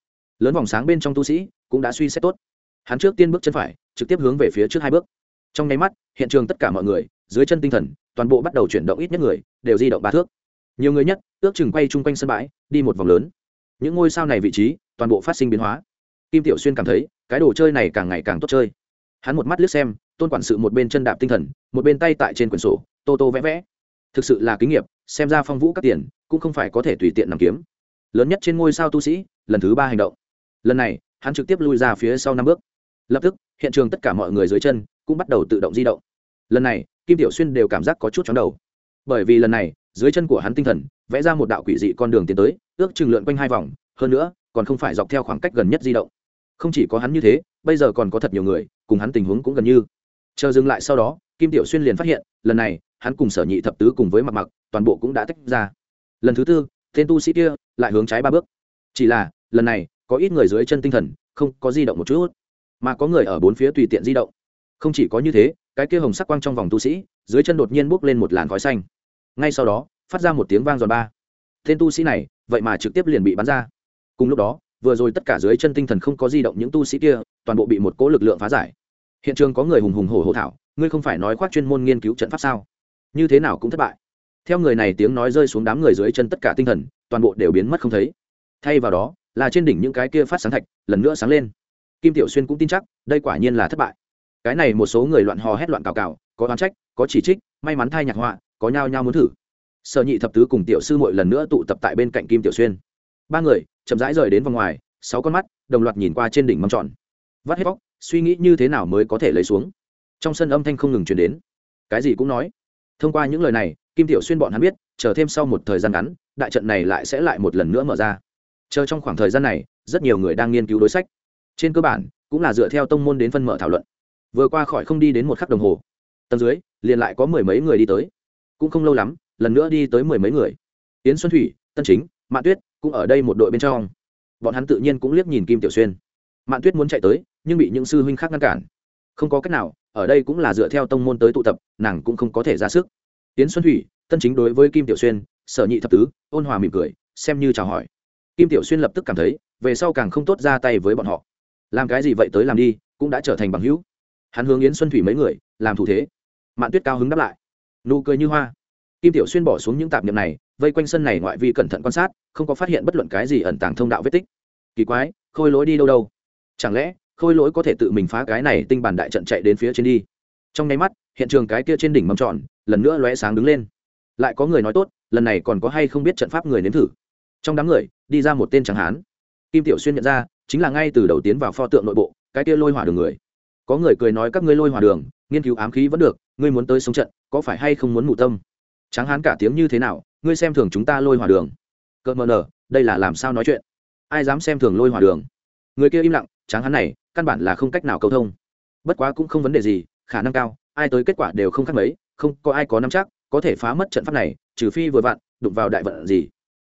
lớn vòng sáng bên trong tu sĩ cũng đã suy xét tốt. Hắn trước tiên bước chân phải, trực tiếp hướng về phía trước hai bước. Trong nháy mắt, hiện trường tất cả mọi người, dưới chân tinh thần, toàn bộ bắt đầu chuyển động ít nhất người, đều di động ba thước. Nhiều người nhất, ước chừng quay chung quanh sân bãi, đi một vòng lớn. Những ngôi sao này vị trí, toàn bộ phát sinh biến hóa. Kim tiểu xuyên cảm thấy, cái đồ chơi này càng ngày càng tốt chơi. Hắn một mắt liếc xem, tôn quản sự một bên chân đạp tinh thần, một bên tay tại trên quyển sổ, tô tô vẽ vẽ. Thực sự là kinh nghiệm xem ra phong vũ các tiền, cũng không phải có thể tùy tiện nằm kiếm. Lớn nhất trên ngôi sao tu sĩ, lần thứ ba hành động lần này, hắn trực tiếp lui ra phía sau năm bước. Lập tức, hiện trường tất cả mọi người dưới chân cũng bắt đầu tự động di động. Lần này, kim tiểu xuyên đều cảm giác có chút chóng đầu. Bởi vì lần này, dưới chân của hắn tinh thần vẽ ra một đạo quỷ dị con đường tiến tới, ước chừng lượn quanh hai vòng, hơn nữa, còn không phải dọc theo khoảng cách gần nhất di động. Không chỉ có hắn như thế, bây giờ còn có thật nhiều người, cùng hắn tình huống cũng gần như. Chờ dừng lại sau đó, kim tiểu xuyên liền phát hiện, lần này, hắn cùng sở nhị thập tứ cùng với mặc mặc, toàn bộ cũng đã tách ra. Lần thứ tư, tên tu sĩ kia lại hướng trái ba bước. Chỉ là, lần này có ít người dưới chân tinh thần, không có di động một chút, mà có người ở bốn phía tùy tiện di động. Không chỉ có như thế, cái kia hồng sắc quang trong vòng tu sĩ, dưới chân đột nhiên bốc lên một làn khói xanh. Ngay sau đó, phát ra một tiếng vang giòn ba. Tên tu sĩ này, vậy mà trực tiếp liền bị bắn ra. Cùng lúc đó, vừa rồi tất cả dưới chân tinh thần không có di động những tu sĩ kia, toàn bộ bị một cỗ lực lượng phá giải. Hiện trường có người hùng hùng hổ hổ thảo, ngươi không phải nói khoác chuyên môn nghiên cứu trận pháp sao? Như thế nào cũng thất bại. Theo người này tiếng nói rơi xuống đám người dưới chân tất cả tinh thần, toàn bộ đều biến mất không thấy. Thay vào đó là trên đỉnh những cái kia phát sáng thạch, lần nữa sáng lên. Kim tiểu xuyên cũng tin chắc, đây quả nhiên là thất bại. Cái này một số người loạn hò hét loạn cào cào, có oán trách, có chỉ trích, may mắn thay nhạc họa, có nhao nhao muốn thử. Sở nhị thập tứ cùng tiểu sư muội lần nữa tụ tập tại bên cạnh kim tiểu xuyên. Ba người, chậm rãi rời đến vòng ngoài, sáu con mắt, đồng loạt nhìn qua trên đỉnh mâm tròn. Vắt hết bóc suy nghĩ như thế nào mới có thể lấy xuống. Trong sân âm thanh không ngừng chuyển đến. Cái gì cũng nói. Thông qua những lời này, kim tiểu xuyên bọn hắn biết, chờ thêm sau một thời gian ngắn, đại trận này lại sẽ lại một lần nữa mở ra chờ trong khoảng thời gian này, rất nhiều người đang nghiên cứu đối sách. Trên cơ bản, cũng là dựa theo tông môn đến phân mở thảo luận. Vừa qua khỏi không đi đến một khắc đồng hồ. Tầng dưới, liền lại có mười mấy người đi tới. Cũng không lâu lắm, lần nữa đi tới mười mấy người. Yến xuân thủy, tân chính mạ tuyết cũng ở đây một đội bên trong. Bọn hắn tự nhiên cũng liếc nhìn kim tiểu xuyên. Mạn tuyết muốn chạy tới, nhưng bị những sư huynh khác ngăn cản. Không có cách nào, ở đây cũng là dựa theo tông môn tới tụ tập, nàng cũng không có thể ra sức. Yến xuân thủy, tân chính đối với kim tiểu xuyên, sở nhị thập tứ, ôn hòa mỉm cười, xem như chào hỏi kim tiểu xuyên lập tức cảm thấy, về sau càng không tốt ra tay với bọn họ. Làm cái gì vậy tới làm đi, cũng đã trở thành bằng hữu. Hắn hướng yến xuân thủy mấy người, làm thủ thế. Mạn tuyết cao hứng đáp lại. Nụ cười như hoa. Kim tiểu xuyên bỏ xuống những tạp niệm này, vây quanh sân này ngoại vi cẩn thận quan sát, không có phát hiện bất luận cái gì ẩn tàng thông đạo vết tích. Kỳ quái, khôi lỗi đi đâu đâu? Chẳng lẽ, khôi lỗi có thể tự mình phá cái này tinh bản đại trận chạy đến phía trên đi? Trong nháy mắt, hiện trường cái kia trên đỉnh mâm tròn, lần nữa lóe sáng đứng lên. Lại có người nói tốt, lần này còn có hay không biết trận pháp người nếm thử? Trong đám người đi ra một tên tráng hán. Kim tiểu xuyên nhận ra, chính là ngay từ đầu tiến vào pho tượng nội bộ, cái kia lôi hỏa đường người. Có người cười nói các ngươi lôi hỏa đường, nghiên cứu ám khí vẫn được, ngươi muốn tới sống trận, có phải hay không muốn mụ tâm? Tráng hán cả tiếng như thế nào, ngươi xem thường chúng ta lôi hỏa đường. Cợt mờ nở, đây là làm sao nói chuyện? Ai dám xem thường lôi hỏa đường? Người kia im lặng, tráng hán này, căn bản là không cách nào cầu thông. Bất quá cũng không vấn đề gì, khả năng cao, ai tới kết quả đều không khác mấy, không có ai có nắm chắc, có thể phá mất trận pháp này, trừ phi vừa vặn, đụng vào đại vận gì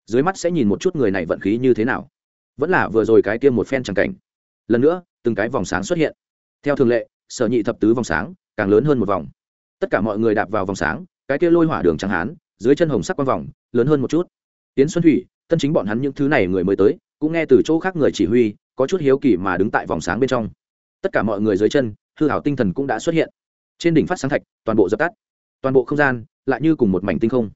dưới mắt sẽ nhìn một chút người này vận khí như thế nào. Vẫn là vừa rồi cái kia một phen chẳng cảnh. Lần nữa, từng cái vòng sáng xuất hiện. Theo thường lệ, sở nhị thập tứ vòng sáng, càng lớn hơn một vòng. Tất cả mọi người đạp vào vòng sáng, cái kia lôi hỏa đường chẳng hán dưới chân hồng sắc quang vòng, lớn hơn một chút. Tiến xuân thủy, tân chính bọn hắn những thứ này người mới tới, cũng nghe từ chỗ khác người chỉ huy, có chút hiếu kỳ mà đứng tại vòng sáng bên trong. Tất cả mọi người dưới chân, hư hảo tinh thần cũng đã xuất hiện. Trên đỉnh phát sáng thạch, toàn bộ dập tắt. Toàn bộ không gian, lại như cùng một mảnh tinh không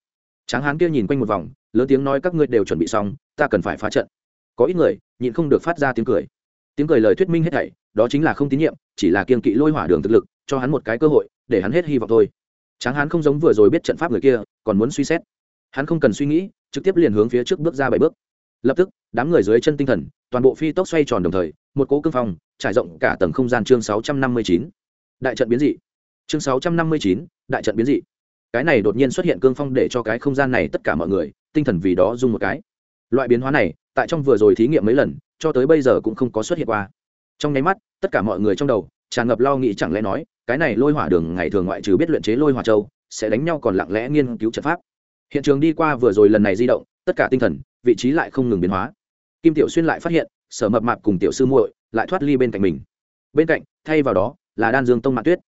tráng hán kia nhìn quanh một vòng, lớn tiếng nói, các ngươi đều chuẩn bị xong, ta cần phải phá trận. Có ít người nhịn không được phát ra tiếng cười. Tiếng cười lời thuyết minh hết thảy, đó chính là không tín nhiệm, chỉ là kiên kỵ lôi hỏa đường thực lực, cho hắn một cái cơ hội, để hắn hết hy vọng thôi. Tráng hán không giống vừa rồi biết trận pháp người kia, còn muốn suy xét. Hắn không cần suy nghĩ, trực tiếp liền hướng phía trước bước ra bảy bước. Lập tức, đám người dưới chân tinh thần, toàn bộ phi tốc xoay tròn đồng thời, một cỗ cương phong trải rộng cả tầng không gian chương sáu trăm năm mươi chín. Đại trận biến dị. Chương sáu trăm năm mươi chín, đại trận biến dị cái này đột nhiên xuất hiện cương phong để cho cái không gian này tất cả mọi người, tinh thần vì đó dung một cái. Loại biến hóa này, tại trong vừa rồi thí nghiệm mấy lần, cho tới bây giờ cũng không có xuất hiện qua. Trong nháy mắt, tất cả mọi người trong đầu, tràn ngập lo nghĩ chẳng lẽ nói, cái này lôi hỏa đường ngày thường ngoại trừ biết luyện chế lôi hỏa châu, sẽ đánh nhau còn lặng lẽ nghiên cứu trận pháp. Hiện trường đi qua vừa rồi lần này di động, tất cả tinh thần, vị trí lại không ngừng biến hóa. Kim tiểu xuyên lại phát hiện, sở mập mạp cùng tiểu sư muội lại thoát ly bên cạnh mình. Bên cạnh, thay vào đó, là đan dương tông mạn tuyết.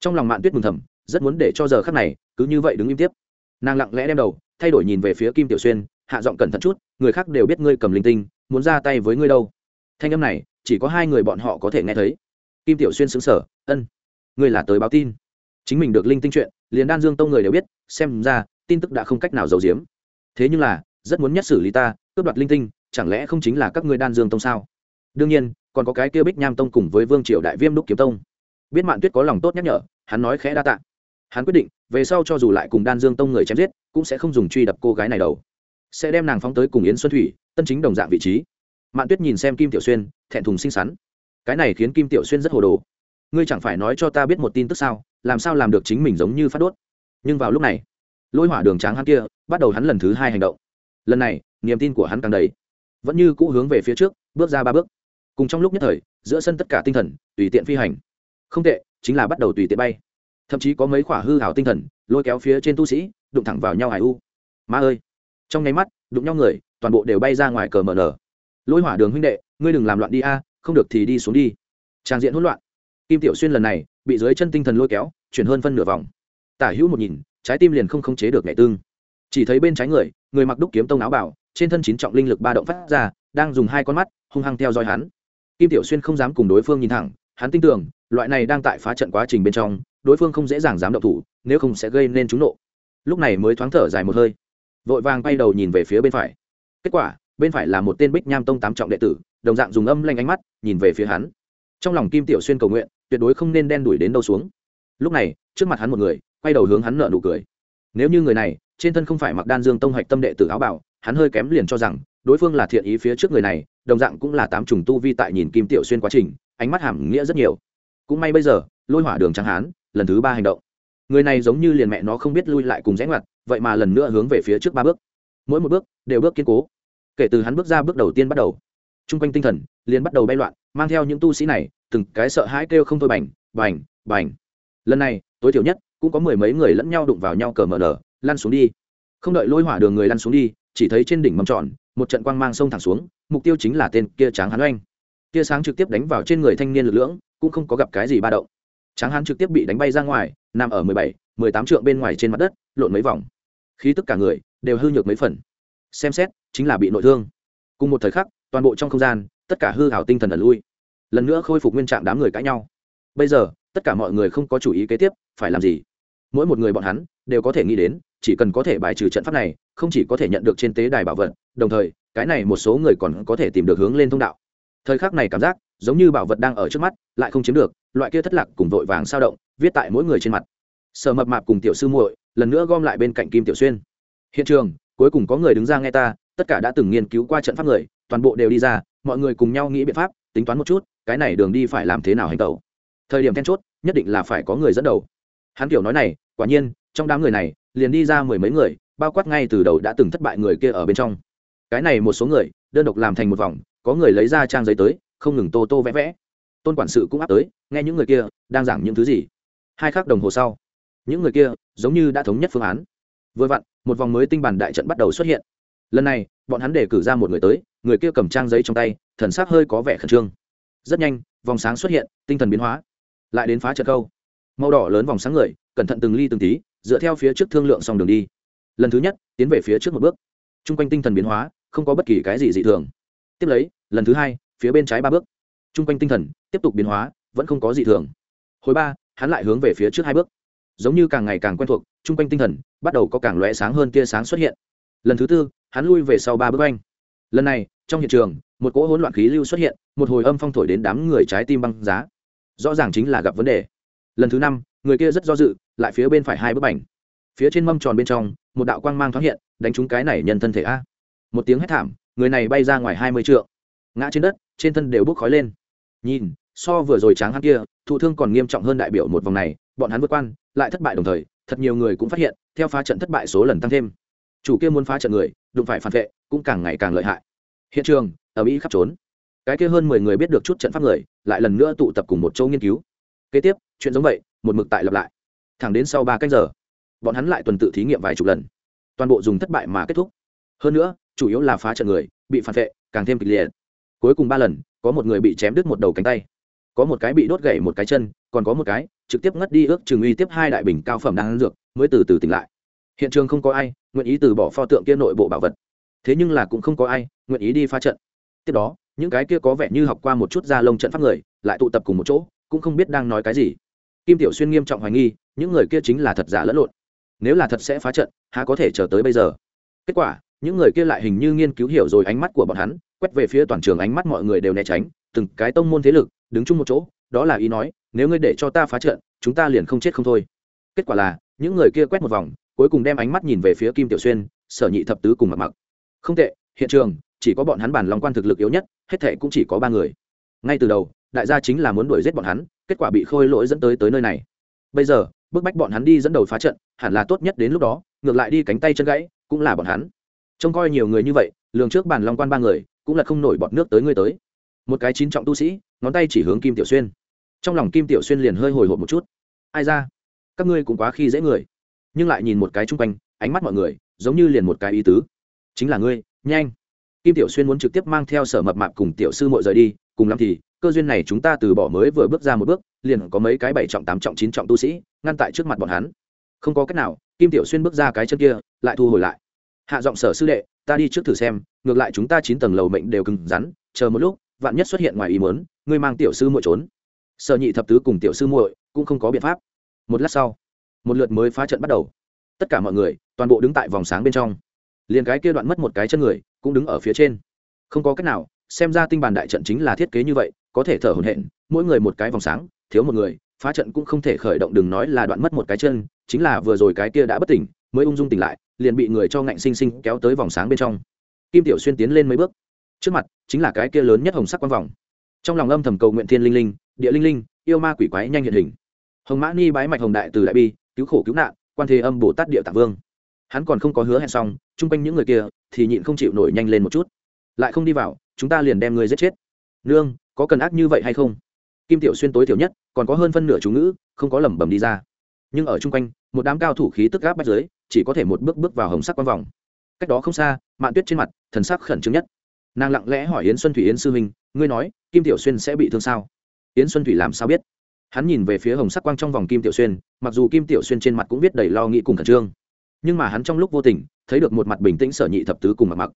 Trong lòng mạn tuyết mừng thầm rất muốn để cho giờ khắc này, cứ như vậy đứng im tiếp. Nàng lặng lẽ đem đầu, thay đổi nhìn về phía kim tiểu xuyên, hạ giọng cẩn thận chút, người khác đều biết ngươi cầm linh tinh, muốn ra tay với ngươi đâu. Thanh âm này, chỉ có hai người bọn họ có thể nghe thấy. Kim tiểu xuyên xứng sở ân, ngươi là tới báo tin. Chính mình được linh tinh chuyện, liền đan dương tông người đều biết, xem ra, tin tức đã không cách nào giấu giếm. Thế nhưng là, rất muốn nhất xử lý ta, cướp đoạt linh tinh, chẳng lẽ không chính là các ngươi đan dương tông sao? Đương nhiên, còn có cái kia bích nham tông cùng với vương triều đại viêm đúc kiếm tông. Biết mạn tuyết có lòng tốt nhắc nhở, hắn nói khẽ đa tạ hắn quyết định, về sau cho dù lại cùng đan dương tông người chém giết, cũng sẽ không dùng truy đập cô gái này đầu sẽ đem nàng phóng tới cùng yến xuân thủy, tân chính đồng dạng vị trí. Mạn tuyết nhìn xem kim tiểu xuyên, thẹn thùng xinh xắn. Cái này khiến kim tiểu xuyên rất hồ đồ. Ngươi chẳng phải nói cho ta biết một tin tức sao? Làm sao làm được chính mình giống như phát đốt? Nhưng vào lúc này, lôi hỏa đường tráng hắn kia, bắt đầu hắn lần thứ hai hành động. Lần này, niềm tin của hắn càng đầy. Vẫn như cũ hướng về phía trước, bước ra ba bước. Cùng trong lúc nhất thời, giữa sân tất cả tinh thần, tùy tiện phi hành. Không tệ, chính là bắt đầu tùy tiện bay thậm chí có mấy khỏa hư hảo tinh thần, lôi kéo phía trên tu sĩ, đụng thẳng vào nhau hải u. Ma ơi! Trong nháy mắt, đụng nhau người, toàn bộ đều bay ra ngoài cờ mờ nở. Lôi hỏa đường huynh đệ, ngươi đừng làm loạn đi a, không được thì đi xuống đi. Trang diện hỗn loạn. Kim tiểu xuyên lần này, bị dưới chân tinh thần lôi kéo, chuyển hơn phân nửa vòng. Tả hữu một nhìn, trái tim liền không khống chế được nhẹ tương. Chỉ thấy bên trái người người mặc đúc kiếm tông áo bảo, trên thân chín trọng linh lực ba động phát ra, đang dùng hai con mắt, hung hăng theo dõi hắn. Kim tiểu xuyên không dám cùng đối phương nhìn thẳng, hắn tin tưởng loại này đang tại phá trận quá trình bên trong, đối phương không dễ dàng dám động thủ, nếu không sẽ gây nên trúng nộ. Lúc này mới thoáng thở dài một hơi. Vội vàng bay đầu nhìn về phía bên phải. Kết quả, bên phải là một tên bích nham tông tám trọng đệ tử, đồng dạng dùng âm lanh ánh mắt nhìn về phía hắn. Trong lòng kim tiểu xuyên cầu nguyện, tuyệt đối không nên đen đuổi đến đâu xuống. Lúc này, trước mặt hắn một người, quay đầu hướng hắn nợ nụ cười. Nếu như người này, trên thân không phải mặc đan dương tông hạch tâm đệ tử áo bảo hắn hơi kém liền cho rằng, đối phương là thiện ý phía trước người này, đồng dạng cũng là tám trùng tu vi tại nhìn kim tiểu xuyên quá trình, ánh mắt hàm nghĩa rất nhiều cũng may bây giờ, lôi hỏa đường trắng hán, lần thứ ba hành động. Người này giống như liền mẹ nó không biết lui lại cùng rẽ ngoặt, vậy mà lần nữa hướng về phía trước ba bước. Mỗi một bước, đều bước kiên cố. Kể từ hắn bước ra bước đầu tiên bắt đầu t r u n g quanh tinh thần liền bắt đầu bay loạn, mang theo những tu sĩ này, từng cái sợ hãi kêu không thôi bành bành bành. Lần này, tối thiểu nhất, cũng có mười mấy người lẫn nhau đụng vào nhau cờ mở nở, lăn xuống đi. Không đợi lôi hỏa đường người lăn xuống đi, chỉ thấy trên đỉnh mâm tròn, một trận quang mang sông thẳng xuống, mục tiêu chính là tên kia tráng hán oanh. Tia sáng trực tiếp đánh vào trên người thanh niên lực lưỡng cũng không có gặp cái gì ba động. Tráng hán trực tiếp bị đánh bay ra ngoài, nằm ở mười bảy, mười tám trượng bên ngoài trên mặt đất, lộn mấy vòng. Khí tức cả người đều hư nhược mấy phần. Xem xét, chính là bị nội thương. Cùng một thời khắc, toàn bộ trong không gian, tất cả hư hảo tinh thần ẩn lui. Lần nữa khôi phục nguyên trạng đám người cãi nhau. Bây giờ, tất cả mọi người không có chủ ý kế tiếp, phải làm gì? Mỗi một người bọn hắn đều có thể nghĩ đến, chỉ cần có thể bài trừ trận pháp này, không chỉ có thể nhận được trên tế đài bảo vật, đồng thời, cái này một số người còn có thể tìm được hướng lên thông đạo. Thời khắc này cảm giác giống như bảo vật đang ở trước mắt, lại không chiếm được, loại kia thất lạc cùng vội vàng sao động, viết tại mỗi người trên mặt. Sở mập mạp cùng tiểu sư muội lần nữa gom lại bên cạnh kim tiểu xuyên. Hiện trường, cuối cùng có người đứng ra nghe ta, tất cả đã từng nghiên cứu qua trận pháp người, toàn bộ đều đi ra, mọi người cùng nhau nghĩ biện pháp, tính toán một chút, cái này đường đi phải làm thế nào hành tẩu. Thời điểm then chốt, nhất định là phải có người dẫn đầu. Hắn kiểu nói này, quả nhiên, trong đám người này, liền đi ra mười mấy người, bao quát ngay từ đầu đã từng thất bại người kia ở bên trong. Cái này một số người, đơn độc làm thành một vòng, có người lấy ra trang giấy tới không ngừng tô tô vẽ vẽ. Tôn quản sự cũng áp tới, nghe những người kia, đang giảng những thứ gì? Hai khắc đồng hồ sau, những người kia giống như đã thống nhất phương án. Vừa vặn, một vòng mới tinh bản đại trận bắt đầu xuất hiện. Lần này, bọn hắn để cử ra một người tới, người kia cầm trang giấy trong tay, thần sắc hơi có vẻ khẩn trương. Rất nhanh, vòng sáng xuất hiện, tinh thần biến hóa. Lại đến phá trận câu. Màu đỏ lớn vòng sáng người, cẩn thận từng ly từng tí, dựa theo phía trước thương lượng xong đường đi. Lần thứ nhất, tiến về phía trước một bước. T r u n g quanh tinh thần biến hóa, không có bất kỳ cái gì dị thường. Tiếp lấy, lần thứ hai phía bên trái ba bước. T r u n g quanh tinh thần tiếp tục biến hóa, vẫn không có gì thường. Hồi ba, hắn lại hướng về phía trước hai bước. Giống như càng ngày càng quen thuộc t r u n g quanh tinh thần bắt đầu có càng lóe sáng hơn tia sáng xuất hiện. Lần thứ tư, hắn lui về sau ba bước anh. Lần này, trong hiện trường, một cỗ hỗn loạn khí lưu xuất hiện, một hồi âm phong thổi đến đám người trái tim băng giá. Rõ ràng chính là gặp vấn đề. Lần thứ năm, người kia rất do dự, lại phía bên phải hai bức ảnh phía trên mâm tròn bên trong, một đạo quang mang thoáng hiện, đánh trúng cái này nhân thân thể a. Một tiếng hét thảm, người này bay ra ngoài hai mươi trượng. Ngã trên đất trên thân đều bốc khói lên. Nhìn, so vừa rồi tráng hắn kia, thụ thương còn nghiêm trọng hơn đại biểu một vòng này, bọn hắn vượt quan, lại thất bại đồng thời, thật nhiều người cũng phát hiện, theo phá trận thất bại số lần tăng thêm. Chủ kia muốn phá trận người, đụng phải phản vệ, cũng càng ngày càng lợi hại. Hiện trường ở mỹ khắp trốn. Cái kia hơn mười người biết được chút trận pháp người, lại lần nữa tụ tập cùng một chỗ nghiên cứu. Kế tiếp, chuyện giống vậy, một mực tại lặp lại. Thẳng đến sau ba cách giờ, bọn hắn lại tuần tự thí nghiệm vài chục lần. Toàn bộ dùng thất bại mà kết thúc. Hơn nữa, chủ yếu là phá trận người, bị phản vệ, càng thêm kịch liệt cuối cùng ba lần, có một người bị chém đứt một đầu cánh tay. Có một cái bị đốt gãy một cái chân, còn có một cái, trực tiếp ngất đi ước chừng uy tiếp hai đại bình cao phẩm đang ăn dược, mới từ từ tỉnh lại. Hiện trường không có ai, nguyện ý từ bỏ pho tượng kia nội bộ bảo vật. Thế nhưng là cũng không có ai nguyện ý đi phá trận. Tiếp đó, những cái kia có vẻ như học qua một chút da lông trận pháp người, lại tụ tập cùng một chỗ, cũng không biết đang nói cái gì. Kim tiểu xuyên nghiêm trọng hoài nghi, những người kia chính là thật giả lẫn lộn. Nếu là thật sẽ phá trận, há có thể chờ tới bây giờ? Kết quả, những người kia lại hình như nghiên cứu hiểu rồi ánh mắt của bọn hắn quét về phía toàn trường ánh mắt mọi người đều né tránh, từng cái tông môn thế lực, đứng chung một chỗ, đó là ý nói, nếu ngươi để cho ta phá trận, chúng ta liền không chết không thôi. Kết quả là, những người kia quét một vòng, cuối cùng đem ánh mắt nhìn về phía kim tiểu xuyên, sở nhị thập tứ cùng mặc mặc. Không tệ, hiện trường, chỉ có bọn hắn bản lòng quan thực lực yếu nhất, hết thệ cũng chỉ có ba người. Ngay từ đầu, đại gia chính là muốn đuổi giết bọn hắn, kết quả bị khôi lỗi dẫn tới tới nơi này. Bây giờ, bức bách bọn hắn đi dẫn đầu phá trận, hẳn là tốt nhất đến lúc đó, ngược lại đi cánh tay chân gãy, cũng là bọn hắn. Trông coi nhiều người như vậy lường trước bàn long quan ba người, cũng là không nổi bọt nước tới ngươi tới. Một cái chín trọng tu sĩ, ngón tay chỉ hướng kim tiểu xuyên. Trong lòng kim tiểu xuyên liền hơi hồi hộp một chút. Ai ra? Các ngươi cũng quá khi dễ người. Nhưng lại nhìn một cái chung quanh, ánh mắt mọi người, giống như liền một cái ý tứ. Chính là ngươi, nhanh. Kim tiểu xuyên muốn trực tiếp mang theo sở mập mạp cùng tiểu sư mội rời đi, cùng lắm thì, cơ duyên này chúng ta từ bỏ mới vừa bước ra một bước, liền có mấy cái bảy trọng, tám trọng, chín trọng tu sĩ, ngăn tại trước mặt bọn hắn. Không có cách nào, kim tiểu xuyên bước ra cái chân kia, lại thu hồi lại. Hạ giọng sở sư đệ ta đi trước thử xem, ngược lại chúng ta chín tầng lầu mệnh đều cứng rắn, chờ một lúc, vạn nhất xuất hiện ngoài ý mớn ngươi mang tiểu sư muội trốn. Sở nhị thập tứ cùng tiểu sư muội cũng không có biện pháp. Một lát sau, một lượt mới phá trận bắt đầu. Tất cả mọi người, toàn bộ đứng tại vòng sáng bên trong. Liền cái kia đoạn mất một cái chân người, cũng đứng ở phía trên. Không có cách nào, xem ra tinh bàn đại trận chính là thiết kế như vậy, có thể thở hổn hển, mỗi người một cái vòng sáng, thiếu một người, phá trận cũng không thể khởi động đừng nói là đoạn mất một cái chân, chính là vừa rồi cái kia đã bất tỉnh, mới ung dung tỉnh lại liền bị người cho ngạnh sinh sinh kéo tới vòng sáng bên trong. Kim tiểu xuyên tiến lên mấy bước. Trước mặt, chính là cái kia lớn nhất hồng sắc quang vòng. Trong lòng âm thầm cầu nguyện thiên linh linh, địa linh linh, yêu ma quỷ quái nhanh hiện hình. Hồng mã ni bái mạch hồng đại từ đại bi, cứu khổ cứu nạn, quan thế âm bồ tát địa tạng vương. Hắn còn không có hứa hẹn xong, chung quanh những người kia thì nhịn không chịu nổi nhanh lên một chút. Lại không đi vào, chúng ta liền đem người giết chết. Nương, có cần ác như vậy hay không? Kim tiểu xuyên tối thiểu nhất, còn có hơn phân nửa chú ngữ, không có lẩm bẩm đi ra nhưng ở chung quanh, một đám cao thủ khí tức gáp bách giới chỉ có thể một bước bước vào hồng sắc quang vòng. Cách đó không xa, mạn tuyết trên mặt, thần sắc khẩn trương nhất. Nàng lặng lẽ hỏi yến xuân thủy yến sư huynh, ngươi nói, kim tiểu xuyên sẽ bị thương sao? Yến xuân thủy làm sao biết? Hắn nhìn về phía hồng sắc quang trong vòng kim tiểu xuyên, mặc dù kim tiểu xuyên trên mặt cũng biết đầy lo nghĩ cùng khẩn trương. Nhưng mà hắn trong lúc vô tình, thấy được một mặt bình tĩnh sở nhị thập tứ cùng mặt mặc.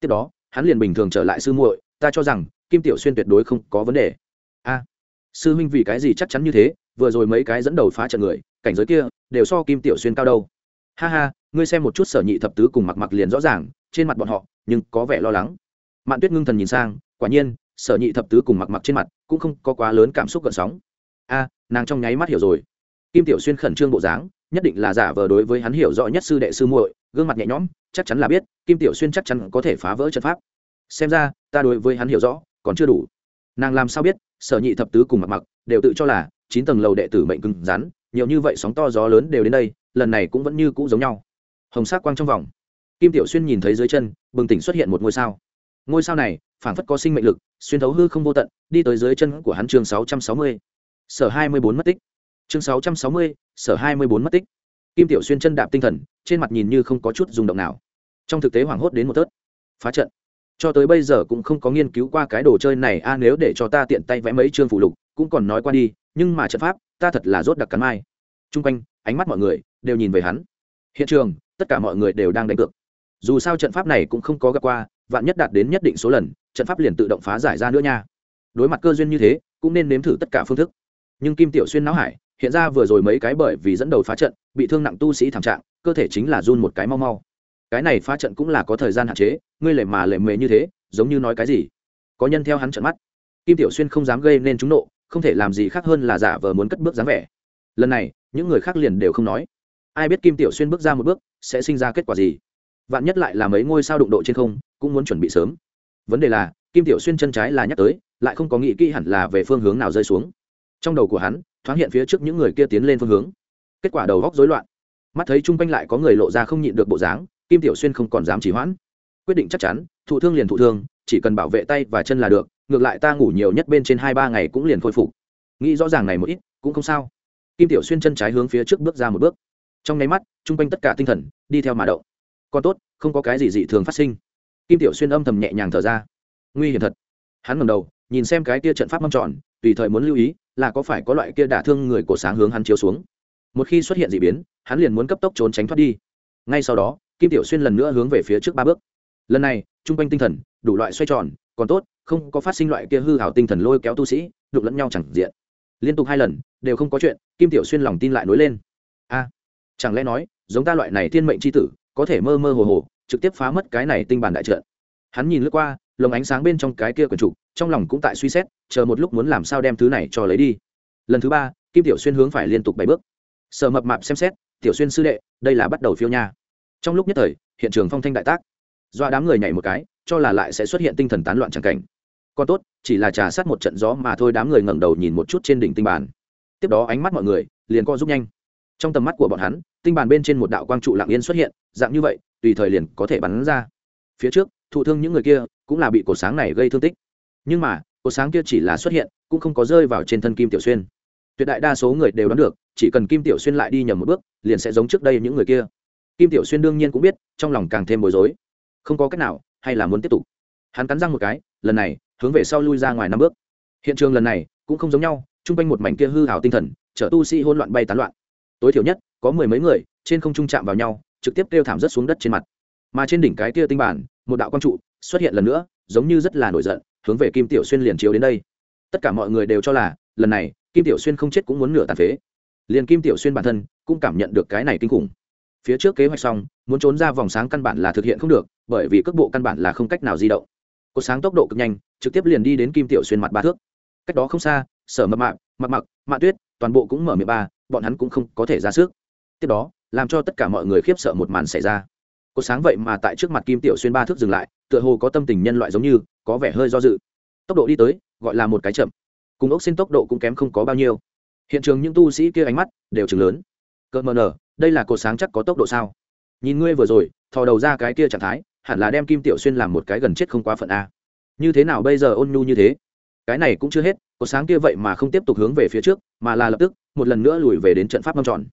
Tiếp đó, hắn liền bình thường trở lại sư muội, ta cho rằng, kim tiểu xuyên tuyệt đối không có vấn đề. A, sư huynh vì cái gì chắc chắn như thế, vừa rồi mấy cái dẫn đầu phá trận người cảnh giới kia, đều so kim tiểu xuyên cao đâu. Ha ha, ngươi xem một chút sở nhị thập tứ cùng mặc mặc liền rõ ràng, trên mặt bọn họ, nhưng có vẻ lo lắng. Mạn tuyết ngưng thần nhìn sang, quả nhiên, sở nhị thập tứ cùng mặc mặc trên mặt cũng không có quá lớn cảm xúc gợn sóng. A, nàng trong nháy mắt hiểu rồi. Kim tiểu xuyên khẩn trương bộ dáng, nhất định là giả vờ đối với hắn hiểu rõ nhất sư đệ sư muội, gương mặt nhẹ nhõm, chắc chắn là biết, kim tiểu xuyên chắc chắn có thể phá vỡ trận pháp. Xem ra, ta đối với hắn hiểu rõ, còn chưa đủ. Nàng làm sao biết, sở nhị thập tứ cùng mặc mặc đều tự cho là chín tầng lầu đệ tử mệnh cứng rắn nhiều như vậy sóng to gió lớn đều đến đây, lần này cũng vẫn như cũ giống nhau. Hồng sắc quang trong vòng. Kim tiểu xuyên nhìn thấy dưới chân, bừng tỉnh xuất hiện một ngôi sao. Ngôi sao này, phảng phất có sinh mệnh lực, xuyên thấu hư không vô tận, đi tới dưới chân của hắn chương sáu trăm sáu mươi. Sở hai mươi bốn mất tích. Chương sáu trăm sáu mươi, sở hai mươi bốn mất tích. Kim tiểu xuyên chân đạp tinh thần, trên mặt nhìn như không có chút rung động nào. Trong thực tế hoảng hốt đến một tớt. Phá trận. Cho tới bây giờ cũng không có nghiên cứu qua cái đồ chơi này, a, nếu để cho ta tiện tay vẽ mấy chương phụ lục, cũng còn nói qua đi, nhưng mà trận pháp ta thật là rốt đặc cắn mai. T r u n g quanh, ánh mắt mọi người đều nhìn về hắn. Hiện trường, tất cả mọi người đều đang đánh cược. Dù sao trận pháp này cũng không có gặp qua, vạn nhất đạt đến nhất định số lần, trận pháp liền tự động phá giải ra nữa nha. Đối mặt cơ duyên như thế, cũng nên nếm thử tất cả phương thức. Nhưng kim tiểu xuyên não hải, hiện ra vừa rồi mấy cái bởi vì dẫn đầu phá trận, bị thương nặng tu sĩ thảm trạng, cơ thể chính là run một cái mau mau. Cái này phá trận cũng là có thời gian hạn chế, ngươi lệ mà lệ mề như thế, giống như nói cái gì? Có nhân theo hắn trận mắt. Kim tiểu xuyên không dám gây nên chúng nộ không thể làm gì khác hơn là giả vờ muốn cất bước dáng vẻ. Lần này, những người khác liền đều không nói. Ai biết kim tiểu xuyên bước ra một bước, sẽ sinh ra kết quả gì? Vạn nhất lại là mấy ngôi sao đụng độ trên không, cũng muốn chuẩn bị sớm. Vấn đề là, kim tiểu xuyên chân trái là nhắc tới, lại không có nghĩ kỹ hẳn là về phương hướng nào rơi xuống. Trong đầu của hắn, thoáng hiện phía trước những người kia tiến lên phương hướng. Kết quả đầu góc rối loạn. Mắt thấy chung quanh lại có người lộ ra không nhịn được bộ dáng, kim tiểu xuyên không còn dám chỉ hoãn. Quyết định chắc chắn, thụ thương liền thụ thương, chỉ cần bảo vệ tay và chân là được ngược lại ta ngủ nhiều nhất bên trên hai ba ngày cũng liền khôi phục. Nghĩ rõ ràng này một ít, cũng không sao. Kim tiểu xuyên chân trái hướng phía trước bước ra một bước. Trong nháy mắt, chung quanh tất cả tinh thần, đi theo mà động. Còn tốt, không có cái gì dị thường phát sinh. Kim tiểu xuyên âm thầm nhẹ nhàng thở ra. Nguy hiểm thật. Hắn ngầm đầu, nhìn xem cái kia trận pháp mâm tròn, tùy thời muốn lưu ý là có phải có loại kia đả thương người của sáng hướng hắn chiếu xuống. Một khi xuất hiện d ị biến, hắn liền muốn cấp tốc trốn tránh thoát đi. Ngay sau đó, kim tiểu xuyên lần nữa hướng về phía trước ba bước. Lần này t r u n g quanh tinh thần, đủ loại xoay tròn còn tốt, không có phát sinh loại kia hư hảo tinh thần lôi kéo tu sĩ, đụng lẫn nhau chẳng diện. Liên tục hai lần, đều không có chuyện, kim tiểu xuyên lòng tin lại nối lên. A, chẳng lẽ nói, giống ta loại này thiên mệnh c h i tử, có thể mơ mơ hồ hồ, trực tiếp phá mất cái này tinh bản đại trợn hắn nhìn lướt qua, lồng ánh sáng bên trong cái kia quần trục trong lòng cũng tại suy xét, chờ một lúc muốn làm sao đem thứ này cho lấy đi. Lần thứ ba, kim tiểu xuyên hướng phải liên tục bảy bước. Sợ mập mạp xem xét, tiểu xuyên sư đệ, đây là bắt đầu phiêu nha. Trong lúc nhất thời, hiện trường phong thanh đại tác. Do đám người nhảy một cái cho là lại sẽ xuất hiện tinh thần tán loạn chẳng cảnh. Còn tốt, chỉ là trà sát một trận gió mà thôi, đám người ngẩng đầu nhìn một chút trên đỉnh tinh bàn. Tiếp đó ánh mắt mọi người liền co giúp nhanh. Trong tầm mắt của bọn hắn, tinh bàn bên trên một đạo quang trụ lạng yên xuất hiện, dạng như vậy, tùy thời liền có thể bắn ra. Phía trước, thụ thương những người kia cũng là bị cột sáng này gây thương tích. Nhưng mà cột sáng kia chỉ là xuất hiện, cũng không có rơi vào trên thân kim tiểu xuyên. Tuyệt đại đa số người đều đoán được, chỉ cần kim tiểu xuyên lại đi nhầm một bước, liền sẽ giống trước đây những người kia. Kim tiểu xuyên đương nhiên cũng biết, trong lòng càng thêm bối rối. Không có cách nào hay là muốn tiếp tục? Hắn cắn răng một cái, lần này, hướng về sau lui ra ngoài năm bước. Hiện trường lần này cũng không giống nhau, chung quanh một mảnh kia hư hào tinh thần chở tu sĩ hôn loạn bay tán loạn. Tối thiểu nhất, có mười mấy người, trên không trung chạm vào nhau, trực tiếp kêu thảm rất xuống đất trên mặt. Mà trên đỉnh cái kia tinh bản, một đạo quang trụ xuất hiện lần nữa, giống như rất là nổi giận, hướng về kim tiểu xuyên liền chiếu đến đây. Tất cả mọi người đều cho là, lần này, kim tiểu xuyên không chết cũng muốn nửa tàn phế. Liền kim tiểu xuyên bản thân cũng cảm nhận được cái này kinh khủng phía trước kế hoạch xong, muốn trốn ra vòng sáng căn bản là thực hiện không được, bởi vì cước bộ căn bản là không cách nào di động. Cột sáng tốc độ cực nhanh, trực tiếp liền đi đến kim tiểu xuyên mặt ba thước. Cách đó không xa, sở mập mạc mặc mặc mạ tuyết, toàn bộ cũng mở miệng ba, bọn hắn cũng không có thể ra sức. Tiếp đó, làm cho tất cả mọi người khiếp sợ một màn xảy ra. Cột sáng vậy mà tại trước mặt kim tiểu xuyên ba thước dừng lại, tựa hồ có tâm tình nhân loại giống như, có vẻ hơi do dự. Tốc độ đi tới, gọi là một cái chậm. Cùng ốc xin tốc độ cũng kém không có bao nhiêu. Hiện trường những tu sĩ kia ánh mắt đều chừng lớn. Cơn mờ nở đây là cột sáng chắc có tốc độ sao? Nhìn ngươi vừa rồi, thò đầu ra cái kia trạng thái, hẳn là đem kim tiểu xuyên làm một cái gần chết không quá phận a. Như thế nào bây giờ ôn nhu như thế? Cái này cũng chưa hết, cột sáng kia vậy mà không tiếp tục hướng về phía trước, mà là lập tức, một lần nữa lùi về đến trận pháp mâm tròn.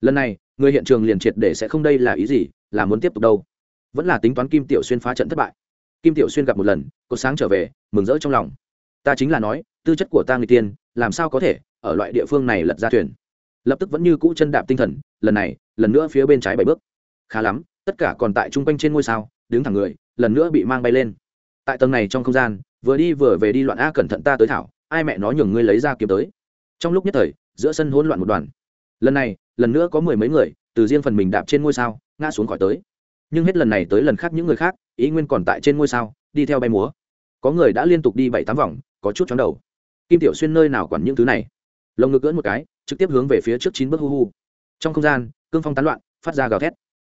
Lần này, người hiện trường liền triệt để sẽ không đây là ý gì, là muốn tiếp tục đâu. Vẫn là tính toán kim tiểu xuyên phá trận thất bại. Kim tiểu xuyên gặp một lần, cột sáng trở về, mừng rỡ trong lòng. Ta chính là nói, tư chất của ta người tiên, làm sao có thể, ở loại địa phương này lật ra thuyền? Lập tức vẫn như cũ chân đạp tinh thần, lần này, lần nữa phía bên trái bảy bước. Khá lắm, tất cả còn tại chung quanh trên ngôi sao, đứng thẳng người, lần nữa bị mang bay lên. Tại tầng này trong không gian, vừa đi vừa về đi loạn a cẩn thận ta tới thảo, ai mẹ nó nhường ngươi lấy ra kiếm tới. Trong lúc nhất thời, giữa sân hỗn loạn một đoàn. Lần này, lần nữa có mười mấy người, từ riêng phần mình đạp trên ngôi sao, ngã xuống khỏi tới. Nhưng hết lần này tới lần khác những người khác, ý nguyên còn tại trên ngôi sao, đi theo bay múa. Có người đã liên tục đi bảy tám vòng, có chút chóng đầu. Kim tiểu xuyên nơi nào quản những thứ này? Lồng ngực cưỡn một cái trực tiếp hướng về phía trước chín bước hu hu. Trong không gian, cương phong tán loạn, phát ra gào thét.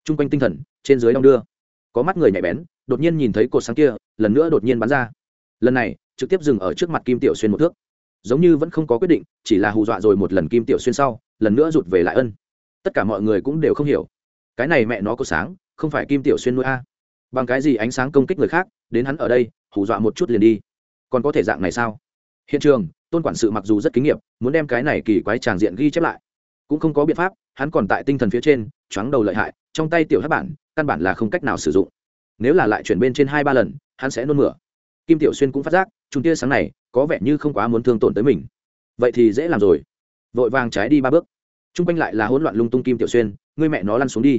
T r u n g quanh tinh thần, trên dưới đong đưa. Có mắt người nhạy bén, đột nhiên nhìn thấy cột sáng kia, lần nữa đột nhiên bắn ra. Lần này, trực tiếp dừng ở trước mặt kim tiểu xuyên một thước. Giống như vẫn không có quyết định, chỉ là hù dọa rồi một lần kim tiểu xuyên sau, lần nữa rụt về lại ân. Tất cả mọi người cũng đều không hiểu. Cái này mẹ nó có sáng, không phải kim tiểu xuyên nuôi a. Bằng cái gì ánh sáng công kích người khác, đến hắn ở đây, hù dọa một chút liền đi. Còn có thể dạng này sao? Hiện trường tôn quản sự mặc dù rất kinh nghiệm muốn đem cái này kỳ quái tràng diện ghi chép lại. Cũng không có biện pháp, hắn còn tại tinh thần phía trên, choáng đầu lợi hại, trong tay tiểu hát bản, căn bản là không cách nào sử dụng. Nếu là lại chuyển bên trên hai ba lần, hắn sẽ nôn mửa. Kim tiểu xuyên cũng phát giác, chúng tia sáng này, có vẻ như không quá muốn thương tổn tới mình. Vậy thì dễ làm rồi. Vội vàng trái đi ba bước. T r u n g quanh lại là hỗn loạn lung tung kim tiểu xuyên, ngươi mẹ nó lăn xuống đi.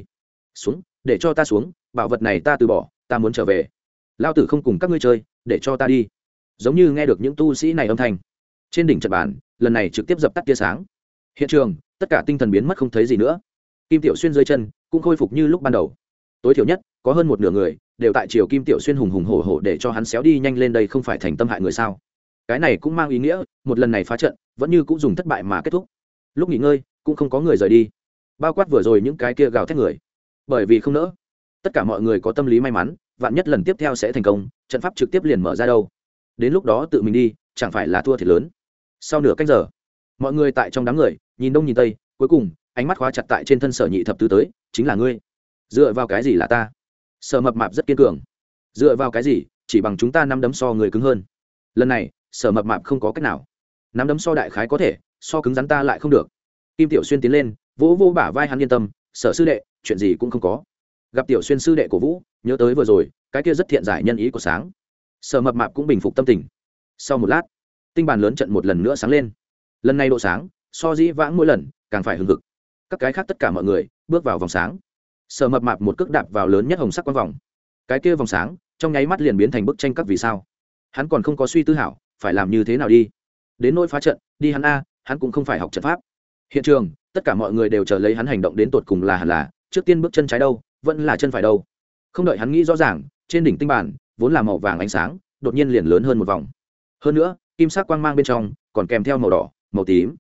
Xuống, để cho ta xuống, bảo vật này ta từ bỏ, ta muốn trở về. Lao tử không cùng các ngươi chơi, để cho ta đi. Giống như nghe được những tu sĩ này âm thanh trên đỉnh trận bàn, lần này trực tiếp dập tắt tia sáng. Hiện trường, tất cả tinh thần biến mất không thấy gì nữa. Kim tiểu xuyên dưới chân cũng khôi phục như lúc ban đầu. Tối thiểu nhất, có hơn một nửa người đều tại chiều kim tiểu xuyên hùng hùng hổ hổ để cho hắn xéo đi nhanh lên đây không phải thành tâm hại người sao. Cái này cũng mang ý nghĩa, một lần này phá trận, vẫn như cũng dùng thất bại mà kết thúc. Lúc nghỉ ngơi, cũng không có người rời đi. Bao quát vừa rồi những cái kia gào thét người. Bởi vì không nỡ. Tất cả mọi người có tâm lý may mắn, vạn nhất lần tiếp theo sẽ thành công, trận pháp trực tiếp liền mở ra đâu. Đến lúc đó tự mình đi, chẳng phải là thua thiệt lớn sau nửa canh giờ, mọi người tại trong đám người, nhìn đông nhìn tây, cuối cùng, ánh mắt khóa chặt tại trên thân sở nhị thập tứ tới, chính là ngươi. Dựa vào cái gì là ta? Sở mập mạp rất kiên cường. Dựa vào cái gì, chỉ bằng chúng ta nắm đấm so người cứng hơn. Lần này, sở mập mạp không có cách nào. Nắm đấm so đại khái có thể, so cứng rắn ta lại không được. Kim tiểu xuyên tiến lên, vỗ vô bả vai hắn yên tâm, sở sư đệ, chuyện gì cũng không có. Gặp tiểu xuyên sư đệ của vũ, nhớ tới vừa rồi, cái kia rất thiện giải nhân ý của sáng. Sở mập mạp cũng bình phục tâm tình. Sau một lát tinh bàn lớn trận một lần nữa sáng lên. Lần này độ sáng, so dĩ vãng mỗi lần, càng phải hừng hực. Các cái khác tất cả mọi người, bước vào vòng sáng. Sở mập mạp một cước đạp vào lớn nhất hồng sắc quang vòng. Cái kia vòng sáng, trong nháy mắt liền biến thành bức tranh các vì sao. Hắn còn không có suy tư hảo, phải làm như thế nào đi? Đến nỗi phá trận, đi hắn a, hắn cũng không phải học trận pháp. Hiện trường, tất cả mọi người đều chờ lấy hắn hành động đến tột cùng là hẳn là, trước tiên bước chân trái đâu, vẫn là chân phải đâu. Không đợi hắn nghĩ rõ ràng, trên đỉnh tinh bản vốn là màu vàng ánh sáng, đột nhiên liền lớn hơn một vòng. Hơn nữa kim sắc quang mang bên trong, còn kèm theo màu đỏ, màu tím.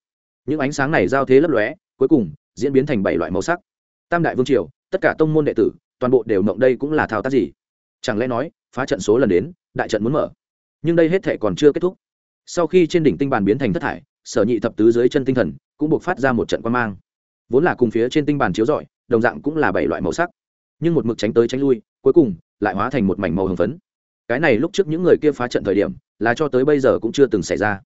Những ánh sáng này giao thế lấp lóe, cuối cùng, diễn biến thành bảy loại màu sắc. Tam đại vương triều, tất cả tông môn đệ tử, toàn bộ đều mộng đây cũng là thao tác gì? Chẳng lẽ nói, phá trận số lần đến, đại trận muốn mở? Nhưng đây hết thể còn chưa kết thúc. Sau khi trên đỉnh tinh bàn biến thành thất thải, sở nhị thập tứ dưới chân tinh thần cũng buộc phát ra một trận quan mang. Vốn là cùng phía trên tinh bàn chiếu rọi, đồng dạng cũng là bảy loại màu sắc. Nhưng một mực tránh tới tránh lui, cuối cùng lại hóa thành một mảnh màu hồng phấn. Cái này lúc trước những người kia phá trận thời điểm là cho tới bây giờ cũng chưa từng xảy ra.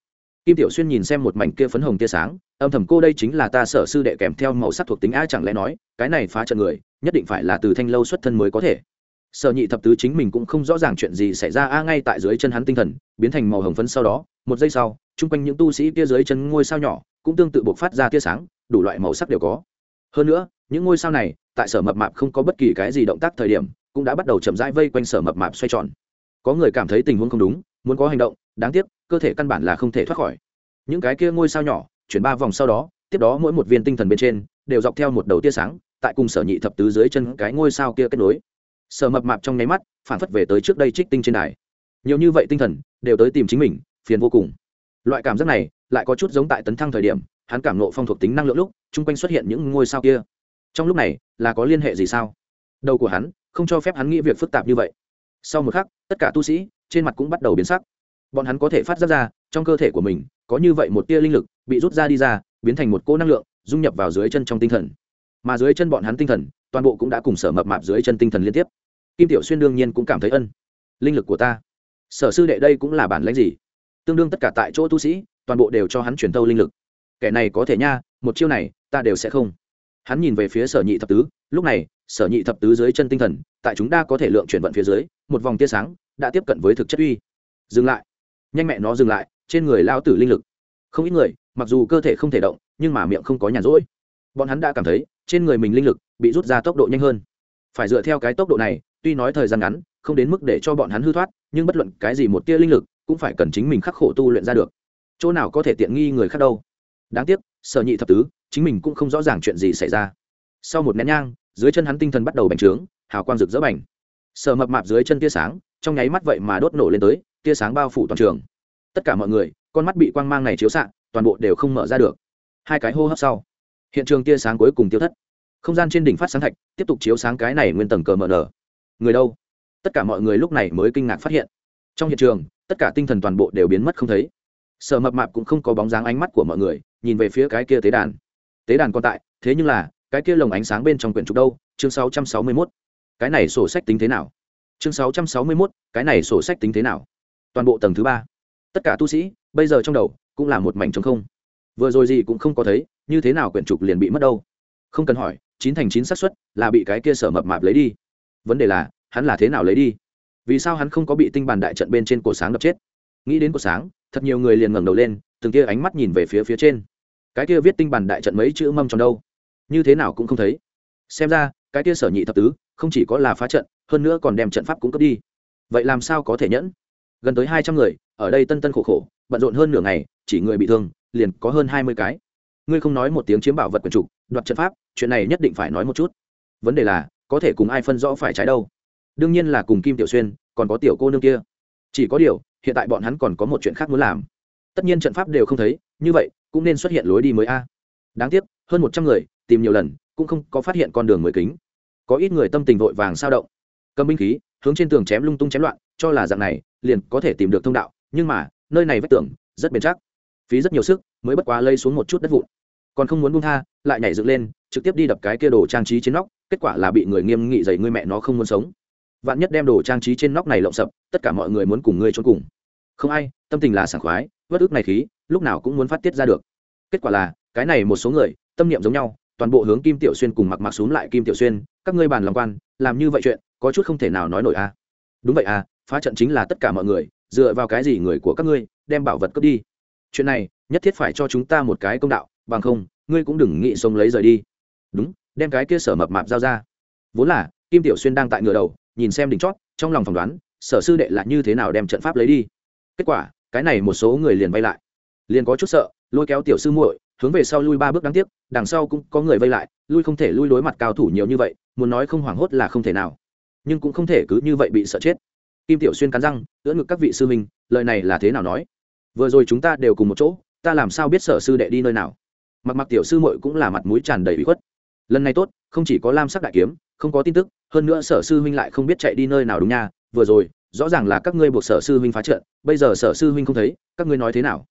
Kim tiểu xuyên nhìn xem một mảnh kia phấn hồng tia sáng, âm thầm, cô đây chính là ta sở sư đệ kèm theo màu sắc thuộc tính a, chẳng lẽ nói, cái này phá trận người, nhất định phải là từ thanh lâu xuất thân mới có thể? Sở nhị thập tứ chính mình cũng không rõ ràng chuyện gì xảy ra a, ngay tại dưới chân hắn tinh thần, biến thành màu hồng phấn sau đó, một giây sau, chung quanh những tu sĩ kia dưới chân ngôi sao nhỏ cũng tương tự buộc phát ra tia sáng, đủ loại màu sắc đều có. Hơn nữa, những ngôi sao này, tại sở mập mạp không có bất kỳ cái gì động tác thời điểm, cũng đã bắt đầu chậm rãi vây quanh sở mập mạp xoay tròn. Có người cảm thấy tình huống không đúng muốn có hành động, đáng tiếc, cơ thể căn bản là không thể thoát khỏi. Những cái kia ngôi sao nhỏ, chuyển ba vòng sau đó, tiếp đó mỗi một viên tinh thần bên trên, đều dọc theo một đầu tia sáng, tại cùng sở nhị thập tứ dưới chân cái ngôi sao kia kết nối. Sở mập mạp trong nháy mắt, phản phất về tới trước đây trích tinh trên đài. Nhiều như vậy tinh thần, đều tới tìm chính mình, phiền vô cùng. Loại cảm giác này, lại có chút giống tại tấn thăng thời điểm, hắn cảm nộ phong thuộc tính năng lượng lúc, chung quanh xuất hiện những ngôi sao kia. Trong lúc này, là có liên hệ gì sao? Đầu của hắn, không cho phép hắn nghĩ việc phức tạp như vậy. Sau một khắc, tất cả tu sĩ trên mặt cũng bắt đầu biến sắc. Bọn hắn có thể phát ra ra, trong cơ thể của mình, có như vậy một tia linh lực, bị rút ra đi ra, biến thành một cỗ năng lượng, dung nhập vào dưới chân trong tinh thần. Mà dưới chân bọn hắn tinh thần, toàn bộ cũng đã cùng sở mập mạp dưới chân tinh thần liên tiếp. Kim tiểu xuyên đương nhiên cũng cảm thấy ân. Linh lực của ta. Sở sư đệ đây cũng là bản lãnh gì? Tương đương tất cả tại chỗ tu sĩ, toàn bộ đều cho hắn truyền thâu linh lực. Kẻ này có thể nha, một chiêu này, ta đều sẽ không. Hắn nhìn về phía sở nhị thập tứ, lúc này, sở nhị thập tứ dưới chân tinh thần, tại chúng ta có thể lượng chuyển vận phía dưới, một vòng tia sáng đã tiếp cận với thực chất uy. Dừng lại. Nhanh mẹ nó dừng lại, trên người lao tử linh lực. Không ít người, mặc dù cơ thể không thể động, nhưng mà miệng không có nhàn rỗi. Bọn hắn đã cảm thấy, trên người mình linh lực bị rút ra tốc độ nhanh hơn. Phải dựa theo cái tốc độ này, tuy nói thời gian ngắn, không đến mức để cho bọn hắn hư thoát, nhưng bất luận cái gì một tia linh lực cũng phải cần chính mình khắc khổ tu luyện ra được. Chỗ nào có thể tiện nghi người khác đâu. Đáng tiếc, sở nhị thập tứ, chính mình cũng không rõ ràng chuyện gì xảy ra. Sau một nén nhang, dưới chân hắn tinh thần bắt đầu bành trướng, hào quang rực rỡ bành. Sở mập mạp dưới chân tia sáng trong nháy mắt vậy mà đốt nổ lên tới, tia sáng bao phủ toàn trường. Tất cả mọi người, con mắt bị quang mang này chiếu xạ, toàn bộ đều không mở ra được. Hai cái hô hấp sau, hiện trường tia sáng cuối cùng tiêu thất. Không gian trên đỉnh phát sáng thạch, tiếp tục chiếu sáng cái này nguyên tầng cờ mở nở. Người đâu? Tất cả mọi người lúc này mới kinh ngạc phát hiện. Trong hiện trường, tất cả tinh thần toàn bộ đều biến mất không thấy. Sợ mập mạp cũng không có bóng dáng ánh mắt của mọi người, nhìn về phía cái kia tế đàn. Tế đàn còn tại, thế nhưng là, cái kia lồng ánh sáng bên trong quyển trục đâu? Chương 661. cái này sổ sách tính thế nào? Chương 661, cái này sổ sách tính thế nào? Toàn bộ tầng thứ ba. Tất cả tu sĩ bây giờ trong đầu cũng là một mảnh trống không. Vừa rồi gì cũng không có thấy như thế nào quyển trục liền bị mất đâu? Không cần hỏi chín thành chín xác suất là bị cái kia sở mập mạp lấy đi. Vấn đề là hắn là thế nào lấy đi? Vì sao hắn không có bị tinh bàn đại trận bên trên cổ sáng đập chết? Nghĩ đến cổ sáng thật nhiều người liền ngẩng đầu lên từng kia ánh mắt nhìn về phía phía trên. Cái kia viết tinh bàn đại trận mấy chữ mâm trong đâu? Như thế nào cũng không thấy. Xem ra cái kia sở nhị thập tứ không chỉ có là phá trận hơn nữa còn đem trận pháp cũng cướp đi. Vậy làm sao có thể nhẫn? Gần tới hai trăm người, ở đây tân tân khổ khổ, bận rộn hơn nửa ngày, chỉ người bị thương, liền có hơn hai mươi cái. Ngươi không nói một tiếng chiếm bảo vật quyền trục đoạt trận pháp, chuyện này nhất định phải nói một chút. Vấn đề là, có thể cùng ai phân rõ phải trái đâu? Đương nhiên là cùng kim tiểu xuyên, còn có tiểu cô nương kia. Chỉ có điều, hiện tại bọn hắn còn có một chuyện khác muốn làm. Tất nhiên trận pháp đều không thấy, như vậy, cũng nên xuất hiện lối đi mới a. Đáng tiếc, hơn một trăm người, tìm nhiều lần, cũng không có phát hiện con đường mới kính. Có ít người tâm tình vội vàng sao động cầm binh khí, hướng trên tường chém lung tung chém loạn, cho là dạng này, liền có thể tìm được thông đạo, nhưng mà, nơi này vách tường, rất bền chắc. Phí rất nhiều sức, mới bất quá lây xuống một chút đất vụn. Còn không muốn buông tha, lại nhảy dựng lên, trực tiếp đi đập cái kia đồ trang trí trên nóc, kết quả là bị người nghiêm nghị dày ngươi mẹ nó không muốn sống. Vạn nhất đem đồ trang trí trên nóc này lộng sập, tất cả mọi người muốn cùng ngươi trốn cùng. Không ai, tâm tình là sảng khoái, vất ức này khí, lúc nào cũng muốn phát tiết ra được. Kết quả là, cái này một số người, tâm niệm giống nhau, toàn bộ hướng kim tiểu xuyên cùng mặc mặc xuống lại kim tiểu xuyên, các ngươi bàn lòng quan, làm như vậy chuyện có chút không thể nào nói nổi a à. đúng vậy à phá trận chính là tất cả mọi người, dựa vào cái gì người của các ngươi, đem bảo vật cướp đi? Chuyện này, nhất thiết phải cho chúng ta một cái công đạo, bằng không, ngươi cũng đừng nghĩ sống lấy rời đi. Đúng, đem cái kia sở mập mạp giao ra. Vốn là, kim tiểu xuyên đang tại ngựa đầu, nhìn xem đỉnh chót, trong lòng phỏng đoán, sở sư đệ là như thế nào đem trận pháp lấy đi. Kết quả, cái này một số người liền vây lại. Liền có chút sợ, lôi kéo tiểu sư muội, hướng về sau lui ba bước đáng tiếc, đằng sau cũng có người vây lại, lui không thể lui đối mặt cao thủ nhiều như vậy, muốn nói không hoảng hốt là không thể nào nhưng cũng không thể cứ như vậy bị sợ chết. Kim tiểu xuyên cắn răng, ưỡn ngực các vị sư minh lời này là thế nào nói? Vừa rồi chúng ta đều cùng một chỗ, ta làm sao biết sở sư đệ đi nơi nào? Mặc mặc tiểu sư muội cũng là mặt mũi tràn đầy bị khuất. Lần này tốt, không chỉ có lam sắc đại kiếm, không có tin tức, hơn nữa sở sư huynh lại không biết chạy đi nơi nào đúng nha. Vừa rồi, rõ ràng là các ngươi buộc sở sư huynh phá trận, bây giờ sở sư huynh không thấy, các ngươi nói thế nào?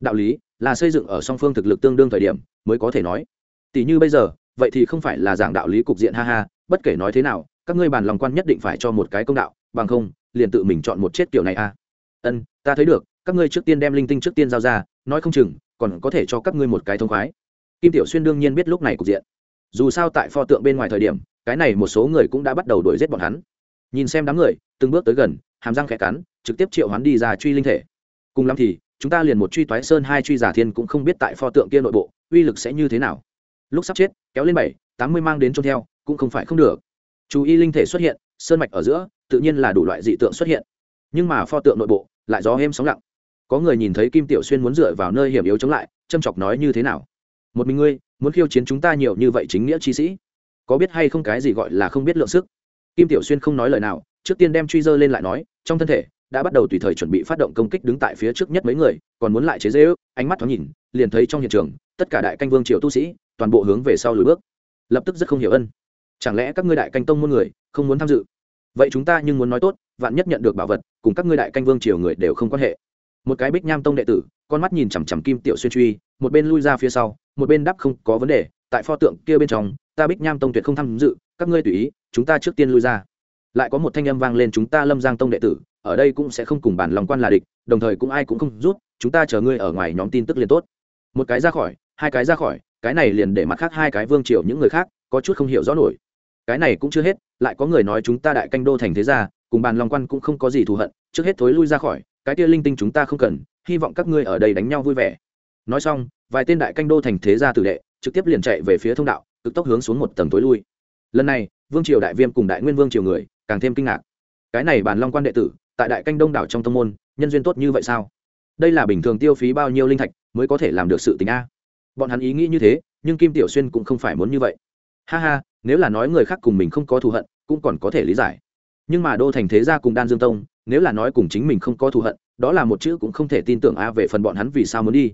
Đạo lý là xây dựng ở song phương thực lực tương đương thời điểm mới có thể nói. Tỷ như bây giờ, vậy thì không phải là giảng đạo lý cục diện ha ha, bất kể nói thế nào các ngươi bàn lòng quan nhất định phải cho một cái công đạo, bằng không, liền tự mình chọn một chết kiểu này a à. ân, ta thấy được, các ngươi trước tiên đem linh tinh trước tiên giao ra, nói không chừng, còn có thể cho các ngươi một cái thông khoái. Kim tiểu xuyên đương nhiên biết lúc này cục diện. Dù sao tại pho tượng bên ngoài thời điểm, cái này một số người cũng đã bắt đầu đuổi giết bọn hắn. Nhìn xem đám người, từng bước tới gần, hàm răng khẽ cắn, trực tiếp triệu hắn đi ra truy linh thể. Cùng lắm thì, chúng ta liền một truy toái sơn, hai truy giả thiên cũng không biết tại pho tượng kia nội bộ, uy lực sẽ như thế nào. Lúc sắp chết, kéo lên bảy, tám mươi mang đến trôn theo, cũng không phải không được chú y linh thể xuất hiện, sơn mạch ở giữa, tự nhiên là đủ loại dị tượng xuất hiện. Nhưng mà pho tượng nội bộ, lại gió êm sóng lặng. Có người nhìn thấy kim tiểu xuyên muốn dựa vào nơi hiểm yếu chống lại, châm chọc nói như thế nào? Một mình ngươi, muốn khiêu chiến chúng ta nhiều như vậy chính nghĩa chi sĩ? Có biết hay không cái gì gọi là không biết lượng sức? Kim tiểu xuyên không nói lời nào, trước tiên đem truy dơ lên lại nói, trong thân thể, đã bắt đầu tùy thời chuẩn bị phát động công kích đứng tại phía trước nhất mấy người, còn muốn lại chế dễ ước ánh mắt thoáng nhìn, liền thấy trong hiện trường, tất cả đại canh vương triều tu sĩ, toàn bộ hướng về sau lùi bước. Lập tức rất không hiểu ân chẳng lẽ các ngươi đại canh tông muôn người không muốn tham dự? Vậy chúng ta nhưng muốn nói tốt, vạn nhất nhận được bảo vật, cùng các ngươi đại canh vương triều người đều không quan hệ. Một cái bích nham tông đệ tử, con mắt nhìn chằm chằm kim tiểu xuyên truy, một bên lui ra phía sau, một bên đáp không có vấn đề, tại pho tượng kia bên trong, ta bích nham tông tuyệt không tham dự, các ngươi tùy ý, chúng ta trước tiên lui ra. Lại có một thanh âm vang lên chúng ta lâm giang tông đệ tử, ở đây cũng sẽ không cùng bản lòng quan là địch, đồng thời cũng ai cũng không rút, chúng ta chờ ngươi ở ngoài nhóm tin tức liền tốt. Một cái ra khỏi, hai cái ra khỏi, cái này liền để mặt khác hai cái vương triều những người khác có chút không hiểu rõ nổi cái này cũng chưa hết, lại có người nói chúng ta đại canh đô thành thế gia, cùng bàn long quan cũng không có gì thù hận, trước hết thối lui ra khỏi, cái kia linh tinh chúng ta không cần, hy vọng các ngươi ở đây đánh nhau vui vẻ. Nói xong, vài tên đại canh đô thành thế gia tử đệ, trực tiếp liền chạy về phía thông đạo, cực tốc hướng xuống một tầng tối lui. Lần này, vương triều đại viêm cùng đại nguyên vương triều người, càng thêm kinh ngạc. Cái này bàn long quan đệ tử, tại đại canh đông đảo trong thông môn, nhân duyên tốt như vậy sao? Đây là bình thường tiêu phí bao nhiêu linh thạch mới có thể làm được sự tình a? Bọn hắn ý nghĩ như thế, nhưng kim tiểu xuyên cũng không phải muốn như vậy. Ha ha nếu là nói người khác cùng mình không có thù hận, cũng còn có thể lý giải. Nhưng mà đô thành thế gia cùng đan dương tông, nếu là nói cùng chính mình không có thù hận, đó là một chữ cũng không thể tin tưởng a về phần bọn hắn vì sao muốn đi.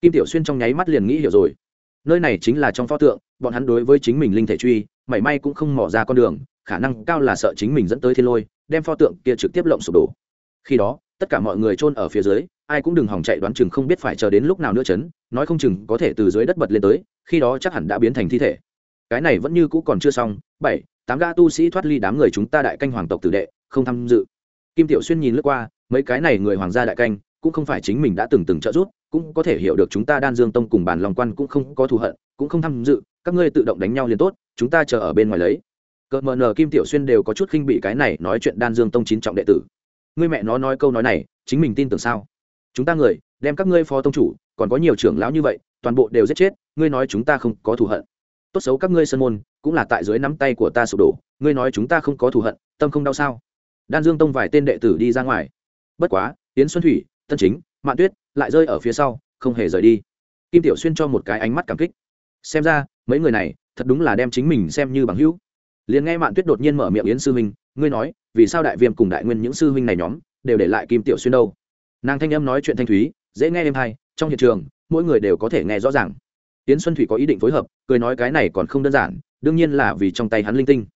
Kim tiểu xuyên trong nháy mắt liền nghĩ hiểu rồi. Nơi này chính là trong pho tượng, bọn hắn đối với chính mình linh thể truy, mảy may cũng không mỏ ra con đường, khả năng cao là sợ chính mình dẫn tới thiên lôi, đem pho tượng kia trực tiếp lộng sụp đổ. Khi đó, tất cả mọi người chôn ở phía dưới, ai cũng đừng hòng chạy đoán chừng không biết phải chờ đến lúc nào nữa chấn, nói không chừng có thể từ dưới đất bật lên tới, khi đó chắc hẳn đã biến thành thi thể cái này vẫn như cũ còn chưa xong, bảy, tám gã tu sĩ thoát ly đám người chúng ta đại canh hoàng tộc tử đệ, không tham dự. Kim tiểu xuyên nhìn lướt qua, mấy cái này người hoàng gia đại canh, cũng không phải chính mình đã từng từng trợ giúp, cũng có thể hiểu được chúng ta đan dương tông cùng bản lòng quan cũng không có thù hận, cũng không tham dự, các ngươi tự động đánh nhau liền tốt, chúng ta chờ ở bên ngoài lấy. Cợt mờ nờ kim tiểu xuyên đều có chút khinh bị cái này nói chuyện đan dương tông chín trọng đệ tử. Ngươi mẹ nó nói câu nói này, chính mình tin tưởng sao? Chúng ta người, đem các ngươi phó tông chủ, còn có nhiều trưởng lão như vậy, toàn bộ đều giết chết, ngươi nói chúng ta không có thù hận tốt xấu các ngươi sân môn, cũng là tại dưới nắm tay của ta sụp đổ, ngươi nói chúng ta không có thù hận, tâm không đau sao? Đan dương tông vài tên đệ tử đi ra ngoài. Bất quá tiến xuân thủy, tân chính, mạn tuyết lại rơi ở phía sau, không hề rời đi. Kim tiểu xuyên cho một cái ánh mắt cảm kích. Xem ra, mấy người này thật đúng là đem chính mình xem như bằng hữu. Liền nghe mạn tuyết đột nhiên mở miệng yến sư huynh ngươi nói, vì sao đại viêm cùng đại nguyên những sư huynh này nhóm đều để lại kim tiểu xuyên đâu? Nàng thanh âm nói chuyện thanh thúy, dễ nghe êm hay trong hiện trường, mỗi người đều có thể nghe rõ ràng yến xuân thủy có ý định phối hợp, cười nói cái này còn không đơn giản, đương nhiên là vì trong tay hắn linh tinh.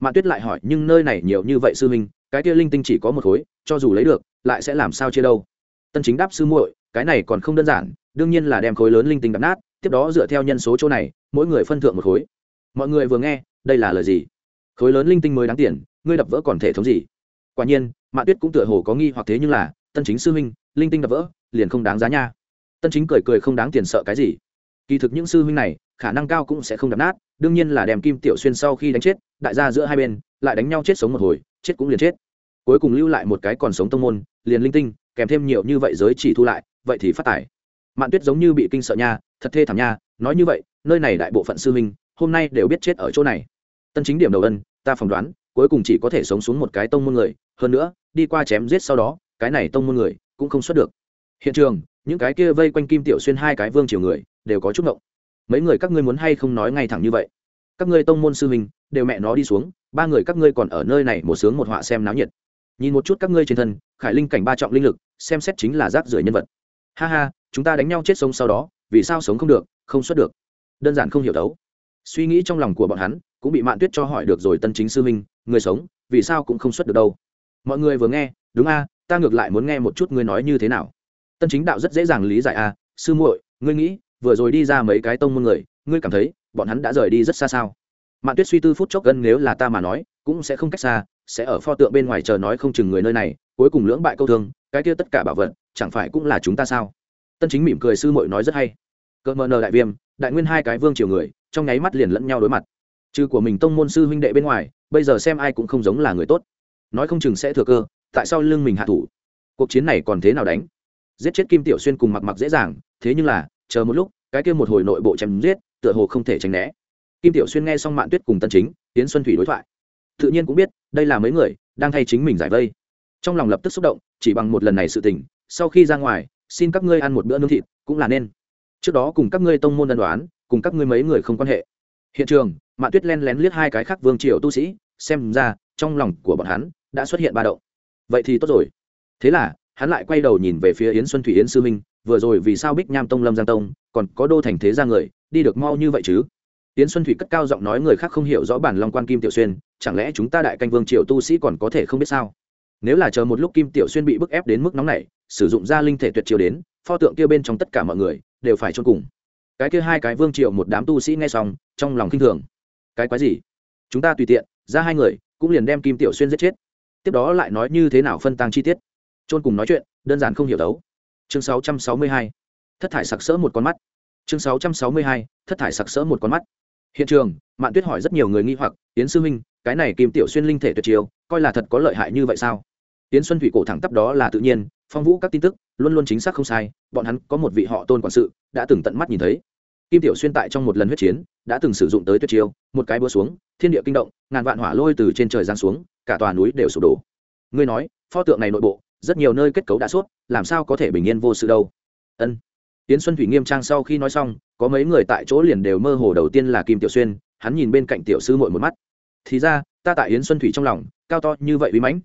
Mạn tuyết lại hỏi, nhưng nơi này nhiều như vậy sư huynh, cái kia linh tinh chỉ có một khối, cho dù lấy được, lại sẽ làm sao chia đâu? Tân chính đáp, sư muội, cái này còn không đơn giản, đương nhiên là đem khối lớn linh tinh đập nát, tiếp đó dựa theo nhân số chỗ này, mỗi người phân thượng một khối. Mọi người vừa nghe, đây là lời gì? Khối lớn linh tinh mới đáng tiền, ngươi đập vỡ còn thể thống gì? Quả nhiên mạ tuyết cũng tựa hồ có nghi hoặc thế nhưng là, tân chính sư huynh, linh tinh đập vỡ, liền không đáng giá nha. Tân chính cười cười không đáng tiền sợ cái gì kỳ thực những sư huynh này, khả năng cao cũng sẽ không đập nát, đương nhiên là đem kim tiểu xuyên sau khi đánh chết, đại gia giữa hai bên, lại đánh nhau chết sống một hồi, chết cũng liền chết. Cuối cùng lưu lại một cái còn sống tông môn, liền linh tinh, kèm thêm nhiều như vậy giới chỉ thu lại, vậy thì phát tải mạn tuyết giống như bị kinh sợ nha, thật thê thảm nha, nói như vậy, nơi này đại bộ phận sư huynh, hôm nay đều biết chết ở chỗ này. Tân chính điểm đầu ân, ta phỏng đoán, cuối cùng chỉ có thể sống xuống một cái tông môn người, hơn nữa, đi qua chém giết sau đó, cái này tông môn người cũng không xuất được. Hiện trường, những cái kia vây quanh kim tiểu xuyên hai cái vương triều người đều có chút ngộng. Mấy người các ngươi muốn hay không nói ngay thẳng như vậy? Các ngươi tông môn sư huynh, đều mẹ nó đi xuống, ba người các ngươi còn ở nơi này một sướng một họa xem náo nhiệt. Nhìn một chút các ngươi trên thân, khải linh cảnh ba trọng linh lực, xem xét chính là rác rưởi nhân vật. Ha ha, chúng ta đánh nhau chết sống sau đó, vì sao sống không được, không xuất được? Đơn giản không hiểu đấu. Suy nghĩ trong lòng của bọn hắn, cũng bị mạn tuyết cho hỏi được rồi tân chính sư minh người sống, vì sao cũng không xuất được đâu? Mọi người vừa nghe, đúng a, ta ngược lại muốn nghe một chút ngươi nói như thế nào. Tân chính đạo rất dễ dàng lý giải a, sư muội, ngươi nghĩ vừa rồi đi ra mấy cái tông môn người, ngươi cảm thấy bọn hắn đã rời đi rất xa sao? Mạn tuyết suy tư phút chốc gần nếu là ta mà nói, cũng sẽ không cách xa, sẽ ở pho tượng bên ngoài chờ nói không chừng người nơi này, cuối cùng lưỡng bại câu thương, cái kia tất cả bảo vật, chẳng phải cũng là chúng ta sao? Tân chính mỉm cười sư muội nói rất hay. Cỡ mờ nờ đại viêm, đại nguyên hai cái vương triều người, trong nháy mắt liền lẫn nhau đối mặt. Trừ của mình tông môn sư huynh đệ bên ngoài, bây giờ xem ai cũng không giống là người tốt. Nói không chừng sẽ thừa cơ, tại sao lưng mình hạ thủ? Cuộc chiến này còn thế nào đánh? Giết chết kim tiểu xuyên cùng mặc mặc dễ dàng, thế nhưng là chờ một lúc, cái kia một hồi nội bộ chém giết, tựa hồ không thể tránh né. Kim tiểu xuyên nghe xong mạn tuyết cùng tân chính tiến xuân thủy đối thoại. Tự nhiên cũng biết, đây là mấy người đang thay chính mình giải vây. Trong lòng lập tức xúc động, chỉ bằng một lần này sự tình, sau khi ra ngoài, xin các ngươi ăn một bữa nướng thịt, cũng là nên. Trước đó cùng các ngươi tông môn đơn đoán cùng các ngươi mấy người không quan hệ. Hiện trường mạ tuyết len lén liếc hai cái khác vương triều tu sĩ, xem ra, trong lòng của bọn hắn đã xuất hiện ba động. Vậy thì tốt rồi. Thế là, hắn lại quay đầu nhìn về phía yến xuân thủy yến sư minh vừa rồi vì sao bích nham tông, lâm giang tông, còn có đô thành thế ra người, đi được mau như vậy chứ? Tiến xuân thủy cất cao giọng nói người khác không hiểu rõ bản long quan kim tiểu xuyên, chẳng lẽ chúng ta đại canh vương triều tu sĩ còn có thể không biết sao? Nếu là chờ một lúc kim tiểu xuyên bị bức ép đến mức nóng này sử dụng ra linh thể tuyệt chiêu đến, pho tượng kia bên trong tất cả mọi người đều phải chôn cùng. Cái kia hai cái vương triều một đám tu sĩ nghe xong, trong lòng kinh thường. Cái quái gì? Chúng ta tùy tiện, ra hai người, cũng liền đem kim tiểu xuyên giết chết. Tiếp đó lại nói như thế nào phân tăng chi tiết? Chôn cùng nói chuyện, đơn giản không hiểu đấu chương 662 thất thải sặc sỡ một con mắt. Chương 662 thất thải sặc sỡ một con mắt. Hiện trường, mạn tuyết hỏi rất nhiều người nghi hoặc tiến sư huynh, cái này kim tiểu xuyên linh thể tuyệt chiêu, coi là thật có lợi hại như vậy sao? Tiến xuân thủy cổ thẳng tắp đó là tự nhiên, phong vũ các tin tức, luôn luôn chính xác không sai, bọn hắn có một vị họ tôn quản sự, đã từng tận mắt nhìn thấy. Kim tiểu xuyên tại trong một lần huyết chiến, đã từng sử dụng tới tuyệt chiêu, một cái búa xuống, thiên địa kinh động, ngàn vạn hỏa lôi từ trên trời giáng xuống, cả tòa núi đều sụp đổ. Ngươi nói, pho tượng này nội bộ rất nhiều nơi kết cấu đã suốt, làm sao có thể bình yên vô sự đâu? Ân. Tiến xuân thủy nghiêm trang sau khi nói xong có mấy người tại chỗ liền đều mơ hồ đầu tiên là kim tiểu xuyên hắn nhìn bên cạnh tiểu sư mội một mắt. Thì ra ta tại yến xuân thủy trong lòng cao to như vậy uy mãnh.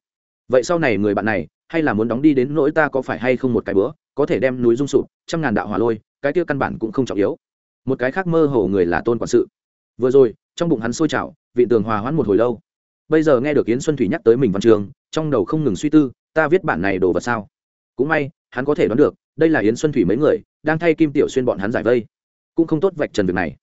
Vậy sau này người bạn này hay là muốn đóng đi đến nỗi ta có phải hay không một cái bữa có thể đem núi rung sụp trăm ngàn đạo hỏa lôi cái kia căn bản cũng không trọng yếu. Một cái khác mơ hồ người là tôn quản sự. Vừa rồi trong bụng hắn sôi trào vị tường hòa hoãn một hồi lâu. Bây giờ nghe được yến xuân thủy nhắc tới mình văn trường trong đầu không ngừng suy tư ta viết bản này đồ vật sao? Cũng may, hắn có thể đoán được, đây là yến xuân thủy mấy người, đang thay kim tiểu xuyên bọn hắn giải vây. Cũng không tốt vạch trần việc này.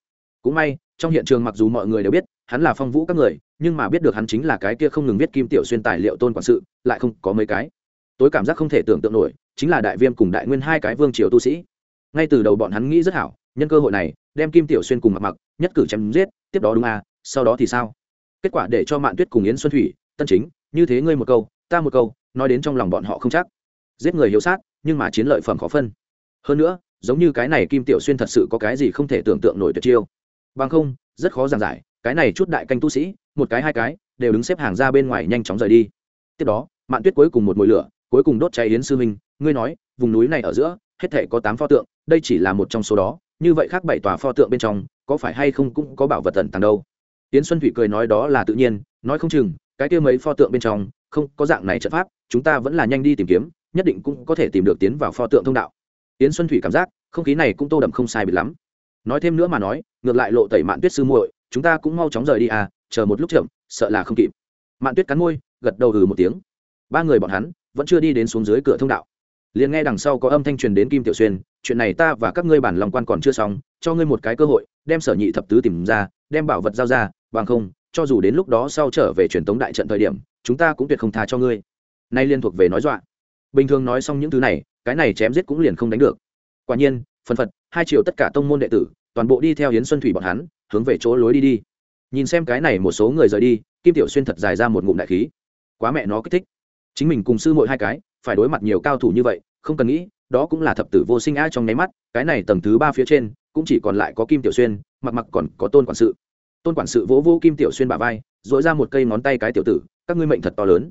Cũng may, trong hiện trường mặc dù mọi người đều biết, hắn là phong vũ các người, nhưng mà biết được hắn chính là cái kia không ngừng viết kim tiểu xuyên tài liệu tôn quản sự, lại không có mấy cái. Tối cảm giác không thể tưởng tượng nổi, chính là đại viêm cùng đại nguyên hai cái vương triều tu sĩ. Ngay từ đầu bọn hắn nghĩ rất hảo, nhân cơ hội này, đem kim tiểu xuyên cùng mặc mặc nhất cử chém giết, tiếp đó đúng à sau đó thì sao? Kết quả để cho mạn tuyết cùng yến xuân thủy, tân chính, như thế ngươi một câu, ta một câu nói đến trong lòng bọn họ không chắc. Giết người hiếu sát, nhưng mà chiến lợi phẩm khó phân. Hơn nữa, giống như cái này kim tiểu xuyên thật sự có cái gì không thể tưởng tượng nổi tuyệt chiêu. Bằng không, rất khó giảng giải, cái này chút đại canh tu sĩ, một cái hai cái, đều đứng xếp hàng ra bên ngoài nhanh chóng rời đi. Tiếp đó, mạn tuyết cuối cùng một mồi lửa, cuối cùng đốt cháy yến sư minh, ngươi nói, vùng núi này ở giữa, hết thể có tám pho tượng, đây chỉ là một trong số đó, như vậy khác bảy tòa pho tượng bên trong, có phải hay không cũng có bảo vật tần tàng đâu? Yến xuân thủy cười nói đó là tự nhiên, nói không chừng, cái kia mấy pho tượng bên trong không có dạng này trận pháp, chúng ta vẫn là nhanh đi tìm kiếm, nhất định cũng có thể tìm được tiến vào pho tượng thông đạo. Yến xuân thủy cảm giác, không khí này cũng tô đậm không sai biệt lắm. Nói thêm nữa mà nói, ngược lại lộ tẩy mạn tuyết sư muội, chúng ta cũng mau chóng rời đi à chờ một lúc chậm, sợ là không kịp. Mạn tuyết cắn môi, gật đầu ừ một tiếng. Ba người bọn hắn vẫn chưa đi đến xuống dưới cửa thông đạo. Liền nghe đằng sau có âm thanh truyền đến kim tiểu xuyên, chuyện này ta và các ngươi bản lòng quan còn chưa xong, cho ngươi một cái cơ hội, đem sở nhị thập tứ tìm ra, đem bảo vật giao ra, bằng không, cho dù đến lúc đó sau trở về truyền tống đại trận thời điểm chúng ta cũng tuyệt không tha cho ngươi. Nay liên thuộc về nói dọa. Bình thường nói xong những thứ này, cái này chém giết cũng liền không đánh được. Quả nhiên, phần phật, hai triệu tất cả tông môn đệ tử, toàn bộ đi theo hiến xuân thủy bọn hắn, hướng về chỗ lối đi đi. Nhìn xem cái này một số người rời đi, kim tiểu xuyên thật dài ra một ngụm đại khí. Quá mẹ nó kích thích. Chính mình cùng sư mội hai cái, phải đối mặt nhiều cao thủ như vậy, không cần nghĩ, đó cũng là thập tử vô sinh ai trong nháy mắt, cái này tầng thứ ba phía trên, cũng chỉ còn lại có kim tiểu xuyên, mặc mặc còn có tôn quản sự. Tôn quản sự vỗ vô kim tiểu xuyên bả vai dội ra một cây ngón tay cái tiểu tử các ngươi mệnh thật to lớn.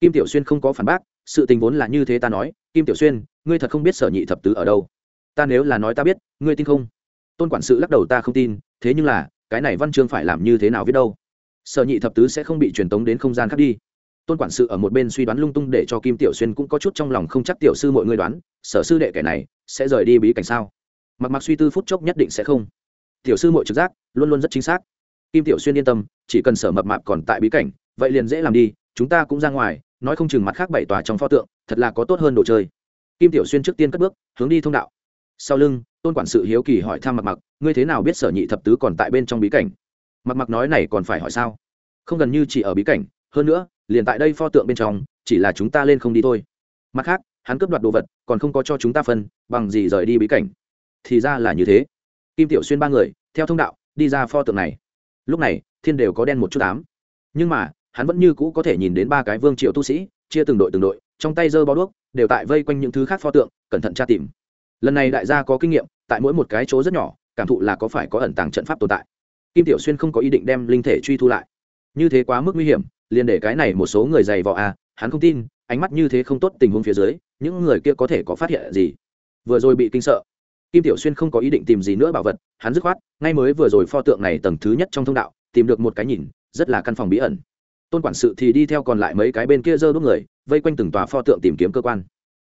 Kim tiểu xuyên không có phản bác, sự tình vốn là như thế ta nói, kim tiểu xuyên, ngươi thật không biết sở nhị thập tứ ở đâu. Ta nếu là nói ta biết, ngươi tin không? Tôn quản sự lắc đầu ta không tin, thế nhưng là, cái này văn chương phải làm như thế nào biết đâu? Sở nhị thập tứ sẽ không bị truyền tống đến không gian khác đi. Tôn quản sự ở một bên suy đoán lung tung để cho kim tiểu xuyên cũng có chút trong lòng không chắc tiểu sư mọi người đoán, sở sư đệ kẻ này sẽ rời đi bí cảnh sao? Mặc mặc suy tư phút chốc nhất định sẽ không. Tiểu sư mọi trực giác, luôn luôn rất chính xác. Kim tiểu xuyên yên tâm, chỉ cần sở mập mạp còn tại bí cảnh vậy liền dễ làm đi, chúng ta cũng ra ngoài, nói không chừng mặt khác bảy tòa trong pho tượng, thật là có tốt hơn đồ chơi. Kim tiểu xuyên trước tiên cất bước, hướng đi thông đạo. Sau lưng, tôn quản sự hiếu kỳ hỏi thăm mặc mặc ngươi thế nào biết sở nhị thập tứ còn tại bên trong bí cảnh? Mặc mặc nói này còn phải hỏi sao? Không gần như chỉ ở bí cảnh, hơn nữa, liền tại đây pho tượng bên trong, chỉ là chúng ta lên không đi thôi. Mặt khác, hắn cướp đoạt đồ vật, còn không có cho chúng ta phân, bằng gì rời đi bí cảnh? Thì ra là như thế. Kim tiểu xuyên ba người, theo thông đạo, đi ra pho tượng này. Lúc này, thiên đều có đen một chút ám. Nhưng mà hắn vẫn như cũ có thể nhìn đến ba cái vương triệu tu sĩ, chia từng đội từng đội, trong tay giơ bao đuốc, đều tại vây quanh những thứ khác pho tượng, cẩn thận tra tìm. Lần này đại gia có kinh nghiệm, tại mỗi một cái chỗ rất nhỏ, cảm thụ là có phải có ẩn tàng trận pháp tồn tại. Kim tiểu xuyên không có ý định đem linh thể truy thu lại. Như thế quá mức nguy hiểm, liền để cái này một số người dày vò à hắn không tin, ánh mắt như thế không tốt tình huống phía dưới, những người kia có thể có phát hiện gì? Vừa rồi bị kinh sợ. Kim tiểu xuyên không có ý định tìm gì nữa bảo vật, hắn dứt khoát, ngay mới vừa rồi pho tượng này tầng thứ nhất trong thông đạo, tìm được một cái nhìn, rất là căn phòng bí ẩn tôn quản sự thì đi theo còn lại mấy cái bên kia dơ đốt người, vây quanh từng tòa pho tượng tìm kiếm cơ quan.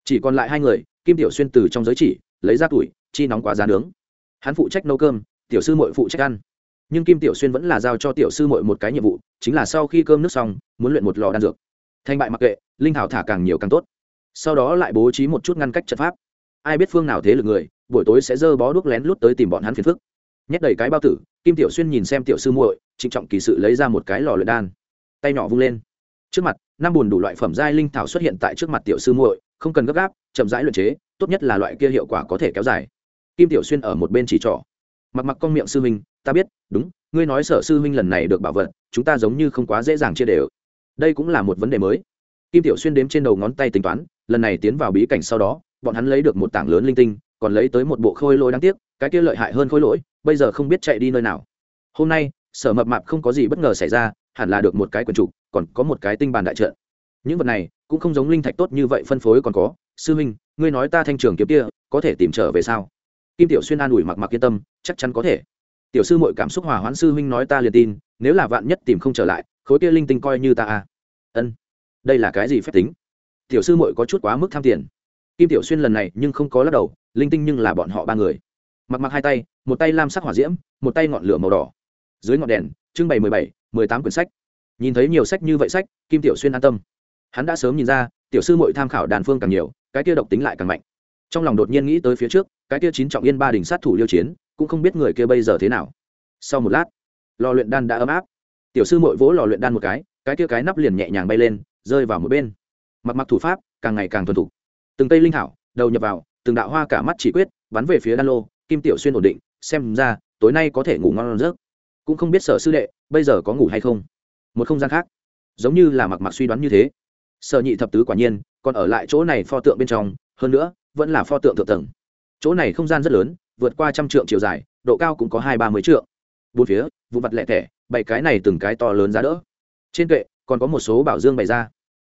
Chỉ còn lại hai người, kim tiểu xuyên từ trong giới chỉ, lấy ra tuổi, chi nóng quá giá nướng. Hắn phụ trách nấu cơm, tiểu sư mội phụ trách ăn. Nhưng kim tiểu xuyên vẫn là giao cho tiểu sư mội một cái nhiệm vụ, chính là sau khi cơm nước xong, muốn luyện một lò đan dược. Thành bại mặc kệ, linh thảo thả càng nhiều càng tốt. Sau đó lại bố trí một chút ngăn cách trận pháp. Ai biết phương nào thế lực người, buổi tối sẽ dơ bó đuốc lén lút tới tìm bọn hắn phiền phức. Nhét đầy cái bao tử, kim tiểu xuyên nhìn xem tiểu sư muội, trịnh trọng kỳ sự lấy ra một cái lò luyện đan tay nhỏ vung lên. Trước mặt, năm bùn đủ loại phẩm giai linh thảo xuất hiện tại trước mặt tiểu sư muội, không cần gấp gáp, chậm rãi luyện chế, tốt nhất là loại kia hiệu quả có thể kéo dài. Kim tiểu xuyên ở một bên chỉ trỏ. Mặc mặc con miệng sư minh ta biết, đúng, ngươi nói sở sư huynh lần này được bảo vật, chúng ta giống như không quá dễ dàng chia đều. Đây cũng là một vấn đề mới. Kim tiểu xuyên đếm trên đầu ngón tay tính toán, lần này tiến vào bí cảnh sau đó, bọn hắn lấy được một tảng lớn linh tinh, còn lấy tới một bộ khôi lỗi đáng tiếc, cái kia lợi hại hơn khôi lỗi, bây giờ không biết chạy đi nơi nào. Hôm nay, sở mập mạp không có gì bất ngờ xảy ra hẳn là được một cái quần trục còn có một cái tinh bàn đại trận. những vật này cũng không giống linh thạch tốt như vậy phân phối còn có. Sư huynh ngươi nói ta thanh trường kiếm kia có thể tìm trở về sao? Kim tiểu xuyên an ủi mặc mặc yên tâm, chắc chắn có thể. Tiểu sư mội cảm xúc hòa hoãn, sư huynh nói ta liền tin, nếu là vạn nhất tìm không trở lại, khối kia linh tinh coi như ta à. Ân, đây là cái gì phép tính? Tiểu sư mội có chút quá mức tham tiền. Kim tiểu xuyên lần này nhưng không có lắc đầu, linh tinh nhưng là bọn họ ba người. Mặc mặc hai tay, một tay lam sắc hỏa diễm, một tay ngọn lửa màu đỏ. Dưới ngọn đèn trưng bày mười bảy, mười tám quyển sách. Nhìn thấy nhiều sách như vậy sách, kim tiểu xuyên an tâm. Hắn đã sớm nhìn ra, tiểu sư mội tham khảo đàn phương càng nhiều, cái kia độc tính lại càng mạnh. Trong lòng đột nhiên nghĩ tới phía trước, cái kia chín trọng yên ba đình sát thủ liêu chiến, cũng không biết người kia bây giờ thế nào. Sau một lát, lò luyện đan đã ấm áp. Tiểu sư mội vỗ lò luyện đan một cái cái kia cái nắp liền nhẹ nhàng bay lên, rơi vào một bên. Mặc mặc thủ pháp, càng ngày càng thuần thục. Từng cây linh thảo, đầu nhập vào, từng đạo hoa cả mắt chỉ quyết, bắn về phía đan lô, kim tiểu xuyên ổn định, xem ra, tối nay có thể ngủ ngon giấc cũng không biết sở sư đệ, bây giờ có ngủ hay không. Một không gian khác. Giống như là mặc mặc suy đoán như thế. Sở nhị thập tứ quả nhiên, còn ở lại chỗ này pho tượng bên trong, hơn nữa, vẫn là pho tượng thượng tầng. Chỗ này không gian rất lớn, vượt qua trăm trượng chiều dài, độ cao cũng có hai ba mươi trượng. Bốn phía vụ mặt lẹ thẻ bảy cái này từng cái to lớn giá đỡ. Trên kệ, còn có một số bảo dương bày ra.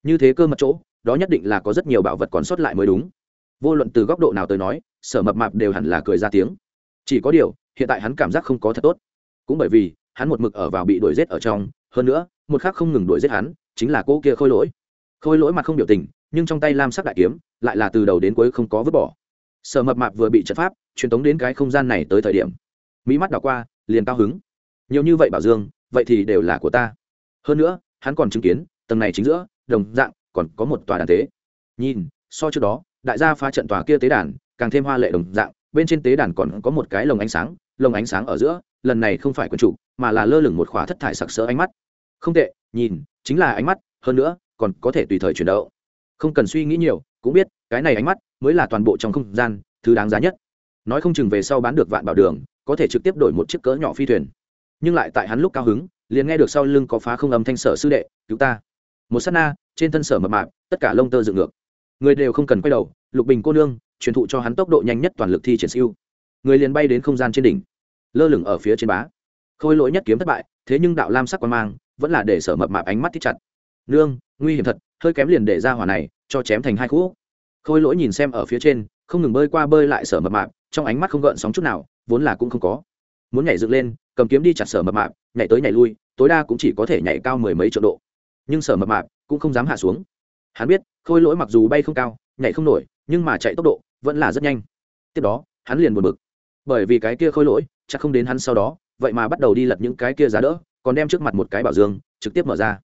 Như thế cơ mật chỗ, đó nhất định là có rất nhiều bảo vật còn sót lại mới đúng. Vô luận từ góc độ nào tới nói, sở mập mạp đều hẳn là cười ra tiếng. Chỉ có điều, hiện tại hắn cảm giác không có thật tốt cũng bởi vì, hắn một mực ở vào bị đuổi g i ế t ở trong, hơn nữa, một khác không ngừng đuổi g i ế t hắn, chính là cô kia khôi lỗi. Khôi lỗi mặt không biểu tình, nhưng trong tay lam sắc đại kiếm, lại là từ đầu đến cuối không có vứt bỏ. Sở mập mạp vừa bị trận pháp, truyền tống đến cái không gian này tới thời điểm, mỹ mắt đảo qua, liền cao hứng. Nhiều như vậy bảo dương, vậy thì đều là của ta. Hơn nữa, hắn còn chứng kiến, tầng này chính giữa, đồng dạng, còn có một tòa đàn tế. Nhìn, so trước đó, đại gia phá trận tòa kia tế đàn, càng thêm hoa lệ đồng dạng, bên trên tế đàn còn có một cái lồng ánh sáng, lồng ánh sáng ở giữa lần này không phải quần trụ mà là lơ lửng một khóa thất thải sặc sỡ ánh mắt. Không tệ, nhìn, chính là ánh mắt, hơn nữa, còn có thể tùy thời chuyển động. Không cần suy nghĩ nhiều, cũng biết, cái này ánh mắt mới là toàn bộ trong không gian, thứ đáng giá nhất. Nói không chừng về sau bán được vạn bảo đường, có thể trực tiếp đổi một chiếc cỡ nhỏ phi thuyền. Nhưng lại tại hắn lúc cao hứng, liền nghe được sau lưng có phá không âm thanh sở sư đệ, cứu ta. Một s á t na, trên thân sở mập mạp, tất cả lông tơ dựng ngược. Người đều không cần quay đầu, lục bình cô nương, truyền thụ cho hắn tốc độ nhanh nhất toàn lực thi triển siêu. Người liền bay đến không gian trên đỉnh lơ lửng ở phía trên bá. Khôi lỗi nhất kiếm thất bại, thế nhưng đạo lam sắc quan mang vẫn là để sở mập mạp ánh mắt thích chặt. Nương, nguy hiểm thật, hơi kém liền để ra hỏa này, cho chém thành hai khúc. Khôi lỗi nhìn xem ở phía trên, không ngừng bơi qua bơi lại sở mập mạp, trong ánh mắt không gợn sóng chút nào, vốn là cũng không có. Muốn nhảy dựng lên, cầm kiếm đi chặt sở mập mạp, nhảy tới nhảy lui, tối đa cũng chỉ có thể nhảy cao mười mấy triệu độ. Nhưng sở mập mạp cũng không dám hạ xuống. Hắn biết, khôi lỗi mặc dù bay không cao, nhảy không nổi, nhưng mà chạy tốc độ vẫn là rất nhanh. Tiếp đó, hắn liền buồn bực. Bởi vì cái kia khôi lỗi chắc không đến hắn sau đó, vậy mà bắt đầu đi lật những cái kia giá đỡ, còn đem trước mặt một cái bảo dương, trực tiếp mở ra.